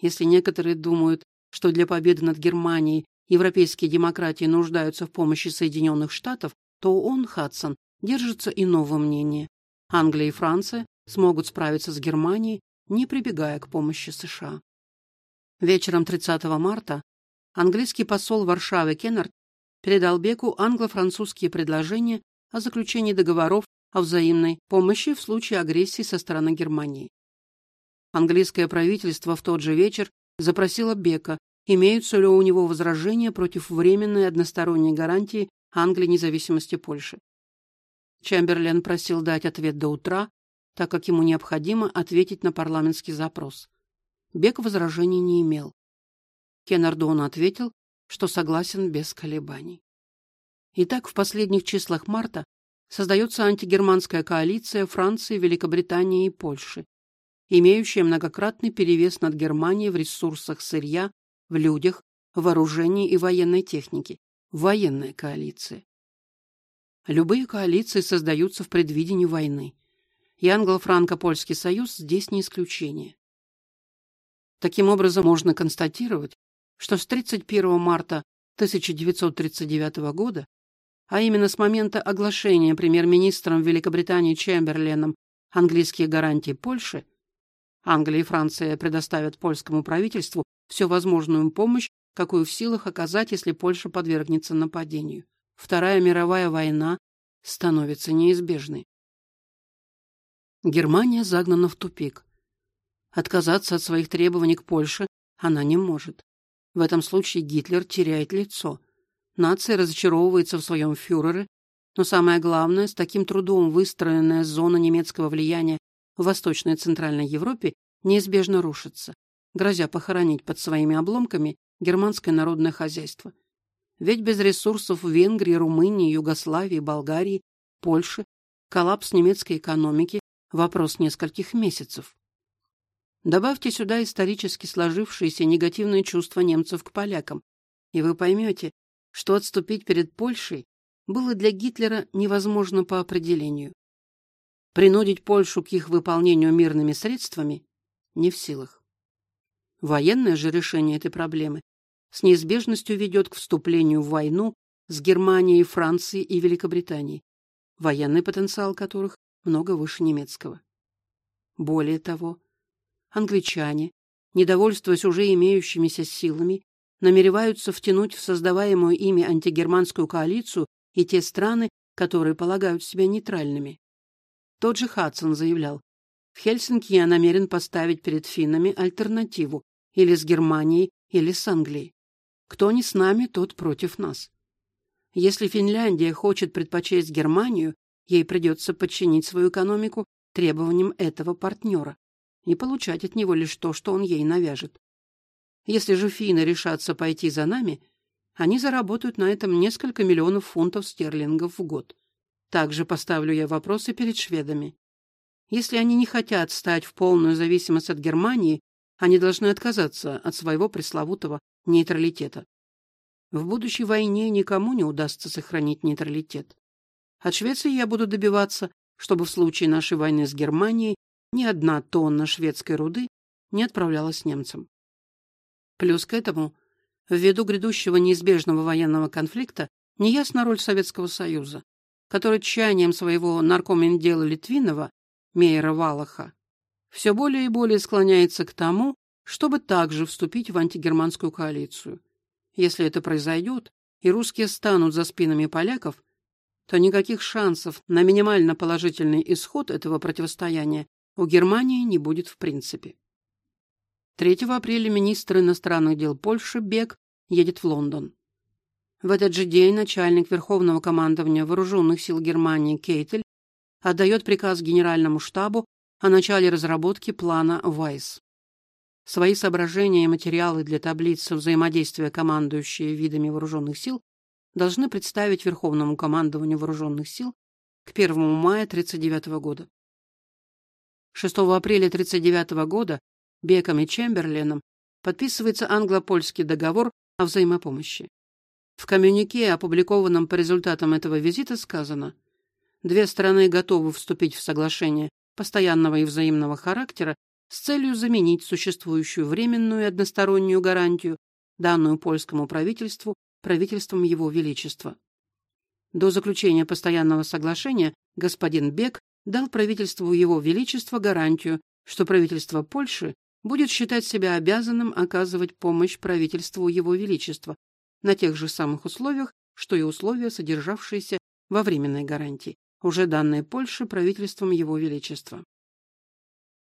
Если некоторые думают, что для победы над Германией европейские демократии нуждаются в помощи Соединенных Штатов, то он, Хадсон, держится иного мнения. Англия и Франция смогут справиться с Германией, не прибегая к помощи США. Вечером 30 марта английский посол в Варшаве Кеннард передал Беку англо-французские предложения о заключении договоров о взаимной помощи в случае агрессии со стороны Германии. Английское правительство в тот же вечер запросило Бека, имеются ли у него возражения против временной односторонней гарантии Англии независимости Польши. Чемберлен просил дать ответ до утра, так как ему необходимо ответить на парламентский запрос. Бек возражений не имел. Кеннарду он ответил, что согласен без колебаний. Итак, в последних числах марта создается антигерманская коалиция Франции, Великобритании и Польши, имеющая многократный перевес над Германией в ресурсах сырья, в людях, вооружении и военной технике. Военная коалиция. Любые коалиции создаются в предвидении войны. И англо-франко-польский союз здесь не исключение. Таким образом, можно констатировать, что с 31 марта 1939 года, а именно с момента оглашения премьер-министром Великобритании Чемберленом английских гарантий Польши, Англия и Франция предоставят польскому правительству всю возможную помощь, какую в силах оказать, если Польша подвергнется нападению. Вторая мировая война становится неизбежной. Германия загнана в тупик. Отказаться от своих требований к Польше она не может. В этом случае Гитлер теряет лицо. Нация разочаровывается в своем фюрере, но самое главное, с таким трудом выстроенная зона немецкого влияния в Восточной и Центральной Европе неизбежно рушится, грозя похоронить под своими обломками германское народное хозяйство. Ведь без ресурсов в Венгрии, Румынии, Югославии, Болгарии, Польши коллапс немецкой экономики – вопрос нескольких месяцев. Добавьте сюда исторически сложившиеся негативные чувства немцев к полякам, и вы поймете, что отступить перед Польшей было для Гитлера невозможно по определению. Принудить Польшу к их выполнению мирными средствами не в силах. Военное же решение этой проблемы с неизбежностью ведет к вступлению в войну с Германией, Францией и Великобританией, военный потенциал которых много выше немецкого. Более того, англичане, недовольствуясь уже имеющимися силами, намереваются втянуть в создаваемую ими антигерманскую коалицию и те страны, которые полагают себя нейтральными. Тот же Хадсон заявлял, в Хельсинки я намерен поставить перед финнами альтернативу или с Германией, или с Англией. Кто не с нами, тот против нас. Если Финляндия хочет предпочесть Германию, ей придется подчинить свою экономику требованиям этого партнера и получать от него лишь то, что он ей навяжет. Если же финны решатся пойти за нами, они заработают на этом несколько миллионов фунтов стерлингов в год. Также поставлю я вопросы перед шведами. Если они не хотят стать в полную зависимость от Германии, они должны отказаться от своего пресловутого нейтралитета. в будущей войне никому не удастся сохранить нейтралитет. От Швеции я буду добиваться, чтобы в случае нашей войны с Германией ни одна тонна шведской руды не отправлялась немцам. Плюс к этому, ввиду грядущего неизбежного военного конфликта, неясна роль Советского Союза, который тщанием своего наркомендела Литвинова, Мейера Валаха, все более и более склоняется к тому, чтобы также вступить в антигерманскую коалицию. Если это произойдет, и русские станут за спинами поляков, то никаких шансов на минимально положительный исход этого противостояния у Германии не будет в принципе. 3 апреля министр иностранных дел Польши Бек едет в Лондон. В этот же день начальник Верховного командования Вооруженных сил Германии Кейтель отдает приказ Генеральному штабу о начале разработки плана Вайс. Свои соображения и материалы для таблицы взаимодействия командующие видами вооруженных сил должны представить Верховному командованию вооруженных сил к 1 мая 1939 года. 6 апреля 1939 года Беком и Чемберленом подписывается англо-польский договор о взаимопомощи. В коммюнике, опубликованном по результатам этого визита, сказано, две страны готовы вступить в соглашение постоянного и взаимного характера с целью заменить существующую временную одностороннюю гарантию, данную польскому правительству правительством Его Величества. До заключения постоянного соглашения господин Бек дал правительству Его Величества гарантию, что правительство Польши будет считать себя обязанным оказывать помощь правительству Его Величества на тех же самых условиях, что и условия, содержавшиеся во временной гарантии, уже данной Польше правительством Его Величества.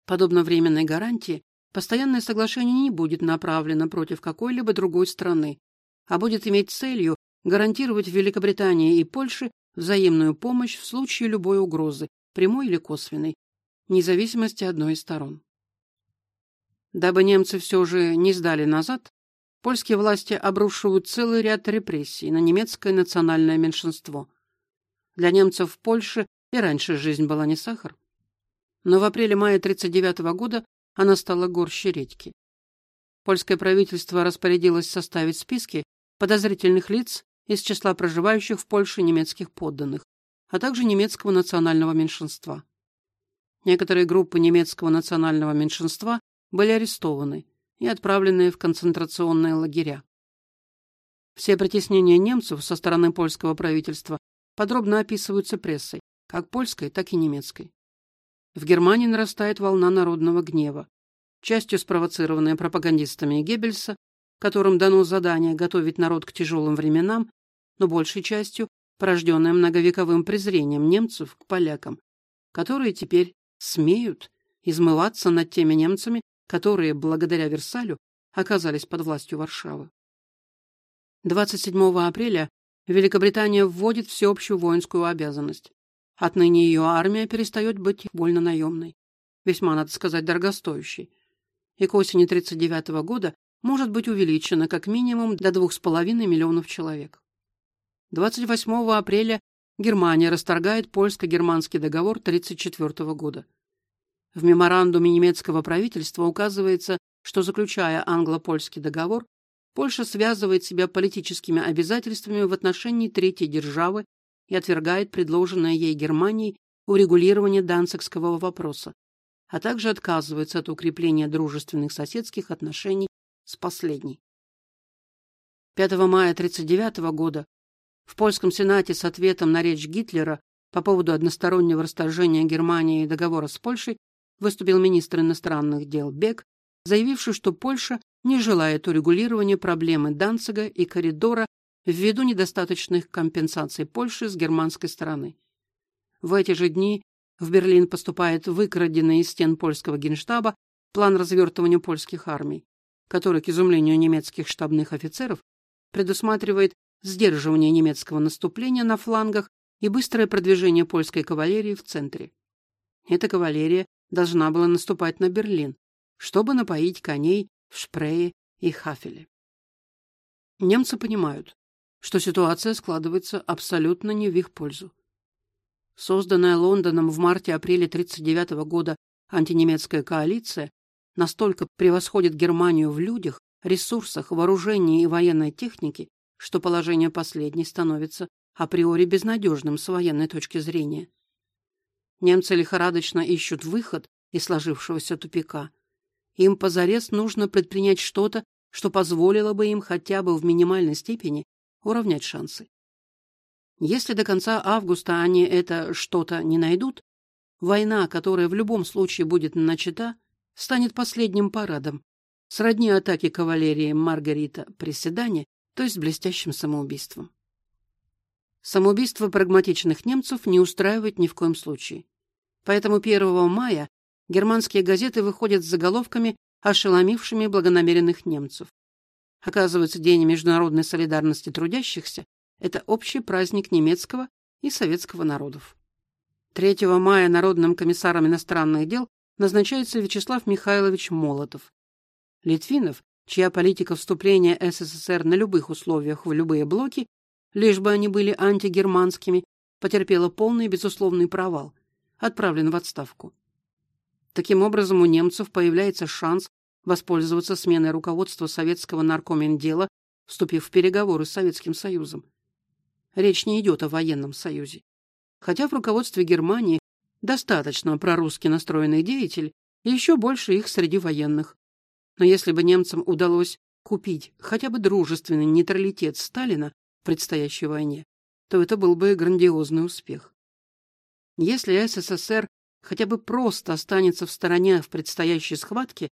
Подобно временной гарантии, постоянное соглашение не будет направлено против какой-либо другой страны, а будет иметь целью гарантировать Великобритании и Польше взаимную помощь в случае любой угрозы, прямой или косвенной, независимости одной из сторон. Дабы немцы все же не сдали назад, польские власти обрушивают целый ряд репрессий на немецкое национальное меньшинство. Для немцев в Польше и раньше жизнь была не сахар. Но в апреле-мае 1939 года она стала горще редьки. Польское правительство распорядилось составить списки подозрительных лиц из числа проживающих в Польше немецких подданных, а также немецкого национального меньшинства. Некоторые группы немецкого национального меньшинства были арестованы и отправлены в концентрационные лагеря. Все притеснения немцев со стороны польского правительства подробно описываются прессой, как польской, так и немецкой. В Германии нарастает волна народного гнева, частью спровоцированная пропагандистами Геббельса, которым дано задание готовить народ к тяжелым временам, но большей частью порожденная многовековым презрением немцев к полякам, которые теперь смеют измываться над теми немцами, которые, благодаря Версалю, оказались под властью Варшавы. 27 апреля Великобритания вводит всеобщую воинскую обязанность. Отныне ее армия перестает быть больно наемной, весьма, надо сказать, дорогостоящей, и к осени 1939 года может быть увеличена как минимум до 2,5 миллионов человек. 28 апреля Германия расторгает польско-германский договор 1934 года. В меморандуме немецкого правительства указывается, что, заключая англо-польский договор, Польша связывает себя политическими обязательствами в отношении третьей державы и отвергает предложенное ей Германией урегулирование данцикского вопроса, а также отказывается от укрепления дружественных соседских отношений с последней. 5 мая 1939 года в польском сенате с ответом на речь Гитлера по поводу одностороннего расторжения Германии и договора с Польшей выступил министр иностранных дел Бек, заявивший, что Польша не желает урегулирования проблемы Данцига и коридора ввиду недостаточных компенсаций Польши с германской стороны. В эти же дни в Берлин поступает выкраденный из стен польского генштаба план развертывания польских армий, который, к изумлению немецких штабных офицеров, предусматривает сдерживание немецкого наступления на флангах и быстрое продвижение польской кавалерии в центре. Эта кавалерия должна была наступать на Берлин, чтобы напоить коней в Шпрее и Хафеле. Немцы понимают, что ситуация складывается абсолютно не в их пользу. Созданная Лондоном в марте-апреле 1939 года антинемецкая коалиция настолько превосходит Германию в людях, ресурсах, вооружении и военной технике, что положение последней становится априори безнадежным с военной точки зрения. Немцы лихорадочно ищут выход из сложившегося тупика. Им позарез нужно предпринять что-то, что позволило бы им хотя бы в минимальной степени уравнять шансы. Если до конца августа они это что-то не найдут, война, которая в любом случае будет начата, станет последним парадом, сродни атаке кавалерии Маргарита Приседания, то есть блестящим самоубийством. Самоубийство прагматичных немцев не устраивает ни в коем случае. Поэтому 1 мая германские газеты выходят с заголовками, ошеломившими благонамеренных немцев. Оказывается, День международной солидарности трудящихся – это общий праздник немецкого и советского народов. 3 мая Народным комиссаром иностранных дел назначается Вячеслав Михайлович Молотов. Литвинов, чья политика вступления СССР на любых условиях в любые блоки, лишь бы они были антигерманскими, потерпела полный безусловный провал, отправлен в отставку. Таким образом, у немцев появляется шанс воспользоваться сменой руководства советского наркомендела, вступив в переговоры с Советским Союзом. Речь не идет о военном союзе. Хотя в руководстве Германии достаточно прорусски настроенных деятелей, и еще больше их среди военных. Но если бы немцам удалось купить хотя бы дружественный нейтралитет Сталина в предстоящей войне, то это был бы грандиозный успех. Если СССР хотя бы просто останется в стороне в предстоящей схватке,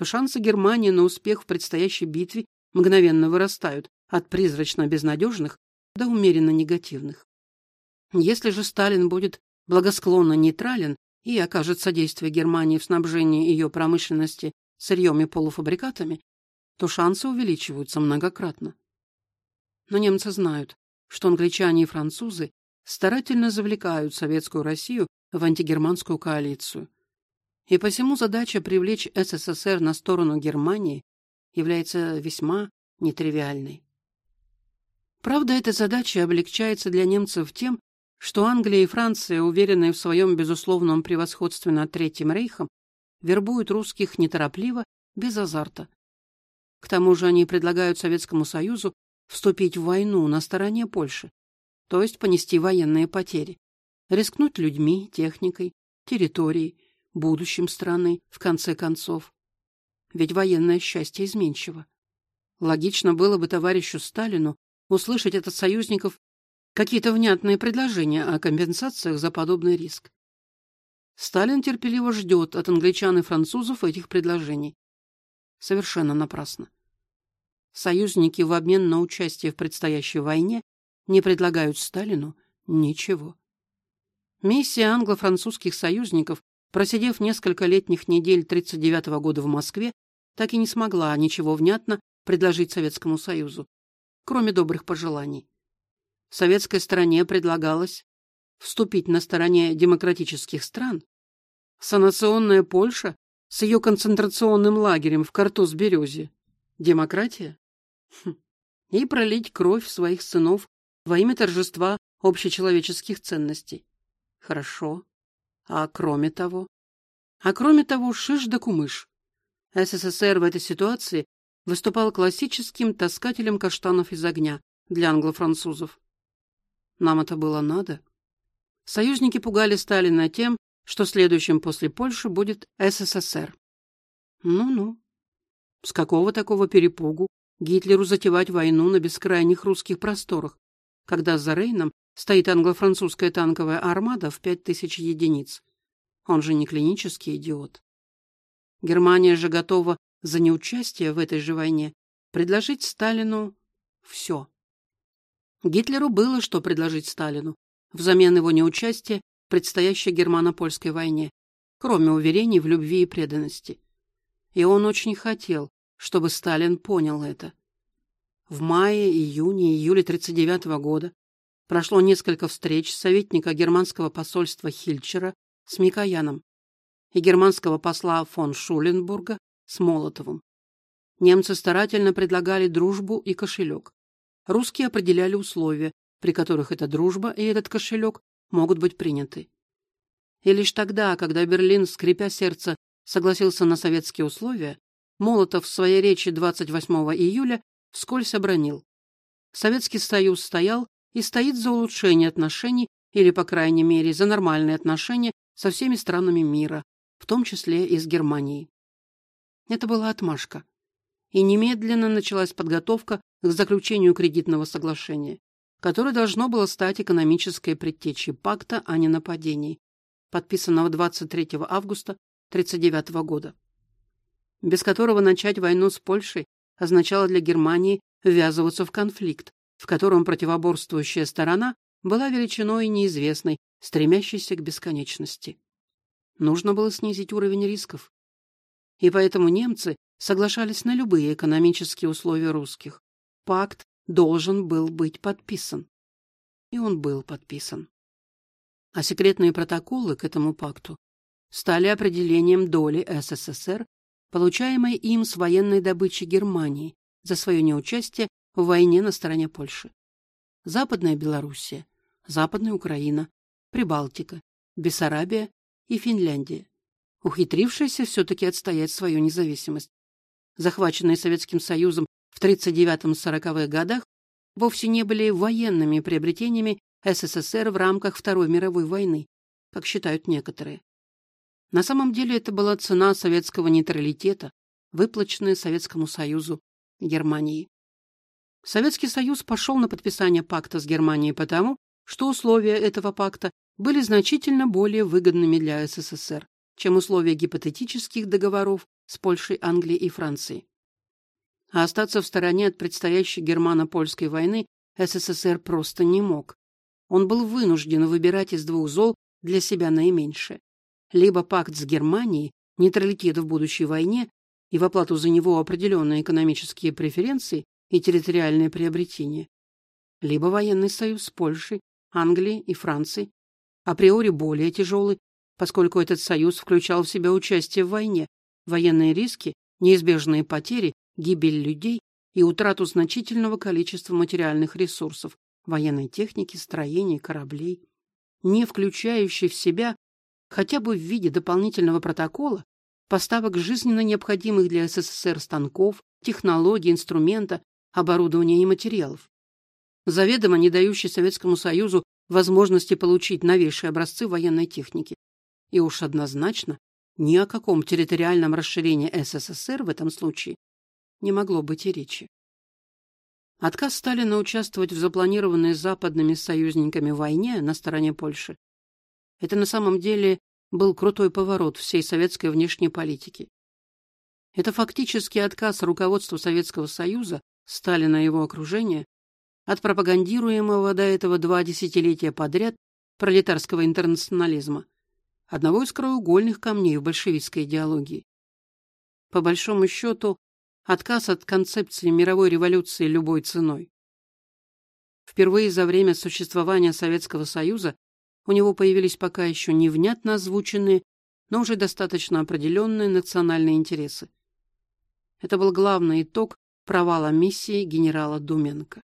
то шансы Германии на успех в предстоящей битве мгновенно вырастают от призрачно безнадежных до умеренно негативных. Если же Сталин будет благосклонно нейтрален и окажет содействие Германии в снабжении ее промышленности сырьем и полуфабрикатами, то шансы увеличиваются многократно. Но немцы знают, что англичане и французы старательно завлекают Советскую Россию в антигерманскую коалицию. И посему задача привлечь СССР на сторону Германии является весьма нетривиальной. Правда, эта задача облегчается для немцев тем, что Англия и Франция, уверенные в своем безусловном превосходстве над Третьим Рейхом, вербуют русских неторопливо, без азарта. К тому же они предлагают Советскому Союзу вступить в войну на стороне Польши, то есть понести военные потери, рискнуть людьми, техникой, территорией, будущим страны, в конце концов. Ведь военное счастье изменчиво. Логично было бы товарищу Сталину услышать от союзников какие-то внятные предложения о компенсациях за подобный риск. Сталин терпеливо ждет от англичан и французов этих предложений. Совершенно напрасно. Союзники в обмен на участие в предстоящей войне не предлагают Сталину ничего. Миссия англо-французских союзников, просидев несколько летних недель 1939 года в Москве, так и не смогла ничего внятно предложить Советскому Союзу, кроме добрых пожеланий советской стороне предлагалось вступить на стороне демократических стран, санационная Польша с ее концентрационным лагерем в Картуз-Березе. Демократия? Хм. И пролить кровь своих сынов во имя торжества общечеловеческих ценностей. Хорошо. А кроме того? А кроме того, шиш да кумыш. СССР в этой ситуации выступал классическим таскателем каштанов из огня для англо-французов. Нам это было надо. Союзники пугали Сталина тем, что следующим после Польши будет СССР. Ну-ну. С какого такого перепугу Гитлеру затевать войну на бескрайних русских просторах, когда за Рейном стоит англо-французская танковая армада в пять тысяч единиц? Он же не клинический идиот. Германия же готова за неучастие в этой же войне предложить Сталину все. Гитлеру было что предложить Сталину взамен его неучастия в предстоящей германо-польской войне, кроме уверений в любви и преданности. И он очень хотел, чтобы Сталин понял это. В мае, июне, июле 1939 года прошло несколько встреч советника германского посольства Хильчера с Микояном и германского посла фон Шуленбурга с Молотовым. Немцы старательно предлагали дружбу и кошелек русские определяли условия, при которых эта дружба и этот кошелек могут быть приняты. И лишь тогда, когда Берлин, скрипя сердце, согласился на советские условия, Молотов в своей речи 28 июля вскользь обронил. Советский Союз стоял и стоит за улучшение отношений или, по крайней мере, за нормальные отношения со всеми странами мира, в том числе и с Германией. Это была отмашка. И немедленно началась подготовка к заключению кредитного соглашения, которое должно было стать экономической предтечей пакта о ненападении, подписанного 23 августа 1939 года, без которого начать войну с Польшей означало для Германии ввязываться в конфликт, в котором противоборствующая сторона была величиной неизвестной, стремящейся к бесконечности. Нужно было снизить уровень рисков. И поэтому немцы соглашались на любые экономические условия русских. Пакт должен был быть подписан. И он был подписан. А секретные протоколы к этому пакту стали определением доли СССР, получаемой им с военной добычи Германии за свое неучастие в войне на стороне Польши. Западная Белоруссия, Западная Украина, Прибалтика, Бессарабия и Финляндия, ухитрившиеся все-таки отстоять свою независимость. Захваченные Советским Союзом в 39-40-х годах вовсе не были военными приобретениями СССР в рамках Второй мировой войны, как считают некоторые. На самом деле это была цена советского нейтралитета, выплаченная Советскому Союзу Германии. Советский Союз пошел на подписание пакта с Германией потому, что условия этого пакта были значительно более выгодными для СССР, чем условия гипотетических договоров с Польшей, Англией и Францией. А остаться в стороне от предстоящей германо-польской войны СССР просто не мог. Он был вынужден выбирать из двух зол для себя наименьшее либо пакт с Германией, нейтралитет в будущей войне и в оплату за него определенные экономические преференции и территориальные приобретения, либо военный союз с Польшей, Англией и Францией, априори более тяжелый, поскольку этот союз включал в себя участие в войне, военные риски, неизбежные потери, гибель людей и утрату значительного количества материальных ресурсов, военной техники, строений, кораблей, не включающий в себя хотя бы в виде дополнительного протокола поставок жизненно необходимых для СССР станков, технологий, инструмента, оборудования и материалов. Заведомо не дающий Советскому Союзу возможности получить новейшие образцы военной техники. И уж однозначно ни о каком территориальном расширении СССР в этом случае не могло быть и речи. Отказ Сталина участвовать в запланированной западными союзниками войне на стороне Польши это на самом деле был крутой поворот всей советской внешней политики. Это фактически отказ руководства Советского Союза, Сталина и его окружения, от пропагандируемого до этого два десятилетия подряд пролетарского интернационализма, одного из краеугольных камней в большевистской идеологии. По большому счету, отказ от концепции мировой революции любой ценой. Впервые за время существования Советского Союза у него появились пока еще невнятно озвученные, но уже достаточно определенные национальные интересы. Это был главный итог провала миссии генерала Думенко.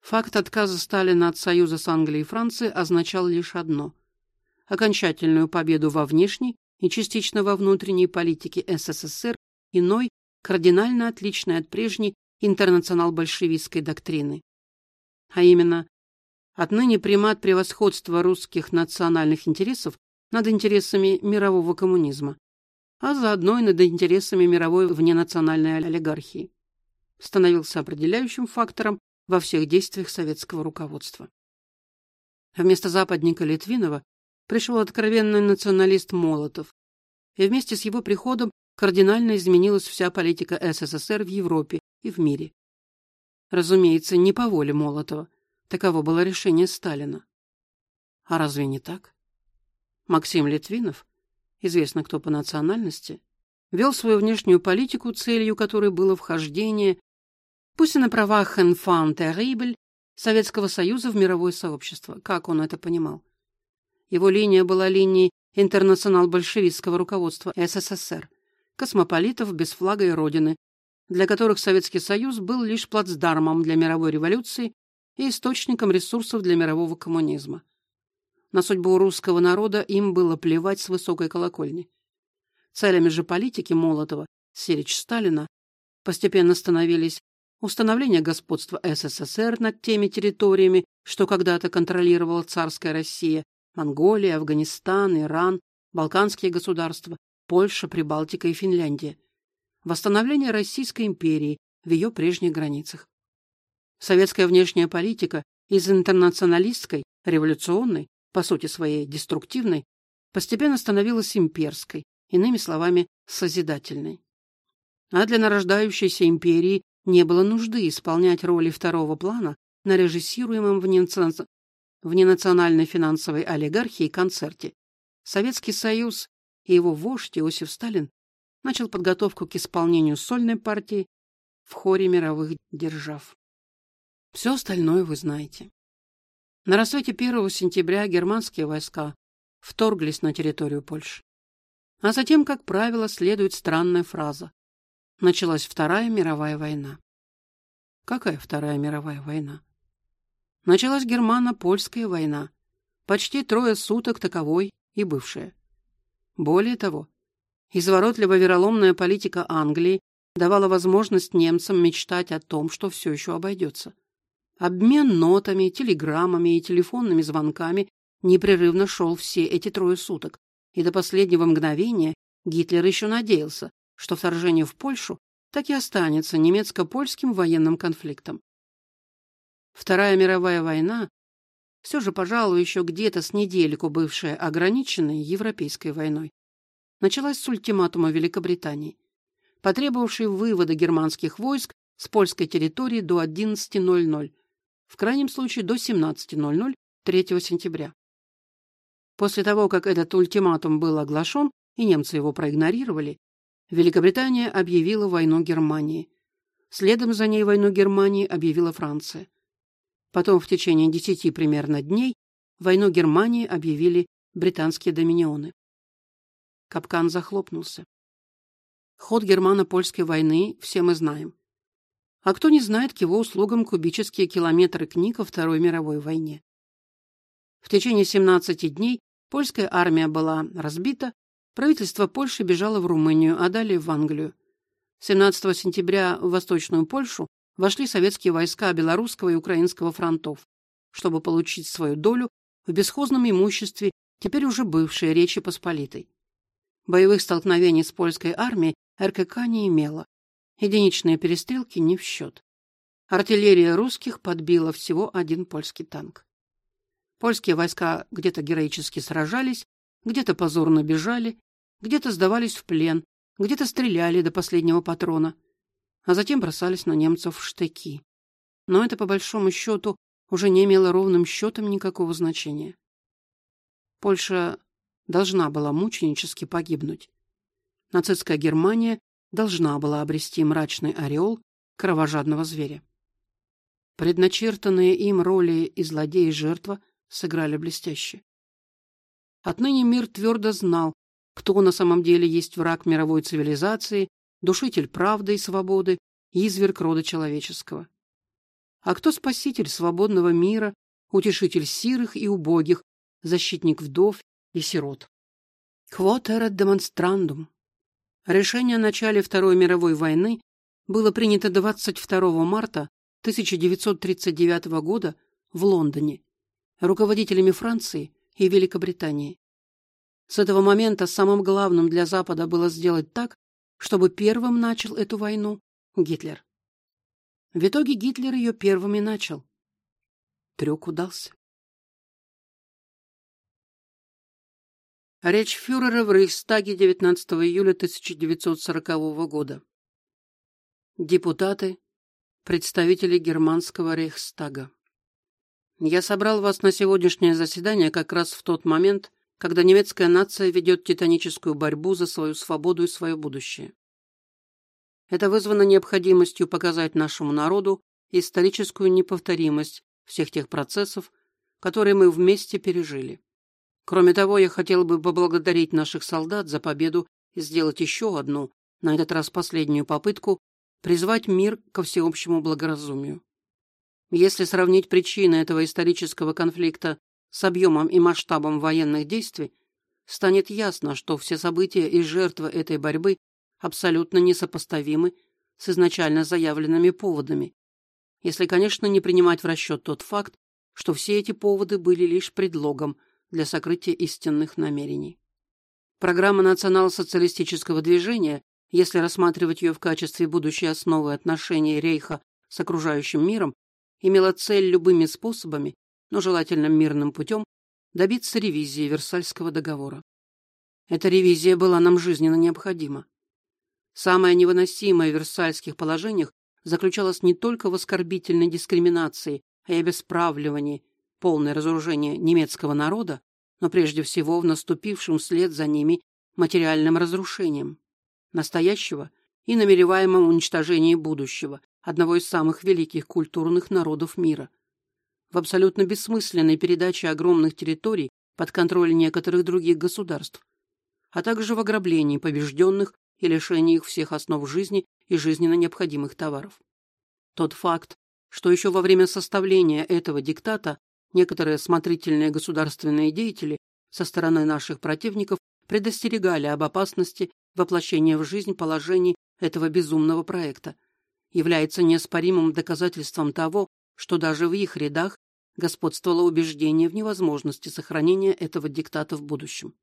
Факт отказа Сталина от союза с Англией и Францией означал лишь одно – окончательную победу во внешней и частично во внутренней политике СССР иной, кардинально отличной от прежней интернационал-большевистской доктрины. А именно, Отныне примат превосходства русских национальных интересов над интересами мирового коммунизма, а заодно и над интересами мировой вненациональной олигархии, становился определяющим фактором во всех действиях советского руководства. Вместо западника Литвинова пришел откровенный националист Молотов, и вместе с его приходом кардинально изменилась вся политика СССР в Европе и в мире. Разумеется, не по воле Молотова – Таково было решение Сталина. А разве не так? Максим Литвинов, известно кто по национальности, вел свою внешнюю политику, целью которой было вхождение, пусть и на правах «enfant terrible», Советского Союза в мировое сообщество, как он это понимал. Его линия была линией интернационал-большевистского руководства СССР, космополитов без флага и родины, для которых Советский Союз был лишь плацдармом для мировой революции и источником ресурсов для мирового коммунизма. На судьбу русского народа им было плевать с высокой колокольни. Целями же политики Молотова, Сирич Сталина, постепенно становились установление господства СССР над теми территориями, что когда-то контролировала царская Россия, Монголия, Афганистан, Иран, Балканские государства, Польша, Прибалтика и Финляндия. Восстановление Российской империи в ее прежних границах. Советская внешняя политика из интернационалистской, революционной, по сути своей деструктивной, постепенно становилась имперской, иными словами, созидательной. А для нарождающейся империи не было нужды исполнять роли второго плана на режиссируемом вненациональной финансовой олигархии концерте. Советский Союз и его вождь Иосиф Сталин начал подготовку к исполнению сольной партии в хоре мировых держав. Все остальное вы знаете. На рассвете 1 сентября германские войска вторглись на территорию Польши. А затем, как правило, следует странная фраза. Началась Вторая мировая война. Какая Вторая мировая война? Началась германо-польская война. Почти трое суток таковой и бывшая. Более того, изворотливо-вероломная политика Англии давала возможность немцам мечтать о том, что все еще обойдется. Обмен нотами, телеграммами и телефонными звонками непрерывно шел все эти трое суток, и до последнего мгновения Гитлер еще надеялся, что вторжение в Польшу так и останется немецко-польским военным конфликтом. Вторая мировая война, все же, пожалуй, еще где-то с недельку бывшая ограниченной Европейской войной, началась с ультиматума Великобритании, потребовавшей вывода германских войск с польской территории до 11.00, в крайнем случае до 17.00 3 сентября. После того, как этот ультиматум был оглашен, и немцы его проигнорировали, Великобритания объявила войну Германии. Следом за ней войну Германии объявила Франция. Потом в течение десяти примерно дней войну Германии объявили британские доминионы. Капкан захлопнулся. Ход германо-польской войны все мы знаем. А кто не знает, к его услугам кубические километры книг о Второй мировой войне. В течение 17 дней польская армия была разбита, правительство Польши бежало в Румынию, а далее в Англию. 17 сентября в Восточную Польшу вошли советские войска Белорусского и Украинского фронтов, чтобы получить свою долю в бесхозном имуществе, теперь уже бывшей Речи Посполитой. Боевых столкновений с польской армией РКК не имела. Единичные перестрелки не в счет. Артиллерия русских подбила всего один польский танк. Польские войска где-то героически сражались, где-то позорно бежали, где-то сдавались в плен, где-то стреляли до последнего патрона, а затем бросались на немцев в штыки. Но это, по большому счету, уже не имело ровным счетом никакого значения. Польша должна была мученически погибнуть. Нацистская Германия должна была обрести мрачный ореол кровожадного зверя. Предначертанные им роли и злодей и жертва сыграли блестяще. Отныне мир твердо знал, кто на самом деле есть враг мировой цивилизации, душитель правды и свободы, изверг рода человеческого. А кто спаситель свободного мира, утешитель сирых и убогих, защитник вдов и сирот. Erat demonstrandum. Решение о начале Второй мировой войны было принято 22 марта 1939 года в Лондоне руководителями Франции и Великобритании. С этого момента самым главным для Запада было сделать так, чтобы первым начал эту войну Гитлер. В итоге Гитлер ее первым и начал. Трюк удался. Речь фюрера в Рейхстаге 19 июля 1940 года. Депутаты, представители германского Рейхстага. Я собрал вас на сегодняшнее заседание как раз в тот момент, когда немецкая нация ведет титаническую борьбу за свою свободу и свое будущее. Это вызвано необходимостью показать нашему народу историческую неповторимость всех тех процессов, которые мы вместе пережили. Кроме того, я хотел бы поблагодарить наших солдат за победу и сделать еще одну, на этот раз последнюю попытку, призвать мир ко всеобщему благоразумию. Если сравнить причины этого исторического конфликта с объемом и масштабом военных действий, станет ясно, что все события и жертвы этой борьбы абсолютно несопоставимы с изначально заявленными поводами, если, конечно, не принимать в расчет тот факт, что все эти поводы были лишь предлогом для сокрытия истинных намерений. Программа национал-социалистического движения, если рассматривать ее в качестве будущей основы отношений Рейха с окружающим миром, имела цель любыми способами, но желательно мирным путем, добиться ревизии Версальского договора. Эта ревизия была нам жизненно необходима. Самое невыносимое в Версальских положениях заключалось не только в оскорбительной дискриминации и обесправливании, полное разоружение немецкого народа, но прежде всего в наступившем вслед за ними материальном разрушением настоящего и намереваемом уничтожении будущего одного из самых великих культурных народов мира. В абсолютно бессмысленной передаче огромных территорий под контроль некоторых других государств, а также в ограблении побежденных и лишении их всех основ жизни и жизненно необходимых товаров. Тот факт, что еще во время составления этого диктата некоторые смотрительные государственные деятели со стороны наших противников предостерегали об опасности воплощения в жизнь положений этого безумного проекта, является неоспоримым доказательством того, что даже в их рядах господствовало убеждение в невозможности сохранения этого диктата в будущем.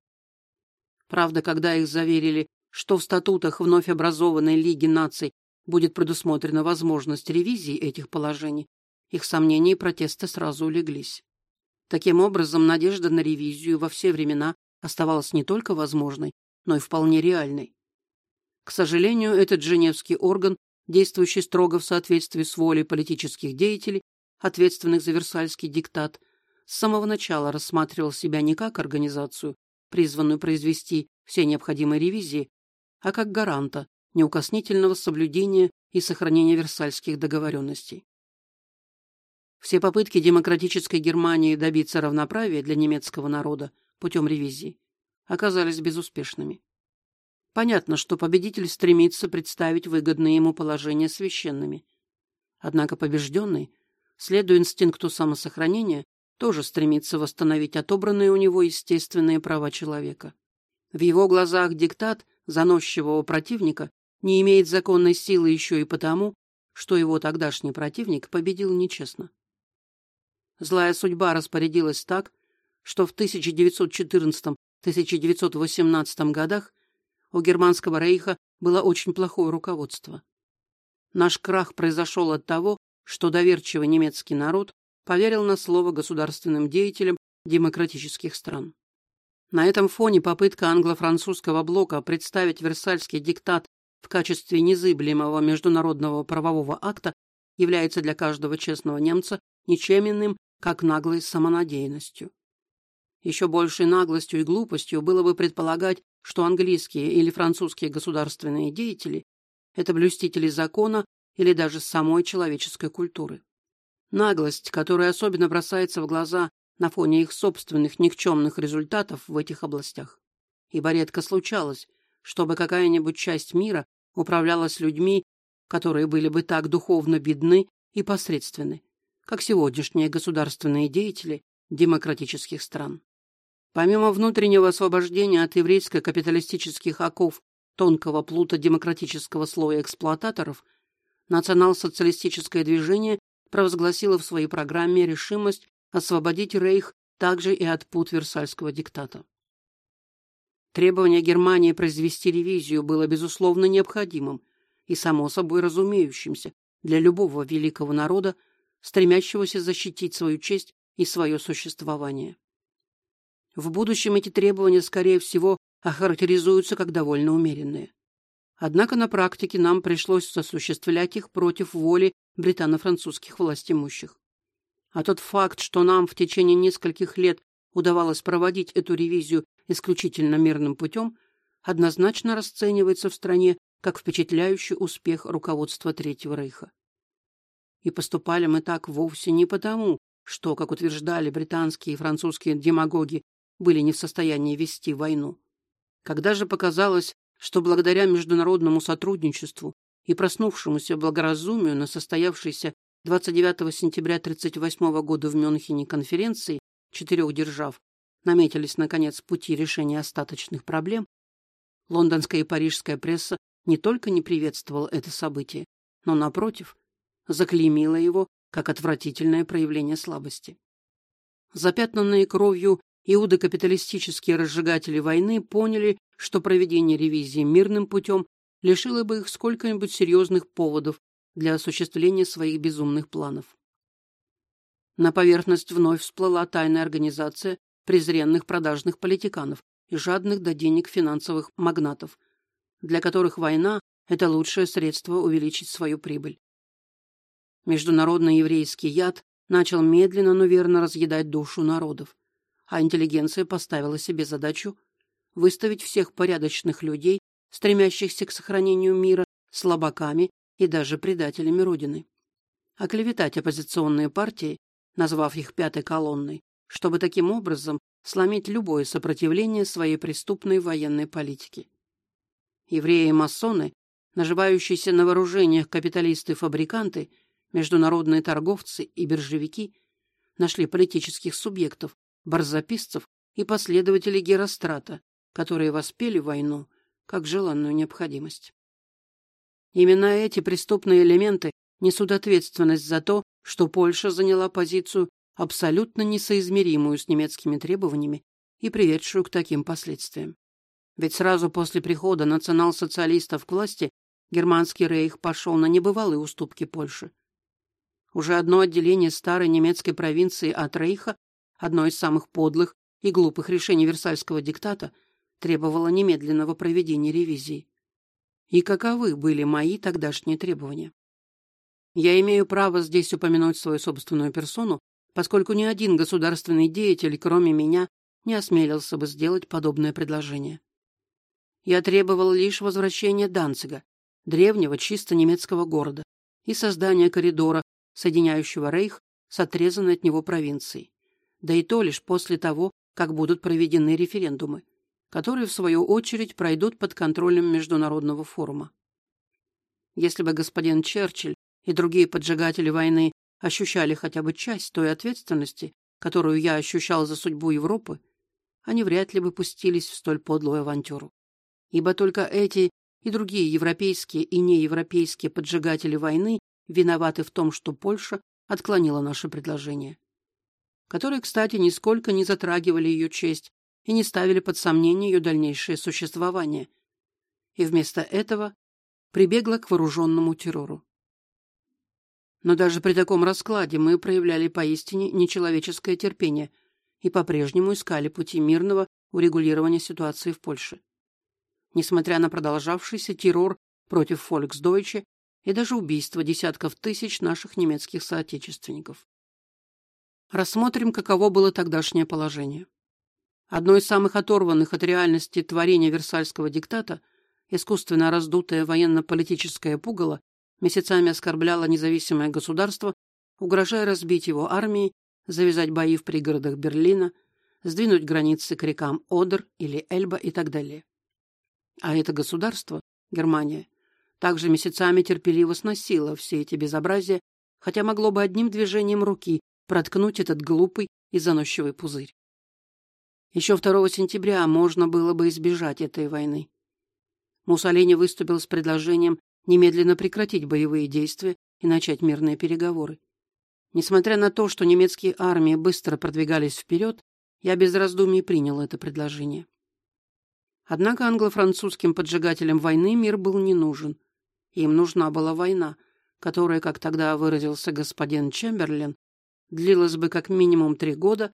Правда, когда их заверили, что в статутах вновь образованной Лиги наций будет предусмотрена возможность ревизии этих положений, их сомнения и протесты сразу улеглись. Таким образом, надежда на ревизию во все времена оставалась не только возможной, но и вполне реальной. К сожалению, этот женевский орган, действующий строго в соответствии с волей политических деятелей, ответственных за Версальский диктат, с самого начала рассматривал себя не как организацию, призванную произвести все необходимые ревизии, а как гаранта неукоснительного соблюдения и сохранения Версальских договоренностей. Все попытки демократической Германии добиться равноправия для немецкого народа путем ревизии оказались безуспешными. Понятно, что победитель стремится представить выгодные ему положения священными. Однако побежденный, следуя инстинкту самосохранения, тоже стремится восстановить отобранные у него естественные права человека. В его глазах диктат заносчивого противника не имеет законной силы еще и потому, что его тогдашний противник победил нечестно. Злая судьба распорядилась так, что в 1914-1918 годах у Германского рейха было очень плохое руководство. Наш крах произошел от того, что доверчивый немецкий народ поверил на слово государственным деятелям демократических стран. На этом фоне попытка англо-французского блока представить Версальский диктат в качестве незыблемого международного правового акта является для каждого честного немца ничем иным, как наглой самонадеянностью. Еще большей наглостью и глупостью было бы предполагать, что английские или французские государственные деятели – это блюстители закона или даже самой человеческой культуры. Наглость, которая особенно бросается в глаза на фоне их собственных никчемных результатов в этих областях. Ибо редко случалось, чтобы какая-нибудь часть мира управлялась людьми, которые были бы так духовно бедны и посредственны, как сегодняшние государственные деятели демократических стран. Помимо внутреннего освобождения от еврейско-капиталистических оков тонкого плута демократического слоя эксплуататоров, национал-социалистическое движение провозгласило в своей программе решимость освободить Рейх также и от пут Версальского диктата. Требование Германии произвести ревизию было, безусловно, необходимым и, само собой, разумеющимся для любого великого народа, стремящегося защитить свою честь и свое существование. В будущем эти требования, скорее всего, охарактеризуются как довольно умеренные. Однако на практике нам пришлось осуществлять их против воли британо-французских властимущих. А тот факт, что нам в течение нескольких лет удавалось проводить эту ревизию исключительно мирным путем, однозначно расценивается в стране как впечатляющий успех руководства Третьего Рейха. И поступали мы так вовсе не потому, что, как утверждали британские и французские демагоги, были не в состоянии вести войну. Когда же показалось, что благодаря международному сотрудничеству и проснувшемуся благоразумию на состоявшейся 29 сентября 1938 года в Мюнхене конференции четырех держав наметились, наконец, пути решения остаточных проблем, лондонская и парижская пресса не только не приветствовала это событие, но, напротив, заклеймила его как отвратительное проявление слабости. Запятнанные кровью иудокапиталистические разжигатели войны поняли, что проведение ревизии мирным путем лишило бы их сколько-нибудь серьезных поводов для осуществления своих безумных планов. На поверхность вновь всплыла тайная организация презренных продажных политиканов и жадных до денег финансовых магнатов, для которых война – это лучшее средство увеличить свою прибыль. Международный еврейский яд начал медленно, но верно разъедать душу народов, а интеллигенция поставила себе задачу выставить всех порядочных людей, стремящихся к сохранению мира, слабаками и даже предателями Родины. Оклеветать оппозиционные партии назвав их пятой колонной, чтобы таким образом сломить любое сопротивление своей преступной военной политике. Евреи и масоны, наживающиеся на вооружениях капиталисты-фабриканты, международные торговцы и биржевики, нашли политических субъектов, барзаписцев и последователей Герострата, которые воспели войну как желанную необходимость. Именно эти преступные элементы несут ответственность за то, что Польша заняла позицию, абсолютно несоизмеримую с немецкими требованиями и приведшую к таким последствиям. Ведь сразу после прихода национал-социалистов к власти германский рейх пошел на небывалые уступки Польши. Уже одно отделение старой немецкой провинции от рейха, одно из самых подлых и глупых решений Версальского диктата, требовало немедленного проведения ревизии. И каковы были мои тогдашние требования? Я имею право здесь упомянуть свою собственную персону, поскольку ни один государственный деятель, кроме меня, не осмелился бы сделать подобное предложение. Я требовал лишь возвращения Данцига, древнего чисто немецкого города, и создания коридора, соединяющего Рейх с отрезанной от него провинцией. Да и то лишь после того, как будут проведены референдумы, которые, в свою очередь, пройдут под контролем Международного форума. Если бы господин Черчилль и другие поджигатели войны ощущали хотя бы часть той ответственности, которую я ощущал за судьбу Европы, они вряд ли бы пустились в столь подлую авантюру. Ибо только эти и другие европейские и неевропейские поджигатели войны виноваты в том, что Польша отклонила наше предложение, которые, кстати, нисколько не затрагивали ее честь и не ставили под сомнение ее дальнейшее существование, и вместо этого прибегла к вооруженному террору. Но даже при таком раскладе мы проявляли поистине нечеловеческое терпение и по-прежнему искали пути мирного урегулирования ситуации в Польше. Несмотря на продолжавшийся террор против Фольксдойче и даже убийство десятков тысяч наших немецких соотечественников. Рассмотрим, каково было тогдашнее положение. Одно из самых оторванных от реальности творения Версальского диктата, искусственно раздутое военно-политическое пугало, месяцами оскорбляло независимое государство, угрожая разбить его армии, завязать бои в пригородах Берлина, сдвинуть границы к рекам Одер или Эльба и так далее. А это государство, Германия, также месяцами терпеливо сносило все эти безобразия, хотя могло бы одним движением руки проткнуть этот глупый и заносчивый пузырь. Еще 2 сентября можно было бы избежать этой войны. Муссолини выступил с предложением немедленно прекратить боевые действия и начать мирные переговоры. Несмотря на то, что немецкие армии быстро продвигались вперед, я без раздумий принял это предложение. Однако англо-французским поджигателям войны мир был не нужен. Им нужна была война, которая, как тогда выразился господин Чемберлен, длилась бы как минимум три года,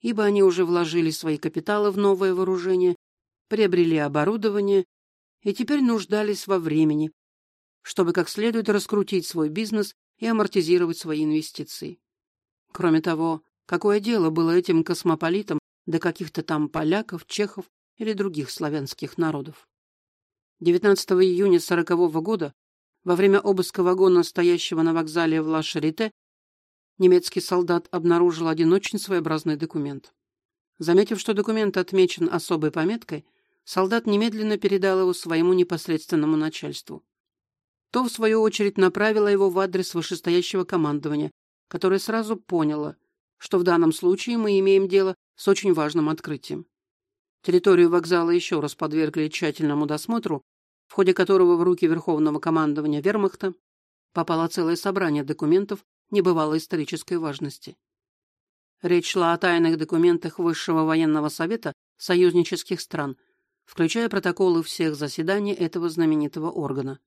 ибо они уже вложили свои капиталы в новое вооружение, приобрели оборудование и теперь нуждались во времени, чтобы как следует раскрутить свой бизнес и амортизировать свои инвестиции. Кроме того, какое дело было этим космополитам до каких-то там поляков, чехов или других славянских народов? 19 июня 40 -го года, во время обыска вагона, стоящего на вокзале в Ла-Шарите, немецкий солдат обнаружил один очень своеобразный документ. Заметив, что документ отмечен особой пометкой, солдат немедленно передал его своему непосредственному начальству то, в свою очередь, направила его в адрес вышестоящего командования, которое сразу поняло, что в данном случае мы имеем дело с очень важным открытием. Территорию вокзала еще раз подвергли тщательному досмотру, в ходе которого в руки Верховного командования Вермахта попало целое собрание документов небывалой исторической важности. Речь шла о тайных документах Высшего военного совета союзнических стран, включая протоколы всех заседаний этого знаменитого органа.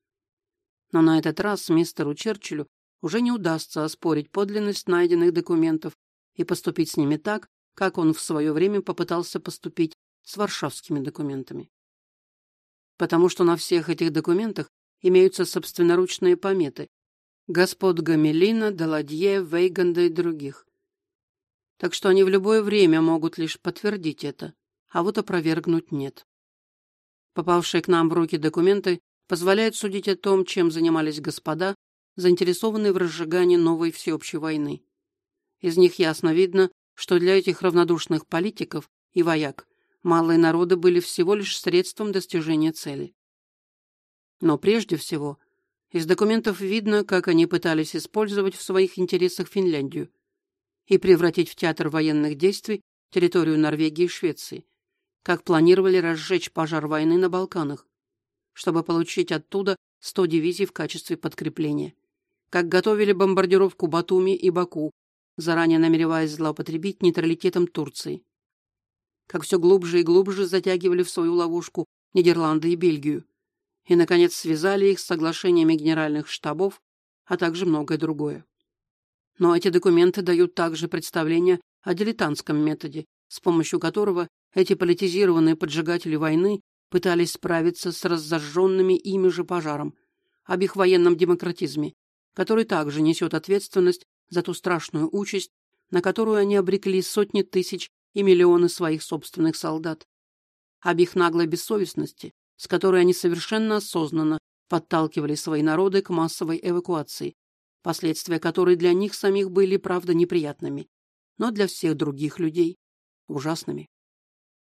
Но на этот раз мистеру Черчиллю уже не удастся оспорить подлинность найденных документов и поступить с ними так, как он в свое время попытался поступить с варшавскими документами. Потому что на всех этих документах имеются собственноручные пометы господ Гамелина, Даладье, Вейганда и других. Так что они в любое время могут лишь подтвердить это, а вот опровергнуть нет. Попавшие к нам в руки документы позволяют судить о том, чем занимались господа, заинтересованные в разжигании новой всеобщей войны. Из них ясно видно, что для этих равнодушных политиков и вояк малые народы были всего лишь средством достижения цели. Но прежде всего, из документов видно, как они пытались использовать в своих интересах Финляндию и превратить в театр военных действий территорию Норвегии и Швеции, как планировали разжечь пожар войны на Балканах, чтобы получить оттуда 100 дивизий в качестве подкрепления, как готовили бомбардировку Батуми и Баку, заранее намереваясь злоупотребить нейтралитетом Турции. Как все глубже и глубже затягивали в свою ловушку Нидерланды и Бельгию. И, наконец, связали их с соглашениями генеральных штабов, а также многое другое. Но эти документы дают также представление о дилетантском методе, с помощью которого эти политизированные поджигатели войны пытались справиться с разожженными ими же пожаром, об их военном демократизме, который также несет ответственность за ту страшную участь, на которую они обрекли сотни тысяч и миллионы своих собственных солдат. Об их наглой бессовестности, с которой они совершенно осознанно подталкивали свои народы к массовой эвакуации, последствия которой для них самих были, правда, неприятными, но для всех других людей – ужасными.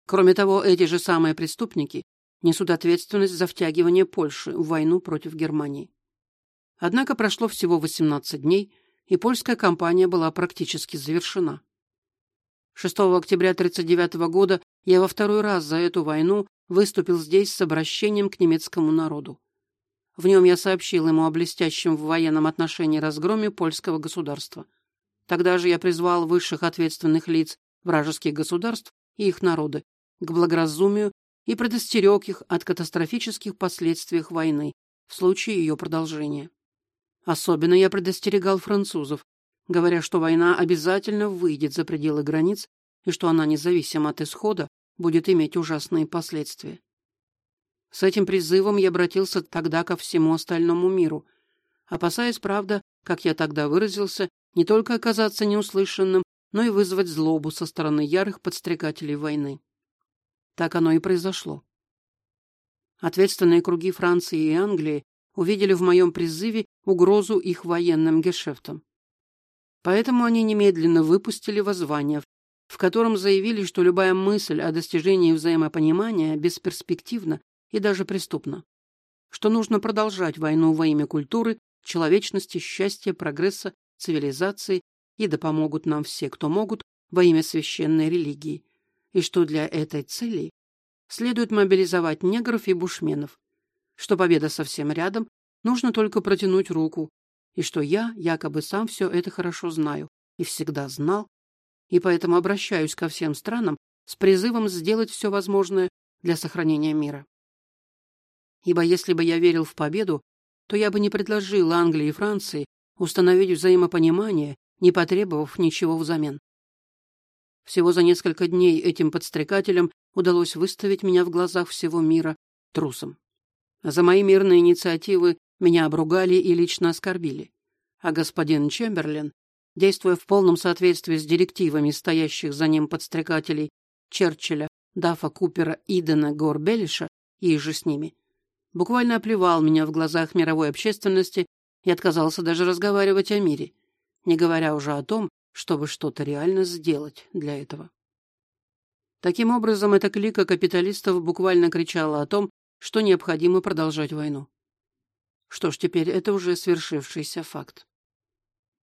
Кроме того, эти же самые преступники несут ответственность за втягивание Польши в войну против Германии. Однако прошло всего 18 дней – и польская кампания была практически завершена. 6 октября 1939 года я во второй раз за эту войну выступил здесь с обращением к немецкому народу. В нем я сообщил ему о блестящем в военном отношении разгроме польского государства. Тогда же я призвал высших ответственных лиц вражеских государств и их народы к благоразумию и предостерег их от катастрофических последствий войны в случае ее продолжения. Особенно я предостерегал французов, говоря, что война обязательно выйдет за пределы границ и что она, независимо от исхода, будет иметь ужасные последствия. С этим призывом я обратился тогда ко всему остальному миру, опасаясь, правда, как я тогда выразился, не только оказаться неуслышанным, но и вызвать злобу со стороны ярых подстрекателей войны. Так оно и произошло. Ответственные круги Франции и Англии увидели в моем призыве угрозу их военным гешефтам. Поэтому они немедленно выпустили воззвание, в котором заявили, что любая мысль о достижении взаимопонимания бесперспективна и даже преступна, что нужно продолжать войну во имя культуры, человечности, счастья, прогресса, цивилизации, и да помогут нам все, кто могут, во имя священной религии, и что для этой цели следует мобилизовать негров и бушменов, что победа совсем рядом, нужно только протянуть руку, и что я якобы сам все это хорошо знаю и всегда знал, и поэтому обращаюсь ко всем странам с призывом сделать все возможное для сохранения мира. Ибо если бы я верил в победу, то я бы не предложил Англии и Франции установить взаимопонимание, не потребовав ничего взамен. Всего за несколько дней этим подстрекателям удалось выставить меня в глазах всего мира трусом. За мои мирные инициативы меня обругали и лично оскорбили. А господин Чемберлен, действуя в полном соответствии с директивами стоящих за ним подстрекателей Черчилля, Дафа Купера, Идена, Горбелиша и же с ними, буквально оплевал меня в глазах мировой общественности и отказался даже разговаривать о мире, не говоря уже о том, чтобы что-то реально сделать для этого. Таким образом, эта клика капиталистов буквально кричала о том, что необходимо продолжать войну. Что ж, теперь это уже свершившийся факт.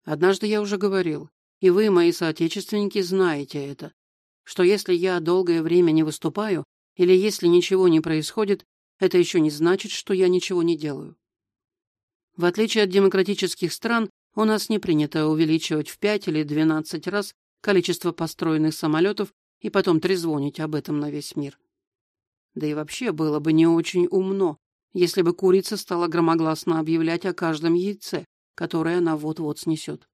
Однажды я уже говорил, и вы, мои соотечественники, знаете это, что если я долгое время не выступаю, или если ничего не происходит, это еще не значит, что я ничего не делаю. В отличие от демократических стран, у нас не принято увеличивать в 5 или 12 раз количество построенных самолетов и потом трезвонить об этом на весь мир. Да и вообще было бы не очень умно, если бы курица стала громогласно объявлять о каждом яйце, которое она вот-вот снесет.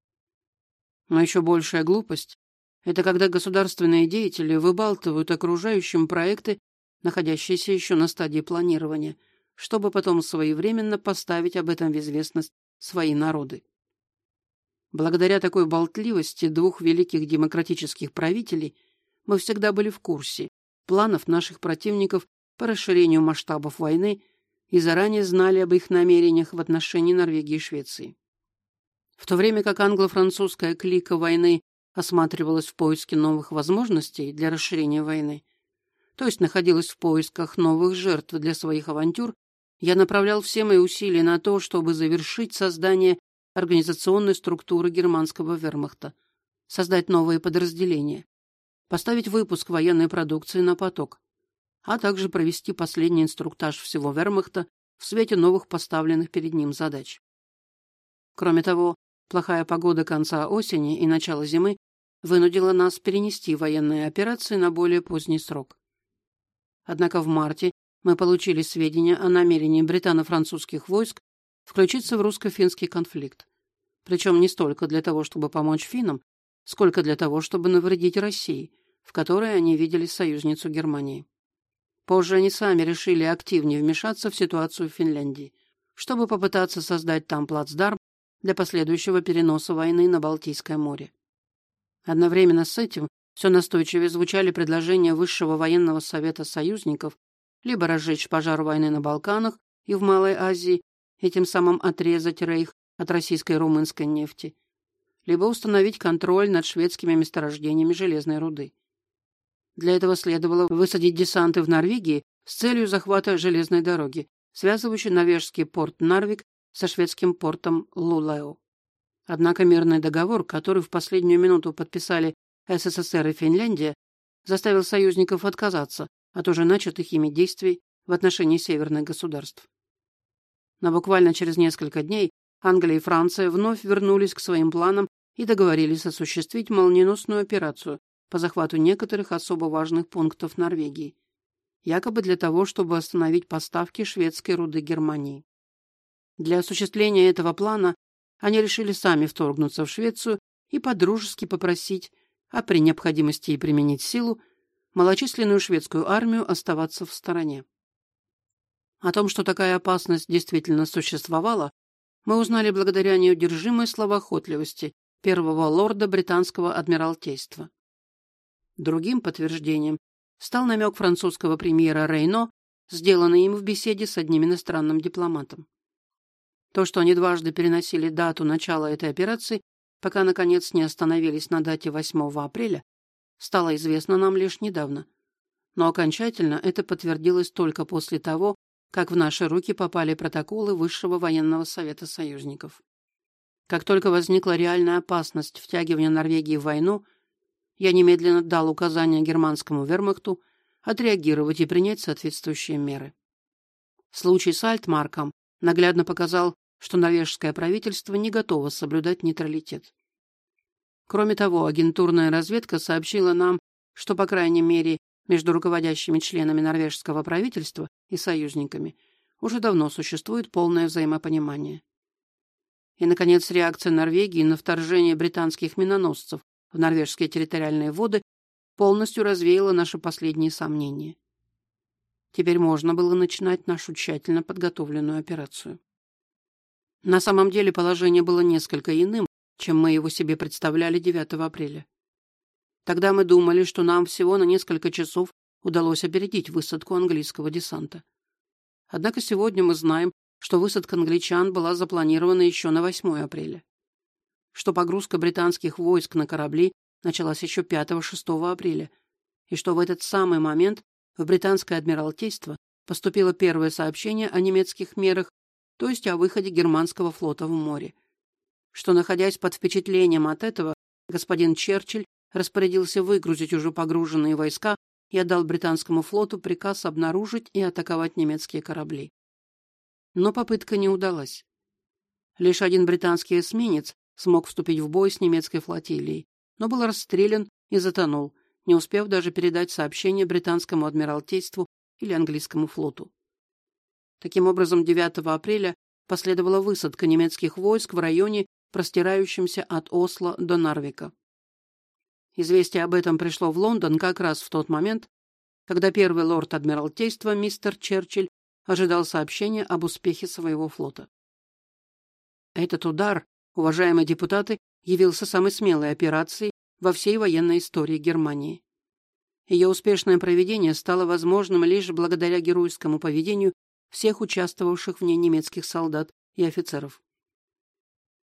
Но еще большая глупость — это когда государственные деятели выбалтывают окружающим проекты, находящиеся еще на стадии планирования, чтобы потом своевременно поставить об этом в известность свои народы. Благодаря такой болтливости двух великих демократических правителей мы всегда были в курсе планов наших противников по расширению масштабов войны и заранее знали об их намерениях в отношении Норвегии и Швеции. В то время как англо-французская клика войны осматривалась в поиске новых возможностей для расширения войны, то есть находилась в поисках новых жертв для своих авантюр, я направлял все мои усилия на то, чтобы завершить создание организационной структуры германского вермахта, создать новые подразделения, поставить выпуск военной продукции на поток, а также провести последний инструктаж всего вермахта в свете новых поставленных перед ним задач. Кроме того, плохая погода конца осени и начала зимы вынудила нас перенести военные операции на более поздний срок. Однако в марте мы получили сведения о намерении британо-французских войск включиться в русско-финский конфликт. Причем не столько для того, чтобы помочь финнам, сколько для того, чтобы навредить России, в которой они видели союзницу Германии. Позже они сами решили активнее вмешаться в ситуацию в Финляндии, чтобы попытаться создать там плацдарм для последующего переноса войны на Балтийское море. Одновременно с этим все настойчивее звучали предложения Высшего военного совета союзников либо разжечь пожар войны на Балканах и в Малой Азии и тем самым отрезать Рейх от российской румынской нефти, либо установить контроль над шведскими месторождениями железной руды. Для этого следовало высадить десанты в Норвегии с целью захвата железной дороги, связывающей норвежский порт Нарвик со шведским портом Лулео. Однако мирный договор, который в последнюю минуту подписали СССР и Финляндия, заставил союзников отказаться от уже начатых ими действий в отношении северных государств. Но буквально через несколько дней Англия и Франция вновь вернулись к своим планам и договорились осуществить молниеносную операцию по захвату некоторых особо важных пунктов Норвегии, якобы для того, чтобы остановить поставки шведской руды Германии. Для осуществления этого плана они решили сами вторгнуться в Швецию и подружески попросить, а при необходимости и применить силу, малочисленную шведскую армию оставаться в стороне. О том, что такая опасность действительно существовала, мы узнали благодаря неудержимой словоохотливости первого лорда британского адмиралтейства. Другим подтверждением стал намек французского премьера Рейно, сделанный им в беседе с одним иностранным дипломатом. То, что они дважды переносили дату начала этой операции, пока, наконец, не остановились на дате 8 апреля, стало известно нам лишь недавно. Но окончательно это подтвердилось только после того, как в наши руки попали протоколы Высшего военного совета союзников. Как только возникла реальная опасность втягивания Норвегии в войну, я немедленно дал указание германскому вермахту отреагировать и принять соответствующие меры. Случай с Альтмарком наглядно показал, что норвежское правительство не готово соблюдать нейтралитет. Кроме того, агентурная разведка сообщила нам, что, по крайней мере, между руководящими членами норвежского правительства и союзниками уже давно существует полное взаимопонимание. И, наконец, реакция Норвегии на вторжение британских миноносцев в норвежские территориальные воды полностью развеяла наши последние сомнения. Теперь можно было начинать нашу тщательно подготовленную операцию. На самом деле положение было несколько иным, чем мы его себе представляли 9 апреля. Тогда мы думали, что нам всего на несколько часов удалось опередить высадку английского десанта. Однако сегодня мы знаем, что высадка англичан была запланирована еще на 8 апреля, что погрузка британских войск на корабли началась еще 5-6 апреля, и что в этот самый момент в британское адмиралтейство поступило первое сообщение о немецких мерах, то есть о выходе германского флота в море что, находясь под впечатлением от этого, господин Черчилль распорядился выгрузить уже погруженные войска и отдал британскому флоту приказ обнаружить и атаковать немецкие корабли. Но попытка не удалась. Лишь один британский эсминец смог вступить в бой с немецкой флотилией, но был расстрелян и затонул, не успев даже передать сообщение британскому адмиралтейству или английскому флоту. Таким образом, 9 апреля последовала высадка немецких войск в районе, простирающемся от Осло до Нарвика. Известие об этом пришло в Лондон как раз в тот момент, когда первый лорд Адмиралтейства мистер Черчилль ожидал сообщения об успехе своего флота. Этот удар, уважаемые депутаты, явился самой смелой операцией во всей военной истории Германии. Ее успешное проведение стало возможным лишь благодаря геройскому поведению всех участвовавших в ней немецких солдат и офицеров.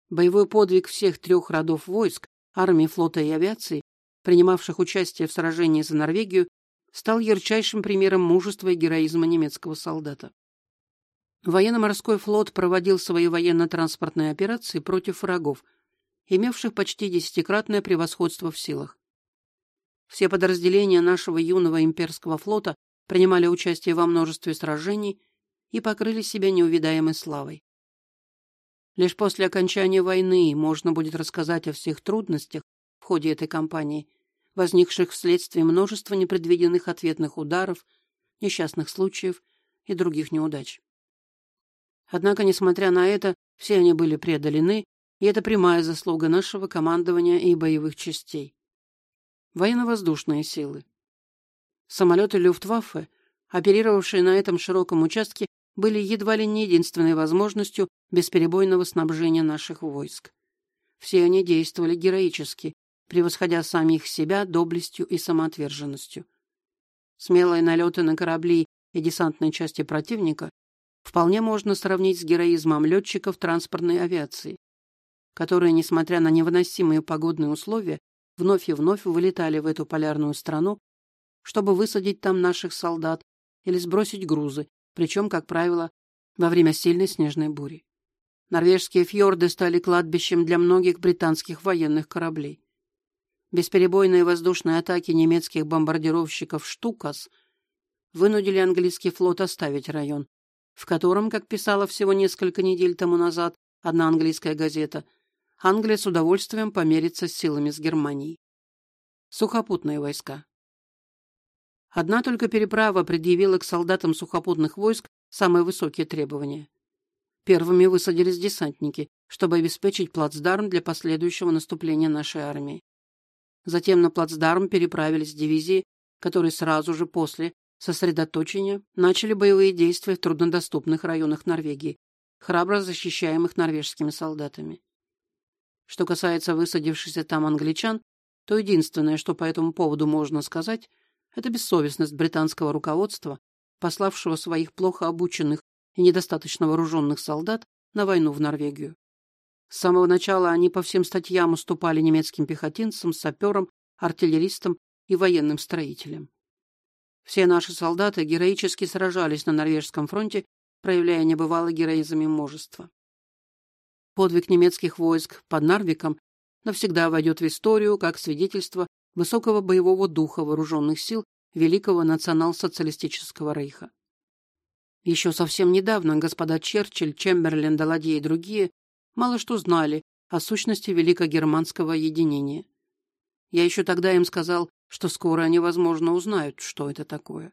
Боевой подвиг всех трех родов войск, армии, флота и авиации, принимавших участие в сражении за Норвегию, стал ярчайшим примером мужества и героизма немецкого солдата. Военно-морской флот проводил свои военно-транспортные операции против врагов, имевших почти десятикратное превосходство в силах. Все подразделения нашего юного имперского флота принимали участие во множестве сражений и покрыли себя неувидаемой славой. Лишь после окончания войны можно будет рассказать о всех трудностях в ходе этой кампании, возникших вследствие множества непредвиденных ответных ударов, несчастных случаев и других неудач. Однако, несмотря на это, все они были преодолены, и это прямая заслуга нашего командования и боевых частей. Военно-воздушные силы. Самолеты Люфтваффе, оперировавшие на этом широком участке, были едва ли не единственной возможностью бесперебойного снабжения наших войск. Все они действовали героически, превосходя самих себя доблестью и самоотверженностью. Смелые налеты на корабли и десантные части противника вполне можно сравнить с героизмом летчиков транспортной авиации, которые, несмотря на невыносимые погодные условия, вновь и вновь вылетали в эту полярную страну, чтобы высадить там наших солдат или сбросить грузы, причем, как правило, во время сильной снежной бури. Норвежские фьорды стали кладбищем для многих британских военных кораблей. Бесперебойные воздушные атаки немецких бомбардировщиков «Штукас» вынудили английский флот оставить район, в котором, как писала всего несколько недель тому назад одна английская газета, Англия с удовольствием померится с силами с Германией. Сухопутные войска. Одна только переправа предъявила к солдатам сухопутных войск самые высокие требования. Первыми высадились десантники, чтобы обеспечить плацдарм для последующего наступления нашей армии. Затем на плацдарм переправились дивизии, которые сразу же после сосредоточения начали боевые действия в труднодоступных районах Норвегии, храбро защищаемых норвежскими солдатами. Что касается высадившихся там англичан, то единственное, что по этому поводу можно сказать, это бессовестность британского руководства, пославшего своих плохо обученных и недостаточно вооруженных солдат на войну в Норвегию. С самого начала они по всем статьям уступали немецким пехотинцам, саперам, артиллеристам и военным строителям. Все наши солдаты героически сражались на Норвежском фронте, проявляя небывалый героизм и мужество. Подвиг немецких войск под Нарвиком навсегда войдет в историю как свидетельство высокого боевого духа вооруженных сил Великого национал-социалистического рейха. Еще совсем недавно господа Черчилль, Чемберлен, Даладье и другие мало что знали о сущности великогерманского единения. Я еще тогда им сказал, что скоро они, возможно, узнают, что это такое.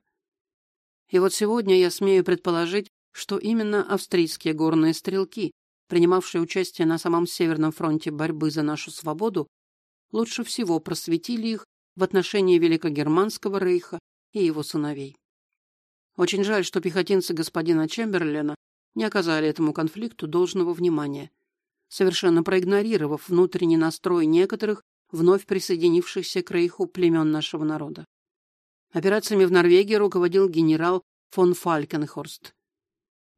И вот сегодня я смею предположить, что именно австрийские горные стрелки, принимавшие участие на самом Северном фронте борьбы за нашу свободу, лучше всего просветили их в отношении Великогерманского рейха и его сыновей. Очень жаль, что пехотинцы господина Чемберлена не оказали этому конфликту должного внимания, совершенно проигнорировав внутренний настрой некоторых вновь присоединившихся к рейху племен нашего народа. Операциями в Норвегии руководил генерал фон Фалькенхорст.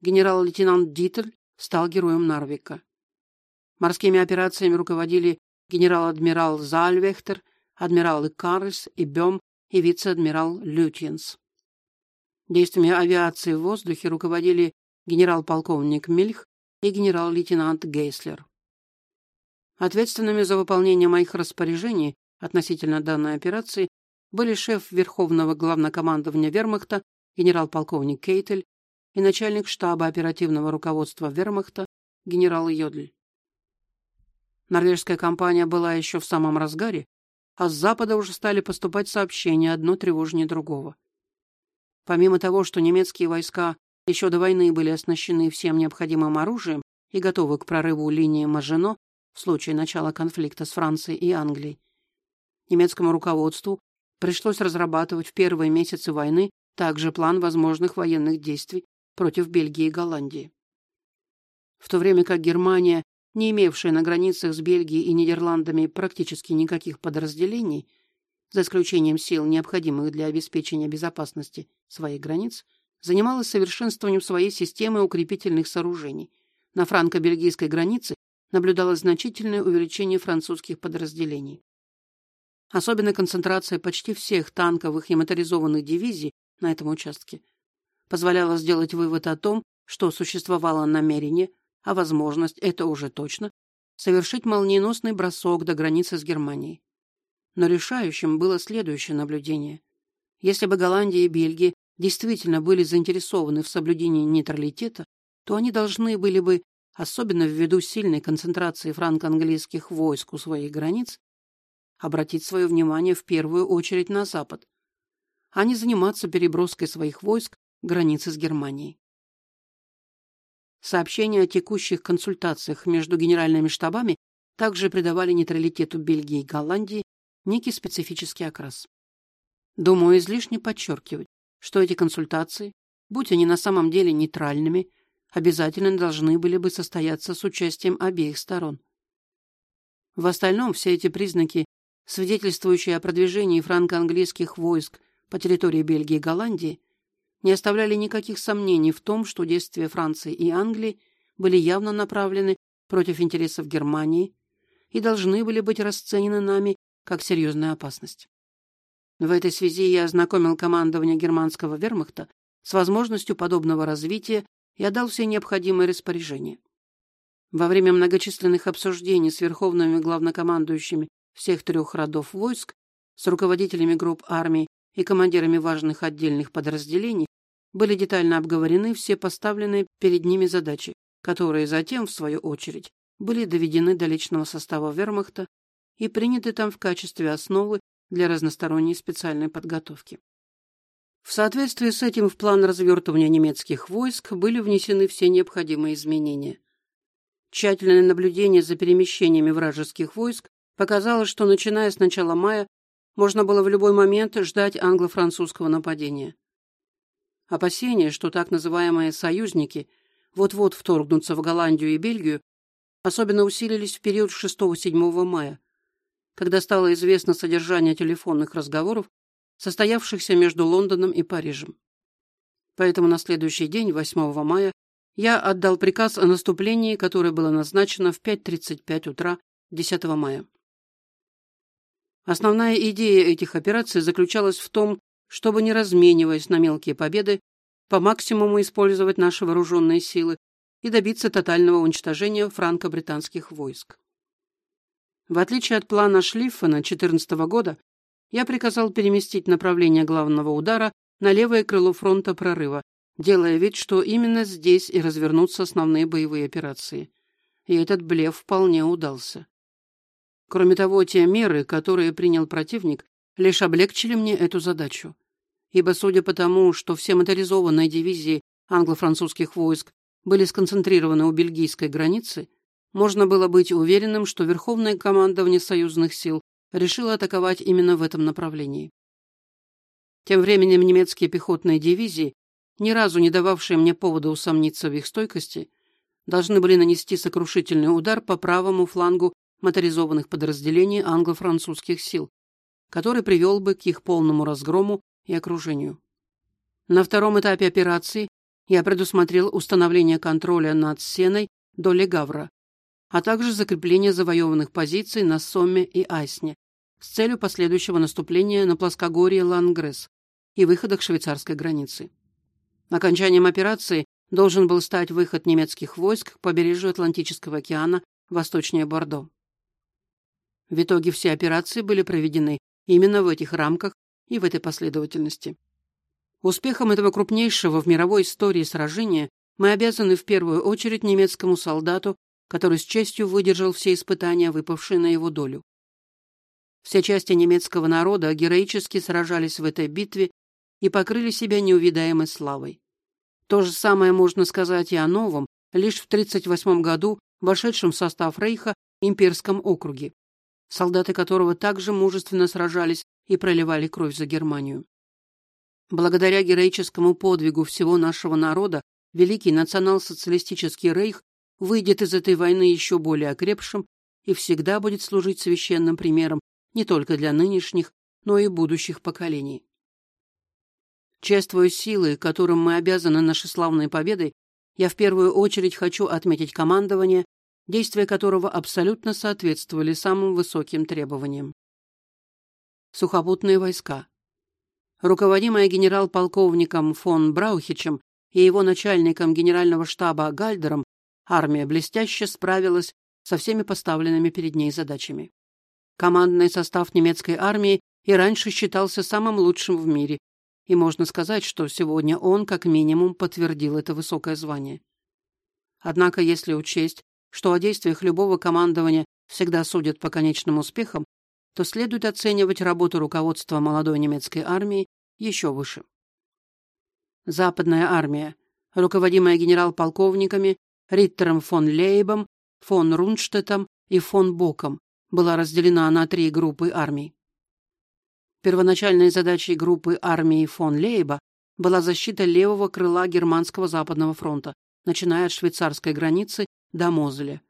Генерал-лейтенант Диттель стал героем Нарвика. Морскими операциями руководили генерал-адмирал Зальвехтер, адмиралы Карльс и Бем и вице-адмирал Лютьенс. Действиями авиации в воздухе руководили генерал-полковник Мильх и генерал-лейтенант Гейслер. Ответственными за выполнение моих распоряжений относительно данной операции были шеф Верховного главнокомандования Вермахта генерал-полковник Кейтель и начальник штаба оперативного руководства Вермахта генерал Йодль. Норвежская кампания была еще в самом разгаре, а с запада уже стали поступать сообщения, одно тревожнее другого. Помимо того, что немецкие войска еще до войны были оснащены всем необходимым оружием и готовы к прорыву линии Мажино в случае начала конфликта с Францией и Англией, немецкому руководству пришлось разрабатывать в первые месяцы войны также план возможных военных действий против Бельгии и Голландии. В то время как Германия, не имевшая на границах с Бельгией и Нидерландами практически никаких подразделений, за исключением сил, необходимых для обеспечения безопасности своих границ, занималась совершенствованием своей системы укрепительных сооружений. На франко-бельгийской границе наблюдалось значительное увеличение французских подразделений. Особенно концентрация почти всех танковых и моторизованных дивизий на этом участке позволяло сделать вывод о том, что существовало намерение, а возможность, это уже точно, совершить молниеносный бросок до границы с Германией. Но решающим было следующее наблюдение. Если бы Голландия и Бельгия действительно были заинтересованы в соблюдении нейтралитета, то они должны были бы, особенно ввиду сильной концентрации франко-английских войск у своих границ, обратить свое внимание в первую очередь на Запад, а не заниматься переброской своих войск границы с Германией. Сообщения о текущих консультациях между генеральными штабами также придавали нейтралитету Бельгии и Голландии некий специфический окрас. Думаю, излишне подчеркивать, что эти консультации, будь они на самом деле нейтральными, обязательно должны были бы состояться с участием обеих сторон. В остальном все эти признаки, свидетельствующие о продвижении франко-английских войск по территории Бельгии и Голландии, не оставляли никаких сомнений в том, что действия Франции и Англии были явно направлены против интересов Германии и должны были быть расценены нами как серьезная опасность. В этой связи я ознакомил командование германского вермахта с возможностью подобного развития и отдал все необходимые распоряжения. Во время многочисленных обсуждений с верховными главнокомандующими всех трех родов войск, с руководителями групп армий и командирами важных отдельных подразделений были детально обговорены все поставленные перед ними задачи, которые затем, в свою очередь, были доведены до личного состава вермахта и приняты там в качестве основы для разносторонней специальной подготовки. В соответствии с этим в план развертывания немецких войск были внесены все необходимые изменения. Тщательное наблюдение за перемещениями вражеских войск показало, что начиная с начала мая можно было в любой момент ждать англо-французского нападения. Опасения, что так называемые «союзники» вот-вот вторгнутся в Голландию и Бельгию, особенно усилились в период 6-7 мая, когда стало известно содержание телефонных разговоров, состоявшихся между Лондоном и Парижем. Поэтому на следующий день, 8 мая, я отдал приказ о наступлении, которое было назначено в 5.35 утра 10 мая. Основная идея этих операций заключалась в том, чтобы, не размениваясь на мелкие победы, по максимуму использовать наши вооруженные силы и добиться тотального уничтожения франко-британских войск. В отличие от плана Шлиффена 14 года, я приказал переместить направление главного удара на левое крыло фронта прорыва, делая вид, что именно здесь и развернутся основные боевые операции. И этот блеф вполне удался. Кроме того, те меры, которые принял противник, лишь облегчили мне эту задачу. Ибо, судя по тому, что все моторизованные дивизии англо-французских войск были сконцентрированы у бельгийской границы, можно было быть уверенным, что Верховное командование союзных сил решило атаковать именно в этом направлении. Тем временем немецкие пехотные дивизии, ни разу не дававшие мне повода усомниться в их стойкости, должны были нанести сокрушительный удар по правому флангу моторизованных подразделений англо-французских сил, который привел бы к их полному разгрому и окружению. На втором этапе операции я предусмотрел установление контроля над Сеной до Легавра, а также закрепление завоеванных позиций на Сомме и Айсне с целью последующего наступления на плоскогорье Лангресс и выхода к швейцарской границе. Окончанием операции должен был стать выход немецких войск к побережью Атлантического океана восточнее Бордо. В итоге все операции были проведены именно в этих рамках и в этой последовательности. Успехом этого крупнейшего в мировой истории сражения мы обязаны в первую очередь немецкому солдату, который с честью выдержал все испытания, выпавшие на его долю. Все части немецкого народа героически сражались в этой битве и покрыли себя неувидаемой славой. То же самое можно сказать и о новом, лишь в 1938 году вошедшем в состав Рейха имперском округе, солдаты которого также мужественно сражались и проливали кровь за Германию. Благодаря героическому подвигу всего нашего народа Великий национал-социалистический рейх выйдет из этой войны еще более окрепшим и всегда будет служить священным примером не только для нынешних, но и будущих поколений. Чествуя силы, которым мы обязаны нашей славной победой, я в первую очередь хочу отметить командование, действия которого абсолютно соответствовали самым высоким требованиям. Сухопутные войска. Руководимая генерал-полковником фон Браухичем и его начальником генерального штаба Гальдером, армия блестяще справилась со всеми поставленными перед ней задачами. Командный состав немецкой армии и раньше считался самым лучшим в мире, и можно сказать, что сегодня он, как минимум, подтвердил это высокое звание. Однако, если учесть, что о действиях любого командования всегда судят по конечным успехам, то следует оценивать работу руководства молодой немецкой армии еще выше. Западная армия, руководимая генерал-полковниками Риттером фон Лейбом, фон Рунштетом и фон Боком, была разделена на три группы армий. Первоначальной задачей группы армии фон Лейба была защита левого крыла германского западного фронта, начиная от швейцарской границы до Мозеля.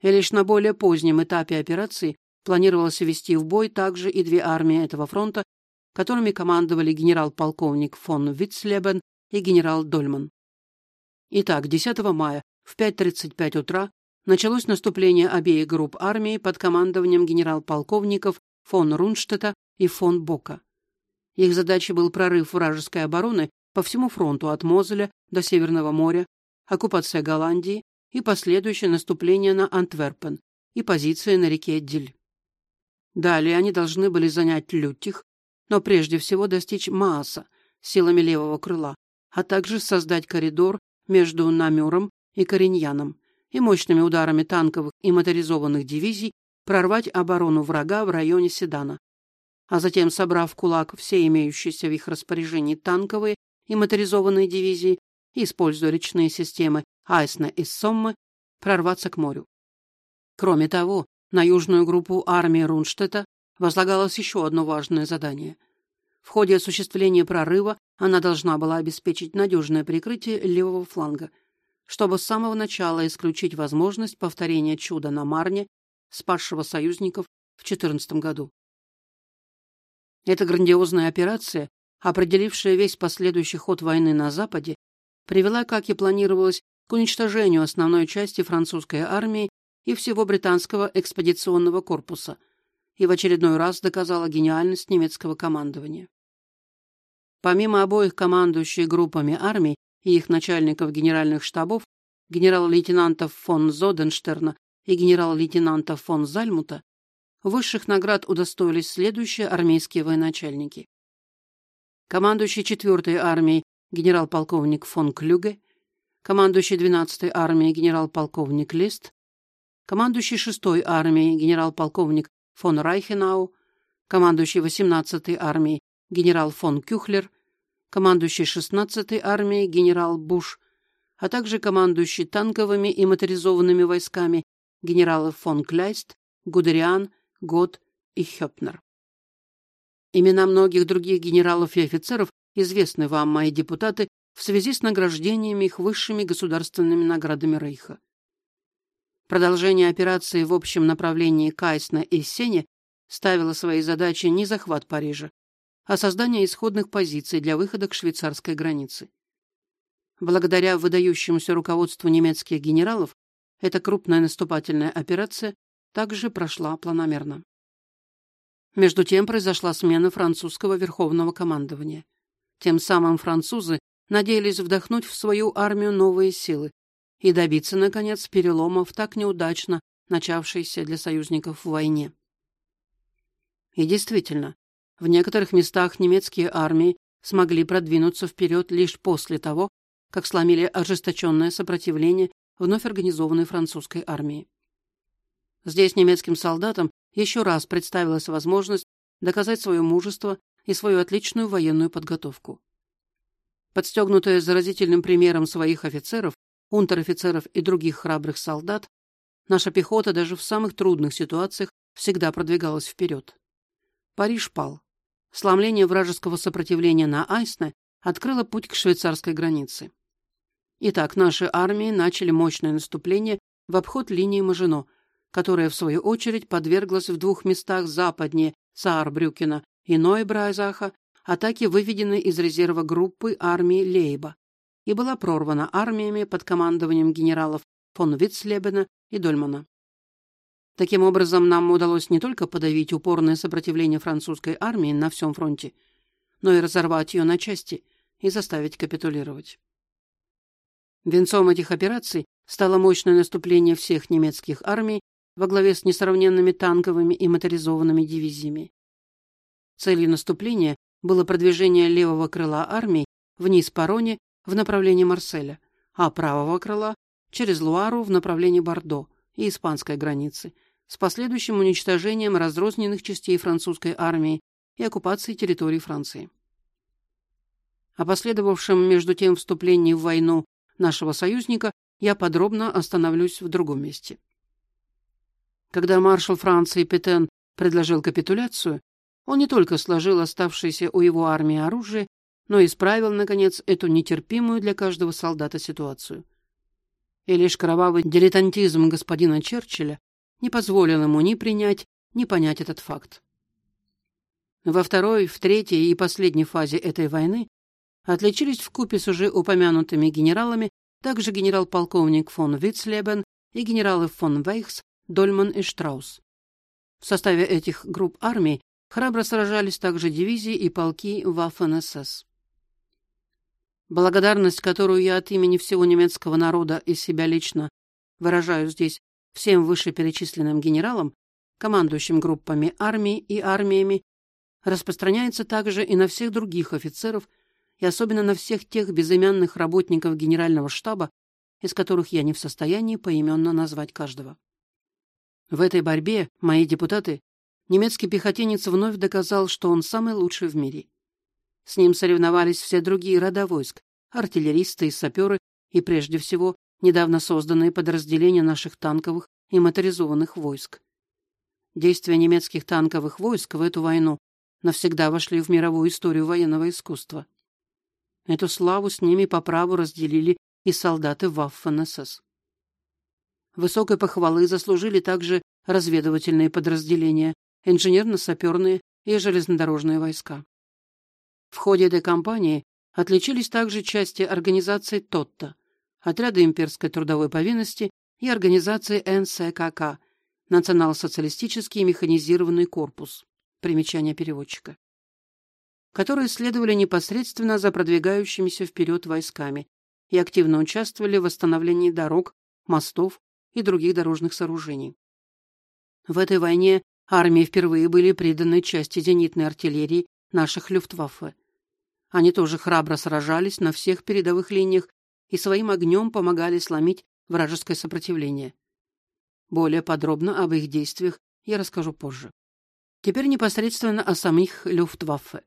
И лишь на более позднем этапе операции планировалось ввести в бой также и две армии этого фронта, которыми командовали генерал-полковник фон Витцлебен и генерал Дольман. Итак, 10 мая в 5.35 утра началось наступление обеих групп армии под командованием генерал-полковников фон Рунштета и фон Бока. Их задачей был прорыв вражеской обороны по всему фронту от Мозеля до Северного моря, оккупация Голландии и последующее наступление на Антверпен и позиции на реке Диль. Далее они должны были занять Лютих, но прежде всего достичь Мааса силами левого крыла, а также создать коридор между Намюром и Кореньяном и мощными ударами танковых и моторизованных дивизий прорвать оборону врага в районе Седана, а затем, собрав в кулак все имеющиеся в их распоряжении танковые и моторизованные дивизии используя речные системы Айсна и Соммы, прорваться к морю. Кроме того, на южную группу армии Рунштета возлагалось еще одно важное задание в ходе осуществления прорыва она должна была обеспечить надежное прикрытие левого фланга, чтобы с самого начала исключить возможность повторения чуда на Марне, спасшего союзников в 14 году. Эта грандиозная операция, определившая весь последующий ход войны на Западе, привела, как и планировалось, к уничтожению основной части французской армии и всего британского экспедиционного корпуса и в очередной раз доказала гениальность немецкого командования. Помимо обоих командующих группами армий и их начальников генеральных штабов, генерал-лейтенантов фон Зоденштерна и генерал-лейтенантов фон Зальмута, высших наград удостоились следующие армейские военачальники. Командующий 4-й армией генерал-полковник фон Клюге, командующий 12-й армией генерал-полковник Лист, командующий 6-й армией генерал-полковник фон Райхенау, командующий 18-й армией генерал фон Кюхлер, командующий 16-й армией генерал Буш, а также командующий танковыми и моторизованными войсками генералы фон Кляйст, Гудериан, Гот и Хёпнер. Имена многих других генералов и офицеров известны вам, мои депутаты, в связи с награждениями их высшими государственными наградами Рейха. Продолжение операции в общем направлении Кайсна и Сене ставило своей задачей не захват Парижа, а создание исходных позиций для выхода к швейцарской границе. Благодаря выдающемуся руководству немецких генералов, эта крупная наступательная операция также прошла планомерно. Между тем произошла смена французского верховного командования. Тем самым французы надеялись вдохнуть в свою армию новые силы и добиться, наконец, перелома в так неудачно начавшейся для союзников войне. И действительно, В некоторых местах немецкие армии смогли продвинуться вперед лишь после того, как сломили ожесточенное сопротивление вновь организованной французской армии. Здесь немецким солдатам еще раз представилась возможность доказать свое мужество и свою отличную военную подготовку. Подстегнутая заразительным примером своих офицеров, унтер-офицеров и других храбрых солдат, наша пехота даже в самых трудных ситуациях всегда продвигалась вперед. Париж пал. Сломление вражеского сопротивления на Айсне открыло путь к швейцарской границе. Итак, наши армии начали мощное наступление в обход линии Мажино, которая, в свою очередь, подверглась в двух местах западнее Цаарбрюкена и Нойбрайзаха атаке выведенной из резерва группы армии Лейба и была прорвана армиями под командованием генералов фон Витцлебена и Дольмана. Таким образом, нам удалось не только подавить упорное сопротивление французской армии на всем фронте, но и разорвать ее на части и заставить капитулировать. Венцом этих операций стало мощное наступление всех немецких армий во главе с несравненными танковыми и моторизованными дивизиями. Целью наступления было продвижение левого крыла армии вниз по Роне в направлении Марселя, а правого крыла через Луару в направлении Бордо и испанской границы, с последующим уничтожением разрозненных частей французской армии и оккупацией территории Франции. О последовавшем между тем вступлении в войну нашего союзника я подробно остановлюсь в другом месте. Когда маршал Франции Петен предложил капитуляцию, он не только сложил оставшееся у его армии оружие, но исправил, наконец, эту нетерпимую для каждого солдата ситуацию. И лишь кровавый дилетантизм господина Черчилля не позволил ему ни принять, ни понять этот факт. Во второй, в третьей и последней фазе этой войны отличились в купе с уже упомянутыми генералами также генерал-полковник фон Вицлебен и генералы фон Вейхс, Дольман и Штраус. В составе этих групп армий храбро сражались также дивизии и полки Waffen-СС. Благодарность, которую я от имени всего немецкого народа и себя лично выражаю здесь всем вышеперечисленным генералам, командующим группами армий и армиями, распространяется также и на всех других офицеров, и особенно на всех тех безымянных работников генерального штаба, из которых я не в состоянии поименно назвать каждого. В этой борьбе мои депутаты, немецкий пехотинец вновь доказал, что он самый лучший в мире. С ним соревновались все другие рода войск, артиллеристы и саперы, и прежде всего недавно созданные подразделения наших танковых и моторизованных войск. Действия немецких танковых войск в эту войну навсегда вошли в мировую историю военного искусства. Эту славу с ними по праву разделили и солдаты Waffen-СС. Высокой похвалы заслужили также разведывательные подразделения, инженерно-саперные и железнодорожные войска. В ходе этой кампании отличились также части организации ТОТТО, отряды имперской трудовой повинности и организации НСКК, Национал-социалистический механизированный корпус, примечание переводчика которые следовали непосредственно за продвигающимися вперед войсками и активно участвовали в восстановлении дорог, мостов и других дорожных сооружений. В этой войне армии впервые были приданы части зенитной артиллерии наших люфтваффе. Они тоже храбро сражались на всех передовых линиях и своим огнем помогали сломить вражеское сопротивление. Более подробно об их действиях я расскажу позже. Теперь непосредственно о самих люфтваффе.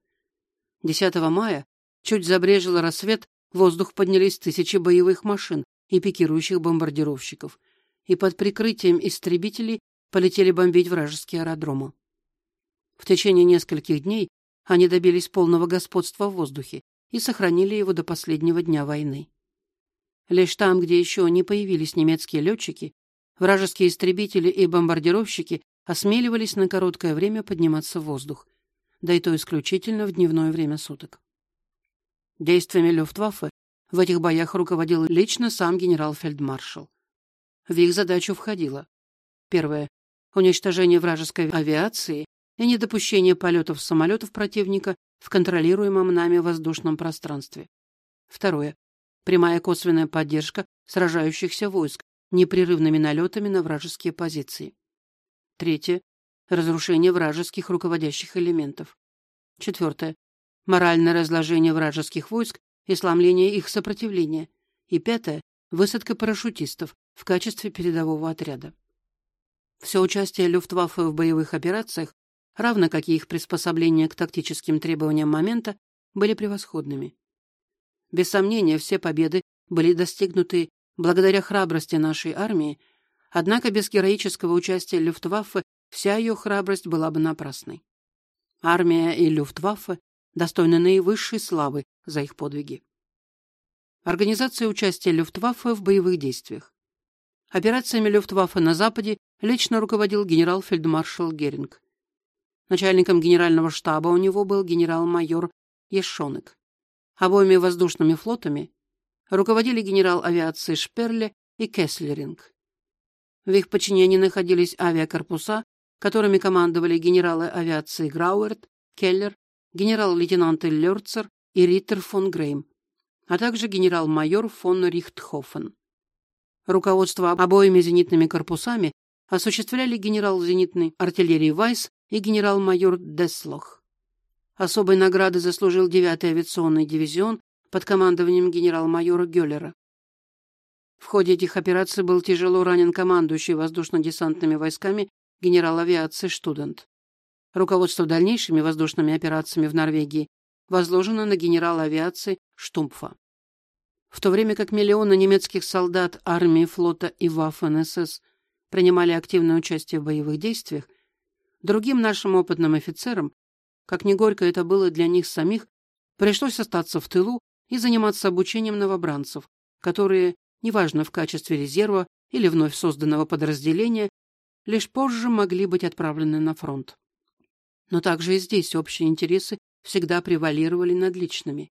10 мая, чуть забрежил рассвет, в воздух поднялись тысячи боевых машин и пикирующих бомбардировщиков, и под прикрытием истребителей полетели бомбить вражеские аэродромы. В течение нескольких дней они добились полного господства в воздухе и сохранили его до последнего дня войны. Лишь там, где еще не появились немецкие летчики, вражеские истребители и бомбардировщики осмеливались на короткое время подниматься в воздух, да и то исключительно в дневное время суток. Действиями Люфтваффе в этих боях руководил лично сам генерал-фельдмаршал. В их задачу входило первое — уничтожение вражеской авиации и недопущение полетов самолетов противника в контролируемом нами воздушном пространстве. Второе — прямая косвенная поддержка сражающихся войск непрерывными налетами на вражеские позиции. Третье разрушение вражеских руководящих элементов. Четвертое. Моральное разложение вражеских войск и сломление их сопротивления. И пятое. Высадка парашютистов в качестве передового отряда. Все участие Люфтваффе в боевых операциях, равно как и их приспособление к тактическим требованиям момента, были превосходными. Без сомнения, все победы были достигнуты благодаря храбрости нашей армии, однако без героического участия Люфтваффе вся ее храбрость была бы напрасной. Армия и Люфтваффе достойны наивысшей славы за их подвиги. Организация участия Люфтваффе в боевых действиях. Операциями Люфтваффе на Западе лично руководил генерал-фельдмаршал Геринг. Начальником генерального штаба у него был генерал-майор Ешонек. Обоими воздушными флотами руководили генерал авиации Шперле и Кесслеринг. В их подчинении находились авиакорпуса, которыми командовали генералы авиации Грауэрт, Келлер, генерал-лейтенанты Лерцер и Риттер фон Грейм, а также генерал-майор фон Рихтхофен. Руководство обоими зенитными корпусами осуществляли генерал зенитной артиллерии Вайс и генерал-майор Деслох. Особой награды заслужил 9-й авиационный дивизион под командованием генерал-майора Геллера. В ходе этих операций был тяжело ранен командующий воздушно-десантными войсками генерал авиации Штудент. Руководство дальнейшими воздушными операциями в Норвегии возложено на генерала авиации Штумпфа. В то время как миллионы немецких солдат армии, флота и ВАФ-НСС принимали активное участие в боевых действиях, другим нашим опытным офицерам, как ни горько это было для них самих, пришлось остаться в тылу и заниматься обучением новобранцев, которые, неважно в качестве резерва или вновь созданного подразделения, лишь позже могли быть отправлены на фронт. Но также и здесь общие интересы всегда превалировали над личными.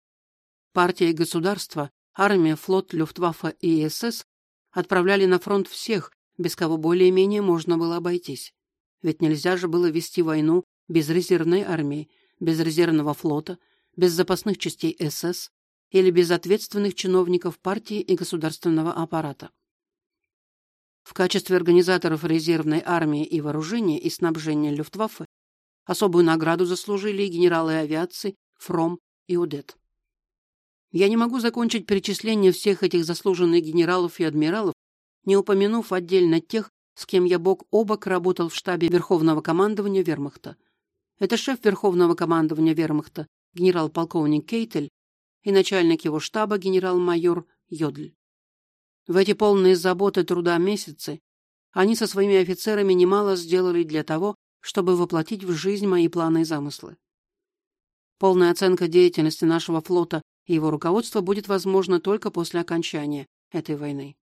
Партия и государство, армия, флот, Люфтваффе и СС отправляли на фронт всех, без кого более-менее можно было обойтись. Ведь нельзя же было вести войну без резервной армии, без резервного флота, без запасных частей СС или без ответственных чиновников партии и государственного аппарата. В качестве организаторов резервной армии и вооружения и снабжения Люфтваффе особую награду заслужили генералы авиации Фром и Удет. Я не могу закончить перечисление всех этих заслуженных генералов и адмиралов, не упомянув отдельно тех, с кем я бок о бок работал в штабе Верховного командования Вермахта. Это шеф Верховного командования Вермахта, генерал-полковник Кейтель, и начальник его штаба, генерал-майор Йодль. В эти полные заботы труда месяцы они со своими офицерами немало сделали для того, чтобы воплотить в жизнь мои планы и замыслы. Полная оценка деятельности нашего флота и его руководства будет возможна только после окончания этой войны.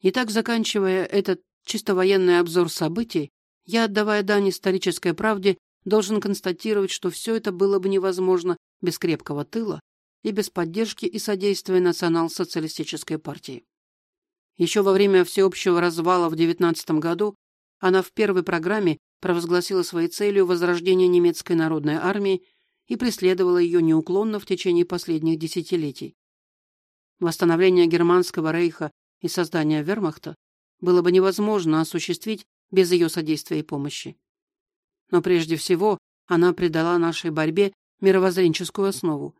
Итак, заканчивая этот чисто военный обзор событий, я, отдавая дань исторической правде, должен констатировать, что все это было бы невозможно без крепкого тыла и без поддержки и содействия национал-социалистической партии. Еще во время всеобщего развала в 19 году она в первой программе провозгласила своей целью возрождение немецкой народной армии и преследовала ее неуклонно в течение последних десятилетий. Восстановление Германского рейха и создание вермахта было бы невозможно осуществить без ее содействия и помощи. Но прежде всего она придала нашей борьбе мировоззренческую основу,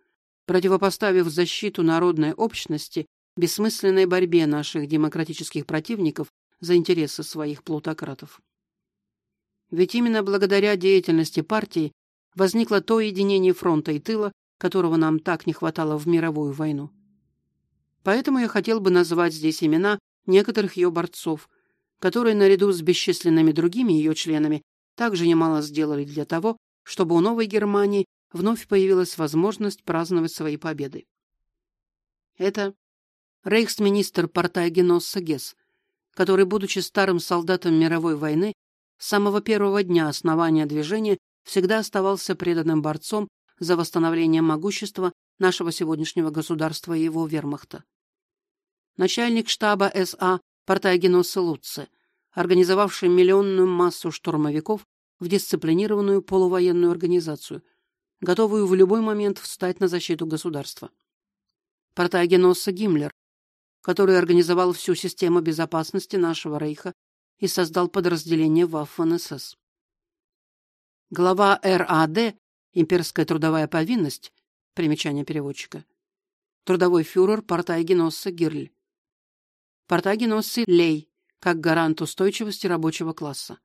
противопоставив защиту народной общности бессмысленной борьбе наших демократических противников за интересы своих плутократов. Ведь именно благодаря деятельности партии возникло то единение фронта и тыла, которого нам так не хватало в мировую войну. Поэтому я хотел бы назвать здесь имена некоторых ее борцов, которые наряду с бесчисленными другими ее членами также немало сделали для того, чтобы у новой Германии вновь появилась возможность праздновать свои победы. Это рейхсминистр Партайгеносса Гесс, который, будучи старым солдатом мировой войны, с самого первого дня основания движения всегда оставался преданным борцом за восстановление могущества нашего сегодняшнего государства и его вермахта. Начальник штаба СА Партайгеносса Луцце, организовавший миллионную массу штурмовиков в дисциплинированную полувоенную организацию – готовую в любой момент встать на защиту государства. Протагеносса Гиммлер, который организовал всю систему безопасности нашего рейха и создал подразделение Waffen-СС. Глава РАД Имперская трудовая повинность, примечание переводчика. Трудовой фюрер Портайгеносса Гирль. Портайгеноссы Лей, как гарант устойчивости рабочего класса.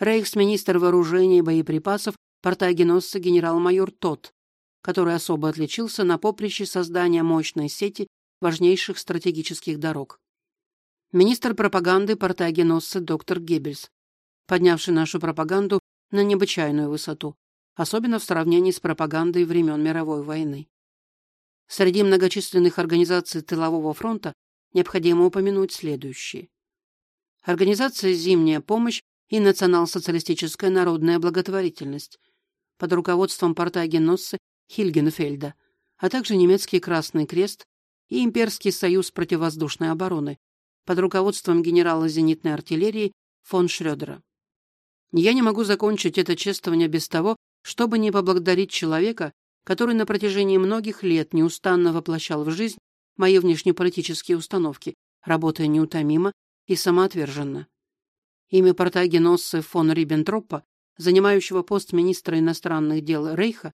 Рейхсминистр вооружений и боеприпасов Портайгеносса генерал-майор Тот, который особо отличился на поприще создания мощной сети важнейших стратегических дорог. Министр пропаганды Портайгеносса доктор Геббельс, поднявший нашу пропаганду на необычайную высоту, особенно в сравнении с пропагандой времен мировой войны. Среди многочисленных организаций тылового фронта необходимо упомянуть следующие. Организация «Зимняя помощь» и Национал-социалистическая народная благотворительность под руководством Портагеносса Хильгенфельда, а также немецкий Красный Крест и Имперский союз противовоздушной обороны под руководством генерала зенитной артиллерии фон Шрёдера. Я не могу закончить это чествование без того, чтобы не поблагодарить человека, который на протяжении многих лет неустанно воплощал в жизнь мои внешнеполитические установки, работая неутомимо и самоотверженно. Имя Портагеносса фон Риббентропа, занимающего пост министра иностранных дел Рейха,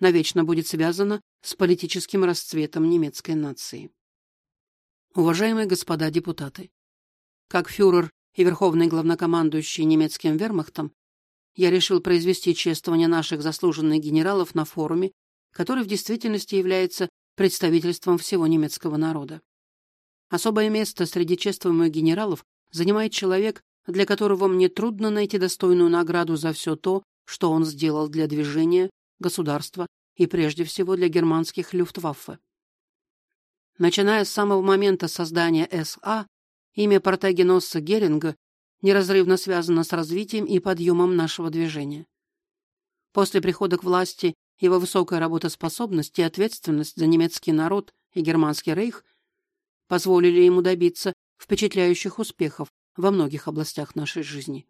навечно будет связано с политическим расцветом немецкой нации. Уважаемые господа депутаты, как фюрер и верховный главнокомандующий немецким вермахтом, я решил произвести чествование наших заслуженных генералов на форуме, который в действительности является представительством всего немецкого народа. Особое место среди чествуемых генералов занимает человек, для которого мне трудно найти достойную награду за все то, что он сделал для движения, государства и прежде всего для германских люфтваффе. Начиная с самого момента создания СА, Имя Портагеносса Геринга неразрывно связано с развитием и подъемом нашего движения. После прихода к власти его высокая работоспособность и ответственность за немецкий народ и германский рейх позволили ему добиться впечатляющих успехов во многих областях нашей жизни.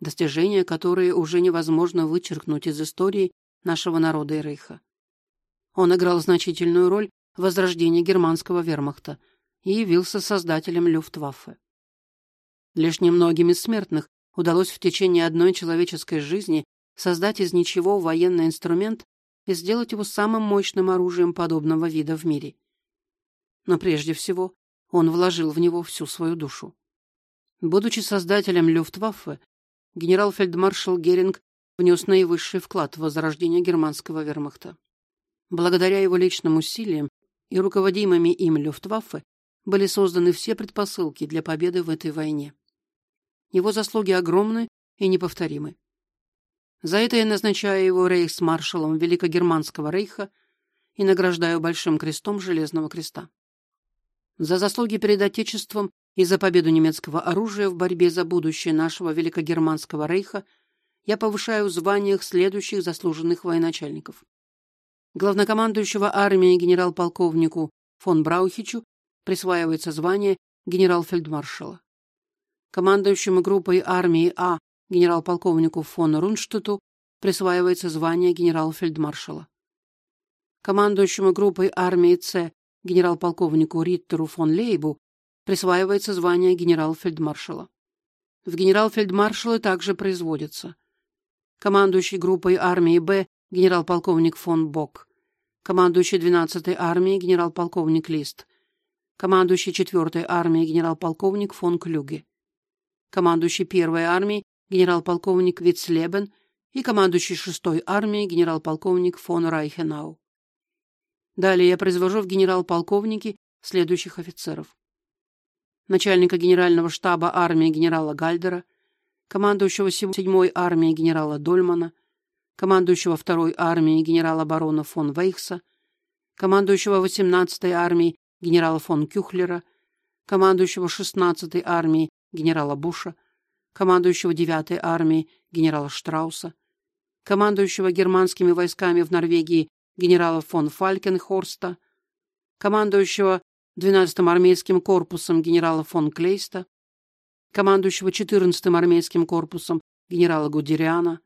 Достижения, которые уже невозможно вычеркнуть из истории нашего народа и рейха. Он играл значительную роль в возрождении германского вермахта – и явился создателем Люфтваффе. Лишь немногим из смертных удалось в течение одной человеческой жизни создать из ничего военный инструмент и сделать его самым мощным оружием подобного вида в мире. Но прежде всего он вложил в него всю свою душу. Будучи создателем Люфтваффе, генерал-фельдмаршал Геринг внес наивысший вклад в возрождение германского вермахта. Благодаря его личным усилиям и руководимыми им Люфтваффе были созданы все предпосылки для победы в этой войне. Его заслуги огромны и неповторимы. За это я назначаю его рейхсмаршалом Великогерманского рейха и награждаю Большим крестом Железного креста. За заслуги перед Отечеством и за победу немецкого оружия в борьбе за будущее нашего Великогерманского рейха я повышаю в званиях следующих заслуженных военачальников. Главнокомандующего армией генерал-полковнику фон Браухичу присваивается звание генерал-фельдмаршала. Командующему группой армии А генерал-полковнику фон Рунштету присваивается звание генерал-фельдмаршала. Командующему группой армии С генерал-полковнику Риттеру фон Лейбу присваивается звание генерал-фельдмаршала. В генерал-фельдмаршалы также производятся командующий группой армии Б генерал-полковник фон Бок, командующий 12-й армией генерал-полковник Лист, командующий 4-й армией генерал-полковник фон Клюге, командующий 1-й армией генерал-полковник Вицлебен и командующий 6-й армией генерал-полковник фон Райхенау. Далее я произвожу в генерал-полковники следующих офицеров. Начальника генерального штаба армии генерала Гальдера, командующего 7-й армией генерала Дольмана, командующего 2-й армией генерала-барона фон Вейхса, командующего 18-й армией генерала фон Кюхлера, командующего 16-й армией генерала Буша, командующего 9-й армией генерала Штрауса, командующего германскими войсками в Норвегии генерала фон Фалькенхорста, командующего 12-м армейским корпусом генерала фон Клейста, командующего 14-м армейским корпусом генерала Гудериана,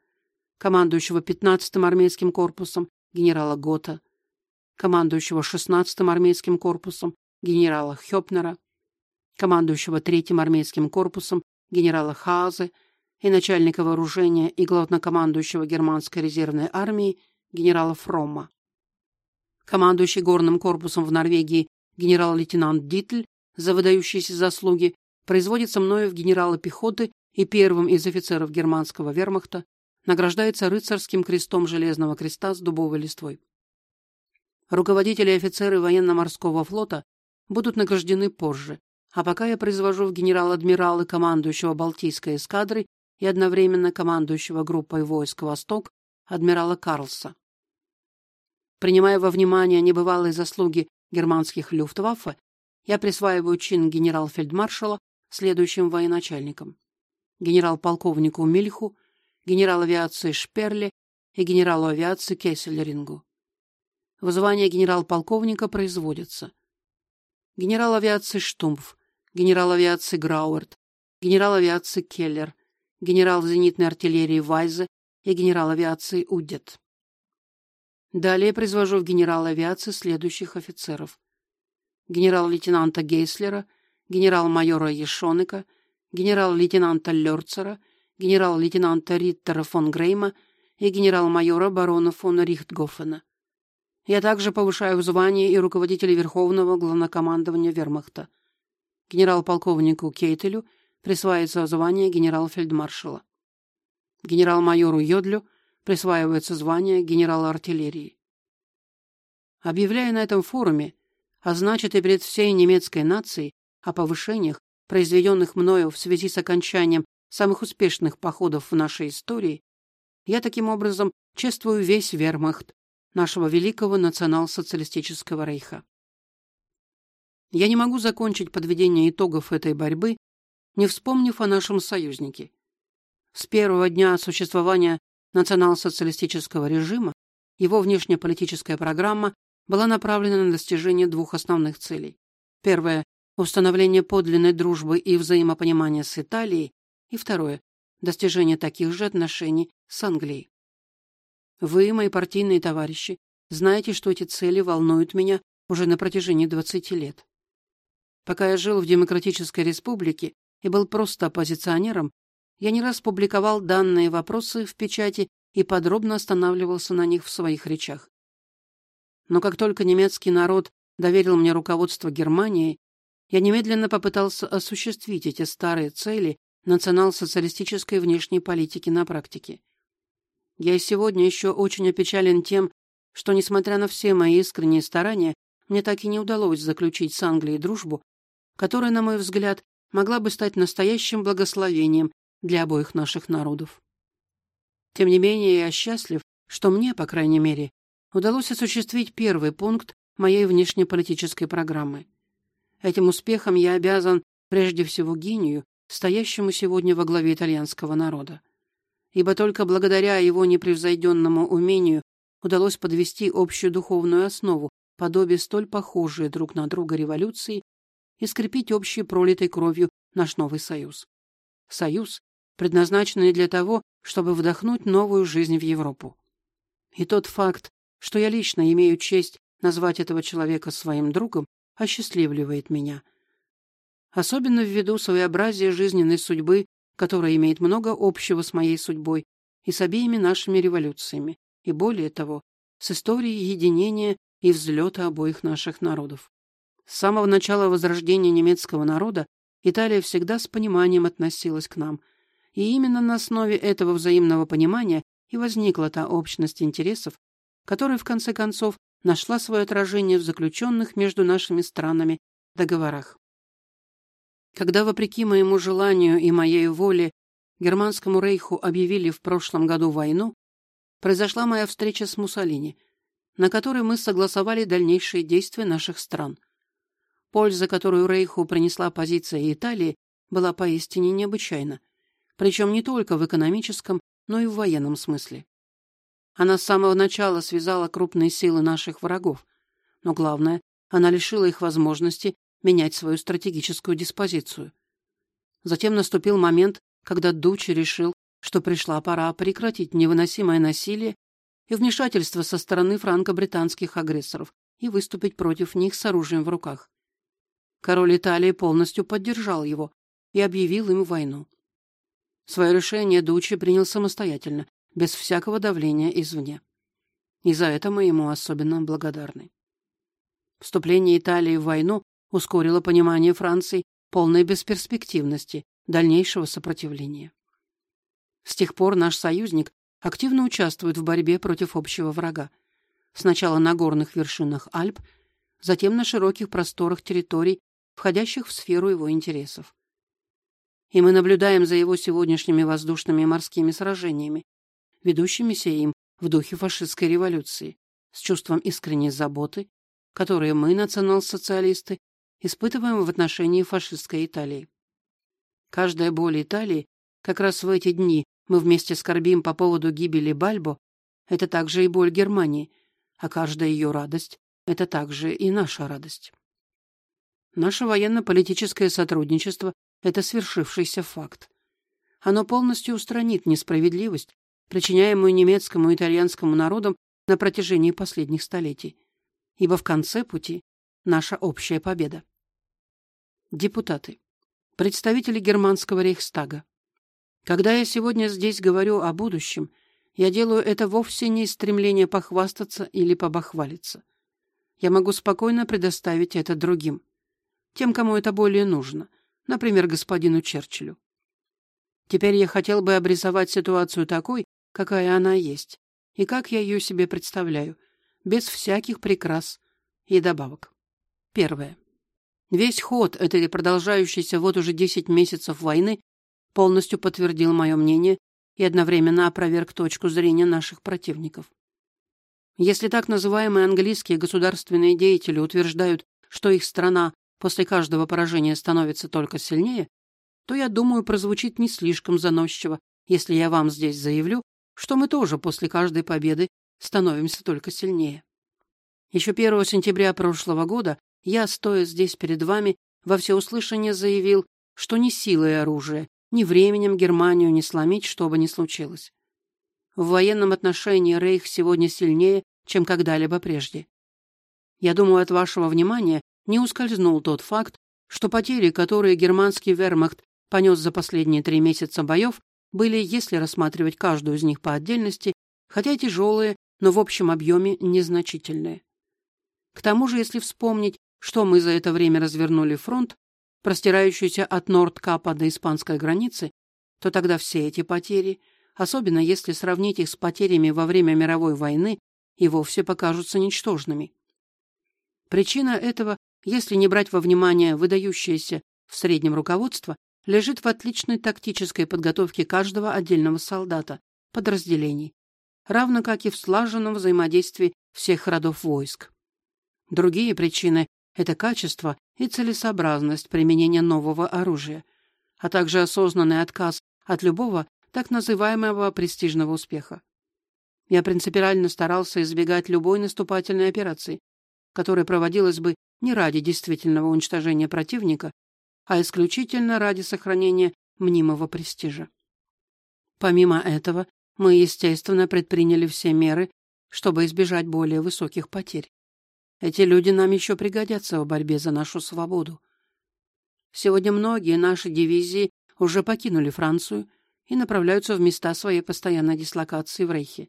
командующего 15-м армейским корпусом генерала Гота, командующего 16-м армейским корпусом генерала Хёпнера, командующего 3-м армейским корпусом генерала Хаазе и начальника вооружения и главнокомандующего германской резервной армии генерала Фромма. Командующий горным корпусом в Норвегии генерал-лейтенант Дитль за выдающиеся заслуги производится мною в генерала пехоты и первым из офицеров германского вермахта награждается рыцарским крестом Железного креста с дубовой листвой. Руководители и офицеры военно-морского флота будут награждены позже, а пока я произвожу в генерал-адмиралы командующего Балтийской эскадрой и одновременно командующего группой войск «Восток» адмирала Карлса. Принимая во внимание небывалые заслуги германских люфтваффе, я присваиваю чин генерал-фельдмаршала следующим военачальникам. Генерал-полковнику Мильху, генерал авиации Шперле и генералу авиации Кессельрингу. В звание генерал-полковника производятся генерал авиации Штумф, генерал авиации Грауэрт, генерал авиации Келлер, генерал зенитной артиллерии Вайзе и генерал авиации Удет. Далее произвожу в генерал авиации следующих офицеров. Генерал-лейтенанта Гейслера, генерал-майора Ешонека, генерал-лейтенанта Лерцера, генерал-лейтенанта Риттера фон Грейма и генерал-майора барона фон Рихтгофена. Я также повышаю в звании и руководителей Верховного главнокомандования Вермахта. Генерал-полковнику Кейтелю присваивается звание генерал-фельдмаршала. Генерал-майору Йодлю присваивается звание генерала артиллерии. Объявляя на этом форуме, а значит и перед всей немецкой нацией, о повышениях, произведенных мною в связи с окончанием самых успешных походов в нашей истории, я таким образом чествую весь вермахт нашего великого национал-социалистического рейха. Я не могу закончить подведение итогов этой борьбы, не вспомнив о нашем союзнике. С первого дня существования национал-социалистического режима его внешнеполитическая программа была направлена на достижение двух основных целей. Первое – установление подлинной дружбы и взаимопонимания с Италией, и второе – достижение таких же отношений с Англией. Вы, мои партийные товарищи, знаете, что эти цели волнуют меня уже на протяжении 20 лет. Пока я жил в Демократической Республике и был просто оппозиционером, я не раз публиковал данные вопросы в печати и подробно останавливался на них в своих речах. Но как только немецкий народ доверил мне руководство Германии, я немедленно попытался осуществить эти старые цели национал-социалистической внешней политики на практике. Я и сегодня еще очень опечален тем, что, несмотря на все мои искренние старания, мне так и не удалось заключить с Англией дружбу, которая, на мой взгляд, могла бы стать настоящим благословением для обоих наших народов. Тем не менее, я счастлив, что мне, по крайней мере, удалось осуществить первый пункт моей внешнеполитической программы. Этим успехом я обязан прежде всего гению, стоящему сегодня во главе итальянского народа. Ибо только благодаря его непревзойденному умению удалось подвести общую духовную основу, подобие столь похожие друг на друга революции, и скрепить общей пролитой кровью наш новый союз. Союз, предназначенный для того, чтобы вдохнуть новую жизнь в Европу. И тот факт, что я лично имею честь назвать этого человека своим другом, осчастливливает меня. Особенно ввиду своеобразия жизненной судьбы, которая имеет много общего с моей судьбой и с обеими нашими революциями, и более того, с историей единения и взлета обоих наших народов. С самого начала возрождения немецкого народа Италия всегда с пониманием относилась к нам, и именно на основе этого взаимного понимания и возникла та общность интересов, которая, в конце концов, нашла свое отражение в заключенных между нашими странами договорах. Когда, вопреки моему желанию и моей воле, Германскому рейху объявили в прошлом году войну, произошла моя встреча с Муссолини, на которой мы согласовали дальнейшие действия наших стран. Польза, которую рейху принесла позиция Италии, была поистине необычайна причем не только в экономическом, но и в военном смысле. Она с самого начала связала крупные силы наших врагов, но главное, она лишила их возможности менять свою стратегическую диспозицию. Затем наступил момент, когда Дучи решил, что пришла пора прекратить невыносимое насилие и вмешательство со стороны франко-британских агрессоров и выступить против них с оружием в руках. Король Италии полностью поддержал его и объявил им войну. Свое решение Дучи принял самостоятельно, без всякого давления извне. И за это мы ему особенно благодарны. Вступление Италии в войну ускорило понимание Франции полной бесперспективности дальнейшего сопротивления. С тех пор наш союзник активно участвует в борьбе против общего врага. Сначала на горных вершинах Альп, затем на широких просторах территорий, входящих в сферу его интересов. И мы наблюдаем за его сегодняшними воздушными и морскими сражениями, ведущимися им в духе фашистской революции, с чувством искренней заботы, которое мы, национал-социалисты, испытываем в отношении фашистской Италии. Каждая боль Италии, как раз в эти дни мы вместе скорбим по поводу гибели Бальбо, это также и боль Германии, а каждая ее радость — это также и наша радость. Наше военно-политическое сотрудничество — это свершившийся факт. Оно полностью устранит несправедливость, причиняемую немецкому и итальянскому народам на протяжении последних столетий, ибо в конце пути наша общая победа. Депутаты. Представители германского рейхстага. Когда я сегодня здесь говорю о будущем, я делаю это вовсе не из стремления похвастаться или побахвалиться. Я могу спокойно предоставить это другим, тем, кому это более нужно, например, господину Черчиллю. Теперь я хотел бы обрисовать ситуацию такой, какая она есть, и как я ее себе представляю, без всяких прикрас и добавок. Первое. Весь ход этой продолжающейся вот уже 10 месяцев войны полностью подтвердил мое мнение и одновременно опроверг точку зрения наших противников. Если так называемые английские государственные деятели утверждают, что их страна после каждого поражения становится только сильнее, то, я думаю, прозвучит не слишком заносчиво, если я вам здесь заявлю, что мы тоже после каждой победы становимся только сильнее. Еще 1 сентября прошлого года я, стоя здесь перед вами, во всеуслышание заявил, что ни силой оружия, ни временем Германию не сломить, что бы ни случилось. В военном отношении Рейх сегодня сильнее, чем когда-либо прежде. Я думаю, от вашего внимания не ускользнул тот факт, что потери, которые германский вермахт понес за последние три месяца боев, были, если рассматривать каждую из них по отдельности, хотя тяжелые, но в общем объеме незначительные. К тому же, если вспомнить, что мы за это время развернули фронт, простирающийся от Нордкапа до испанской границы, то тогда все эти потери, особенно если сравнить их с потерями во время мировой войны, и вовсе покажутся ничтожными. Причина этого, если не брать во внимание выдающееся в среднем руководство, лежит в отличной тактической подготовке каждого отдельного солдата, подразделений, равно как и в слаженном взаимодействии всех родов войск. Другие причины — это качество и целесообразность применения нового оружия, а также осознанный отказ от любого так называемого престижного успеха. Я принципиально старался избегать любой наступательной операции, которая проводилась бы не ради действительного уничтожения противника, а исключительно ради сохранения мнимого престижа. Помимо этого, мы, естественно, предприняли все меры, чтобы избежать более высоких потерь. Эти люди нам еще пригодятся в борьбе за нашу свободу. Сегодня многие наши дивизии уже покинули Францию и направляются в места своей постоянной дислокации в Рейхе.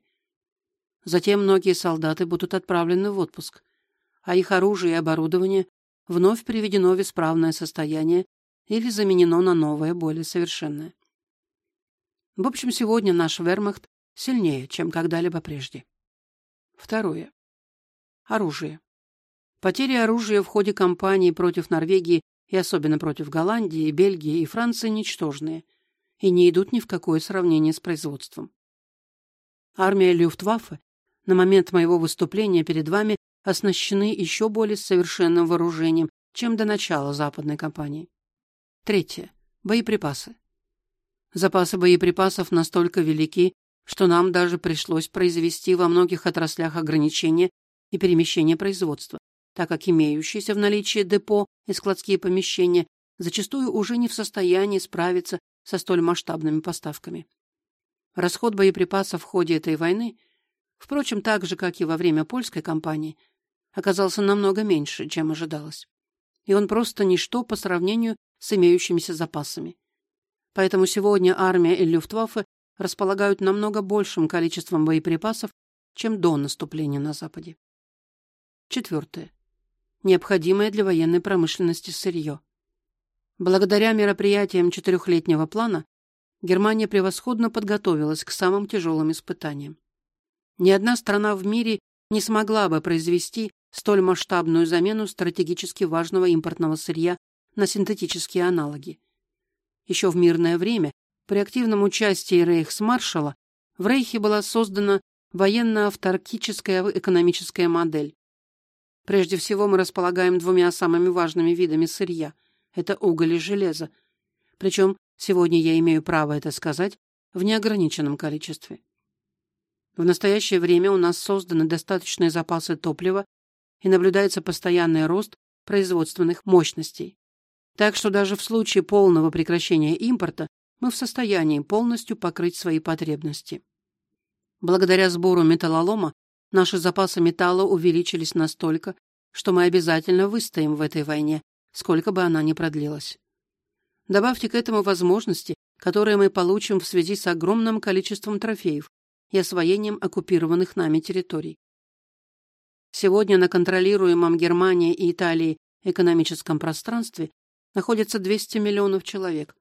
Затем многие солдаты будут отправлены в отпуск, а их оружие и оборудование вновь приведено в исправное состояние или заменено на новое, более совершенное. В общем, сегодня наш вермахт сильнее, чем когда-либо прежде. Второе. Оружие. Потери оружия в ходе кампании против Норвегии и особенно против Голландии, Бельгии и Франции ничтожные и не идут ни в какое сравнение с производством. Армия Люфтваффе на момент моего выступления перед вами оснащены еще более совершенным вооружением, чем до начала западной кампании. Третье. Боеприпасы. Запасы боеприпасов настолько велики, что нам даже пришлось произвести во многих отраслях ограничения и перемещение производства, так как имеющиеся в наличии депо и складские помещения зачастую уже не в состоянии справиться со столь масштабными поставками. Расход боеприпасов в ходе этой войны, впрочем, так же, как и во время польской кампании, оказался намного меньше, чем ожидалось. И он просто ничто по сравнению с имеющимися запасами. Поэтому сегодня армия и Люфтваффе располагают намного большим количеством боеприпасов, чем до наступления на Западе. Четвертое. Необходимое для военной промышленности сырье. Благодаря мероприятиям четырехлетнего плана Германия превосходно подготовилась к самым тяжелым испытаниям. Ни одна страна в мире не смогла бы произвести столь масштабную замену стратегически важного импортного сырья на синтетические аналоги. Еще в мирное время при активном участии рейхсмаршала в Рейхе была создана военно-авторкическая экономическая модель. Прежде всего мы располагаем двумя самыми важными видами сырья – это уголь и железо. Причем сегодня я имею право это сказать в неограниченном количестве. В настоящее время у нас созданы достаточные запасы топлива и наблюдается постоянный рост производственных мощностей. Так что даже в случае полного прекращения импорта мы в состоянии полностью покрыть свои потребности. Благодаря сбору металлолома наши запасы металла увеличились настолько, что мы обязательно выстоим в этой войне, сколько бы она ни продлилась. Добавьте к этому возможности, которые мы получим в связи с огромным количеством трофеев и освоением оккупированных нами территорий. Сегодня на контролируемом Германией и Италией экономическом пространстве находится 200 миллионов человек,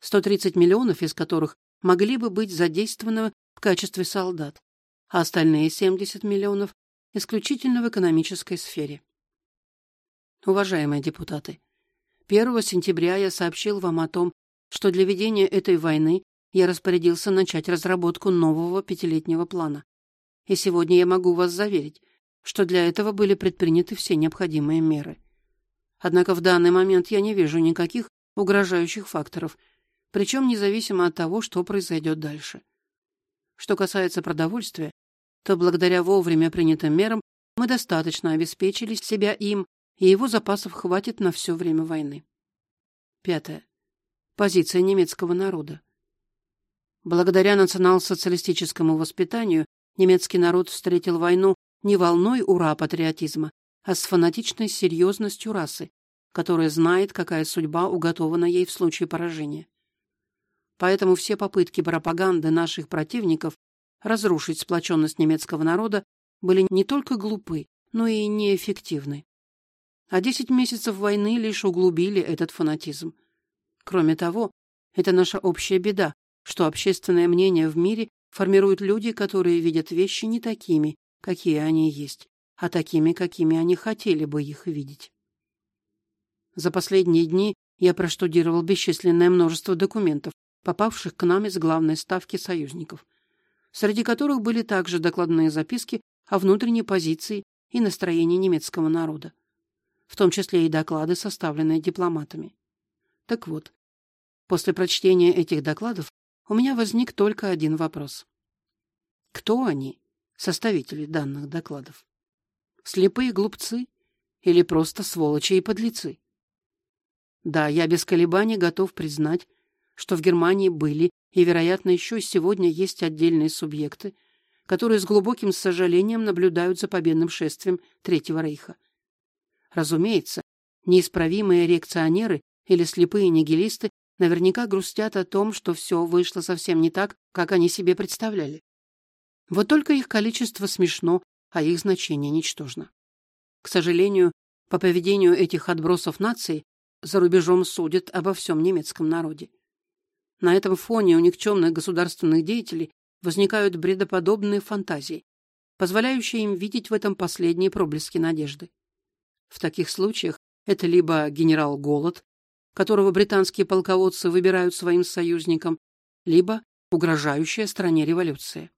130 миллионов из которых могли бы быть задействованы в качестве солдат, а остальные 70 миллионов исключительно в экономической сфере. Уважаемые депутаты, 1 сентября я сообщил вам о том, что для ведения этой войны я распорядился начать разработку нового пятилетнего плана. И сегодня я могу вас заверить, что для этого были предприняты все необходимые меры. Однако в данный момент я не вижу никаких угрожающих факторов, причем независимо от того, что произойдет дальше. Что касается продовольствия, то благодаря вовремя принятым мерам мы достаточно обеспечили себя им, и его запасов хватит на все время войны. Пятое. Позиция немецкого народа. Благодаря национал-социалистическому воспитанию немецкий народ встретил войну не волной ура-патриотизма, а с фанатичной серьезностью расы, которая знает, какая судьба уготована ей в случае поражения. Поэтому все попытки пропаганды наших противников разрушить сплоченность немецкого народа были не только глупы, но и неэффективны. А десять месяцев войны лишь углубили этот фанатизм. Кроме того, это наша общая беда, что общественное мнение в мире формируют люди, которые видят вещи не такими, какие они есть, а такими, какими они хотели бы их видеть. За последние дни я проштудировал бесчисленное множество документов, попавших к нам из главной ставки союзников, среди которых были также докладные записки о внутренней позиции и настроении немецкого народа, в том числе и доклады, составленные дипломатами. Так вот, после прочтения этих докладов у меня возник только один вопрос. Кто они, составители данных докладов? Слепые глупцы или просто сволочи и подлецы? Да, я без колебаний готов признать, что в Германии были и, вероятно, еще сегодня есть отдельные субъекты, которые с глубоким сожалением наблюдают за победным шествием Третьего Рейха. Разумеется, неисправимые реакционеры или слепые нигилисты наверняка грустят о том, что все вышло совсем не так, как они себе представляли. Вот только их количество смешно, а их значение ничтожно. К сожалению, по поведению этих отбросов нации за рубежом судят обо всем немецком народе. На этом фоне у никчемных государственных деятелей возникают бредоподобные фантазии, позволяющие им видеть в этом последние проблески надежды. В таких случаях это либо генерал Голод, которого британские полководцы выбирают своим союзником, либо угрожающая стране революция.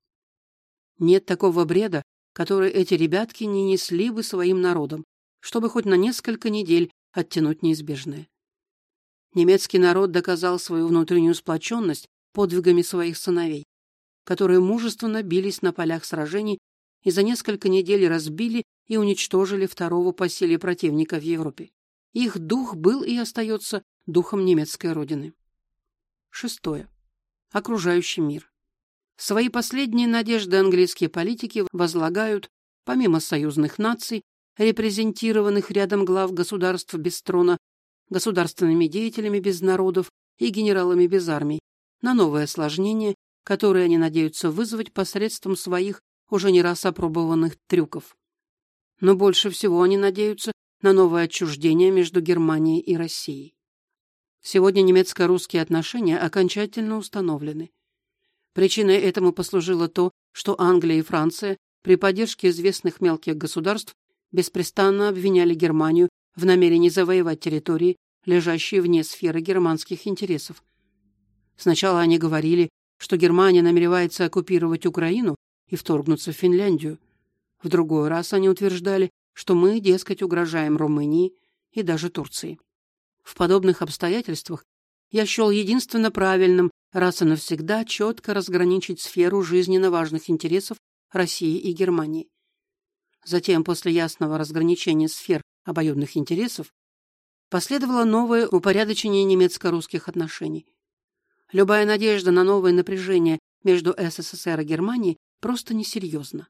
Нет такого бреда, который эти ребятки не несли бы своим народам, чтобы хоть на несколько недель оттянуть неизбежное. Немецкий народ доказал свою внутреннюю сплоченность подвигами своих сыновей, которые мужественно бились на полях сражений и за несколько недель разбили и уничтожили второго по силе противника в Европе. Их дух был и остается духом немецкой родины. Шестое. Окружающий мир. Свои последние надежды английские политики возлагают, помимо союзных наций, репрезентированных рядом глав государств без трона, государственными деятелями без народов и генералами без армий на новое осложнение, которое они надеются вызвать посредством своих уже не раз опробованных трюков. Но больше всего они надеются на новое отчуждение между Германией и Россией. Сегодня немецко-русские отношения окончательно установлены. Причиной этому послужило то, что Англия и Франция при поддержке известных мелких государств беспрестанно обвиняли Германию в намерении завоевать территории, лежащие вне сферы германских интересов. Сначала они говорили, что Германия намеревается оккупировать Украину и вторгнуться в Финляндию. В другой раз они утверждали, что мы, дескать, угрожаем Румынии и даже Турции. В подобных обстоятельствах я счел единственно правильным раз и навсегда четко разграничить сферу жизненно важных интересов России и Германии. Затем, после ясного разграничения сфер обоюдных интересов, последовало новое упорядочение немецко-русских отношений. Любая надежда на новое напряжение между СССР и Германией просто несерьезна.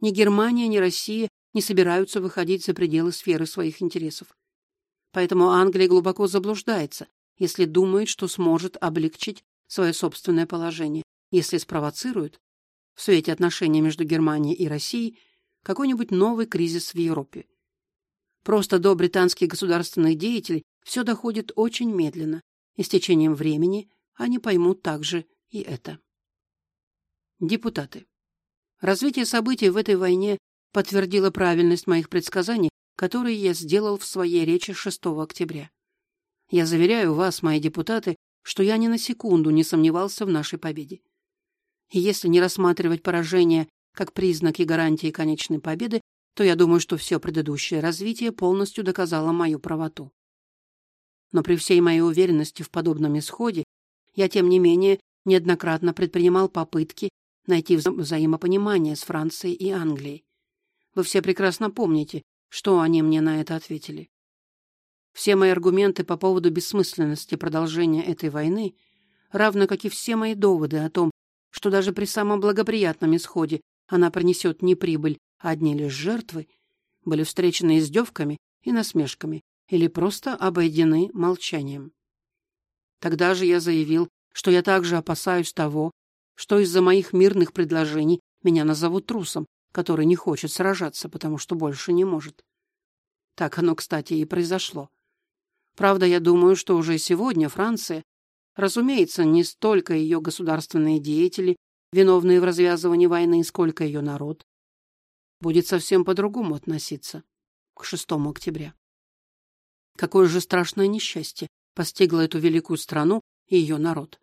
Ни Германия, ни Россия не собираются выходить за пределы сферы своих интересов. Поэтому Англия глубоко заблуждается, если думает, что сможет облегчить свое собственное положение, если спровоцирует в свете отношений между Германией и Россией какой-нибудь новый кризис в Европе. Просто до британских государственных деятелей все доходит очень медленно, и с течением времени они поймут также и это. Депутаты. Развитие событий в этой войне подтвердило правильность моих предсказаний, которые я сделал в своей речи 6 октября. Я заверяю вас, мои депутаты, что я ни на секунду не сомневался в нашей победе. И если не рассматривать поражение как признак и гарантии конечной победы, то я думаю, что все предыдущее развитие полностью доказало мою правоту. Но при всей моей уверенности в подобном исходе, я, тем не менее, неоднократно предпринимал попытки найти вза взаимопонимание с Францией и Англией. Вы все прекрасно помните, что они мне на это ответили. Все мои аргументы по поводу бессмысленности продолжения этой войны, равно как и все мои доводы о том, что даже при самом благоприятном исходе она принесет не прибыль, одни лишь жертвы, были встречены издевками и насмешками или просто обойдены молчанием. Тогда же я заявил, что я также опасаюсь того, что из-за моих мирных предложений меня назовут трусом, который не хочет сражаться, потому что больше не может. Так оно, кстати, и произошло. Правда, я думаю, что уже сегодня Франция, разумеется, не столько ее государственные деятели, виновные в развязывании войны, сколько ее народ, будет совсем по-другому относиться к 6 октября. Какое же страшное несчастье постигло эту великую страну и ее народ.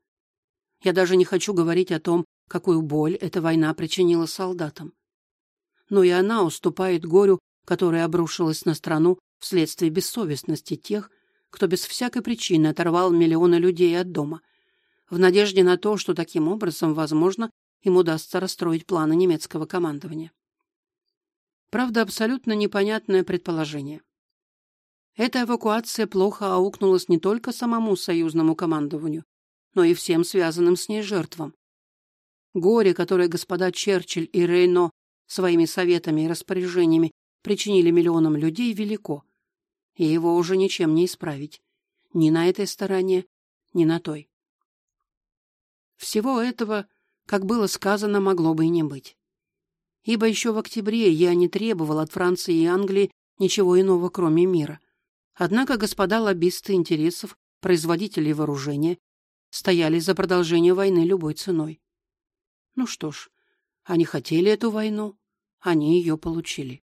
Я даже не хочу говорить о том, какую боль эта война причинила солдатам. Но и она уступает горю, которое обрушилось на страну вследствие бессовестности тех, кто без всякой причины оторвал миллионы людей от дома, в надежде на то, что таким образом, возможно, им удастся расстроить планы немецкого командования. Правда, абсолютно непонятное предположение. Эта эвакуация плохо аукнулась не только самому союзному командованию, но и всем связанным с ней жертвам. Горе, которое господа Черчилль и Рейно своими советами и распоряжениями причинили миллионам людей, велико, и его уже ничем не исправить. Ни на этой стороне, ни на той. Всего этого, как было сказано, могло бы и не быть. Ибо еще в октябре я не требовал от Франции и Англии ничего иного, кроме мира. Однако господа лоббисты интересов, производители вооружения, стояли за продолжение войны любой ценой. Ну что ж, они хотели эту войну, они ее получили.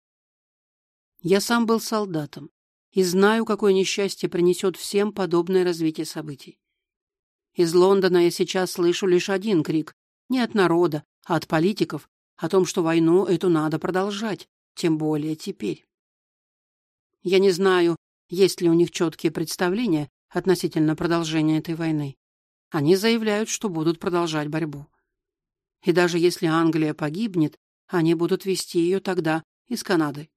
Я сам был солдатом, и знаю, какое несчастье принесет всем подобное развитие событий. Из Лондона я сейчас слышу лишь один крик, не от народа, а от политиков, о том, что войну эту надо продолжать, тем более теперь. Я не знаю, есть ли у них четкие представления относительно продолжения этой войны. Они заявляют, что будут продолжать борьбу. И даже если Англия погибнет, они будут вести ее тогда из Канады.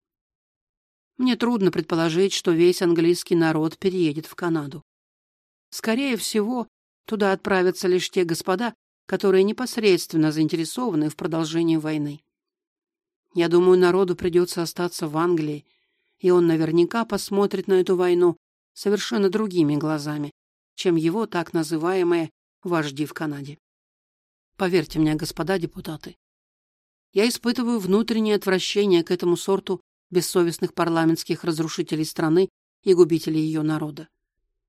Мне трудно предположить, что весь английский народ переедет в Канаду. Скорее всего, туда отправятся лишь те господа, которые непосредственно заинтересованы в продолжении войны. Я думаю, народу придется остаться в Англии, и он наверняка посмотрит на эту войну совершенно другими глазами, чем его так называемые вожди в Канаде. Поверьте мне, господа депутаты, я испытываю внутреннее отвращение к этому сорту бессовестных парламентских разрушителей страны и губителей ее народа.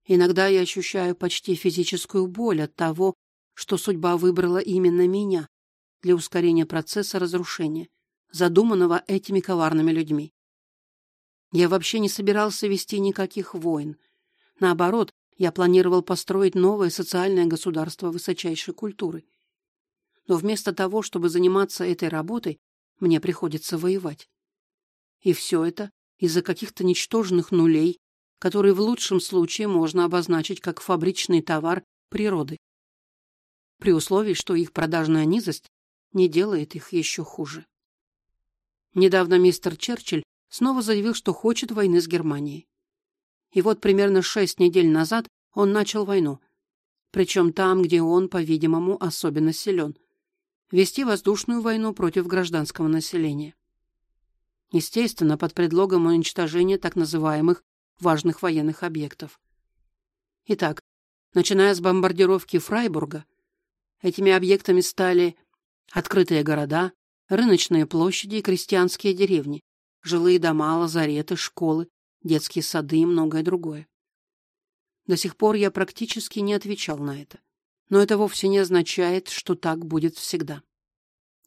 Иногда я ощущаю почти физическую боль от того, что судьба выбрала именно меня для ускорения процесса разрушения, задуманного этими коварными людьми. Я вообще не собирался вести никаких войн. Наоборот, я планировал построить новое социальное государство высочайшей культуры. Но вместо того, чтобы заниматься этой работой, мне приходится воевать. И все это из-за каких-то ничтожных нулей, которые в лучшем случае можно обозначить как фабричный товар природы. При условии, что их продажная низость не делает их еще хуже. Недавно мистер Черчилль снова заявил, что хочет войны с Германией. И вот примерно шесть недель назад он начал войну, причем там, где он, по-видимому, особенно силен – вести воздушную войну против гражданского населения. Естественно, под предлогом уничтожения так называемых важных военных объектов. Итак, начиная с бомбардировки Фрайбурга, этими объектами стали открытые города, рыночные площади и крестьянские деревни, жилые дома, лазареты, школы, детские сады и многое другое. До сих пор я практически не отвечал на это. Но это вовсе не означает, что так будет всегда.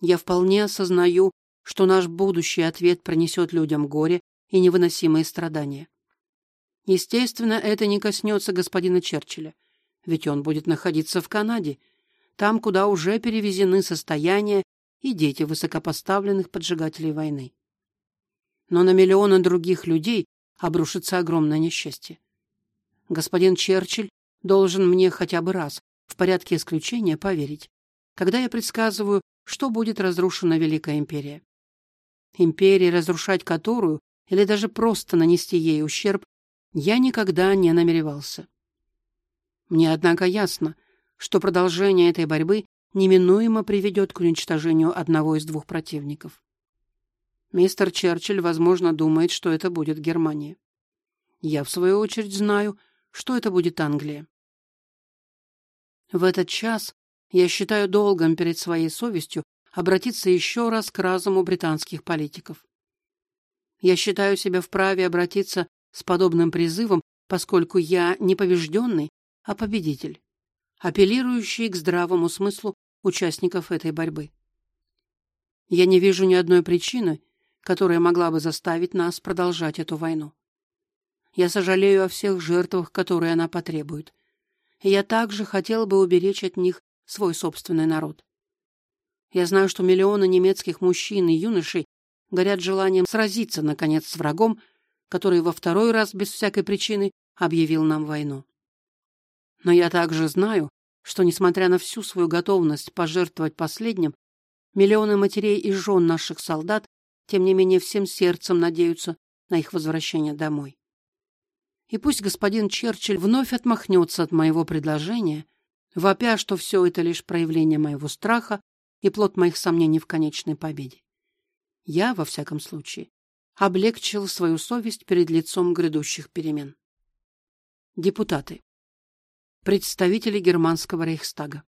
Я вполне осознаю, что наш будущий ответ принесет людям горе и невыносимые страдания. Естественно, это не коснется господина Черчилля, ведь он будет находиться в Канаде, там, куда уже перевезены состояния и дети высокопоставленных поджигателей войны но на миллионы других людей обрушится огромное несчастье. Господин Черчилль должен мне хотя бы раз, в порядке исключения, поверить, когда я предсказываю, что будет разрушена Великая Империя. Империя, разрушать которую или даже просто нанести ей ущерб, я никогда не намеревался. Мне, однако, ясно, что продолжение этой борьбы неминуемо приведет к уничтожению одного из двух противников. Мистер Черчилль, возможно, думает, что это будет Германия. Я, в свою очередь, знаю, что это будет Англия. В этот час я считаю долгом перед своей совестью обратиться еще раз к разуму британских политиков. Я считаю себя вправе обратиться с подобным призывом, поскольку я не побежденный, а победитель, апеллирующий к здравому смыслу участников этой борьбы. Я не вижу ни одной причины, которая могла бы заставить нас продолжать эту войну. Я сожалею о всех жертвах, которые она потребует. Я также хотел бы уберечь от них свой собственный народ. Я знаю, что миллионы немецких мужчин и юношей горят желанием сразиться, наконец, с врагом, который во второй раз без всякой причины объявил нам войну. Но я также знаю, что, несмотря на всю свою готовность пожертвовать последним, миллионы матерей и жен наших солдат тем не менее всем сердцем надеются на их возвращение домой. И пусть господин Черчилль вновь отмахнется от моего предложения, вопя, что все это лишь проявление моего страха и плод моих сомнений в конечной победе. Я, во всяком случае, облегчил свою совесть перед лицом грядущих перемен. Депутаты. Представители германского рейхстага.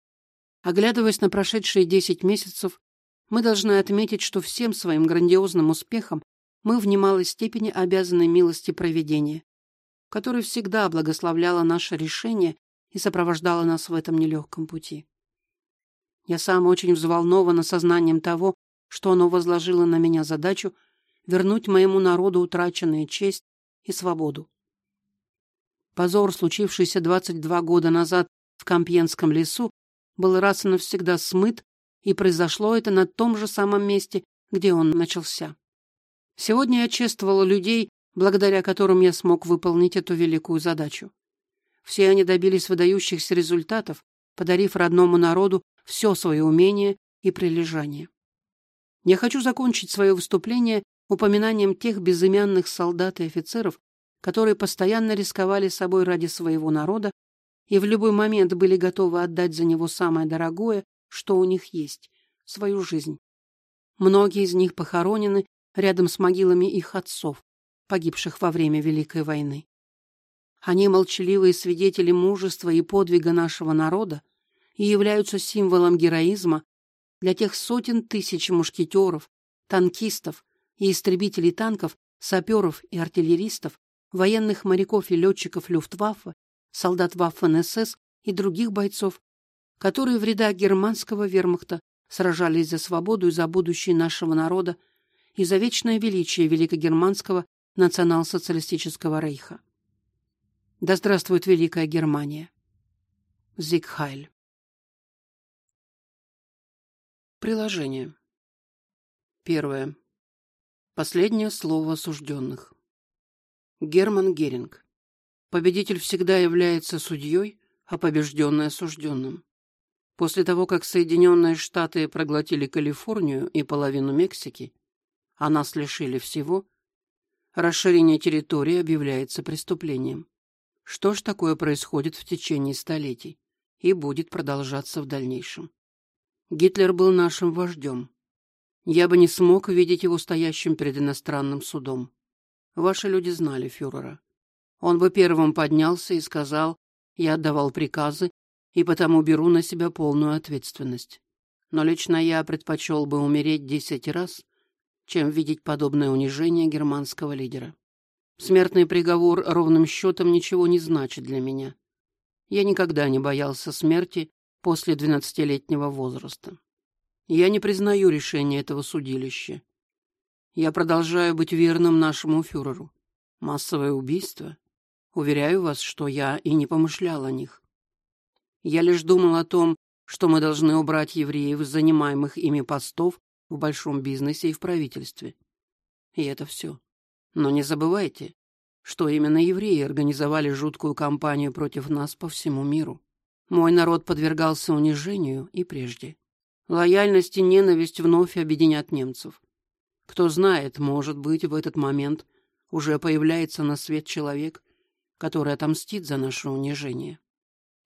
Оглядываясь на прошедшие десять месяцев, мы должны отметить, что всем своим грандиозным успехом мы в немалой степени обязаны милости проведения, которое всегда благословляло наше решение и сопровождало нас в этом нелегком пути. Я сам очень взволнован осознанием того, что оно возложило на меня задачу вернуть моему народу утраченную честь и свободу. Позор, случившийся 22 года назад в Кампьенском лесу, был раз и навсегда смыт и произошло это на том же самом месте, где он начался. Сегодня я чествовала людей, благодаря которым я смог выполнить эту великую задачу. Все они добились выдающихся результатов, подарив родному народу все свое умение и прилежание. Я хочу закончить свое выступление упоминанием тех безымянных солдат и офицеров, которые постоянно рисковали собой ради своего народа и в любой момент были готовы отдать за него самое дорогое что у них есть, свою жизнь. Многие из них похоронены рядом с могилами их отцов, погибших во время Великой войны. Они молчаливые свидетели мужества и подвига нашего народа и являются символом героизма для тех сотен тысяч мушкетеров, танкистов и истребителей танков, саперов и артиллеристов, военных моряков и летчиков Люфтваффе, солдат Ваффен-СС и других бойцов, которые в рядах германского вермахта сражались за свободу и за будущее нашего народа и за вечное величие великогерманского национал-социалистического рейха. Да здравствует Великая Германия! Зигхайль. Приложение. Первое. Последнее слово осужденных. Герман Геринг. Победитель всегда является судьей, а побежденный осужденным. После того, как Соединенные Штаты проглотили Калифорнию и половину Мексики, а нас лишили всего, расширение территории объявляется преступлением. Что ж такое происходит в течение столетий и будет продолжаться в дальнейшем? Гитлер был нашим вождем. Я бы не смог видеть его стоящим перед иностранным судом. Ваши люди знали фюрера. Он бы первым поднялся и сказал, я отдавал приказы, и потому беру на себя полную ответственность. Но лично я предпочел бы умереть десять раз, чем видеть подобное унижение германского лидера. Смертный приговор ровным счетом ничего не значит для меня. Я никогда не боялся смерти после двенадцатилетнего возраста. Я не признаю решения этого судилища. Я продолжаю быть верным нашему фюреру. Массовое убийство? Уверяю вас, что я и не помышлял о них. Я лишь думал о том, что мы должны убрать евреев из занимаемых ими постов в большом бизнесе и в правительстве. И это все. Но не забывайте, что именно евреи организовали жуткую кампанию против нас по всему миру. Мой народ подвергался унижению и прежде. Лояльность и ненависть вновь объединят немцев. Кто знает, может быть, в этот момент уже появляется на свет человек, который отомстит за наше унижение.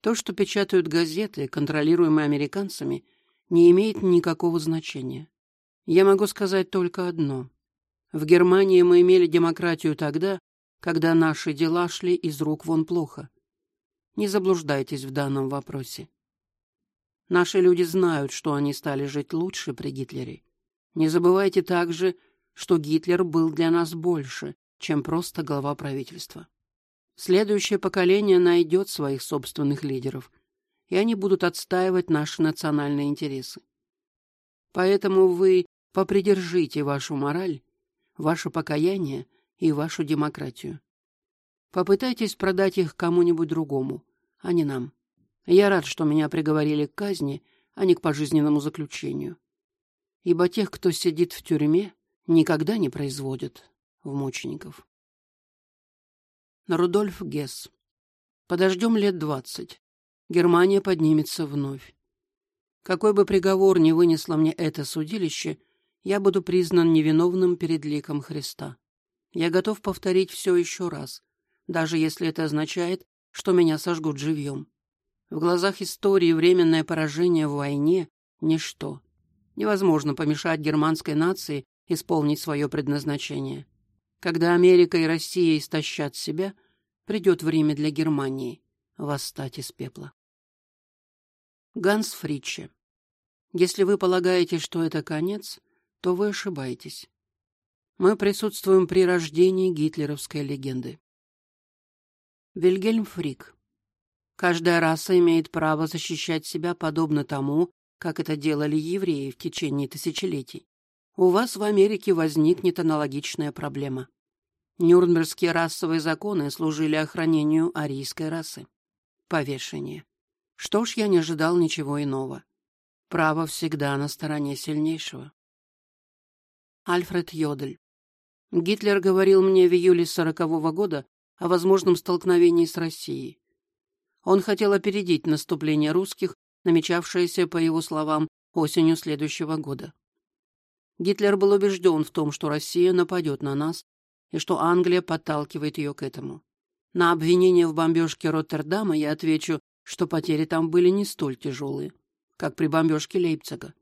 То, что печатают газеты, контролируемые американцами, не имеет никакого значения. Я могу сказать только одно. В Германии мы имели демократию тогда, когда наши дела шли из рук вон плохо. Не заблуждайтесь в данном вопросе. Наши люди знают, что они стали жить лучше при Гитлере. Не забывайте также, что Гитлер был для нас больше, чем просто глава правительства. Следующее поколение найдет своих собственных лидеров, и они будут отстаивать наши национальные интересы. Поэтому вы попридержите вашу мораль, ваше покаяние и вашу демократию. Попытайтесь продать их кому-нибудь другому, а не нам. Я рад, что меня приговорили к казни, а не к пожизненному заключению. Ибо тех, кто сидит в тюрьме, никогда не производят в мучеников. Рудольф Гесс. Подождем лет двадцать. Германия поднимется вновь. Какой бы приговор ни вынесло мне это судилище, я буду признан невиновным перед ликом Христа. Я готов повторить все еще раз, даже если это означает, что меня сожгут живьем. В глазах истории временное поражение в войне — ничто. Невозможно помешать германской нации исполнить свое предназначение. Когда Америка и Россия истощат себя, придет время для Германии восстать из пепла. Ганс Фриче. Если вы полагаете, что это конец, то вы ошибаетесь. Мы присутствуем при рождении гитлеровской легенды. Вильгельм Фрик. Каждая раса имеет право защищать себя подобно тому, как это делали евреи в течение тысячелетий. У вас в Америке возникнет аналогичная проблема. Нюрнбергские расовые законы служили охранению арийской расы. Повешение. Что ж, я не ожидал ничего иного. Право всегда на стороне сильнейшего. Альфред Йодель. Гитлер говорил мне в июле сорокового года о возможном столкновении с Россией. Он хотел опередить наступление русских, намечавшееся, по его словам, осенью следующего года. Гитлер был убежден в том, что Россия нападет на нас и что Англия подталкивает ее к этому. На обвинение в бомбежке Роттердама я отвечу, что потери там были не столь тяжелые, как при бомбежке Лейпцига,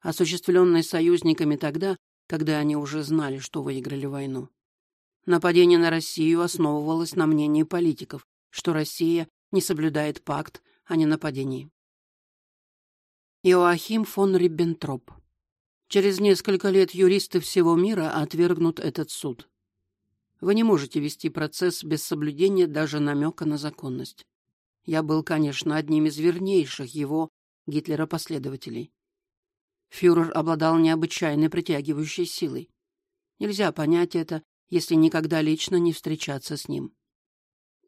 осуществленной союзниками тогда, когда они уже знали, что выиграли войну. Нападение на Россию основывалось на мнении политиков, что Россия не соблюдает пакт о ненападении. Иоахим фон Риббентроп Через несколько лет юристы всего мира отвергнут этот суд. Вы не можете вести процесс без соблюдения даже намека на законность. Я был, конечно, одним из вернейших его, Гитлера, последователей. Фюрер обладал необычайной притягивающей силой. Нельзя понять это, если никогда лично не встречаться с ним.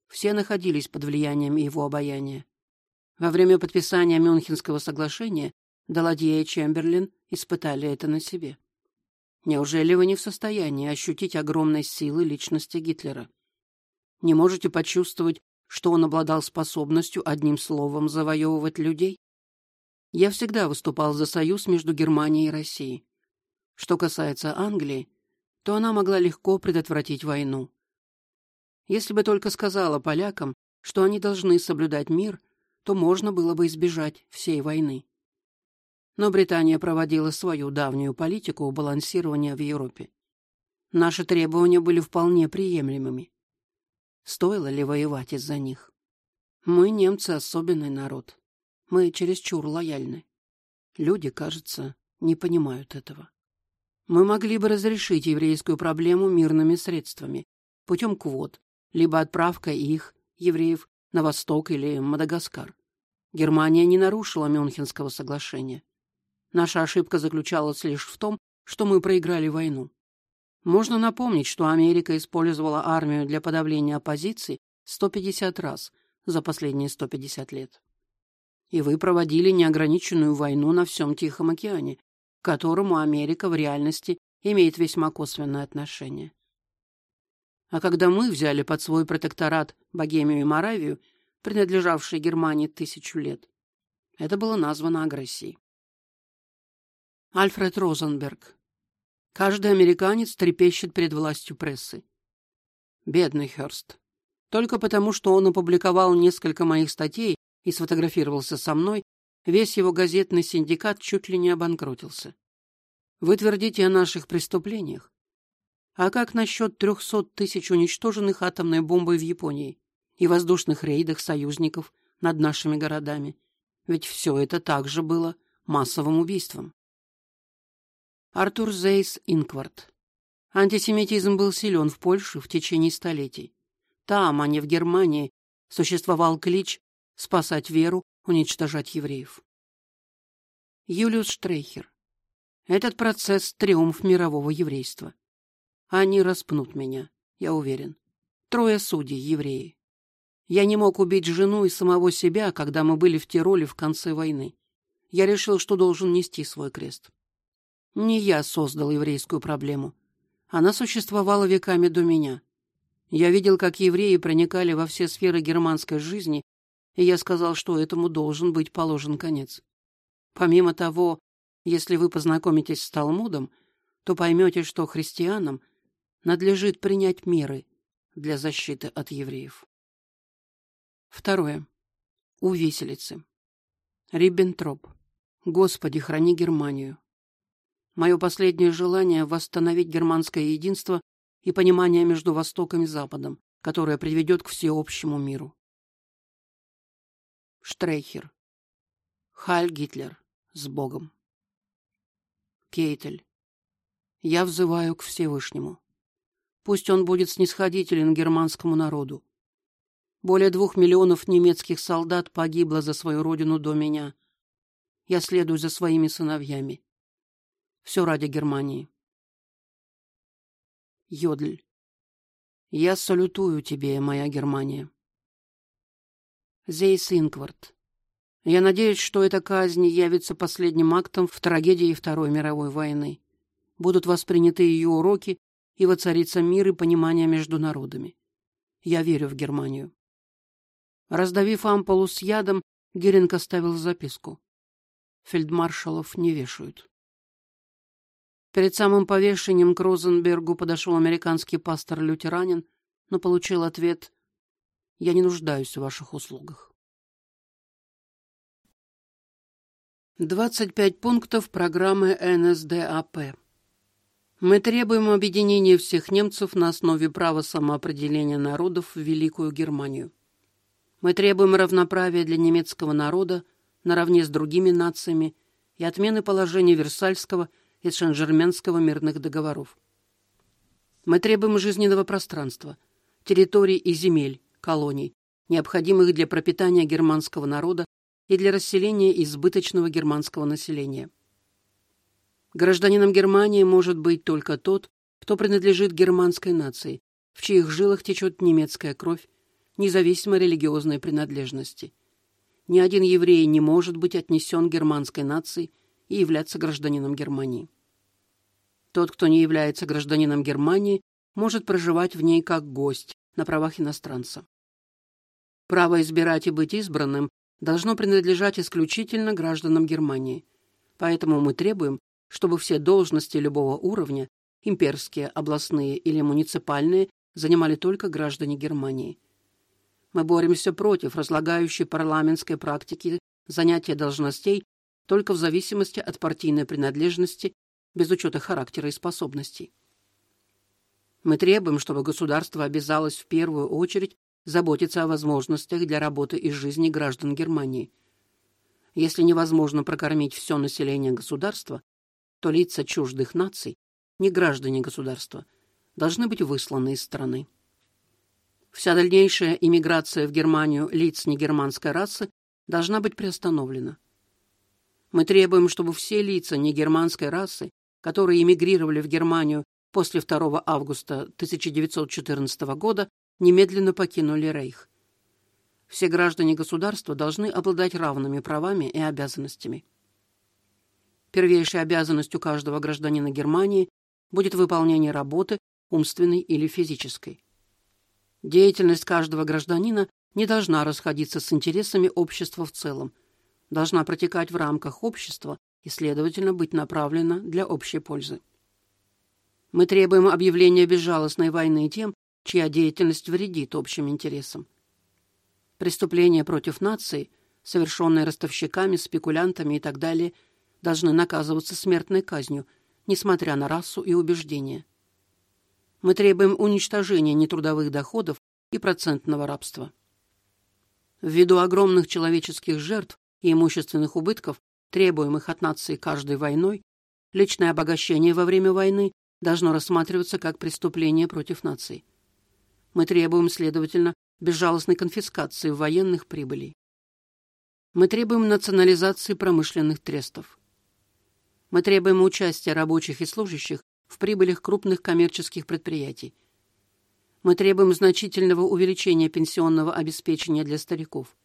Все находились под влиянием его обаяния. Во время подписания Мюнхенского соглашения Даладье и Чемберлин испытали это на себе. Неужели вы не в состоянии ощутить огромной силы личности Гитлера? Не можете почувствовать, что он обладал способностью одним словом завоевывать людей? Я всегда выступал за союз между Германией и Россией. Что касается Англии, то она могла легко предотвратить войну. Если бы только сказала полякам, что они должны соблюдать мир, то можно было бы избежать всей войны. Но Британия проводила свою давнюю политику балансирования в Европе. Наши требования были вполне приемлемыми. Стоило ли воевать из-за них? Мы, немцы, особенный народ. Мы чересчур лояльны. Люди, кажется, не понимают этого. Мы могли бы разрешить еврейскую проблему мирными средствами, путем квот, либо отправкой их, евреев, на Восток или Мадагаскар. Германия не нарушила Мюнхенского соглашения. Наша ошибка заключалась лишь в том, что мы проиграли войну. Можно напомнить, что Америка использовала армию для подавления оппозиции 150 раз за последние 150 лет. И вы проводили неограниченную войну на всем Тихом океане, к которому Америка в реальности имеет весьма косвенное отношение. А когда мы взяли под свой протекторат Богемию и Моравию, принадлежавшие Германии тысячу лет, это было названо агрессией. Альфред Розенберг. Каждый американец трепещет перед властью прессы. Бедный Хёрст. Только потому, что он опубликовал несколько моих статей и сфотографировался со мной, весь его газетный синдикат чуть ли не обанкротился. Вы твердите о наших преступлениях. А как насчет трехсот тысяч уничтоженных атомной бомбой в Японии и воздушных рейдах союзников над нашими городами? Ведь все это также было массовым убийством. Артур Зейс Инкварт. Антисемитизм был силен в Польше в течение столетий. Там, а не в Германии, существовал клич «спасать веру, уничтожать евреев». Юлиус Штрейхер. Этот процесс — триумф мирового еврейства. Они распнут меня, я уверен. Трое судей — евреи. Я не мог убить жену и самого себя, когда мы были в Тироле в конце войны. Я решил, что должен нести свой крест. Не я создал еврейскую проблему. Она существовала веками до меня. Я видел, как евреи проникали во все сферы германской жизни, и я сказал, что этому должен быть положен конец. Помимо того, если вы познакомитесь с Талмудом, то поймете, что христианам надлежит принять меры для защиты от евреев. Второе. У виселицы. Риббентроп. Господи, храни Германию. Мое последнее желание — восстановить германское единство и понимание между Востоком и Западом, которое приведет к всеобщему миру. Штрейхер. Халь Гитлер. С Богом. Кейтель. Я взываю к Всевышнему. Пусть он будет снисходителен германскому народу. Более двух миллионов немецких солдат погибло за свою родину до меня. Я следую за своими сыновьями. Все ради Германии. Йодль. Я салютую тебе, моя Германия. Зейс Инкварт. Я надеюсь, что эта казнь явится последним актом в трагедии Второй мировой войны. Будут восприняты ее уроки, и воцарится мир и понимание между народами. Я верю в Германию. Раздавив ампулу с ядом, Геринг оставил записку. Фельдмаршалов не вешают. Перед самым повешением к Розенбергу подошел американский пастор-лютеранин, но получил ответ «Я не нуждаюсь в ваших услугах». 25 пунктов программы НСДАП. Мы требуем объединения всех немцев на основе права самоопределения народов в Великую Германию. Мы требуем равноправия для немецкого народа наравне с другими нациями и отмены положения Версальского и Шенжерменского мирных договоров. Мы требуем жизненного пространства, территорий и земель, колоний, необходимых для пропитания германского народа и для расселения избыточного германского населения. Гражданином Германии может быть только тот, кто принадлежит германской нации, в чьих жилах течет немецкая кровь, независимо религиозной принадлежности. Ни один еврей не может быть отнесен германской нации и являться гражданином Германии. Тот, кто не является гражданином Германии, может проживать в ней как гость на правах иностранца. Право избирать и быть избранным должно принадлежать исключительно гражданам Германии. Поэтому мы требуем, чтобы все должности любого уровня, имперские, областные или муниципальные, занимали только граждане Германии. Мы боремся против разлагающей парламентской практики занятия должностей только в зависимости от партийной принадлежности, без учета характера и способностей. Мы требуем, чтобы государство обязалось в первую очередь заботиться о возможностях для работы и жизни граждан Германии. Если невозможно прокормить все население государства, то лица чуждых наций, не граждане государства, должны быть высланы из страны. Вся дальнейшая иммиграция в Германию лиц негерманской расы должна быть приостановлена. Мы требуем, чтобы все лица негерманской расы, которые эмигрировали в Германию после 2 августа 1914 года, немедленно покинули Рейх. Все граждане государства должны обладать равными правами и обязанностями. Первейшей обязанностью каждого гражданина Германии будет выполнение работы, умственной или физической. Деятельность каждого гражданина не должна расходиться с интересами общества в целом, должна протекать в рамках общества и, следовательно, быть направлена для общей пользы. Мы требуем объявления безжалостной войны тем, чья деятельность вредит общим интересам. Преступления против нации, совершенные ростовщиками, спекулянтами и так далее – должны наказываться смертной казнью, несмотря на расу и убеждения. Мы требуем уничтожения нетрудовых доходов и процентного рабства. Ввиду огромных человеческих жертв и имущественных убытков, требуемых от нации каждой войной, личное обогащение во время войны должно рассматриваться как преступление против нации. Мы требуем, следовательно, безжалостной конфискации военных прибылей. Мы требуем национализации промышленных трестов. Мы требуем участия рабочих и служащих в прибылях крупных коммерческих предприятий. Мы требуем значительного увеличения пенсионного обеспечения для стариков.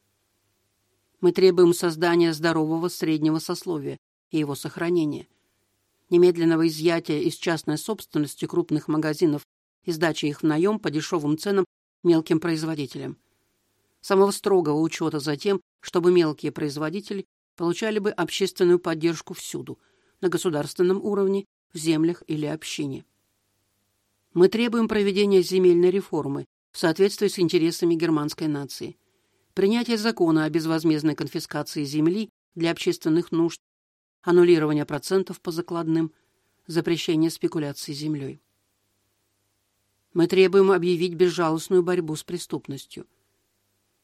Мы требуем создания здорового среднего сословия и его сохранения, немедленного изъятия из частной собственности крупных магазинов и сдачи их в наем по дешевым ценам мелким производителям, самого строгого учета за тем, чтобы мелкие производители получали бы общественную поддержку всюду – на государственном уровне, в землях или общине. Мы требуем проведения земельной реформы в соответствии с интересами германской нации, принятия закона о безвозмездной конфискации земли для общественных нужд, аннулирования процентов по закладным, запрещение спекуляций землей. Мы требуем объявить безжалостную борьбу с преступностью.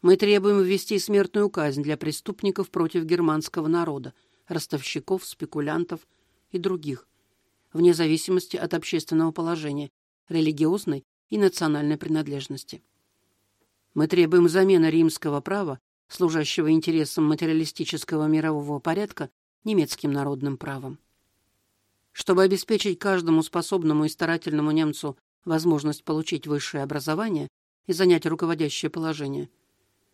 Мы требуем ввести смертную казнь для преступников против германского народа – ростовщиков, спекулянтов и других, вне зависимости от общественного положения, религиозной и национальной принадлежности. Мы требуем замены римского права, служащего интересам материалистического мирового порядка, немецким народным правом. Чтобы обеспечить каждому способному и старательному немцу возможность получить высшее образование и занять руководящее положение,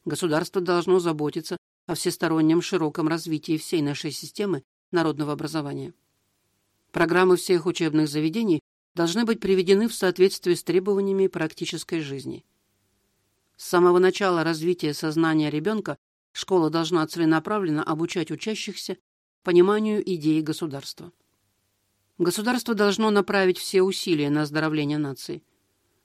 государство должно заботиться о всестороннем широком развитии всей нашей системы народного образования. Программы всех учебных заведений должны быть приведены в соответствии с требованиями практической жизни. С самого начала развития сознания ребенка школа должна целенаправленно обучать учащихся пониманию идеи государства. Государство должно направить все усилия на оздоровление нации,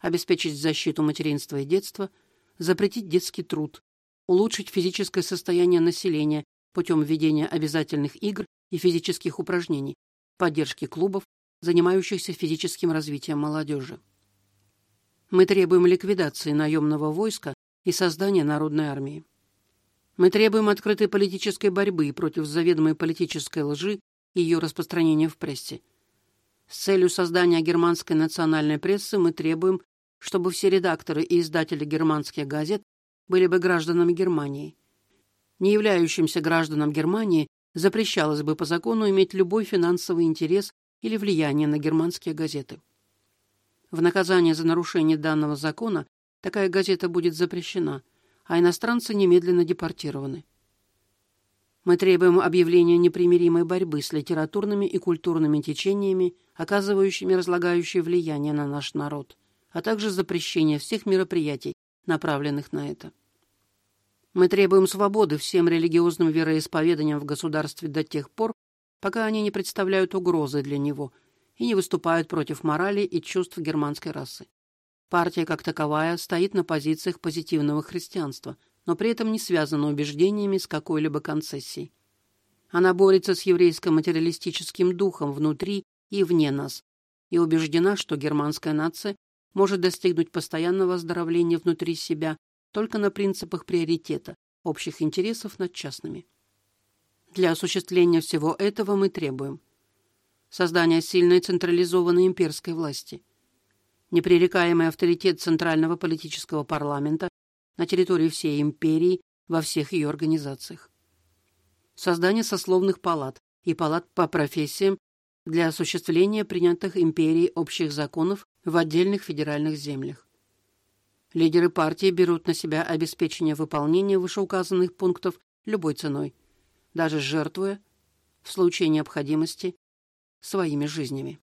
обеспечить защиту материнства и детства, запретить детский труд, улучшить физическое состояние населения путем введения обязательных игр и физических упражнений, поддержки клубов, занимающихся физическим развитием молодежи. Мы требуем ликвидации наемного войска и создания народной армии. Мы требуем открытой политической борьбы против заведомой политической лжи и ее распространения в прессе. С целью создания германской национальной прессы мы требуем, чтобы все редакторы и издатели германских газет были бы гражданами Германии. Не являющимся гражданам Германии запрещалось бы по закону иметь любой финансовый интерес или влияние на германские газеты. В наказание за нарушение данного закона такая газета будет запрещена, а иностранцы немедленно депортированы. Мы требуем объявления непримиримой борьбы с литературными и культурными течениями, оказывающими разлагающее влияние на наш народ, а также запрещения всех мероприятий, направленных на это. Мы требуем свободы всем религиозным вероисповеданиям в государстве до тех пор, пока они не представляют угрозы для него и не выступают против морали и чувств германской расы. Партия как таковая стоит на позициях позитивного христианства, но при этом не связана убеждениями с какой-либо концессией. Она борется с еврейско-материалистическим духом внутри и вне нас и убеждена, что германская нация может достигнуть постоянного оздоровления внутри себя только на принципах приоритета, общих интересов над частными. Для осуществления всего этого мы требуем создания сильной централизованной имперской власти, непререкаемый авторитет Центрального политического парламента на территории всей империи во всех ее организациях, создание сословных палат и палат по профессиям для осуществления принятых империей общих законов в отдельных федеральных землях. Лидеры партии берут на себя обеспечение выполнения вышеуказанных пунктов любой ценой, даже жертвуя, в случае необходимости, своими жизнями.